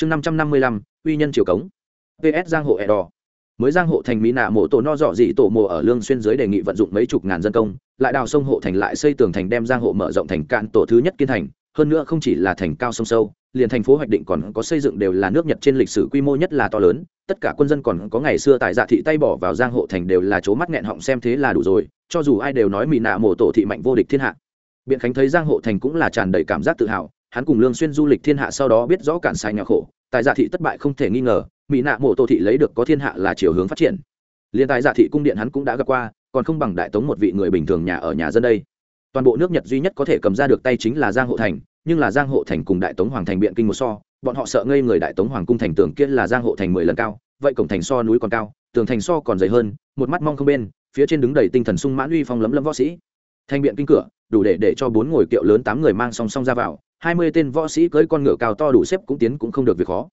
chương năm trăm năm mươi lăm, uy nhân triều cống. Ps giang hộ ẹ đỏ. Mới giang hộ thành mỹ nạ mộ tổ no dọ dị tổ mộ ở lương xuyên dưới đề nghị vận dụng mấy chục ngàn dân công, lại đào sông hộ thành lại xây tường thành đem giang hộ mở rộng thành cạn tổ thứ nhất kiên thành, hơn nữa không chỉ là thành cao sông sâu, liền thành phố hoạch định còn có xây dựng đều là nước nhật trên lịch sử quy mô nhất là to lớn, tất cả quân dân còn có ngày xưa tại dạ thị tay bỏ vào giang hộ thành đều là chỗ mắt nghẹn họng xem thế là đủ rồi, cho dù ai đều nói mỹ nạ mộ tổ thị mạnh vô địch thiên hạ. Biện khánh thấy giang hộ thành cũng là tràn đầy cảm giác tự hào hắn cùng lương xuyên du lịch thiên hạ sau đó biết rõ cản sai nghèo khổ tại dạ thị thất bại không thể nghi ngờ, mỹ nạ mộ tô thị lấy được có thiên hạ là chiều hướng phát triển. Liên tài dạ thị cung điện hắn cũng đã gặp qua, còn không bằng đại tống một vị người bình thường nhà ở nhà dân đây. Toàn bộ nước nhật duy nhất có thể cầm ra được tay chính là giang hộ thành, nhưng là giang hộ thành cùng đại tống hoàng thành biện kinh một so, bọn họ sợ ngây người đại tống hoàng cung thành tường kia là giang hộ thành mười lần cao, vậy cổng thành so núi còn cao, tường thành so còn dày hơn, một mắt mong không bên, phía trên đứng đầy tinh thần sung mãn uy phong lấm lấm võ sĩ. Thành biện kinh cửa, đủ để để cho bốn ngồi kiệu lớn tám người mang song song ra vào hai mươi tên võ sĩ cưỡi con ngựa cao to đủ xếp cũng tiến cũng không được việc khó.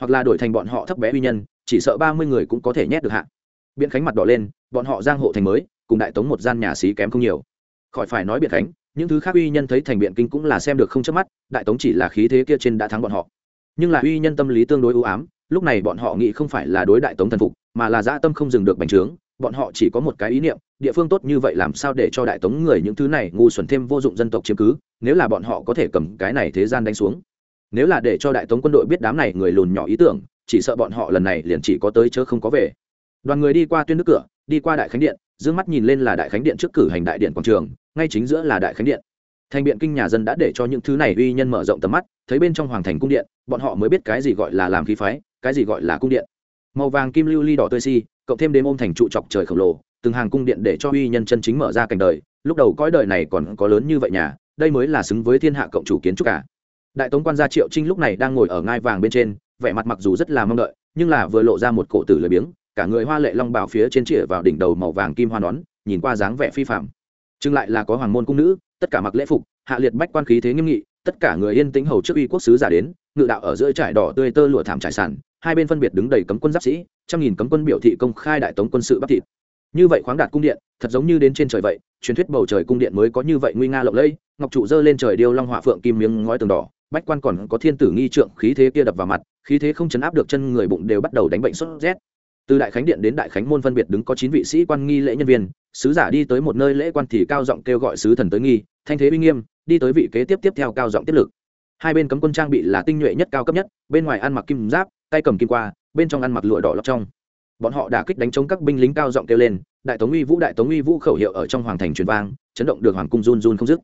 Hoặc là đổi thành bọn họ thấp bé uy nhân, chỉ sợ ba mươi người cũng có thể nhét được hạ biện khánh mặt đỏ lên, bọn họ giang hộ thành mới, cùng đại tống một gian nhà xí kém không nhiều. Khỏi phải nói biện khánh, những thứ khác uy nhân thấy thành biện kinh cũng là xem được không chớp mắt, đại tống chỉ là khí thế kia trên đã thắng bọn họ. Nhưng là uy nhân tâm lý tương đối ưu ám, lúc này bọn họ nghĩ không phải là đối đại tống thần phục, mà là dã tâm không dừng được bành trướng bọn họ chỉ có một cái ý niệm, địa phương tốt như vậy làm sao để cho đại tống người những thứ này ngu xuẩn thêm vô dụng dân tộc chiếm cứ, nếu là bọn họ có thể cầm cái này thế gian đánh xuống. Nếu là để cho đại tống quân đội biết đám này người lùn nhỏ ý tưởng, chỉ sợ bọn họ lần này liền chỉ có tới chớ không có về. Đoàn người đi qua tuyên nước cửa, đi qua đại khánh điện d mắt nhìn lên là đại khánh điện trước cử hành đại điện quảng trường, ngay chính giữa là đại khánh điện. Thành biện kinh nhà dân đã để cho những thứ này uy nhân mở rộng tầm mắt, thấy bên trong hoàng thành cung điện, bọn họ mới biết cái gì gọi là làm khí phái, cái gì gọi là cung điện. Màu vàng kim lưu ly đỏ tươi si cộng thêm đêm ôm thành trụ chọc trời khổng lồ, từng hàng cung điện để cho uy nhân chân chính mở ra cảnh đời, lúc đầu cõi đời này còn có lớn như vậy nhà, đây mới là xứng với thiên hạ cộng chủ kiến trúc cả. Đại tống quan gia triệu trinh lúc này đang ngồi ở ngai vàng bên trên, vẻ mặt mặc dù rất là mong đợi, nhưng là vừa lộ ra một cổ tử lười biếng, cả người hoa lệ long bảo phía trên chĩa vào đỉnh đầu màu vàng kim hoa nón, nhìn qua dáng vẻ phi phạm chừng lại là có hoàng môn cung nữ, tất cả mặc lễ phục, hạ liệt bách quan khí thế nghiêm nghị, tất cả người yên tĩnh hầu trước uy quốc sứ giả đến, ngự đạo ở giữa trải đỏ tươi tơ lụa thảm trải sản hai bên phân biệt đứng đầy cấm quân giáp sĩ trăm nghìn cấm quân biểu thị công khai đại tống quân sự bắc thịt như vậy khoáng đạt cung điện, thật giống như đến trên trời vậy, truyền thuyết bầu trời cung điện mới có như vậy nguy nga lộng lẫy, ngọc trụ dơ lên trời điêu long họa phượng kim miếng ngói tường đỏ, bách quan còn có thiên tử nghi trượng khí thế kia đập vào mặt, khí thế không chấn áp được chân người bụng đều bắt đầu đánh bệnh sốt rét. Từ đại khánh điện đến đại khánh môn phân biệt đứng có chín vị sĩ quan nghi lễ nhân viên, sứ giả đi tới một nơi lễ quan thì cao giọng kêu gọi sứ thần tới nghi, thanh thế uy nghiêm, đi tới vị kế tiếp tiếp theo cao giọng tiếp lực. Hai bên cấm quân trang bị là tinh nhuệ nhất, cao cấp nhất, bên ngoài ăn mặc kim giáp, tay cầm kim qua bên trong ăn mặc lụa đỏ lọc trong. Bọn họ đã kích đánh chống các binh lính cao giọng kêu lên, đại tống uy vũ, đại tống uy vũ! khẩu hiệu ở trong hoàng thành truyền vang, chấn động được hoàng cung run run không dứt.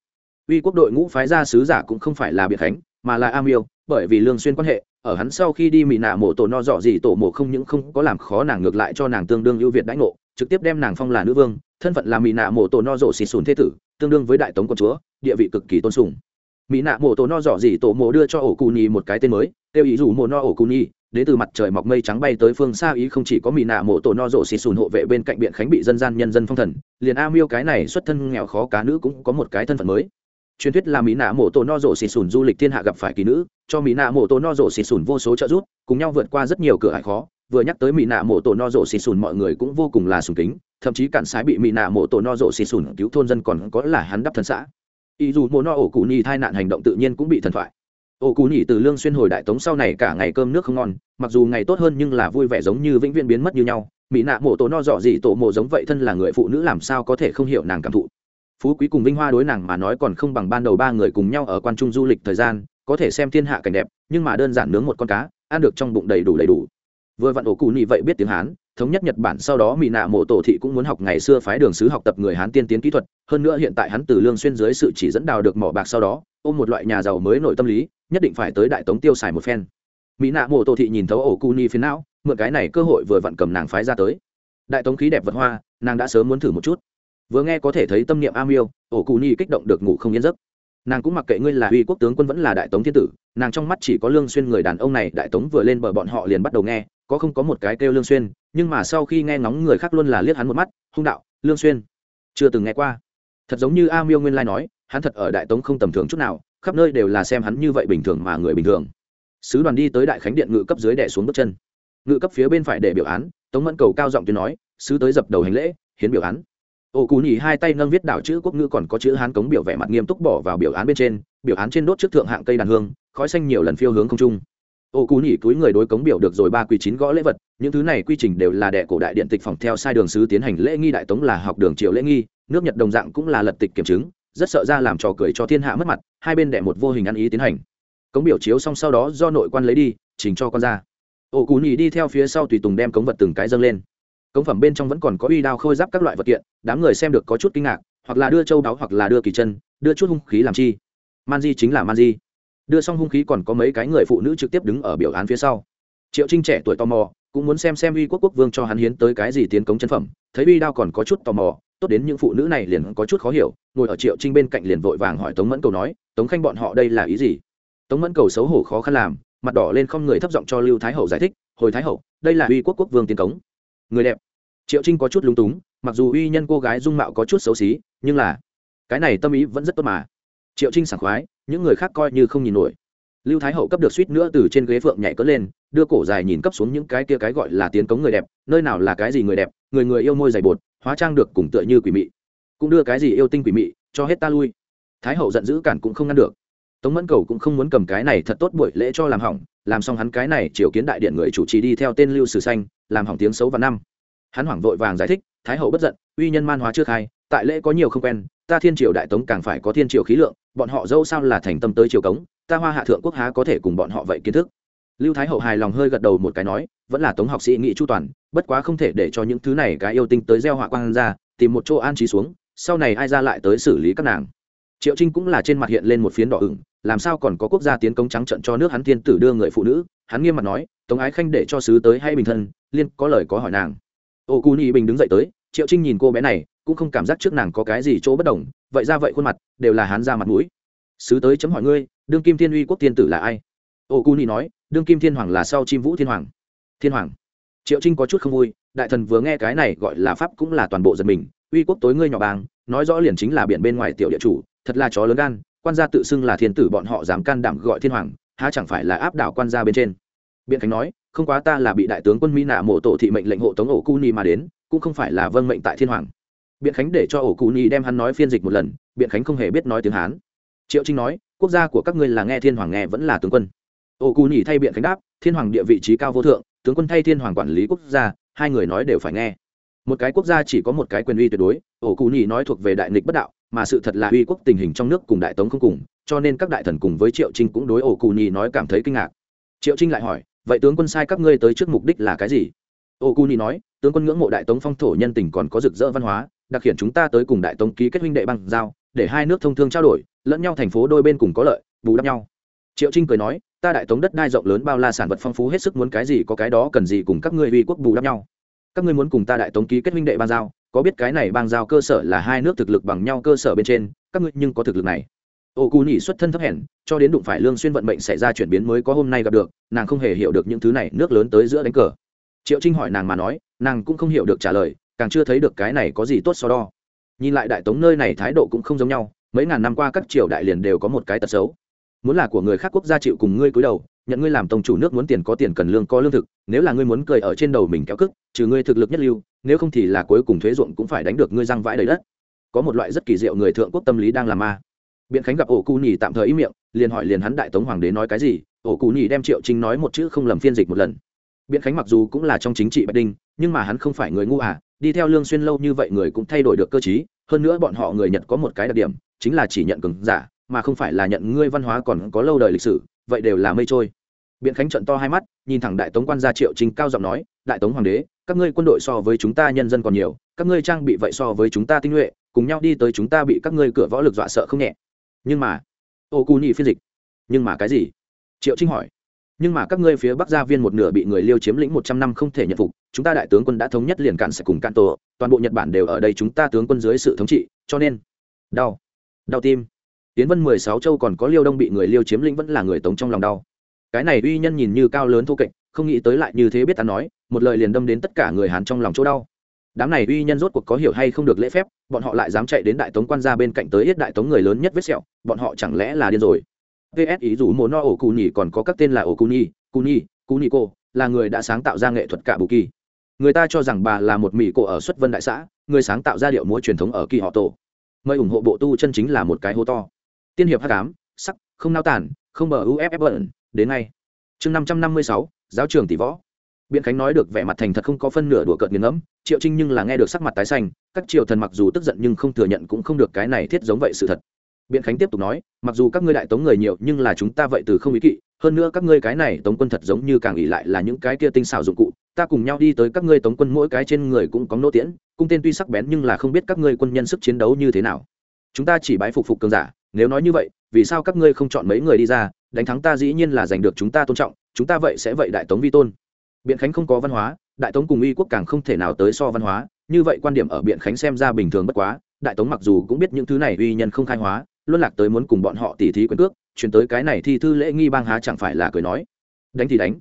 Uy quốc đội ngũ phái ra sứ giả cũng không phải là biệt khánh, mà là am yêu bởi vì lương xuyên quan hệ, ở hắn sau khi đi mỹ nạ mổ tổ no dọ gì tổ mổ không những không có làm khó nàng ngược lại cho nàng tương đương ưu việt đãi ngộ, trực tiếp đem nàng phong là nữ vương, thân phận là mỹ nạ mổ tổ no dọ xì sùn thế tử, tương đương với đại tống quân chúa, địa vị cực kỳ tôn sùng. Mỹ nạ mổ tổ no dọ gì tổ mổ đưa cho ổ cù nhì một cái tên mới tiêu ý rủ mổ no ổ cù nhì đến từ mặt trời mọc mây trắng bay tới phương xa ý không chỉ có mỹ nạ mổ tổ no rộ xì sùn hộ vệ bên cạnh biện khánh bị dân gian nhân dân phong thần, liền a miêu cái này xuất thân nghèo khó cá nữ cũng có một cái thân phận mới. Truyền thuyết là mỹ nạ mổ tổ no rộ xì sùn du lịch thiên hạ gặp phải kỳ nữ, cho mỹ nạ mổ tổ no rộ xì sùn vô số trợ giúp, cùng nhau vượt qua rất nhiều cửa hải khó, vừa nhắc tới mỹ nạ mổ tổ no rộ xì sùn mọi người cũng vô cùng là sùng kính, thậm chí cản sái bị mỹ nạ mổ tổ no rộ xì sùn cứu thôn dân còn có là hắn đắp thân xã. Ý dù mộ no ổ cụ nhi thai nạn hành động tự nhiên cũng bị thần thoại. Ô cụ nhỉ từ lương xuyên hồi đại tống sau này cả ngày cơm nước không ngon, mặc dù ngày tốt hơn nhưng là vui vẻ giống như vĩnh viễn biến mất như nhau. Mỹ nạ mộ tổ no dọ gì tổ mộ giống vậy thân là người phụ nữ làm sao có thể không hiểu nàng cảm thụ. Phú quý cùng vinh hoa đối nàng mà nói còn không bằng ban đầu ba người cùng nhau ở quan trung du lịch thời gian, có thể xem thiên hạ cảnh đẹp, nhưng mà đơn giản nướng một con cá, ăn được trong bụng đầy đủ đầy đủ. Vừa vặn ổ cụ nhỉ vậy biết tiếng hán thống nhất nhật bản, sau đó mỹ nạ mộ tổ thị cũng muốn học ngày xưa phái đường sứ học tập người hán tiên tiến kỹ thuật. Hơn nữa hiện tại hắn từ lương xuyên dưới sự chỉ dẫn đào được mỏ bạc sau đó, ôm một loại nhà giàu mới nội tâm lý, nhất định phải tới đại tống tiêu xài một phen. Mỹ nạ mộ tổ thị nhìn thấu ổ cu ni phiến não, mượn cái này cơ hội vừa vặn cầm nàng phái ra tới. Đại tống khí đẹp vật hoa, nàng đã sớm muốn thử một chút. Vừa nghe có thể thấy tâm niệm am yêu ổ cụ ni kích động được ngủ không yên giấc. Nàng cũng mặc kệ ngươi là uy quốc tướng quân vẫn là đại tống thiên tử, nàng trong mắt chỉ có lương xuyên người đàn ông này, đại tống vừa lên bờ bọn họ liền bắt đầu nghe, có không có một cái kêu lương xuyên nhưng mà sau khi nghe ngóng người khác luôn là liếc hắn một mắt, hung đạo, lương xuyên. Chưa từng nghe qua. Thật giống như a miêu nguyên lai nói, hắn thật ở đại tống không tầm thường chút nào, khắp nơi đều là xem hắn như vậy bình thường mà người bình thường. Sứ đoàn đi tới đại khánh điện ngự cấp dưới đè xuống bước chân. Ngự cấp phía bên phải để biểu án, tống mẫn cầu cao giọng tuyên nói, sứ tới dập đầu hành lễ, hiến biểu án. Ô cú nhì hai tay nâng viết đảo chữ quốc ngữ còn có chữ hán cống biểu vẻ mặt nghiêm túc bỏ vào biểu án bên trên, biểu án trên đốt trước thượng hạng cây đàn hương, khói xanh nhiều lần phiêu hướng không trung ô cú nhỉ túi người đối cống biểu được rồi ba quy chín gõ lễ vật, những thứ này quy trình đều là đệ cổ đại điện tịch phòng theo sai đường sứ tiến hành lễ nghi đại tống là học đường triều lễ nghi, nước nhật đồng dạng cũng là lật tịch kiểm chứng, rất sợ ra làm trò cười cho thiên hạ mất mặt, hai bên đệ một vô hình ăn ý tiến hành. Cống biểu chiếu xong sau đó do nội quan lấy đi chỉnh cho con ra. Ô cú nhỉ đi theo phía sau tùy tùng đem cống vật từng cái dâng lên. Cống phẩm bên trong vẫn còn có uy đao khôi giáp các loại vật kiện, đám người xem được có chút kinh ngạc, hoặc là đưa châu đáo hoặc là đưa kỳ chân, đưa chút hung khí làm chi. Man di chính là man di đưa xong hung khí còn có mấy cái người phụ nữ trực tiếp đứng ở biểu án phía sau. Triệu trinh trẻ tuổi tò mò, cũng muốn xem xem uy quốc quốc vương cho hắn hiến tới cái gì tiến cống chân phẩm, thấy uy đao còn có chút tò mò, tốt đến những phụ nữ này liền có chút khó hiểu, ngồi ở triệu trinh bên cạnh liền vội vàng hỏi tống mẫn cầu nói, tống khanh bọn họ đây là ý gì? Tống mẫn cầu xấu hổ khó khăn làm, mặt đỏ lên không người thấp giọng cho lưu thái hậu giải thích, hồi thái hậu, đây là uy quốc quốc vương tiến cống. Người đẹp. Triệu trinh có chút lúng túng, mặc dù uy nhân cô gái dung mạo có chút xấu xí, nhưng là, cái này tâm ý vẫn rất tốt mà. Triệu trinh sảng khoái những người khác coi như không nhìn nổi. Lưu thái hậu cấp được suýt nữa từ trên ghế phượng nhảy cất lên, đưa cổ dài nhìn cấp xuống những cái kia cái gọi là tiến cống người đẹp, nơi nào là cái gì người đẹp, người người yêu môi dày bột, hóa trang được cùng tựa như quỷ mị, cũng đưa cái gì yêu tinh quỷ mị, cho hết ta lui. Thái hậu giận dữ cản cũng không ngăn được. Tống mẫn cầu cũng không muốn cầm cái này thật tốt buổi lễ cho làm hỏng, làm xong hắn cái này triều kiến đại điện người chủ trì đi theo tên lưu sử xanh, làm hỏng tiếng xấu và năm. Hắn hoảng vội vàng giải thích, thái hậu bất giận, uy nhân man hóa chưa khai, tại lễ có nhiều không quen ta thiên triều đại tống càng phải có thiên triều khí lượng, bọn họ dâu sao là thành tâm tới triều cống, ta hoa hạ thượng quốc há có thể cùng bọn họ vậy kiến thức. Lưu thái hậu hài lòng hơi gật đầu một cái nói, vẫn là tống học sĩ nghị chu toàn, bất quá không thể để cho những thứ này cái yêu tinh tới gieo họa quan ra, tìm một chỗ an trí xuống, sau này ai ra lại tới xử lý các nàng. Triệu trinh cũng là trên mặt hiện lên một phiến đỏ ửng, làm sao còn có quốc gia tiến công trắng trận cho nước hắn thiên tử đưa người phụ nữ, hắn nghiêm mặt nói, tống ái khanh để cho sứ tới hay bình thân, liên có lời có hỏi nàng. Ô cù nhi bình đứng dậy tới triệu trinh nhìn cô bé này, cũng không cảm giác trước nàng có cái gì chỗ bất đồng, vậy ra vậy khuôn mặt, đều là hắn ra mặt mũi. Sứ tới chấm hỏi ngươi, đương kim thiên uy quốc thiên tử là ai? Ô cu ni nói, đương kim thiên hoàng là sau chim vũ thiên hoàng. Thiên hoàng. Triệu trinh có chút không vui, đại thần vừa nghe cái này gọi là pháp cũng là toàn bộ giật mình, uy quốc tối ngươi nhỏ bàng, nói rõ liền chính là biển bên ngoài tiểu địa chủ, thật là chó lớn gan, quan gia tự xưng là thiên tử bọn họ dám can đảm gọi thiên hoàng, há chẳng phải là áp đảo quan gia bên trên. Biện khánh nói, không quá ta là bị đại tướng quân mỹ nạ mộ tổ thị mệnh lệnh hộ tống ổ cu ni mà đến cũng không phải là vâng mệnh tại thiên hoàng. Biện khánh để cho ổ cụ ni đem hắn nói phiên dịch một lần, biện khánh không hề biết nói tiếng hán. Triệu trinh nói, quốc gia của các ngươi là nghe thiên hoàng nghe vẫn là tướng quân. Ổ cụ ni thay biện khánh đáp, thiên hoàng địa vị trí cao vô thượng, tướng quân thay thiên hoàng quản lý quốc gia, hai người nói đều phải nghe. Một cái quốc gia chỉ có một cái quyền uy tuyệt đối, ổ cụ nhì nói thuộc về đại nghịch bất đạo, mà sự thật là uy quốc tình hình trong nước cùng đại tống không cùng, cho nên các đại thần cùng với triệu trinh cũng đối ổ cụ nhì nói cảm thấy kinh ngạc. Triệu trinh lại hỏi, vậy tướng quân sai các ngươi tới trước mục đích là cái gì? Ô cu ni nói, tướng quân ngưỡng mộ đại tống phong thổ nhân tình còn có rực rỡ văn hóa, đặc hiện chúng ta tới cùng đại tống ký kết huynh đệ bằng giao, để hai nước thông thương trao đổi, lẫn nhau thành phố đôi bên cùng có lợi, bù đắp nhau. Triệu trinh cười nói, ta đại tống đất đai rộng lớn bao la sản vật phong phú hết sức muốn cái gì có cái đó cần gì cùng các ngươi uy quốc bù đắp nhau. Các ngươi muốn cùng ta đại tống ký kết huynh đệ bang giao, có biết cái này bang giao cơ sở là hai nước thực lực bằng nhau cơ sở bên trên, các ngươi nhưng có thực lực này. Ô cù nhỉ xuất thân thấp hèn, cho đến đụng phải lương xuyên vận mệnh xảy ra chuyển biến mới có hôm nay gặp được, nàng không hề hiểu được những thứ này, nước lớn tới giữa đánh cờ triệu trinh hỏi nàng mà nói, nàng cũng không hiểu được trả lời, càng chưa thấy được cái này có gì tốt so đo. Nhìn lại đại tống nơi này thái độ cũng không giống nhau, mấy ngàn năm qua các triều đại liền đều có một cái tật xấu. Muốn là của người khác quốc gia chịu cùng ngươi cúi đầu, nhận ngươi làm tông chủ nước muốn tiền có tiền cần lương có lương thực, nếu là ngươi muốn cười ở trên đầu mình kéo cức, trừ ngươi thực lực nhất lưu, nếu không thì là cuối cùng thuế ruộng cũng phải đánh được ngươi răng vãi đầy đất. Có một loại rất kỳ diệu người thượng quốc tâm lý đang làm ma. Biện khánh gặp ổ cu nhì tạm thời ý miệng, liền hỏi liền hắn đại tống hoàng đế nói cái gì, ổ cu nhì đem triệu Trinh nói một chữ không lầm phiên dịch một lần biện khánh mặc dù cũng là trong chính trị bạch đinh, nhưng mà hắn không phải người ngu à đi theo lương xuyên lâu như vậy người cũng thay đổi được cơ chí hơn nữa bọn họ người nhật có một cái đặc điểm, chính là chỉ nhận cường giả, mà không phải là nhận ngươi văn hóa còn có lâu đời lịch sử, vậy đều là mây trôi. Biện khánh trận to hai mắt, nhìn thẳng đại tống quan gia triệu trình cao giọng nói, đại tống hoàng đế, các ngươi quân đội so với chúng ta nhân dân còn nhiều, các ngươi trang bị vậy so với chúng ta tinh nhuệ, cùng nhau đi tới chúng ta bị các ngươi cửa võ lực dọa sợ không nhẹ. Nhưng mà, ô cù nhị phiên dịch, nhưng mà cái gì? Triệu trinh hỏi nhưng mà các ngươi phía bắc gia viên một nửa bị người liêu chiếm lĩnh một trăm năm không thể nhận phục, chúng ta đại tướng quân đã thống nhất liền cản sẽ cùng cạn tổ, toàn bộ nhật bản đều ở đây chúng ta tướng quân dưới sự thống trị, cho nên, đau đau tim. Tiến vân mười sáu châu còn có liêu đông bị người liêu chiếm lĩnh vẫn là người tống trong lòng đau. Cái này uy nhân nhìn như cao lớn thô kệch, không nghĩ tới lại như thế biết ta nói, một lời liền đâm đến tất cả người hàn trong lòng chỗ đau. Đám này uy nhân rốt cuộc có hiểu hay không được lễ phép, bọn họ lại dám chạy đến đại tống quan gia bên cạnh tới yết đại tống người lớn nhất vết sẹo, bọn họ chẳng lẽ là điên rồi? Vs ý dù mồ no ổ cù nhì còn có các tên là ổ cù nhì cù nhì cù nhì cô là người đã sáng tạo ra nghệ thuật cả bù kỳ. Người ta cho rằng bà là một mỹ cổ ở xuất vân đại xã người sáng tạo ra điệu múa truyền thống ở kỳ họ tổ. Mời ủng hộ bộ tu chân chính là một cái hô to. Tiên hiệp hát ám, sắc không nao tản không bờ uff bẩn đến ngay. Chương năm trăm năm mươi sáu giáo trường tỷ võ. Biện khánh nói được vẻ mặt thành thật không có phân nửa đùa cợt nghiền ngẫm triệu trinh nhưng là nghe được sắc mặt tái xanh các triều thần mặc dù tức giận nhưng không thừa nhận cũng không được cái này thiết giống vậy sự thật biện khánh tiếp tục nói, mặc dù các ngươi đại tống người nhiều, nhưng là chúng ta vậy từ không ý kỵ. Hơn nữa các ngươi cái này tống quân thật giống như càng ỉ lại là những cái kia tinh xảo dụng cụ. Ta cùng nhau đi tới các ngươi tống quân mỗi cái trên người cũng có nỗ tiễn, cung tên tuy sắc bén nhưng là không biết các ngươi quân nhân sức chiến đấu như thế nào. Chúng ta chỉ bái phục phục cường giả, nếu nói như vậy, vì sao các ngươi không chọn mấy người đi ra? Đánh thắng ta dĩ nhiên là giành được chúng ta tôn trọng, chúng ta vậy sẽ vậy đại tống vi tôn. Biện khánh không có văn hóa, đại tống cùng uy quốc càng không thể nào tới so văn hóa. Như vậy quan điểm ở biện khánh xem ra bình thường bất quá, đại tống mặc dù cũng biết những thứ này uy nhân không khai hóa luân lạc tới muốn cùng bọn họ tỉ thí quyền cước, chuyển tới cái này thi thư lễ nghi bang há chẳng phải là cười nói. Đánh thì đánh.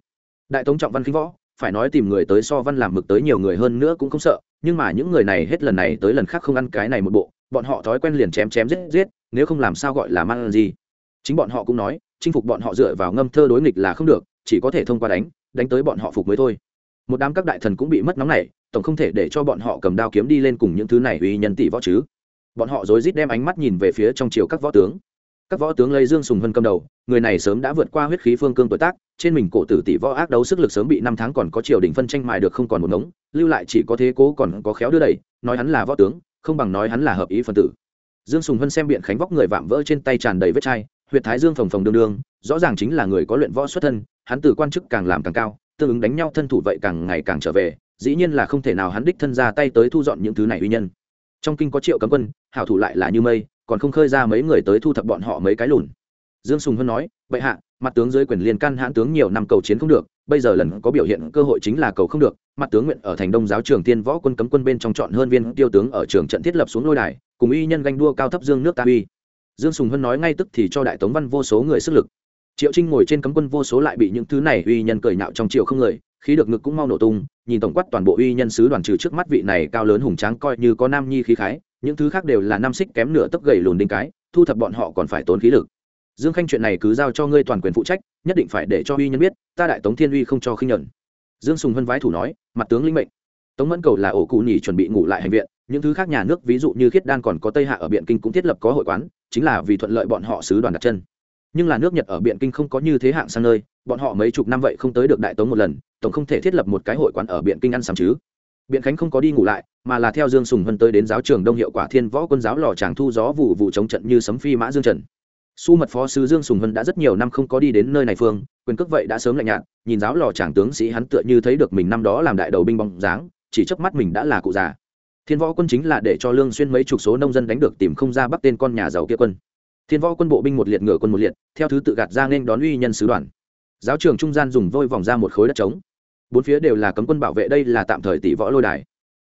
Đại tống trọng văn khinh võ, phải nói tìm người tới so văn làm mực tới nhiều người hơn nữa cũng không sợ, nhưng mà những người này hết lần này tới lần khác không ăn cái này một bộ, bọn họ thói quen liền chém chém giết giết, nếu không làm sao gọi là mang gì. Chính bọn họ cũng nói, chinh phục bọn họ dựa vào ngâm thơ đối nghịch là không được, chỉ có thể thông qua đánh đánh tới bọn họ phục mới thôi. Một đám các đại thần cũng bị mất nóng này tổng không thể để cho bọn họ cầm đao kiếm đi lên cùng những thứ này uy nhân tỷ võ chứ bọn họ rối rít đem ánh mắt nhìn về phía trong chiều các võ tướng. Các võ tướng lấy dương sùng hân cầm đầu, người này sớm đã vượt qua huyết khí phương cương tuổi tác, trên mình cổ tử tỷ võ ác đấu sức lực sớm bị năm tháng còn có triều đình phân tranh mài được không còn một ngống, lưu lại chỉ có thế cố còn có khéo đưa đẩy, nói hắn là võ tướng, không bằng nói hắn là hợp ý phân tử. Dương sùng hân xem biện khánh vóc người vạm vỡ trên tay tràn đầy vết chai, huyệt thái dương phồng phồng đương đương, rõ ràng chính là người có luyện võ xuất thân, hắn từ quan chức càng làm càng cao, tương ứng đánh nhau thân thủ vậy càng ngày càng trở về, dĩ nhiên là không thể nào hắn đích thân ra tay tới thu dọn những thứ này uy nhân trong kinh có triệu cấm quân, hảo thủ lại là như mây, còn không khơi ra mấy người tới thu thập bọn họ mấy cái lùn. Dương sùng hơn nói, bệ hạ, mặt tướng dưới quyền liên căn hãn tướng nhiều năm cầu chiến không được, bây giờ lần có biểu hiện cơ hội chính là cầu không được. Mặt tướng nguyện ở thành đông giáo trường tiên võ quân cấm quân bên trong chọn hơn viên tiêu tướng ở trường trận thiết lập xuống lôi đài, cùng uy nhân ganh đua cao thấp dương nước ta uy. Dương sùng hân nói ngay tức thì cho đại tống văn vô số người sức lực. Triệu trinh ngồi trên cấm quân vô số lại bị những thứ này uy nhân cười nhạo trong triệu không người khí được ngực cũng mau nổ tung, nhìn tổng quát toàn bộ uy nhân sứ đoàn trừ trước mắt vị này cao lớn hùng tráng coi như có nam nhi khí khái, những thứ khác đều là năm xích kém nửa tấc gầy lùn đinh cái, thu thập bọn họ còn phải tốn khí lực. Dương khanh chuyện này cứ giao cho ngươi toàn quyền phụ trách, nhất định phải để cho uy nhân biết, ta đại tống thiên uy không cho khinh nhuận. Dương sùng hân vái thủ nói, mặt tướng linh mệnh. Tống mẫn cầu là ổ cụ nhỉ chuẩn bị ngủ lại hành viện, những thứ khác nhà nước ví dụ như khiết đan còn có tây hạ ở biện kinh cũng thiết lập có hội quán, chính là vì thuận lợi bọn họ sứ đoàn đặt chân. Nhưng là nước nhật ở biện kinh không có như thế hạng sang nơi bọn họ mấy chục năm vậy không tới được đại tống một lần, tổng không thể thiết lập một cái hội quán ở biện kinh ăn sắm chứ. Biện khánh không có đi ngủ lại, mà là theo dương sùng hân tới đến giáo trường đông hiệu quả thiên võ quân giáo lò tràng thu gió vụ vụ chống trận như sấm phi mã dương trần. Su mật phó sứ dương sùng hân đã rất nhiều năm không có đi đến nơi này phương, quyền cước vậy đã sớm lạnh nhạt, nhìn giáo lò tràng tướng sĩ hắn tựa như thấy được mình năm đó làm đại đầu binh bóng dáng, chỉ chớp mắt mình đã là cụ già. Thiên võ quân chính là để cho lương xuyên mấy chục số nông dân đánh được tìm không ra bắc tên con nhà giàu kia quân. Thiên võ quân bộ binh một liệt ngựa quân một liệt, theo thứ tự gạt ra nên đón uy nhân sứ đoàn giáo trường trung gian dùng vôi vòng ra một khối đất trống. Bốn phía đều là cấm quân bảo vệ, đây là tạm thời tỷ võ lôi đài.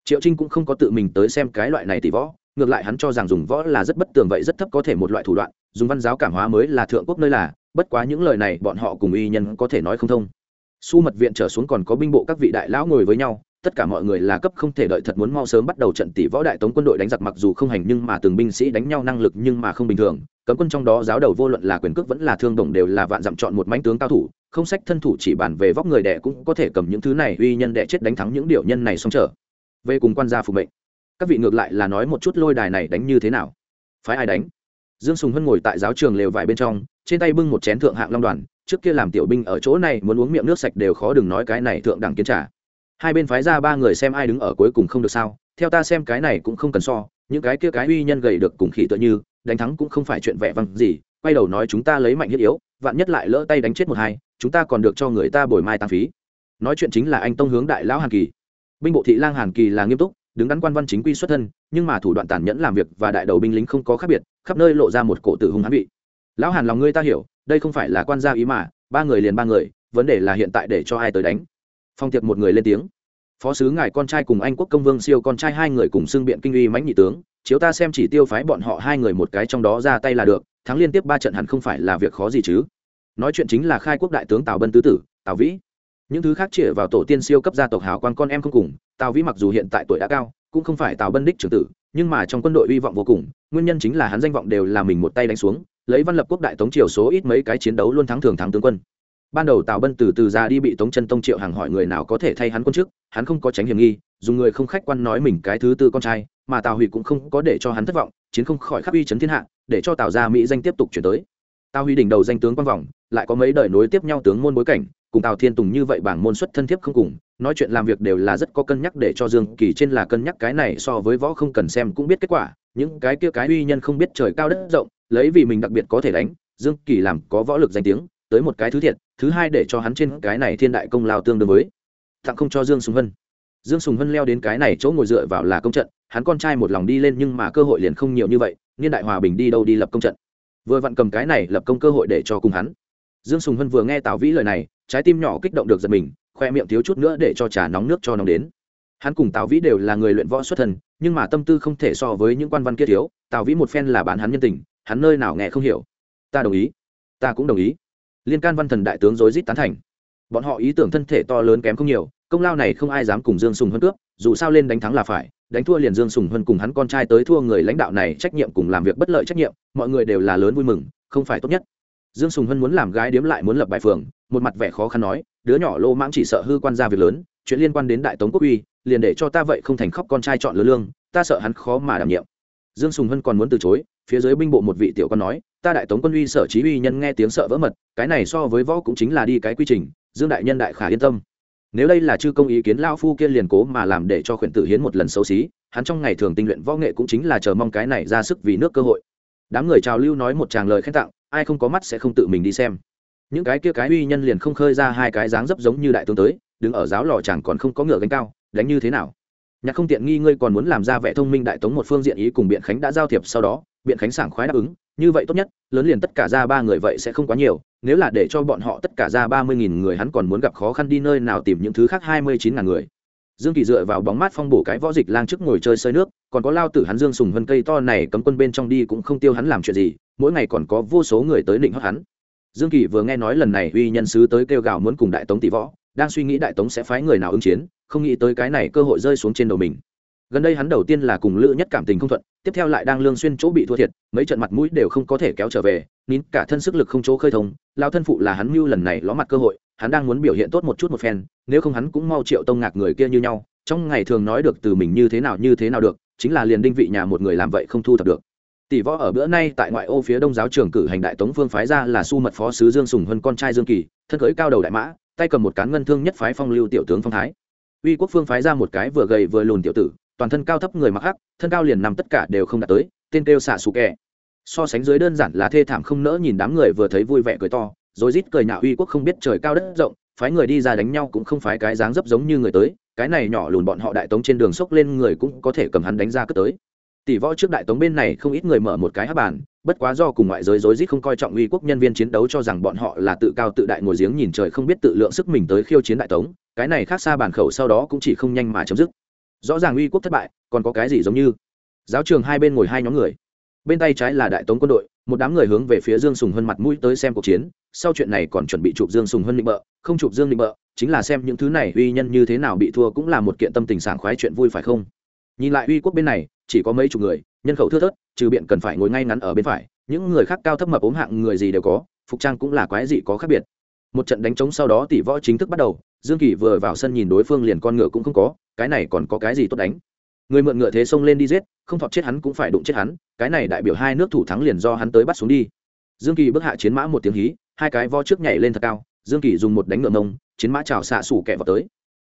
Triệu trinh cũng không có tự mình tới xem cái loại này tỷ võ, ngược lại hắn cho rằng dùng võ là rất bất tường vậy rất thấp có thể một loại thủ đoạn, dùng văn giáo cảm hóa mới là thượng quốc nơi là, bất quá những lời này bọn họ cùng y nhân có thể nói không thông. Su mật viện trở xuống còn có binh bộ các vị đại lão ngồi với nhau tất cả mọi người là cấp không thể đợi thật muốn mau sớm bắt đầu trận tỷ võ đại tống quân đội đánh giặc mặc dù không hành nhưng mà từng binh sĩ đánh nhau năng lực nhưng mà không bình thường. Cấm quân trong đó giáo đầu vô luận là quyền cước vẫn là thương đồng đều là vạn dặm chọn một mãnh tướng cao thủ, không sách thân thủ chỉ bàn về vóc người đẻ cũng có thể cầm những thứ này, uy nhân đẻ chết đánh thắng những điệu nhân này xong trở về cùng quan gia phục mệnh. Các vị ngược lại là nói một chút lôi đài này đánh như thế nào? Phái ai đánh? Dương sùng hân ngồi tại giáo trường lều vải bên trong, trên tay bưng một chén thượng hạng long đoàn, trước kia làm tiểu binh ở chỗ này muốn uống miệng nước sạch đều khó đừng nói cái này thượng đẳng kiến trả hai bên phái ra ba người xem ai đứng ở cuối cùng không được sao. Theo ta xem cái này cũng không cần so, những cái kia cái uy nhân gầy được cùng khỉ tựa như, đánh thắng cũng không phải chuyện vẻ vang gì. Quay đầu nói chúng ta lấy mạnh thiết yếu, vạn nhất lại lỡ tay đánh chết một hai, chúng ta còn được cho người ta bồi mai tăng phí. Nói chuyện chính là anh tông hướng đại lão hàn kỳ. Binh bộ thị lang hàn kỳ là nghiêm túc, đứng đắn quan văn chính quy xuất thân, nhưng mà thủ đoạn tàn nhẫn làm việc và đại đầu binh lính không có khác biệt, khắp nơi lộ ra một cổ tử hung hãn bị lão hàn lòng ngươi ta hiểu, đây không phải là quan gia ý mà, ba người liền ba người, vấn đề là hiện tại để cho ai tới đánh phong tiệp một người lên tiếng. Phó sứ ngài con trai cùng anh quốc công vương siêu con trai hai người cùng xưng biện kinh uy mãnh nhị tướng, chiếu ta xem chỉ tiêu phái bọn họ hai người một cái trong đó ra tay là được, thắng liên tiếp ba trận hẳn không phải là việc khó gì chứ. Nói chuyện chính là khai quốc đại tướng tào bân tứ tử, tào vĩ. Những thứ khác chĩa vào tổ tiên siêu cấp gia tộc hào quan con em không cùng, tào vĩ mặc dù hiện tại tuổi đã cao, cũng không phải tào bân đích trưởng tử, nhưng mà trong quân đội hy vọng vô cùng, nguyên nhân chính là hắn danh vọng đều là mình một tay đánh xuống, lấy văn lập quốc đại tống triều số ít mấy cái chiến đấu luôn thắng thường thắng tướng quân ban đầu tào bân từ từ ra đi bị tống chân tông triệu hàng hỏi người nào có thể thay hắn quân chức, hắn không có tránh hiểm nghi, dùng người không khách quan nói mình cái thứ tư con trai, mà tào hủy cũng không có để cho hắn thất vọng, chiến không khỏi khắc uy chấn thiên hạ, để cho tào gia mỹ danh tiếp tục chuyển tới. Tào huy đỉnh đầu danh tướng quan vọng, lại có mấy đời nối tiếp nhau tướng môn bối cảnh, cùng tào thiên tùng như vậy bảng môn xuất thân thiếp không cùng, nói chuyện làm việc đều là rất có cân nhắc để cho dương kỳ trên là cân nhắc cái này so với võ không cần xem cũng biết kết quả, những cái kia cái uy nhân không biết trời cao đất rộng, lấy vì mình đặc biệt có thể đánh, dương kỳ làm có võ lực danh tiếng, tới một cái thứ thiệt thứ hai để cho hắn trên cái này thiên đại công lao tương đương với. Tặng không cho dương sùng hân. Dương sùng hân leo đến cái này chỗ ngồi dựa vào là công trận, hắn con trai một lòng đi lên nhưng mà cơ hội liền không nhiều như vậy, niên đại hòa bình đi đâu đi lập công trận. Vừa vặn cầm cái này lập công cơ hội để cho cùng hắn. Dương sùng hân vừa nghe tào vĩ lời này, trái tim nhỏ kích động được giật mình, khoe miệng thiếu chút nữa để cho trà nóng nước cho nóng đến. Hắn cùng tào vĩ đều là người luyện võ xuất thần nhưng mà tâm tư không thể so với những quan văn kia thiếu, tào vĩ một phen là bán hắn nhân tình, hắn nơi nào nghe không hiểu. Ta đồng ý. Ta cũng đồng ý liên can văn thần đại tướng rối rít tán thành. Bọn họ ý tưởng thân thể to lớn kém không nhiều, công lao này không ai dám cùng dương sùng hơn cướp, dù sao lên đánh thắng là phải, đánh thua liền dương sùng hơn cùng hắn con trai tới thua người lãnh đạo này trách nhiệm cùng làm việc bất lợi trách nhiệm, mọi người đều là lớn vui mừng, không phải tốt nhất. Dương sùng hân muốn làm gái điếm lại muốn lập bài phường, một mặt vẻ khó khăn nói, đứa nhỏ lô mãng chỉ sợ hư quan ra việc lớn, chuyện liên quan đến đại tống quốc uy, liền để cho ta vậy không thành khóc con trai chọn lứa lương, ta sợ hắn khó mà đảm nhiệm. Dương sùng hân còn muốn từ chối, phía dưới binh bộ một vị tiểu con nói ta đại tống quân uy sở chí uy nhân nghe tiếng sợ vỡ mật, cái này so với võ cũng chính là đi cái quy trình, dương đại nhân đại khả yên tâm. Nếu đây là chư công ý kiến lao phu kia liền cố mà làm để cho khuyển tử hiến một lần xấu xí, hắn trong ngày thường tinh luyện võ nghệ cũng chính là chờ mong cái này ra sức vì nước cơ hội. Đám người trào lưu nói một tràng lời khen tặng, ai không có mắt sẽ không tự mình đi xem. Những cái kia cái uy nhân liền không khơi ra hai cái dáng dấp giống như đại tướng tới, đứng ở giáo lò chẳng còn không có ngựa gánh cao, đánh như thế nào? Nhạc không tiện nghi ngươi còn muốn làm ra vẻ thông minh đại tống một phương diện ý cùng biện khánh đã giao thiệp sau đó, biện khánh sảng khoái đáp ứng như vậy tốt nhất, lớn liền tất cả ra ba người vậy sẽ không quá nhiều, nếu là để cho bọn họ tất cả ra ba mươi nghìn người hắn còn muốn gặp khó khăn đi nơi nào tìm những thứ khác hai mươi chín ngàn người. Dương kỳ dựa vào bóng mát phong bổ cái võ dịch lang trước ngồi chơi sơi nước, còn có lao tử hắn dương sùng vân cây to này cấm quân bên trong đi cũng không tiêu hắn làm chuyện gì, mỗi ngày còn có vô số người tới định hót hắn. Dương kỳ vừa nghe nói lần này uy nhân sứ tới kêu gào muốn cùng đại tống tỷ võ, đang suy nghĩ đại tống sẽ phái người nào ứng chiến, không nghĩ tới cái này cơ hội rơi xuống trên đầu mình gần đây hắn đầu tiên là cùng lữ nhất cảm tình không thuận, tiếp theo lại đang lương xuyên chỗ bị thua thiệt, mấy trận mặt mũi đều không có thể kéo trở về, nín cả thân sức lực không chỗ khơi thông, lao thân phụ là hắn mưu lần này ló mặt cơ hội, hắn đang muốn biểu hiện tốt một chút một phen, nếu không hắn cũng mau triệu tông ngạc người kia như nhau, trong ngày thường nói được từ mình như thế nào như thế nào được, chính là liền đinh vị nhà một người làm vậy không thu thập được. Tỷ võ ở bữa nay tại ngoại ô phía đông giáo trường cử hành đại tống phương phái ra là su mật phó sứ dương sùng hơn con trai dương kỳ, thân cưới cao đầu đại mã, tay cầm một cán ngân thương nhất phái phong lưu tiểu tướng phong thái. Uy quốc phương phái ra một cái vừa gầy vừa lùn tiểu tử toàn thân cao thấp người mặc hắc, thân cao liền nằm tất cả đều không đạt tới, tên kêu xạ xù kẹ so sánh dưới đơn giản là thê thảm không nỡ nhìn đám người vừa thấy vui vẻ cười to, rồi rít cười nhạo uy quốc không biết trời cao đất rộng, phái người đi ra đánh nhau cũng không phải cái dáng dấp giống như người tới, cái này nhỏ lùn bọn họ đại tống trên đường sốc lên người cũng có thể cầm hắn đánh ra cất tới. Tỷ võ trước đại tống bên này không ít người mở một cái hát bàn, bất quá do cùng ngoại giới rối rít không coi trọng uy quốc nhân viên chiến đấu cho rằng bọn họ là tự cao tự đại ngồi giếng nhìn trời không biết tự lượng sức mình tới khiêu chiến đại tống, cái này khác xa bàn khẩu sau đó cũng chỉ không nhanh mà chấm dứt rõ ràng uy quốc thất bại, còn có cái gì giống như? Giáo trường hai bên ngồi hai nhóm người. Bên tay trái là đại tống quân đội, một đám người hướng về phía dương sùng hân mặt mũi tới xem cuộc chiến. Sau chuyện này còn chuẩn bị chụp dương sùng hân định bợ, không chụp dương định bợ, chính là xem những thứ này uy nhân như thế nào bị thua cũng là một kiện tâm tình sảng khoái chuyện vui phải không? Nhìn lại uy quốc bên này, chỉ có mấy chục người, nhân khẩu thưa thớt, trừ biện cần phải ngồi ngay ngắn ở bên phải. Những người khác cao thấp mập ốm hạng người gì đều có, phục trang cũng là quái gì có khác biệt. Một trận đánh trống sau đó tỷ võ chính thức bắt đầu, dương kỳ vừa vào sân nhìn đối phương liền con ngựa cũng không có cái này còn có cái gì tốt đánh? Người mượn ngựa thế xông lên đi giết, không thọt chết hắn cũng phải đụng chết hắn, cái này đại biểu hai nước thủ thắng liền do hắn tới bắt xuống đi. Dương kỳ bước hạ chiến mã một tiếng hí, hai cái vo trước nhảy lên thật cao, dương kỳ dùng một đánh ngựa mông, chiến mã chào xạ xù kẹ vào tới.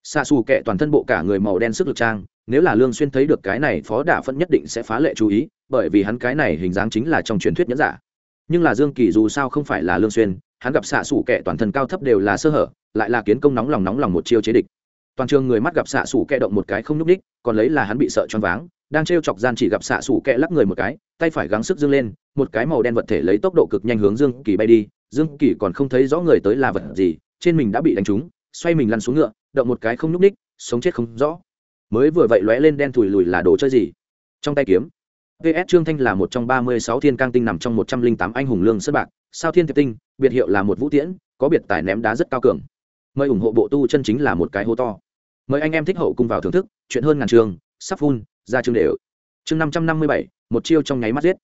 Xạ xù kẹ toàn thân bộ cả người màu đen sức lực trang, nếu là lương xuyên thấy được cái này phó đả phẫn nhất định sẽ phá lệ chú ý, bởi vì hắn cái này hình dáng chính là trong truyền thuyết nhẫn giả. Nhưng là dương kỳ dù sao không phải là lương xuyên, hắn gặp xạ xù kẹ toàn thân cao thấp đều là sơ hở, lại là kiến công nóng lòng nóng lòng một chiêu chế địch toàn trường người mắt gặp xạ xủ kẹ động một cái không nhúc ních còn lấy là hắn bị sợ choáng váng, đang o chọc gian chỉ gặp xạ xủ kẹ lắc người một cái, tay phải gắng sức dương lên, một cái màu đen vật thể lấy tốc độ cực nhanh hướng dương kỳ bay đi, dương kỳ còn không thấy rõ người tới là vật gì, trên mình đã bị đánh trúng, xoay mình lăn xuống ngựa, động một cái không nhúc ních sống chết không rõ. Mới vừa vậy lóe lên đen thùi lùi là đồ chơi gì? Trong tay kiếm. Ps trương thanh là một trong ba mươi sáu thiên cang tinh nằm trong một trăm linh tám anh hùng lương sất bạc, sao thiên thiệp tinh, biệt hiệu là một vũ tiễn, có biệt tài ném đá rất cao cường. Mời ủng hộ bộ tu chân chính là một cái hô to mời anh em thích hậu cùng vào thưởng thức, chuyện hơn ngàn trường, sắp phun, ra chương đều. Chương năm trăm năm mươi bảy, một chiêu trong nháy mắt giết.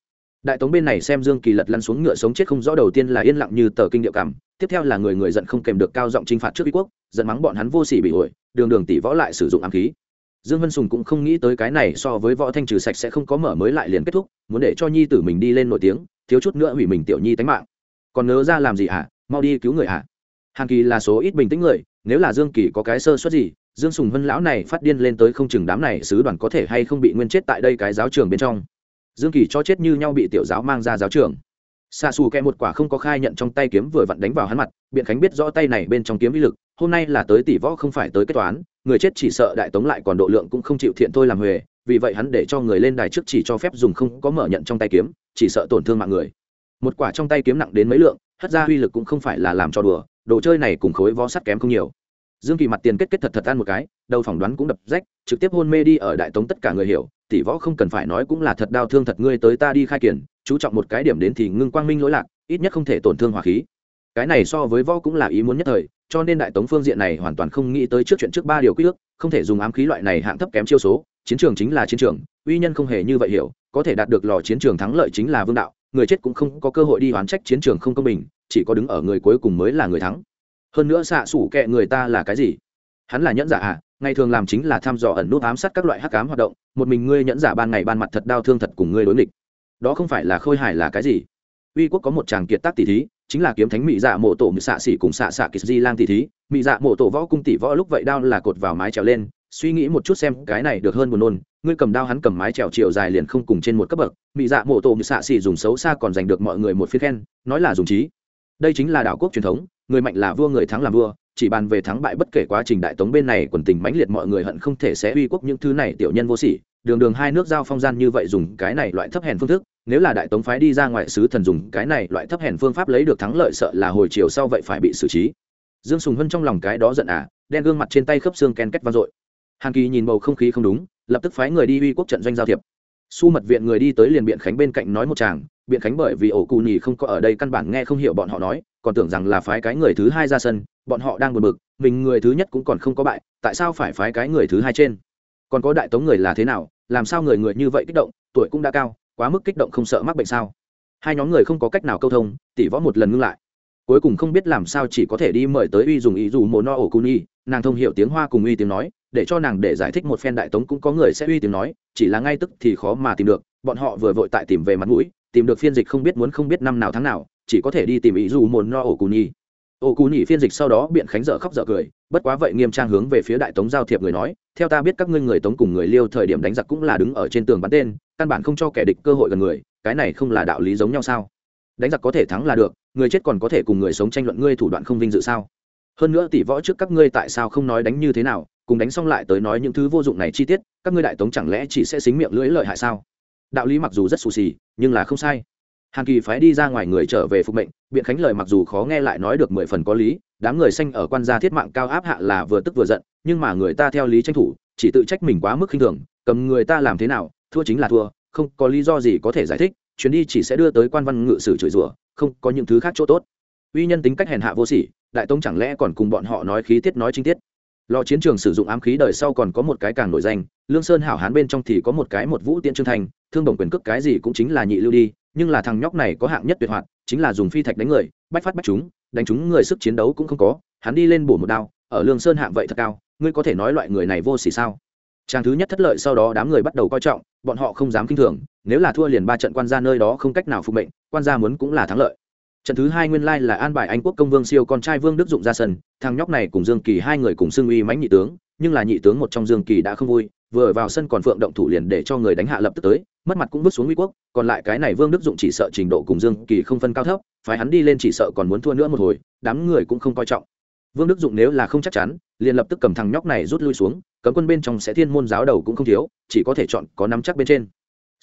Đại tống bên này xem dương kỳ lật lăn xuống ngựa sống chết không rõ đầu tiên là yên lặng như tờ kinh điệu cảm, tiếp theo là người người giận không kèm được cao giọng chinh phạt trước uy quốc, giận mắng bọn hắn vô sỉ bị ổi đường đường tỷ võ lại sử dụng ám khí. Dương vân sùng cũng không nghĩ tới cái này so với võ thanh trừ sạch sẽ không có mở mới lại liền kết thúc, muốn để cho nhi tử mình đi lên nổi tiếng, thiếu chút nữa hủy mình tiểu nhi tánh mạng. Còn nớ ra làm gì hả? Mau đi cứu người hả? Hàn kỳ là số ít bình tĩnh người, nếu là dương kỳ có cái sơ suất gì dương sùng vân lão này phát điên lên tới không chừng đám này sứ đoàn có thể hay không bị nguyên chết tại đây cái giáo trường bên trong. Dương kỳ cho chết như nhau bị tiểu giáo mang ra giáo trường. Xa xù kẹ một quả không có khai nhận trong tay kiếm vừa vặn đánh vào hắn mặt, biện khánh biết rõ tay này bên trong kiếm uy lực, hôm nay là tới tỷ võ không phải tới kết toán, người chết chỉ sợ đại tống lại còn độ lượng cũng không chịu thiện thôi làm huề, vì vậy hắn để cho người lên đài trước chỉ cho phép dùng không có mở nhận trong tay kiếm, chỉ sợ tổn thương mạng người. Một quả trong tay kiếm nặng đến mấy lượng, hất ra uy lực cũng không phải là làm cho đùa, đồ chơi này cùng khối vó sắt kém không nhiều dương kỳ mặt tiền kết kết thật thật ăn một cái, đầu phỏng đoán cũng đập rách, trực tiếp hôn mê đi ở đại tống tất cả người hiểu, tỷ võ không cần phải nói cũng là thật đau thương thật ngươi tới ta đi khai kiển, chú trọng một cái điểm đến thì ngưng quang minh lỗi lạc, ít nhất không thể tổn thương hỏa khí. Cái này so với võ cũng là ý muốn nhất thời, cho nên đại tống phương diện này hoàn toàn không nghĩ tới trước chuyện trước ba điều quy ước, không thể dùng ám khí loại này hạng thấp kém chiêu số, chiến trường chính là chiến trường, uy nhân không hề như vậy hiểu, có thể đạt được lò chiến trường thắng lợi chính là vương đạo, người chết cũng không có cơ hội đi oán trách chiến trường không công bình, chỉ có đứng ở người cuối cùng mới là người thắng hơn nữa xạ xủ kệ người ta là cái gì? Hắn là nhẫn giả à? Ngày thường làm chính là thăm dò ẩn nút ám sát các loại hắc ám hoạt động, một mình ngươi nhẫn giả ban ngày ban mặt thật đau thương thật cùng ngươi đối nghịch. Đó không phải là khôi hài là cái gì? Uy quốc có một chàng kiệt tác tỷ thí, chính là kiếm thánh mỹ dạ mộ tổ mỹ xạ xỉ cùng xạ xạ kỳ di lang tỷ thí. Mỹ dạ mộ tổ võ cung tỷ võ lúc vậy đao là cột vào mái trèo lên, suy nghĩ một chút xem cái này được hơn buồn nôn. Ngươi cầm đao hắn cầm mái trèo chiều dài liền không cùng trên một cấp bậc. Mỹ dạ mộ tổ mỹ xạ xỉ dùng xấu xa còn giành được mọi người một phiên khen, nói là dùng trí đây chính là đạo quốc truyền thống, người mạnh là vua, người thắng làm vua, chỉ bàn về thắng bại bất kể quá trình đại tống bên này quần tình mãnh liệt mọi người hận không thể sẽ uy quốc những thứ này tiểu nhân vô sỉ. Đường đường hai nước giao phong gian như vậy dùng cái này loại thấp hèn phương thức, nếu là đại tống phái đi ra ngoại sứ thần dùng cái này loại thấp hèn phương pháp lấy được thắng lợi sợ là hồi chiều sau vậy phải bị xử trí. Dương sùng hân trong lòng cái đó giận à đen gương mặt trên tay khớp xương ken kết vang dội. Hàn kỳ nhìn bầu không khí không đúng, lập tức phái người đi uy quốc trận doanh giao thiệp su mật viện người đi tới liền biện khánh bên cạnh nói một chàng, biện khánh bởi vì ổ cù nhì không có ở đây căn bản nghe không hiểu bọn họ nói, còn tưởng rằng là phái cái người thứ hai ra sân, bọn họ đang buồn bực, mình người thứ nhất cũng còn không có bại, tại sao phải phái cái người thứ hai trên? Còn có đại tống người là thế nào, làm sao người người như vậy kích động, tuổi cũng đã cao, quá mức kích động không sợ mắc bệnh sao? Hai nhóm người không có cách nào câu thông tỷ võ một lần ngưng lại. Cuối cùng không biết làm sao chỉ có thể đi mời tới uy dùng ý dù mồ no ổ cù nhì, nàng thông hiểu tiếng hoa cùng uy tiếng nói để cho nàng để giải thích một phen đại tống cũng có người sẽ uy tiếng nói, chỉ là ngay tức thì khó mà tìm được, bọn họ vừa vội tại tìm về mặt mũi, tìm được phiên dịch không biết muốn không biết năm nào tháng nào, chỉ có thể đi tìm ý dù mồ no ổ cuni ổ cuni phiên dịch sau đó biện khánh dở khóc dở cười, bất quá vậy nghiêm trang hướng về phía đại tống giao thiệp người nói, theo ta biết các ngươi người tống cùng người liêu thời điểm đánh giặc cũng là đứng ở trên tường bắn tên, căn bản không cho kẻ địch cơ hội gần người, cái này không là đạo lý giống nhau sao? Đánh giặc có thể thắng là được, người chết còn có thể cùng người sống tranh luận ngươi thủ đoạn không vinh dự sao? Hơn nữa tỷ võ trước các ngươi tại sao không nói đánh như thế nào, cùng đánh xong lại tới nói những thứ vô dụng này chi tiết, các ngươi đại tống chẳng lẽ chỉ sẽ xính miệng lưỡi lợi hại sao? Đạo lý mặc dù rất xù xì, nhưng là không sai. Hàn kỳ phái đi ra ngoài người trở về phục mệnh, biện khánh lời mặc dù khó nghe lại nói được mười phần có lý, đám người xanh ở quan gia thiết mạng cao áp hạ là vừa tức vừa giận, nhưng mà người ta theo lý tranh thủ, chỉ tự trách mình quá mức khinh thường, cầm người ta làm thế nào, thua chính là thua, không có lý do gì có thể giải thích, chuyến đi chỉ sẽ đưa tới quan văn ngự sử chửi rủa, không có những thứ khác chỗ tốt. Uy nhân tính cách hèn hạ vô sỉ đại tông chẳng lẽ còn cùng bọn họ nói khí tiết nói chính tiết? Lò chiến trường sử dụng ám khí đời sau còn có một cái càng nổi danh, lương sơn hảo hán bên trong thì có một cái một vũ tiễn trương thành, thương đồng quyền cước cái gì cũng chính là nhị lưu đi, nhưng là thằng nhóc này có hạng nhất tuyệt hoạt, chính là dùng phi thạch đánh người, bách phát bách chúng, đánh chúng người sức chiến đấu cũng không có, hắn đi lên bổ một đao, ở lương sơn hạng vậy thật cao, ngươi có thể nói loại người này vô xỉ sao? Trang thứ nhất thất lợi sau đó đám người bắt đầu coi trọng, bọn họ không dám kinh thường, nếu là thua liền ba trận quan gia nơi đó không cách nào phục mệnh, quan gia muốn cũng là thắng lợi trận thứ hai nguyên lai là an bài anh quốc công vương siêu con trai vương đức dụng ra sân, thằng nhóc này cùng dương kỳ hai người cùng xưng uy mãnh nhị tướng, nhưng là nhị tướng một trong dương kỳ đã không vui, vừa vào sân còn phượng động thủ liền để cho người đánh hạ lập tức tới, mất mặt cũng bước xuống uy quốc, còn lại cái này vương đức dụng chỉ sợ trình độ cùng dương kỳ không phân cao thấp phải hắn đi lên chỉ sợ còn muốn thua nữa một hồi, đám người cũng không coi trọng. Vương đức dụng nếu là không chắc chắn, liền lập tức cầm thằng nhóc này rút lui xuống, cấm quân bên trong sẽ thiên môn giáo đầu cũng không thiếu, chỉ có thể chọn có nắm chắc bên trên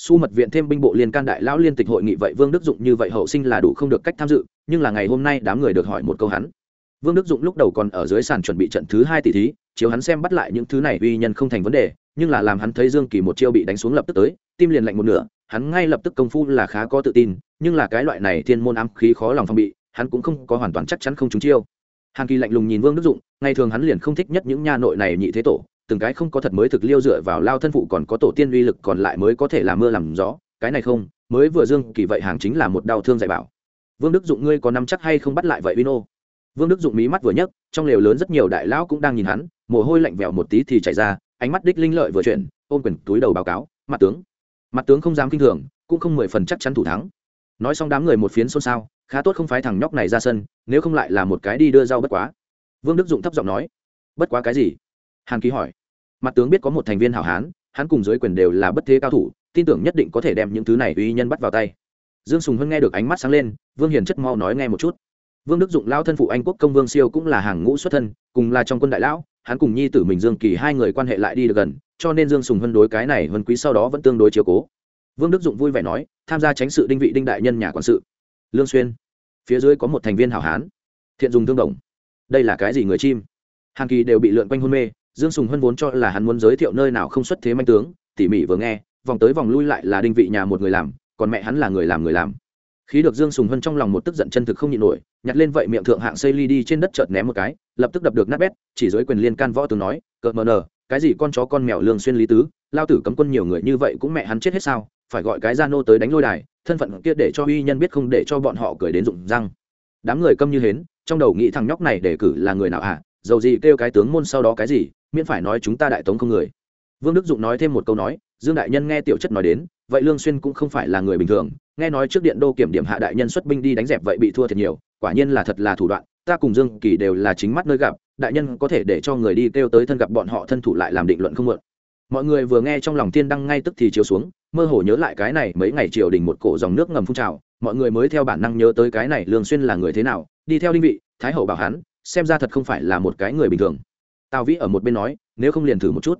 su mật viện thêm binh bộ liên can đại lão liên tịch hội nghị vậy vương đức dụng như vậy hậu sinh là đủ không được cách tham dự, nhưng là ngày hôm nay đám người được hỏi một câu hắn. Vương đức dụng lúc đầu còn ở dưới sàn chuẩn bị trận thứ hai tỷ thí, chiếu hắn xem bắt lại những thứ này uy nhân không thành vấn đề, nhưng là làm hắn thấy dương kỳ một chiêu bị đánh xuống lập tức tới, tim liền lạnh một nửa, hắn ngay lập tức công phu là khá có tự tin, nhưng là cái loại này thiên môn ám khí khó lòng phòng bị, hắn cũng không có hoàn toàn chắc chắn không trúng chiêu. Hàn kỳ lạnh lùng nhìn vương đức dụng, ngày thường hắn liền không thích nhất những nha nội này nhị thế tổ từng cái không có thật mới thực liêu dựa vào lao thân phụ còn có tổ tiên uy lực còn lại mới có thể làm mưa làm gió, cái này không, mới vừa dương, kỳ vậy hàng chính là một đau thương dạy bảo. Vương đức dụng ngươi có nắm chắc hay không bắt lại vậy vino? Vương đức dụng mí mắt vừa nhấc, trong lều lớn rất nhiều đại lão cũng đang nhìn hắn, mồ hôi lạnh vèo một tí thì chảy ra, ánh mắt đích linh lợi vừa chuyển, ôm quyền túi đầu báo cáo, mặt tướng mặt tướng không dám kinh thường, cũng không mười phần chắc chắn thủ thắng. Nói xong đám người một phiến xôn xao, khá tốt không phái thằng nhóc này ra sân, nếu không lại là một cái đi đưa rau bất quá. Vương đức dụng thấp giọng nói, bất quá cái gì? Hàn ký hỏi mặt tướng biết có một thành viên hảo hán, hắn cùng dưới quyền đều là bất thế cao thủ, tin tưởng nhất định có thể đem những thứ này uy nhân bắt vào tay. Dương sùng hân nghe được ánh mắt sáng lên, vương hiền chất mau nói nghe một chút. Vương đức dụng lao thân phụ anh quốc công vương siêu cũng là hàng ngũ xuất thân, cùng là trong quân đại lão, hắn cùng nhi tử mình dương kỳ hai người quan hệ lại đi được gần, cho nên dương sùng hân đối cái này hân quý sau đó vẫn tương đối chiều cố. Vương đức dụng vui vẻ nói, tham gia tránh sự đinh vị đinh đại nhân nhà quản sự. Lương xuyên. Phía dưới có một thành viên hảo hán. Thiện dùng thương đồng. Đây là cái gì người chim? Hàng kỳ đều bị lượn quanh hôn mê dương sùng hân vốn cho là hắn muốn giới thiệu nơi nào không xuất thế manh tướng, tỉ mỉ vừa nghe, vòng tới vòng lui lại là đinh vị nhà một người làm, còn mẹ hắn là người làm người làm. Khí được dương sùng hân trong lòng một tức giận chân thực không nhịn nổi, nhặt lên vậy miệng thượng hạng xây ly đi trên đất chợt ném một cái, lập tức đập được nát bét, chỉ dưới quyền liên can võ tướng nói, cợt mờ nờ, cái gì con chó con mèo lương xuyên lý tứ, lao tử cấm quân nhiều người như vậy cũng mẹ hắn chết hết sao, phải gọi cái gia nô tới đánh lôi đài, thân phận kia để cho uy nhân biết không để cho bọn họ cười đến rụng răng. Đám người câm như hến, trong đầu nghĩ thằng nhóc này để cử là người nào à dầu gì kêu cái tướng môn sau đó cái gì? Miễn phải nói chúng ta đại tống không người. Vương đức dụng nói thêm một câu nói, dương đại nhân nghe tiểu chất nói đến, vậy lương xuyên cũng không phải là người bình thường, nghe nói trước điện đô kiểm điểm hạ đại nhân xuất binh đi đánh dẹp vậy bị thua thiệt nhiều, quả nhiên là thật là thủ đoạn, ta cùng dương kỳ đều là chính mắt nơi gặp, đại nhân có thể để cho người đi kêu tới thân gặp bọn họ thân thủ lại làm định luận không mượn. Mọi người vừa nghe trong lòng tiên đăng ngay tức thì chiếu xuống, mơ hồ nhớ lại cái này mấy ngày triều đình một cổ dòng nước ngầm phun trào, mọi người mới theo bản năng nhớ tới cái này lương xuyên là người thế nào, đi theo đinh vị, thái hậu bảo hắn, xem ra thật không phải là một cái người bình thường tào vĩ ở một bên nói, nếu không liền thử một chút.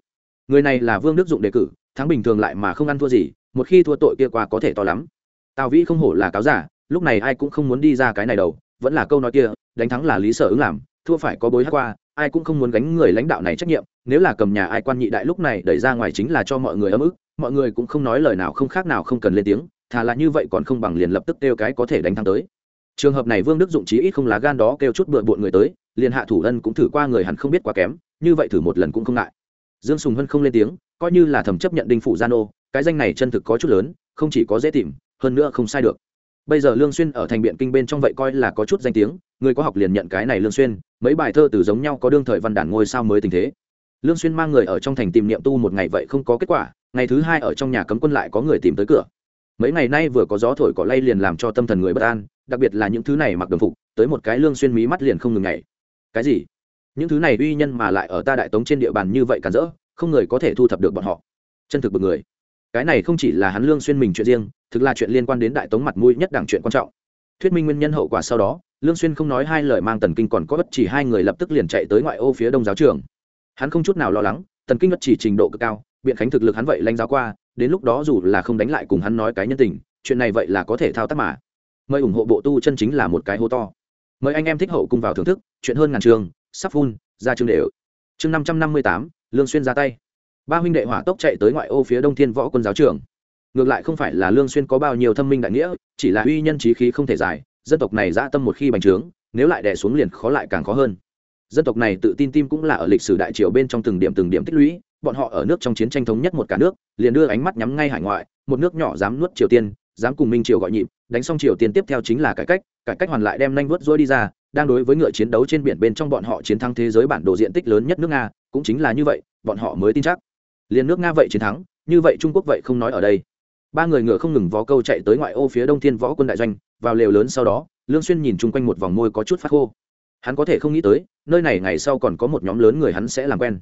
Người này là vương đức dụng đề cử, thắng bình thường lại mà không ăn thua gì, một khi thua tội kia qua có thể to lắm. Tào vĩ không hổ là cáo giả, lúc này ai cũng không muốn đi ra cái này đầu, vẫn là câu nói kia, đánh thắng là lý sở ứng làm, thua phải có bối hát qua, ai cũng không muốn gánh người lãnh đạo này trách nhiệm, nếu là cầm nhà ai quan nhị đại lúc này đẩy ra ngoài chính là cho mọi người ấm ức, mọi người cũng không nói lời nào không khác nào không cần lên tiếng, thà là như vậy còn không bằng liền lập tức kêu cái có thể đánh thắng tới trường hợp này vương đức dụng chí ít không lá gan đó kêu chút bựa bộn người tới, liền hạ thủ ân cũng thử qua người hẳn không biết quá kém, như vậy thử một lần cũng không ngại. Dương sùng hân không lên tiếng, coi như là thẩm chấp nhận đinh phụ gia nô, cái danh này chân thực có chút lớn, không chỉ có dễ tìm, hơn nữa không sai được. Bây giờ lương xuyên ở thành biện kinh bên trong vậy coi là có chút danh tiếng, người có học liền nhận cái này lương xuyên, mấy bài thơ từ giống nhau có đương thời văn đản ngôi sao mới tình thế. Lương xuyên mang người ở trong thành tìm niệm tu một ngày vậy không có kết quả, ngày thứ hai ở trong nhà cấm quân lại có người tìm tới cửa mấy ngày nay vừa có gió thổi cỏ lay liền làm cho tâm thần người bất an, đặc biệt là những thứ này mặc đồng phục, tới một cái lương xuyên mí mắt liền không ngừng nhảy. cái gì? Những thứ này uy nhân mà lại ở ta đại tống trên địa bàn như vậy cản rỡ, không người có thể thu thập được bọn họ. Chân thực bực người. Cái này không chỉ là hắn lương xuyên mình chuyện riêng, thực là chuyện liên quan đến đại tống mặt mũi nhất đẳng chuyện quan trọng. Thuyết minh nguyên nhân hậu quả sau đó, lương xuyên không nói hai lời mang tần kinh còn có bất chỉ hai người lập tức liền chạy tới ngoại ô phía đông giáo trường. Hắn không chút nào lo lắng, tần kinh bất chỉ trình độ cực cao, biện khánh thực lực hắn vậy lãnh giáo qua đến lúc đó dù là không đánh lại cùng hắn nói cái nhân tình, chuyện này vậy là có thể thao tác mà. Mời ủng hộ bộ tu chân chính là một cái hô to. Mời anh em thích hậu cùng vào thưởng thức, chuyện hơn ngàn trường, sắp phun ra chương đều. Chương năm trăm năm mươi tám, lương xuyên ra tay. Ba huynh đệ hỏa tốc chạy tới ngoại ô phía đông thiên võ quân giáo trường. Ngược lại không phải là lương xuyên có bao nhiêu thâm minh đại nghĩa, chỉ là uy nhân trí khí không thể giải, dân tộc này dã tâm một khi bành trướng, nếu lại đè xuống liền khó lại càng khó hơn. Dân tộc này tự tin tim cũng là ở lịch sử đại triều bên trong từng điểm từng điểm tích lũy bọn họ ở nước trong chiến tranh thống nhất một cả nước, liền đưa ánh mắt nhắm ngay hải ngoại, một nước nhỏ dám nuốt triều tiên, dám cùng minh triều gọi nhịp, đánh xong triều tiên tiếp theo chính là cải cách cải cách hoàn lại đem nhanh vớt rối đi ra, đang đối với ngựa chiến đấu trên biển bên trong bọn họ chiến thắng thế giới bản đồ diện tích lớn nhất nước nga, cũng chính là như vậy, bọn họ mới tin chắc. Liền nước nga vậy chiến thắng, như vậy trung quốc vậy không nói ở đây. Ba người ngựa không ngừng vó câu chạy tới ngoại ô phía đông thiên võ quân đại doanh, vào lều lớn sau đó, lương xuyên nhìn chung quanh một vòng môi có chút phát khô. Hắn có thể không nghĩ tới, nơi này ngày sau còn có một nhóm lớn người hắn sẽ làm quen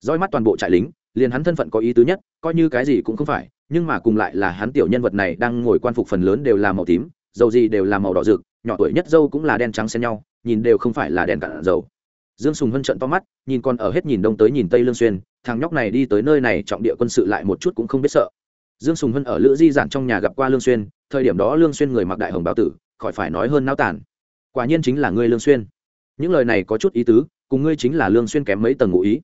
roi mắt toàn bộ trại lính, liền hắn thân phận có ý tứ nhất, coi như cái gì cũng không phải, nhưng mà cùng lại là hắn tiểu nhân vật này đang ngồi quan phục phần lớn đều là màu tím, dầu gì đều là màu đỏ rực, nhỏ tuổi nhất dâu cũng là đen trắng xen nhau, nhìn đều không phải là đèn cạn dầu. Dương sùng hân trận to mắt, nhìn con ở hết nhìn đông tới nhìn tây lương xuyên, thằng nhóc này đi tới nơi này trọng địa quân sự lại một chút cũng không biết sợ. Dương sùng hân ở lữ di giản trong nhà gặp qua lương xuyên, thời điểm đó lương xuyên người mặc đại hồng báo tử, khỏi phải nói hơn nao tản quả nhiên chính là ngươi lương xuyên. Những lời này có chút ý tứ, cùng ngươi chính là lương xuyên kém mấy tầng ngụ ý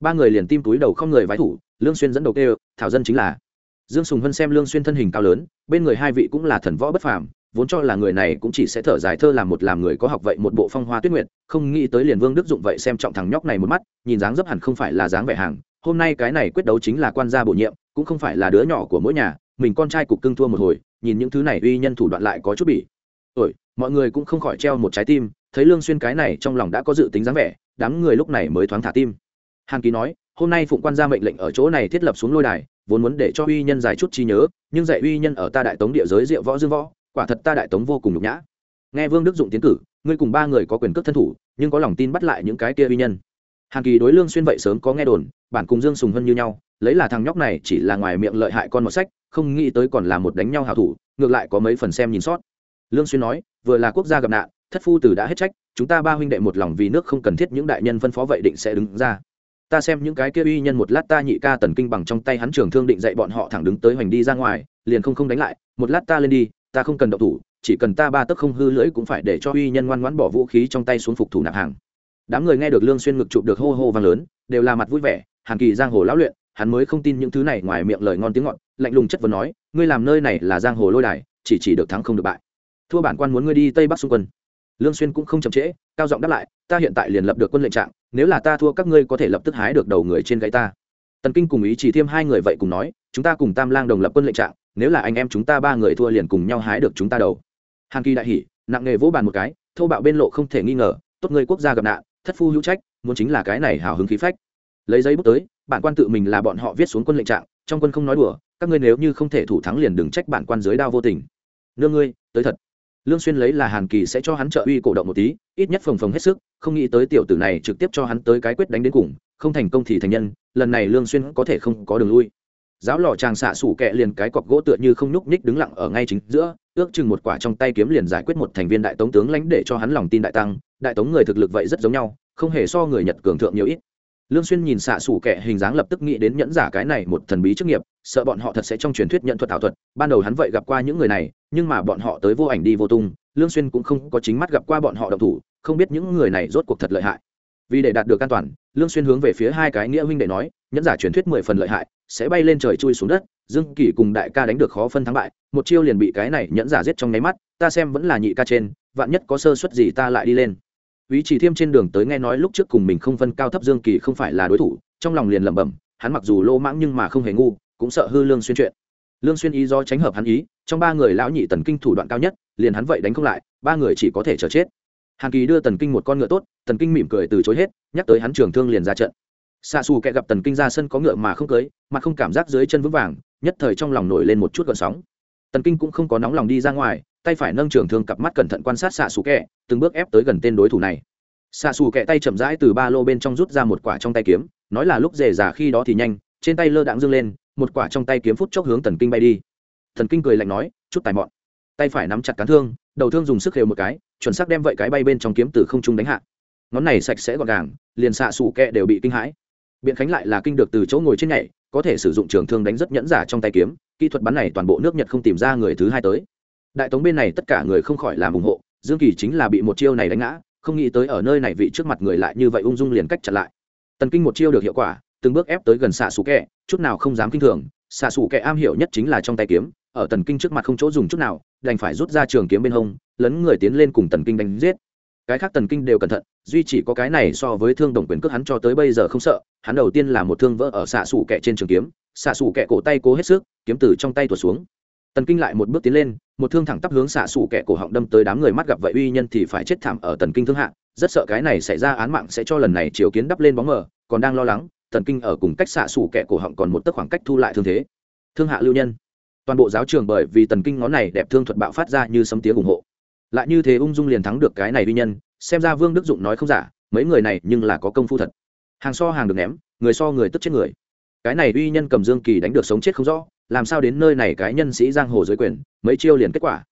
ba người liền tim túi đầu không người vái thủ, lương xuyên dẫn đầu kêu, thảo dân chính là. Dương sùng hân xem lương xuyên thân hình cao lớn, bên người hai vị cũng là thần võ bất phàm, vốn cho là người này cũng chỉ sẽ thở dài thơ làm một làm người có học vậy một bộ phong hoa tuyết nguyệt, không nghĩ tới liền vương đức dụng vậy xem trọng thằng nhóc này một mắt, nhìn dáng dấp hẳn không phải là dáng vẻ hàng, hôm nay cái này quyết đấu chính là quan gia bổ nhiệm, cũng không phải là đứa nhỏ của mỗi nhà, mình con trai cục cưng thua một hồi, nhìn những thứ này uy nhân thủ đoạn lại có chút bỉ ổi, mọi người cũng không khỏi treo một trái tim, thấy lương xuyên cái này trong lòng đã có dự tính dáng vẻ, đám người lúc này mới thoáng thả tim hàn ký nói, hôm nay phụng quan gia mệnh lệnh ở chỗ này thiết lập xuống lôi đài, vốn muốn để cho uy nhân giải chút trí nhớ, nhưng dạy uy nhân ở ta đại tống địa giới diệu võ dương võ, quả thật ta đại tống vô cùng nhục nhã. Nghe vương đức dụng tiến cử, ngươi cùng ba người có quyền cước thân thủ, nhưng có lòng tin bắt lại những cái kia uy nhân. Hàn kỳ đối lương xuyên vậy sớm có nghe đồn, bản cùng dương sùng hân như nhau, lấy là thằng nhóc này chỉ là ngoài miệng lợi hại con một sách, không nghĩ tới còn là một đánh nhau hảo thủ, ngược lại có mấy phần xem nhìn sót. Lương xuyên nói, vừa là quốc gia gặp nạn, thất phu tử đã hết trách, chúng ta ba huynh đệ một lòng vì nước không cần thiết những đại nhân phân phó vậy định sẽ đứng ra ta xem những cái kia uy nhân một lát ta nhị ca tần kinh bằng trong tay hắn trường thương định dạy bọn họ thẳng đứng tới hoành đi ra ngoài, liền không không đánh lại, một lát ta lên đi, ta không cần động thủ, chỉ cần ta ba tấc không hư lưỡi cũng phải để cho uy nhân ngoan ngoãn bỏ vũ khí trong tay xuống phục thủ nạp hàng. Đám người nghe được lương xuyên ngực chụp được hô hô vang lớn, đều là mặt vui vẻ, hàn kỳ giang hồ lão luyện, hắn mới không tin những thứ này ngoài miệng lời ngon tiếng ngọt, lạnh lùng chất vấn nói, ngươi làm nơi này là giang hồ lôi đài, chỉ chỉ được thắng không được bại. Thua bản quan muốn ngươi đi tây bắc xung quân lương xuyên cũng không chậm trễ, cao giọng đáp lại, ta hiện tại liền lập được quân lệnh trạng, nếu là ta thua các ngươi có thể lập tức hái được đầu người trên gãy ta. Tần kinh cùng ý chỉ thêm hai người vậy cùng nói, chúng ta cùng tam lang đồng lập quân lệnh trạng, nếu là anh em chúng ta ba người thua liền cùng nhau hái được chúng ta đầu. Hàn kỳ đại hỉ, nặng nghề vỗ bàn một cái, thô bạo bên lộ không thể nghi ngờ, tốt người quốc gia gặp nạn, thất phu hữu trách, muốn chính là cái này hào hứng khí phách. Lấy giấy bút tới, bản quan tự mình là bọn họ viết xuống quân lệnh trạng, trong quân không nói đùa, các ngươi nếu như không thể thủ thắng liền đừng trách bản quan dưới đao vô tình. Nương ngươi, tới thật lương xuyên lấy là hàn kỳ sẽ cho hắn trợ uy cổ động một tí, ít nhất phồng phồng hết sức, không nghĩ tới tiểu tử này trực tiếp cho hắn tới cái quyết đánh đến cùng, không thành công thì thành nhân, lần này lương xuyên có thể không có đường lui. Giáo lò chàng xạ sủ kẹ liền cái cọc gỗ tựa như không nhúc nhích đứng lặng ở ngay chính giữa, ước chừng một quả trong tay kiếm liền giải quyết một thành viên đại tống tướng lãnh để cho hắn lòng tin đại tăng, đại tống người thực lực vậy rất giống nhau, không hề so người nhật cường thượng nhiều ít lương xuyên nhìn xạ sủ kẻ hình dáng lập tức nghĩ đến nhẫn giả cái này một thần bí chức nghiệp, sợ bọn họ thật sẽ trong truyền thuyết nhận thuật ảo thuật. Ban đầu hắn vậy gặp qua những người này, nhưng mà bọn họ tới vô ảnh đi vô tung, lương xuyên cũng không có chính mắt gặp qua bọn họ động thủ, không biết những người này rốt cuộc thật lợi hại. Vì để đạt được an toàn, lương xuyên hướng về phía hai cái nghĩa huynh đệ nói, nhẫn giả truyền thuyết mười phần lợi hại, sẽ bay lên trời chui xuống đất, dương kỳ cùng đại ca đánh được khó phân thắng bại, một chiêu liền bị cái này nhẫn giả giết trong nháy mắt, ta xem vẫn là nhị ca trên, vạn nhất có sơ suất gì ta lại đi lên ý Chỉ Thiêm trên đường tới nghe nói lúc trước cùng mình không phân cao thấp Dương Kỳ không phải là đối thủ, trong lòng liền lẩm bẩm, hắn mặc dù lô mãng nhưng mà không hề ngu, cũng sợ hư Lương Xuyên chuyện. Lương Xuyên ý do tránh hợp hắn ý, trong ba người lão nhị tần kinh thủ đoạn cao nhất, liền hắn vậy đánh không lại, ba người chỉ có thể chờ chết. Hàn Kỳ đưa Tần Kinh một con ngựa tốt, Tần Kinh mỉm cười từ chối hết, nhắc tới hắn trường thương liền ra trận. Sa xù kẻ gặp Tần Kinh ra sân có ngựa mà không cưới, mặt không cảm giác dưới chân vững vàng, nhất thời trong lòng nổi lên một chút gợn sóng. Tần Kinh cũng không có nóng lòng đi ra ngoài, tay phải nâng trường thương cặp mắt cẩn thận quan sát xạ xù kẹ, từng bước ép tới gần tên đối thủ này. Xạ xù kẹ tay chậm rãi từ ba lô bên trong rút ra một quả trong tay kiếm, nói là lúc dề già khi đó thì nhanh, trên tay lơ đãng dâng lên, một quả trong tay kiếm phút chốc hướng tần kinh bay đi. Thần kinh cười lạnh nói, chút tài mọn. Tay phải nắm chặt cán thương, đầu thương dùng sức khều một cái, chuẩn xác đem vậy cái bay bên trong kiếm từ không trung đánh hạ. Ngón này sạch sẽ gọn gàng, liền xạ xù kẹ đều bị kinh hãi. Biện khánh lại là kinh được từ chỗ ngồi trên nhảy, có thể sử dụng trường thương đánh rất nhẫn giả trong tay kiếm, kỹ thuật bắn này toàn bộ nước nhật không tìm ra người thứ hai tới đại tống bên này tất cả người không khỏi làm ủng hộ, dương kỳ chính là bị một chiêu này đánh ngã, không nghĩ tới ở nơi này vị trước mặt người lại như vậy ung dung liền cách chặn lại. Tần kinh một chiêu được hiệu quả, từng bước ép tới gần xạ xù kẹ, chút nào không dám kinh thường, xạ xù kẹ am hiểu nhất chính là trong tay kiếm, ở tần kinh trước mặt không chỗ dùng chút nào, đành phải rút ra trường kiếm bên hông, lấn người tiến lên cùng tần kinh đánh giết. Cái khác tần kinh đều cẩn thận, duy chỉ có cái này so với thương đồng quyền cước hắn cho tới bây giờ không sợ, hắn đầu tiên là một thương vỡ ở xạ xù kẹ trên trường kiếm, xạ xù kẹ cổ tay cố hết sức, kiếm từ trong tay tuột xuống. Tần kinh lại một bước tiến lên một thương thẳng tắp hướng xạ xù kẻ cổ họng đâm tới đám người mắt gặp vậy uy nhân thì phải chết thảm ở tần kinh thương hạ. Rất sợ cái này xảy ra án mạng sẽ cho lần này chiếu kiến đắp lên bóng mờ, còn đang lo lắng, tần kinh ở cùng cách xạ xù kẻ cổ họng còn một tấc khoảng cách thu lại thương thế. Thương hạ lưu nhân. Toàn bộ giáo trường bởi vì tần kinh ngón này đẹp thương thuật bạo phát ra như sấm tiếng ủng hộ. Lại như thế ung dung liền thắng được cái này uy nhân, xem ra vương đức dụng nói không giả, mấy người này nhưng là có công phu thật. Hàng so hàng được ném, người so người tức chết người. Cái này uy nhân cầm dương kỳ đánh được sống chết không rõ làm sao đến nơi này cái nhân sĩ giang hồ dưới quyền, mấy chiêu liền kết quả.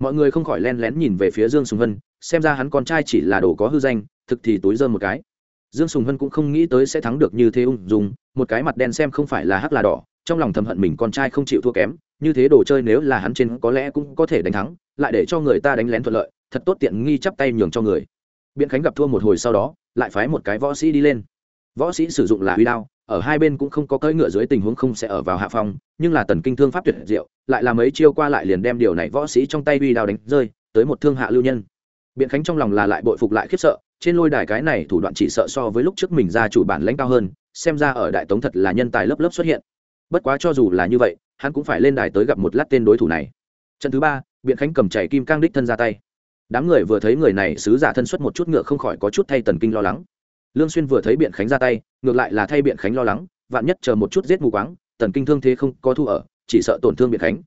Mọi người không khỏi len lén nhìn về phía dương sùng hân, xem ra hắn con trai chỉ là đồ có hư danh, thực thì túi dơm một cái. Dương sùng hân cũng không nghĩ tới sẽ thắng được như thế ung dung, một cái mặt đen xem không phải là hắc là đỏ, trong lòng thầm hận mình con trai không chịu thua kém, như thế đồ chơi nếu là hắn trên có lẽ cũng có thể đánh thắng, lại để cho người ta đánh lén thuận lợi, thật tốt tiện nghi chắp tay nhường cho người. Biện khánh gặp thua một hồi sau đó, lại phái một cái võ sĩ đi lên. Võ sĩ sử dụng là huy đao ở hai bên cũng không có cưỡi ngựa dưới tình huống không sẽ ở vào hạ phong, nhưng là tần kinh thương pháp tuyệt diệu, lại là mấy chiêu qua lại liền đem điều này võ sĩ trong tay uy đao đánh rơi, tới một thương hạ lưu nhân. Biện khánh trong lòng là lại bội phục lại khiếp sợ, trên lôi đài cái này thủ đoạn chỉ sợ so với lúc trước mình ra chủ bản lãnh cao hơn, xem ra ở đại tống thật là nhân tài lớp lớp xuất hiện. Bất quá cho dù là như vậy, hắn cũng phải lên đài tới gặp một lát tên đối thủ này. Trận thứ ba, biện khánh cầm chảy kim cang đích thân ra tay. Đám người vừa thấy người này sứ giả thân xuất một chút ngựa không khỏi có chút thay tần kinh lo lắng lương xuyên vừa thấy biện khánh ra tay, ngược lại là thay biện khánh lo lắng, vạn nhất chờ một chút giết mù quáng, tần kinh thương thế không có thu ở, chỉ sợ tổn thương biện khánh.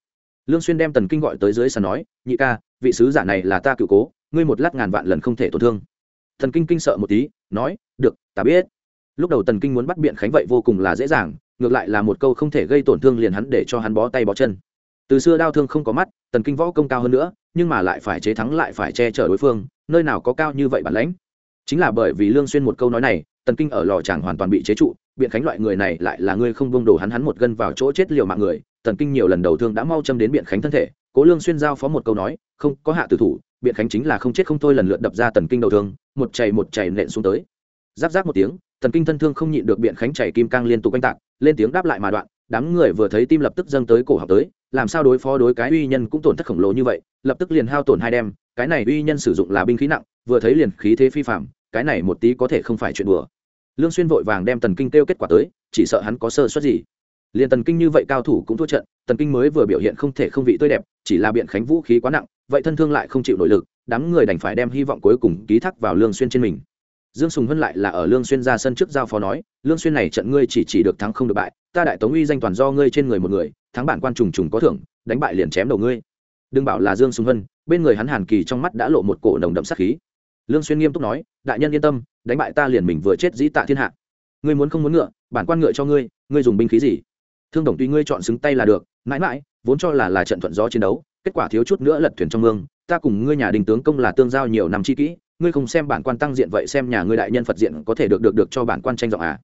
Lương xuyên đem tần kinh gọi tới dưới sàn nói, nhị ca, vị sứ giả này là ta cựu cố, ngươi một lát ngàn vạn lần không thể tổn thương. Thần kinh kinh sợ một tí, nói, được, ta biết. Lúc đầu tần kinh muốn bắt biện khánh vậy vô cùng là dễ dàng, ngược lại là một câu không thể gây tổn thương liền hắn để cho hắn bó tay bó chân. Từ xưa đau thương không có mắt, tần kinh võ công cao hơn nữa, nhưng mà lại phải chế thắng lại phải che chở đối phương, nơi nào có cao như vậy bản lãnh chính là bởi vì lương xuyên một câu nói này, tần kinh ở lò chàng hoàn toàn bị chế trụ, biện khánh loại người này lại là người không bông đồ hắn hắn một gân vào chỗ chết liều mạng người. Tần kinh nhiều lần đầu thương đã mau châm đến biện khánh thân thể, cố lương xuyên giao phó một câu nói, không, có hạ tử thủ, biện khánh chính là không chết không thôi lần lượt đập ra tần kinh đầu thương, một chảy một chảy nện xuống tới. Giáp giáp một tiếng, tần kinh thân thương không nhịn được biện khánh chảy kim cang liên tục quanh tạc, lên tiếng đáp lại mà đoạn, đám người vừa thấy tim lập tức dâng tới cổ học tới, làm sao đối phó đối cái uy nhân cũng tổn thất khổng lồ như vậy, lập tức liền hao tổn hai đem, cái này uy nhân sử dụng là binh khí nặng, vừa thấy liền khí thế phi phạm cái này một tí có thể không phải chuyện đùa. Lương xuyên vội vàng đem tần kinh kêu kết quả tới, chỉ sợ hắn có sơ suất gì. Liền tần kinh như vậy cao thủ cũng thua trận, tần kinh mới vừa biểu hiện không thể không vị tươi đẹp, chỉ là biện khánh vũ khí quá nặng, vậy thân thương lại không chịu nội lực, đám người đành phải đem hy vọng cuối cùng ký thác vào lương xuyên trên mình. Dương sùng hân lại là ở lương xuyên ra sân trước giao phó nói, lương xuyên này trận ngươi chỉ chỉ được thắng không được bại, ta đại tống uy danh toàn do ngươi trên người một người, thắng bản quan trùng trùng có thưởng, đánh bại liền chém đầu ngươi. Đừng bảo là dương sùng hân bên người hắn hàn kỳ trong mắt đã lộ một cổ nồng đậm sát khí lương xuyên nghiêm túc nói, đại nhân yên tâm, đánh bại ta liền mình vừa chết dĩ tạ thiên hạ. Ngươi muốn không muốn ngựa, bản quan ngựa cho ngươi ngươi dùng binh khí gì? Thương đồng tùy ngươi chọn xứng tay là được, mãi mãi, vốn cho là là trận thuận gió chiến đấu, kết quả thiếu chút nữa lật thuyền trong mương, ta cùng ngươi nhà đình tướng công là tương giao nhiều năm chi kỹ, ngươi không xem bản quan tăng diện vậy xem nhà ngươi đại nhân phật diện có thể được được được cho bản quan tranh giọng à?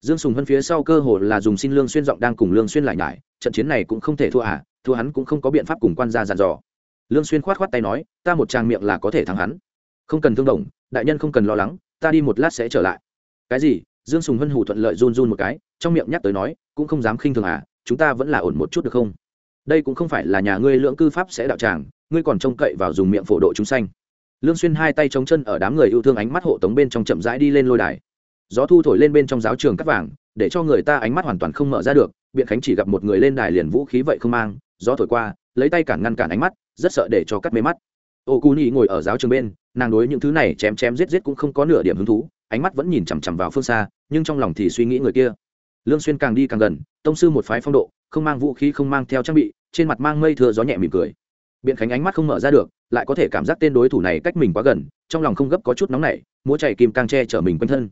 Dương sùng hơn phía sau cơ hồ là dùng xin lương xuyên giọng đang cùng lương xuyên lại nhải, trận chiến này cũng không thể thua à thua hắn cũng không có biện pháp cùng quan gia dàn dò. Lương xuyên khoát khoát tay nói, ta một tràng miệng là có thể thắng hắn không cần thương đồng, đại nhân không cần lo lắng ta đi một lát sẽ trở lại. Cái gì? Dương sùng hân hủ thuận lợi run run một cái trong miệng nhắc tới nói cũng không dám khinh thường à chúng ta vẫn là ổn một chút được không? Đây cũng không phải là nhà ngươi lưỡng cư pháp sẽ đạo tràng ngươi còn trông cậy vào dùng miệng phổ độ chúng sanh. Lương xuyên hai tay chống chân ở đám người yêu thương ánh mắt hộ tống bên trong chậm rãi đi lên lôi đài. Gió thu thổi lên bên trong giáo trường cắt vàng để cho người ta ánh mắt hoàn toàn không mở ra được biện khánh chỉ gặp một người lên đài liền vũ khí vậy không mang gió thổi qua lấy tay cản ngăn cản ánh mắt rất sợ để cho cắt mê mắt. Ô cu ngồi ở giáo trường bên nàng đối những thứ này chém chém giết giết cũng không có nửa điểm hứng thú, ánh mắt vẫn nhìn chằm chằm vào phương xa, nhưng trong lòng thì suy nghĩ người kia. Lương xuyên càng đi càng gần, tông sư một phái phong độ, không mang vũ khí, không mang theo trang bị, trên mặt mang mây thừa gió nhẹ mỉm cười. Biện khánh ánh mắt không mở ra được, lại có thể cảm giác tên đối thủ này cách mình quá gần, trong lòng không gấp có chút nóng nảy, múa chạy kim càng che chở mình quanh thân.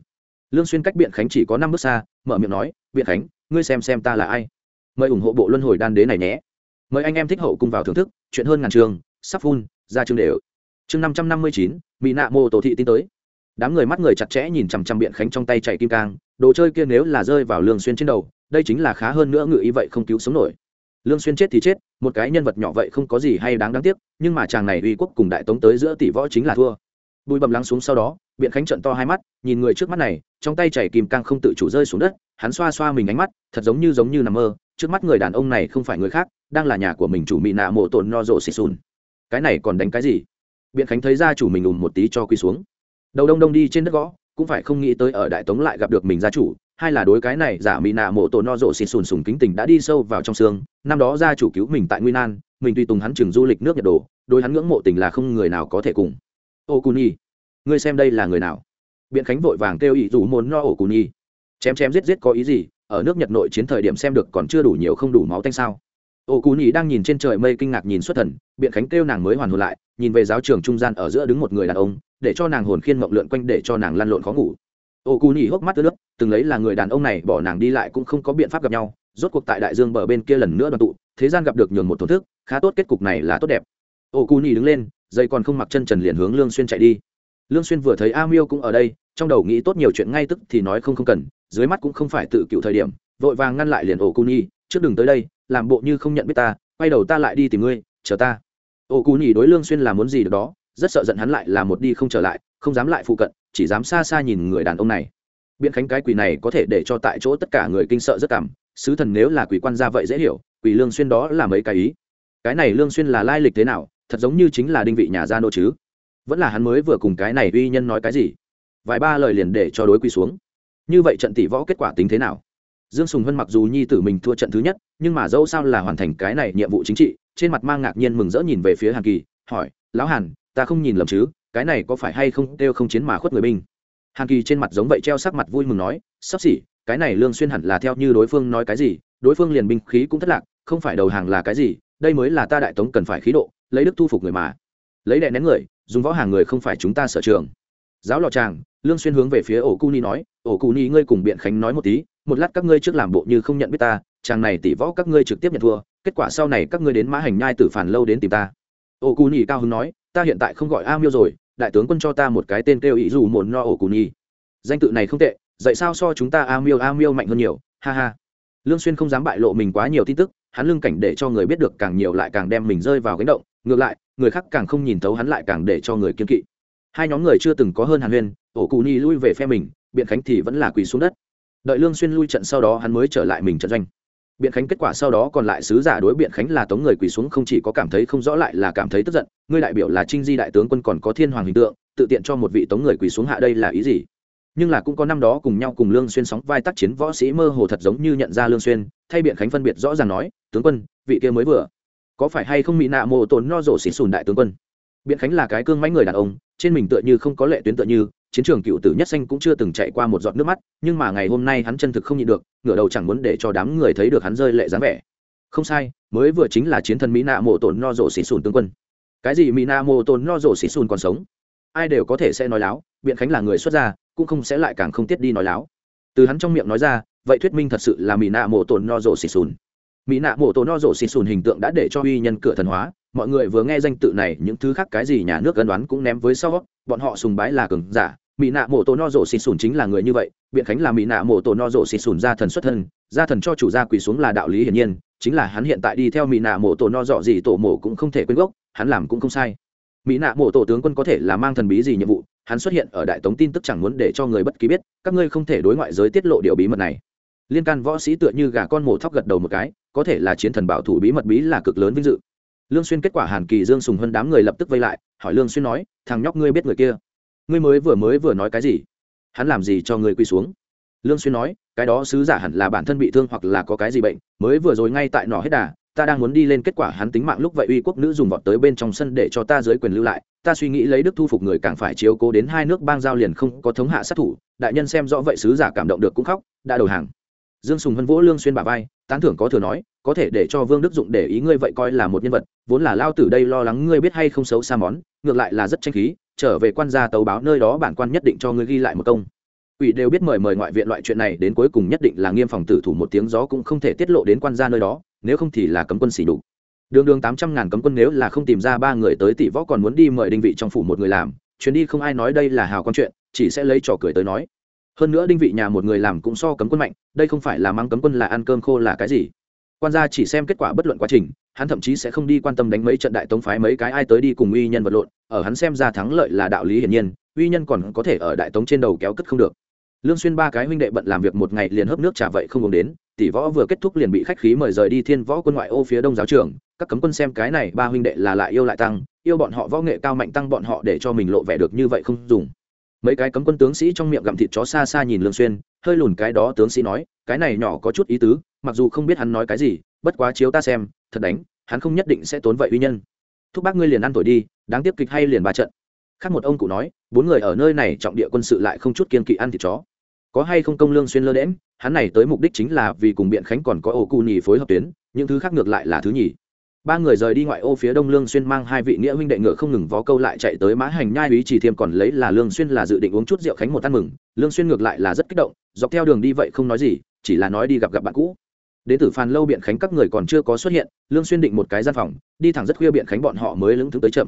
Lương xuyên cách biện khánh chỉ có năm bước xa, mở miệng nói, biện khánh, ngươi xem xem ta là ai? Mời ủng hộ bộ luân hồi đan đế này nhé. Mời anh em thích hậu cùng vào thưởng thức, chuyện hơn ngàn trường, sắp phun, ra chương đều chương năm trăm năm mươi chín, mỹ nạ mô tổ thị tin tới. đám người mắt người chặt chẽ nhìn chằm chằm biện khánh trong tay chạy kim cang, đồ chơi kia nếu là rơi vào lương xuyên trên đầu, đây chính là khá hơn nữa ngự ý vậy không cứu sống nổi. lương xuyên chết thì chết, một cái nhân vật nhỏ vậy không có gì hay đáng đáng tiếc, nhưng mà chàng này uy quốc cùng đại tống tới giữa tỷ võ chính là thua. bùi bầm lắng xuống sau đó, biện khánh trận to hai mắt, nhìn người trước mắt này, trong tay chảy kim cang không tự chủ rơi xuống đất, hắn xoa xoa mình ánh mắt, thật giống như giống như nằm mơ, trước mắt người đàn ông này không phải người khác, đang là nhà của mình chủ mỹ nạ mộ tổn no rộ xì xùn cái này còn đánh cái gì? Biện khánh thấy gia chủ mình ùn một tí cho quy xuống. Đầu đông đông đi trên đất gõ, cũng phải không nghĩ tới ở đại tống lại gặp được mình gia chủ hay là đối cái này giả mỹ nạ mộ tổ no rộ xịt sùn sùng kính tình đã đi sâu vào trong xương, năm đó gia chủ cứu mình tại nguyên an, mình tùy tùng hắn trường du lịch nước nhật đồ, đối hắn ngưỡng mộ tình là không người nào có thể cùng. Ô cù nhi, ngươi xem đây là người nào? Biện khánh vội vàng kêu ý rủ muốn no ổ cù nhi. Chém chém giết giết có ý gì? Ở nước nhật nội chiến thời điểm xem được còn chưa đủ nhiều không đủ máu tanh sao? Ổ cù nhi đang nhìn trên trời mây kinh ngạc nhìn xuất thần, biện khánh kêu nàng mới hoàn hồn lại, nhìn về giáo trường trung gian ở giữa đứng một người đàn ông, để cho nàng hồn khiên mộng lượn quanh để cho nàng lăn lộn khó ngủ. Ô cù nhì hốc mắt ướt nước, từng lấy là người đàn ông này bỏ nàng đi lại cũng không có biện pháp gặp nhau, rốt cuộc tại đại dương bờ bên kia lần nữa đoàn tụ, thế gian gặp được nhường một thổn thức, khá tốt kết cục này là tốt đẹp. Ô cù nhì đứng lên dây còn không mặc chân trần liền hướng lương xuyên chạy đi. Lương xuyên vừa thấy a miêu cũng ở đây, trong đầu nghĩ tốt nhiều chuyện ngay tức thì nói không không cần, dưới mắt cũng không phải tự cựu thời điểm, vội vàng ngăn lại liền ổ cù nhì trước đừng tới đây làm bộ như không nhận biết ta, quay đầu ta lại đi tìm ngươi, chờ ta. Ô cù nhỉ đối lương xuyên là muốn gì được đó, rất sợ giận hắn lại là một đi không trở lại, không dám lại phụ cận, chỉ dám xa xa nhìn người đàn ông này. Biện khánh cái quỷ này có thể để cho tại chỗ tất cả người kinh sợ rất cảm, sứ thần nếu là quỷ quan gia vậy dễ hiểu, quỷ lương xuyên đó là mấy cái ý. Cái này lương xuyên là lai lịch thế nào, thật giống như chính là đinh vị nhà gia nô chứ. Vẫn là hắn mới vừa cùng cái này uy nhân nói cái gì? Vài ba lời liền để cho đối quy xuống. Như vậy trận tỷ võ kết quả tính thế nào? Dương sùng hân mặc dù nhi tử mình thua trận thứ nhất, nhưng mà dẫu sao là hoàn thành cái này nhiệm vụ chính trị, trên mặt mang ngạc nhiên mừng rỡ nhìn về phía hàn kỳ, hỏi, lão hàn, ta không nhìn lầm chứ, cái này có phải hay không kêu không chiến mà khuất người binh hàn kỳ trên mặt giống vậy treo sắc mặt vui mừng nói, sắp xỉ, cái này lương xuyên hẳn là theo như đối phương nói cái gì, đối phương liền binh khí cũng thất lạc, không phải đầu hàng là cái gì, đây mới là ta đại tống cần phải khí độ, lấy đức thu phục người mà. Lấy đệ nén người, dùng võ hàng người không phải chúng ta sở trường. Giáo lò tràng lương xuyên hướng về phía ổ cu ni nói, ổ cu ni, ngươi cùng biện khánh nói một tí một lát các ngươi trước làm bộ như không nhận biết ta, chàng này tỷ võ các ngươi trực tiếp nhận thua, kết quả sau này các ngươi đến mã hành nhai tử phản lâu đến tìm ta. Ô cù nhì cao hứng nói, ta hiện tại không gọi a miêu rồi, đại tướng quân cho ta một cái tên kêu ý dù một no ổ cù nhì danh tự này không tệ, dạy sao so chúng ta a miêu a miêu mạnh hơn nhiều, ha ha. Lương xuyên không dám bại lộ mình quá nhiều tin tức, hắn lương cảnh để cho người biết được càng nhiều lại càng đem mình rơi vào gánh động, ngược lại, người khác càng không nhìn thấu hắn lại càng để cho người kiên kỵ. Hai nhóm người chưa từng có hơn hàn huyên ổ cù nhì lui về phe mình, biện khánh thì vẫn là quỳ xuống đất đợi lương xuyên lui trận sau đó hắn mới trở lại mình trận doanh. Biện khánh kết quả sau đó còn lại sứ giả đối biện khánh là tống người quỳ xuống không chỉ có cảm thấy không rõ lại là cảm thấy tức giận, ngươi đại biểu là trinh di đại tướng quân còn có thiên hoàng hình tượng, tự tiện cho một vị tống người quỳ xuống hạ đây là ý gì? Nhưng là cũng có năm đó cùng nhau cùng lương xuyên sóng vai tác chiến võ sĩ mơ hồ thật giống như nhận ra lương xuyên, thay biện khánh phân biệt rõ ràng nói, tướng quân, vị kia mới vừa. Có phải hay không mỹ nạ mồ tồn no rổ xỉ sùn đại tướng quân? Biện khánh là cái cương mãnh người đàn ông, trên mình tựa như không có lệ tuyến tựa như chiến trường cựu tử nhất xanh cũng chưa từng chạy qua một giọt nước mắt, nhưng mà ngày hôm nay hắn chân thực không nhịn được, ngửa đầu chẳng muốn để cho đám người thấy được hắn rơi lệ dáng vẻ. Không sai, mới vừa chính là chiến thần mỹ nạ mộ tổn no rộ xỉ sùn tướng quân. Cái gì mỹ nạ mộ tổn no rộ xỉ sùn còn sống? Ai đều có thể sẽ nói láo, biện khánh là người xuất gia, cũng không sẽ lại càng không tiết đi nói láo. Từ hắn trong miệng nói ra, vậy thuyết minh thật sự là mỹ nạ mộ tổn no rộ xỉ sùn. Mỹ nạ mộ tổn no rộ xỉ sùn hình tượng đã để cho uy nhân cửa thần hóa mọi người vừa nghe danh tự này, những thứ khác cái gì nhà nước gân đoán cũng ném với sau, bọn họ sùng bái là cường giả. Mỹ nạ mộ tổ no rổ xịt sùn chính là người như vậy, biện khánh là mỹ nạ mộ tổ no rổ xịt sùn gia thần xuất thân, gia thần cho chủ gia quỳ xuống là đạo lý hiển nhiên, chính là hắn hiện tại đi theo mỹ nạ mộ tổ no dọ gì tổ mổ cũng không thể quên gốc, hắn làm cũng không sai. Mỹ nạ mộ tổ tướng quân có thể là mang thần bí gì nhiệm vụ, hắn xuất hiện ở đại tống tin tức chẳng muốn để cho người bất kỳ biết, các ngươi không thể đối ngoại giới tiết lộ điều bí mật này. Liên can võ sĩ tựa như gà con mổ thóc gật đầu một cái, có thể là chiến thần bảo thủ bí mật bí là cực lớn vinh dự lương xuyên kết quả hàn kỳ dương sùng hơn đám người lập tức vây lại, hỏi lương xuyên nói, thằng nhóc ngươi biết người kia? Ngươi mới vừa mới vừa nói cái gì? Hắn làm gì cho ngươi quỳ xuống? Lương xuyên nói, cái đó sứ giả hẳn là bản thân bị thương hoặc là có cái gì bệnh, mới vừa rồi ngay tại nọ hết đà, ta đang muốn đi lên kết quả hắn tính mạng lúc vậy uy quốc nữ dùng vọt tới bên trong sân để cho ta dưới quyền lưu lại, ta suy nghĩ lấy đức thu phục người càng phải chiếu cố đến hai nước bang giao liền không có thống hạ sát thủ, đại nhân xem rõ vậy sứ giả cảm động được cũng khóc, đã đầu hàng dương sùng hân vỗ lương xuyên bả vai, tán thưởng có thừa nói, có thể để cho vương đức dụng để ý ngươi vậy coi là một nhân vật, vốn là lao tử đây lo lắng ngươi biết hay không xấu xa món, ngược lại là rất tranh khí, trở về quan gia tấu báo nơi đó bản quan nhất định cho ngươi ghi lại một công. Ủy đều biết mời mời ngoại viện loại chuyện này đến cuối cùng nhất định là nghiêm phòng tử thủ một tiếng gió cũng không thể tiết lộ đến quan gia nơi đó, nếu không thì là cấm quân xỉ đủ đường đường tám trăm ngàn cấm quân nếu là không tìm ra ba người tới tỷ võ còn muốn đi mời đinh vị trong phủ một người làm, chuyến đi không ai nói đây là hào con chuyện, chỉ sẽ lấy trò cười tới nói hơn nữa đinh vị nhà một người làm cũng so cấm quân mạnh, đây không phải là mang cấm quân là ăn cơm khô là cái gì? Quan gia chỉ xem kết quả bất luận quá trình, hắn thậm chí sẽ không đi quan tâm đánh mấy trận đại tống phái mấy cái ai tới đi cùng uy nhân vật lộn, ở hắn xem ra thắng lợi là đạo lý hiển nhiên, uy nhân còn có thể ở đại tống trên đầu kéo cất không được. Lương xuyên ba cái huynh đệ bận làm việc một ngày liền hấp nước trà vậy không uống đến, tỷ võ vừa kết thúc liền bị khách khí mời rời đi thiên võ quân ngoại ô phía đông giáo trường, các cấm quân xem cái này ba huynh đệ là lại yêu lại tăng, yêu bọn họ võ nghệ cao mạnh tăng bọn họ để cho mình lộ vẻ được như vậy không dùng mấy cái cấm quân tướng sĩ trong miệng gặm thịt chó xa xa nhìn lương xuyên, hơi lùn cái đó tướng sĩ nói, cái này nhỏ có chút ý tứ, mặc dù không biết hắn nói cái gì, bất quá chiếu ta xem, thật đánh, hắn không nhất định sẽ tốn vậy uy nhân. Thúc bác ngươi liền ăn tuổi đi, đáng tiếc kịch hay liền ba trận. Khác một ông cụ nói, bốn người ở nơi này trọng địa quân sự lại không chút kiên kỵ ăn thịt chó. Có hay không công lương xuyên lơ đễm hắn này tới mục đích chính là vì cùng biện khánh còn có ổ cụ nhì phối hợp tuyến, những thứ khác ngược lại là thứ nhì ba người rời đi ngoại ô phía đông lương xuyên mang hai vị nghĩa huynh đệ ngựa không ngừng vó câu lại chạy tới mã hành nhai ý chỉ thiêm còn lấy là lương xuyên là dự định uống chút rượu khánh một ăn mừng. Lương xuyên ngược lại là rất kích động, dọc theo đường đi vậy không nói gì, chỉ là nói đi gặp gặp bạn cũ. Đến tử phan lâu biện khánh các người còn chưa có xuất hiện, lương xuyên định một cái gian phòng, đi thẳng rất khuya biện khánh bọn họ mới lững thững tới chậm.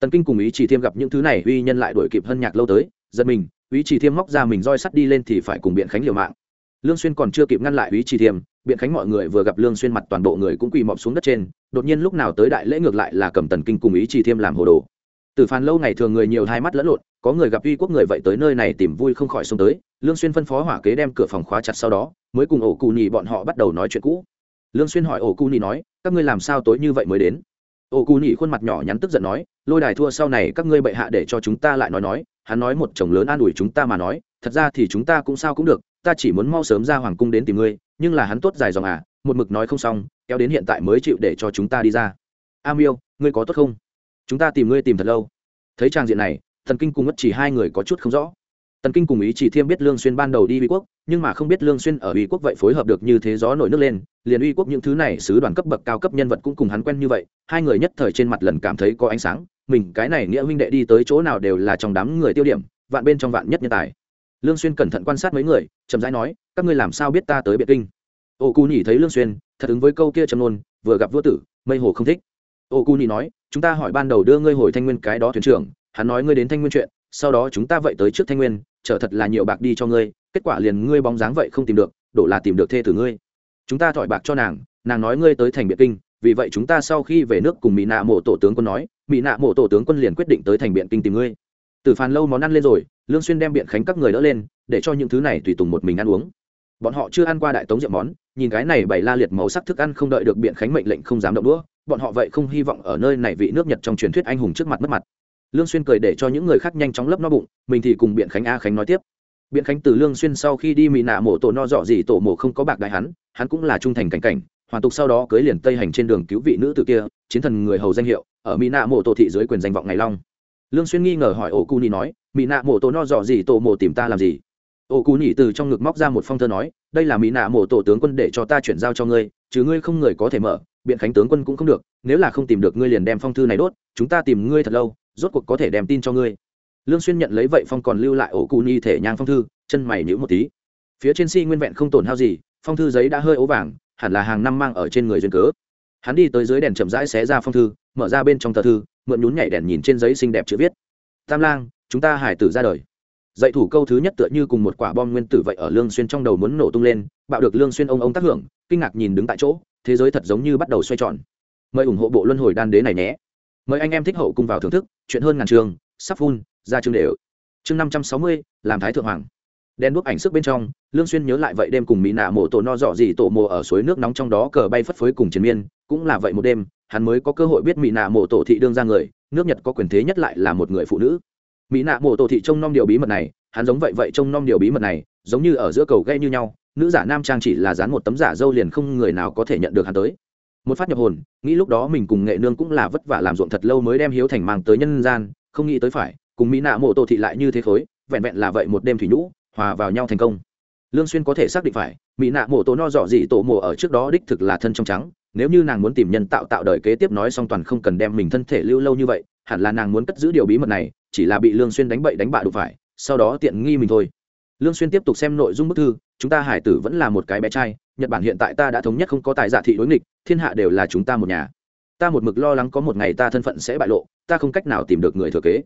Tần kinh cùng ý chỉ thiêm gặp những thứ này, uy nhân lại đuổi kịp hân nhạc lâu tới, giật mình, ý chỉ thiêm móc ra mình roi sắt đi lên thì phải cùng biện khánh liều mạng. Lương xuyên còn chưa kịp ngăn lại ý chỉ thiêm, biện khánh mọi người vừa gặp lương xuyên mặt toàn bộ người cũng quỳ mọp xuống đất trên đột nhiên lúc nào tới đại lễ ngược lại là cầm tần kinh cùng ý chỉ thiêm làm hồ đồ. Từ phàn lâu ngày thường người nhiều hai mắt lẫn lộn, có người gặp uy quốc người vậy tới nơi này tìm vui không khỏi xông tới, lương xuyên phân phó hỏa kế đem cửa phòng khóa chặt sau đó, mới cùng ổ cụ nhì bọn họ bắt đầu nói chuyện cũ. Lương xuyên hỏi ổ cụ nhì nói, các ngươi làm sao tối như vậy mới đến? Ổ cụ nhì khuôn mặt nhỏ nhắn tức giận nói, lôi đài thua sau này, các ngươi bệ hạ để cho chúng ta lại nói nói. Hắn nói một chồng lớn an ủi chúng ta mà nói, thật ra thì chúng ta cũng sao cũng được, ta chỉ muốn mau sớm ra hoàng cung đến tìm ngươi, nhưng là hắn tốt dài dòng à một mực nói không xong, kéo đến hiện tại mới chịu để cho chúng ta đi ra. A miêu, ngươi có tốt không? Chúng ta tìm ngươi tìm thật lâu. Thấy trang diện này, thần kinh cùng mất chỉ hai người có chút không rõ. Tần kinh cùng ý chỉ thiêm biết lương xuyên ban đầu đi uy quốc, nhưng mà không biết lương xuyên ở uy quốc vậy phối hợp được như thế gió nổi nước lên, liền uy quốc những thứ này sứ đoàn cấp bậc cao cấp nhân vật cũng cùng hắn quen như vậy, hai người nhất thời trên mặt lần cảm thấy có ánh sáng, mình cái này nghĩa huynh đệ đi tới chỗ nào đều là trong đám người tiêu điểm, vạn bên trong vạn nhất nhân tài. Lương xuyên cẩn thận quan sát mấy người, chậm rãi nói, các ngươi làm sao biết ta tới biệt kinh? Ô cu nhỉ thấy lương xuyên, thật ứng với câu kia trầm nôn vừa gặp vua tử, mây hồ không thích. Ô cu nhỉ nói, chúng ta hỏi ban đầu đưa ngươi hồi thanh nguyên cái đó thuyền trưởng, hắn nói ngươi đến thanh nguyên chuyện, sau đó chúng ta vậy tới trước thanh nguyên trở thật là nhiều bạc đi cho ngươi, kết quả liền ngươi bóng dáng vậy không tìm được, đổ là tìm được thê tử ngươi. Chúng ta thỏi bạc cho nàng nàng nói ngươi tới thành biện kinh, vì vậy chúng ta sau khi về nước cùng mỹ nạ mộ tổ tướng quân nói mỹ nạ mộ tổ tướng quân liền quyết định tới thành biện kinh tìm ngươi. Từ phàn lâu món ăn lên rồi, lương xuyên đem biện khánh các người đỡ lên, để cho những thứ này tùy tùng một mình ăn uống bọn họ chưa ăn qua đại tống rượu món, nhìn cái này bày la liệt màu sắc thức ăn không đợi được biện khánh mệnh lệnh không dám động đũa, bọn họ vậy không hy vọng ở nơi này vị nước nhật trong truyền thuyết anh hùng trước mặt mất mặt. Lương xuyên cười để cho những người khác nhanh chóng lấp no bụng, mình thì cùng biện khánh a khánh nói tiếp. Biện khánh từ lương xuyên sau khi đi mì nạ mổ tổ no dọ gì tổ mổ không có bạc đại hắn hắn cũng là trung thành cảnh cảnh, hoàn tục sau đó cưới liền tây hành trên đường cứu vị nữ tử kia, chiến thần người hầu danh hiệu, ở mỹ nạ mổ tổ thị dưới quyền danh vọng ngày long. Lương xuyên nghi ngờ hỏi ổ cu ni nói mỹ nạ mổ tổ no dọ gì tổ mổ tìm ta làm gì? Ổ cú nhỉ từ trong ngực móc ra một phong thơ nói, đây là mỹ nạ mổ tổ tướng quân để cho ta chuyển giao cho ngươi, chứ ngươi không người có thể mở, biện khánh tướng quân cũng không được, nếu là không tìm được ngươi liền đem phong thư này đốt, chúng ta tìm ngươi thật lâu, rốt cuộc có thể đem tin cho ngươi. Lương xuyên nhận lấy vậy phong còn lưu lại ổ cụ nhi thể nhang phong thư, chân mày nhíu một tí. Phía trên si nguyên vẹn không tổn hao gì, phong thư giấy đã hơi ố vàng, hẳn là hàng năm mang ở trên người duyên cớ. Hắn đi tới dưới đèn chậm rãi xé ra phong thư, mở ra bên trong tờ thư, mượn nhún nhảy đèn nhìn trên giấy xinh đẹp chữ viết. Tam lang, chúng ta hải tử ra đời dạy thủ câu thứ nhất tựa như cùng một quả bom nguyên tử vậy ở lương xuyên trong đầu muốn nổ tung lên, bạo được lương xuyên ông ông tác hưởng, kinh ngạc nhìn đứng tại chỗ, thế giới thật giống như bắt đầu xoay tròn. Mời ủng hộ bộ luân hồi đan đế này nhé. Mời anh em thích hậu cùng vào thưởng thức, chuyện hơn ngàn trường, sắp phun ra chương đều. Chương năm trăm sáu mươi, làm thái thượng hoàng. Đen đuốc ảnh sức bên trong, lương xuyên nhớ lại vậy đêm cùng mỹ nạ mộ tổ no dọ gì tổ mồ ở suối nước nóng trong đó cờ bay phất phới cùng chiến miên, cũng là vậy một đêm, hắn mới có cơ hội biết mỹ nạ mộ tổ thị đương ra người, nước nhật có quyền thế nhất lại là một người phụ nữ mỹ nạ mộ tổ thị trông nom điều bí mật này, hắn giống vậy vậy trông nom điều bí mật này, giống như ở giữa cầu gây như nhau, nữ giả nam trang chỉ là dán một tấm giả dâu liền không người nào có thể nhận được hắn tới. Một phát nhập hồn, nghĩ lúc đó mình cùng nghệ nương cũng là vất vả làm ruộng thật lâu mới đem hiếu thành mang tới nhân gian, không nghĩ tới phải, cùng mỹ nạ mộ tổ thị lại như thế khối, vẹn vẹn là vậy một đêm thủy nhũ, hòa vào nhau thành công. Lương xuyên có thể xác định phải, mỹ nạ mộ tổ no dọ gì tổ mộ ở trước đó đích thực là thân trong trắng, nếu như nàng muốn tìm nhân tạo tạo đời kế tiếp nói xong toàn không cần đem mình thân thể lưu lâu như vậy, hẳn là nàng muốn cất giữ điều bí mật này chỉ là bị lương xuyên đánh bậy đánh bạ đủ phải, sau đó tiện nghi mình thôi. Lương xuyên tiếp tục xem nội dung bức thư, chúng ta hải tử vẫn là một cái bé trai, nhật bản hiện tại ta đã thống nhất không có tài giả thị đối nghịch, thiên hạ đều là chúng ta một nhà. Ta một mực lo lắng có một ngày ta thân phận sẽ bại lộ, ta không cách nào tìm được người thừa kế.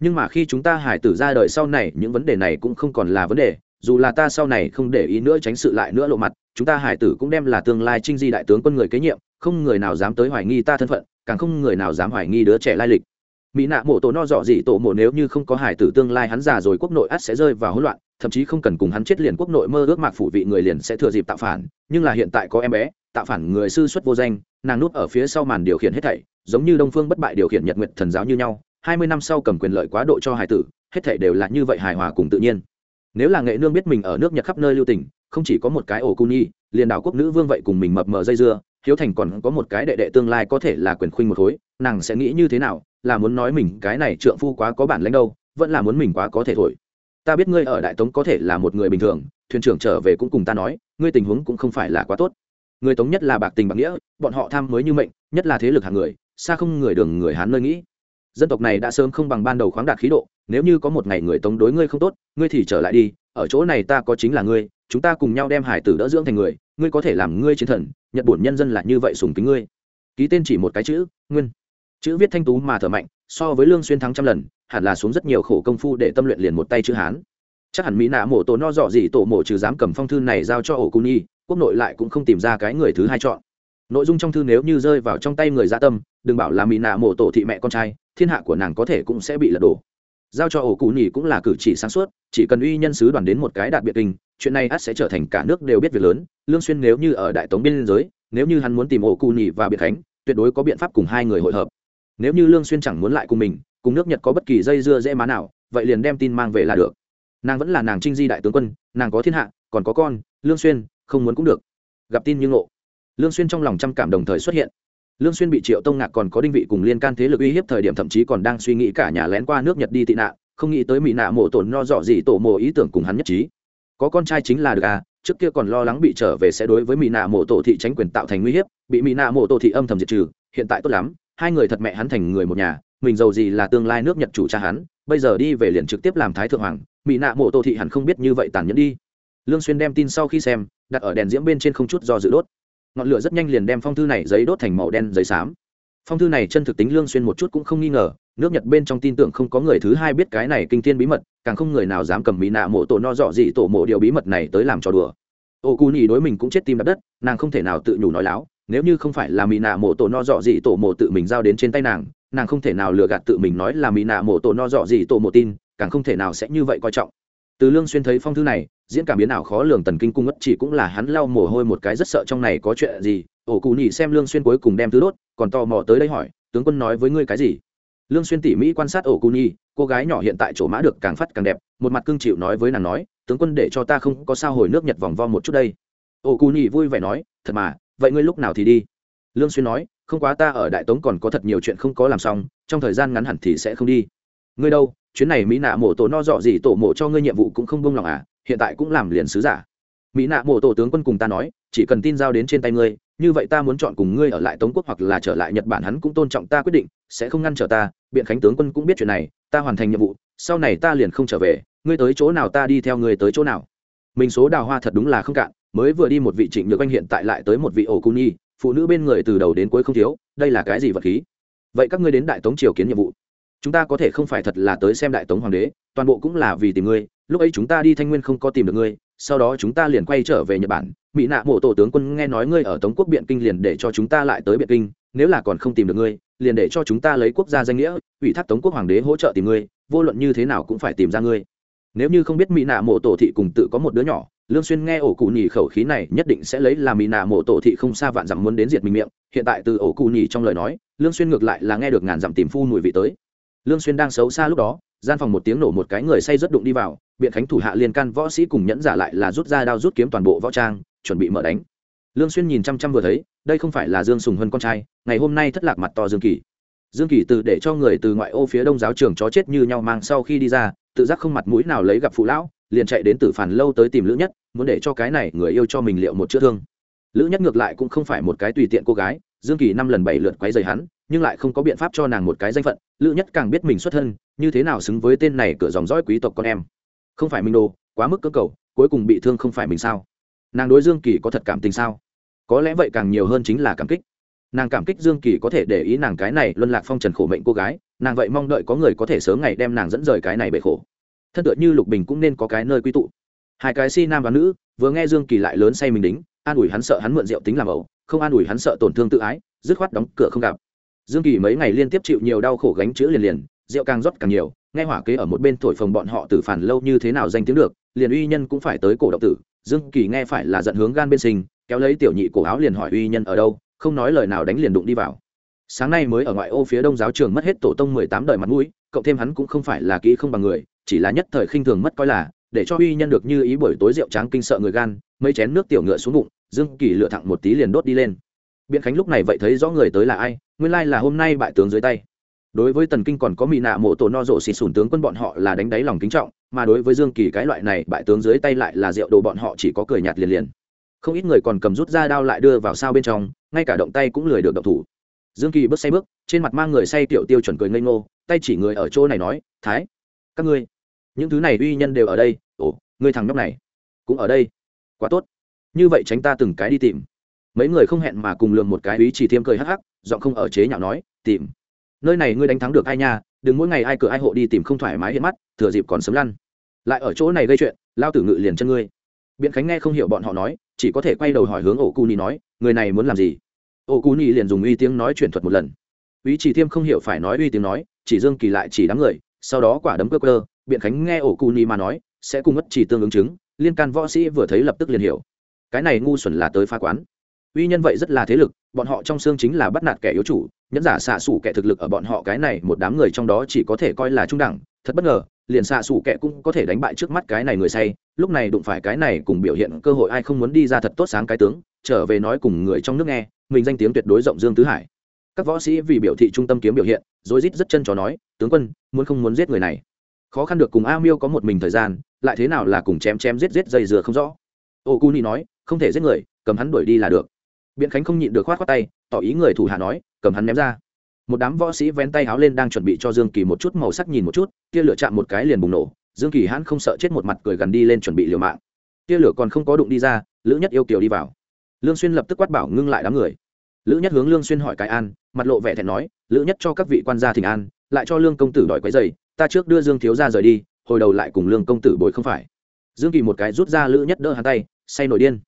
Nhưng mà khi chúng ta hải tử ra đời sau này, những vấn đề này cũng không còn là vấn đề, dù là ta sau này không để ý nữa tránh sự lại nữa lộ mặt, chúng ta hải tử cũng đem là tương lai trinh di đại tướng quân người kế nhiệm, không người nào dám tới hoài nghi ta thân phận, càng không người nào dám hoài nghi đứa trẻ lai lịch mỹ nạ mổ tổ no dọ gì tổ mộ nếu như không có hải tử tương lai hắn già rồi quốc nội ắt sẽ rơi vào hỗn loạn, thậm chí không cần cùng hắn chết liền quốc nội mơ ước mạc phủ vị người liền sẽ thừa dịp tạo phản. Nhưng là hiện tại có em bé, tạo phản người sư xuất vô danh, nàng núp ở phía sau màn điều khiển hết thảy, giống như đông phương bất bại điều khiển nhật nguyệt thần giáo như nhau, hai mươi năm sau cầm quyền lợi quá độ cho hải tử, hết thảy đều là như vậy hài hòa cùng tự nhiên. Nếu là nghệ nương biết mình ở nước nhật khắp nơi lưu tình, không chỉ có một cái ổ cung nhi, liền đảo quốc nữ vương vậy cùng mình mập mờ dây dưa, hiếu thành còn có một cái đệ đệ tương lai có thể là quyền khuynh một khối, nàng sẽ nghĩ như thế nào là muốn nói mình cái này trượng phu quá có bản lãnh đâu, vẫn là muốn mình quá có thể thổi. Ta biết ngươi ở đại tống có thể là một người bình thường, thuyền trưởng trở về cũng cùng ta nói, ngươi tình huống cũng không phải là quá tốt. Người tống nhất là bạc tình bạc nghĩa, bọn họ tham mới như mệnh, nhất là thế lực hàng người, xa không người đường người hán nơi nghĩ. Dân tộc này đã sớm không bằng ban đầu khoáng đạt khí độ, nếu như có một ngày người tống đối ngươi không tốt, ngươi thì trở lại đi, ở chỗ này ta có chính là ngươi, chúng ta cùng nhau đem hải tử đỡ dưỡng thành người, ngươi có thể làm ngươi chiến thần, nhật bổn nhân dân là như vậy sùng kính ngươi. Ký tên chỉ một cái chữ, nguyên chữ viết thanh tú mà thở mạnh, so với lương xuyên thắng trăm lần, hẳn là xuống rất nhiều khổ công phu để tâm luyện liền một tay chữ hán. Chắc hẳn mỹ nạ mổ tổ no dọ gì tổ mổ trừ dám cầm phong thư này giao cho ổ cung nhi quốc nội lại cũng không tìm ra cái người thứ hai chọn. Nội dung trong thư nếu như rơi vào trong tay người gia tâm, đừng bảo là mỹ nạ mổ tổ thị mẹ con trai, thiên hạ của nàng có thể cũng sẽ bị lật đổ. Giao cho ổ cụ nhì cũng là cử chỉ sáng suốt, chỉ cần uy nhân sứ đoàn đến một cái đạt biệt kinh, chuyện này ắt sẽ trở thành cả nước đều biết việc lớn, lương xuyên nếu như ở đại tống biên giới, nếu như hắn muốn tìm ổ cụ nhì và biệt khánh, tuyệt đối có biện pháp cùng hai người hội hợp nếu như lương xuyên chẳng muốn lại cùng mình cùng nước nhật có bất kỳ dây dưa dễ má nào vậy liền đem tin mang về là được. Nàng vẫn là nàng trinh di đại tướng quân nàng có thiên hạ còn có con lương xuyên không muốn cũng được. Gặp tin như ngộ. Lương xuyên trong lòng trăm cảm đồng thời xuất hiện. Lương xuyên bị triệu tông ngạc còn có đinh vị cùng liên can thế lực uy hiếp thời điểm thậm chí còn đang suy nghĩ cả nhà lén qua nước nhật đi tị nạn không nghĩ tới mỹ nạ mộ tổ no dọ gì tổ mộ ý tưởng cùng hắn nhất trí. Có con trai chính là được à trước kia còn lo lắng bị trở về sẽ đối với mỹ nạ mộ tổ thị tránh quyền tạo thành nguy hiểm, bị mỹ nạ mộ tổ thị âm thầm diệt trừ hiện tại tốt lắm hai người thật mẹ hắn thành người một nhà, mình giàu gì là tương lai nước nhật chủ cha hắn, bây giờ đi về liền trực tiếp làm thái thượng hoàng, mỹ nạ mộ tổ thị hẳn không biết như vậy tàn nhẫn đi. Lương xuyên đem tin sau khi xem, đặt ở đèn diễm bên trên không chút do dự đốt. Ngọn lửa rất nhanh liền đem phong thư này giấy đốt thành màu đen giấy xám. Phong thư này chân thực tính lương xuyên một chút cũng không nghi ngờ, nước nhật bên trong tin tưởng không có người thứ hai biết cái này kinh thiên bí mật, càng không người nào dám cầm mỹ nạ mộ tổ no dọ gì tổ mộ điều bí mật này tới làm trò đùa. Ô cù nhì đối mình cũng chết tim đập đất, nàng không thể nào tự nhủ nói láo nếu như không phải là mỹ nạ mổ tổ no dọ gì tổ mổ tự mình giao đến trên tay nàng nàng không thể nào lừa gạt tự mình nói là mỹ nạ mổ tổ no dọ gì tổ mổ tin, càng không thể nào sẽ như vậy coi trọng. Từ lương xuyên thấy phong thư này, diễn cảm biến ảo khó lường tần kinh cung ất chỉ cũng là hắn lau mồ hôi một cái rất sợ trong này có chuyện gì, ổ cụ nhỉ xem lương xuyên cuối cùng đem thứ đốt, còn tò mò tới đây hỏi, tướng quân nói với ngươi cái gì? Lương xuyên tỉ mỹ quan sát ổ cụ nhỉ cô gái nhỏ hiện tại chỗ mã được càng phát càng đẹp, một mặt cương chịu nói với nàng nói, tướng quân để cho ta không có sao hồi nước nhật vòng vo một chút đây. Ổ cụ nhỉ vui vẻ nói, thật mà vậy ngươi lúc nào thì đi? Lương xuyên nói, không quá ta ở đại tống còn có thật nhiều chuyện không có làm xong, trong thời gian ngắn hẳn thì sẽ không đi. Ngươi đâu, chuyến này mỹ nạ mổ tổ no dọ gì tổ mộ cho ngươi nhiệm vụ cũng không buông lòng à hiện tại cũng làm liền sứ giả. Mỹ nạ mổ tổ tướng quân cùng ta nói, chỉ cần tin giao đến trên tay ngươi, như vậy ta muốn chọn cùng ngươi ở lại tống quốc hoặc là trở lại nhật bản, hắn cũng tôn trọng ta quyết định, sẽ không ngăn trở ta, biện khánh tướng quân cũng biết chuyện này, ta hoàn thành nhiệm vụ, sau này ta liền không trở về, ngươi tới chỗ nào ta đi theo ngươi tới chỗ nào. Mình số đào hoa thật đúng là không cạn mới vừa đi một vị trịnh nhược anh hiện tại lại tới một vị ổ cung nhi, phụ nữ bên người từ đầu đến cuối không thiếu, đây là cái gì vật khí? Vậy các ngươi đến đại tống triều kiến nhiệm vụ. Chúng ta có thể không phải thật là tới xem đại tống hoàng đế, toàn bộ cũng là vì tìm ngươi, lúc ấy chúng ta đi thanh nguyên không có tìm được ngươi, sau đó chúng ta liền quay trở về nhật bản. Mỹ nạ mộ tổ tướng quân nghe nói ngươi ở tống quốc biện kinh liền để cho chúng ta lại tới biện kinh, nếu là còn không tìm được ngươi, liền để cho chúng ta lấy quốc gia danh nghĩa, ủy thác tống quốc hoàng đế hỗ trợ tìm ngươi, vô luận như thế nào cũng phải tìm ra ngươi. Nếu như không biết mỹ nạ mộ tổ thị cùng tự có một đứa nhỏ lương xuyên nghe ổ cụ nhì khẩu khí này, nhất định sẽ lấy làm mỹ nạ mộ tổ thị không xa vạn dặm muốn đến diệt mình miệng. Hiện tại từ ổ cụ nhì trong lời nói, lương xuyên ngược lại là nghe được ngàn dặm tìm phu mùi vị tới. Lương xuyên đang xấu xa lúc đó, gian phòng một tiếng nổ một cái người say rất đụng đi vào, biện khánh thủ hạ liên can võ sĩ cùng nhẫn giả lại là rút ra đao rút kiếm toàn bộ võ trang, chuẩn bị mở đánh. Lương xuyên nhìn chăm chăm vừa thấy, đây không phải là dương sùng hơn con trai, ngày hôm nay thất lạc mặt to dương kỳ. Dương kỳ từ để cho người từ ngoại ô phía đông giáo trường chó chết như nhau mang sau khi đi ra tự giác không mặt mũi nào lấy gặp phụ lão, liền chạy đến tử phản lâu tới tìm lữ nhất, muốn để cho cái này người yêu cho mình liệu một chữa thương. Lữ nhất ngược lại cũng không phải một cái tùy tiện cô gái, dương kỳ năm lần bảy lượt quấy dày hắn, nhưng lại không có biện pháp cho nàng một cái danh phận, lữ nhất càng biết mình xuất thân, như thế nào xứng với tên này cửa dòng dõi quý tộc con em. Không phải mình đồ quá mức cơ cầu, cuối cùng bị thương không phải mình sao? Nàng đối dương kỳ có thật cảm tình sao? Có lẽ vậy càng nhiều hơn chính là cảm kích nàng cảm kích dương kỳ có thể để ý nàng cái này luân lạc phong trần khổ mệnh cô gái, nàng vậy mong đợi có người có thể sớm ngày đem nàng dẫn rời cái này bể khổ. Thân tựa như lục bình cũng nên có cái nơi quy tụ. Hai cái si nam và nữ, vừa nghe dương kỳ lại lớn say mình đính, an ủi hắn sợ hắn mượn rượu tính làm ẩu, không an ủi hắn sợ tổn thương tự ái, dứt khoát đóng cửa không gặp. Dương kỳ mấy ngày liên tiếp chịu nhiều đau khổ gánh chữ liền liền, rượu càng rót càng nhiều, nghe hỏa kế ở một bên thổi phồng bọn họ tử phản lâu như thế nào danh tiếng được, liền uy nhân cũng phải tới cổ động tử. Dương kỳ nghe phải là giận hướng gan bên sinh, kéo lấy tiểu nhị cổ áo liền hỏi uy nhân ở đâu không nói lời nào đánh liền đụng đi vào. Sáng nay mới ở ngoại ô phía đông giáo trường mất hết tổ tông mười tám đời mặt mũi, cộng thêm hắn cũng không phải là kỹ không bằng người, chỉ là nhất thời khinh thường mất coi là, để cho uy nhân được như ý buổi tối rượu tráng kinh sợ người gan, mấy chén nước tiểu ngựa xuống bụng, dương kỳ lựa thẳng một tí liền đốt đi lên. Biện khánh lúc này vậy thấy rõ người tới là ai, nguyên lai là hôm nay bại tướng dưới tay. Đối với tần kinh còn có mỹ nạ mộ tổ no rộ xì sùn tướng quân bọn họ là đánh đáy lòng kính trọng, mà đối với dương kỳ cái loại này bại tướng dưới tay lại là rượu đồ bọn họ chỉ có cười nhạt liền liền không ít người còn cầm rút ra đao lại đưa vào sao bên trong, ngay cả động tay cũng lười được động thủ. Dương kỳ bước say bước, trên mặt mang người say tiểu tiêu chuẩn cười ngây ngô, tay chỉ người ở chỗ này nói, thái, các ngươi, những thứ này uy nhân đều ở đây, ồ, ngươi thằng nhóc này cũng ở đây, quá tốt. Như vậy tránh ta từng cái đi tìm. Mấy người không hẹn mà cùng lường một cái ý chỉ thiêm cười hắc hắc, giọng không ở chế nhạo nói, tìm, nơi này ngươi đánh thắng được ai nha, đừng mỗi ngày ai cửa ai hộ đi tìm không thoải mái hiện mắt, thừa dịp còn sớm lăn. Lại ở chỗ này gây chuyện, lao tử ngự liền chân ngươi. Biện khánh nghe không hiểu bọn họ nói chỉ có thể quay đầu hỏi hướng ổ cu ni nói, người này muốn làm gì? Ổ cu ni liền dùng uy tiếng nói chuyển thuật một lần. Ý chỉ thiêm không hiểu phải nói uy tiếng nói, chỉ dương kỳ lại chỉ đám người, sau đó quả đấm cơ cơ, biện khánh nghe ổ cu ni mà nói, sẽ cùng mất chỉ tương ứng chứng, liên can võ sĩ vừa thấy lập tức liền hiểu. Cái này ngu xuẩn là tới phá quán. Uy nhân vậy rất là thế lực, bọn họ trong xương chính là bắt nạt kẻ yếu chủ, nhẫn giả xạ xủ kẻ thực lực ở bọn họ cái này một đám người trong đó chỉ có thể coi là trung đẳng thật bất ngờ, liền xạ xù kẹ cũng có thể đánh bại trước mắt cái này người say, lúc này đụng phải cái này cùng biểu hiện cơ hội ai không muốn đi ra thật tốt sáng cái tướng, trở về nói cùng người trong nước nghe, mình danh tiếng tuyệt đối rộng dương tứ hải. Các võ sĩ vì biểu thị trung tâm kiếm biểu hiện, rối rít rất chân chó nói, tướng quân, muốn không muốn giết người này? Khó khăn được cùng a miêu có một mình thời gian, lại thế nào là cùng chém chém giết giết dây dừa không rõ. Ô cu ni nói, không thể giết người, cầm hắn đuổi đi là được. Biện khánh không nhịn được khoát khoát tay, tỏ ý người thủ hạ nói, cầm hắn ném ra một đám võ sĩ vén tay háo lên đang chuẩn bị cho dương kỳ một chút màu sắc nhìn một chút, tia lửa chạm một cái liền bùng nổ, dương kỳ hãn không sợ chết một mặt cười gần đi lên chuẩn bị liều mạng. Tia lửa còn không có đụng đi ra, lữ nhất yêu kiều đi vào. Lương xuyên lập tức quát bảo ngưng lại đám người. Lữ nhất hướng lương xuyên hỏi cái an, mặt lộ vẻ thẹn nói, lữ nhất cho các vị quan gia thỉnh an, lại cho lương công tử đòi quấy giày ta trước đưa dương thiếu gia rời đi, hồi đầu lại cùng lương công tử bồi không phải. Dương kỳ một cái rút ra lữ nhất đỡ hắn tay, say nổi điên.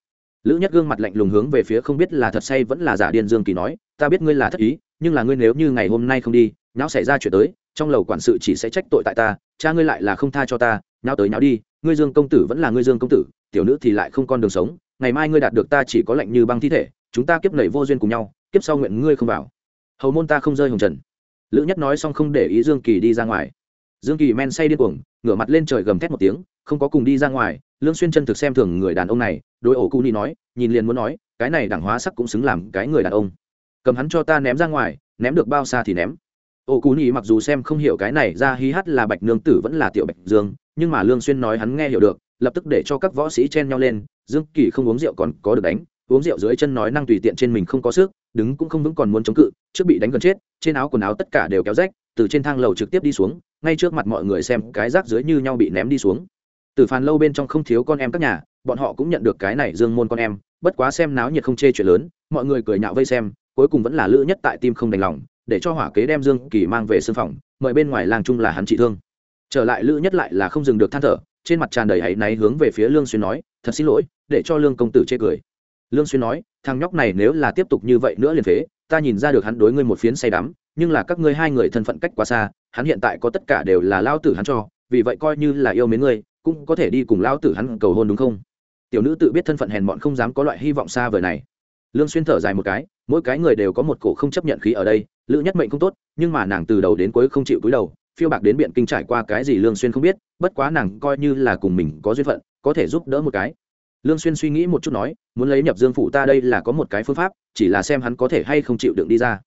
Lữ nhất gương mặt lạnh lùng hướng về phía không biết là thật say vẫn là giả điên dương kỳ nói ta biết ngươi là thất ý, nhưng là ngươi nếu như ngày hôm nay không đi, nháo xảy ra chuyện tới, trong lầu quản sự chỉ sẽ trách tội tại ta, cha ngươi lại là không tha cho ta, nháo tới nháo đi, ngươi dương công tử vẫn là ngươi dương công tử, tiểu nữ thì lại không con đường sống, ngày mai ngươi đạt được ta chỉ có lệnh như băng thi thể, chúng ta kiếp nảy vô duyên cùng nhau, kiếp sau nguyện ngươi không vào. Hầu môn ta không rơi hồng trần. Lữ nhất nói xong không để ý dương kỳ đi ra ngoài. Dương kỳ men say điên cuồng, ngửa mặt lên trời gầm thét một tiếng, không có cùng đi ra ngoài, lương xuyên chân thực xem thường người đàn ông này, đối ổ cu ni nói, nhìn liền muốn nói, cái này đẳng hóa sắc cũng xứng làm cái người đàn ông cầm hắn cho ta ném ra ngoài, ném được bao xa thì ném. Ô cú ni mặc dù xem không hiểu cái này ra hí hát là bạch nương tử vẫn là tiểu bạch dương, nhưng mà lương xuyên nói hắn nghe hiểu được, lập tức để cho các võ sĩ chen nhau lên, dương kỳ không uống rượu còn có được đánh, uống rượu dưới chân nói năng tùy tiện trên mình không có sức, đứng cũng không vững còn muốn chống cự, trước bị đánh gần chết, trên áo quần áo tất cả đều kéo rách, từ trên thang lầu trực tiếp đi xuống, ngay trước mặt mọi người xem cái rác dưới như nhau bị ném đi xuống. Từ phàn lâu bên trong không thiếu con em các nhà, bọn họ cũng nhận được cái này dương môn con em, bất quá xem náo nhiệt không chê chuyện lớn, mọi người cười nhạo vây xem cuối cùng vẫn là lữ nhất tại tim không đành lòng, để cho hỏa kế đem dương kỳ mang về sân phòng, mời bên ngoài làng chung là hắn trị thương. Trở lại lữ nhất lại là không dừng được than thở, trên mặt tràn đầy hãy náy hướng về phía lương xuyên nói, thật xin lỗi, để cho lương công tử chê cười. Lương xuyên nói, thằng nhóc này nếu là tiếp tục như vậy nữa liền phế, ta nhìn ra được hắn đối ngươi một phiến say đắm, nhưng là các ngươi hai người thân phận cách quá xa, hắn hiện tại có tất cả đều là lao tử hắn cho, vì vậy coi như là yêu mến ngươi, cũng có thể đi cùng lao tử hắn cầu hôn đúng không? Tiểu nữ tự biết thân phận hèn mọn không dám có loại hy vọng xa vời này. Lương xuyên thở dài một cái mỗi cái người đều có một cổ không chấp nhận khí ở đây, lữ nhất mệnh không tốt, nhưng mà nàng từ đầu đến cuối không chịu cúi đầu, phiêu bạc đến biện kinh trải qua cái gì lương xuyên không biết, bất quá nàng coi như là cùng mình có duyên phận, có thể giúp đỡ một cái. Lương xuyên suy nghĩ một chút nói, muốn lấy nhập dương phụ ta đây là có một cái phương pháp, chỉ là xem hắn có thể hay không chịu đựng đi ra.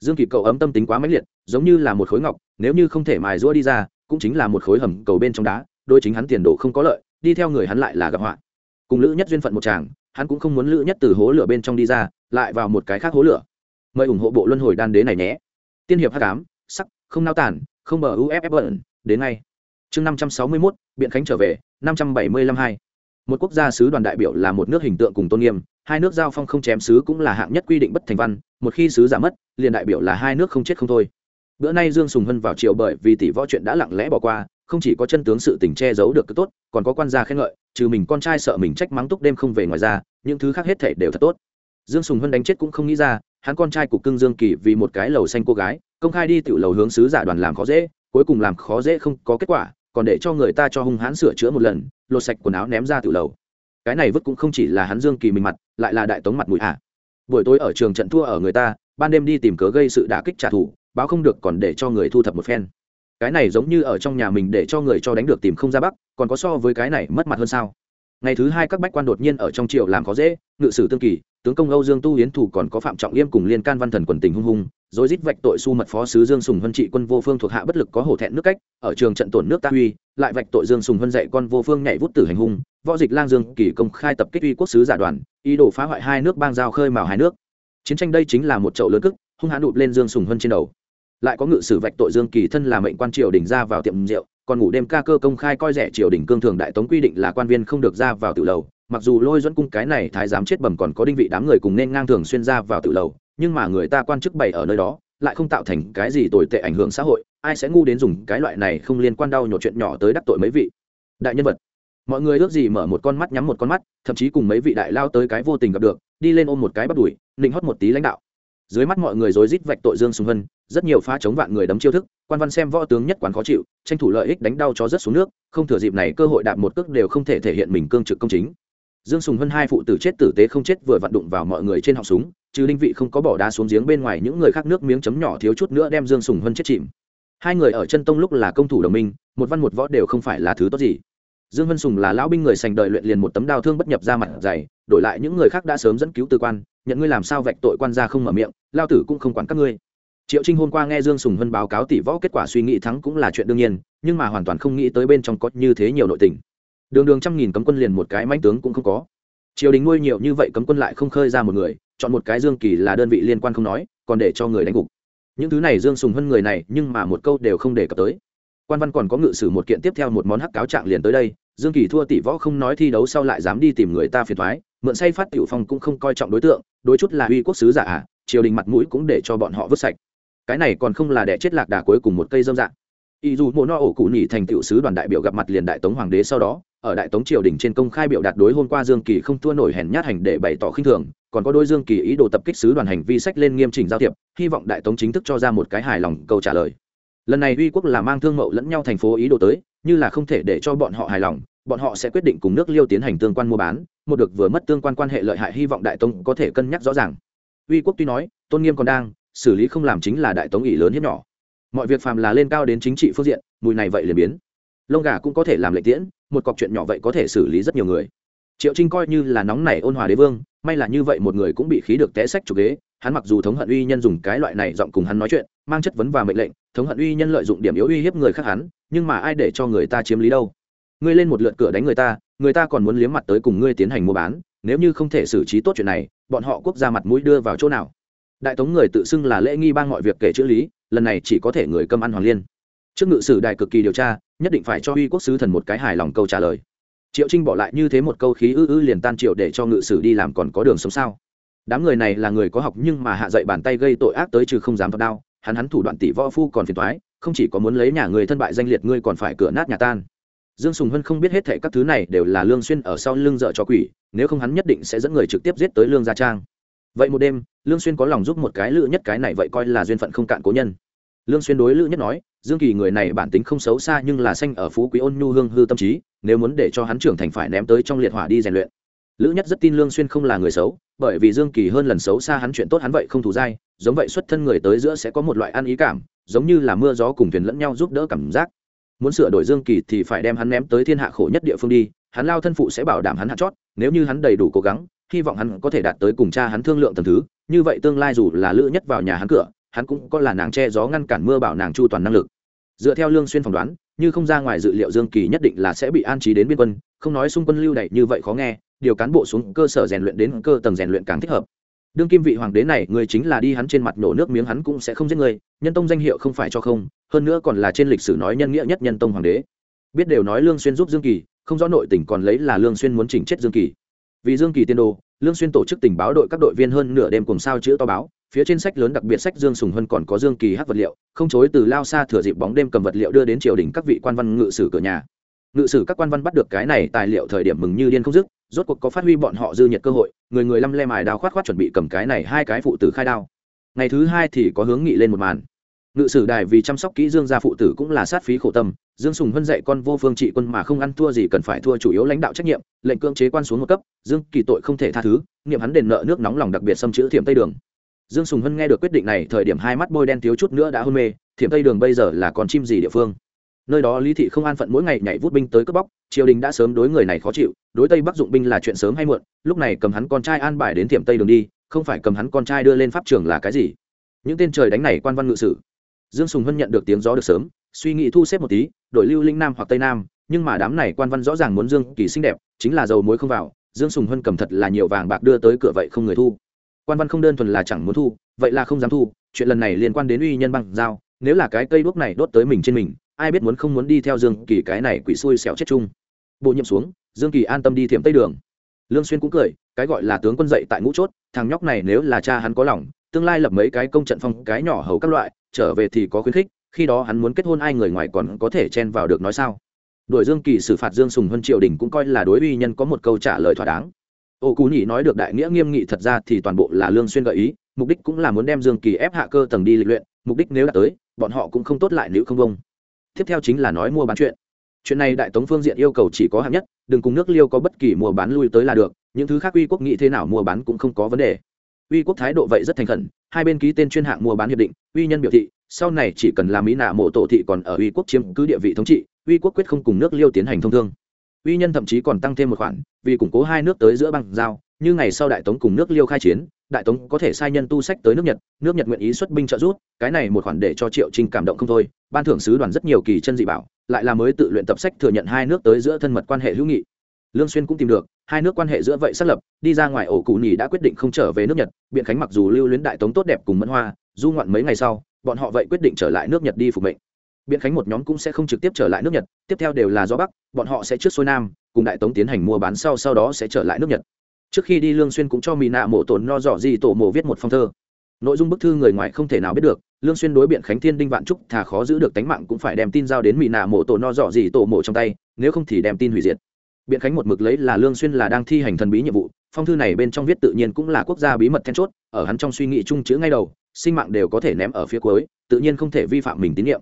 Dương kỳ cậu ấm tâm tính quá mãnh liệt, giống như là một khối ngọc, nếu như không thể mài rũa đi ra, cũng chính là một khối hầm cầu bên trong đá, đôi chính hắn tiền đồ không có lợi, đi theo người hắn lại là gặp họa. Cùng lữ nhất duyên phận một chàng, hắn cũng không muốn lữ nhất từ hố lửa bên trong đi ra lại vào một cái khác hố lửa. Mời ủng hộ bộ luân hồi đan đế này nhé. Tiên hiệp h tám sắc, không nao tản không bờ uff bẩn, đến ngay. Chương năm trăm sáu mươi mốt, biện khánh trở về, năm trăm bảy mươi lăm hai. Một quốc gia sứ đoàn đại biểu là một nước hình tượng cùng tôn nghiêm, hai nước giao phong không chém sứ cũng là hạng nhất quy định bất thành văn, một khi sứ giả mất, liền đại biểu là hai nước không chết không thôi. Bữa nay dương sùng hân vào triều bởi vì tỷ võ chuyện đã lặng lẽ bỏ qua, không chỉ có chân tướng sự tình che giấu được cứ tốt, còn có quan gia khen ngợi, trừ mình con trai sợ mình trách mắng túc đêm không về ngoài ra, những thứ khác hết thể đều thật tốt dương sùng hân đánh chết cũng không nghĩ ra, hắn con trai của cưng dương kỳ vì một cái lầu xanh cô gái, công khai đi tiểu lầu hướng sứ giả đoàn làm khó dễ, cuối cùng làm khó dễ không có kết quả, còn để cho người ta cho hung hãn sửa chữa một lần, lột sạch quần áo ném ra tiểu lầu. Cái này vứt cũng không chỉ là hắn dương kỳ mình mặt, lại là đại tống mặt mũi à? buổi tối ở trường trận thua ở người ta, ban đêm đi tìm cớ gây sự đả kích trả thù, báo không được còn để cho người thu thập một phen. Cái này giống như ở trong nhà mình để cho người cho đánh được tìm không ra bắc, còn có so với cái này mất mặt hơn sao? Ngày thứ hai các bách quan đột nhiên ở trong triều làm khó dễ, ngự sử tương kỳ, tướng công âu dương tu hiến thủ còn có phạm trọng yêm cùng liên can văn thần quần tình hung hung, rồi rít vạch tội su mật phó sứ dương sùng hân trị quân vô phương thuộc hạ bất lực có hổ thẹn nước cách, ở trường trận tổn nước ta uy lại vạch tội dương sùng hân dạy con vô phương nhảy vút tử hành hung, võ dịch lang dương kỳ công khai tập kích uy quốc sứ giả đoàn, ý đồ phá hoại hai nước bang giao khơi mào hai nước. Chiến tranh đây chính là một chậu lớn cức hung hãn đụt lên dương sùng hân trên đầu. Lại có ngự sử vạch tội dương kỳ thân là mệnh quan triều đình ra vào tiệm rượu còn ngủ đêm ca cơ công khai coi rẻ triều đình cương thường đại tống quy định là quan viên không được ra vào tự lầu, mặc dù lôi dẫn cung cái này thái giám chết bẩm còn có đinh vị đám người cùng nên ngang thường xuyên ra vào tự lầu, nhưng mà người ta quan chức bày ở nơi đó, lại không tạo thành cái gì tồi tệ ảnh hưởng xã hội, ai sẽ ngu đến dùng cái loại này không liên quan đau nhột chuyện nhỏ tới đắc tội mấy vị? Đại nhân vật, mọi người ước gì mở một con mắt nhắm một con mắt, thậm chí cùng mấy vị đại lao tới cái vô tình gặp được, đi lên ôm một cái bắt đuổi, nịnh hót một tí lãnh đạo. Dưới mắt mọi người rối rít vạch tội dương sùng hân, rất nhiều pha chống vạn người đấm chiêu thức quan văn xem võ tướng nhất quán khó chịu, tranh thủ lợi ích đánh đau cho rất xuống nước, không thừa dịp này cơ hội đạp một cước đều không thể thể hiện mình cương trực công chính. Dương sùng hân hai phụ tử chết tử tế không chết vừa vặn đụng vào mọi người trên họng súng chứ đinh vị không có bỏ đá xuống giếng bên ngoài những người khác nước miếng chấm nhỏ thiếu chút nữa đem dương sùng hân chết chìm. Hai người ở chân tông lúc là công thủ đồng minh, một văn một võ đều không phải là thứ tốt gì. Dương vân sùng là lão binh người sành đợi luyện liền một tấm đao thương bất nhập ra mặt dày, đổi lại những người khác đã sớm dẫn cứu tư quan, nhận ngươi làm sao vạch tội quan gia không mở miệng, lao tử cũng không quản các ngươi triệu trinh hôm qua nghe dương sùng hân báo cáo tỷ võ kết quả suy nghĩ thắng cũng là chuyện đương nhiên, nhưng mà hoàn toàn không nghĩ tới bên trong có như thế nhiều nội tình. Đường đường trăm nghìn cấm quân liền một cái manh tướng cũng không có. Triều đình nuôi nhiều như vậy cấm quân lại không khơi ra một người, chọn một cái dương kỳ là đơn vị liên quan không nói, còn để cho người đánh gục. Những thứ này dương sùng hơn người này, nhưng mà một câu đều không đề cập tới. Quan văn còn có ngự sử một kiện tiếp theo một món hắc cáo trạng liền tới đây, dương kỳ thua tỷ võ không nói thi đấu sau lại dám đi tìm người ta phiền thoái mượn say phát tiểu phong cũng không coi trọng đối tượng, đối chút là uy quốc sứ giả à triều đình mặt mũi cũng để cho bọn họ vứt sạch cái này còn không là để chết lạc đà cuối cùng một cây dâm dạng. Ý dù mộ no ổ cụ nhị thành tiểu sứ đoàn đại biểu gặp mặt liền đại tống hoàng đế sau đó, ở đại tống triều đình trên công khai biểu đạt đối hôm qua dương kỳ không thua nổi hèn nhát hành để bày tỏ khinh thường, còn có đôi dương kỳ ý đồ tập kích sứ đoàn hành vi sách lên nghiêm chỉnh giao thiệp, hy vọng đại tống chính thức cho ra một cái hài lòng câu trả lời. Lần này uy quốc là mang thương mậu lẫn nhau thành phố ý đồ tới, như là không thể để cho bọn họ hài lòng, bọn họ sẽ quyết định cùng nước liêu tiến hành tương quan mua bán, một được vừa mất tương quan quan hệ lợi hại hy vọng đại tống có thể cân nhắc rõ ràng. Uy quốc tuy nói, tôn nghiêm còn đang xử lý không làm chính là đại tống ỷ lớn hiếp nhỏ. Mọi việc phàm là lên cao đến chính trị phương diện, mùi này vậy liền biến. Lông gà cũng có thể làm lệ tiễn, một cọc chuyện nhỏ vậy có thể xử lý rất nhiều người. Triệu trinh coi như là nóng này ôn hòa đế vương, may là như vậy một người cũng bị khí được té sách chủ ghế, hắn mặc dù thống hận uy nhân dùng cái loại này giọng cùng hắn nói chuyện, mang chất vấn và mệnh lệnh, thống hận uy nhân lợi dụng điểm yếu uy hiếp người khác hắn, nhưng mà ai để cho người ta chiếm lý đâu? Ngươi lên một lượt cửa đánh người ta người ta còn muốn liếm mặt tới cùng ngươi tiến hành mua bán, nếu như không thể xử trí tốt chuyện này, bọn họ quốc gia mặt mũi đưa vào chỗ nào? Đại tống người tự xưng là lễ nghi ban mọi việc kể chữ lý, lần này chỉ có thể người câm ăn hoàng liên. Trước ngự sử đại cực kỳ điều tra, nhất định phải cho uy quốc sứ thần một cái hài lòng câu trả lời. Triệu trinh bỏ lại như thế một câu khí ư ư liền tan triệu để cho ngự sử đi làm còn có đường sống sao? Đám người này là người có học nhưng mà hạ dậy bàn tay gây tội ác tới trừ không dám thật đau hắn hắn thủ đoạn tỷ võ phu còn phiền thoái không chỉ có muốn lấy nhà người thân bại danh liệt ngươi còn phải cửa nát nhà tan. Dương sùng hân không biết hết thệ các thứ này đều là lương xuyên ở sau lưng dợ cho quỷ, nếu không hắn nhất định sẽ dẫn người trực tiếp giết tới lương gia trang vậy một đêm, lương xuyên có lòng giúp một cái lữ nhất cái này vậy coi là duyên phận không cạn cố nhân. Lương xuyên đối lữ nhất nói, dương kỳ người này bản tính không xấu xa nhưng là sanh ở phú quý ôn nhu hương hư tâm trí, nếu muốn để cho hắn trưởng thành phải ném tới trong liệt hỏa đi rèn luyện. Lữ nhất rất tin lương xuyên không là người xấu, bởi vì dương kỳ hơn lần xấu xa hắn chuyện tốt hắn vậy không thù dai, giống vậy xuất thân người tới giữa sẽ có một loại ăn ý cảm, giống như là mưa gió cùng thuyền lẫn nhau giúp đỡ cảm giác. Muốn sửa đổi dương kỳ thì phải đem hắn ném tới thiên hạ khổ nhất địa phương đi, hắn lao thân phụ sẽ bảo đảm hắn hạ chót, nếu như hắn đầy đủ cố gắng hy vọng hắn có thể đạt tới cùng cha hắn thương lượng tầm thứ, như vậy tương lai dù là lữ nhất vào nhà hắn cửa, hắn cũng có là nàng che gió ngăn cản mưa bảo nàng chu toàn năng lực. Dựa theo lương xuyên phỏng đoán, như không ra ngoài dự liệu dương kỳ nhất định là sẽ bị an trí đến biên quân, không nói xung quân lưu đẩy như vậy khó nghe, điều cán bộ xuống cơ sở rèn luyện đến cơ tầng rèn luyện càng thích hợp. Đương kim vị hoàng đế này, người chính là đi hắn trên mặt nổ nước miếng hắn cũng sẽ không giết người, nhân tông danh hiệu không phải cho không, hơn nữa còn là trên lịch sử nói nhân nghĩa nhất nhân tông hoàng đế. Biết đều nói lương xuyên giúp dương kỳ, không rõ nội tình còn lấy là lương xuyên muốn chỉnh chết dương kỳ vì dương kỳ tiên đồ, lương xuyên tổ chức tình báo đội các đội viên hơn nửa đêm cùng sao chữ to báo, phía trên sách lớn đặc biệt sách dương sùng hân còn có dương kỳ hát vật liệu, không chối từ lao xa thừa dịp bóng đêm cầm vật liệu đưa đến triều đình các vị quan văn ngự sử cửa nhà. Ngự sử các quan văn bắt được cái này tài liệu thời điểm mừng như điên không dứt, rốt cuộc có phát huy bọn họ dư nhiệt cơ hội, người người lăm le mài đao khoát khoát chuẩn bị cầm cái này hai cái phụ tử khai đao. Ngày thứ hai thì có hướng nghị lên một màn ngự sử đài vì chăm sóc kỹ dương gia phụ tử cũng là sát phí khổ tâm, dương sùng hân dạy con vô phương trị quân mà không ăn thua gì cần phải thua chủ yếu lãnh đạo trách nhiệm, lệnh cưỡng chế quan xuống một cấp, dương kỳ tội không thể tha thứ nghiệm hắn đền nợ nước nóng lòng đặc biệt xâm chữ thiểm tây đường. Dương sùng hân nghe được quyết định này, thời điểm hai mắt bôi đen thiếu chút nữa đã hôn mê, thiểm tây đường bây giờ là con chim gì địa phương? Nơi đó lý thị không an phận mỗi ngày nhảy vút binh tới cướp bóc, triều đình đã sớm đối người này khó chịu, đối tây bắc dụng binh là chuyện sớm hay muộn, lúc này cầm hắn con trai an bài đến thiểm tây đường đi, không phải cầm hắn con trai đưa lên pháp trường là cái gì? Những tên trời đánh này quan văn ngự sử dương sùng hân nhận được tiếng gió được sớm, suy nghĩ thu xếp một tí, đổi lưu linh nam hoặc tây nam, nhưng mà đám này quan văn rõ ràng muốn dương kỳ xinh đẹp, chính là dầu muối không vào, dương sùng hân cầm thật là nhiều vàng bạc đưa tới cửa vậy không người thu. Quan văn không đơn thuần là chẳng muốn thu, vậy là không dám thu, chuyện lần này liên quan đến uy nhân bằng giao nếu là cái cây đuốc này đốt tới mình trên mình, ai biết muốn không muốn đi theo dương kỳ cái này quỷ xui xẻo chết chung. Bộ nhiệm xuống, dương kỳ an tâm đi thiểm tây đường. Lương xuyên cũng cười, cái gọi là tướng quân dậy tại ngũ chốt, thằng nhóc này nếu là cha hắn có lòng, tương lai lập mấy cái công trận phong, cái nhỏ hầu các loại trở về thì có khuyến khích, khi đó hắn muốn kết hôn ai người ngoài còn có thể chen vào được nói sao. Đuổi dương kỳ xử phạt dương sùng huân triều đình cũng coi là đối uy nhân có một câu trả lời thỏa đáng. Ô cú nhị nói được đại nghĩa nghiêm nghị thật ra thì toàn bộ là lương xuyên gợi ý, mục đích cũng là muốn đem dương kỳ ép hạ cơ tầng đi lịch luyện, mục đích nếu đã tới, bọn họ cũng không tốt lại nếu không bông. Tiếp theo chính là nói mua bán chuyện. Chuyện này đại tống phương diện yêu cầu chỉ có hạng nhất, đừng cùng nước liêu có bất kỳ mua bán lui tới là được, những thứ khác uy quốc nghĩ thế nào mua bán cũng không có vấn đề uy quốc thái độ vậy rất thành khẩn, hai bên ký tên chuyên hạng mua bán hiệp định, uy nhân biểu thị, sau này chỉ cần làm mỹ nạ mộ tổ thị còn ở uy quốc chiếm cứ địa vị thống trị, uy quốc quyết không cùng nước liêu tiến hành thông thương. Uy nhân thậm chí còn tăng thêm một khoản, vì củng cố hai nước tới giữa băng giao, như ngày sau đại tống cùng nước liêu khai chiến, đại tống có thể sai nhân tu sách tới nước nhật nước nhật nguyện ý xuất binh trợ giúp, cái này một khoản để cho triệu trinh cảm động không thôi, ban thưởng sứ đoàn rất nhiều kỳ chân dị bảo, lại là mới tự luyện tập sách thừa nhận hai nước tới giữa thân mật quan hệ hữu nghị lương xuyên cũng tìm được, hai nước quan hệ giữa vậy xác lập, đi ra ngoài ổ cụ nhì đã quyết định không trở về nước nhật, biện khánh mặc dù lưu luyến đại tống tốt đẹp cùng mẫn hoa, du ngoạn mấy ngày sau, bọn họ vậy quyết định trở lại nước nhật đi phục mệnh. Biện khánh một nhóm cũng sẽ không trực tiếp trở lại nước nhật, tiếp theo đều là do bắc, bọn họ sẽ trước xuôi nam, cùng đại tống tiến hành mua bán sau sau đó sẽ trở lại nước nhật. Trước khi đi lương xuyên cũng cho mỹ nạ mộ tổn no dọ gì tổ mộ viết một phong thơ. Nội dung bức thư người ngoài không thể nào biết được, lương xuyên đối biện khánh thiên đinh vạn trúc thà khó giữ được tánh mạng cũng phải đem tin giao đến mỹ nạ mộ tổ no dọ gì tổ mộ trong tay, nếu không thì đem tin hủy diệt biện khánh một mực lấy là lương xuyên là đang thi hành thần bí nhiệm vụ, phong thư này bên trong viết tự nhiên cũng là quốc gia bí mật then chốt, ở hắn trong suy nghĩ chung chữ ngay đầu, sinh mạng đều có thể ném ở phía cuối, tự nhiên không thể vi phạm mình tín nhiệm.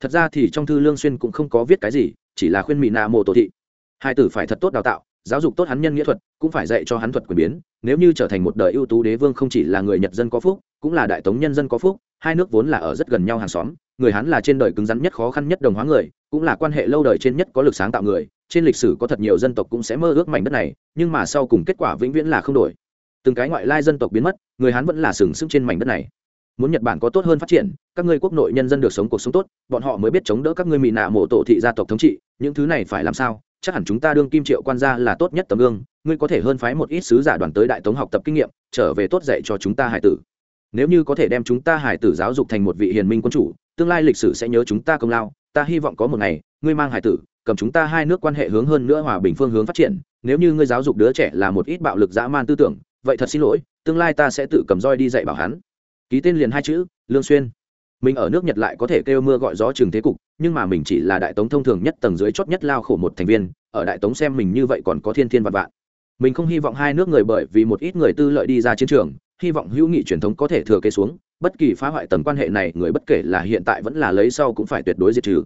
Thật ra thì trong thư lương xuyên cũng không có viết cái gì, chỉ là khuyên mỹ nạ mộ tổ thị. Hai tử phải thật tốt đào tạo, giáo dục tốt hắn nhân nghĩa thuật, cũng phải dạy cho hắn thuật quyền biến, nếu như trở thành một đời ưu tú đế vương không chỉ là người nhật dân có phúc, cũng là đại tống nhân dân có phúc, hai nước vốn là ở rất gần nhau hàng xóm, người hắn là trên đời cứng rắn nhất khó khăn nhất đồng hóa người, cũng là quan hệ lâu đời trên nhất có lực sáng tạo người trên lịch sử có thật nhiều dân tộc cũng sẽ mơ ước mảnh đất này, nhưng mà sau cùng kết quả vĩnh viễn là không đổi. Từng cái ngoại lai dân tộc biến mất, người Hán vẫn là sừng sững trên mảnh đất này. Muốn nhật bản có tốt hơn phát triển, các ngươi quốc nội nhân dân được sống cuộc sống tốt, bọn họ mới biết chống đỡ các ngươi mỹ nạ mộ tổ thị gia tộc thống trị, những thứ này phải làm sao? Chắc hẳn chúng ta đương kim triệu quan gia là tốt nhất tấm gương, ngươi có thể hơn phái một ít sứ giả đoàn tới đại tống học tập kinh nghiệm, trở về tốt dạy cho chúng ta hải tử. Nếu như có thể đem chúng ta hải tử giáo dục thành một vị hiền minh quân chủ, tương lai lịch sử sẽ nhớ chúng ta công lao, ta hy vọng có một ngày, ngươi mang hải tử cầm chúng ta hai nước quan hệ hướng hơn nữa hòa bình phương hướng phát triển, nếu như ngươi giáo dục đứa trẻ là một ít bạo lực dã man tư tưởng, vậy thật xin lỗi, tương lai ta sẽ tự cầm roi đi dạy bảo hắn. Ký tên liền hai chữ, lương xuyên. Mình ở nước nhật lại có thể kêu mưa gọi gió trường thế cục, nhưng mà mình chỉ là đại tống thông thường nhất tầng dưới chót nhất lao khổ một thành viên, ở đại tống xem mình như vậy còn có thiên thiên vạn vạn. Mình không hy vọng hai nước người bởi vì một ít người tư lợi đi ra chiến trường, hy vọng hữu nghị truyền thống có thể thừa kế xuống, bất kỳ phá hoại tầng quan hệ này người bất kể là hiện tại vẫn là lấy sau cũng phải tuyệt đối diệt trừ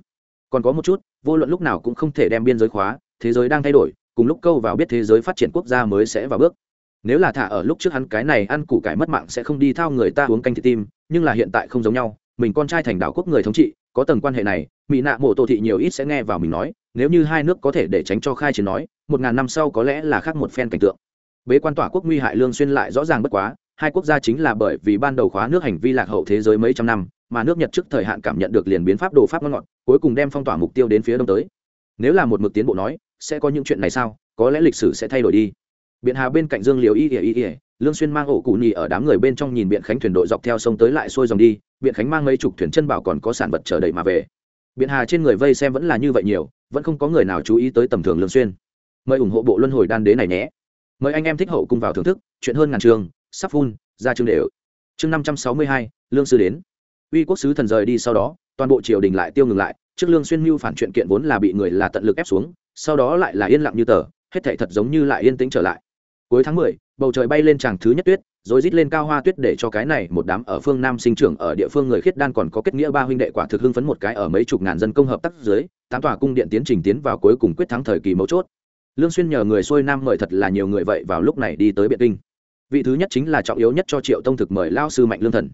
còn có một chút, vô luận lúc nào cũng không thể đem biên giới khóa, thế giới đang thay đổi, cùng lúc câu vào biết thế giới phát triển quốc gia mới sẽ vào bước. Nếu là thả ở lúc trước hắn cái này ăn củ cải mất mạng sẽ không đi thao người ta uống canh thịt tim, nhưng là hiện tại không giống nhau, mình con trai thành đảo quốc người thống trị, có tầng quan hệ này, mỹ nạ mộ tổ thị nhiều ít sẽ nghe vào mình nói, nếu như hai nước có thể để tránh cho khai chiến nói, một ngàn năm sau có lẽ là khác một phen cảnh tượng. Bế quan tỏa quốc nguy hại lương xuyên lại rõ ràng bất quá, hai quốc gia chính là bởi vì ban đầu khóa nước hành vi lạc hậu thế giới mấy trăm năm mà nước nhật trước thời hạn cảm nhận được liền biến pháp đồ pháp ngon ngọt, cuối cùng đem phong tỏa mục tiêu đến phía đông tới. Nếu là một mực tiến bộ nói, sẽ có những chuyện này sao? Có lẽ lịch sử sẽ thay đổi đi. Biện hà bên cạnh dương Liễu y y y lương xuyên mang ổ cụ nhì ở đám người bên trong nhìn biện khánh thuyền đội dọc theo sông tới lại xuôi dòng đi, biện khánh mang mấy chục thuyền chân bảo còn có sản vật chờ đợi mà về. Biện hà trên người vây xem vẫn là như vậy nhiều, vẫn không có người nào chú ý tới tầm thường lương xuyên. Mời ủng hộ bộ luân hồi đan đế này nhé. Mời anh em thích hậu cùng vào thưởng thức, chuyện hơn ngàn trường, sắp phun ra chương đều. Chương năm trăm sáu mươi hai, lương sư đến uy quốc sứ thần rời đi sau đó toàn bộ triều đình lại tiêu ngừng lại trước lương xuyên mưu phản chuyện kiện vốn là bị người là tận lực ép xuống sau đó lại là yên lặng như tờ hết thảy thật giống như lại yên tĩnh trở lại. Cuối tháng mười, bầu trời bay lên tràng thứ nhất tuyết rồi rít lên cao hoa tuyết để cho cái này một đám ở phương nam sinh trưởng ở địa phương người khiết đan còn có kết nghĩa ba huynh đệ quả thực hưng phấn một cái ở mấy chục ngàn dân công hợp tác dưới tám tòa cung điện tiến trình tiến vào cuối cùng quyết thắng thời kỳ mấu chốt. Lương xuyên nhờ người xuôi nam mời thật là nhiều người vậy vào lúc này đi tới biện kinh. Vị thứ nhất chính là trọng yếu nhất cho triệu tông thực mời lao sư mạnh lương thần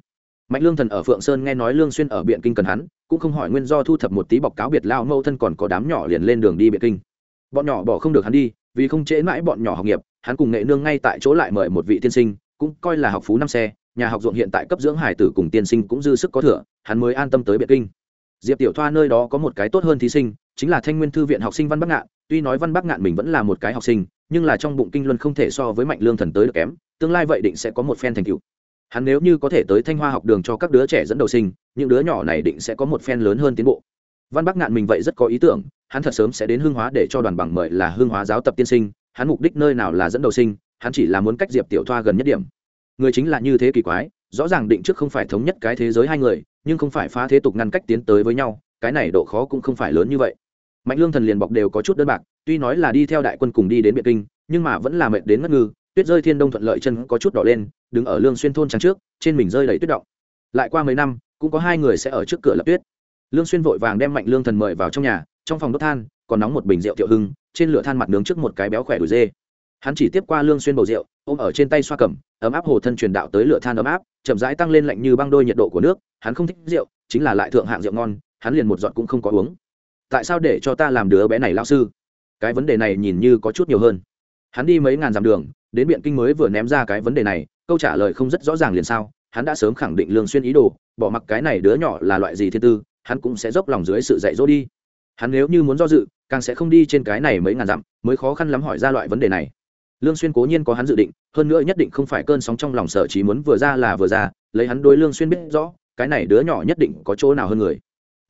mạnh lương thần ở phượng sơn nghe nói lương xuyên ở biện kinh cần hắn, cũng không hỏi nguyên do thu thập một tí bọc cáo biệt lao mâu thân còn có đám nhỏ liền lên đường đi biện kinh. Bọn nhỏ bỏ không được hắn đi, vì không chế mãi bọn nhỏ học nghiệp, hắn cùng nghệ nương ngay tại chỗ lại mời một vị tiên sinh, cũng coi là học phú năm xe, nhà học ruộng hiện tại cấp dưỡng hải tử cùng tiên sinh cũng dư sức có thừa, hắn mới an tâm tới biện kinh. Diệp tiểu thoa nơi đó có một cái tốt hơn thí sinh, chính là thanh nguyên thư viện học sinh văn bắc ngạn, tuy nói văn bắc ngạn mình vẫn là một cái học sinh, nhưng là trong bụng kinh luân không thể so với mạnh lương thần tới được kém, tương lai vậy định sẽ có một phen thành tựu hắn nếu như có thể tới thanh hoa học đường cho các đứa trẻ dẫn đầu sinh, những đứa nhỏ này định sẽ có một phen lớn hơn tiến bộ. Văn bắc ngạn mình vậy rất có ý tưởng, hắn thật sớm sẽ đến hương hóa để cho đoàn bằng mời là hương hóa giáo tập tiên sinh, hắn mục đích nơi nào là dẫn đầu sinh, hắn chỉ là muốn cách diệp tiểu thoa gần nhất điểm. Người chính là như thế kỳ quái, rõ ràng định trước không phải thống nhất cái thế giới hai người, nhưng không phải phá thế tục ngăn cách tiến tới với nhau, cái này độ khó cũng không phải lớn như vậy. Mạnh lương thần liền bọc đều có chút đơn bạc, tuy nói là đi theo đại quân cùng đi đến Biệt kinh, nhưng mà vẫn là mệt đến ngất ngư tuyết rơi thiên đông thuận lợi chân có chút đỏ lên, đứng ở lương xuyên thôn trắng trước, trên mình rơi đầy tuyết động. Lại qua mấy năm, cũng có hai người sẽ ở trước cửa lập tuyết. Lương xuyên vội vàng đem mạnh lương thần mời vào trong nhà, trong phòng đốt than, còn nóng một bình rượu tiểu hưng, trên lửa than mặt nướng trước một cái béo khỏe đùi dê. Hắn chỉ tiếp qua lương xuyên bầu rượu, ôm ở trên tay xoa cẩm ấm áp hồ thân truyền đạo tới lửa than ấm áp, chậm rãi tăng lên lạnh như băng đôi nhiệt độ của nước, hắn không thích rượu, chính là lại thượng hạng rượu ngon, hắn liền một giọt cũng không có uống. Tại sao để cho ta làm đứa bé này lão sư? Cái vấn đề này nhìn như có chút nhiều hơn. Hắn đi mấy ngàn dặm đường đến biện kinh mới vừa ném ra cái vấn đề này, câu trả lời không rất rõ ràng liền sao, hắn đã sớm khẳng định lương xuyên ý đồ, bỏ mặc cái này đứa nhỏ là loại gì thiên tư, hắn cũng sẽ dốc lòng dưới sự dạy dỗ đi. Hắn nếu như muốn do dự, càng sẽ không đi trên cái này mấy ngàn dặm, mới khó khăn lắm hỏi ra loại vấn đề này. Lương xuyên cố nhiên có hắn dự định, hơn nữa nhất định không phải cơn sóng trong lòng sở chỉ muốn vừa ra là vừa ra, lấy hắn đối lương xuyên biết rõ, cái này đứa nhỏ nhất định có chỗ nào hơn người.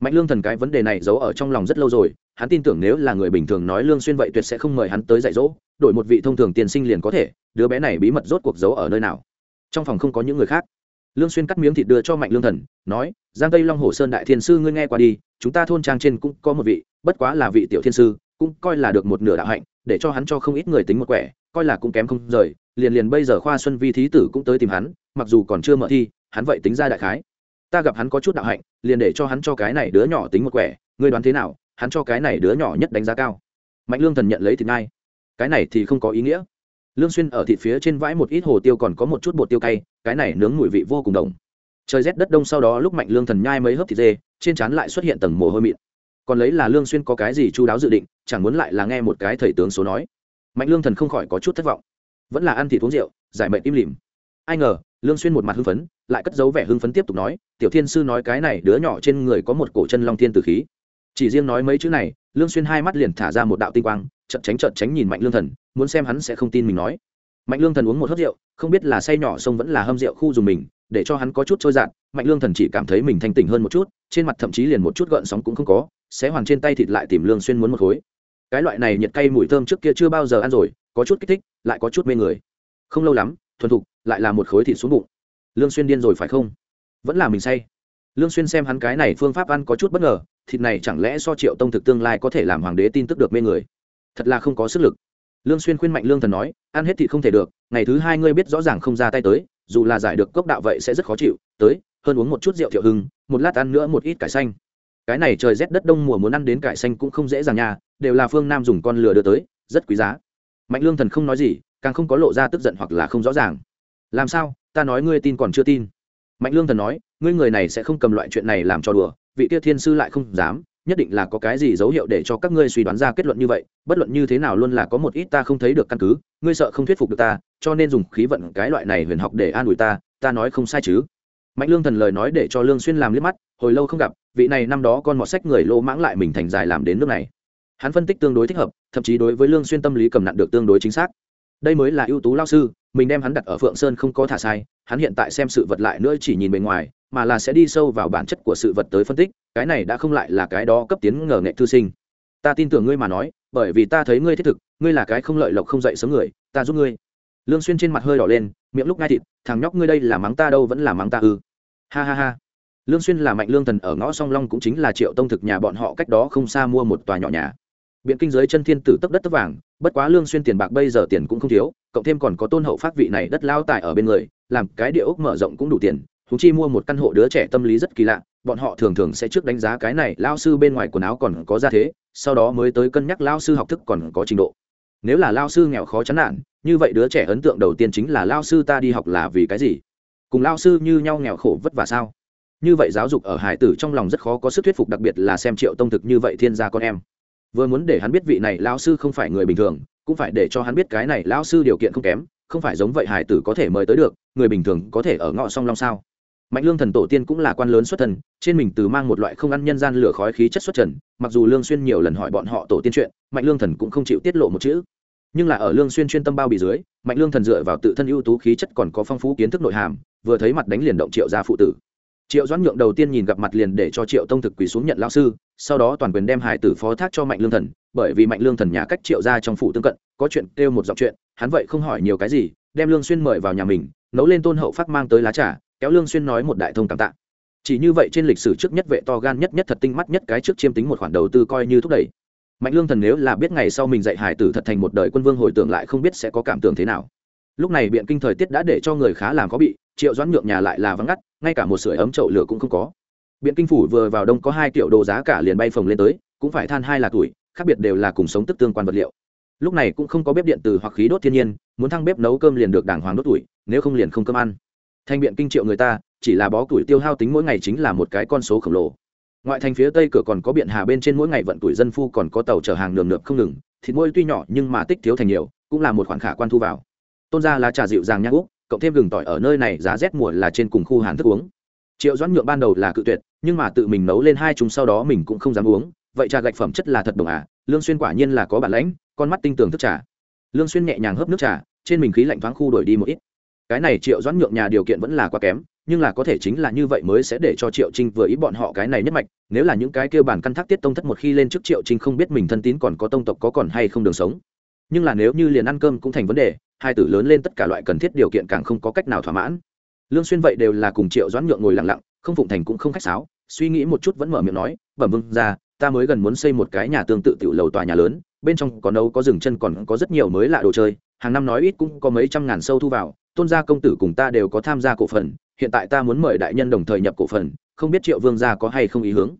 Mạnh lương thần cái vấn đề này giấu ở trong lòng rất lâu rồi, hắn tin tưởng nếu là người bình thường nói lương xuyên vậy tuyệt sẽ không mời hắn tới dạy dỗ đổi một vị thông thường tiên sinh liền có thể, đứa bé này bí mật rốt cuộc giấu ở nơi nào? Trong phòng không có những người khác. Lương xuyên cắt miếng thịt đưa cho mạnh lương thần, nói, giang tây long hồ sơn đại thiên sư ngươi nghe qua đi, chúng ta thôn trang trên cũng có một vị, bất quá là vị tiểu thiên sư, cũng coi là được một nửa đạo hạnh, để cho hắn cho không ít người tính một quẻ, coi là cũng kém không rời, liền liền bây giờ khoa xuân vi thí tử cũng tới tìm hắn, mặc dù còn chưa mở thi, hắn vậy tính ra đại khái. Ta gặp hắn có chút đạo hạnh, liền để cho hắn cho cái này đứa nhỏ tính một quẻ, ngươi đoán thế nào, hắn cho cái này đứa nhỏ nhất đánh giá cao. Mạnh lương thần nhận lấy thịt ngay cái này thì không có ý nghĩa. Lương xuyên ở thịt phía trên vãi một ít hồ tiêu còn có một chút bột tiêu cay, cái này nướng mùi vị vô cùng đồng. Trời rét đất đông sau đó lúc mạnh lương thần nhai mấy hớp thịt dê, trên trán lại xuất hiện tầng mồ hôi mịn. Còn lấy là lương xuyên có cái gì chu đáo dự định, chẳng muốn lại là nghe một cái thầy tướng số nói. Mạnh lương thần không khỏi có chút thất vọng. Vẫn là ăn thịt uống rượu, giải mệnh im lìm. Ai ngờ, lương xuyên một mặt hưng phấn, lại cất giấu vẻ hưng phấn tiếp tục nói, tiểu thiên sư nói cái này đứa nhỏ trên người có một cổ chân long thiên tử khí chỉ riêng nói mấy chữ này, lương xuyên hai mắt liền thả ra một đạo tinh quang, chợt tránh chợt tránh nhìn mạnh lương thần, muốn xem hắn sẽ không tin mình nói. Mạnh lương thần uống một hớp rượu, không biết là say nhỏ sông vẫn là hâm rượu khu dùng mình, để cho hắn có chút trôi dạt, mạnh lương thần chỉ cảm thấy mình thanh tỉnh hơn một chút, trên mặt thậm chí liền một chút gợn sóng cũng không có, xé hoàn trên tay thịt lại tìm lương xuyên muốn một khối. Cái loại này nhiệt cay mùi thơm trước kia chưa bao giờ ăn rồi, có chút kích thích, lại có chút mê người. Không lâu lắm, thuần thục, lại là một khối thịt xuống bụng. Lương xuyên điên rồi phải không? Vẫn là mình say. Lương xuyên xem hắn cái này phương pháp ăn có chút bất ngờ thịt này chẳng lẽ so triệu tông thực tương lai có thể làm hoàng đế tin tức được mê người? Thật là không có sức lực. Lương xuyên khuyên mạnh lương thần nói, ăn hết thịt không thể được, ngày thứ hai ngươi biết rõ ràng không ra tay tới, dù là giải được cốc đạo vậy sẽ rất khó chịu, tới, hơn uống một chút rượu thiệu hưng, một lát ăn nữa một ít cải xanh. Cái này trời rét đất đông mùa muốn ăn đến cải xanh cũng không dễ dàng nha, đều là phương nam dùng con lừa đưa tới, rất quý giá. Mạnh lương thần không nói gì, càng không có lộ ra tức giận hoặc là không rõ ràng. Làm sao? Ta nói ngươi tin còn chưa tin. Mạnh lương thần nói, ngươi người này sẽ không cầm loại chuyện này làm cho đùa vị kia thiên sư lại không dám, nhất định là có cái gì dấu hiệu để cho các ngươi suy đoán ra kết luận như vậy, bất luận như thế nào luôn là có một ít ta không thấy được căn cứ, ngươi sợ không thuyết phục được ta, cho nên dùng khí vận cái loại này huyền học để an ủi ta ta nói không sai chứ. Mạnh lương thần lời nói để cho lương xuyên làm liếc mắt, hồi lâu không gặp, vị này năm đó con mọt sách người lô mãng lại mình thành dài làm đến nước này. Hắn phân tích tương đối thích hợp, thậm chí đối với lương xuyên tâm lý cầm nặng được tương đối chính xác. Đây mới là ưu tú lao sư mình đem hắn đặt ở phượng sơn không có thả sai, hắn hiện tại xem sự vật lại nữa chỉ nhìn bề ngoài, mà là sẽ đi sâu vào bản chất của sự vật tới phân tích, cái này đã không lại là cái đó cấp tiến ngờ nghệ thư sinh. Ta tin tưởng ngươi mà nói, bởi vì ta thấy ngươi thiết thực, ngươi là cái không lợi lộc không dậy sớm người, ta giúp ngươi. Lương xuyên trên mặt hơi đỏ lên, miệng lúc ngay thịt, thằng nhóc ngươi đây là mắng ta đâu vẫn là mắng ta ư. Ha ha ha. Lương xuyên là mạnh lương thần ở ngõ song long cũng chính là triệu tông thực nhà bọn họ cách đó không xa mua một tòa nhỏ nhà biện kinh giới chân thiên tử tấp đất tấp vàng, bất quá lương xuyên tiền bạc bây giờ tiền cũng không thiếu, cộng thêm còn có tôn hậu phát vị này đất lao tại ở bên người, làm cái địa ốc mở rộng cũng đủ tiền chúng chi mua một căn hộ đứa trẻ tâm lý rất kỳ lạ, bọn họ thường thường sẽ trước đánh giá cái này, lao sư bên ngoài quần áo còn có ra thế, sau đó mới tới cân nhắc lao sư học thức còn có trình độ. Nếu là lao sư nghèo khó chán nản, như vậy đứa trẻ ấn tượng đầu tiên chính là lao sư ta đi học là vì cái gì? Cùng lao sư như nhau nghèo khổ vất vả sao? Như vậy giáo dục ở hải tử trong lòng rất khó có sức thuyết phục, đặc biệt là xem triệu tông thực như vậy thiên gia con em vừa muốn để hắn biết vị này lao sư không phải người bình thường, cũng phải để cho hắn biết cái này lao sư điều kiện không kém, không phải giống vậy hải tử có thể mời tới được, người bình thường có thể ở ngõ song long sao. Mạnh lương thần tổ tiên cũng là quan lớn xuất thần, trên mình từ mang một loại không ăn nhân gian lửa khói khí chất xuất trần, mặc dù lương xuyên nhiều lần hỏi bọn họ tổ tiên chuyện, mạnh lương thần cũng không chịu tiết lộ một chữ. Nhưng là ở lương xuyên chuyên tâm bao bì dưới, mạnh lương thần dựa vào tự thân ưu tú khí chất còn có phong phú kiến thức nội hàm, vừa thấy mặt đánh liền động triệu gia phụ tử triệu doãn nhượng đầu tiên nhìn gặp mặt liền để cho triệu tông thực quỳ xuống nhận lao sư, sau đó toàn quyền đem hải tử phó thác cho mạnh lương thần, bởi vì mạnh lương thần nhà cách triệu gia trong phủ tương cận, có chuyện kêu một giọng chuyện, hắn vậy không hỏi nhiều cái gì, đem lương xuyên mời vào nhà mình, nấu lên tôn hậu phát mang tới lá trà, kéo lương xuyên nói một đại thông cảm tạ. Chỉ như vậy trên lịch sử trước nhất vệ to gan nhất nhất thật tinh mắt nhất cái trước chiêm tính một khoản đầu tư coi như thúc đẩy. Mạnh lương thần nếu là biết ngày sau mình dạy hải tử thật thành một đời quân vương hồi tưởng lại không biết sẽ có cảm tưởng thế nào. Lúc này biện kinh thời tiết đã để cho người khá làm có bị, triệu doãn nhượng nhà lại là vắng ngắt ngay cả một sưởi ấm chậu lửa cũng không có. Biện kinh phủ vừa vào đông có hai kiểu đồ giá cả liền bay phồng lên tới, cũng phải than hai là tuổi, khác biệt đều là cùng sống tức tương quan vật liệu. Lúc này cũng không có bếp điện từ hoặc khí đốt thiên nhiên, muốn thăng bếp nấu cơm liền được đàng hoàng đốt tuổi, nếu không liền không cơm ăn. Thanh biện kinh triệu người ta, chỉ là bó tuổi tiêu hao tính mỗi ngày chính là một cái con số khổng lồ. Ngoại thành phía tây cửa còn có biện hà bên trên mỗi ngày vận tuổi dân phu còn có tàu chở hàng nườm nượp không ngừng, thịt môi tuy nhỏ nhưng mà tích thiếu thành nhiều, cũng là một khoản khả quan thu vào. Tôn gia là trà dịu dàng nhang úc cộng thêm gừng tỏi ở nơi này giá rét mùa là trên cùng khu hàn thức uống. Triệu doãn nhượng ban đầu là cự tuyệt, nhưng mà tự mình nấu lên hai chúng sau đó mình cũng không dám uống. Vậy trà gạch phẩm chất là thật đồng à? Lương xuyên quả nhiên là có bản lãnh, con mắt tinh tường thức trà. Lương xuyên nhẹ nhàng hớp nước trà, trên mình khí lạnh thoáng khu đổi đi một ít. Cái này triệu doãn nhượng nhà điều kiện vẫn là quá kém, nhưng là có thể chính là như vậy mới sẽ để cho triệu trinh vừa ý bọn họ cái này nhất mạch. Nếu là những cái kêu bản căn thác tiết tông thất một khi lên trước triệu trinh không biết mình thân tín còn có tông tộc có còn hay không đường sống. Nhưng là nếu như liền ăn cơm cũng thành vấn đề hai tử lớn lên tất cả loại cần thiết điều kiện càng không có cách nào thỏa mãn. Lương xuyên vậy đều là cùng triệu doãn nhượng ngồi lặng lặng, không phụng thành cũng không khách sáo, suy nghĩ một chút vẫn mở miệng nói, bẩm vương gia, ta mới gần muốn xây một cái nhà tương tự tiểu lầu tòa nhà lớn, bên trong có nấu, có rừng chân còn có rất nhiều mới lạ đồ chơi, hàng năm nói ít cũng có mấy trăm ngàn sâu thu vào, tôn gia công tử cùng ta đều có tham gia cổ phần, hiện tại ta muốn mời đại nhân đồng thời nhập cổ phần, không biết triệu vương gia có hay không ý hướng.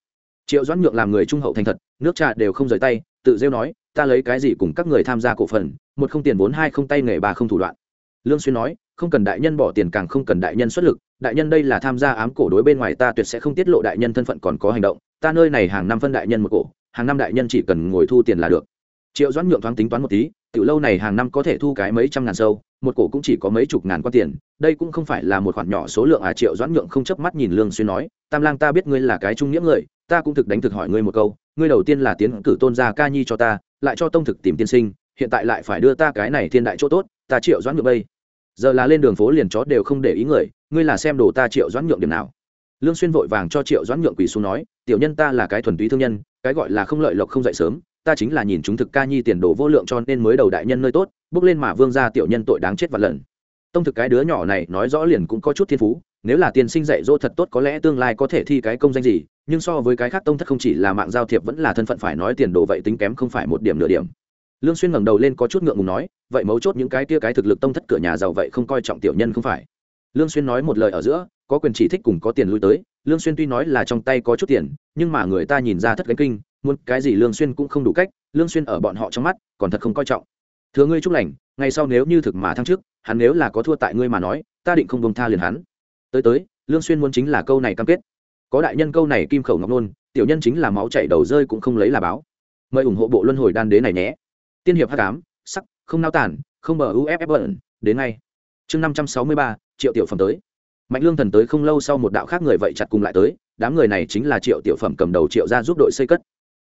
Triệu doãn nhượng làm người trung hậu thành thật, nước trà đều không rời tay, tự rêu nói ta lấy cái gì cùng các người tham gia cổ phần, một không tiền vốn hai không tay nghề ba không thủ đoạn. Lương xuyên nói, không cần đại nhân bỏ tiền càng không cần đại nhân xuất lực, đại nhân đây là tham gia ám cổ đối bên ngoài ta tuyệt sẽ không tiết lộ đại nhân thân phận còn có hành động, ta nơi này hàng năm phân đại nhân một cổ, hàng năm đại nhân chỉ cần ngồi thu tiền là được. Triệu doãn nhượng thoáng tính toán một tí, tiểu lâu này hàng năm có thể thu cái mấy trăm ngàn sâu, một cổ cũng chỉ có mấy chục ngàn quan tiền, đây cũng không phải là một khoản nhỏ số lượng à triệu doãn nhượng không chớp mắt nhìn lương xuyên nói, tam lang ta biết ngươi là cái trung nghĩa người ta cũng thực đánh thực hỏi ngươi một câu, ngươi đầu tiên là tiến cử tôn gia ca nhi cho ta, lại cho tông thực tìm tiên sinh, hiện tại lại phải đưa ta cái này thiên đại chỗ tốt, ta triệu doãn nhượng bây. Giờ là lên đường phố liền chó đều không để ý người, ngươi là xem đồ ta triệu doãn nhượng điểm nào. Lương xuyên vội vàng cho triệu doãn nhượng quỳ xuống nói, tiểu nhân ta là cái thuần túy thương nhân, cái gọi là không lợi lộc không dậy sớm, ta chính là nhìn chúng thực ca nhi tiền đồ vô lượng cho nên mới đầu đại nhân nơi tốt, bước lên mà vương gia tiểu nhân tội đáng chết vạn lần. Tông thực cái đứa nhỏ này nói rõ liền cũng có chút thiên phú nếu là tiền sinh dạy dỗ thật tốt có lẽ tương lai có thể thi cái công danh gì, nhưng so với cái khác tông thất không chỉ là mạng giao thiệp vẫn là thân phận phải nói tiền đồ vậy tính kém không phải một điểm nửa điểm. Lương xuyên ngẩng đầu lên có chút ngượng ngùng nói, vậy mấu chốt những cái kia cái thực lực tông thất cửa nhà giàu vậy không coi trọng tiểu nhân không phải. Lương xuyên nói một lời ở giữa, có quyền chỉ thích cùng có tiền lui tới, lương xuyên tuy nói là trong tay có chút tiền, nhưng mà người ta nhìn ra thất gánh kinh, muốn cái gì lương xuyên cũng không đủ cách, lương xuyên ở bọn họ trong mắt, còn thật không coi trọng. Thừa ngươi chúc lành, ngày sau nếu như thực mà thăng trước hắn nếu là có thua tại ngươi mà nói, ta định không buông tha liền hắn tới tới, lương xuyên muốn chính là câu này cam kết. Có đại nhân câu này kim khẩu ngọc nôn, tiểu nhân chính là máu chảy đầu rơi cũng không lấy là báo. Mời ủng hộ bộ luân hồi đan đế này nhé. Tiên hiệp hắc ám, sắc, không nao tản, không bờ uff bẩn, đến ngay. Chương năm trăm sáu mươi ba, triệu tiểu phẩm tới. Mạnh lương thần tới không lâu sau một đạo khác người vậy chặt cùng lại tới, đám người này chính là triệu tiểu phẩm cầm đầu triệu ra giúp đội xây cất.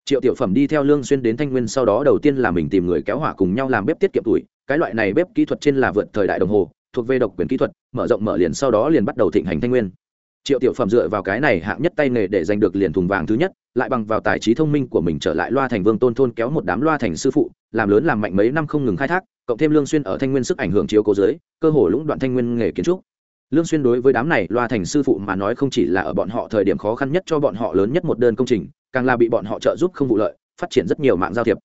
Triệu tiểu phẩm đi theo lương xuyên đến thanh nguyên sau đó đầu tiên là mình tìm người kéo hỏa cùng nhau làm bếp tiết kiệm tuổi, cái loại này bếp kỹ thuật trên là vượt thời đại đồng hồ thuộc về độc quyền kỹ thuật, mở rộng mở liền sau đó liền bắt đầu thịnh hành thanh nguyên. Triệu tiểu phẩm dựa vào cái này hạng nhất tay nghề để giành được liền thùng vàng thứ nhất, lại bằng vào tài trí thông minh của mình trở lại loa thành vương tôn thôn kéo một đám loa thành sư phụ, làm lớn làm mạnh mấy năm không ngừng khai thác, cộng thêm lương xuyên ở thanh nguyên sức ảnh hưởng chiếu cố dưới, cơ hồ lũng đoạn thanh nguyên nghề kiến trúc. Lương xuyên đối với đám này loa thành sư phụ mà nói không chỉ là ở bọn họ thời điểm khó khăn nhất cho bọn họ lớn nhất một đơn công trình, càng là bị bọn họ trợ giúp không vụ lợi, phát triển rất nhiều mạng giao thiệp.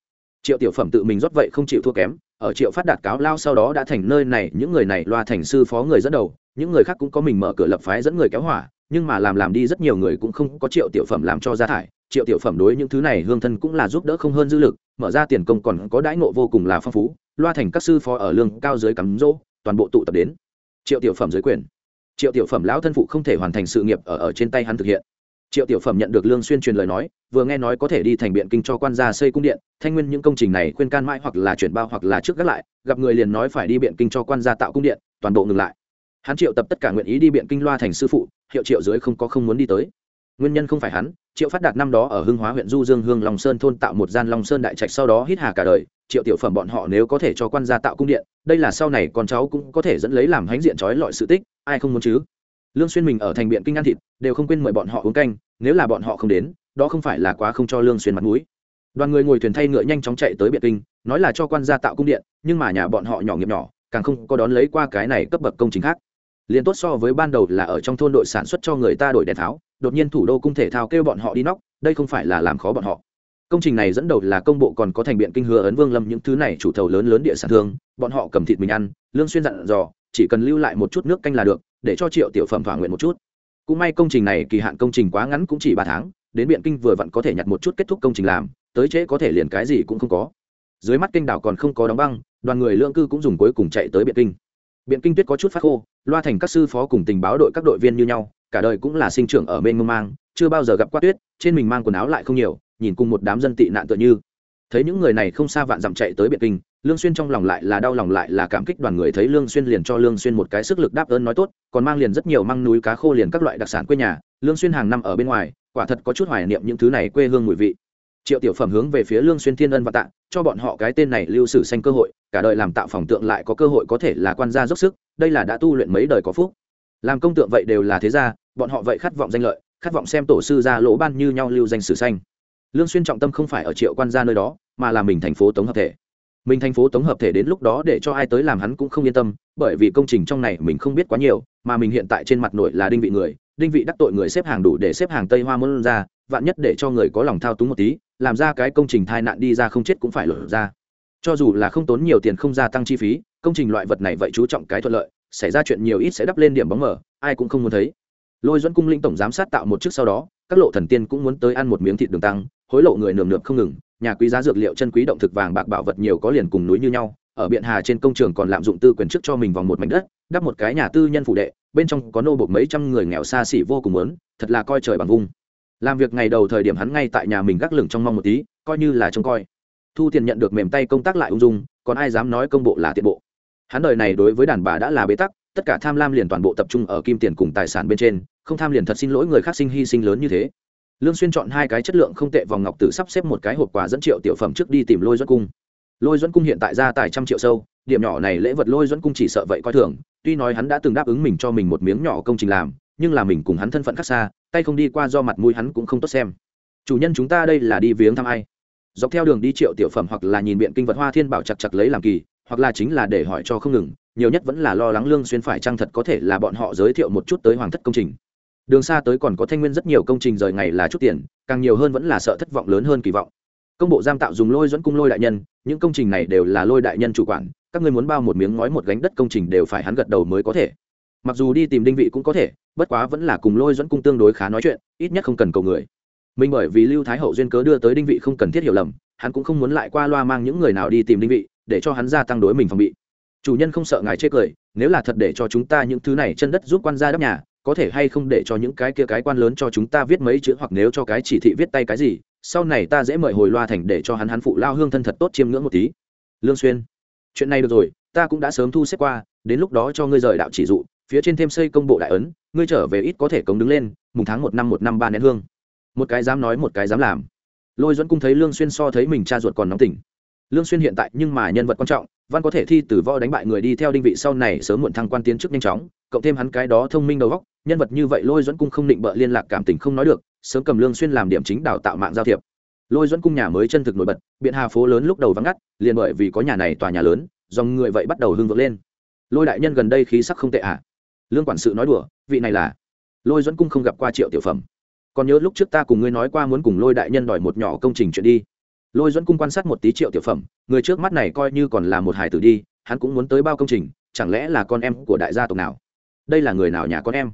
Triệu tiểu phẩm tự mình rót vậy không chịu thua kém ở triệu phát đạt cáo lao sau đó đã thành nơi này, những người này loa thành sư phó người dẫn đầu, những người khác cũng có mình mở cửa lập phái dẫn người kéo hỏa, nhưng mà làm làm đi rất nhiều người cũng không có triệu tiểu phẩm làm cho ra thải. Triệu tiểu phẩm đối những thứ này hương thân cũng là giúp đỡ không hơn dư lực, mở ra tiền công còn có đãi ngộ vô cùng là phong phú, loa thành các sư phó ở lương cao dưới cắm rỗ, toàn bộ tụ tập đến. Triệu tiểu phẩm dưới quyền. Triệu tiểu phẩm lão thân phụ không thể hoàn thành sự nghiệp ở ở trên tay hắn thực hiện triệu tiểu phẩm nhận được lương xuyên truyền lời nói, vừa nghe nói có thể đi thành biện kinh cho quan gia xây cung điện, thanh nguyên những công trình này khuyên can mãi hoặc là chuyển bao hoặc là trước gác lại, gặp người liền nói phải đi biện kinh cho quan gia tạo cung điện, toàn bộ ngừng lại. Hắn triệu tập tất cả nguyện ý đi biện kinh loa thành sư phụ, hiệu triệu dưới không có không muốn đi tới. Nguyên nhân không phải hắn, triệu phát đạt năm đó ở hưng hóa huyện du dương hương long sơn thôn tạo một gian long sơn đại trạch sau đó hít hà cả đời, triệu tiểu phẩm bọn họ nếu có thể cho quan gia tạo cung điện, đây là sau này con cháu cũng có thể dẫn lấy làm hãnh diện trói lọi sự tích, ai không muốn chứ? Lương xuyên mình ở thành biện kinh ăn thịt, đều không quên mời bọn họ uống canh, nếu là bọn họ không đến, đó không phải là quá không cho lương xuyên mặt mũi. Đoàn người ngồi thuyền thay ngựa nhanh chóng chạy tới biện kinh, nói là cho quan gia tạo cung điện, nhưng mà nhà bọn họ nhỏ nghiệp nhỏ, càng không có đón lấy qua cái này cấp bậc công trình khác. Liền tốt so với ban đầu là ở trong thôn đội sản xuất cho người ta đổi đèn tháo, đột nhiên thủ đô cung thể thao kêu bọn họ đi nóc, đây không phải là làm khó bọn họ. Công trình này dẫn đầu là công bộ còn có thành biện kinh hứa ấn vương lâm những thứ này chủ thầu lớn lớn địa sản thương, bọn họ cầm thịt mình ăn, lương xuyên dặn dò, chỉ cần lưu lại một chút nước canh là được để cho triệu tiểu phẩm thỏa nguyện một chút. Cũng may công trình này kỳ hạn công trình quá ngắn cũng chỉ ba tháng, đến biện kinh vừa vặn có thể nhặt một chút kết thúc công trình làm, tới trễ có thể liền cái gì cũng không có. Dưới mắt kinh đảo còn không có đóng băng, đoàn người lương cư cũng dùng cuối cùng chạy tới biện kinh. Biện kinh tuyết có chút phát khô, loa thành các sư phó cùng tình báo đội các đội viên như nhau, cả đời cũng là sinh trưởng ở bên mông mang, chưa bao giờ gặp qua tuyết, trên mình mang quần áo lại không nhiều, nhìn cùng một đám dân tị nạn tựa như thấy những người này không xa vạn dặm chạy tới biệt kinh, lương xuyên trong lòng lại là đau lòng lại là cảm kích đoàn người thấy lương xuyên liền cho lương xuyên một cái sức lực đáp ơn nói tốt, còn mang liền rất nhiều măng núi cá khô liền các loại đặc sản quê nhà, lương xuyên hàng năm ở bên ngoài, quả thật có chút hoài niệm những thứ này quê hương mùi vị triệu tiểu phẩm hướng về phía lương xuyên thiên ân và tạ, cho bọn họ cái tên này lưu sử sanh cơ hội, cả đời làm tạo phòng tượng lại có cơ hội có thể là quan gia dốc sức, đây là đã tu luyện mấy đời có phúc làm công tượng vậy đều là thế gia, bọn họ vậy khát vọng danh lợi, khát vọng xem tổ sư gia lỗ ban như nhau lưu danh sử sanh lương xuyên trọng tâm không phải ở triệu quan gia nơi đó, mà là mình thành phố tống hợp thể. Mình thành phố tống hợp thể đến lúc đó để cho ai tới làm hắn cũng không yên tâm, bởi vì công trình trong này mình không biết quá nhiều, mà mình hiện tại trên mặt nội là đinh vị người, đinh vị đắc tội người xếp hàng đủ để xếp hàng tây hoa môn ra, vạn nhất để cho người có lòng thao túng một tí, làm ra cái công trình tai nạn đi ra không chết cũng phải lột ra. Cho dù là không tốn nhiều tiền không gia tăng chi phí, công trình loại vật này vậy chú trọng cái thuận lợi, xảy ra chuyện nhiều ít sẽ đắp lên điểm bóng mở, ai cũng không muốn thấy. Lôi dẫn cung linh tổng giám sát tạo một chức sau đó, các lộ thần tiên cũng muốn tới ăn một miếng thịt đường tăng hối lộ người nườm nượp không ngừng, nhà quý giá dược liệu chân quý động thực vàng bạc bảo vật nhiều có liền cùng núi như nhau, ở biện hà trên công trường còn lạm dụng tư quyền trước cho mình vòng một mảnh đất, đắp một cái nhà tư nhân phụ đệ, bên trong có nô bộc mấy trăm người nghèo xa xỉ vô cùng lớn thật là coi trời bằng vung. Làm việc ngày đầu thời điểm hắn ngay tại nhà mình gác lửng trong mong một tí, coi như là trông coi. Thu tiền nhận được mềm tay công tác lại ung dung, còn ai dám nói công bộ là tiện bộ. Hắn đời này đối với đàn bà đã là bế tắc, tất cả tham lam liền toàn bộ tập trung ở kim tiền cùng tài sản bên trên, không tham liền thật xin lỗi người khác sinh hy sinh lớn như thế lương xuyên chọn hai cái chất lượng không tệ vòng ngọc tử sắp xếp một cái hộp quà dẫn triệu tiểu phẩm trước đi tìm lôi duẫn cung. Lôi duẫn cung hiện tại ra tài trăm triệu sâu, điểm nhỏ này lễ vật lôi duẫn cung chỉ sợ vậy coi thường, tuy nói hắn đã từng đáp ứng mình cho mình một miếng nhỏ công trình làm, nhưng là mình cùng hắn thân phận khác xa, tay không đi qua do mặt mũi hắn cũng không tốt xem. Chủ nhân chúng ta đây là đi viếng thăm ai? Dọc theo đường đi triệu tiểu phẩm hoặc là nhìn biện kinh vật hoa thiên bảo chặt chặt lấy làm kỳ, hoặc là chính là để hỏi cho không ngừng, nhiều nhất vẫn là lo lắng lương xuyên phải chăng thật có thể là bọn họ giới thiệu một chút tới hoàng thất công trình đường xa tới còn có thanh nguyên rất nhiều công trình rời ngày là chút tiền, càng nhiều hơn vẫn là sợ thất vọng lớn hơn kỳ vọng. Công bộ giam tạo dùng lôi dẫn cung lôi đại nhân, những công trình này đều là lôi đại nhân chủ quản, các ngươi muốn bao một miếng ngói một gánh đất công trình đều phải hắn gật đầu mới có thể. Mặc dù đi tìm đinh vị cũng có thể, bất quá vẫn là cùng lôi dẫn cung tương đối khá nói chuyện, ít nhất không cần cầu người. Mình bởi vì lưu thái hậu duyên cớ đưa tới đinh vị không cần thiết hiểu lầm, hắn cũng không muốn lại qua loa mang những người nào đi tìm đinh vị, để cho hắn gia tăng đối mình phòng bị. Chủ nhân không sợ ngài chê cười, nếu là thật để cho chúng ta những thứ này chân đất giúp quan gia đắp nhà có thể hay không để cho những cái kia cái quan lớn cho chúng ta viết mấy chữ hoặc nếu cho cái chỉ thị viết tay cái gì, sau này ta dễ mời hồi loa thành để cho hắn hắn phụ lao hương thân thật tốt chiêm ngưỡng một tí. Lương xuyên, chuyện này được rồi, ta cũng đã sớm thu xếp qua, đến lúc đó cho ngươi rời đạo chỉ dụ, phía trên thêm xây công bộ đại ấn, ngươi trở về ít có thể cống đứng lên, mùng tháng một năm một năm ba nén hương. Một cái dám nói, một cái dám làm. Lôi duẫn cung thấy lương xuyên so thấy mình cha ruột còn nóng tỉnh lương xuyên hiện tại nhưng mà nhân vật quan trọng, văn có thể thi từ võ đánh bại người đi theo đinh vị sau này sớm muộn thăng quan tiến chức nhanh chóng, cộng thêm hắn cái đó thông minh đầu óc, nhân vật như vậy lôi dẫn cung không định bợ liên lạc cảm tình không nói được, sớm cầm lương xuyên làm điểm chính đào tạo mạng giao thiệp. Lôi dẫn cung nhà mới chân thực nổi bật, biện hà phố lớn lúc đầu vắng ngắt, liền bởi vì có nhà này tòa nhà lớn, dòng người vậy bắt đầu hưng vượng lên. Lôi đại nhân gần đây khí sắc không tệ à? Lương quản sự nói đùa, vị này là? Lôi dẫn cung không gặp qua triệu tiểu phẩm. Còn nhớ lúc trước ta cùng ngươi nói qua muốn cùng lôi đại nhân đòi một nhỏ công trình chuyện đi lôi dẫn cung quan sát một tí triệu tiểu phẩm, người trước mắt này coi như còn là một hải tử đi, hắn cũng muốn tới bao công trình, chẳng lẽ là con em của đại gia tộc nào? Đây là người nào nhà con em?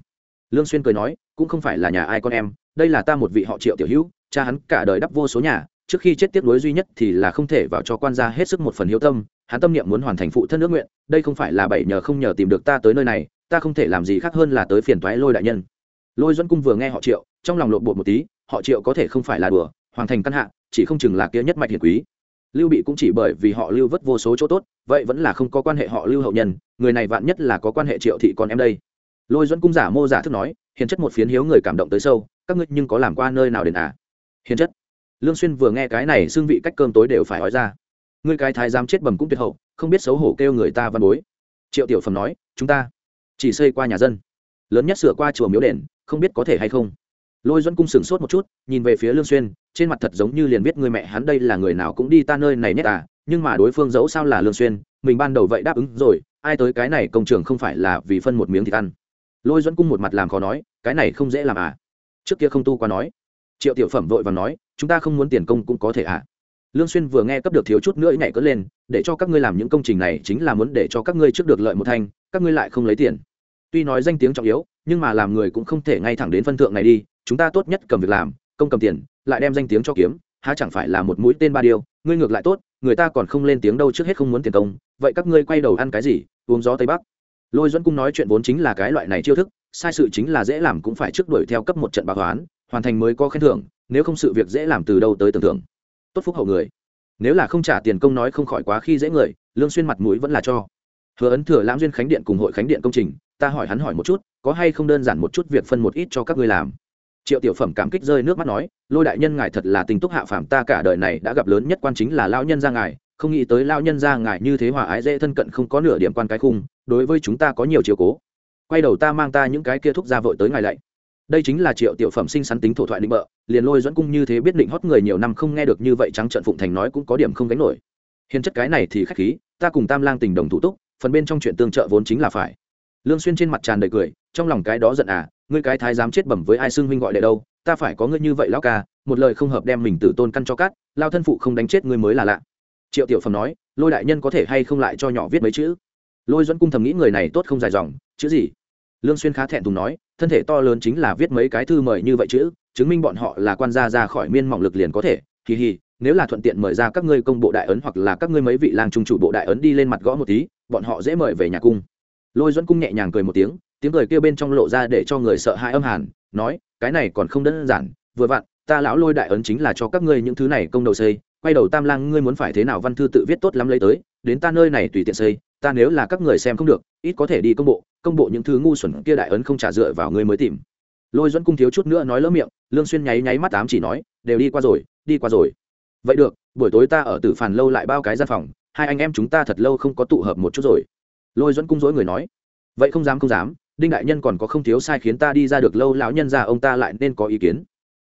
Lương xuyên cười nói, cũng không phải là nhà ai con em, đây là ta một vị họ triệu tiểu hữu, cha hắn cả đời đắp vô số nhà, trước khi chết tiếp nối duy nhất thì là không thể vào cho quan gia hết sức một phần hiếu tâm, hắn tâm niệm muốn hoàn thành phụ thân nước nguyện, đây không phải là bảy nhờ không nhờ tìm được ta tới nơi này, ta không thể làm gì khác hơn là tới phiền toái lôi đại nhân. Lôi dẫn cung vừa nghe họ triệu, trong lòng lộn bột một tí, họ triệu có thể không phải là đùa hoàng thành căn hạ chỉ không chừng là kia nhất mạch hiền quý. Lưu bị cũng chỉ bởi vì họ lưu vất vô số chỗ tốt, vậy vẫn là không có quan hệ họ lưu hậu nhân, người này vạn nhất là có quan hệ triệu thị con em đây. Lôi dẫn cung giả mô giả thức nói, hiền chất một phiến hiếu người cảm động tới sâu, các ngươi nhưng có làm qua nơi nào đền à? Hiền chất. Lương xuyên vừa nghe cái này xương vị cách cơm tối đều phải nói ra. Ngươi cái thái giám chết bầm cũng tuyệt hậu, không biết xấu hổ kêu người ta văn bối. Triệu tiểu phẩm nói, chúng ta chỉ xây qua nhà dân, lớn nhất sửa qua chùa miếu đền, không biết có thể hay không. Lôi duẫn cung sửng sốt một chút, nhìn về phía lương xuyên trên mặt thật giống như liền biết người mẹ hắn đây là người nào cũng đi ta nơi này nhét à nhưng mà đối phương dẫu sao là lương xuyên, mình ban đầu vậy đáp ứng rồi, ai tới cái này công trường không phải là vì phân một miếng thịt ăn. Lôi duẫn cung một mặt làm khó nói, cái này không dễ làm à. Trước kia không tu qua nói. Triệu tiểu phẩm vội vàng nói, chúng ta không muốn tiền công cũng có thể à. Lương xuyên vừa nghe cấp được thiếu chút nữa nhảy cất lên, để cho các ngươi làm những công trình này chính là muốn để cho các ngươi trước được lợi một thanh, các ngươi lại không lấy tiền. Tuy nói danh tiếng trọng yếu, nhưng mà làm người cũng không thể ngay thẳng đến phân thượng này đi, chúng ta tốt nhất cầm việc làm, công cầm tiền lại đem danh tiếng cho kiếm, há chẳng phải là một mũi tên ba điều, ngươi ngược lại tốt, người ta còn không lên tiếng đâu trước hết không muốn tiền công, vậy các ngươi quay đầu ăn cái gì, uống gió tây bắc. Lôi dẫn cung nói chuyện vốn chính là cái loại này chiêu thức, sai sự chính là dễ làm cũng phải trước đuổi theo cấp một trận báo toán hoàn thành mới có khen thưởng, nếu không sự việc dễ làm từ đâu tới tưởng thưởng. Tốt phúc hậu người. Nếu là không trả tiền công nói không khỏi quá khi dễ người, lương xuyên mặt mũi vẫn là cho. Hứa ấn thừa lãng duyên khánh điện cùng hội khánh điện công trình, ta hỏi hắn hỏi một chút, có hay không đơn giản một chút việc phân một ít cho các ngươi làm? Triệu tiểu phẩm cảm kích rơi nước mắt nói, lôi đại nhân ngài thật là tình túc hạ phàm, ta cả đời này đã gặp lớn nhất quan chính là lao nhân ra ngài, không nghĩ tới lao nhân ra ngài như thế hòa ái dễ thân cận không có nửa điểm quan cái khung, đối với chúng ta có nhiều chiều cố. Quay đầu ta mang ta những cái kia thúc ra vội tới ngài lạy đây chính là triệu tiểu phẩm sinh sắn tính thổ thoại định bợ, liền lôi dẫn cung như thế biết định hót người nhiều năm không nghe được như vậy trắng trận phụng thành nói cũng có điểm không gánh nổi. Hiền chất cái này thì khách khí, ta cùng tam lang tình đồng thủ túc, phần bên trong chuyện tương trợ vốn chính là phải. Lương xuyên trên mặt tràn đầy cười, trong lòng cái đó giận à ngươi cái thái dám chết bẩm với ai xưng huynh gọi đệ đâu, ta phải có ngươi như vậy lão ca, một lời không hợp đem mình tử tôn căn cho cát, lao thân phụ không đánh chết ngươi mới là lạ. Triệu tiểu phẩm nói, lôi đại nhân có thể hay không lại cho nhỏ viết mấy chữ? Lôi dẫn cung thầm nghĩ người này tốt không dài dòng, chữ gì? Lương xuyên khá thẹn thùng nói, thân thể to lớn chính là viết mấy cái thư mời như vậy chữ, chứng minh bọn họ là quan gia ra khỏi miên mỏng lực liền có thể. Kỳ hì, nếu là thuận tiện mời ra các ngươi công bộ đại ấn hoặc là các ngươi mấy vị lang trung chủ bộ đại ấn đi lên mặt gõ một tí, bọn họ dễ mời về nhà cung. Lôi dẫn cung nhẹ nhàng cười một tiếng tiếng cười kia bên trong lộ ra để cho người sợ hãi âm hàn, nói, cái này còn không đơn giản, vừa vặn, ta lão lôi đại ấn chính là cho các ngươi những thứ này công đầu xây, quay đầu tam lang ngươi muốn phải thế nào văn thư tự viết tốt lắm lấy tới, đến ta nơi này tùy tiện xây, ta nếu là các người xem không được, ít có thể đi công bộ công bộ những thứ ngu xuẩn kia đại ấn không trả dựa vào ngươi mới tìm. Lôi dẫn cung thiếu chút nữa nói lỡ miệng, lương xuyên nháy nháy mắt tám chỉ nói, đều đi qua rồi, đi qua rồi. Vậy được, buổi tối ta ở tử phàn lâu lại bao cái gian phòng, hai anh em chúng ta thật lâu không có tụ hợp một chút rồi. Lôi dẫn cung dối người nói, vậy không dám không dám đinh đại nhân còn có không thiếu sai khiến ta đi ra được lâu, lão nhân ra ông ta lại nên có ý kiến.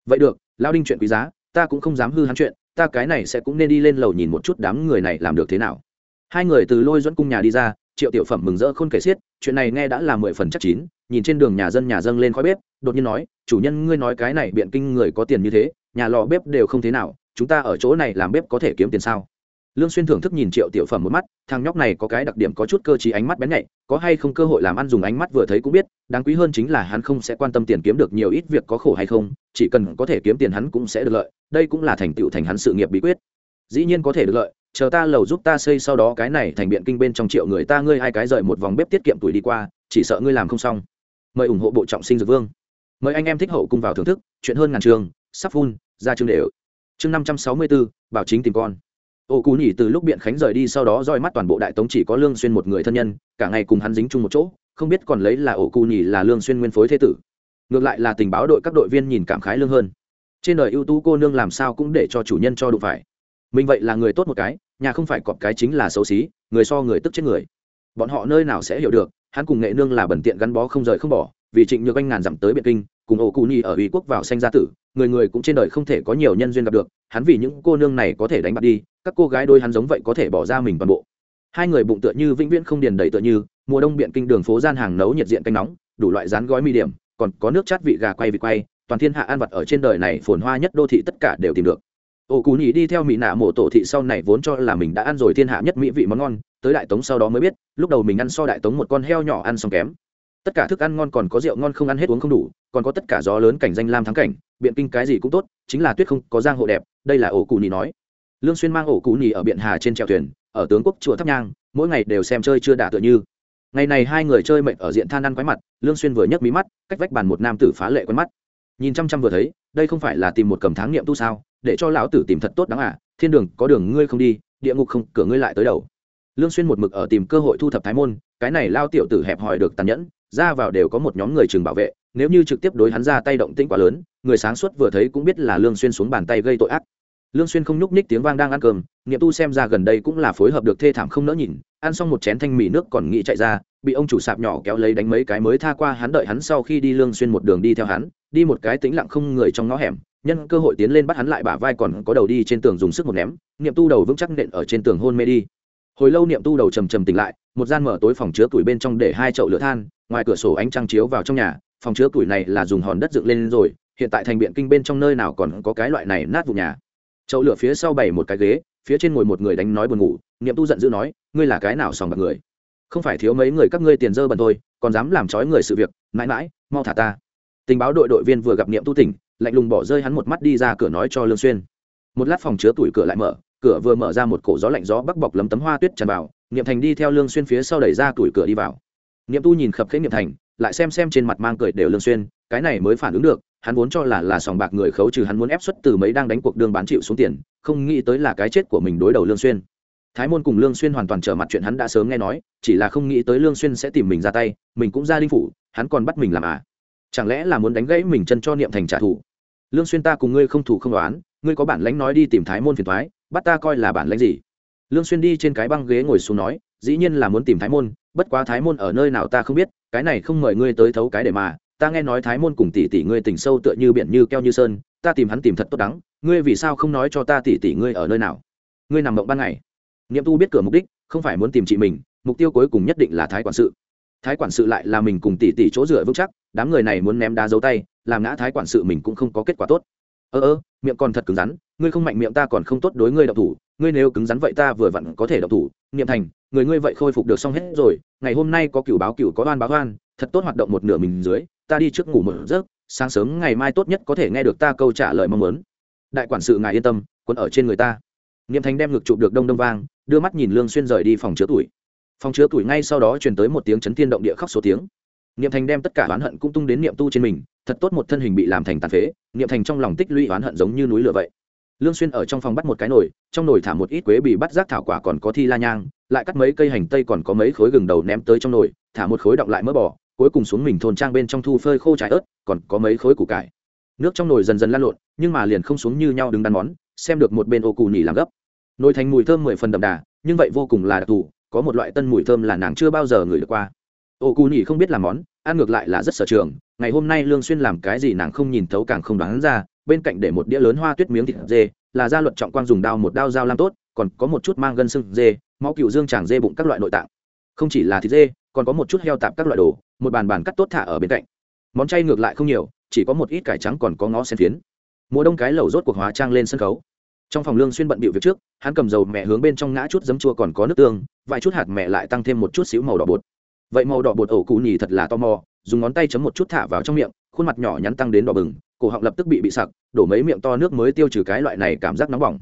Vậy được, lão đinh chuyện quý giá, ta cũng không dám hư hắn chuyện, ta cái này sẽ cũng nên đi lên lầu nhìn một chút đám người này làm được thế nào. Hai người từ lôi dẫn cung nhà đi ra, triệu tiểu phẩm mừng rỡ khôn kể xiết, chuyện này nghe đã là mười phần chắc chín, nhìn trên đường nhà dân nhà dâng lên khói bếp, đột nhiên nói, chủ nhân, ngươi nói cái này biện kinh người có tiền như thế, nhà lò bếp đều không thế nào, chúng ta ở chỗ này làm bếp có thể kiếm tiền sao? Lương xuyên thưởng thức nhìn triệu tiểu phẩm một mắt, thằng nhóc này có cái đặc điểm có chút cơ trí ánh mắt bén nhạy, có hay không cơ hội làm ăn dùng ánh mắt vừa thấy cũng biết, đáng quý hơn chính là hắn không sẽ quan tâm tiền kiếm được nhiều ít việc có khổ hay không, chỉ cần có thể kiếm tiền hắn cũng sẽ được lợi, đây cũng là thành tựu thành hắn sự nghiệp bí quyết. Dĩ nhiên có thể được lợi, chờ ta lầu giúp ta xây sau đó cái này thành biện kinh bên trong triệu người ta ngươi hai cái rời một vòng bếp tiết kiệm tuổi đi qua, chỉ sợ ngươi làm không xong. Mời ủng hộ bộ trọng sinh dược vương. Mời anh em thích hậu cùng vào thưởng thức, chuyện hơn ngàn trường, sắp phun ra chương đều. Chương năm trăm sáu mươi bốn bảo chính tìm con ô cú nhỉ từ lúc biện khánh rời đi sau đó roi mắt toàn bộ đại tống chỉ có lương xuyên một người thân nhân, cả ngày cùng hắn dính chung một chỗ, không biết còn lấy là ổ cú nhỉ là lương xuyên nguyên phối thế tử. Ngược lại là tình báo đội các đội viên nhìn cảm khái lương hơn. Trên đời ưu tú cô nương làm sao cũng để cho chủ nhân cho đụng phải. Mình vậy là người tốt một cái, nhà không phải cọp cái chính là xấu xí, người so người tức chết người. Bọn họ nơi nào sẽ hiểu được, hắn cùng nghệ nương là bẩn tiện gắn bó không rời không bỏ, vì trịnh nhược anh ngàn dặm tới biệt kinh, cùng ổ cù nhỉ ở uy quốc vào sanh gia tử người người cũng trên đời không thể có nhiều nhân duyên gặp được, hắn vì những cô nương này có thể đánh bạc đi, các cô gái đôi hắn giống vậy có thể bỏ ra mình toàn bộ. Hai người bụng tựa như vĩnh viễn không điền đầy tựa như, mùa đông biện kinh đường phố gian hàng nấu nhiệt diện canh nóng, đủ loại rán gói mi điểm, còn có nước chát vị gà quay vị quay, toàn thiên hạ ăn vật ở trên đời này phồn hoa nhất đô thị tất cả đều tìm được. Ổ cú nhì đi theo mỹ nạ mổ tổ thị sau này vốn cho là mình đã ăn rồi thiên hạ nhất mỹ vị món ngon, tới đại tống sau đó mới biết, lúc đầu mình ăn so đại tống một con heo nhỏ ăn xong kém tất cả thức ăn ngon còn có rượu ngon không ăn hết uống không đủ, còn có tất cả gió lớn cảnh danh lam thắng cảnh, biện kinh cái gì cũng tốt, chính là tuyết không có giang hộ đẹp, đây là ổ cụ nhì nói. Lương xuyên mang ổ cụ nhì ở biện hà trên trèo thuyền, ở tướng quốc chùa tháp nhang, mỗi ngày đều xem chơi chưa đả tựa như. Ngày này hai người chơi mệnh ở diện than ăn quái mặt, lương xuyên vừa nhấc mí mắt, cách vách bàn một nam tử phá lệ quen mắt. Nhìn chăm chăm vừa thấy, đây không phải là tìm một cầm tháng niệm tu sao, để cho lão tử tìm thật tốt đáng à thiên đường, có đường ngươi không đi, địa ngục không, cửa ngươi lại tới đầu. Lương xuyên một mực ở tìm cơ hội thu thập thái môn, cái này lao tiểu tử hẹp hòi được tàn nhẫn ra vào đều có một nhóm người trường bảo vệ, nếu như trực tiếp đối hắn ra tay động tĩnh quá lớn, người sáng suốt vừa thấy cũng biết là lương xuyên xuống bàn tay gây tội ác. Lương xuyên không nhúc nhích tiếng vang đang ăn cơm, niệm tu xem ra gần đây cũng là phối hợp được thê thảm không nỡ nhìn, ăn xong một chén thanh mì nước còn nghĩ chạy ra, bị ông chủ sạp nhỏ kéo lấy đánh mấy cái mới tha qua hắn đợi hắn sau khi đi lương xuyên một đường đi theo hắn, đi một cái tĩnh lặng không người trong ngõ hẻm, nhân cơ hội tiến lên bắt hắn lại bả vai còn có đầu đi trên tường dùng sức một ném, niệm tu đầu vững chắc nện ở trên tường hôn mê đi. Hồi lâu niệm tu đầu trầm trầm tỉnh lại, một gian mở tối phòng chứa tuổi bên trong để hai chậu lửa than ngoài cửa sổ ánh trăng chiếu vào trong nhà, phòng chứa tuổi này là dùng hòn đất dựng lên rồi, hiện tại thành biện kinh bên trong nơi nào còn có cái loại này nát vụ nhà. Chậu lửa phía sau bày một cái ghế, phía trên ngồi một người đánh nói buồn ngủ, niệm tu giận dữ nói, ngươi là cái nào sòng bạc người? Không phải thiếu mấy người các ngươi tiền dơ bẩn thôi, còn dám làm trói người sự việc, mãi mãi, mau thả ta. Tình báo đội đội viên vừa gặp niệm tu tỉnh, lạnh lùng bỏ rơi hắn một mắt đi ra cửa nói cho lương xuyên. Một lát phòng chứa tuổi cửa lại mở, cửa vừa mở ra một cổ gió lạnh gió bắc bọc lấm tấm hoa tuyết tràn vào, niệm thành đi theo lương xuyên phía sau đẩy ra tuổi cửa đi vào niệm tu nhìn khập khẽ niệm thành, lại xem xem trên mặt mang cười đều lương xuyên, cái này mới phản ứng được, hắn vốn cho là là sòng bạc người khấu trừ hắn muốn ép xuất từ mấy đang đánh cuộc đường bán chịu xuống tiền, không nghĩ tới là cái chết của mình đối đầu lương xuyên. Thái môn cùng lương xuyên hoàn toàn trở mặt chuyện hắn đã sớm nghe nói, chỉ là không nghĩ tới lương xuyên sẽ tìm mình ra tay, mình cũng ra đinh phủ, hắn còn bắt mình làm à? Chẳng lẽ là muốn đánh gãy mình chân cho niệm thành trả thù? Lương xuyên ta cùng ngươi không thủ không đoán ngươi có bản lãnh nói đi tìm thái môn phiền toái, bắt ta coi là bản lãnh gì? Lương xuyên đi trên cái băng ghế ngồi xuống nói, dĩ nhiên là muốn tìm thái môn bất quá thái môn ở nơi nào ta không biết, cái này không mời ngươi tới thấu cái để mà. Ta nghe nói thái môn cùng tỷ tỷ ngươi tình sâu tựa như biển như keo như sơn, ta tìm hắn tìm thật tốt đắng, ngươi vì sao không nói cho ta tỷ tỷ ngươi ở nơi nào? Ngươi nằm mộng ban ngày. Niệm tu biết cửa mục đích, không phải muốn tìm chị mình, mục tiêu cuối cùng nhất định là thái quản sự. Thái quản sự lại là mình cùng tỷ tỷ chỗ dựa vững chắc, đám người này muốn ném đá dấu tay, làm ngã thái quản sự mình cũng không có kết quả tốt. Ơ ơ, miệng còn thật cứng rắn, ngươi không mạnh miệng ta còn không tốt đối ngươi đậu thủ, ngươi nếu cứng rắn vậy ta vừa vặn có thể đậu thủ niệm thành, người ngươi vậy khôi phục được xong hết rồi, ngày hôm nay có cựu báo cựu có oan báo oan, thật tốt hoạt động một nửa mình dưới, ta đi trước ngủ một giấc, sáng sớm ngày mai tốt nhất có thể nghe được ta câu trả lời mong muốn. Đại quản sự ngài yên tâm quân ở trên người ta. Niệm thành đem ngực chụp được đông đông vang, đưa mắt nhìn lương xuyên rời đi phòng chứa tuổi. Phòng chứa tuổi ngay sau đó truyền tới một tiếng chấn thiên động địa khóc số tiếng. Niệm thành đem tất cả oán hận cũng tung đến niệm tu trên mình, thật tốt một thân hình bị làm thành tàn phế. Niệm thành trong lòng tích lũy oán hận giống như núi lửa vậy lương xuyên ở trong phòng bắt một cái nồi, trong nồi thả một ít quế bị bắt rác thảo quả còn có thi la nhang, lại cắt mấy cây hành tây còn có mấy khối gừng đầu ném tới trong nồi, thả một khối đọng lại mỡ bò, cuối cùng xuống mình thôn trang bên trong thu phơi khô trái ớt, còn có mấy khối củ cải. Nước trong nồi dần dần lan lộn, nhưng mà liền không xuống như nhau đứng đắn món, xem được một bên ô cù nhỉ làm gấp. Nồi thành mùi thơm mười phần đậm đà, nhưng vậy vô cùng là đặc thù, có một loại tân mùi thơm là nàng chưa bao giờ ngửi được qua. Ô cù nhỉ không biết làm món ăn ngược lại là rất sở trường, ngày hôm nay lương xuyên làm cái gì nàng không nhìn thấu càng không đoán ra, bên cạnh để một đĩa lớn hoa tuyết miếng thịt dê, là gia luật trọng quang dùng đao một đao dao làm tốt, còn có một chút mang gân sưng dê, máu cựu dương tràng dê bụng các loại nội tạng. Không chỉ là thịt dê, còn có một chút heo tạp các loại đồ, một bàn bàn cắt tốt thả ở bên cạnh. Món chay ngược lại không nhiều, chỉ có một ít cải trắng còn có ngó sen phiến. Mùa đông cái lẩu rốt cuộc hóa trang lên sân khấu. Trong phòng lương xuyên bận bịu việc trước, hắn cầm dầu mẹ hướng bên trong ngã chút giấm chua còn có nước tương, vài chút hạt mẹ lại tăng thêm một chút xíu màu đỏ bột vậy màu đỏ bột ổ cụ nhì thật là to mò, dùng ngón tay chấm một chút thả vào trong miệng, khuôn mặt nhỏ nhắn tăng đến đỏ bừng, cổ họng lập tức bị bị sặc, đổ mấy miệng to nước mới tiêu trừ cái loại này cảm giác nóng bỏng.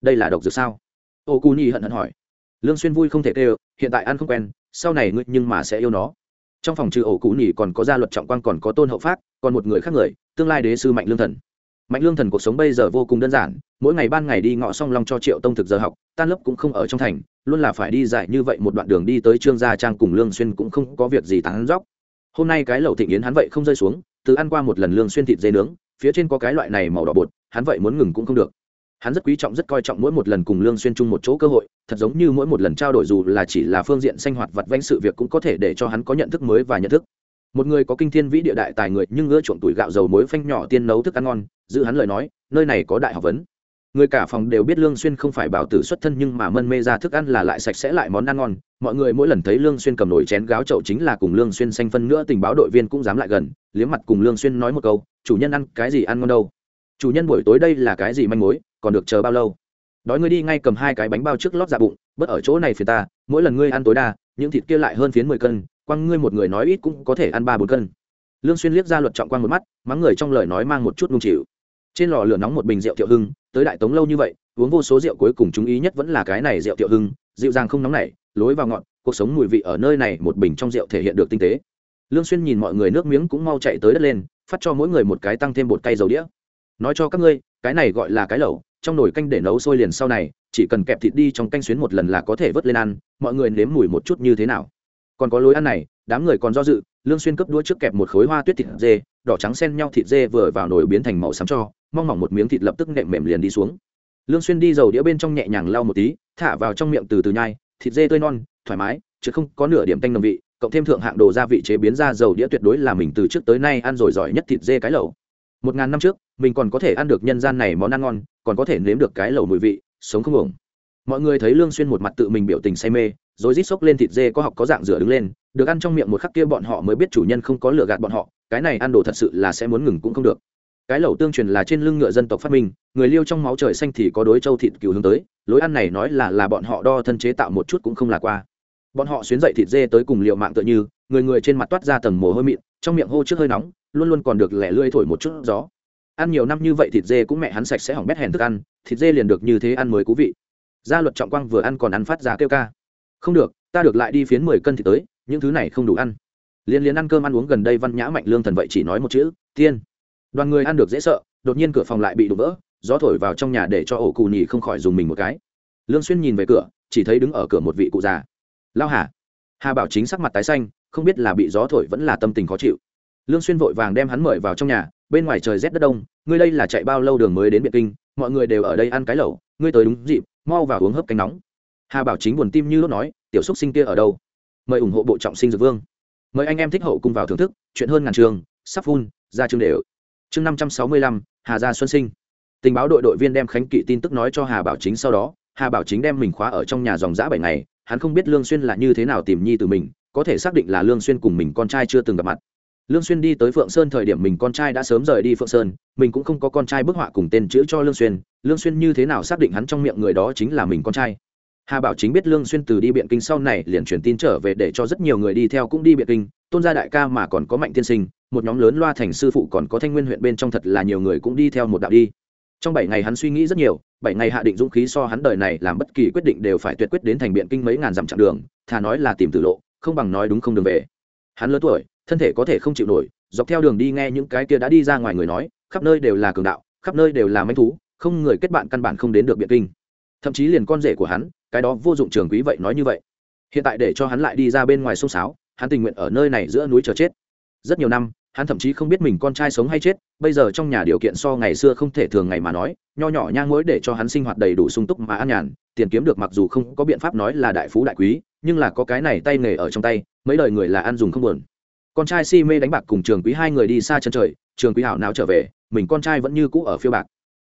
Đây là độc dược sao? Ổ cụ nhì hận hận hỏi. Lương xuyên vui không thể kêu, hiện tại ăn không quen, sau này ngươi nhưng mà sẽ yêu nó. Trong phòng trừ ổ cụ nhì còn có gia luật trọng quan còn có tôn hậu phát còn một người khác người, tương lai đế sư mạnh lương thần mạnh lương thần cuộc sống bây giờ vô cùng đơn giản, mỗi ngày ban ngày đi ngõ song long cho triệu tông thực giờ học, tan lớp cũng không ở trong thành, luôn là phải đi dài như vậy một đoạn đường đi tới trương gia trang cùng lương xuyên cũng không có việc gì tán dóc. Hôm nay cái lẩu thịnh yến hắn vậy không rơi xuống, từ ăn qua một lần lương xuyên thịt dê nướng, phía trên có cái loại này màu đỏ bột, hắn vậy muốn ngừng cũng không được. Hắn rất quý trọng rất coi trọng mỗi một lần cùng lương xuyên chung một chỗ cơ hội, thật giống như mỗi một lần trao đổi dù là chỉ là phương diện sinh hoạt vật vãnh sự việc cũng có thể để cho hắn có nhận thức mới và nhận thức. Một người có kinh thiên vĩ địa đại tài người nhưng ngỡ chuộng tuổi gạo dầu muối phanh nhỏ tiên nấu thức ăn ngon giữ hắn lời nói, nơi này có đại học vấn. Người cả phòng đều biết lương xuyên không phải bảo tử xuất thân nhưng mà mân mê ra thức ăn là lại sạch sẽ lại món ăn ngon. Mọi người mỗi lần thấy lương xuyên cầm nồi chén gáo chậu chính là cùng lương xuyên xanh phân nữa tình báo đội viên cũng dám lại gần, liếm mặt cùng lương xuyên nói một câu, chủ nhân ăn cái gì ăn ngon đâu? Chủ nhân buổi tối đây là cái gì manh mối, còn được chờ bao lâu? Đói ngươi đi ngay cầm hai cái bánh bao trước lót dạ bụng, bớt ở chỗ này phiền ta, mỗi lần ngươi ăn tối đa, những thịt kia lại hơn phiến mười cân, quăng ngươi một người nói ít cũng có thể ăn ba bốn cân. Lương xuyên liếc ra luật trọng quang một mắt, mắng người trong lời nói mang một chút nung chịu trên lò lửa nóng một bình rượu thiệu hưng, tới đại tống lâu như vậy, uống vô số rượu cuối cùng chúng ý nhất vẫn là cái này rượu thiệu hưng, dịu dàng không nóng nảy, lối vào ngọn, cuộc sống mùi vị ở nơi này một bình trong rượu thể hiện được tinh tế. Lương xuyên nhìn mọi người nước miếng cũng mau chạy tới đất lên, phát cho mỗi người một cái tăng thêm bột cay dầu đĩa. Nói cho các ngươi, cái này gọi là cái lẩu, trong nồi canh để nấu sôi liền sau này, chỉ cần kẹp thịt đi trong canh xuyến một lần là có thể vớt lên ăn, mọi người nếm mùi một chút như thế nào. Còn có lối ăn này, đám người còn do dự, lương xuyên cấp đũa trước kẹp một khối hoa tuyết thịt dê đỏ trắng xen nhau thịt dê vừa vào nồi biến thành màu xám cho, mong mỏng một miếng thịt lập tức nệm mềm liền đi xuống. Lương xuyên đi dầu đĩa bên trong nhẹ nhàng lau một tí, thả vào trong miệng từ từ nhai, thịt dê tươi non, thoải mái, chứ không có nửa điểm tanh nồng vị, cộng thêm thượng hạng đồ gia vị chế biến ra dầu đĩa tuyệt đối là mình từ trước tới nay ăn rồi giỏi nhất thịt dê cái lẩu. Một ngàn năm trước, mình còn có thể ăn được nhân gian này món ăn ngon, còn có thể nếm được cái lẩu mùi vị, sống không ổng mọi người thấy lương xuyên một mặt tự mình biểu tình say mê, rồi rít sốc lên thịt dê có học có dạng rửa đứng lên, được ăn trong miệng một khắc kia bọn họ mới biết chủ nhân không có lừa gạt bọn họ cái này ăn đồ thật sự là sẽ muốn ngừng cũng không được. Cái lẩu tương truyền là trên lưng ngựa dân tộc phát minh, người liêu trong máu trời xanh thì có đối châu thịt cừu hướng tới, lối ăn này nói là là bọn họ đo thân chế tạo một chút cũng không là qua. Bọn họ xuyến dậy thịt dê tới cùng liệu mạng tựa như, người người trên mặt toát ra tầng mồ hôi mịn, trong miệng hô trước hơi nóng, luôn luôn còn được lẻ lươi thổi một chút gió. Ăn nhiều năm như vậy thịt dê cũng mẹ hắn sạch sẽ hỏng bét hèn thức ăn, thịt dê liền được như thế ăn mới cú vị. Gia luật trọng quang vừa ăn còn ăn phát ra kêu ca. Không được, ta được lại đi phiến mười cân thịt tới, những thứ này không đủ ăn liên liên ăn cơm ăn uống gần đây văn nhã mạnh lương thần vậy chỉ nói một chữ, tiên. Đoàn người ăn được dễ sợ, đột nhiên cửa phòng lại bị đụng vỡ, gió thổi vào trong nhà để cho ổ cù nhì không khỏi dùng mình một cái. Lương xuyên nhìn về cửa, chỉ thấy đứng ở cửa một vị cụ già. Lao hà. Hà bảo chính sắc mặt tái xanh, không biết là bị gió thổi vẫn là tâm tình khó chịu. Lương xuyên vội vàng đem hắn mời vào trong nhà, bên ngoài trời rét đất đông, ngươi đây là chạy bao lâu đường mới đến biệt kinh, mọi người đều ở đây ăn cái lẩu, ngươi tới đúng dịp, mau vào uống hấp canh nóng. Hà bảo chính buồn tim như lúc nói, tiểu xúc sinh kia ở đâu? Mời ủng hộ bộ trọng sinh dược vương mời anh em thích hậu cùng vào thưởng thức, chuyện hơn ngàn trường, sắp phun, ra chương đều. Chương năm trăm sáu mươi lăm, hà gia xuân sinh. Tình báo đội đội viên đem khánh kỵ tin tức nói cho hà bảo chính sau đó, hà bảo chính đem mình khóa ở trong nhà dòng giã bảy ngày, hắn không biết lương xuyên là như thế nào tìm nhi từ mình, có thể xác định là lương xuyên cùng mình con trai chưa từng gặp mặt. Lương xuyên đi tới phượng sơn thời điểm mình con trai đã sớm rời đi phượng sơn, mình cũng không có con trai bức họa cùng tên chữ cho lương xuyên lương xuyên như thế nào xác định hắn trong miệng người đó chính là mình con trai hà bảo chính biết lương xuyên từ đi biện kinh sau này liền truyền tin trở về để cho rất nhiều người đi theo cũng đi biện kinh. Tôn gia đại ca mà còn có mạnh tiên sinh, một nhóm lớn loa thành sư phụ còn có thanh nguyên huyện bên trong thật là nhiều người cũng đi theo một đạo đi. Trong bảy ngày hắn suy nghĩ rất nhiều, bảy ngày hạ định dũng khí so hắn đời này làm bất kỳ quyết định đều phải tuyệt quyết đến thành biện kinh mấy ngàn dặm chặng đường, thà nói là tìm tử lộ, không bằng nói đúng không đường về. Hắn lớn tuổi, thân thể có thể không chịu nổi, dọc theo đường đi nghe những cái kia đã đi ra ngoài người nói, khắp nơi đều là cường đạo, khắp nơi đều là manh thú, không người kết bạn căn bản không đến được biện kinh. Thậm chí liền con rể của hắn cái đó vô dụng trường quý vậy nói như vậy. Hiện tại để cho hắn lại đi ra bên ngoài sông sáo, hắn tình nguyện ở nơi này giữa núi chờ chết. Rất nhiều năm, hắn thậm chí không biết mình con trai sống hay chết, bây giờ trong nhà điều kiện so ngày xưa không thể thường ngày mà nói, nho nhỏ nhang mối để cho hắn sinh hoạt đầy đủ sung túc mà an nhàn, tiền kiếm được mặc dù không có biện pháp nói là đại phú đại quý, nhưng là có cái này tay nghề ở trong tay, mấy đời người là ăn dùng không buồn. Con trai si mê đánh bạc cùng trường quý hai người đi xa chân trời, trường quý hảo nào trở về, mình con trai vẫn như cũ ở phiêu bạc.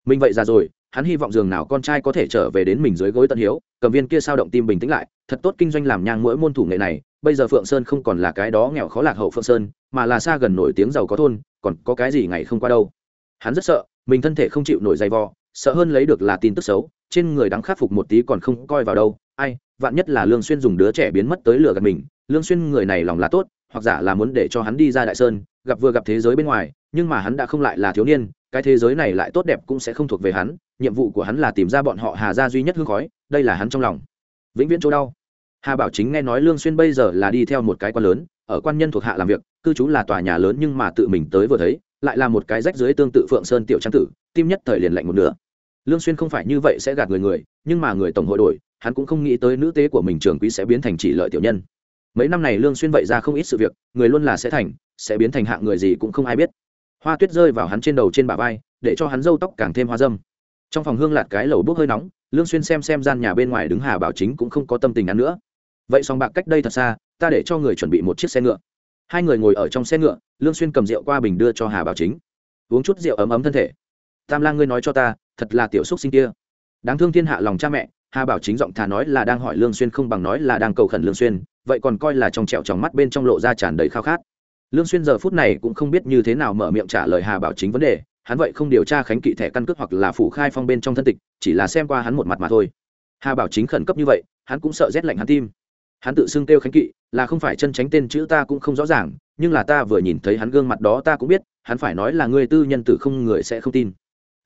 Mình vậy ra rồi hắn hy vọng giường nào con trai có thể trở về đến mình dưới gối tận hiếu, cầm viên kia sao động tim bình tĩnh lại, thật tốt kinh doanh làm nhang mỗi môn thủ nghệ này, bây giờ phượng sơn không còn là cái đó nghèo khó lạc hậu phượng sơn, mà là xa gần nổi tiếng giàu có thôn, còn có cái gì ngày không qua đâu. Hắn rất sợ, mình thân thể không chịu nổi dày vò, sợ hơn lấy được là tin tức xấu, trên người đáng khắc phục một tí còn không coi vào đâu. Ai, vạn nhất là lương xuyên dùng đứa trẻ biến mất tới lửa gần mình, lương xuyên người này lòng là tốt, hoặc giả là muốn để cho hắn đi ra đại sơn, gặp vừa gặp thế giới bên ngoài, nhưng mà hắn đã không lại là thiếu niên, cái thế giới này lại tốt đẹp cũng sẽ không thuộc về hắn nhiệm vụ của hắn là tìm ra bọn họ hà gia duy nhất hương khói, đây là hắn trong lòng. Vĩnh viễn chỗ đau. Hà bảo chính nghe nói lương xuyên bây giờ là đi theo một cái quan lớn, ở quan nhân thuộc hạ làm việc, cư trú là tòa nhà lớn nhưng mà tự mình tới vừa thấy, lại là một cái rách dưới tương tự phượng sơn tiểu trang tử, tim nhất thời liền lạnh một nửa. Lương xuyên không phải như vậy sẽ gạt người người, nhưng mà người tổng hội đổi, hắn cũng không nghĩ tới nữ tế của mình trường quý sẽ biến thành chỉ lợi tiểu nhân. Mấy năm này lương xuyên vậy ra không ít sự việc, người luôn là sẽ thành, sẽ biến thành hạng người gì cũng không ai biết. Hoa tuyết rơi vào hắn trên đầu trên bả vai, để cho hắn râu tóc càng thêm hoa dâm trong phòng hương lạt cái lầu bốc hơi nóng, lương xuyên xem xem gian nhà bên ngoài đứng hà bảo chính cũng không có tâm tình ăn nữa. Vậy song bạc cách đây thật xa, ta để cho người chuẩn bị một chiếc xe ngựa. Hai người ngồi ở trong xe ngựa, lương xuyên cầm rượu qua bình đưa cho hà bảo chính. Uống chút rượu ấm ấm thân thể. Tam lang ngươi nói cho ta, thật là tiểu xúc sinh kia. Đáng thương thiên hạ lòng cha mẹ, hà bảo chính giọng thà nói là đang hỏi lương xuyên không bằng nói là đang cầu khẩn lương xuyên, vậy còn coi là trong trẹo trong mắt bên trong lộ ra tràn đầy khao khát. Lương xuyên giờ phút này cũng không biết như thế nào mở miệng trả lời hà bảo chính vấn đề hắn vậy không điều tra khánh kỵ thẻ căn cước hoặc là phủ khai phong bên trong thân tịch, chỉ là xem qua hắn một mặt mà thôi. Hà bảo chính khẩn cấp như vậy, hắn cũng sợ rét lạnh hắn tim. Hắn tự xưng kêu khánh kỵ, là không phải chân tránh tên chữ ta cũng không rõ ràng, nhưng là ta vừa nhìn thấy hắn gương mặt đó ta cũng biết, hắn phải nói là người tư nhân tử không người sẽ không tin.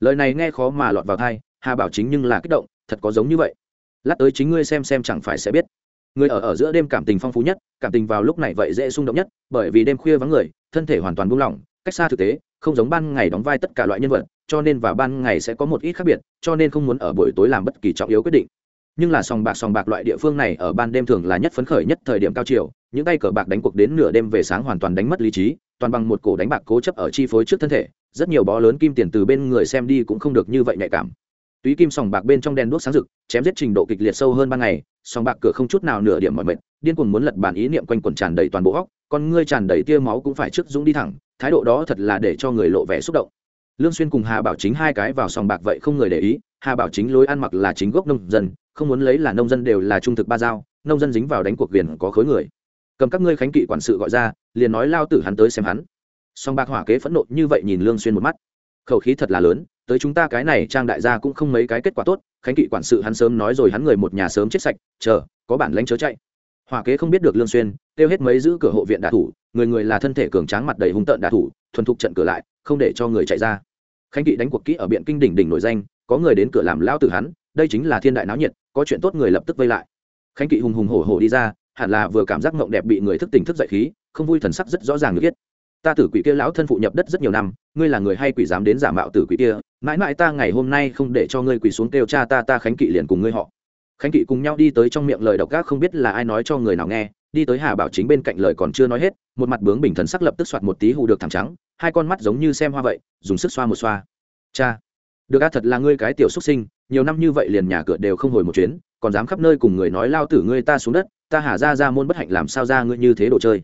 Lời này nghe khó mà lọt vào thai hà bảo chính nhưng là kích động, thật có giống như vậy. Lát tới chính ngươi xem xem chẳng phải sẽ biết. Người ở ở giữa đêm cảm tình phong phú nhất, cảm tình vào lúc này vậy dễ xung động nhất, bởi vì đêm khuya vắng người, thân thể hoàn toàn buông lỏng, cách xa thực tế không giống ban ngày đóng vai tất cả loại nhân vật, cho nên vào ban ngày sẽ có một ít khác biệt, cho nên không muốn ở buổi tối làm bất kỳ trọng yếu quyết định nhưng là sòng bạc sòng bạc loại địa phương này ở ban đêm thường là nhất phấn khởi nhất thời điểm cao chiều, những tay cờ bạc đánh cuộc đến nửa đêm về sáng hoàn toàn đánh mất lý trí, toàn bằng một cổ đánh bạc cố chấp ở chi phối trước thân thể, rất nhiều bó lớn kim tiền từ bên người xem đi cũng không được như vậy nhạy cảm túy kim sòng bạc bên trong đen đuốc sáng rực, chém giết trình độ kịch liệt sâu hơn ban ngày, sòng bạc cửa không chút nào nửa điểm mọi mệt, điên cuồng muốn lật bàn ý niệm quanh quẩn tràn đầy toàn bộ góc con ngươi tràn đầy tia máu cũng phải trước dũng đi thẳng, thái độ đó thật là để cho người lộ vẻ xúc động. Lương xuyên cùng hà bảo chính hai cái vào sòng bạc vậy không người để ý, hà bảo chính lối ăn mặc là chính gốc nông dân, không muốn lấy là nông dân đều là trung thực ba dao nông dân dính vào đánh cuộc viền có khối người. Cầm các ngươi khánh kỵ quản sự gọi ra, liền nói lao tử hắn tới xem hắn. Song bạc hỏa kế phẫn nộ như vậy nhìn lương xuyên một mắt. Khẩu khí thật là lớn, tới chúng ta cái này trang đại gia cũng không mấy cái kết quả tốt, khánh kỵ quản sự hắn sớm nói rồi hắn người một nhà sớm chết sạch, chờ, có bản lãnh chớ chạy. Hỏa kế không biết được lương xuyên tiêu hết mấy giữ cửa hộ viện đả thủ, người người là thân thể cường tráng mặt đầy hung tợn đả thủ, thuần thục trận cửa lại, không để cho người chạy ra. Khánh kỵ đánh cuộc kỹ ở biện kinh đỉnh đỉnh nổi danh, có người đến cửa làm lao tử hắn, đây chính là thiên đại náo nhiệt, có chuyện tốt người lập tức vây lại. Khánh kỵ hùng hùng hổ hổ đi ra, hẳn là vừa cảm giác mộng đẹp bị người thức tỉnh thức dậy khí, không vui thần sắc rất rõ ràng được biết. Ta tử quỷ kia lão thân phụ nhập đất rất nhiều năm, ngươi là người hay quỷ dám đến giả mạo tử quỷ kia, mãi mãi ta ngày hôm nay không để cho ngươi quỷ xuống kêu cha ta ta khánh kỵ liền cùng ngươi họ. Khánh kỵ cùng nhau đi tới trong miệng lời độc gác không biết là ai nói cho người nào nghe đi tới hà bảo chính bên cạnh lời còn chưa nói hết, một mặt bướng bình thần sắc lập tức soạt một tí hù được thẳng trắng, hai con mắt giống như xem hoa vậy, dùng sức xoa một xoa. Cha, được a, thật là ngươi cái tiểu xuất sinh, nhiều năm như vậy liền nhà cửa đều không hồi một chuyến, còn dám khắp nơi cùng người nói lao tử ngươi ta xuống đất, ta hà ra ra môn bất hạnh làm sao ra ngươi như thế đồ chơi?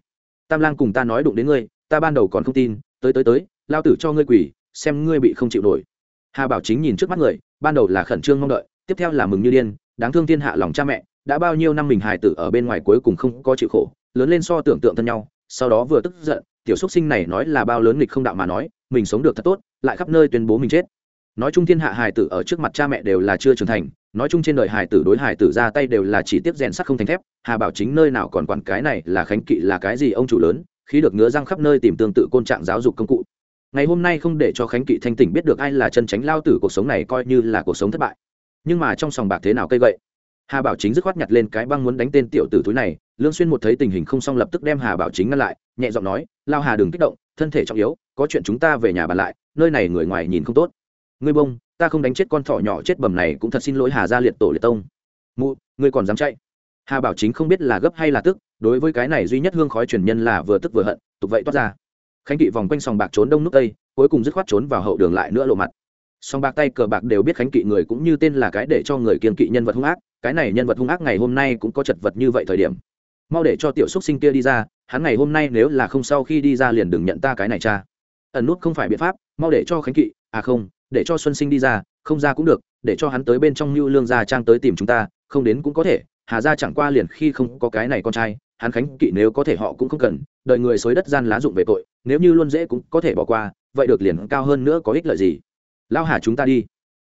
Tam lang cùng ta nói đụng đến ngươi, ta ban đầu còn không tin, tới tới tới, lao tử cho ngươi quỷ, xem ngươi bị không chịu nổi. Hà bảo chính nhìn trước mắt người, ban đầu là khẩn trương mong đợi, tiếp theo là mừng như điên, đáng thương thiên hạ lòng cha mẹ đã bao nhiêu năm mình hài tử ở bên ngoài cuối cùng không có chịu khổ, lớn lên so tưởng tượng thân nhau, sau đó vừa tức giận, tiểu xúc sinh này nói là bao lớn nghịch không đạo mà nói, mình sống được thật tốt, lại khắp nơi tuyên bố mình chết. Nói chung thiên hạ hài tử ở trước mặt cha mẹ đều là chưa trưởng thành, nói chung trên đời hài tử đối hài tử ra tay đều là chỉ tiếp rèn sắt không thành thép, hà bảo chính nơi nào còn quản cái này là khánh kỵ là cái gì ông chủ lớn khi được ngứa răng khắp nơi tìm tương tự côn trạng giáo dục công cụ. Ngày hôm nay không để cho khánh kỵ thanh tỉnh biết được ai là chân tránh lao tử, cuộc sống này coi như là cuộc sống thất bại. Nhưng mà trong sòng bạc thế nào cây gậy? Hà bảo chính dứt khoát nhặt lên cái băng muốn đánh tên tiểu tử túi này, lương xuyên một thấy tình hình không xong lập tức đem hà bảo chính ngăn lại, nhẹ giọng nói, lao hà đừng kích động, thân thể trọng yếu, có chuyện chúng ta về nhà bàn lại, nơi này người ngoài nhìn không tốt. Ngươi bông, ta không đánh chết con thỏ nhỏ chết bầm này cũng thật xin lỗi hà gia liệt tổ liệt tông. Mụ, ngươi còn dám chạy? Hà bảo chính không biết là gấp hay là tức, đối với cái này duy nhất hương khói truyền nhân là vừa tức vừa hận, tục vậy toát ra. Khánh kỵ vòng quanh sòng bạc trốn đông nút tây, cuối cùng dứt khoát trốn vào hậu đường lại nữa lộ mặt song bạc tay cờ bạc đều biết khánh kỵ người cũng như tên là cái để cho người kiên kỵ nhân vật hung ác, cái này nhân vật hung ác ngày hôm nay cũng có chật vật như vậy thời điểm. Mau để cho tiểu xúc sinh kia đi ra, hắn ngày hôm nay nếu là không sau khi đi ra liền đừng nhận ta cái này cha. Ẩn nút không phải biện pháp, mau để cho khánh kỵ à không, để cho xuân sinh đi ra, không ra cũng được, để cho hắn tới bên trong mưu lương gia trang tới tìm chúng ta, không đến cũng có thể, hà ra chẳng qua liền khi không có cái này con trai, hắn khánh kỵ nếu có thể họ cũng không cần đợi người xối đất gian lá dụng về tội, nếu như luôn dễ cũng có thể bỏ qua, vậy được liền cao hơn nữa có ích lợi gì lao hà chúng ta đi.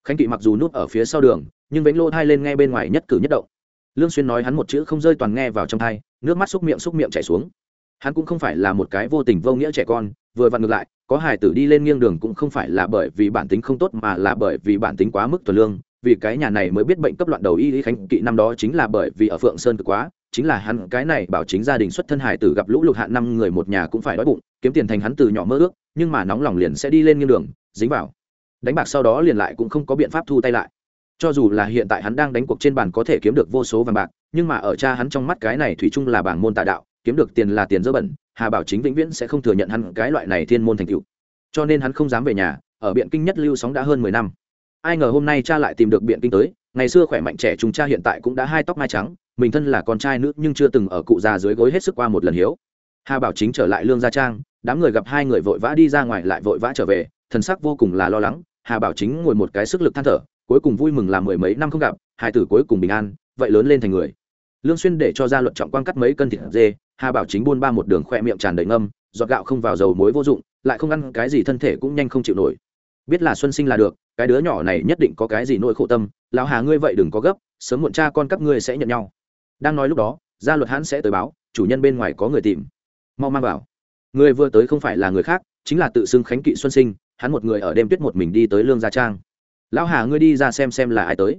Khánh kỵ mặc dù núp ở phía sau đường, nhưng Vĩnh lô thai lên nghe bên ngoài nhất cử nhất động. Lương xuyên nói hắn một chữ không rơi toàn nghe vào trong thai, nước mắt xúc miệng xúc miệng chảy xuống. Hắn cũng không phải là một cái vô tình vô nghĩa trẻ con, vừa vặn ngược lại, có hài tử đi lên nghiêng đường cũng không phải là bởi vì bản tính không tốt mà là bởi vì bản tính quá mức thuần lương, vì cái nhà này mới biết bệnh cấp loạn đầu y lý khánh kỵ năm đó chính là bởi vì ở phượng sơn cực quá, chính là hắn cái này bảo chính gia đình xuất thân hài tử gặp lũ lụt hạn năm người một nhà cũng phải đói bụng, kiếm tiền thành hắn từ nhỏ mơ ước, nhưng mà nóng lòng liền sẽ đi lên nghiêng đường, dính vào đánh bạc sau đó liền lại cũng không có biện pháp thu tay lại. Cho dù là hiện tại hắn đang đánh cuộc trên bàn có thể kiếm được vô số vàng bạc, nhưng mà ở cha hắn trong mắt cái này thủy chung là bảng môn tà đạo, kiếm được tiền là tiền dơ bẩn, hà bảo chính vĩnh viễn sẽ không thừa nhận hắn cái loại này thiên môn thành cựu cho nên hắn không dám về nhà, ở biện kinh nhất lưu sóng đã hơn mười năm. Ai ngờ hôm nay cha lại tìm được biện kinh tới, ngày xưa khỏe mạnh trẻ chúng cha hiện tại cũng đã hai tóc mai trắng, mình thân là con trai nữ nhưng chưa từng ở cụ già dưới gối hết sức qua một lần hiếu. Hà bảo chính trở lại lương gia trang, đám người gặp hai người vội vã đi ra ngoài lại vội vã trở về, thần sắc vô cùng là lo lắng hà bảo chính ngồi một cái sức lực than thở, cuối cùng vui mừng là mười mấy năm không gặp, hai tử cuối cùng bình an, vậy lớn lên thành người. Lương xuyên để cho gia luật trọng quang cắt mấy cân thịt dê, hà bảo chính buôn ba một đường khoe miệng tràn đầy ngâm, giọt gạo không vào dầu muối vô dụng, lại không ăn cái gì thân thể cũng nhanh không chịu nổi. Biết là xuân sinh là được, cái đứa nhỏ này nhất định có cái gì nỗi khổ tâm, lão hà ngươi vậy đừng có gấp, sớm muộn cha con các ngươi sẽ nhận nhau. Đang nói lúc đó gia luật hãn sẽ tới báo, chủ nhân bên ngoài có người tìm. Mau mang vào. Người vừa tới không phải là người khác, chính là tự xưng khánh kỵ xuân sinh hắn một người ở đêm tuyết một mình đi tới lương gia trang. Lão hà, ngươi đi ra xem xem là ai tới.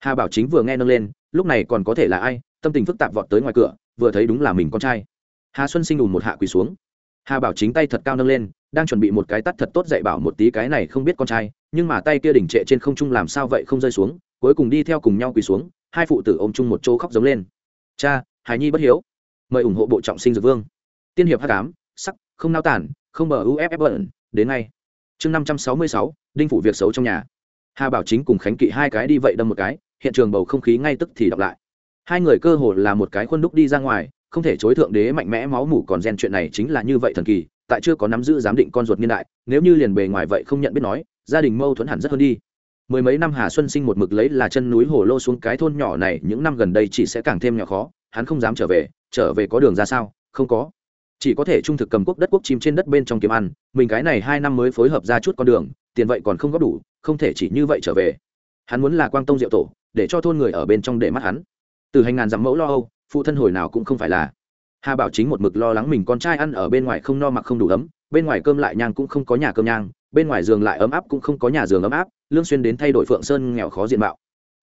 Hà bảo chính vừa nghe nâng lên, lúc này còn có thể là ai, tâm tình phức tạp vọt tới ngoài cửa, vừa thấy đúng là mình con trai. Hà xuân sinh đùn một hạ quỳ xuống. Hà bảo chính tay thật cao nâng lên, đang chuẩn bị một cái tắt thật tốt dạy bảo một tí cái này không biết con trai, nhưng mà tay kia đỉnh trệ trên không trung làm sao vậy không rơi xuống, cuối cùng đi theo cùng nhau quỳ xuống, hai phụ tử ôm chung một chỗ khóc giống lên. Cha, hải nhi bất hiếu. Mời ủng hộ bộ trọng sinh dược vương. Tiên hiệp h tám sắc, không nao tản, không bờ uff bẩn, đến ngay chương năm trăm sáu mươi sáu, đinh phủ việc xấu trong nhà. Hà bảo chính cùng khánh kỵ hai cái đi vậy đâm một cái, hiện trường bầu không khí ngay tức thì đọc lại. Hai người cơ hồ là một cái khuôn đúc đi ra ngoài, không thể chối thượng đế mạnh mẽ máu mủ còn gen chuyện này chính là như vậy thần kỳ, tại chưa có nắm giữ giám định con ruột niên đại, nếu như liền bề ngoài vậy không nhận biết nói, gia đình mâu thuẫn hẳn rất hơn đi. Mười mấy năm hà xuân sinh một mực lấy là chân núi hồ lô xuống cái thôn nhỏ này, những năm gần đây chỉ sẽ càng thêm nhỏ khó, hắn không dám trở về trở về có đường ra sao? Không có chỉ có thể trung thực cầm quốc đất quốc chim trên đất bên trong kiếm ăn, mình cái này hai năm mới phối hợp ra chút con đường, tiền vậy còn không góp đủ, không thể chỉ như vậy trở về. Hắn muốn là quang tông diệu tổ, để cho thôn người ở bên trong để mắt hắn. Từ hành ngàn dặm mẫu lo âu, phụ thân hồi nào cũng không phải là. Hà bảo chính một mực lo lắng mình con trai ăn ở bên ngoài không no mặc không đủ ấm, bên ngoài cơm lại nhang cũng không có nhà cơm nhang, bên ngoài giường lại ấm áp cũng không có nhà giường ấm áp, lương xuyên đến thay đổi phượng sơn nghèo khó diện mạo.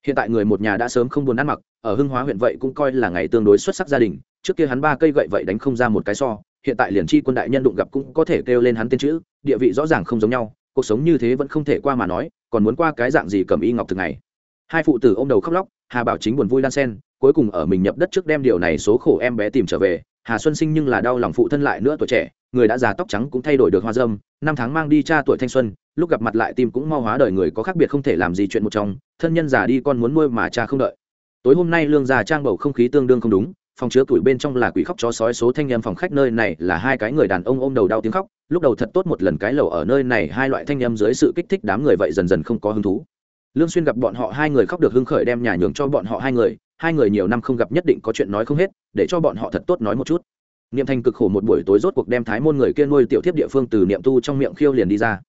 Hiện tại người một nhà đã sớm không buồn ăn mặc, ở hưng hóa huyện vậy cũng coi là ngày tương đối xuất sắc gia đình, trước kia hắn ba cây gậy vậy đánh không ra một cái so hiện tại liền chi quân đại nhân đụng gặp cũng có thể kêu lên hắn tên chữ, địa vị rõ ràng không giống nhau, cuộc sống như thế vẫn không thể qua mà nói, còn muốn qua cái dạng gì cầm y ngọc thực này. Hai phụ tử ô m đầu khóc lóc, hà bảo chính buồn vui đan sen, cuối cùng ở mình nhập đất trước đem điều này số khổ em bé tìm trở về. Hà xuân sinh nhưng là đau lòng phụ thân lại nữa tuổi trẻ, người đã già tóc trắng cũng thay đổi được hoa dâm, năm tháng mang đi cha tuổi thanh xuân, lúc gặp mặt lại tim cũng mau hóa đời người có khác biệt không thể làm gì chuyện một trong thân nhân già đi con muốn nuôi mà cha không đợi. Tối hôm nay lương già trang bầu không khí tương đương không đúng phòng chứa tuổi bên trong là quỷ khóc chó sói, số thanh em phòng khách nơi này là hai cái người đàn ông ôm đầu đau tiếng khóc. Lúc đầu thật tốt một lần cái lầu ở nơi này, hai loại thanh em dưới sự kích thích đám người vậy dần dần không có hứng thú. Lương xuyên gặp bọn họ hai người khóc được hưng khởi đem nhà nhường cho bọn họ hai người hai người nhiều năm không gặp nhất định có chuyện nói không hết, để cho bọn họ thật tốt nói một chút. Niệm thành cực khổ một buổi tối rốt cuộc đem thái môn người kia nuôi tiểu thiếp địa phương từ niệm tu trong miệng khiêu liền đi ra.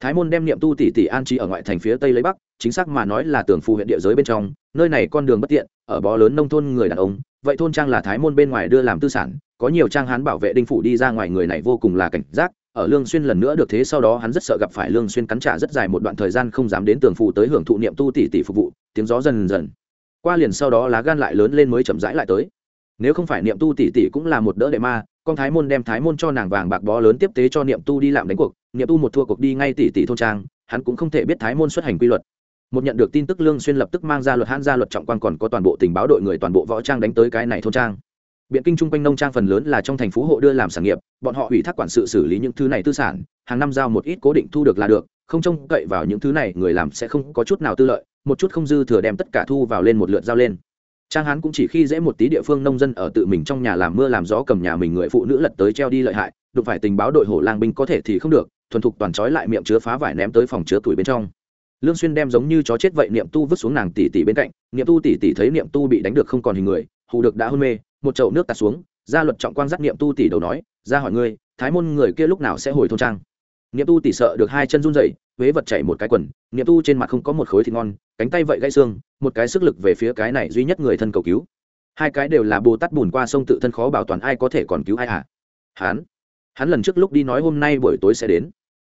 Thái môn đem niệm tu tỷ tỷ an trí ở ngoại thành phía tây lấy bắc, chính xác mà nói là tường phù huyện địa giới bên trong, nơi này con đường bất tiện, ở bó lớn nông thôn người đàn ông vậy thôn trang là thái môn bên ngoài đưa làm tư sản, có nhiều trang hán bảo vệ đinh phủ đi ra ngoài người này vô cùng là cảnh giác, ở lương xuyên lần nữa được thế sau đó hắn rất sợ gặp phải lương xuyên cắn trả rất dài một đoạn thời gian không dám đến tường phủ tới hưởng thụ niệm tu tỷ tỷ phục vụ, tiếng gió dần dần. Qua liền sau đó lá gan lại lớn lên mới chậm rãi lại tới. Nếu không phải niệm tu tỷ tỷ cũng là một đỡ đệ ma, con thái môn đem thái môn cho nàng vàng bạc bó lớn tiếp tế cho niệm tu đi làm đánh cuộc, niệm tu một thua cuộc đi ngay tỷ tỷ thôn trang, hắn cũng không thể biết thái môn xuất hành quy luật một nhận được tin tức lương xuyên lập tức mang ra luật hãn ra luật trọng quan còn có toàn bộ tình báo đội người, toàn bộ võ trang đánh tới cái này thôn trang. Biện kinh trung quanh nông trang phần lớn là trong thành phố hộ đưa làm sản nghiệp, bọn họ ủy thác quản sự xử lý những thứ này tư sản, hàng năm giao một ít cố định thu được là được, không trông cậy vào những thứ này, người làm sẽ không có chút nào tư lợi, một chút không dư thừa đem tất cả thu vào lên một lượt giao lên. Trang hán cũng chỉ khi dễ một tí địa phương nông dân ở tự mình trong nhà làm mưa làm gió cầm nhà mình người phụ nữ lật tới treo đi lợi hại, đụng phải tình báo đội hổ lang binh có thể thì không được, thuần thục toàn trói lại miệng chứa phá vải ném tới phòng chứa tuổi bên trong lương xuyên đem giống như chó chết vậy niệm tu vứt xuống nàng tỷ tỷ bên cạnh, niệm tu tỷ tỷ thấy niệm tu bị đánh được không còn hình người, hù được đã hôn mê, một chậu nước tạt xuống gia luật trọng quang dắt niệm tu tỷ đầu nói, ra hỏi ngươi, thái môn người kia lúc nào sẽ hồi thôn trang? Niệm tu tỷ sợ được hai chân run rẩy, huế vật chảy một cái quần, niệm tu trên mặt không có một khối thịt ngon, cánh tay vậy gãy xương, một cái sức lực về phía cái này duy nhất người thân cầu cứu. Hai cái đều là bồ tát bùn qua sông tự thân khó bảo toàn ai có thể còn cứu ai à? Hắn hắn lần trước lúc đi nói hôm nay buổi tối sẽ đến.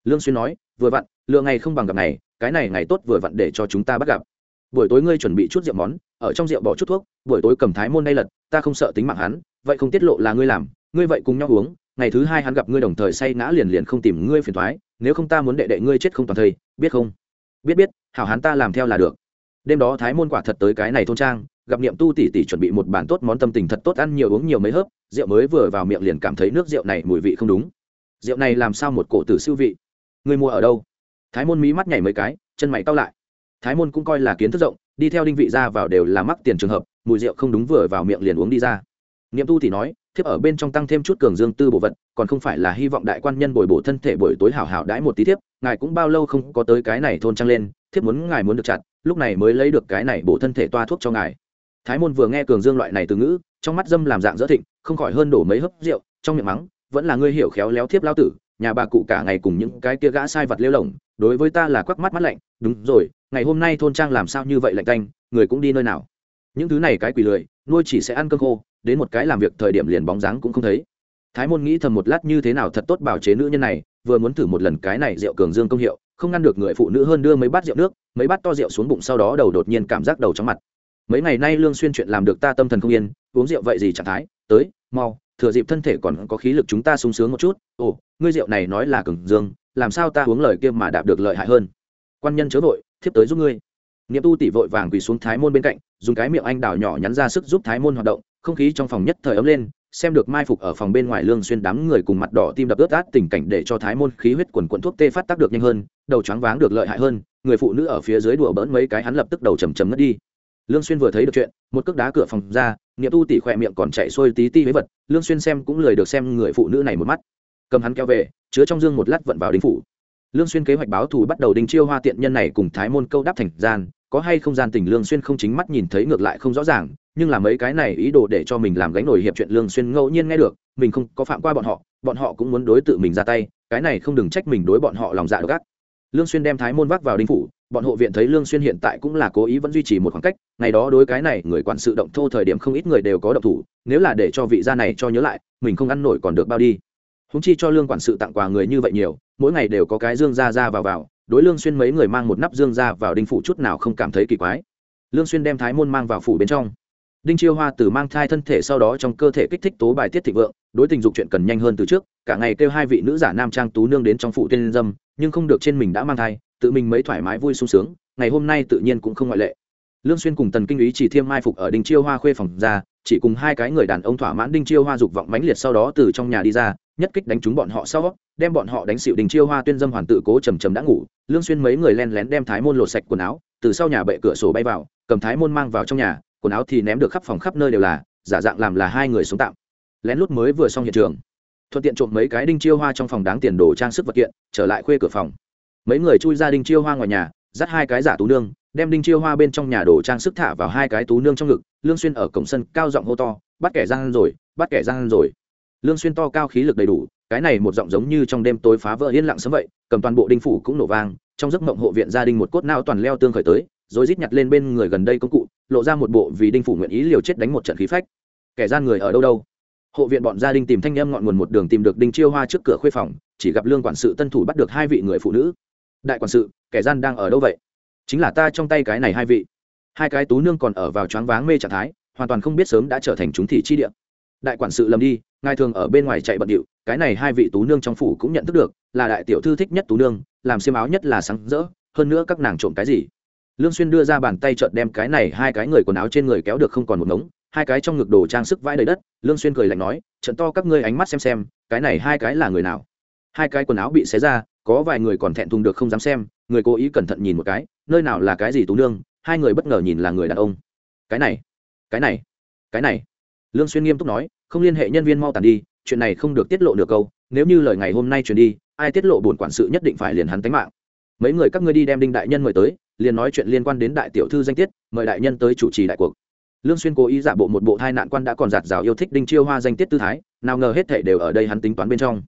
Lương xuyên nói vừa vặn lựa ngày không bằng gặp này, cái này ngày tốt vừa vặn để cho chúng ta bắt gặp. Buổi tối ngươi chuẩn bị chút rượu món ở trong rượu bỏ chút thuốc buổi tối cầm thái môn nay lật ta không sợ tính mạng hắn vậy không tiết lộ là ngươi làm ngươi vậy cùng nhau uống ngày thứ hai hắn gặp ngươi đồng thời say ngã liền liền không tìm ngươi phiền thoái nếu không ta muốn đệ đệ ngươi chết không toàn thây biết không? Biết biết hảo hắn ta làm theo là được. Đêm đó thái môn quả thật tới cái này thôn trang gặp niệm tu tỷ tỷ chuẩn bị một bàn tốt món tâm tình thật tốt ăn nhiều uống nhiều mấy hớp rượu mới vừa vào miệng liền cảm thấy nước rượu này mùi vị không đúng. Rượu này làm sao một cổ tử siêu vị? Người mua ở đâu? Thái môn mí mắt nhảy mấy cái, chân mày cau lại. Thái môn cũng coi là kiến thức rộng, đi theo đinh vị ra vào đều là mắc tiền trường hợp, mùi rượu không đúng vừa vào miệng liền uống đi ra. Niệm tu thì nói, thiếp ở bên trong tăng thêm chút cường dương tư bổ vật, còn không phải là hy vọng đại quan nhân bồi bổ thân thể buổi tối hảo hảo đãi một tí thiếp, ngài cũng bao lâu không có tới cái này thôn trăng lên, thiếp muốn ngài muốn được chặt, lúc này mới lấy được cái này bổ thân thể toa thuốc cho ngài. Thái môn vừa nghe cường dương loại này từ ngữ, trong mắt dâm làm dạng dỡ thịnh, không khỏi hơn đổ mấy hớp rượu, trong miệng mắng, vẫn là ngươi hiểu khéo léo thiếp lao tử nhà bà cụ cả ngày cùng những cái kia gã sai vật lêu lỏng đối với ta là quắc mắt mắt lạnh, đúng rồi, ngày hôm nay thôn trang làm sao như vậy lạnh canh người cũng đi nơi nào? Những thứ này cái quỷ lười, nuôi chỉ sẽ ăn cơm khô, đến một cái làm việc thời điểm liền bóng dáng cũng không thấy. Thái môn nghĩ thầm một lát như thế nào thật tốt bảo chế nữ nhân này, vừa muốn thử một lần cái này rượu cường dương công hiệu, không ngăn được người phụ nữ hơn đưa mấy bát rượu nước, mấy bát to rượu xuống bụng sau đó đầu đột nhiên cảm giác đầu chóng mặt. Mấy ngày nay lương xuyên chuyện làm được ta tâm thần không yên, uống rượu vậy gì trạng thái, tới, mau thừa dịp thân thể còn có khí lực chúng ta sung sướng một chút. Ồ, ngươi rượu này nói là cường dương, làm sao ta uống lời kia mà đạt được lợi hại hơn? Quan nhân chớ vội, thiếp tới giúp ngươi. Niệm tu tỷ vội vàng quỳ xuống thái môn bên cạnh, dùng cái miệng anh đào nhỏ nhắn ra sức giúp thái môn hoạt động, không khí trong phòng nhất thời ấm lên, xem được mai phục ở phòng bên ngoài lương xuyên đám người cùng mặt đỏ tim đập ướt át tình cảnh để cho thái môn khí huyết quần quần thuốc tê phát tác được nhanh hơn, đầu choáng váng được lợi hại hơn, người phụ nữ ở phía dưới đùa bỡn mấy cái hắn lập tức đầu trầm trầm ngất đi. Lương xuyên vừa thấy được chuyện, một cước đá cửa phòng ra niệm tu tỷ khỏe miệng còn chạy xuôi tí ti với vật, lương xuyên xem cũng lười được xem người phụ nữ này một mắt. Cầm hắn kéo về, chứa trong dương một lát vận vào đinh phủ. Lương xuyên kế hoạch báo thù bắt đầu đinh chiêu hoa tiện nhân này cùng thái môn câu đáp thành gian, có hay không gian tình lương xuyên không chính mắt nhìn thấy ngược lại không rõ ràng, nhưng là mấy cái này ý đồ để cho mình làm gánh nổi hiệp chuyện lương xuyên ngẫu nhiên nghe được, mình không có phạm qua bọn họ bọn họ cũng muốn đối tự mình ra tay, cái này không đừng trách mình đối bọn họ lòng dạ độc ác. Lương xuyên đem thái môn vác vào đinh phủ bọn hộ viện thấy lương xuyên hiện tại cũng là cố ý vẫn duy trì một khoảng cách, ngày đó đối cái này người quản sự động thô thời điểm không ít người đều có động thủ, nếu là để cho vị gia này cho nhớ lại, mình không ăn nổi còn được bao đi. Húng chi cho lương quản sự tặng quà người như vậy nhiều, mỗi ngày đều có cái dương ra ra vào vào, đối lương xuyên mấy người mang một nắp dương ra vào đinh phủ chút nào không cảm thấy kỳ quái. Lương xuyên đem thái môn mang vào phủ bên trong. Đinh chiêu hoa từ mang thai thân thể sau đó trong cơ thể kích thích tố bài tiết thịnh vượng, đối tình dục chuyện cần nhanh hơn từ trước, cả ngày kêu hai vị nữ giả nam trang tú nương đến trong phủ tên dâm, nhưng không được trên mình đã mang thai tự mình mấy thoải mái vui sung sướng, ngày hôm nay tự nhiên cũng không ngoại lệ. Lương xuyên cùng tần kinh ý chỉ thiêm mai phục ở đinh chiêu hoa khuê phòng ra, chỉ cùng hai cái người đàn ông thỏa mãn đinh chiêu hoa dục vọng mãnh liệt sau đó từ trong nhà đi ra, nhất kích đánh trúng bọn họ sau, đem bọn họ đánh xỉu đinh chiêu hoa tuyên dâm hoàn tự cố trầm trầm đã ngủ. Lương xuyên mấy người lén lén đem thái môn lột sạch quần áo, từ sau nhà bệ cửa sổ bay vào, cầm thái môn mang vào trong nhà, quần áo thì ném được khắp phòng khắp nơi đều là, giả dạng làm là hai người sống tạm. Lén lút mới vừa xong hiện trường. Thuận tiện trộm mấy cái đinh chiêu hoa trong phòng đáng tiền đồ trang sức vật kiện, trở lại khuê cửa phòng mấy người chui ra đinh chiêu hoa ngoài nhà, dắt hai cái giả tú nương, đem đinh chiêu hoa bên trong nhà đồ trang sức thả vào hai cái tú nương trong ngực, lương xuyên ở cổng sân cao giọng hô to, bắt kẻ gian rồi, bắt kẻ gian rồi. Lương xuyên to cao khí lực đầy đủ, cái này một giọng giống như trong đêm tối phá vỡ yên lặng sớm vậy, cầm toàn bộ đinh phủ cũng nổ vang, trong giấc mộng hộ viện gia đình một cốt não toàn leo tương khởi tới, rồi rít nhặt lên bên người gần đây công cụ, lộ ra một bộ vì đinh phủ nguyện ý liều chết đánh một trận khí phách. Kẻ gian người ở đâu đâu? Hộ viện bọn gia đình tìm thanh em ngọn nguồn một đường tìm được đinh chiêu hoa trước cửa khuê phòng, chỉ gặp lương quản sự tân thủ bắt được hai vị người phụ nữ đại quản sự, kẻ gian đang ở đâu vậy? Chính là ta trong tay cái này hai vị. Hai cái tú nương còn ở vào choáng váng mê trạng thái, hoàn toàn không biết sớm đã trở thành chúng thị chi địa. Đại quản sự lầm đi, ngài thường ở bên ngoài chạy bận điệu, cái này hai vị tú nương trong phủ cũng nhận thức được, là đại tiểu thư thích nhất tú nương, làm xiêm áo nhất là sáng rỡ, hơn nữa các nàng trộm cái gì? Lương xuyên đưa ra bàn tay trợn đem cái này hai cái người quần áo trên người kéo được không còn một ngống, hai cái trong ngực đồ trang sức vãi đầy đất, lương xuyên cười lạnh nói, trận to các ngươi ánh mắt xem xem, cái này hai cái là người nào? Hai cái quần áo bị xé ra có vài người còn thẹn thùng được không dám xem, người cố ý cẩn thận nhìn một cái, nơi nào là cái gì tú nương, hai người bất ngờ nhìn là người đàn ông. Cái này cái này cái này. Lương xuyên nghiêm túc nói, không liên hệ nhân viên mau tàn đi, chuyện này không được tiết lộ được câu, nếu như lời ngày hôm nay truyền đi, ai tiết lộ buồn quản sự nhất định phải liền hắn tính mạng. Mấy người các ngươi đi đem đinh đại nhân mời tới, liền nói chuyện liên quan đến đại tiểu thư danh tiết, mời đại nhân tới chủ trì đại cuộc. Lương xuyên cố ý giả bộ một bộ thai nạn quan đã còn giạt rào yêu thích đinh chiêu hoa danh tiết tư thái, nào ngờ hết thảy đều ở đây hắn tính toán bên trong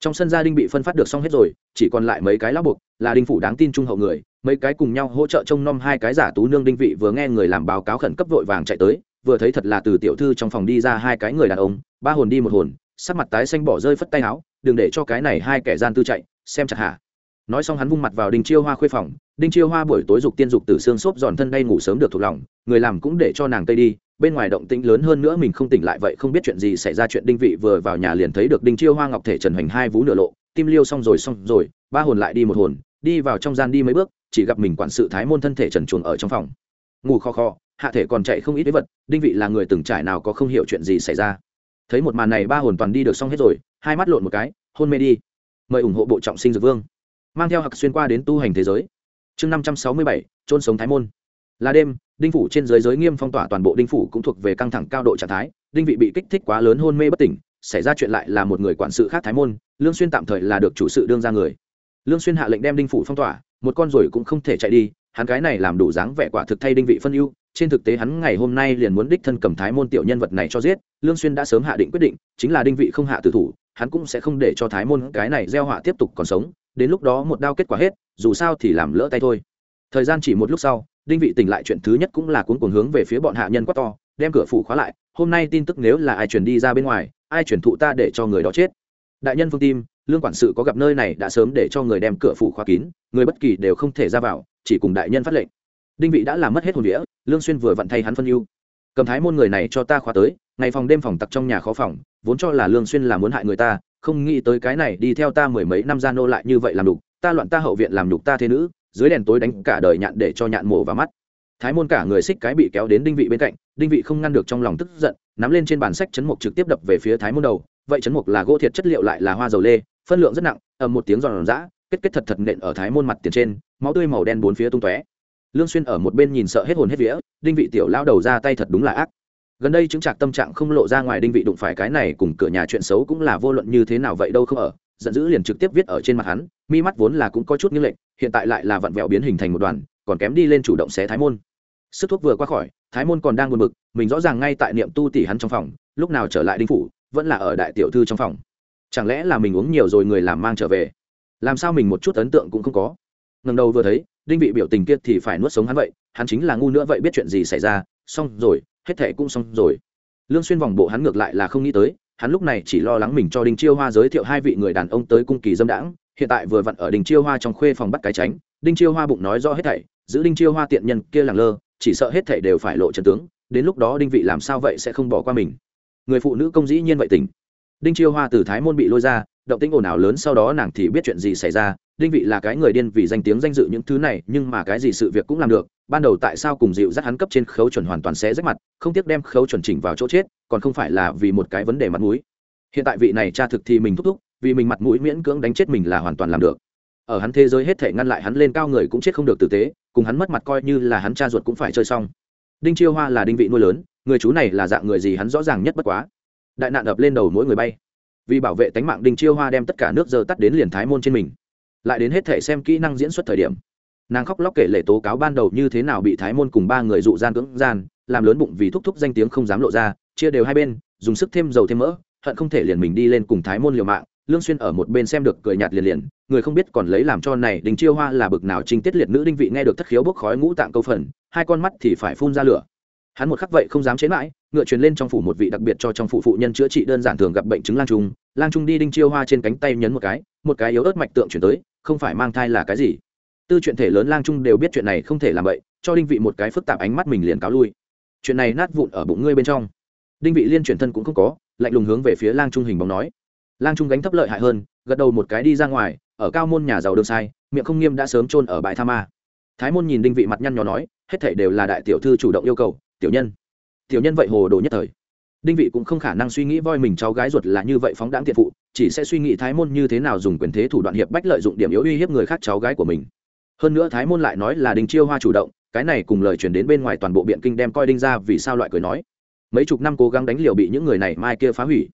trong sân gia đình bị phân phát được xong hết rồi, chỉ còn lại mấy cái lá buộc, là đinh phủ đáng tin trung hậu người, mấy cái cùng nhau hỗ trợ trông nom hai cái giả tú nương đinh vị vừa nghe người làm báo cáo khẩn cấp vội vàng chạy tới, vừa thấy thật là từ tiểu thư trong phòng đi ra hai cái người đàn ông, ba hồn đi một hồn, sắc mặt tái xanh bỏ rơi phất tay áo, đừng để cho cái này hai kẻ gian tư chạy, xem chặt hạ nói xong hắn vung mặt vào đinh chiêu hoa khuê phòng, đinh chiêu hoa buổi tối dục tiên dục từ xương xốp giòn thân đây ngủ sớm được thuộc lòng, người làm cũng để cho nàng tây đi bên ngoài động tĩnh lớn hơn nữa mình không tỉnh lại vậy không biết chuyện gì xảy ra, chuyện đinh vị vừa vào nhà liền thấy được đinh chiêu hoa ngọc thể trần hoành hai vú nửa lộ, tim liêu xong rồi xong rồi, ba hồn lại đi một hồn, đi vào trong gian đi mấy bước, chỉ gặp mình quản sự thái môn thân thể trần chuồng ở trong phòng. Ngủ kho kho, hạ thể còn chạy không ít với vật, đinh vị là người từng trải nào có không hiểu chuyện gì xảy ra. Thấy một màn này, ba hồn toàn đi được xong hết rồi, hai mắt lộn một cái, hôn mê đi. Mời ủng hộ bộ trọng sinh dược vương. Mang theo hạc xuyên qua đến tu hành thế giới. Chương năm trăm sáu mươi bảy trôn sống thái môn là đêm, đinh phủ trên giới giới nghiêm phong tỏa toàn bộ đinh phủ cũng thuộc về căng thẳng cao độ trạng thái, đinh vị bị kích thích quá lớn hôn mê bất tỉnh, xảy ra chuyện lại là một người quản sự khác thái môn, lương xuyên tạm thời là được chủ sự đương ra người. Lương xuyên hạ lệnh đem đinh phủ phong tỏa, một con rồi cũng không thể chạy đi, hắn cái này làm đủ dáng vẻ quả thực thay đinh vị phân ưu, trên thực tế hắn ngày hôm nay liền muốn đích thân cầm thái môn tiểu nhân vật này cho giết, lương xuyên đã sớm hạ định quyết định, chính là đinh vị không hạ tử thủ, hắn cũng sẽ không để cho thái môn cái này gieo họa tiếp tục còn sống, đến lúc đó một đao kết quả hết, dù sao thì làm lỡ tay thôi. Thời gian chỉ một lúc sau đinh vị tỉnh lại chuyện thứ nhất cũng là cuốn cuồng hướng về phía bọn hạ nhân quá to, đem cửa phủ khóa lại, hôm nay tin tức nếu là ai truyền đi ra bên ngoài, ai truyền thụ ta để cho người đó chết. Đại nhân phương tim, lương quản sự có gặp nơi này đã sớm để cho người đem cửa phủ khóa kín, người bất kỳ đều không thể ra vào, chỉ cùng đại nhân phát lệnh. Đinh vị đã làm mất hết hồn đĩa lương xuyên vừa vặn thay hắn phân ưu. Cầm thái môn người này cho ta khóa tới, ngày phòng đêm phòng tặc trong nhà khó phòng, vốn cho là lương xuyên là muốn hại người ta, không nghĩ tới cái này đi theo ta mười mấy năm gian nô lại như vậy làm đục, ta loạn ta hậu viện làm đục ta thế nữ dưới đèn tối đánh cả đời nhạn để cho nhạn mổ vào mắt. Thái môn cả người xích cái bị kéo đến đinh vị bên cạnh, đinh vị không ngăn được trong lòng tức giận, nắm lên trên bàn sách chấn mục trực tiếp đập về phía thái môn đầu. Vậy chấn mục là gỗ thiệt chất liệu lại là hoa dầu lê, phân lượng rất nặng, ầm một tiếng giòn giã, kết kết thật thật nện ở thái môn mặt tiền trên, máu tươi màu đen bốn phía tung tóe. Lương xuyên ở một bên nhìn sợ hết hồn hết vía, đinh vị tiểu lao đầu ra tay thật đúng là ác. Gần đây chứng trạc tâm trạng không lộ ra ngoài đinh vị đụng phải cái này cùng cửa nhà chuyện xấu cũng là vô luận như thế nào vậy đâu không ở giận dữ liền trực tiếp viết ở trên mặt hắn, mi mắt vốn là cũng có chút như lệnh, hiện tại lại là vặn vẹo biến hình thành một đoàn, còn kém đi lên chủ động xé thái môn. Sức thuốc vừa qua khỏi, thái môn còn đang buồn bực, mình rõ ràng ngay tại niệm tu tỷ hắn trong phòng, lúc nào trở lại đinh phủ, vẫn là ở đại tiểu thư trong phòng. Chẳng lẽ là mình uống nhiều rồi người làm mang trở về? Làm sao mình một chút ấn tượng cũng không có? Ngần đầu vừa thấy, đinh vị biểu tình kia thì phải nuốt sống hắn vậy, hắn chính là ngu nữa vậy biết chuyện gì xảy ra, xong rồi, hết thệ cũng xong rồi. Lương xuyên vòng bộ hắn ngược lại là không nghĩ tới hắn lúc này chỉ lo lắng mình cho đình chiêu hoa giới thiệu hai vị người đàn ông tới cung kỳ dâm đãng, hiện tại vừa vặn ở đình chiêu hoa trong khuê phòng bắt cái tránh, đinh chiêu hoa bụng nói rõ hết thảy, giữ đinh chiêu hoa tiện nhân kia làng lơ, chỉ sợ hết thảy đều phải lộ trận tướng, đến lúc đó đinh vị làm sao vậy sẽ không bỏ qua mình. Người phụ nữ công dĩ nhiên vậy tỉnh. Đinh chiêu hoa từ thái môn bị lôi ra, động tĩnh ồn ào lớn, sau đó nàng thì biết chuyện gì xảy ra đinh vị là cái người điên vì danh tiếng danh dự những thứ này, nhưng mà cái gì sự việc cũng làm được, ban đầu tại sao cùng dịu dắt hắn cấp trên khấu chuẩn hoàn toàn sẽ rách mặt, không tiếc đem khấu chuẩn chỉnh vào chỗ chết, còn không phải là vì một cái vấn đề mặt mũi. Hiện tại vị này tra thực thì mình thúc thúc, vì mình mặt mũi miễn cưỡng đánh chết mình là hoàn toàn làm được. Ở hắn thế giới hết thể ngăn lại hắn lên cao người cũng chết không được tử tế, cùng hắn mất mặt coi như là hắn cha ruột cũng phải chơi xong. Đinh chiêu hoa là đinh vị nuôi lớn, người chú này là dạng người gì hắn rõ ràng nhất bất quá. Đại nạn ập lên đầu mỗi người bay. Vì bảo vệ tánh mạng đinh chiêu hoa đem tất cả nước giờ tắt đến liền thái môn trên mình lại đến hết thể xem kỹ năng diễn xuất thời điểm. Nàng khóc lóc kể lệ tố cáo ban đầu như thế nào bị thái môn cùng ba người dụ gian cưỡng gian, làm lớn bụng vì thúc thúc danh tiếng không dám lộ ra, chia đều hai bên, dùng sức thêm dầu thêm mỡ, hận không thể liền mình đi lên cùng thái môn liều mạng, lương xuyên ở một bên xem được cười nhạt liền liền, người không biết còn lấy làm cho này đình chiêu hoa là bực nào trinh tiết liệt nữ đinh vị nghe được thất khiếu bốc khói ngũ tạng câu phần, hai con mắt thì phải phun ra lửa. Hắn một khắc vậy không dám chế mãi, ngựa truyền lên trong phủ một vị đặc biệt cho trong phủ phụ nhân chữa trị đơn giản thường gặp bệnh chứng lang trùng lang trung đi đinh chiêu hoa trên cánh tay nhấn một cái một cái yếu ớt mạch tượng chuyển tới, không phải mang thai là cái gì? Tư chuyện thể lớn lang trung đều biết chuyện này không thể làm vậy, cho đinh vị một cái phức tạp ánh mắt mình liền cáo lui. Chuyện này nát vụn ở bụng ngươi bên trong. Đinh vị liên chuyển thân cũng không có, lạnh lùng hướng về phía lang trung hình bóng nói. Lang trung gánh thấp lợi hại hơn, gật đầu một cái đi ra ngoài, ở cao môn nhà giàu đường sai, miệng không nghiêm đã sớm chôn ở bãi tha ma. Thái môn nhìn đinh vị mặt nhăn nhó nói, hết thảy đều là đại tiểu thư chủ động yêu cầu, tiểu nhân. Tiểu nhân vậy hồ đồ nhất thời đinh vị cũng không khả năng suy nghĩ voi mình cháu gái ruột là như vậy phóng đáng tiện phụ, chỉ sẽ suy nghĩ thái môn như thế nào dùng quyền thế thủ đoạn hiệp bách lợi dụng điểm yếu uy hiếp người khác cháu gái của mình. Hơn nữa thái môn lại nói là đinh chiêu hoa chủ động, cái này cùng lời truyền đến bên ngoài toàn bộ biện kinh đem coi đinh ra vì sao loại cười nói. Mấy chục năm cố gắng đánh liều bị những người này mai kia phá hủy.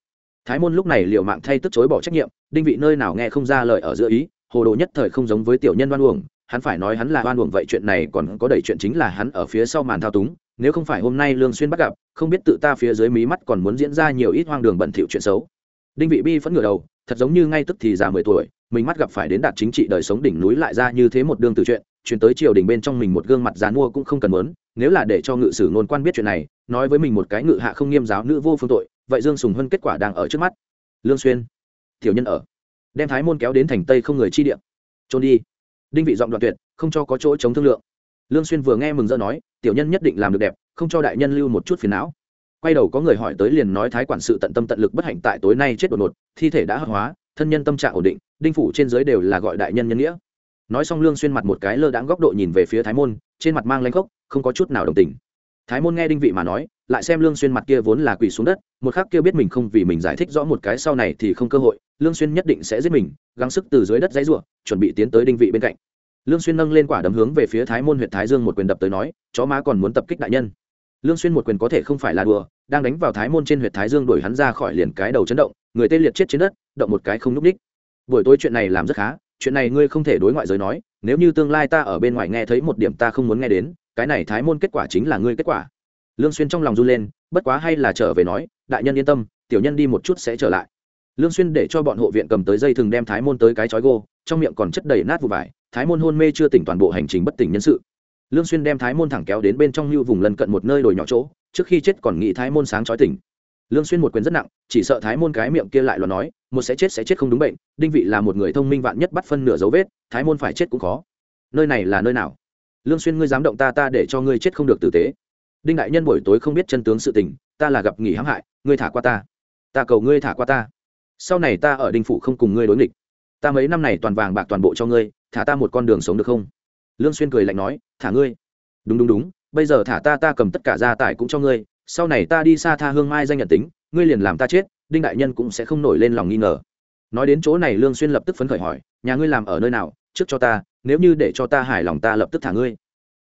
Thái môn lúc này liều mạng thay tức chối bỏ trách nhiệm, đinh vị nơi nào nghe không ra lời ở giữa ý, hồ đồ nhất thời không giống với tiểu nhân đoan uổng, hắn phải nói hắn là oan uổng vậy chuyện này còn có đầy chuyện chính là hắn ở phía sau màn thao túng nếu không phải hôm nay lương xuyên bắt gặp, không biết tự ta phía dưới mí mắt còn muốn diễn ra nhiều ít hoang đường bẩn thỉu chuyện xấu. Đinh vị bi phẫn ngửa đầu, thật giống như ngay tức thì già mười tuổi, mình mắt gặp phải đến đạt chính trị đời sống đỉnh núi lại ra như thế một đường từ chuyện, chuyển tới triều đình bên trong mình một gương mặt dán mua cũng không cần muốn, nếu là để cho ngự sử ngôn quan biết chuyện này, nói với mình một cái ngự hạ không nghiêm giáo nữ vô phương tội, vậy dương sùng hơn kết quả đang ở trước mắt. Lương xuyên, tiểu nhân ở. Đem thái môn kéo đến thành tây không người chi điện trốn đi. Đinh vị giọng đoạn tuyệt, không cho có chỗ chống thương lượng lương xuyên vừa nghe mừng rỡ nói, tiểu nhân nhất định làm được đẹp, không cho đại nhân lưu một chút phiền não. Quay đầu có người hỏi tới liền nói thái quản sự tận tâm tận lực bất hạnh tại tối nay chết đột ngột, thi thể đã hắc hóa, thân nhân tâm trạng ổn định, đinh phủ trên dưới đều là gọi đại nhân nhân nghĩa. Nói xong lương xuyên mặt một cái lơ đãng góc độ nhìn về phía thái môn, trên mặt mang lanh khốc, không có chút nào đồng tình. Thái môn nghe đinh vị mà nói, lại xem lương xuyên mặt kia vốn là quỳ xuống đất, một khắc kia biết mình không vì mình giải thích rõ một cái sau này thì không cơ hội, lương xuyên nhất định sẽ giết mình, gắng sức từ dưới đất dãy rủa, chuẩn bị tiến tới đinh vị bên cạnh lương xuyên nâng lên quả đấm hướng về phía thái môn huyện thái dương một quyền đập tới nói, chó má còn muốn tập kích đại nhân. Lương xuyên một quyền có thể không phải là đùa, đang đánh vào thái môn trên huyện thái dương đuổi hắn ra khỏi liền cái đầu chấn động, người tê liệt chết trên đất, động một cái không núc đích buổi tối chuyện này làm rất khá, chuyện này ngươi không thể đối ngoại giới nói, nếu như tương lai ta ở bên ngoài nghe thấy một điểm ta không muốn nghe đến, cái này thái môn kết quả chính là ngươi kết quả. Lương xuyên trong lòng run lên, bất quá hay là trở về nói, đại nhân yên tâm, tiểu nhân đi một chút sẽ trở lại lương xuyên để cho bọn hộ viện cầm tới dây thừng đem thái môn tới cái chói gô, trong miệng còn chất đầy nát vụ vải, thái môn hôn mê chưa tỉnh toàn bộ hành trình bất tỉnh nhân sự. Lương xuyên đem thái môn thẳng kéo đến bên trong lưu vùng lân cận một nơi đồi nhỏ chỗ, trước khi chết còn nghĩ thái môn sáng chói tỉnh. Lương xuyên một quyền rất nặng, chỉ sợ thái môn cái miệng kia lại lo nói, một sẽ chết sẽ chết không đúng bệnh, đinh vị là một người thông minh vạn nhất bắt phân nửa dấu vết, thái môn phải chết cũng khó. Nơi này là nơi nào? Lương xuyên ngươi dám động ta ta để cho ngươi chết không được tử tế. Đinh đại nhân buổi tối không biết chân tướng sự tình, ta là gặp nghỉ hãm hại, ngươi thả qua ta. Ta cầu ngươi thả qua ta sau này ta ở đinh phủ không cùng ngươi đối nghịch. Ta mấy năm này toàn vàng bạc toàn bộ cho ngươi, thả ta một con đường sống được không? Lương xuyên cười lạnh nói, thả ngươi. Đúng đúng đúng, bây giờ thả ta ta cầm tất cả gia tài cũng cho ngươi, sau này ta đi xa tha hương mai danh nhận tính, ngươi liền làm ta chết, đinh đại nhân cũng sẽ không nổi lên lòng nghi ngờ. Nói đến chỗ này lương xuyên lập tức phấn khởi hỏi, nhà ngươi làm ở nơi nào, trước cho ta, nếu như để cho ta hài lòng ta lập tức thả ngươi.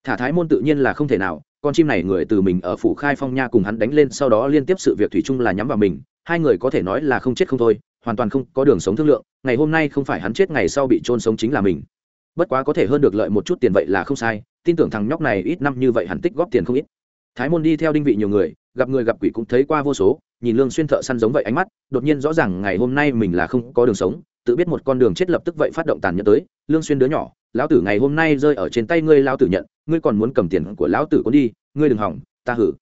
Thả thái môn tự nhiên là không thể nào, con chim này người từ mình ở phủ khai phong nha cùng hắn đánh lên, sau đó liên tiếp sự việc thủy chung là nhắm vào mình hai người có thể nói là không chết không thôi, hoàn toàn không có đường sống thương lượng, ngày hôm nay không phải hắn chết ngày sau bị trôn sống chính là mình. Bất quá có thể hơn được lợi một chút tiền vậy là không sai, tin tưởng thằng nhóc này ít năm như vậy hắn tích góp tiền không ít. Thái môn đi theo đinh vị nhiều người, gặp người gặp quỷ cũng thấy qua vô số, nhìn lương xuyên thợ săn giống vậy ánh mắt, đột nhiên rõ ràng ngày hôm nay mình là không có đường sống, tự biết một con đường chết lập tức vậy phát động tàn nhẫn tới, lương xuyên đứa nhỏ, lão tử ngày hôm nay rơi ở trên tay ngươi, lão tử nhận, ngươi còn muốn cầm tiền của lão tử có đi, ngươi đừng hỏng, ta hử.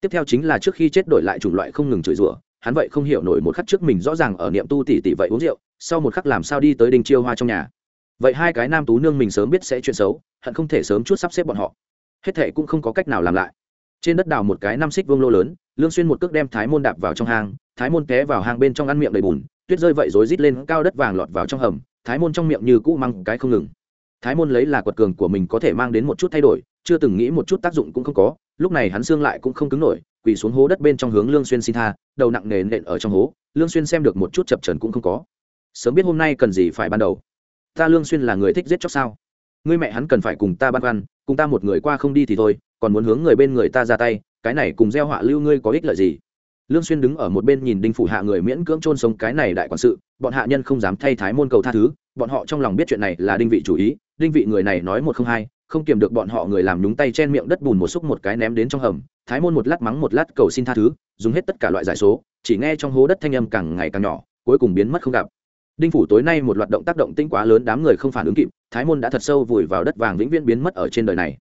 Tiếp theo chính là trước khi chết đổi lại chủng loại không ngừng chửi rủa hắn vậy không hiểu nổi một khắc trước mình rõ ràng ở niệm tu tỷ tỷ vậy uống rượu, sau một khắc làm sao đi tới đinh chiêu hoa trong nhà. Vậy hai cái nam tú nương mình sớm biết sẽ chuyện xấu, hận không thể sớm chút sắp xếp bọn họ. Hết thệ cũng không có cách nào làm lại. Trên đất đào một cái năm xích vương lô lớn, lương xuyên một cước đem thái môn đạp vào trong hang, thái môn té vào hang bên trong ăn miệng đầy bùn, tuyết rơi vậy rối rít lên cao đất vàng lọt vào trong hầm, thái môn trong miệng như cũ măng cái không ngừng. Thái môn lấy là quật cường của mình có thể mang đến một chút thay đổi, chưa từng nghĩ một chút tác dụng cũng không có, lúc này hắn xương lại cũng không cứng nổi quỳ xuống hố đất bên trong hướng lương xuyên xin tha, đầu nặng nề nện ở trong hố, lương xuyên xem được một chút chập chờn cũng không có. Sớm biết hôm nay cần gì phải ban đầu. Ta lương xuyên là người thích giết chóc sao? Ngươi mẹ hắn cần phải cùng ta ban quan cùng ta một người qua không đi thì thôi, còn muốn hướng người bên người ta ra tay, cái này cùng gieo họa lưu ngươi có ích lợi gì? Lương xuyên đứng ở một bên nhìn đinh phủ hạ người miễn cưỡng trôn sống cái này đại quản sự, bọn hạ nhân không dám thay thái môn cầu tha thứ, bọn họ trong lòng biết chuyện này là đinh vị chủ ý, đinh vị người này nói một không hai không kiềm được bọn họ người làm nhúng tay chen miệng đất bùn một xúc một cái ném đến trong hầm, thái môn một lát mắng một lát cầu xin tha thứ, dùng hết tất cả loại giải số, chỉ nghe trong hố đất thanh âm càng ngày càng nhỏ, cuối cùng biến mất không gặp. Đinh phủ tối nay một loạt động tác động tinh quá lớn đám người không phản ứng kịp, thái môn đã thật sâu vùi vào đất vàng vĩnh viễn biến mất ở trên đời này.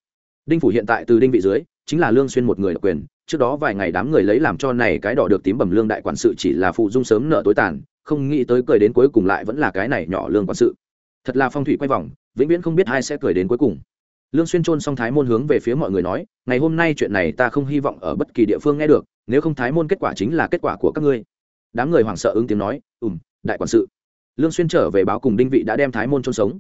Đinh phủ hiện tại từ đinh vị dưới, chính là lương xuyên một người độc quyền, trước đó vài ngày đám người lấy làm cho này cái đỏ được tím bẩm lương đại quản sự chỉ là phụ dung sớm nợ tối tàn, không nghĩ tới cười đến cuối cùng lại vẫn là cái này nhỏ lương quản sự. Thật là phong thủy quay vòng, vĩnh viễn không biết ai sẽ cười đến cuối cùng lương xuyên trôn xong thái môn hướng về phía mọi người nói, ngày hôm nay chuyện này ta không hy vọng ở bất kỳ địa phương nghe được, nếu không thái môn kết quả chính là kết quả của các ngươi. Đám người hoảng sợ ứng tiếng nói, ừm, đại quản sự. Lương xuyên trở về báo cùng đinh vị đã đem thái môn trôn sống.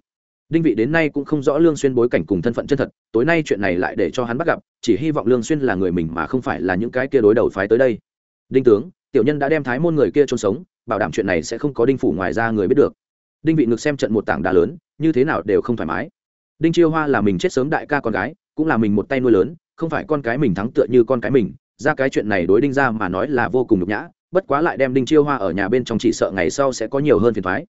Đinh vị đến nay cũng không rõ lương xuyên bối cảnh cùng thân phận chân thật, tối nay chuyện này lại để cho hắn bắt gặp, chỉ hy vọng lương xuyên là người mình mà không phải là những cái kia đối đầu phái tới đây. Đinh tướng, tiểu nhân đã đem thái môn người kia trôn sống, bảo đảm chuyện này sẽ không có đinh phủ ngoài ra người biết được. Đinh vị ngược xem trận một tảng đá lớn, như thế nào đều không thoải mái đinh chiêu hoa là mình chết sớm đại ca con gái, cũng là mình một tay nuôi lớn, không phải con cái mình thắng tựa như con cái mình. Ra cái chuyện này đối đinh ra mà nói là vô cùng nhục nhã, bất quá lại đem đinh chiêu hoa ở nhà bên trong chỉ sợ ngày sau sẽ có nhiều hơn phiền thoái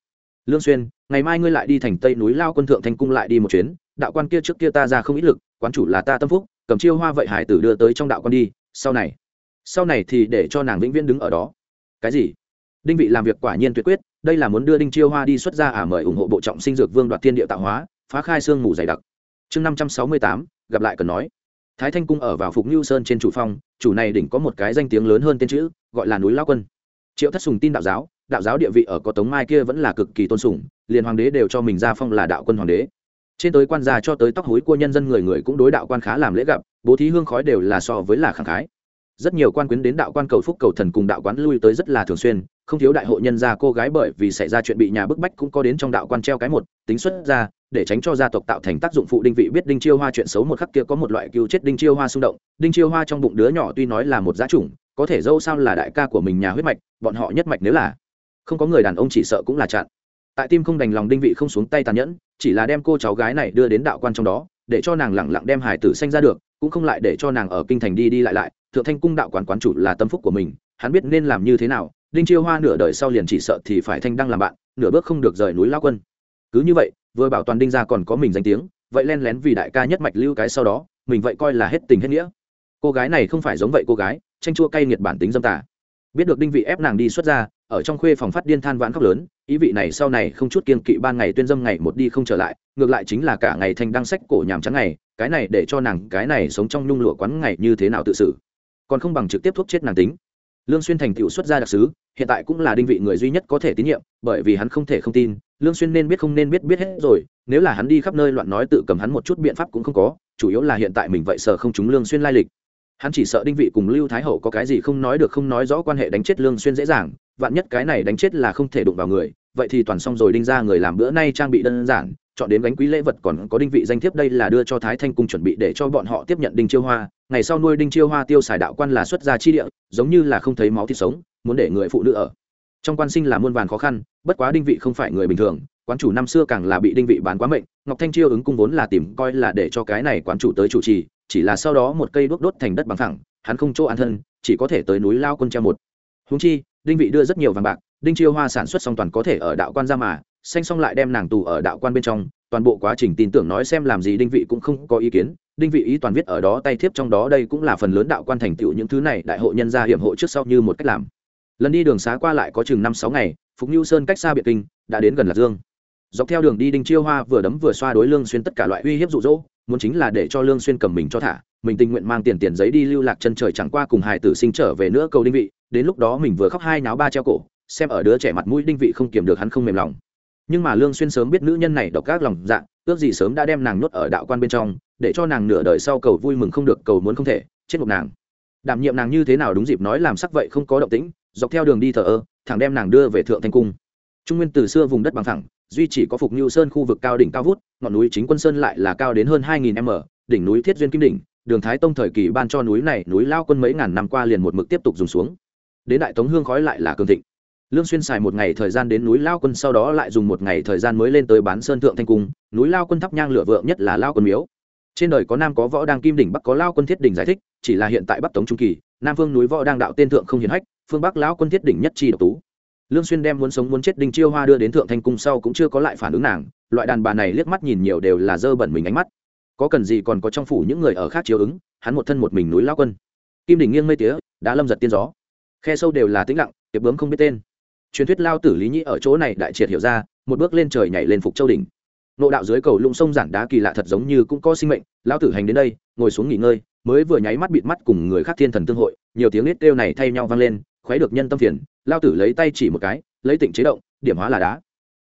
lương xuyên, ngày mai ngươi lại đi thành tây núi lao quân thượng thanh cung lại đi một chuyến. Đạo quan kia trước kia ta ra không ít lực, quán chủ là ta tâm phúc, cầm chiêu hoa vậy hải tử đưa tới trong đạo quan đi, sau này sau này thì để cho nàng vĩnh viễn đứng ở đó. Cái gì? Đinh vị làm việc quả nhiên tuyệt quyết, đây là muốn đưa đinh chiêu hoa đi xuất ra à mời ủng hộ bộ trọng sinh dược vương đoạt thiên địa tạo hóa phá khai xương ngủ dày đặc. Chương năm trăm sáu mươi tám, gặp lại cần nói. Thái thanh cung ở vào phục như sơn trên chủ phong, chủ này đỉnh có một cái danh tiếng lớn hơn tên chữ, gọi là núi lao quân. Triệu thất sùng tin đạo giáo đạo giáo địa vị ở có tống mai kia vẫn là cực kỳ tôn sùng, liền hoàng đế đều cho mình ra phong là đạo quân hoàng đế. Trên tới quan gia cho tới tóc hối của nhân dân người người cũng đối đạo quan khá làm lễ gặp, bố thí hương khói đều là so với là khẳng khái. Rất nhiều quan quyến đến đạo quan cầu phúc cầu thần cùng đạo quán lui tới rất là thường xuyên không thiếu đại hội nhân gia cô gái bởi vì xảy ra chuyện bị nhà bức bách cũng có đến trong đạo quan treo cái một, tính xuất ra, để tránh cho gia tộc tạo thành tác dụng phụ đinh vị biết đinh chiêu hoa chuyện xấu một khắc kia có một loại cứu chết đinh chiêu hoa xung động. Đinh chiêu hoa trong bụng đứa nhỏ tuy nói là một giá chủng, có thể dâu sao là đại ca của mình nhà huyết mạch, bọn họ nhất mạch nếu là không có người đàn ông chỉ sợ cũng là chặn. Tại tim không đành lòng đinh vị không xuống tay tàn nhẫn, chỉ là đem cô cháu gái này đưa đến đạo quan trong đó, để cho nàng lẳng lặng đem hải tử sanh ra được, cũng không lại để cho nàng ở kinh thành đi đi lại lại. Thượng thanh cung đạo quán quán chủ là tâm phúc của mình, hắn biết nên làm như thế nào đinh chiêu hoa nửa đời sau liền chỉ sợ thì phải thanh đăng làm bạn, nửa bước không được rời núi lao quân. Cứ như vậy, vừa bảo toàn đinh ra còn có mình danh tiếng, vậy len lén vì đại ca nhất mạch lưu cái sau đó, mình vậy coi là hết tình hết nghĩa. Cô gái này không phải giống vậy cô gái, tranh chua cay nghiệt bản tính dâm tả biết được đinh vị ép nàng đi xuất ra, ở trong khuê phòng phát điên than vãn khóc lớn, ý vị này sau này không chút kiên kỵ ban ngày tuyên dâm ngày một đi không trở lại, ngược lại chính là cả ngày thanh đăng sách cổ nhàm trắng ngày, cái này để cho nàng cái này sống trong nhung lụa quán ngày như thế nào tự xử. Còn không bằng trực tiếp thuốc chết nàng tính lương xuyên thành tựu xuất gia đặc sứ, hiện tại cũng là đinh vị người duy nhất có thể tín nhiệm, bởi vì hắn không thể không tin, lương xuyên nên biết không nên biết biết hết rồi, nếu là hắn đi khắp nơi loạn nói tự cầm hắn một chút biện pháp cũng không có, chủ yếu là hiện tại mình vậy sợ không chúng lương xuyên lai lịch. Hắn chỉ sợ đinh vị cùng lưu thái hậu có cái gì không nói được không nói rõ quan hệ đánh chết lương xuyên dễ dàng, vạn nhất cái này đánh chết là không thể đụng vào người, vậy thì toàn xong rồi đinh ra người làm bữa nay trang bị đơn giản chọn đến gánh quý lễ vật còn có đinh vị danh thiếp đây là đưa cho thái thanh cung chuẩn bị để cho bọn họ tiếp nhận đinh chiêu hoa. Ngày sau nuôi đinh chiêu hoa tiêu xài đạo quan là xuất gia chi địa, giống như là không thấy máu thịt sống, muốn để người phụ nữ ở. Trong quan sinh là muôn vàn khó khăn, bất quá đinh vị không phải người bình thường, quán chủ năm xưa càng là bị đinh vị bán quá mệnh. Ngọc thanh chiêu ứng cung vốn là tìm coi là để cho cái này quán chủ tới chủ trì, chỉ là sau đó một cây đốt đốt thành đất bằng thẳng, hắn không chỗ an thân, chỉ có thể tới núi lao quân treo một. Húng chi, đinh vị đưa rất nhiều vàng bạc, đinh chiêu hoa sản xuất song toàn có thể ở đạo quan ra mà xanh xong lại đem nàng tù ở đạo quan bên trong, toàn bộ quá trình tin tưởng nói xem làm gì đinh vị cũng không có ý kiến. Đinh vị ý toàn viết ở đó, tay thiếp trong đó đây cũng là phần lớn đạo quan thành tựu những thứ này đại hội nhân gia hiểm hộ trước sau như một cách làm. Lần đi đường xá qua lại có chừng năm sáu ngày, phục nhu sơn cách xa biệt kinh, đã đến gần lạc dương. Dọc theo đường đi đinh chiêu hoa vừa đấm vừa xoa đối lương xuyên tất cả loại uy hiếp dụ dỗ, muốn chính là để cho lương xuyên cầm mình cho thả, mình tình nguyện mang tiền tiền giấy đi lưu lạc chân trời chẳng qua cùng hài tử sinh trở về nữa cầu đinh vị, đến lúc đó mình vừa khóc hai náo ba treo cổ, xem ở đứa trẻ mặt mũi đinh vị không kiềm được hắn không mềm lòng nhưng mà lương xuyên sớm biết nữ nhân này độc ác lòng dạ ước gì sớm đã đem nàng nuốt ở đạo quan bên trong, để cho nàng nửa đời sau cầu vui mừng không được, cầu muốn không thể, chết một nàng. Đảm nhiệm nàng như thế nào đúng dịp nói làm sắc vậy không có động tĩnh, dọc theo đường đi thờ ơ, thẳng đem nàng đưa về thượng thanh cung. Trung nguyên từ xưa vùng đất bằng thẳng duy chỉ có phục như sơn khu vực cao đỉnh cao vút, ngọn núi chính quân sơn lại là cao đến hơn 2.000 m, đỉnh núi thiết duyên kim đỉnh, đường thái tông thời kỳ ban cho núi này núi lao quân mấy ngàn năm qua liền một mực tiếp tục dùng xuống. Đến đại tống hương khói lại là cường thịnh lương xuyên xài một ngày thời gian đến núi lao quân, sau đó lại dùng một ngày thời gian mới lên tới bán sơn thượng thanh cung. Núi lao quân thắp nhang lửa vượng nhất là lao quân miếu. Trên đời có nam có võ đang kim đỉnh, bắc có lao quân thiết đỉnh giải thích, chỉ là hiện tại bắc tống trung kỳ, nam phương núi võ đang đạo tên thượng không hiển hách, phương bắc lão quân thiết đỉnh nhất chi độc tú. Lương xuyên đem muốn sống muốn chết đinh chiêu hoa đưa đến thượng thanh cung sau cũng chưa có lại phản ứng nàng, loại đàn bà này liếc mắt nhìn nhiều đều là dơ bẩn mình ánh mắt. Có cần gì còn có trong phủ những người ở khác chiếu ứng, hắn một thân một mình núi lao quân. Kim đỉnh nghiêng mây tía đã lâm giật tiên gió. Khe sâu đều là tĩnh lặng, tiệp bướm không biết tên truyền thuyết lao tử lý nhĩ ở chỗ này đại triệt hiểu ra, một bước lên trời nhảy lên phục châu đỉnh. Nộ đạo dưới cầu lũng sông giản đá kỳ lạ thật giống như cũng có sinh mệnh, lao tử hành đến đây, ngồi xuống nghỉ ngơi, mới vừa nháy mắt bịt mắt cùng người khác thiên thần tương hội, nhiều tiếng nết kêu này thay nhau vang lên khoái được nhân tâm phiền, lao tử lấy tay chỉ một cái, lấy tịnh chế động, điểm hóa là đá.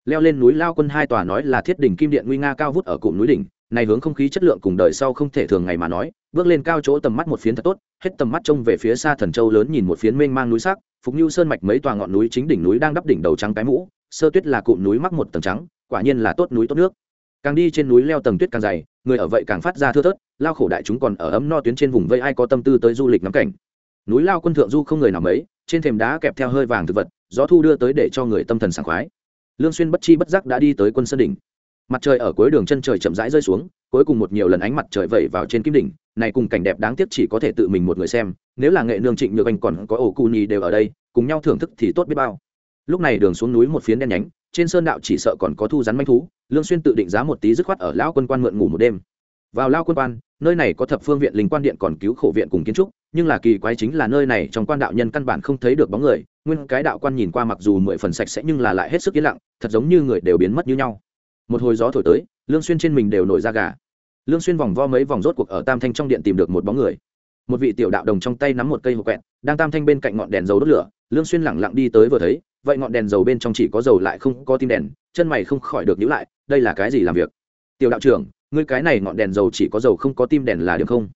Leo lên núi lao quân hai tòa nói là thiết đỉnh kim điện nguy nga cao vút ở cụm núi đỉnh này hướng không khí chất lượng cùng đời sau không thể thường ngày mà nói, bước lên cao chỗ tầm mắt một phiến thật tốt, hết tầm mắt trông về phía xa thần châu lớn nhìn một phiến mênh mang núi sắc, phục như sơn mạch mấy tòa ngọn núi chính đỉnh núi đang đắp đỉnh đầu trắng cái mũ, sơ tuyết là cụm núi mắc một tầng trắng, quả nhiên là tốt núi tốt nước. Càng đi trên núi leo tầng tuyết càng dày, người ở vậy càng phát ra thưa thớt, lao khổ đại chúng còn ở ấm no tuyến trên vùng vây ai có tâm tư tới du lịch ngắm cảnh. Núi lao quân thượng du không người nào mấy, trên thềm đá kẹp theo hơi vàng thực vật, gió thu đưa tới để cho người tâm thần sảng khoái. Lương xuyên bất chi bất giác đã đi tới quân sơn đỉnh mặt trời ở cuối đường chân trời chậm rãi rơi xuống, cuối cùng một nhiều lần ánh mặt trời vẩy vào trên kim đỉnh, này cùng cảnh đẹp đáng tiếc chỉ có thể tự mình một người xem, nếu là nghệ nương trịnh nhược anh còn có ổ cù nhi đều ở đây, cùng nhau thưởng thức thì tốt biết bao. Lúc này đường xuống núi một phiến đen nhánh, trên sơn đạo chỉ sợ còn có thu rắn manh thú, lương xuyên tự định giá một tí dứt khoát ở lão quân quan mượn ngủ một đêm. Vào lao quân quan, nơi này có thập phương viện linh quan điện còn cứu khổ viện cùng kiến trúc, nhưng là kỳ quái chính là nơi này trong quan đạo nhân căn bản không thấy được bóng người, nguyên cái đạo quan nhìn qua mặc dù mười phần sạch sẽ nhưng là lại hết sức yên lặng, thật giống như người đều biến mất như nhau một hồi gió thổi tới, lương xuyên trên mình đều nổi da gà. Lương xuyên vòng vo mấy vòng rốt cuộc ở tam thanh trong điện tìm được một bóng người. Một vị tiểu đạo đồng trong tay nắm một cây hộp quẹt, đang tam thanh bên cạnh ngọn đèn dầu đốt lửa, lương xuyên lẳng lặng đi tới vừa thấy, vậy ngọn đèn dầu bên trong chỉ có dầu lại không có tim đèn, chân mày không khỏi được nhíu lại, đây là cái gì làm việc? Tiểu đạo trưởng, ngươi cái này ngọn đèn dầu chỉ có dầu không có tim đèn là điểm không?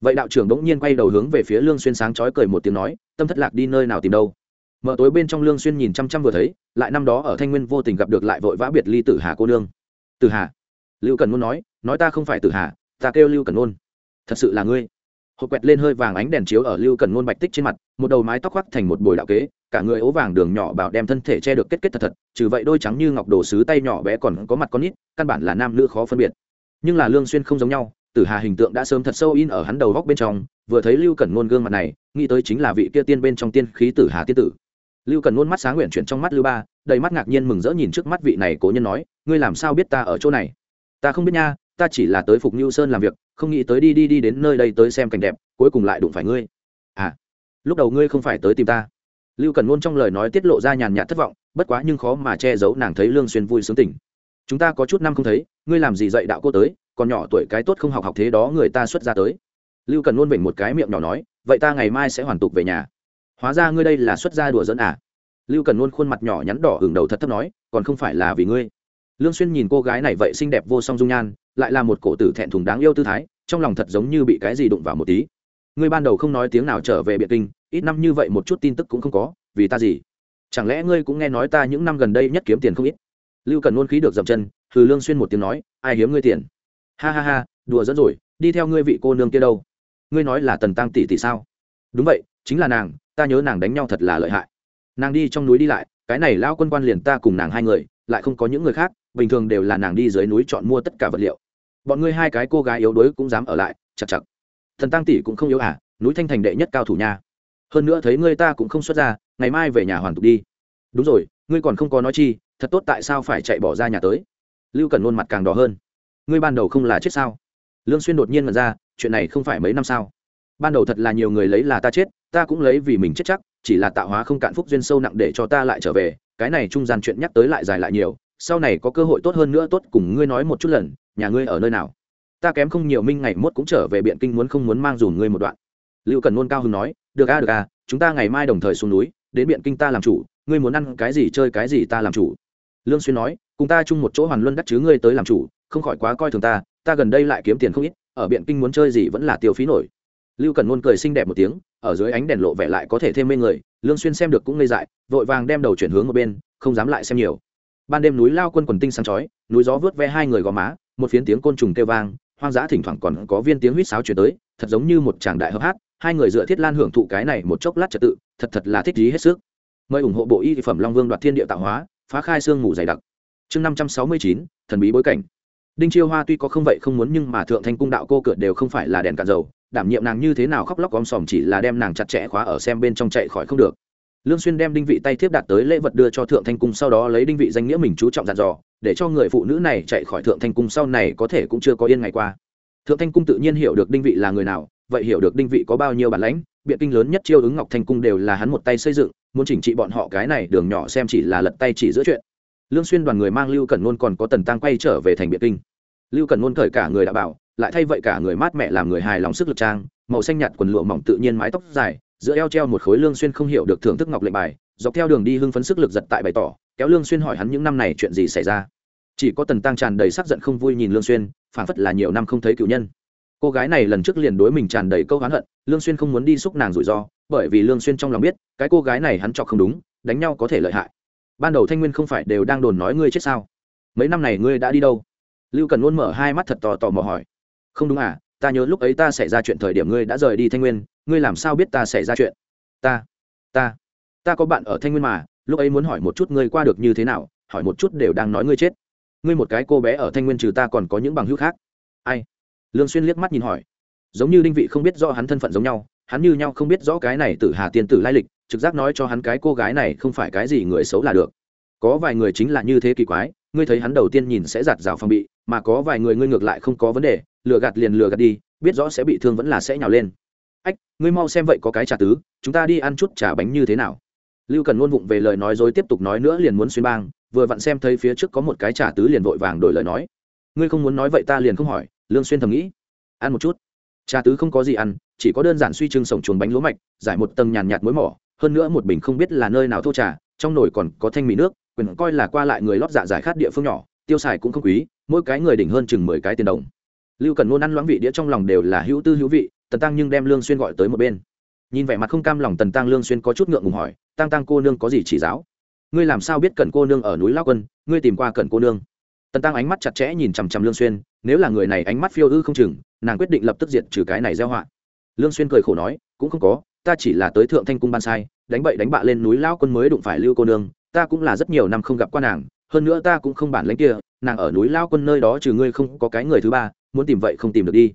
Vậy đạo trưởng đống nhiên quay đầu hướng về phía lương xuyên sáng chói cười một tiếng nói, tâm thất lạc đi nơi nào tìm đâu? Mở tối bên trong lương xuyên nhìn chăm chăm vừa thấy lại năm đó ở thanh nguyên vô tình gặp được lại vội vã biệt ly tử hà cô nương. Tử hà? Lưu cần ngôn nói nói ta không phải tử hà, ta kêu lưu cần ngôn. Thật sự là ngươi. Hộp quẹt lên hơi vàng ánh đèn chiếu ở lưu cần ngôn bạch tích trên mặt, một đầu mái tóc khoác thành một bồi đạo kế, cả người ố vàng đường nhỏ bảo đem thân thể che được kết kết thật thật, trừ vậy đôi trắng như ngọc đồ sứ tay nhỏ bé còn có mặt con nít, căn bản là nam nữ khó phân biệt. Nhưng là lương xuyên không giống nhau, tử hà hình tượng đã sớm thật sâu in ở hắn đầu góc bên trong, vừa thấy lưu cẩn ngôn gương mặt này, nghĩ tới chính là vị kia tiên bên trong tiên khí tử hà tiên tử lưu Cần Luôn mắt sáng nguyện chuyển trong mắt lưu ba đầy mắt ngạc nhiên mừng rỡ nhìn trước mắt vị này cố nhân nói ngươi làm sao biết ta ở chỗ này ta không biết nha ta chỉ là tới phục như Sơn làm việc, không nghĩ tới đi đi đi đến nơi đây tới xem cảnh đẹp, cuối cùng lại đụng phải ngươi. À, lúc đầu ngươi không phải tới tìm ta. Lưu Cần Nôn trong lời nói tiết lộ ra nhàn nhạt thất vọng, bất quá nhưng khó mà che giấu nàng thấy Lương Xuyên vui sướng tỉnh. Chúng ta có chút năm không thấy, ngươi làm gì dạy đạo cô tới, còn nhỏ tuổi cái tốt không học học thế đó người ta xuất ra tới. Lưu Cần Nôn vểnh một cái miệng nhỏ nói, vậy ta ngày mai sẽ hoàn tục về nhà. Hóa ra ngươi đây là xuất gia đùa dẫn à? Lưu Cần Nôn khuôn mặt nhỏ nhắn đỏ hưởng đầu thật thấp nói, còn không phải là vì ngươi. Lương Xuyên nhìn cô gái này vậy xinh đẹp vô song dung nhan, lại là một cổ tử thẹn thùng đáng yêu tư thái trong lòng thật giống như bị cái gì đụng vào một tí. Ngươi ban đầu không nói tiếng nào trở về Biệt kinh ít năm như vậy một chút tin tức cũng không có vì ta gì? Chẳng lẽ ngươi cũng nghe nói ta những năm gần đây nhất kiếm tiền không ít? Lưu cần luôn khí được dậm chân hừ lương xuyên một tiếng nói ai hiếm ngươi tiền? Ha ha ha đùa dẫn rồi đi theo ngươi vị cô nương kia đâu? Ngươi nói là tần tăng tỷ tỷ sao? Đúng vậy chính là nàng ta nhớ nàng đánh nhau thật là lợi hại. Nàng đi trong núi đi lại, cái này lao quân quan liền ta cùng nàng hai người, lại không có những người khác, bình thường đều là nàng đi dưới núi chọn mua tất cả vật liệu. Bọn ngươi hai cái cô gái yếu đuối cũng dám ở lại chặt chặt thần tăng tỷ cũng không yếu à núi thanh thành đệ nhất cao thủ nha. Hơn nữa thấy ngươi ta cũng không xuất ra, ngày mai về nhà hoàn tục đi. Đúng rồi, ngươi còn không có nói chi, thật tốt tại sao phải chạy bỏ ra nhà tới? Lưu cần luôn mặt càng đỏ hơn. Ngươi ban đầu không là chết sao? Lương xuyên đột nhiên mật ra, chuyện này không phải mấy năm sao? Ban đầu thật là nhiều người lấy là ta chết, ta cũng lấy vì mình chết chắc, chỉ là tạo hóa không cạn phúc duyên sâu nặng để cho ta lại trở về, cái này trung gian chuyện nhắc tới lại dài lại nhiều, sau này có cơ hội tốt hơn nữa tốt, cùng ngươi nói một chút lần, nhà ngươi ở nơi nào? Ta kém không nhiều minh ngày mốt cũng trở về biện kinh muốn không muốn mang dùm ngươi một đoạn. Lưu cần nôn cao hưng nói, được a được a, chúng ta ngày mai đồng thời xuống núi, đến biện kinh ta làm chủ, ngươi muốn ăn cái gì chơi cái gì ta làm chủ. Lương xuyên nói, cùng ta chung một chỗ hoàn luân đắc chứ ngươi tới làm chủ, không khỏi quá coi thường ta ta gần đây lại kiếm tiền không ít, ở biện kinh muốn chơi gì vẫn là tiêu phí nổi lưu cần ngôn cười xinh đẹp một tiếng, ở dưới ánh đèn lộ vẻ lại có thể thêm mê người, lương xuyên xem được cũng ngây dại, vội vàng đem đầu chuyển hướng một bên, không dám lại xem nhiều. Ban đêm núi lao quân quần tinh sáng chói, núi gió vớt ve hai người gò má, một phiến tiếng côn trùng kêu vang, hoang dã thỉnh thoảng còn có viên tiếng huýt sáo truyền tới, thật giống như một tràng đại hợp hát, hai người dựa thiết lan hưởng thụ cái này một chốc lát trật tự, thật thật là thích trí hết sức. Mời ủng hộ bộ y phẩm long vương đoạt thiên địa tạo hóa, phá khai xương ngủ dày đặc. Chương năm trăm sáu mươi chín, thần bí bối cảnh. Đinh chiêu hoa tuy có không vậy không muốn nhưng mà thượng thanh cung đạo cô cửa đều không phải là đèn cạn dầu đảm nhiệm nàng như thế nào khóc lóc om sòm chỉ là đem nàng chặt chẽ khóa ở xem bên trong chạy khỏi không được. Lương xuyên đem đinh vị tay thiếp đạt tới lễ vật đưa cho thượng thanh cung, sau đó lấy đinh vị danh nghĩa mình chú trọng dặn dò, để cho người phụ nữ này chạy khỏi thượng thanh cung sau này có thể cũng chưa có yên ngày qua. Thượng thanh cung tự nhiên hiểu được đinh vị là người nào, vậy hiểu được đinh vị có bao nhiêu bản lãnh, biện kinh lớn nhất chiêu ứng ngọc thanh cung đều là hắn một tay xây dựng, muốn chỉnh trị bọn họ cái này đường nhỏ xem chỉ là lật tay chỉ giữa chuyện. Lương xuyên đoàn người mang lưu cẩn nôn còn có tần tăng quay trở về thành biện kinh lưu cần ngôn khởi cả người đã bảo, lại thay vậy cả người mát mẹ làm người hài lòng sức lực trang, màu xanh nhạt quần lụa mỏng tự nhiên mái tóc dài, giữa eo treo một khối lương xuyên không hiểu được thưởng thức ngọc lệnh bài, dọc theo đường đi hưng phấn sức lực giật tại bày tỏ, kéo lương xuyên hỏi hắn những năm này chuyện gì xảy ra. Chỉ có tần tăng tràn đầy sắc giận không vui nhìn lương xuyên, phảng phất là nhiều năm không thấy cựu nhân. Cô gái này lần trước liền đối mình tràn đầy câu hán hận, lương xuyên không muốn đi xúc nàng rủi ro, bởi vì lương xuyên trong lòng biết, cái cô gái này hắn chọc không đúng, đánh nhau có thể lợi hại. Ban đầu thanh nguyên không phải đều đang đồn nói ngươi chết sao? Mấy năm này ngươi đã đi đâu? Lưu cần luôn mở hai mắt thật tò tò mò hỏi. Không đúng à ta nhớ lúc ấy ta xảy ra chuyện thời điểm ngươi đã rời đi thanh nguyên, ngươi làm sao biết ta xảy ra chuyện? Ta ta ta có bạn ở thanh nguyên mà, lúc ấy muốn hỏi một chút ngươi qua được như thế nào, hỏi một chút đều đang nói ngươi chết. Ngươi một cái cô bé ở thanh nguyên trừ ta còn có những bằng hữu khác. Ai? Lương xuyên liếc mắt nhìn hỏi. Giống như đinh vị không biết rõ hắn thân phận giống nhau, hắn như nhau không biết rõ cái này tử hà tiên tử lai lịch, trực giác nói cho hắn cái cô gái này không phải cái gì người xấu là được. Có vài người chính là như thế kỳ quái, ngươi thấy hắn đầu tiên nhìn sẽ giặt rào phòng bị mà có vài người ngươi ngược lại không có vấn đề, lừa gạt liền lừa gạt đi, biết rõ sẽ bị thương vẫn là sẽ nhào lên. Ách, ngươi mau xem vậy có cái trà tứ, chúng ta đi ăn chút trà bánh như thế nào? Lưu cần luôn vụng về lời nói dối tiếp tục nói nữa liền muốn xuyên bang, vừa vặn xem thấy phía trước có một cái trà tứ liền vội vàng đổi lời nói. Ngươi không muốn nói vậy ta liền không hỏi, lương xuyên thầm nghĩ. Ăn một chút. Trà tứ không có gì ăn, chỉ có đơn giản suy trưng sổng chuồng bánh lúa mạch, giải một tầng nhàn nhạt muối mỏ, hơn nữa một bình không biết là nơi nào thô trà, trong nồi còn có thanh mì nước, quyền coi là qua lại người lót dạ giải khát địa phương nhỏ tiêu xài cũng không quý, mỗi cái người đỉnh hơn chừng mười cái tiền đồng. Lưu cần ngôn ăn loãng vị đĩa trong lòng đều là hữu tư hữu vị, tần tăng nhưng đem lương xuyên gọi tới một bên. Nhìn vẻ mặt không cam lòng tần tăng, lương xuyên có chút ngượng ngùng hỏi, tăng tăng cô nương có gì chỉ giáo? Ngươi làm sao biết cẩn cô nương ở núi lao quân, ngươi tìm qua cẩn cô nương? Tần tăng ánh mắt chặt chẽ nhìn chằm chằm lương xuyên, nếu là người này ánh mắt phiêu ư không chừng, nàng quyết định lập tức diệt trừ cái này gieo họa. Lương xuyên cười khổ nói, cũng không có, ta chỉ là tới thượng thanh cung ban sai, đánh bậy đánh bạ lên núi lao quân mới đụng phải lưu cô nương, ta cũng là rất nhiều năm không gặp qua nàng hơn nữa ta cũng không bản lãnh kia, nàng ở núi lao quân nơi đó trừ ngươi không có cái người thứ ba, muốn tìm vậy không tìm được đi.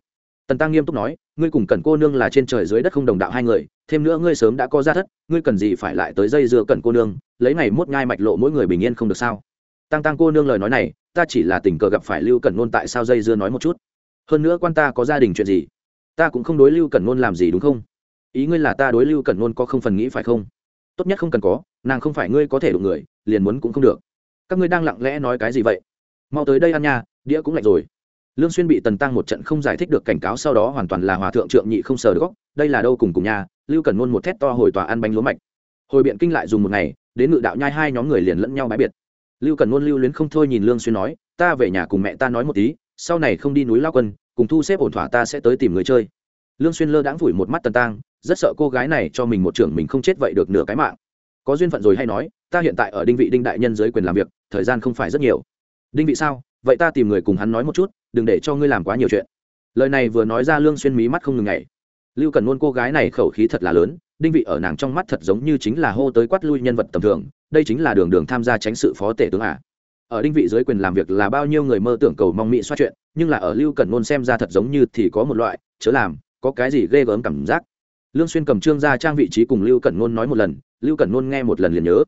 Tần tăng nghiêm túc nói, ngươi cùng cẩn cô nương là trên trời dưới đất không đồng đạo hai người, thêm nữa ngươi sớm đã có ra thất, ngươi cần gì phải lại tới dây dưa cẩn cô nương, lấy ngày mốt ngai mạch lộ mỗi người bình yên không được sao? Tăng tăng cô nương lời nói này, ta chỉ là tình cờ gặp phải lưu cẩn ngôn tại sao dây dưa nói một chút. Hơn nữa quan ta có gia đình chuyện gì? Ta cũng không đối lưu cẩn ngôn làm gì đúng không? Ý ngươi là ta đối lưu cẩn ngôn có không phần nghĩ phải không? Tốt nhất không cần có, nàng không phải ngươi có thể đụng người, liền muốn cũng không được các ngươi đang lặng lẽ nói cái gì vậy? Mau tới đây ăn nha, đĩa cũng lạnh rồi. Lương xuyên bị tần tăng một trận không giải thích được cảnh cáo sau đó hoàn toàn là hòa thượng trượng nhị không sờ được góc, đây là đâu cùng cùng nhà? lưu cần ngôn một thét to hồi tòa ăn bánh lúa mạch. Hồi biện kinh lại dùng một ngày, đến ngự đạo nhai hai nhóm người liền lẫn nhau bãi biệt. Lưu cần ngôn lưu luyến không thôi nhìn lương xuyên nói, ta về nhà cùng mẹ ta nói một tí, sau này không đi núi lao quân, cùng thu xếp ổn thỏa ta sẽ tới tìm người chơi. Lương xuyên lơ đãng vùi một mắt tần tăng, rất sợ cô gái này cho mình một trưởng mình không chết vậy được nửa cái mạng có duyên phận rồi hay nói, ta hiện tại ở đinh vị đinh đại nhân dưới quyền làm việc, thời gian không phải rất nhiều. Đinh vị sao? Vậy ta tìm người cùng hắn nói một chút, đừng để cho ngươi làm quá nhiều chuyện. Lời này vừa nói ra lương xuyên mí mắt không ngừng ngày lưu cần luôn cô gái này khẩu khí thật là lớn, đinh vị ở nàng trong mắt thật giống như chính là hô tới quát lui nhân vật tầm thường, đây chính là đường đường tham gia tránh sự phó tể tướng à. ở đinh vị dưới quyền làm việc là bao nhiêu người mơ tưởng cầu mong mỹ xoa chuyện, nhưng là ở lưu cần nôn xem ra thật giống như thì có một loại, chớ làm, có cái gì ghê gớm cảm giác. Lương xuyên cầm trương ra trang vị trí cùng lưu cần ngôn nói một lần lưu cẩn nôn nghe một lần liền nhớ.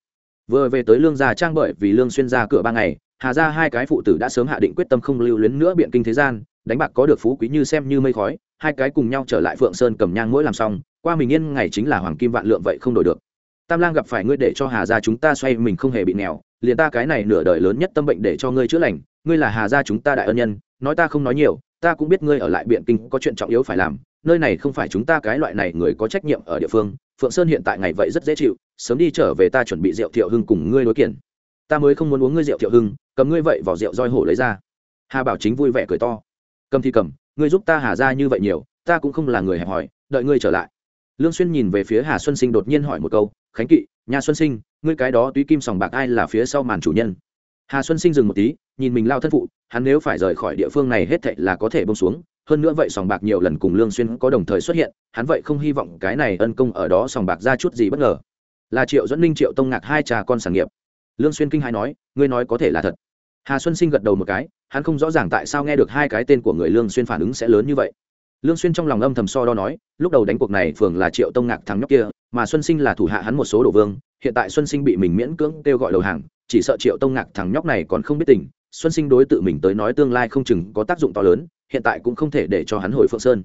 Vừa về tới lương gia trang bởi vì lương xuyên ra cửa ba ngày, hà ra hai cái phụ tử đã sớm hạ định quyết tâm không lưu luyến nữa biện kinh thế gian, đánh bạc có được phú quý như xem như mây khói, hai cái cùng nhau trở lại phượng sơn cầm nhang mỗi làm xong, qua mình yên ngày chính là hoàng kim vạn lượng vậy không đổi được. Tam lang gặp phải ngươi để cho hà gia chúng ta xoay mình không hề bị nghèo liền ta cái này nửa đời lớn nhất tâm bệnh để cho ngươi chữa lành, ngươi là hà gia chúng ta đại ân nhân, nói ta không nói nhiều, ta cũng biết ngươi ở lại biện kinh có chuyện trọng yếu phải làm, nơi này không phải chúng ta cái loại này người có trách nhiệm ở địa phương phượng sơn hiện tại ngày vậy rất dễ chịu, sớm đi trở về ta chuẩn bị rượu thiệu hưng cùng ngươi đối kiển. Ta mới không muốn uống ngươi rượu thiệu hưng, cầm ngươi vậy vào rượu roi hổ lấy ra. Hà bảo chính vui vẻ cười to. Cầm thì cầm, ngươi giúp ta hà ra như vậy nhiều, ta cũng không là người hẹp hòi, đợi ngươi trở lại. Lương xuyên nhìn về phía hà xuân sinh đột nhiên hỏi một câu, khánh kỵ, nhà xuân sinh, ngươi cái đó túy kim sòng bạc ai là phía sau màn chủ nhân? Hà xuân sinh dừng một tí, nhìn mình lao thân phụ, hắn nếu phải rời khỏi địa phương này hết thảy là có thể bông xuống hơn nữa vậy sòng bạc nhiều lần cùng lương xuyên có đồng thời xuất hiện, hắn vậy không hy vọng cái này ân công ở đó sòng bạc ra chút gì bất ngờ. Là triệu dẫn ninh, triệu tông ngạc hai trà con sản nghiệp. Lương xuyên kinh hai nói, ngươi nói có thể là thật. Hà xuân sinh gật đầu một cái, hắn không rõ ràng tại sao nghe được hai cái tên của người lương xuyên phản ứng sẽ lớn như vậy. Lương xuyên trong lòng âm thầm so đo nói, lúc đầu đánh cuộc này, phường là triệu tông ngạc thằng nhóc kia, mà xuân sinh là thủ hạ hắn một số đồ vương, hiện tại xuân sinh bị mình miễn cưỡng kêu gọi đầu hàng, chỉ sợ triệu tông ngạc thằng nhóc này còn không biết tình xuân sinh đối tự mình tới nói tương lai không chừng có tác dụng to lớn, hiện tại cũng không thể để cho hắn hồi phượng sơn.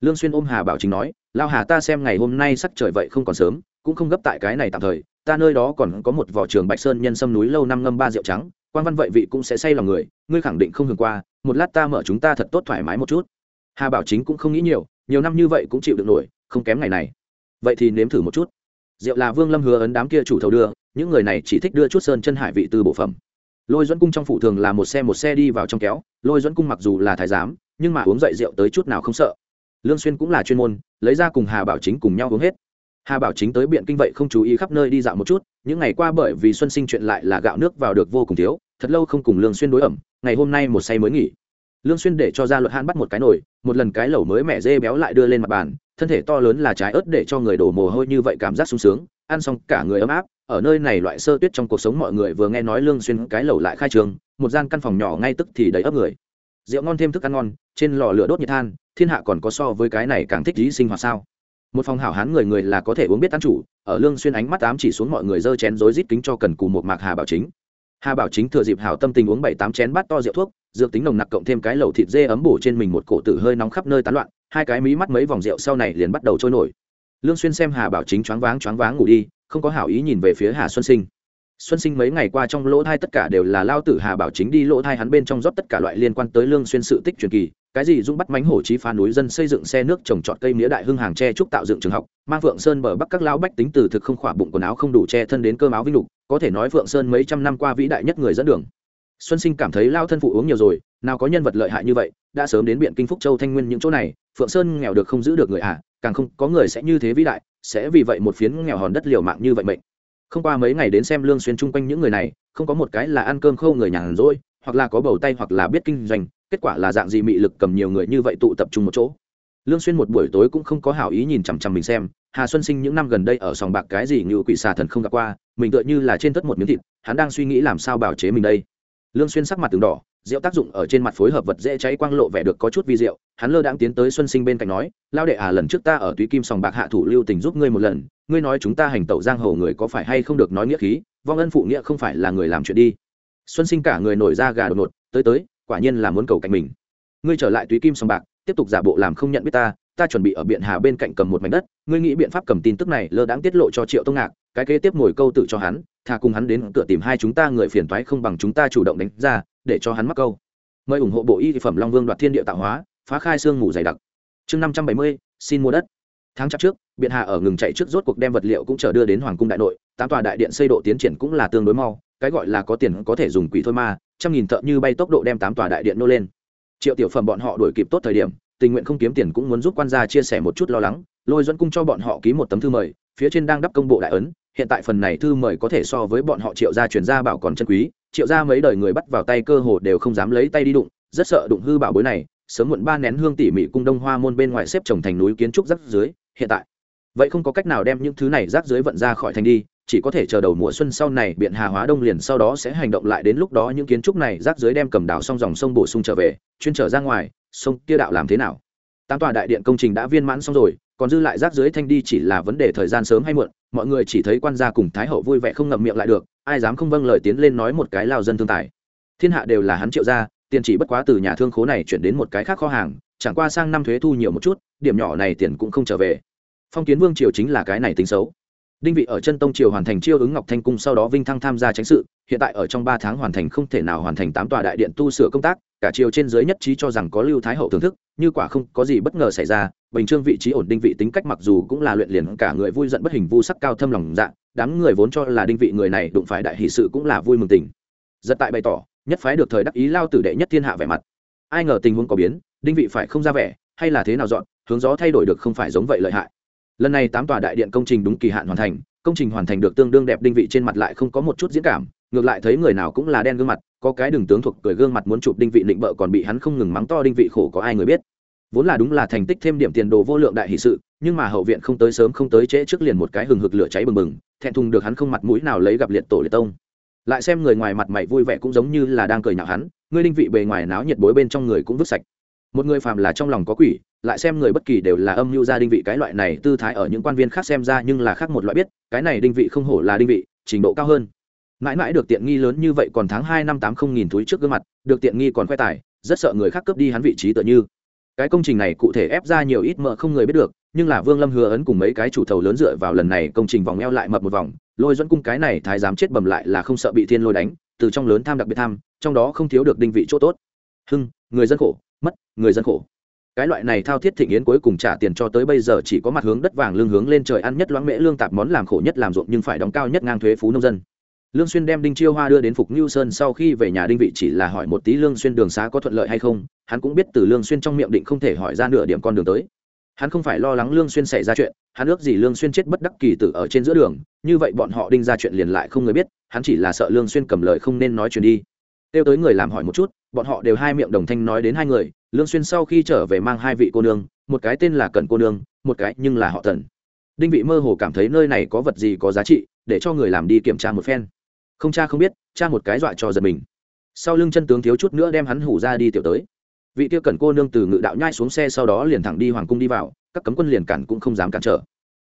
Lương xuyên ôm hà bảo chính nói, lao hà, ta xem ngày hôm nay sắc trời vậy không còn sớm, cũng không gấp tại cái này tạm thời, ta nơi đó còn có một vỏ trường bạch sơn nhân sâm núi lâu năm ngâm ba rượu trắng, quan văn vậy vị cũng sẽ say lòng người, ngươi khẳng định không hưởng qua, một lát ta mở chúng ta thật tốt thoải mái một chút. Hà bảo chính cũng không nghĩ nhiều nhiều năm như vậy cũng chịu được nổi, không kém ngày này. Vậy thì nếm thử một chút. Rượu là vương lâm hứa ấn đám kia chủ thầu đưa, những người này chỉ thích đưa chút sơn chân hải vị từ bộ phẩm lôi dẫn cung trong phủ thường là một xe một xe đi vào trong kéo, lôi dẫn cung mặc dù là thái giám, nhưng mà uống dậy rượu tới chút nào không sợ. Lương xuyên cũng là chuyên môn, lấy ra cùng hà bảo chính cùng nhau uống hết. Hà bảo chính tới biện kinh vậy không chú ý khắp nơi đi dạo một chút, những ngày qua bởi vì xuân sinh chuyện lại là gạo nước vào được vô cùng thiếu, thật lâu không cùng lương xuyên đối ẩm, ngày hôm nay một say mới nghỉ. Lương xuyên để cho gia luật hãn bắt một cái nồi, một lần cái lẩu mới mẻ dê béo lại đưa lên mặt bàn, thân thể to lớn là trái ớt để cho người đổ mồ hôi như vậy cảm giác sung sướng, ăn xong cả người ấm áp ở nơi này loại sơ tuyết trong cuộc sống mọi người vừa nghe nói lương xuyên cái lẩu lại khai trường, một gian căn phòng nhỏ ngay tức thì đầy ấp người. Rượu ngon thêm thức ăn ngon, trên lò lửa đốt nhiệt than, thiên hạ còn có so với cái này càng thích lý sinh hoạt sao? Một phòng hảo hán người người là có thể uống biết ăn chủ, ở lương xuyên ánh mắt ám chỉ xuống mọi người dơ chén rối rít kính cho cần cù một mạc hà bảo chính. Hà bảo chính thừa dịp hảo tâm tình uống bảy tám chén bát to rượu thuốc, dược tính nồng nặc cộng thêm cái lẩu thịt dê ấm bổ trên mình một cổ tử hơi nóng khắp nơi tán loạn, hai cái mí mắt mấy vòng rượu sau này liền bắt đầu trôi nổi. Lương xuyên xem hà bảo chính choáng váng choáng váng ngủ đi không có hảo ý nhìn về phía hà xuân sinh. Xuân sinh mấy ngày qua trong lỗ thai tất cả đều là lao tử hà bảo chính đi lỗ thai hắn bên trong rót tất cả loại liên quan tới lương xuyên sự tích truyền kỳ, cái gì dũng bắt mánh hổ trí phá núi dân xây dựng xe nước trồng trọt cây mía đại hưng hàng tre trúc tạo dựng trường học, mang phượng sơn bờ bắc các lão bách tính từ thực không khỏa bụng quần áo không đủ che thân đến cơ máu vinh lục, có thể nói phượng sơn mấy trăm năm qua vĩ đại nhất người dẫn đường. Xuân sinh cảm thấy lao thân phụ uống nhiều rồi, nào có nhân vật lợi hại như vậy, đã sớm đến biện kinh phúc châu thanh nguyên những chỗ này, phượng sơn nghèo được không giữ được người à càng không có người sẽ như thế vĩ đại, sẽ vì vậy một phiến nghèo hòn đất liều mạng như vậy mệnh. Không qua mấy ngày đến xem lương xuyên chung quanh những người này, không có một cái là ăn cơm khâu người nhàn rỗi, hoặc là có bầu tay hoặc là biết kinh doanh, kết quả là dạng gì mị lực cầm nhiều người như vậy tụ tập trung một chỗ. Lương xuyên một buổi tối cũng không có hảo ý nhìn chằm chằm mình xem, hà xuân sinh những năm gần đây ở sòng bạc cái gì như quỷ xà thần không gặp qua, mình tựa như là trên tất một miếng thịt, hắn đang suy nghĩ làm sao bảo chế mình đây. Lương xuyên sắc mặt từng đỏ rượu tác dụng ở trên mặt phối hợp vật dễ cháy quang lộ vẻ được có chút vi rượu hắn lơ đãng tiến tới xuân sinh bên cạnh nói lao đệ à lần trước ta ở túy kim sòng bạc hạ thủ lưu tình giúp ngươi một lần, ngươi nói chúng ta hành tẩu giang hồ người có phải hay không được nói nghĩa khí, vong ân phụ nghĩa không phải là người làm chuyện đi. Xuân sinh cả người nổi ra gà đột ngột, tới tới, quả nhiên là muốn cầu cạnh mình. Ngươi trở lại túy kim sòng bạc, tiếp tục giả bộ làm không nhận biết ta ta chuẩn bị ở biện hà bên cạnh cầm một mảnh đất. Ngươi nghĩ biện pháp cầm tin tức này lơ đãng tiết lộ cho triệu tông ngạc, cái kế tiếp ngồi câu tự cho hắn, thà cùng hắn đến cửa tìm hai chúng ta người phiền toái không bằng chúng ta chủ động đánh ra để cho hắn mắc câu. Mời ủng hộ bộ y phẩm long vương đoạt thiên địa tạo hóa, phá khai xương ngủ dày đặc. Chương năm trăm bảy mươi, xin mua đất. Tháng chắc trước, biện Hạ ở ngừng chạy trước rốt cuộc đem vật liệu cũng trở đưa đến hoàng cung đại nội, tám tòa đại điện xây độ tiến triển cũng là tương đối mau, cái gọi là có tiền có thể dùng quỷ thôi ma trăm nghìn thợ như bay tốc độ đem tám tòa đại điện nô lên. Triệu tiểu phẩm bọn họ đuổi kịp tốt thời điểm, tình nguyện không kiếm tiền cũng muốn giúp quan gia chia sẻ một chút lo lắng, lôi dẫn cung cho bọn họ ký một tấm thư mời, phía trên đang đắp công bộ đại ấn, hiện tại phần này thư mời có thể so với bọn họ triệu gia chuyển gia bảo còn chân quý triệu gia mấy đời người bắt vào tay cơ hồ đều không dám lấy tay đi đụng, rất sợ đụng hư bảo bối này, sớm muộn ba nén hương tỉ mỉ cung đông hoa môn bên ngoài xếp trồng thành núi kiến trúc rác dưới, hiện tại. Vậy không có cách nào đem những thứ này rác dưới vận ra khỏi thành đi, chỉ có thể chờ đầu mùa xuân sau này biện hà hóa đông liền sau đó sẽ hành động lại đến lúc đó những kiến trúc này rác dưới đem cầm đào xong dòng sông bổ sung trở về, chuyên trở ra ngoài, sông kia đạo làm thế nào? Tám tòa đại điện công trình đã viên mãn xong rồi, còn dư lại rác dưới thanh đi chỉ là vấn đề thời gian sớm hay muộn, mọi người chỉ thấy quan gia cùng thái hậu vui vẻ không ngậm miệng lại được ai dám không vâng lời tiến lên nói một cái lao dân thương tài. Thiên hạ đều là hắn triệu gia, tiền chỉ bất quá từ nhà thương khố này chuyển đến một cái khác kho hàng, chẳng qua sang năm thuế thu nhiều một chút, điểm nhỏ này tiền cũng không trở về. Phong kiến vương triều chính là cái này tính xấu. Đinh vị ở chân tông triều hoàn thành chiêu ứng ngọc thanh cung sau đó vinh thăng tham gia tránh sự, hiện tại ở trong ba tháng hoàn thành không thể nào hoàn thành tám tòa đại điện tu sửa công tác, cả triều trên giới nhất trí cho rằng có lưu thái hậu thưởng thức, như quả không có gì bất ngờ xảy ra, bình trương vị trí ổn định vị tính cách mặc dù cũng là luyện liền, cả người vui giận bất hình vu sắc cao thâm lòng dạ đám người vốn cho là đinh vị người này đụng phải đại hỷ sự cũng là vui mừng tình. Giật tại bày tỏ, nhất phái được thời đắc ý lao tử đệ nhất thiên hạ vẻ mặt. Ai ngờ tình huống có biến, đinh vị phải không ra vẻ, hay là thế nào dọn, hướng gió thay đổi được không phải giống vậy lợi hại. Lần này tám tòa đại điện công trình đúng kỳ hạn hoàn thành, công trình hoàn thành được tương đương đẹp đinh vị trên mặt lại không có một chút diễn cảm, ngược lại thấy người nào cũng là đen gương mặt, có cái đường tướng thuộc cười gương mặt muốn chụp đinh vị định bợ còn bị hắn không ngừng mắng to đinh vị khổ có ai người biết. Vốn là đúng là thành tích thêm điểm tiền đồ vô lượng đại hỷ sự, nhưng mà hậu viện không tới sớm không tới trễ trước liền một cái hừng hực lửa cháy bừng bừng thẹn thùng được hắn không mặt mũi nào lấy gặp liệt tổ liệt tông. Lại xem người ngoài mặt mày vui vẻ cũng giống như là đang cười nhạo hắn, ngươi đinh vị bề ngoài náo nhiệt bối bên trong người cũng vứt sạch. Một người phàm là trong lòng có quỷ, lại xem người bất kỳ đều là âm mưu ra đinh vị, cái loại này tư thái ở những quan viên khác xem ra nhưng là khác một loại biết, cái này đinh vị không hổ là đinh vị, trình độ cao hơn. Mãi mãi được tiện nghi lớn như vậy còn tháng hai năm tám không nghìn túi trước gương mặt, được tiện nghi còn khoe tài, rất sợ người khác cướp đi hắn vị trí tựa như. Cái công trình này cụ thể ép ra nhiều ít mỡ không người biết được nhưng là vương lâm hứa ấn cùng mấy cái chủ thầu lớn dựa vào lần này công trình vòng eo lại mập một vòng, lôi dẫn cung cái này thái giám chết bầm lại là không sợ bị thiên lôi đánh, từ trong lớn tham đặc biệt tham, trong đó không thiếu được đinh vị chỗ tốt. Hưng, người dân khổ, mất, người dân khổ. Cái loại này thao thiết thịnh yến cuối cùng trả tiền cho tới bây giờ chỉ có mặt hướng đất vàng lương hướng lên trời ăn nhất loãng mễ lương tạp món làm khổ nhất làm ruộng nhưng phải đóng cao nhất ngang thuế phú nông dân. Lương xuyên đem đinh chiêu hoa đưa đến phục ngưu sơn sau khi về nhà đinh vị chỉ là hỏi một tí lương xuyên đường xá có thuận lợi hay không, hắn cũng biết từ lương xuyên trong miệng định không thể hỏi ra nửa điểm con đường tới hắn không phải lo lắng lương xuyên xảy ra chuyện, hắn ước gì lương xuyên chết bất đắc kỳ tử ở trên giữa đường, như vậy bọn họ đinh ra chuyện liền lại không người biết, hắn chỉ là sợ lương xuyên cầm lời không nên nói chuyện đi. Tiêu tới người làm hỏi một chút, bọn họ đều hai miệng đồng thanh nói đến hai người, lương xuyên sau khi trở về mang hai vị cô nương, một cái tên là cẩn cô nương, một cái nhưng là họ tần đinh vị mơ hồ cảm thấy nơi này có vật gì có giá trị, để cho người làm đi kiểm tra một phen. Không cha không biết, cha một cái dọa cho giật mình. Sau lưng chân tướng thiếu chút nữa đem hắn hủ ra đi tiểu tới vị tiêu cẩn cô nương từ ngự đạo nhai xuống xe sau đó liền thẳng đi hoàng cung đi vào, các cấm quân liền cản cũng không dám cản trở.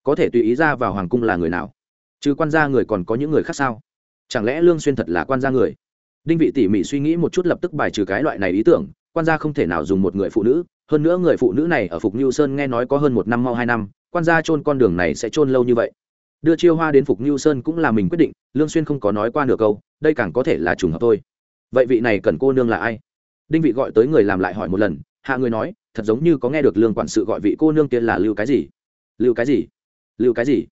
Có thể tùy ý ra vào hoàng cung là người nào? Chứ quan gia người còn có những người khác sao? Chẳng lẽ lương xuyên thật là quan gia người? Đinh vị tỉ mỉ suy nghĩ một chút lập tức bài trừ cái loại này ý tưởng, quan gia không thể nào dùng một người phụ nữ, hơn nữa người phụ nữ này ở phục như sơn nghe nói có hơn một năm mau hai năm, quan gia trôn con đường này sẽ trôn lâu như vậy. Đưa chiêu hoa đến phục như sơn cũng là mình quyết định, lương xuyên không có nói qua nửa câu, đây càng có thể là trùng hợp thôi. Vậy vị này cần cô nương là ai? Đinh vị gọi tới người làm lại hỏi một lần, hạ người nói, thật giống như có nghe được lương quản sự gọi vị cô nương kia là lưu cái gì? Lưu cái gì? Lưu cái gì?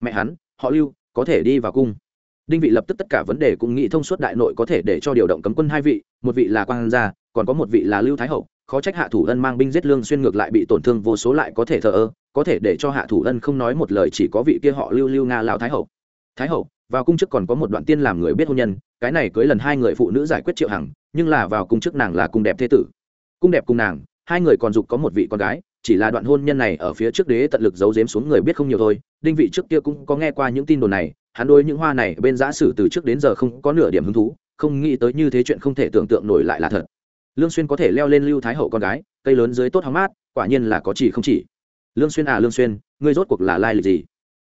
Mẹ hắn, họ lưu, có thể đi vào cung. Đinh vị lập tức tất cả vấn đề cũng nghĩ thông suốt đại nội có thể để cho điều động cấm quân hai vị, một vị là quang gia, còn có một vị là lưu thái hậu, khó trách hạ thủ ân mang binh giết lương xuyên ngược lại bị tổn thương vô số lại có thể thờ ơ, có thể để cho hạ thủ ân không nói một lời chỉ có vị kia họ lưu lưu nga lão thái hậu. Thái hậu vào cung chức còn có một đoạn tiên làm người biết hôn nhân, cái này cưới lần hai người phụ nữ giải quyết triệu hằng, nhưng là vào cung chức nàng là cung đẹp thế tử. Cung đẹp cùng nàng, hai người còn dục có một vị con gái, chỉ là đoạn hôn nhân này ở phía trước đế tận lực giấu giếm xuống người biết không nhiều thôi, đinh vị trước kia cũng có nghe qua những tin đồn này, hắn đôi những hoa này bên giã sử từ trước đến giờ không có nửa điểm hứng thú, không nghĩ tới như thế chuyện không thể tưởng tượng nổi lại là thật. Lương xuyên có thể leo lên lưu thái hậu con gái, cây lớn dưới tốt hóng mát, quả nhiên là có chỉ không chỉ. Lương xuyên à lương xuyên, ngươi rốt cuộc là lai lịch gì?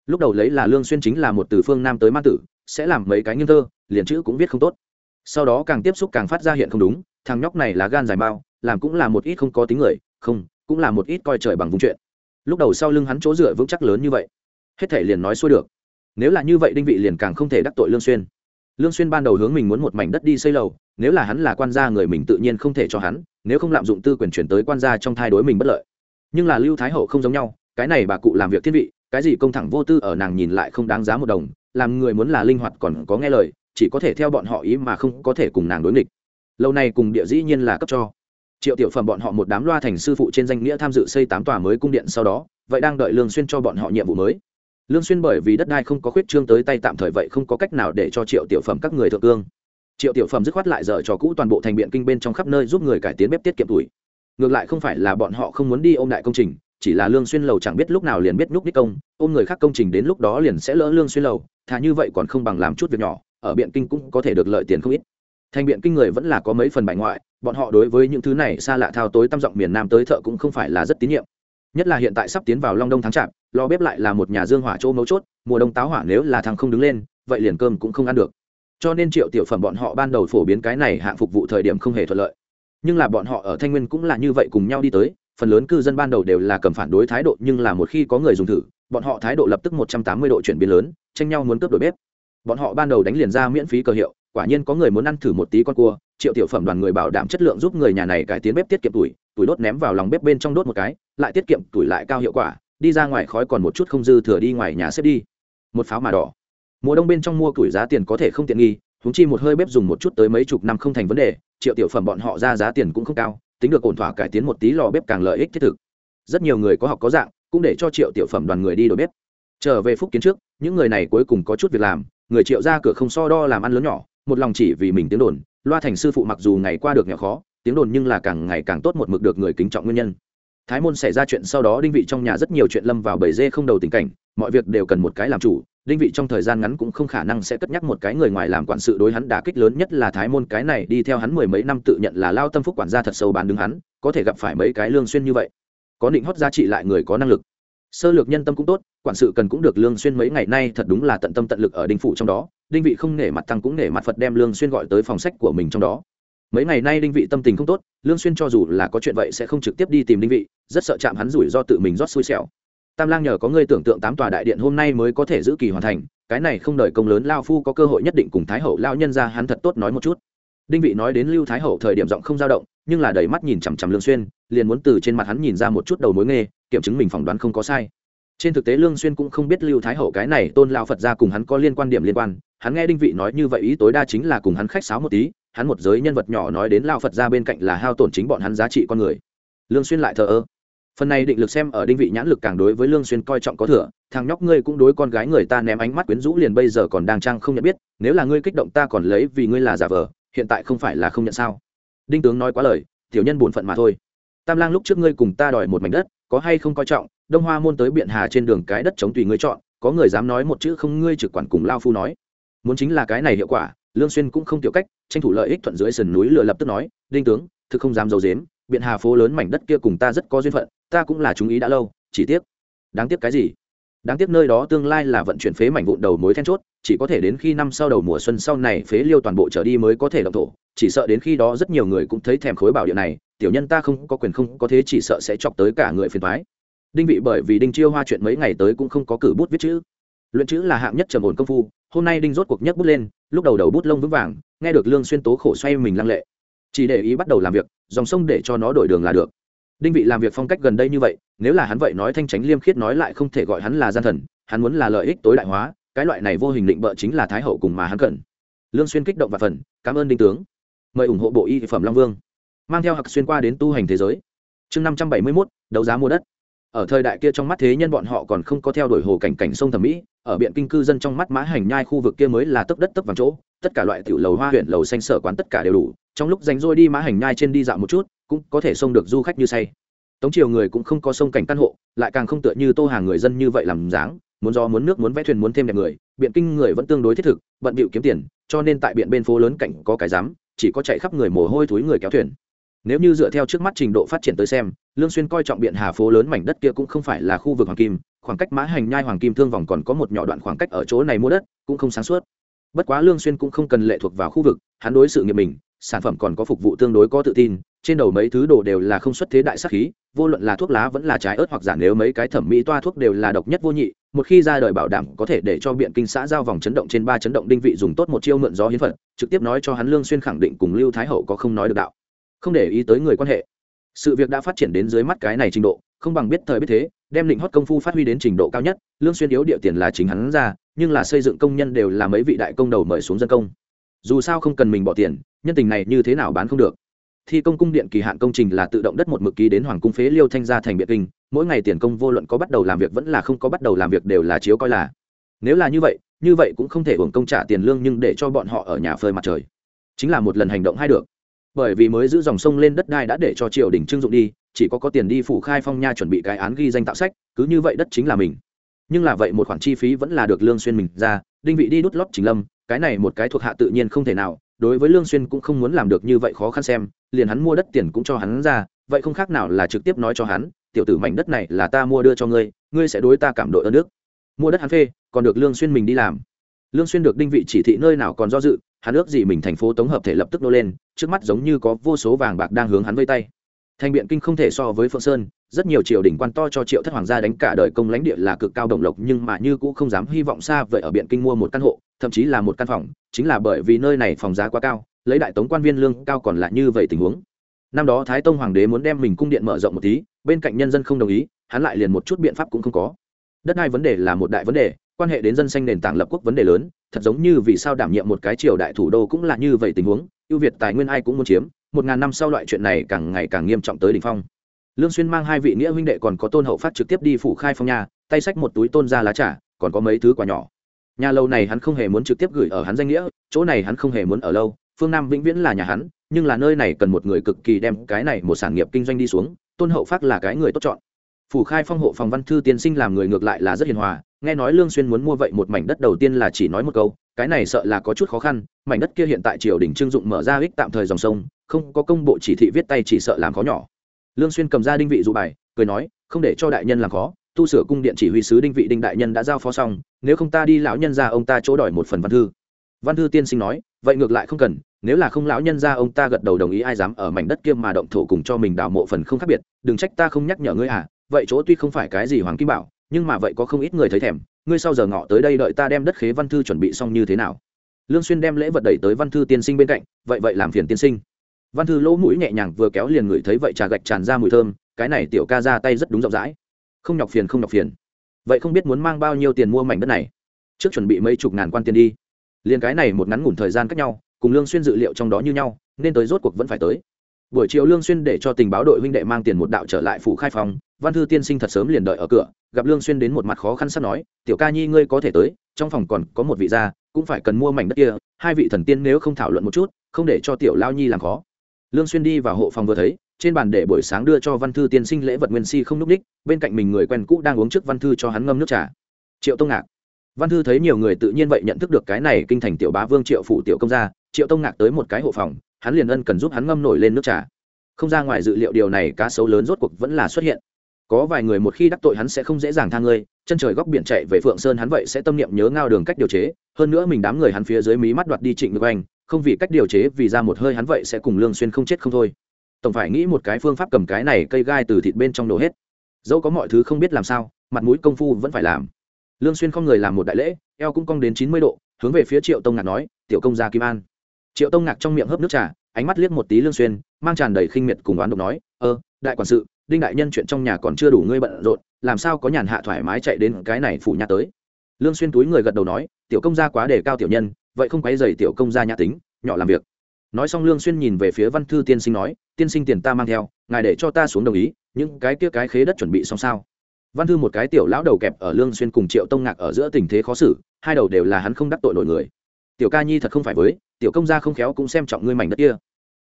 Lúc đầu lấy là lương xuyên chính là một từ phương nam tới ma tử, sẽ làm mấy cái nghiêng thơ, liền chữ cũng viết không tốt. Sau đó càng tiếp xúc càng phát ra hiện không đúng, thằng nhóc này là gan dài bao, làm cũng là một ít không có tính người, không, cũng là một ít coi trời bằng vùng chuyện. Lúc đầu sau lưng hắn chỗ dựa vững chắc lớn như vậy, hết thể liền nói xuôi được. Nếu là như vậy đinh vị liền càng không thể đắc tội lương xuyên. Lương xuyên ban đầu hướng mình muốn một mảnh đất đi xây lầu, nếu là hắn là quan gia người mình tự nhiên không thể cho hắn, nếu không lạm dụng tư quyền chuyển tới quan gia trong thay đối mình bất lợi. Nhưng là lưu thái hậu không giống nhau, cái này bà cụ làm việc thiên vị cái gì công thẳng vô tư ở nàng nhìn lại không đáng giá một đồng, làm người muốn là linh hoạt còn có nghe lời, chỉ có thể theo bọn họ ý mà không có thể cùng nàng đối nghịch. Lâu nay cùng địa dĩ nhiên là cấp cho. Triệu tiểu phẩm bọn họ một đám loa thành sư phụ trên danh nghĩa tham dự xây tám tòa mới cung điện sau đó, vậy đang đợi lương xuyên cho bọn họ nhiệm vụ mới. Lương xuyên bởi vì đất đai không có khuyết trương tới tay tạm thời vậy không có cách nào để cho triệu tiểu phẩm các người thượng cương. Triệu tiểu phẩm dứt khoát lại dở cho cũ toàn bộ thành biện kinh bên trong khắp nơi giúp người cải tiến bếp tiết kiệm tuổi. Ngược lại không phải là bọn họ không muốn đi ôm đại công trình chỉ là lương xuyên lầu chẳng biết lúc nào liền biết núp đích công, ôm người khác công trình đến lúc đó liền sẽ lỡ lương xuyên lầu, thà như vậy còn không bằng làm chút việc nhỏ, ở biện kinh cũng có thể được lợi tiền không ít. Thành biện kinh người vẫn là có mấy phần bài ngoại, bọn họ đối với những thứ này xa lạ thao tối tâm giọng miền nam tới thợ cũng không phải là rất tín nhiệm. Nhất là hiện tại sắp tiến vào long đông tháng chạp lò bếp lại là một nhà dương hỏa chỗ mấu chốt, mùa đông táo hỏa nếu là thằng không đứng lên, vậy liền cơm cũng không ăn được. Cho nên triệu tiểu phẩm bọn họ ban đầu phổ biến cái này hạng phục vụ thời điểm không hề thuận lợi. Nhưng là bọn họ ở thanh nguyên cũng là như vậy cùng nhau đi tới phần lớn cư dân ban đầu đều là cầm phản đối thái độ, nhưng là một khi có người dùng thử, bọn họ thái độ lập tức một trăm tám mươi độ chuyển biến lớn, tranh nhau muốn cướp đổi bếp. Bọn họ ban đầu đánh liền ra miễn phí cờ hiệu, quả nhiên có người muốn ăn thử một tí con cua, triệu tiểu phẩm đoàn người bảo đảm chất lượng giúp người nhà này cải tiến bếp tiết kiệm tuổi tuổi đốt ném vào lòng bếp bên trong đốt một cái, lại tiết kiệm tuổi lại cao hiệu quả, đi ra ngoài khói còn một chút không dư thừa đi ngoài nhà xếp đi. Một pháo mà đỏ. Mùa đông bên trong mua tuổi giá tiền có thể không tiện nghi húng chi một hơi bếp dùng một chút tới mấy chục năm không thành vấn đề, triệu tiểu phẩm bọn họ ra giá tiền cũng không cao tính được ổn thỏa cải tiến một tí lò bếp càng lợi ích thiết thực. Rất nhiều người có học có dạng, cũng để cho triệu tiểu phẩm đoàn người đi đổi bếp. Trở về phúc kiến trước, những người này cuối cùng có chút việc làm, người triệu ra cửa không so đo làm ăn lớn nhỏ, một lòng chỉ vì mình tiếng đồn, loa thành sư phụ mặc dù ngày qua được nghèo khó, tiếng đồn nhưng là càng ngày càng tốt một mực được người kính trọng nguyên nhân. Thái môn xảy ra chuyện sau đó đinh vị trong nhà rất nhiều chuyện lâm vào bầy dê không đầu tình cảnh, mọi việc đều cần một cái làm chủ đinh vị trong thời gian ngắn cũng không khả năng sẽ cất nhắc một cái người ngoài làm quản sự đối hắn đả kích lớn nhất là thái môn cái này đi theo hắn mười mấy năm tự nhận là lao tâm phúc quản gia thật sâu bán đứng hắn, có thể gặp phải mấy cái lương xuyên như vậy. Có định hót giá trị lại người có năng lực. Sơ lược nhân tâm cũng tốt, quản sự cần cũng được lương xuyên mấy ngày nay thật đúng là tận tâm tận lực ở đinh phủ trong đó, đinh vị không nể mặt tăng cũng nể mặt phật đem lương xuyên gọi tới phòng sách của mình trong đó. Mấy ngày nay đinh vị tâm tình không tốt, lương xuyên cho dù là có chuyện vậy sẽ không trực tiếp đi tìm đinh vị, rất sợ chạm hắn rủi do tự mình rót xui xẻo tam lang nhờ có ngươi tưởng tượng tám tòa đại điện hôm nay mới có thể giữ kỳ hoàn thành, cái này không đợi công lớn lao phu có cơ hội nhất định cùng thái hậu lao nhân ra hắn thật tốt nói một chút. Đinh vị nói đến lưu thái hậu thời điểm giọng không dao động, nhưng là đầy mắt nhìn chằm chằm lương xuyên, liền muốn từ trên mặt hắn nhìn ra một chút đầu mối nghề, kiểm chứng mình phỏng đoán không có sai. Trên thực tế lương xuyên cũng không biết lưu thái hậu cái này tôn lao phật gia cùng hắn có liên quan điểm liên quan, hắn nghe đinh vị nói như vậy ý tối đa chính là cùng hắn khách sáo một tí, hắn một giới nhân vật nhỏ nói đến lao phật gia bên cạnh là hao tổn chính bọn hắn giá trị con người. Lương xuyên lại thờ ơ phần này định lực xem ở đinh vị nhãn lực càng đối với lương xuyên coi trọng có thừa, thằng nhóc ngươi cũng đối con gái người ta ném ánh mắt quyến rũ liền bây giờ còn đang trang không nhận biết, nếu là ngươi kích động ta còn lấy vì ngươi là giả vờ, hiện tại không phải là không nhận sao? Đinh tướng nói quá lời, tiểu nhân buồn phận mà thôi. Tam lang lúc trước ngươi cùng ta đòi một mảnh đất, có hay không coi trọng, đông hoa môn tới biện hà trên đường cái đất chống tùy ngươi chọn, có người dám nói một chữ không ngươi trực quản cùng lao phu nói. Muốn chính là cái này hiệu quả, lương xuyên cũng không tiểu cách, tranh thủ lợi ích thuận dưới sườn núi lừa lập tức nói, đinh tướng, thực không dám giấu dếm biện hà phố lớn mảnh đất kia cùng ta rất có duyên phận, ta cũng là chúng ý đã lâu, chỉ tiếc, đáng tiếc cái gì? Đáng tiếc nơi đó tương lai là vận chuyển phế mảnh vụn đầu mối then chốt, chỉ có thể đến khi năm sau đầu mùa xuân sau này phế liêu toàn bộ trở đi mới có thể động thổ, chỉ sợ đến khi đó rất nhiều người cũng thấy thèm khối bảo địa này, tiểu nhân ta không có quyền không có thế chỉ sợ sẽ chọc tới cả người phiền thoái đinh vị bởi vì đinh chiêu hoa chuyện mấy ngày tới cũng không có cử bút viết chữ. Luyện chữ là hạng nhất trầm ổn công phu, hôm nay đinh rốt cuộc nhất bút lên, lúc đầu đầu bút lông vững vàng, nghe được lương xuyên tố khổ xoay mình lăng lệ chỉ để ý bắt đầu làm việc dòng sông để cho nó đổi đường là được. Đinh vị làm việc phong cách gần đây như vậy nếu là hắn vậy nói thanh tránh liêm khiết nói lại không thể gọi hắn là gian thần hắn muốn là lợi ích tối đại hóa cái loại này vô hình định bợ chính là thái hậu cùng mà hắn cần. Lương xuyên kích động và phần cảm ơn đinh tướng. Mời ủng hộ bộ y phẩm long vương. Mang theo hạc xuyên qua đến tu hành thế giới. Chương năm trăm bảy mươi 571, đấu giá mua đất ở thời đại kia trong mắt thế nhân bọn họ còn không có theo đuổi hồ cảnh cảnh sông thẩm mỹ, ở biện kinh cư dân trong mắt mã hành nhai khu vực kia mới là tấp đất tấp vàng chỗ, tất cả loại tiểu lầu hoa huyện lầu xanh sở quán tất cả đều đủ, trong lúc rảnh rỗi đi mã hành nhai trên đi dạo một chút, cũng có thể xông được du khách như say. Tống triều người cũng không có sông cảnh căn hộ, lại càng không tựa như tô hàng người dân như vậy làm dáng, muốn do muốn nước muốn vẽ thuyền muốn thêm đẹp người, biện kinh người vẫn tương đối thiết thực, bận bịu kiếm tiền, cho nên tại biện bên phố lớn cảnh có cái dám chỉ có chạy khắp người mồ hôi thúi người kéo thuyền nếu như dựa theo trước mắt trình độ phát triển tới xem, lương xuyên coi trọng biện hà phố lớn mảnh đất kia cũng không phải là khu vực hoàng kim, khoảng cách mã hành nhai hoàng kim thương vòng còn có một nhỏ đoạn khoảng cách ở chỗ này mua đất, cũng không sáng suốt. Bất quá lương xuyên cũng không cần lệ thuộc vào khu vực, hắn đối sự nghiệp mình, sản phẩm còn có phục vụ tương đối có tự tin, trên đầu mấy thứ đồ đều là không xuất thế đại sắc khí, vô luận là thuốc lá vẫn là trái ớt hoặc giả nếu mấy cái thẩm mỹ toa thuốc đều là độc nhất vô nhị, một khi ra đời bảo đảm có thể để cho biện kinh xã giao vòng chấn động trên ba chấn động đinh vị dùng tốt một chiêu mượn gió hiến phật trực tiếp nói cho hắn lương xuyên khẳng định cùng lưu thái hậu có không nói được đạo không để ý tới người quan hệ. Sự việc đã phát triển đến dưới mắt cái này trình độ, không bằng biết thời biết thế, đem định hót công phu phát huy đến trình độ cao nhất, lương xuyên yếu địa tiền là chính hắn ra, nhưng là xây dựng công nhân đều là mấy vị đại công đầu mời xuống dân công. Dù sao không cần mình bỏ tiền, nhân tình này như thế nào bán không được. Thi công cung điện kỳ hạn công trình là tự động đất một mực ký đến hoàng cung phế liêu thanh gia thành biệt kinh, mỗi ngày tiền công vô luận có bắt đầu làm việc vẫn là không có bắt đầu làm việc đều là chiếu coi là. Nếu là như vậy như vậy cũng không thể hưởng công trả tiền lương nhưng để cho bọn họ ở nhà phơi mặt trời. Chính là một lần hành động hay được bởi vì mới giữ dòng sông lên đất đai đã để cho triều đình trưng dụng đi, chỉ có có tiền đi phủ khai phong nha chuẩn bị cái án ghi danh tạo sách, cứ như vậy đất chính là mình. Nhưng là vậy một khoản chi phí vẫn là được lương xuyên mình ra, đinh vị đi đút lót chính lâm, cái này một cái thuộc hạ tự nhiên không thể nào, đối với lương xuyên cũng không muốn làm được như vậy khó khăn xem, liền hắn mua đất tiền cũng cho hắn ra, vậy không khác nào là trực tiếp nói cho hắn, tiểu tử mảnh đất này là ta mua đưa cho ngươi ngươi sẽ đối ta cảm đội ơn nước. Mua đất hắn phê, còn được lương xuyên mình đi làm lương xuyên được đinh vị chỉ thị nơi nào còn do dự, hắn ước gì mình thành phố tống hợp thể lập tức nô lên, trước mắt giống như có vô số vàng bạc đang hướng hắn vây tay. Thành biện kinh không thể so với phượng sơn, rất nhiều triều đình quan to cho triệu thất hoàng gia đánh cả đời công lãnh địa là cực cao đồng lộc, nhưng mà như cũng không dám hy vọng xa vậy ở biện kinh mua một căn hộ, thậm chí là một căn phòng, chính là bởi vì nơi này phòng giá quá cao, lấy đại tống quan viên lương cao còn lại như vậy tình huống. Năm đó thái tông hoàng đế muốn đem mình cung điện mở rộng một tí, bên cạnh nhân dân không đồng ý, hắn lại liền một chút biện pháp cũng không có. Đất đai vấn đề là một đại vấn đề quan hệ đến dân xanh nền tảng lập quốc vấn đề lớn, thật giống như vì sao đảm nhiệm một cái triều đại thủ đô cũng là như vậy tình huống, ưu việt tài nguyên ai cũng muốn chiếm, một ngàn năm sau loại chuyện này càng ngày càng nghiêm trọng tới đỉnh phong. Lương xuyên mang hai vị nghĩa huynh đệ còn có tôn hậu phát trực tiếp đi phủ khai phong nhà, tay xách một túi tôn ra lá trà, còn có mấy thứ quà nhỏ. Nhà lâu này hắn không hề muốn trực tiếp gửi ở hắn danh nghĩa, chỗ này hắn không hề muốn ở lâu, phương nam vĩnh viễn là nhà hắn, nhưng là nơi này cần một người cực kỳ đem cái này một sản nghiệp kinh doanh đi xuống, tôn hậu phát là cái người tốt chọn phủ khai phong hộ phòng văn thư tiên sinh làm người ngược lại là rất hiền hòa, nghe nói lương xuyên muốn mua vậy một mảnh đất đầu tiên là chỉ nói một câu, cái này sợ là có chút khó khăn, mảnh đất kia hiện tại triều đình trưng dụng mở ra ích tạm thời dòng sông, không có công bộ chỉ thị viết tay chỉ sợ làm khó nhỏ. Lương xuyên cầm ra đinh vị dụ bài, cười nói, không để cho đại nhân làm khó, tu sửa cung điện chỉ huy sứ đinh vị đinh đại nhân đã giao phó xong, nếu không ta đi lão nhân gia ông ta chỗ đòi một phần văn thư. Văn thư tiên sinh nói, vậy ngược lại không cần, nếu là không lão nhân gia ông ta gật đầu đồng ý ai dám ở mảnh đất kia mà động thổ cùng cho mình đào mộ phần không khác biệt, đừng trách ta không nhắc nhở ngươi à vậy chỗ tuy không phải cái gì hoàng kim bảo, nhưng mà vậy có không ít người thấy thèm, ngươi sau giờ ngọ tới đây đợi ta đem đất khế văn thư chuẩn bị xong như thế nào? Lương xuyên đem lễ vật đẩy tới văn thư tiên sinh bên cạnh, vậy vậy làm phiền tiên sinh. Văn thư lỗ mũi nhẹ nhàng vừa kéo liền ngửi thấy vậy trà gạch tràn ra mùi thơm, cái này tiểu ca ra tay rất đúng rộng rãi. Không nhọc phiền, không nhọc phiền. Vậy không biết muốn mang bao nhiêu tiền mua mảnh đất này? Trước chuẩn bị mấy chục ngàn quan tiền đi. Liền cái này một ngắn ngủn thời gian cách nhau, cùng lương xuyên dự liệu trong đó như nhau, nên tới rốt cuộc vẫn phải tới. Buổi chiều lương xuyên để cho tình báo đội huynh đệ mang tiền một đạo trở lại phủ khai phòng văn thư tiên sinh thật sớm liền đợi ở cửa, gặp lương xuyên đến một mặt khó khăn sắp nói, tiểu ca nhi ngươi có thể tới, trong phòng còn có một vị gia, cũng phải cần mua mảnh đất kia, hai vị thần tiên nếu không thảo luận một chút, không để cho tiểu lao nhi làm khó. Lương xuyên đi vào hộ phòng vừa thấy, trên bàn để buổi sáng đưa cho văn thư tiên sinh lễ vật nguyên si không núc đích bên cạnh mình người quen cũ đang uống trước văn thư cho hắn ngâm nước trà. Triệu tông ngạc. Văn thư thấy nhiều người tự nhiên vậy nhận thức được cái này kinh thành tiểu bá vương triệu phủ tiểu công gia, triệu tông ngạc tới một cái hộ phòng, hắn liền ân cần giúp hắn ngâm nổi lên nước trà. Không ra ngoài dự liệu điều này cá sấu lớn rốt cuộc vẫn là xuất hiện có vài người một khi đắc tội hắn sẽ không dễ dàng tha ngươi, chân trời góc biển chạy về phượng sơn hắn vậy sẽ tâm niệm nhớ ngao đường cách điều chế, hơn nữa mình đám người hắn phía dưới mí mắt đoạt đi trịnh ngược anh, không vì cách điều chế vì ra một hơi hắn vậy sẽ cùng lương xuyên không chết không thôi. Tổng phải nghĩ một cái phương pháp cầm cái này cây gai từ thịt bên trong nổ hết. Dẫu có mọi thứ không biết làm sao, mặt mũi công phu vẫn phải làm. Lương xuyên không người làm một đại lễ, eo cũng cong đến chín mươi độ, hướng về phía triệu tông ngạc nói, tiểu công gia kim an. Triệu tông ngạc trong miệng hớp nước trà, ánh mắt liếc một tí lương xuyên, mang tràn đầy khinh miệt cùng đoán độc nói, ơ, đại quản sự đinh đại nhân chuyện trong nhà còn chưa đủ ngươi bận rộn, làm sao có nhàn hạ thoải mái chạy đến cái này phủ nhà tới? Lương xuyên túi người gật đầu nói, tiểu công gia quá đề cao tiểu nhân, vậy không quấy rầy tiểu công gia nhã tính, nhỏ làm việc. Nói xong lương xuyên nhìn về phía văn thư tiên sinh nói, tiên sinh tiền ta mang theo, ngài để cho ta xuống đồng ý, những cái kia cái khế đất chuẩn bị xong sao? Văn thư một cái tiểu lão đầu kẹp ở lương xuyên cùng triệu tông ngạc ở giữa tình thế khó xử, hai đầu đều là hắn không đắc tội nổi người. Tiểu ca nhi thật không phải với, tiểu công gia không khéo cũng xem trọng ngươi mảnh đất kia.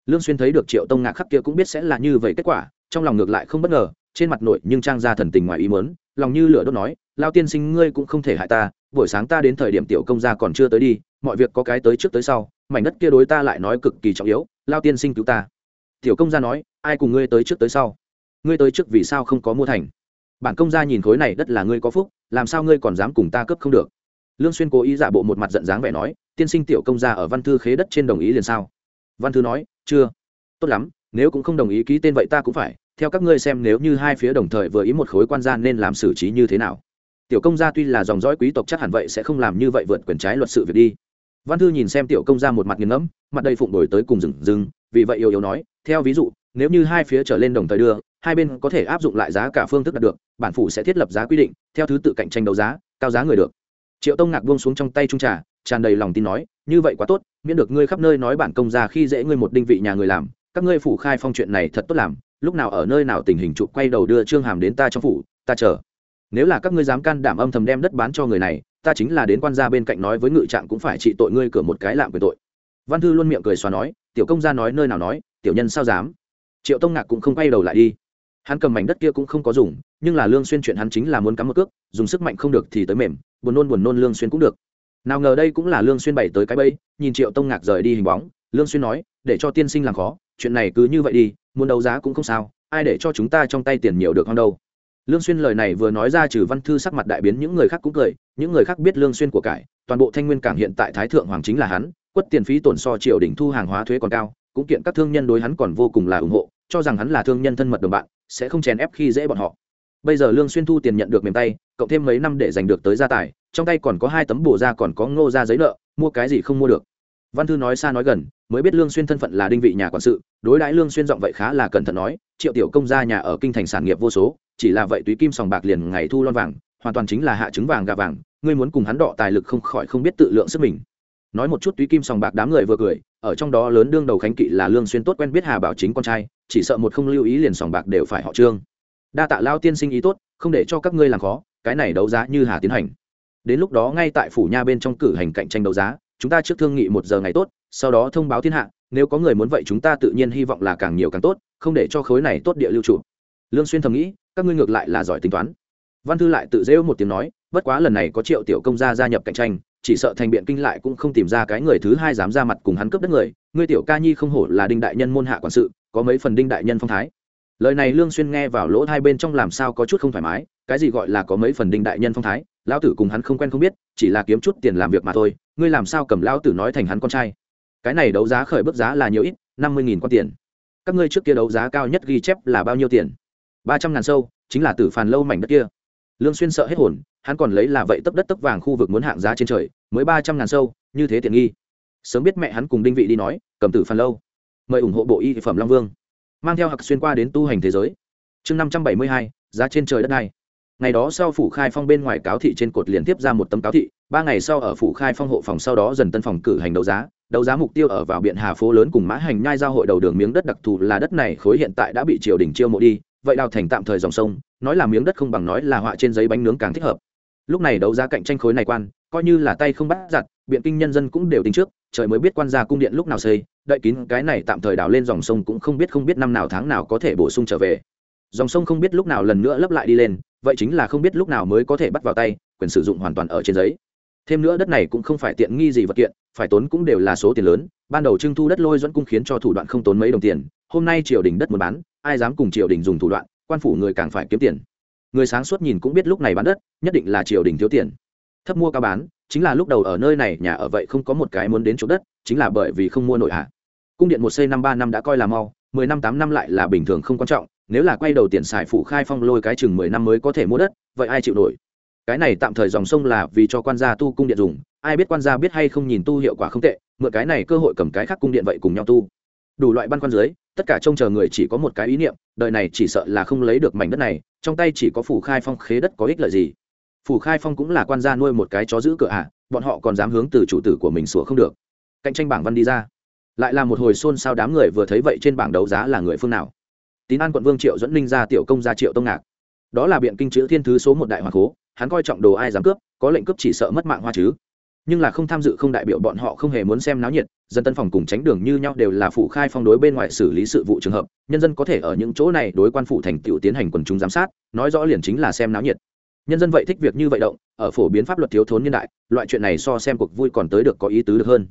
Lương xuyên thấy được triệu tông ngạc khắc kia cũng biết sẽ là như vậy kết quả trong lòng ngược lại không bất ngờ, trên mặt nội nhưng trang ra thần tình ngoài ý muốn, lòng như lửa đốt nói lao tiên sinh, ngươi cũng không thể hại ta, buổi sáng ta đến thời điểm tiểu công gia còn chưa tới đi, mọi việc có cái tới trước tới sau, mảnh đất kia đối ta lại nói cực kỳ trọng yếu lao tiên sinh cứu ta. Tiểu công gia nói, ai cùng ngươi tới trước tới sau? Ngươi tới trước vì sao không có mua thành? Bản công gia nhìn khối này đất là ngươi có phúc, làm sao ngươi còn dám cùng ta cướp không được? Lương xuyên cố ý giả bộ một mặt giận dáng vẻ nói, tiên sinh tiểu công gia ở văn thư khế đất trên đồng ý liền sao? Văn thư nói, chưa. Tốt lắm nếu cũng không đồng ý ký tên vậy ta cũng phải, theo các ngươi xem nếu như hai phía đồng thời vừa ý một khối quan gia nên làm xử trí như thế nào. Tiểu công gia tuy là dòng dõi quý tộc chắc hẳn vậy sẽ không làm như vậy vượt quyền trái luật sự việc đi. Văn thư nhìn xem tiểu công gia một mặt nghiền ngẫm, mặt đây phụng đổi tới cùng rừng rừng, vì vậy yêu yếu nói, theo ví dụ, nếu như hai phía trở lên đồng thời đưa, hai bên có thể áp dụng lại giá cả phương thức đạt được, bản phủ sẽ thiết lập giá quy định, theo thứ tự cạnh tranh đấu giá, cao giá người được. Triệu tông ngạc buông xuống trong tay trung trà, tràn đầy lòng tin nói, như vậy quá tốt, miễn được ngươi khắp nơi nói bản công gia khi dễ ngươi một đinh vị nhà người làm các ngươi phủ khai phong chuyện này thật tốt làm, lúc nào ở nơi nào tình hình trụ quay đầu đưa trương hàm đến ta trong phủ, ta chờ. Nếu là các ngươi dám can đảm âm thầm đem đất bán cho người này, ta chính là đến quan gia bên cạnh nói với ngự trạng cũng phải trị tội ngươi cửa một cái lạm quyền tội. Văn thư luôn miệng cười xóa nói, tiểu công gia nói nơi nào nói, tiểu nhân sao dám? Triệu tông ngạc cũng không quay đầu lại đi. Hắn cầm mảnh đất kia cũng không có dùng, nhưng là lương xuyên chuyện hắn chính là muốn cắm một cước, dùng sức mạnh không được thì tới mềm, buồn nôn buồn nôn lương xuyên cũng được. Nào ngờ đây cũng là lương xuyên bày tới cái bẫy, nhìn triệu tông ngạc rời đi hình bóng, lương xuyên nói, để cho tiên sinh làm khó chuyện này cứ như vậy đi, muốn đấu giá cũng không sao, ai để cho chúng ta trong tay tiền nhiều được không đâu. Lương xuyên lời này vừa nói ra trừ văn thư sắc mặt đại biến, những người khác cũng cười, những người khác biết lương xuyên của cải, toàn bộ thanh nguyên cảng hiện tại thái thượng hoàng chính là hắn, quất tiền phí tổn so triều đỉnh thu hàng hóa thuế còn cao, cũng kiện các thương nhân đối hắn còn vô cùng là ủng hộ, cho rằng hắn là thương nhân thân mật đồng bạn, sẽ không chèn ép khi dễ bọn họ. Bây giờ lương xuyên thu tiền nhận được mềm tay, cộng thêm mấy năm để giành được tới gia tài, trong tay còn có hai tấm bổ ra còn có ngô ra giấy nợ, mua cái gì không mua được. Văn thư nói xa nói gần mới biết lương xuyên thân phận là đinh vị nhà quản sự, đối đãi lương xuyên giọng vậy khá là cẩn thận nói, triệu tiểu công gia nhà ở kinh thành sản nghiệp vô số, chỉ là vậy túy kim sòng bạc liền ngày thu lon vàng, hoàn toàn chính là hạ trứng vàng gà vàng, ngươi muốn cùng hắn đọ tài lực không khỏi không biết tự lượng sức mình. Nói một chút túy kim sòng bạc đám người vừa cười, ở trong đó lớn đương đầu khánh kỵ là lương xuyên tốt quen biết hà bảo chính con trai, chỉ sợ một không lưu ý liền sòng bạc đều phải họ trương. Đa tạ lao tiên sinh ý tốt, không để cho các ngươi làm khó, cái này đấu giá như hà tiến hành. Đến lúc đó ngay tại phủ nha bên trong cử hành cạnh tranh đấu giá, chúng ta trước thương nghị một giờ ngày tốt sau đó thông báo thiên hạ, nếu có người muốn vậy chúng ta tự nhiên hy vọng là càng nhiều càng tốt, không để cho khối này tốt địa lưu trụ. Lương xuyên thầm nghĩ, các ngươi ngược lại là giỏi tính toán. Văn thư lại tự rêu một tiếng nói, bất quá lần này có triệu tiểu công gia gia nhập cạnh tranh, chỉ sợ thành biện kinh lại cũng không tìm ra cái người thứ hai dám ra mặt cùng hắn cướp đất người. Ngươi tiểu ca nhi không hổ là đinh đại nhân môn hạ quản sự, có mấy phần đinh đại nhân phong thái. Lời này lương xuyên nghe vào lỗ hai bên trong làm sao có chút không thoải mái, cái gì gọi là có mấy phần đinh đại nhân phong thái, lão tử cùng hắn không quen không biết, chỉ là kiếm chút tiền làm việc mà thôi. Ngươi làm sao cầm lão tử nói thành hắn con trai? Cái này đấu giá khởi bước giá là nhiều ít, năm mươi nghìn con tiền. Các ngươi trước kia đấu giá cao nhất ghi chép là bao nhiêu tiền? ba trăm ngàn sâu, chính là tử phàn lâu mảnh đất kia. Lương xuyên sợ hết hồn, hắn còn lấy là vậy tấp đất tấp vàng khu vực muốn hạng giá trên trời, mới ba trăm ngàn sâu, như thế tiện nghi. Sớm biết mẹ hắn cùng đinh vị đi nói, cầm tử phàn lâu. Mời ủng hộ bộ y phẩm long vương. Mang theo hạc xuyên qua đến tu hành thế giới. Chương năm trăm bảy mươi hai, giá trên trời đất này. Ngày đó sau phủ khai phong bên ngoài cáo thị trên cột liền tiếp ra một tấm cáo thị, ba ngày sau ở phủ khai phong hộ phòng sau đó dần tân phòng cử hành đấu giá đấu giá mục tiêu ở vào biện hà phố lớn cùng mã hành nhai giao hội đầu đường miếng đất đặc thù là đất này khối hiện tại đã bị triều đình chiêu mộ đi, vậy đào thành tạm thời dòng sông, nói là miếng đất không bằng nói là họa trên giấy bánh nướng càng thích hợp. Lúc này đấu giá cạnh tranh khối này quan, coi như là tay không bắt giặt, biện kinh nhân dân cũng đều tính trước, trời mới biết quan gia cung điện lúc nào xây, đợi kín cái này tạm thời đào lên dòng sông cũng không biết không biết năm nào tháng nào có thể bổ sung trở về. Dòng sông không biết lúc nào lần nữa lấp lại đi lên, vậy chính là không biết lúc nào mới có thể bắt vào tay, quyền sử dụng hoàn toàn ở trên giấy thêm nữa đất này cũng không phải tiện nghi gì vật kiện, phải tốn cũng đều là số tiền lớn. Ban đầu trưng thu đất lôi dẫn cung khiến cho thủ đoạn không tốn mấy đồng tiền. Hôm nay triều đình đất muốn bán, ai dám cùng triều đình dùng thủ đoạn, quan phủ người càng phải kiếm tiền. Người sáng suốt nhìn cũng biết lúc này bán đất, nhất định là triều đình thiếu tiền. Thấp mua cao bán, chính là lúc đầu ở nơi này, nhà ở vậy không có một cái muốn đến chỗ đất, chính là bởi vì không mua nội hạ. Cung điện một c năm ba năm đã coi là mau, mười năm tám năm lại là bình thường không quan trọng. Nếu là quay đầu tiền xài phủ khai phong lôi cái chừng mười năm mới có thể mua đất, vậy ai chịu nổi? Cái này tạm thời dòng sông là vì cho quan gia tu cung điện dùng ai biết quan gia biết hay không nhìn tu hiệu quả không tệ mượn cái này cơ hội cầm cái khác cung điện vậy cùng nhau tu. Đủ loại băn quan dưới tất cả trông chờ người chỉ có một cái ý niệm đời này chỉ sợ là không lấy được mảnh đất này trong tay chỉ có phủ khai phong khế đất có ích lợi gì. Phủ khai phong cũng là quan gia nuôi một cái chó giữ cửa ạ à, bọn họ còn dám hướng từ chủ tử của mình sủa không được. Cạnh tranh bảng văn đi ra. Lại là một hồi xôn xao đám người vừa thấy vậy trên bảng đấu giá là người phương nào? Tín an quận vương triệu dẫn linh ra tiểu công gia triệu tông ngạc. Đó là biện kinh chữ thiên thứ số một đại hoàng cố hắn coi trọng đồ ai dám cướp, có lệnh cướp chỉ sợ mất mạng hoa chứ. Nhưng là không tham dự không đại biểu bọn họ không hề muốn xem náo nhiệt, dân tân phòng cùng tránh đường như nhau đều là phụ khai phong đối bên ngoài xử lý sự vụ trường hợp, nhân dân có thể ở những chỗ này đối quan phụ thành tựu tiến hành quần chúng giám sát, nói rõ liền chính là xem náo nhiệt. Nhân dân vậy thích việc như vậy động, ở phổ biến pháp luật thiếu thốn nhân đại, loại chuyện này so xem cuộc vui còn tới được có ý tứ được hơn.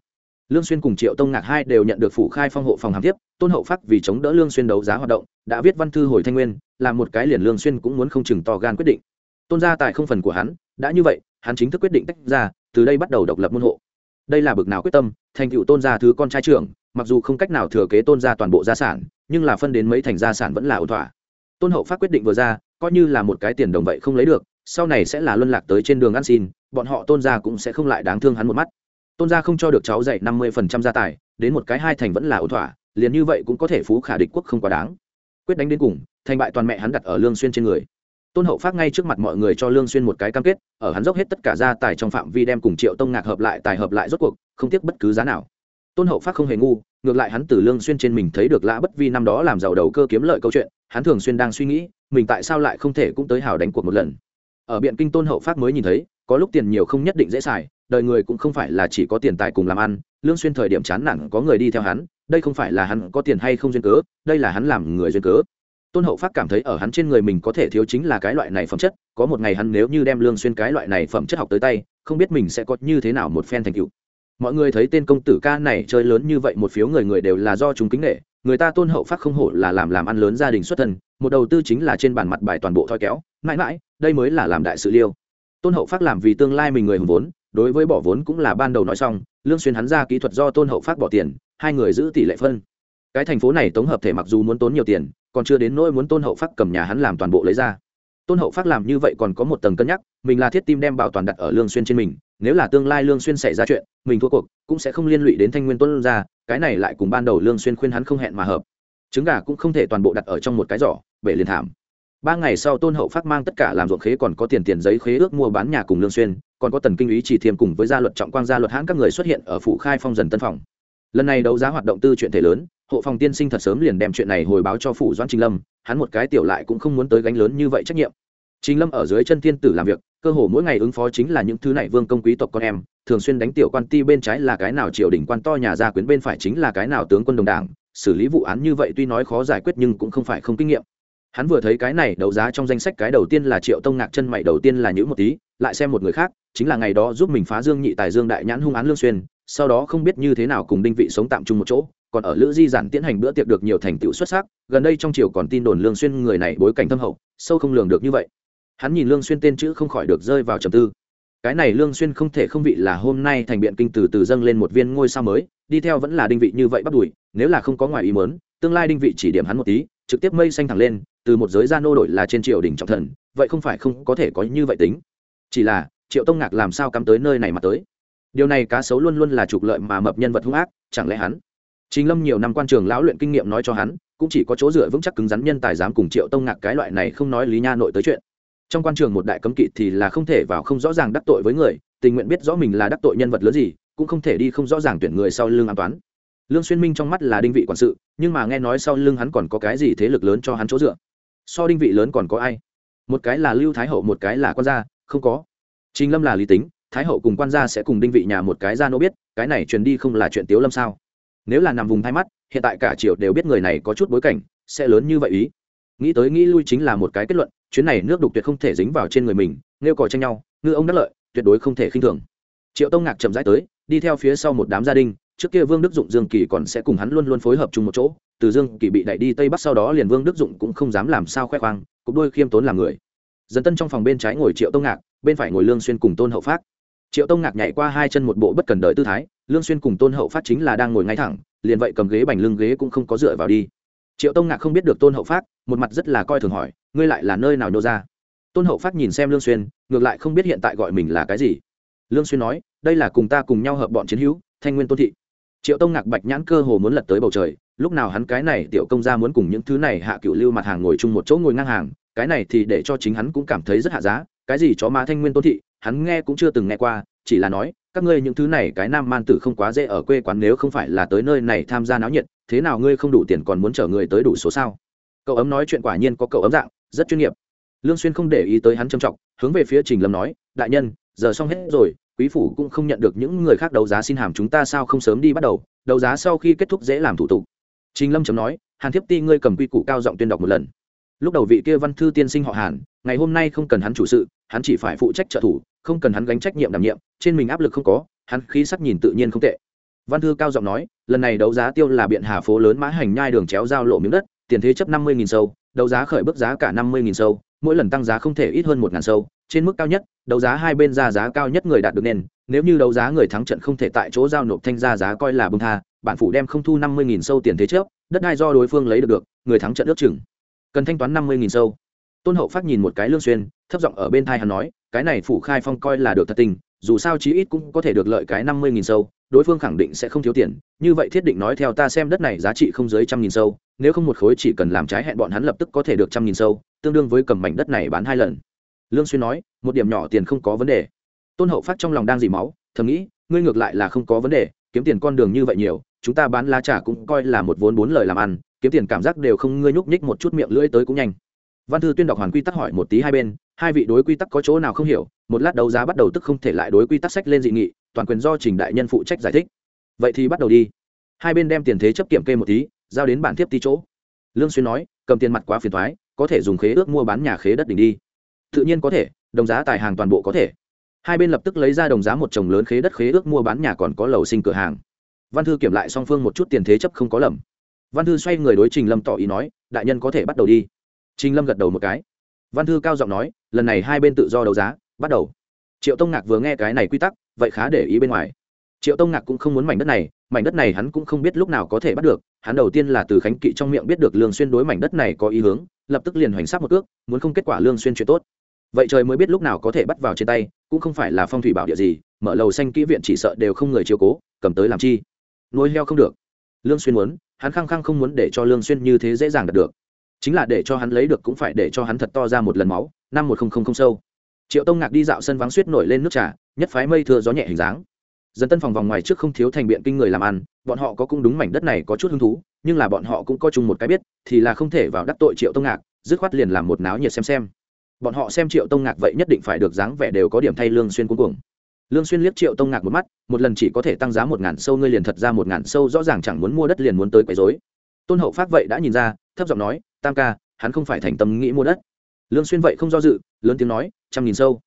Lương xuyên cùng triệu tông ngạc hai đều nhận được phụ khai phong hộ phòng hàm tiếp, tôn hậu phát vì chống đỡ lương xuyên đấu giá hoạt động, đã viết văn thư hồi thanh nguyên, làm một cái liền lương xuyên cũng muốn không chừng to gan quyết định tôn gia tài không phần của hắn, đã như vậy, hắn chính thức quyết định tách ra, từ đây bắt đầu độc lập môn hộ. Đây là bực nào quyết tâm, thành tựu tôn gia thứ con trai trưởng, mặc dù không cách nào thừa kế tôn gia toàn bộ gia sản, nhưng là phân đến mấy thành gia sản vẫn là ổn thỏa. Tôn hậu phát quyết định vừa ra, coi như là một cái tiền đồng vậy không lấy được, sau này sẽ là luân lạc tới trên đường ăn xin, bọn họ tôn gia cũng sẽ không lại đáng thương hắn một mắt. Tôn gia không cho được cháu dạy năm mươi phần trăm gia tài, đến một cái hai thành vẫn là ổn thỏa, liền như vậy cũng có thể phú khả địch quốc không quá đáng. Quyết đánh đến cùng, thành bại toàn mẹ hắn đặt ở lương xuyên trên người tôn hậu phát ngay trước mặt mọi người cho lương xuyên một cái cam kết, ở hắn dốc hết tất cả gia tài trong phạm vi đem cùng triệu tông ngạc hợp lại, tài hợp lại rốt cuộc, không tiếc bất cứ giá nào. Tôn hậu phát không hề ngu, ngược lại hắn từ lương xuyên trên mình thấy được lã bất vi năm đó làm giàu đầu cơ kiếm lợi câu chuyện, hắn thường xuyên đang suy nghĩ, mình tại sao lại không thể cũng tới hào đánh cuộc một lần. Ở biện kinh tôn hậu phát mới nhìn thấy, có lúc tiền nhiều không nhất định dễ xài, đời người cũng không phải là chỉ có tiền tài cùng làm ăn, lương xuyên thời điểm chán nản có người đi theo hắn, đây không phải là hắn có tiền hay không duyên cớ, đây là hắn làm người duyên cớ tôn hậu phát cảm thấy ở hắn trên người mình có thể thiếu chính là cái loại này phẩm chất, có một ngày hắn nếu như đem lương xuyên cái loại này phẩm chất học tới tay, không biết mình sẽ có như thế nào một phen thành tựu. Mọi người thấy tên công tử ca này chơi lớn như vậy, một phiếu người người đều là do chúng kính nghệ người ta tôn hậu phát không hổ là làm làm ăn lớn gia đình xuất thân, một đầu tư chính là trên bàn mặt bài toàn bộ thoi kéo, mãi mãi, đây mới là làm đại sự liêu. Tôn hậu phát làm vì tương lai mình người hùng vốn, đối với bỏ vốn cũng là ban đầu nói xong, lương xuyên hắn ra kỹ thuật do tôn hậu phát bỏ tiền, hai người giữ tỷ lệ phân. Cái thành phố này tổng hợp thể mặc dù muốn tốn nhiều tiền còn chưa đến nỗi muốn tôn hậu phát cầm nhà hắn làm toàn bộ lấy ra. Tôn hậu phát làm như vậy còn có một tầng cân nhắc, mình là thiết tim đem bảo toàn đặt ở lương xuyên trên mình, nếu là tương lai lương xuyên xảy ra chuyện, mình thua cuộc, cũng sẽ không liên lụy đến thanh nguyên tuân ra, cái này lại cùng ban đầu lương xuyên khuyên hắn không hẹn mà hợp. Trứng gà cũng không thể toàn bộ đặt ở trong một cái giỏ, bể liền thảm. Ba ngày sau tôn hậu phát mang tất cả làm ruộng khế còn có tiền tiền giấy khế ước mua bán nhà cùng lương xuyên, còn có tần kinh ý chỉ thiêm cùng với gia luật trọng quang gia luật hãn các người xuất hiện ở phủ khai phong dần tân phòng. Lần này đấu giá hoạt động tư chuyện thể lớn hộ phòng tiên sinh thật sớm liền đem chuyện này hồi báo cho phủ doãn trình lâm, hắn một cái tiểu lại cũng không muốn tới gánh lớn như vậy trách nhiệm. Trình lâm ở dưới chân thiên tử làm việc, cơ hồ mỗi ngày ứng phó chính là những thứ này vương công quý tộc con em, thường xuyên đánh tiểu quan ti bên trái là cái nào triều đình quan to nhà gia quyến bên phải chính là cái nào tướng quân đồng đảng, xử lý vụ án như vậy tuy nói khó giải quyết nhưng cũng không phải không kinh nghiệm. Hắn vừa thấy cái này đấu giá trong danh sách cái đầu tiên là triệu tông ngạc chân, mày đầu tiên là nhữ một tí, lại xem một người khác, chính là ngày đó giúp mình phá dương nhị tài dương đại nhãn hung án lương xuyên sau đó không biết như thế nào cùng đinh vị sống tạm chung một chỗ, còn ở lữ di giản tiến hành bữa tiệc được nhiều thành tựu xuất sắc, gần đây trong triều còn tin đồn lương xuyên người này bối cảnh thâm hậu, sâu không lường được như vậy. Hắn nhìn lương xuyên tên chữ không khỏi được rơi vào trầm tư. Cái này lương xuyên không thể không vị là hôm nay thành biện kinh từ từ dâng lên một viên ngôi sao mới, đi theo vẫn là đinh vị như vậy bắt đuổi, nếu là không có ngoài ý muốn, tương lai đinh vị chỉ điểm hắn một tí, trực tiếp mây xanh thẳng lên, từ một giới gia nô đổi là trên triều đình trọng thần, vậy không phải không có thể có như vậy tính. Chỉ là, triệu tông ngạc làm sao cắm tới nơi này mà tới? Điều này cá sấu luôn luôn là trục lợi mà mập nhân vật hung ác, chẳng lẽ hắn? Chính lâm nhiều năm quan trường lão luyện kinh nghiệm nói cho hắn, cũng chỉ có chỗ dựa vững chắc cứng rắn nhân tài dám cùng triệu tông ngạc cái loại này không nói lý nha nội tới chuyện. Trong quan trường một đại cấm kỵ thì là không thể vào không rõ ràng đắc tội với người, tình nguyện biết rõ mình là đắc tội nhân vật lớn gì, cũng không thể đi không rõ ràng tuyển người sau lưng an toán. Lương xuyên minh trong mắt là đinh vị quản sự, nhưng mà nghe nói sau lưng hắn còn có cái gì thế lực lớn cho hắn chỗ dựa? So đinh vị lớn còn có ai? Một cái là lưu thái hậu, một cái là quan gia không có. Trình lâm là lý tính thái hậu cùng quan gia sẽ cùng đinh vị nhà một cái gia nô biết, cái này truyền đi không là chuyện tiếu lâm sao? Nếu là nằm vùng thay mắt, hiện tại cả triều đều biết người này có chút bối cảnh, sẽ lớn như vậy ý. Nghĩ tới nghĩ lui chính là một cái kết luận, chuyến này nước đục tuyệt không thể dính vào trên người mình nêu còi tranh nhau, ngư ông đắc lợi, tuyệt đối không thể khinh thường. Triệu tông ngạc chậm rãi tới, đi theo phía sau một đám gia đình, trước kia vương đức dụng, dương kỳ còn sẽ cùng hắn luôn luôn phối hợp chung một chỗ, từ dương kỳ bị đẩy đi tây bắc sau đó liền vương đức dụng cũng không dám làm sao khoe khoang cũng đôi khiêm tốn làm người. Dân tân trong phòng bên trái ngồi triệu tông ngạc, bên phải ngồi lương xuyên cùng tôn hậu phát triệu tông ngạc nhảy qua hai chân một bộ bất cần đời tư thái, lương xuyên cùng tôn hậu phát chính là đang ngồi ngay thẳng, liền vậy cầm ghế bành lưng ghế cũng không có dựa vào đi. Triệu tông ngạc không biết được tôn hậu phát, một mặt rất là coi thường hỏi, ngươi lại là nơi nào nhô ra? Tôn hậu phát nhìn xem lương xuyên, ngược lại không biết hiện tại gọi mình là cái gì. Lương xuyên nói, đây là cùng ta cùng nhau hợp bọn chiến hữu, thanh nguyên tôn thị. Triệu tông ngạc bạch nhãn cơ hồ muốn lật tới bầu trời, lúc nào hắn cái này tiểu công gia muốn cùng những thứ này hạ cựu lưu mặt hàng ngồi chung một chỗ ngồi ngang hàng, cái này thì để cho chính hắn cũng cảm thấy rất hạ giá, cái gì chó má thanh nguyên tôn thị hắn nghe cũng chưa từng nghe qua, chỉ là nói, các ngươi những thứ này cái nam man tử không quá dễ ở quê quán nếu không phải là tới nơi này tham gia náo nhiệt, thế nào ngươi không đủ tiền còn muốn chở người tới đủ số sao? Cậu ấm nói chuyện quả nhiên có cậu ấm dạng, rất chuyên nghiệp. Lương xuyên không để ý tới hắn trầm trọng, hướng về phía trình lâm nói, đại nhân, giờ xong hết rồi, quý phủ cũng không nhận được những người khác đấu giá xin hàm chúng ta sao không sớm đi bắt đầu, đấu giá sau khi kết thúc dễ làm thủ tục. Trình lâm chấm nói, hàn thiếp ti ngươi cầm quy củ cao giọng tuyên đọc một lần. Lúc đầu vị kia văn thư tiên sinh họ hàn ngày hôm nay không cần hắn chủ sự, hắn chỉ phải phụ trách trợ thủ, không cần hắn gánh trách nhiệm đảm nhiệm, trên mình áp lực không có, hắn khí sắc nhìn tự nhiên không tệ văn thư cao giọng nói, lần này đấu giá tiêu là biện hà phố lớn mã hành nhai đường chéo giao lộ miếng đất, tiền thế chấp năm mươi sâu, đấu giá khởi bước giá cả năm mươi sâu, mỗi lần tăng giá không thể ít hơn một ngàn sâu, trên mức cao nhất, đấu giá hai bên ra giá cao nhất người đạt được nền. nếu như đấu giá người thắng trận không thể tại chỗ giao nộp thanh ra giá coi là bưng tha, bản phủ đem không thu năm mươi sâu tiền thế chấp, đất đai do đối phương lấy được được, người thắng trận ước chừng cần thanh toán năm mươi sâu tôn hậu phát nhìn một cái lương xuyên, thấp giọng ở bên thai hắn nói, cái này phủ khai phong coi là được thật tình, dù sao chí ít cũng có thể được lợi cái năm mươi nghìn sâu, đối phương khẳng định sẽ không thiếu tiền, như vậy thiết định nói theo ta xem đất này giá trị không dưới trăm nghìn sâu, nếu không một khối chỉ cần làm trái hẹn bọn hắn lập tức có thể được trăm nghìn sâu, tương đương với cầm mảnh đất này bán hai lần. Lương xuyên nói, một điểm nhỏ tiền không có vấn đề. Tôn hậu phát trong lòng đang dỉ máu, thầm nghĩ, ngươi ngược lại là không có vấn đề, kiếm tiền con đường như vậy nhiều, chúng ta bán lá trà cũng coi là một vốn bốn lời làm ăn, kiếm tiền cảm giác đều không, ngươi nhúc nhích một chút miệng lưỡi tới cũng nhanh văn thư tuyên đọc hoàn quy tắc hỏi một tí hai bên, hai vị đối quy tắc có chỗ nào không hiểu, một lát đấu giá bắt đầu tức không thể lại đối quy tắc sách lên dị nghị, toàn quyền do trình đại nhân phụ trách giải thích. Vậy thì bắt đầu đi. Hai bên đem tiền thế chấp kiểm kê một tí, giao đến bản thiếp tí chỗ. Lương xuyên nói, cầm tiền mặt quá phiền toái, có thể dùng khế ước mua bán nhà khế đất đỉnh đi. Tự nhiên có thể, đồng giá tài hàng toàn bộ có thể. Hai bên lập tức lấy ra đồng giá một chồng lớn khế đất khế ước mua bán nhà còn có lầu sinh cửa hàng. Văn thư kiểm lại song phương một chút tiền thế chấp không có lầm. Văn thư xoay người đối trình lâm tỏ ý nói, đại nhân có thể bắt đầu đi trình lâm gật đầu một cái. Văn thư cao giọng nói, lần này hai bên tự do đấu giá, bắt đầu. Triệu tông ngạc vừa nghe cái này quy tắc, vậy khá để ý bên ngoài. Triệu tông ngạc cũng không muốn mảnh đất này, mảnh đất này hắn cũng không biết lúc nào có thể bắt được, hắn đầu tiên là từ khánh kỵ trong miệng biết được lương xuyên đối mảnh đất này có ý hướng, lập tức liền hoành sát một cước, muốn không kết quả lương xuyên chuyện tốt. Vậy trời mới biết lúc nào có thể bắt vào trên tay, cũng không phải là phong thủy bảo địa gì, mở lầu xanh kỹ viện chỉ sợ đều không người chiếu cố, cầm tới làm chi? Nuôi heo không được. Lương xuyên muốn, hắn khăng khăng không muốn để cho lương xuyên như thế dễ dàng đạt được chính là để cho hắn lấy được cũng phải để cho hắn thật to ra một lần máu, năm một không không không sâu. Triệu tông ngạc đi dạo sân vắng suýt nổi lên nước trà, nhất phái mây thưa gió nhẹ hình dáng. Dân tân phòng vòng ngoài trước không thiếu thành biện kinh người làm ăn, bọn họ có cũng đúng mảnh đất này có chút hứng thú, nhưng là bọn họ cũng có chung một cái biết, thì là không thể vào đắc tội triệu tông ngạc, dứt khoát liền làm một náo nhiệt xem xem. Bọn họ xem triệu tông ngạc vậy nhất định phải được dáng vẻ đều có điểm thay lương xuyên cuối cùng lương xuyên liếc triệu tông ngạc một mắt, một lần chỉ có thể tăng giá một ngàn sâu, ngươi liền thật ra một ngàn sâu, rõ ràng chẳng muốn mua đất liền muốn tới quấy rối. Tôn hậu phát vậy đã nhìn ra thấp giọng nói, tam ca, hắn không phải thành tâm nghĩ mua đất. Lương xuyên vậy không do dự, lớn tiếng nói, trăm nghìn sâu.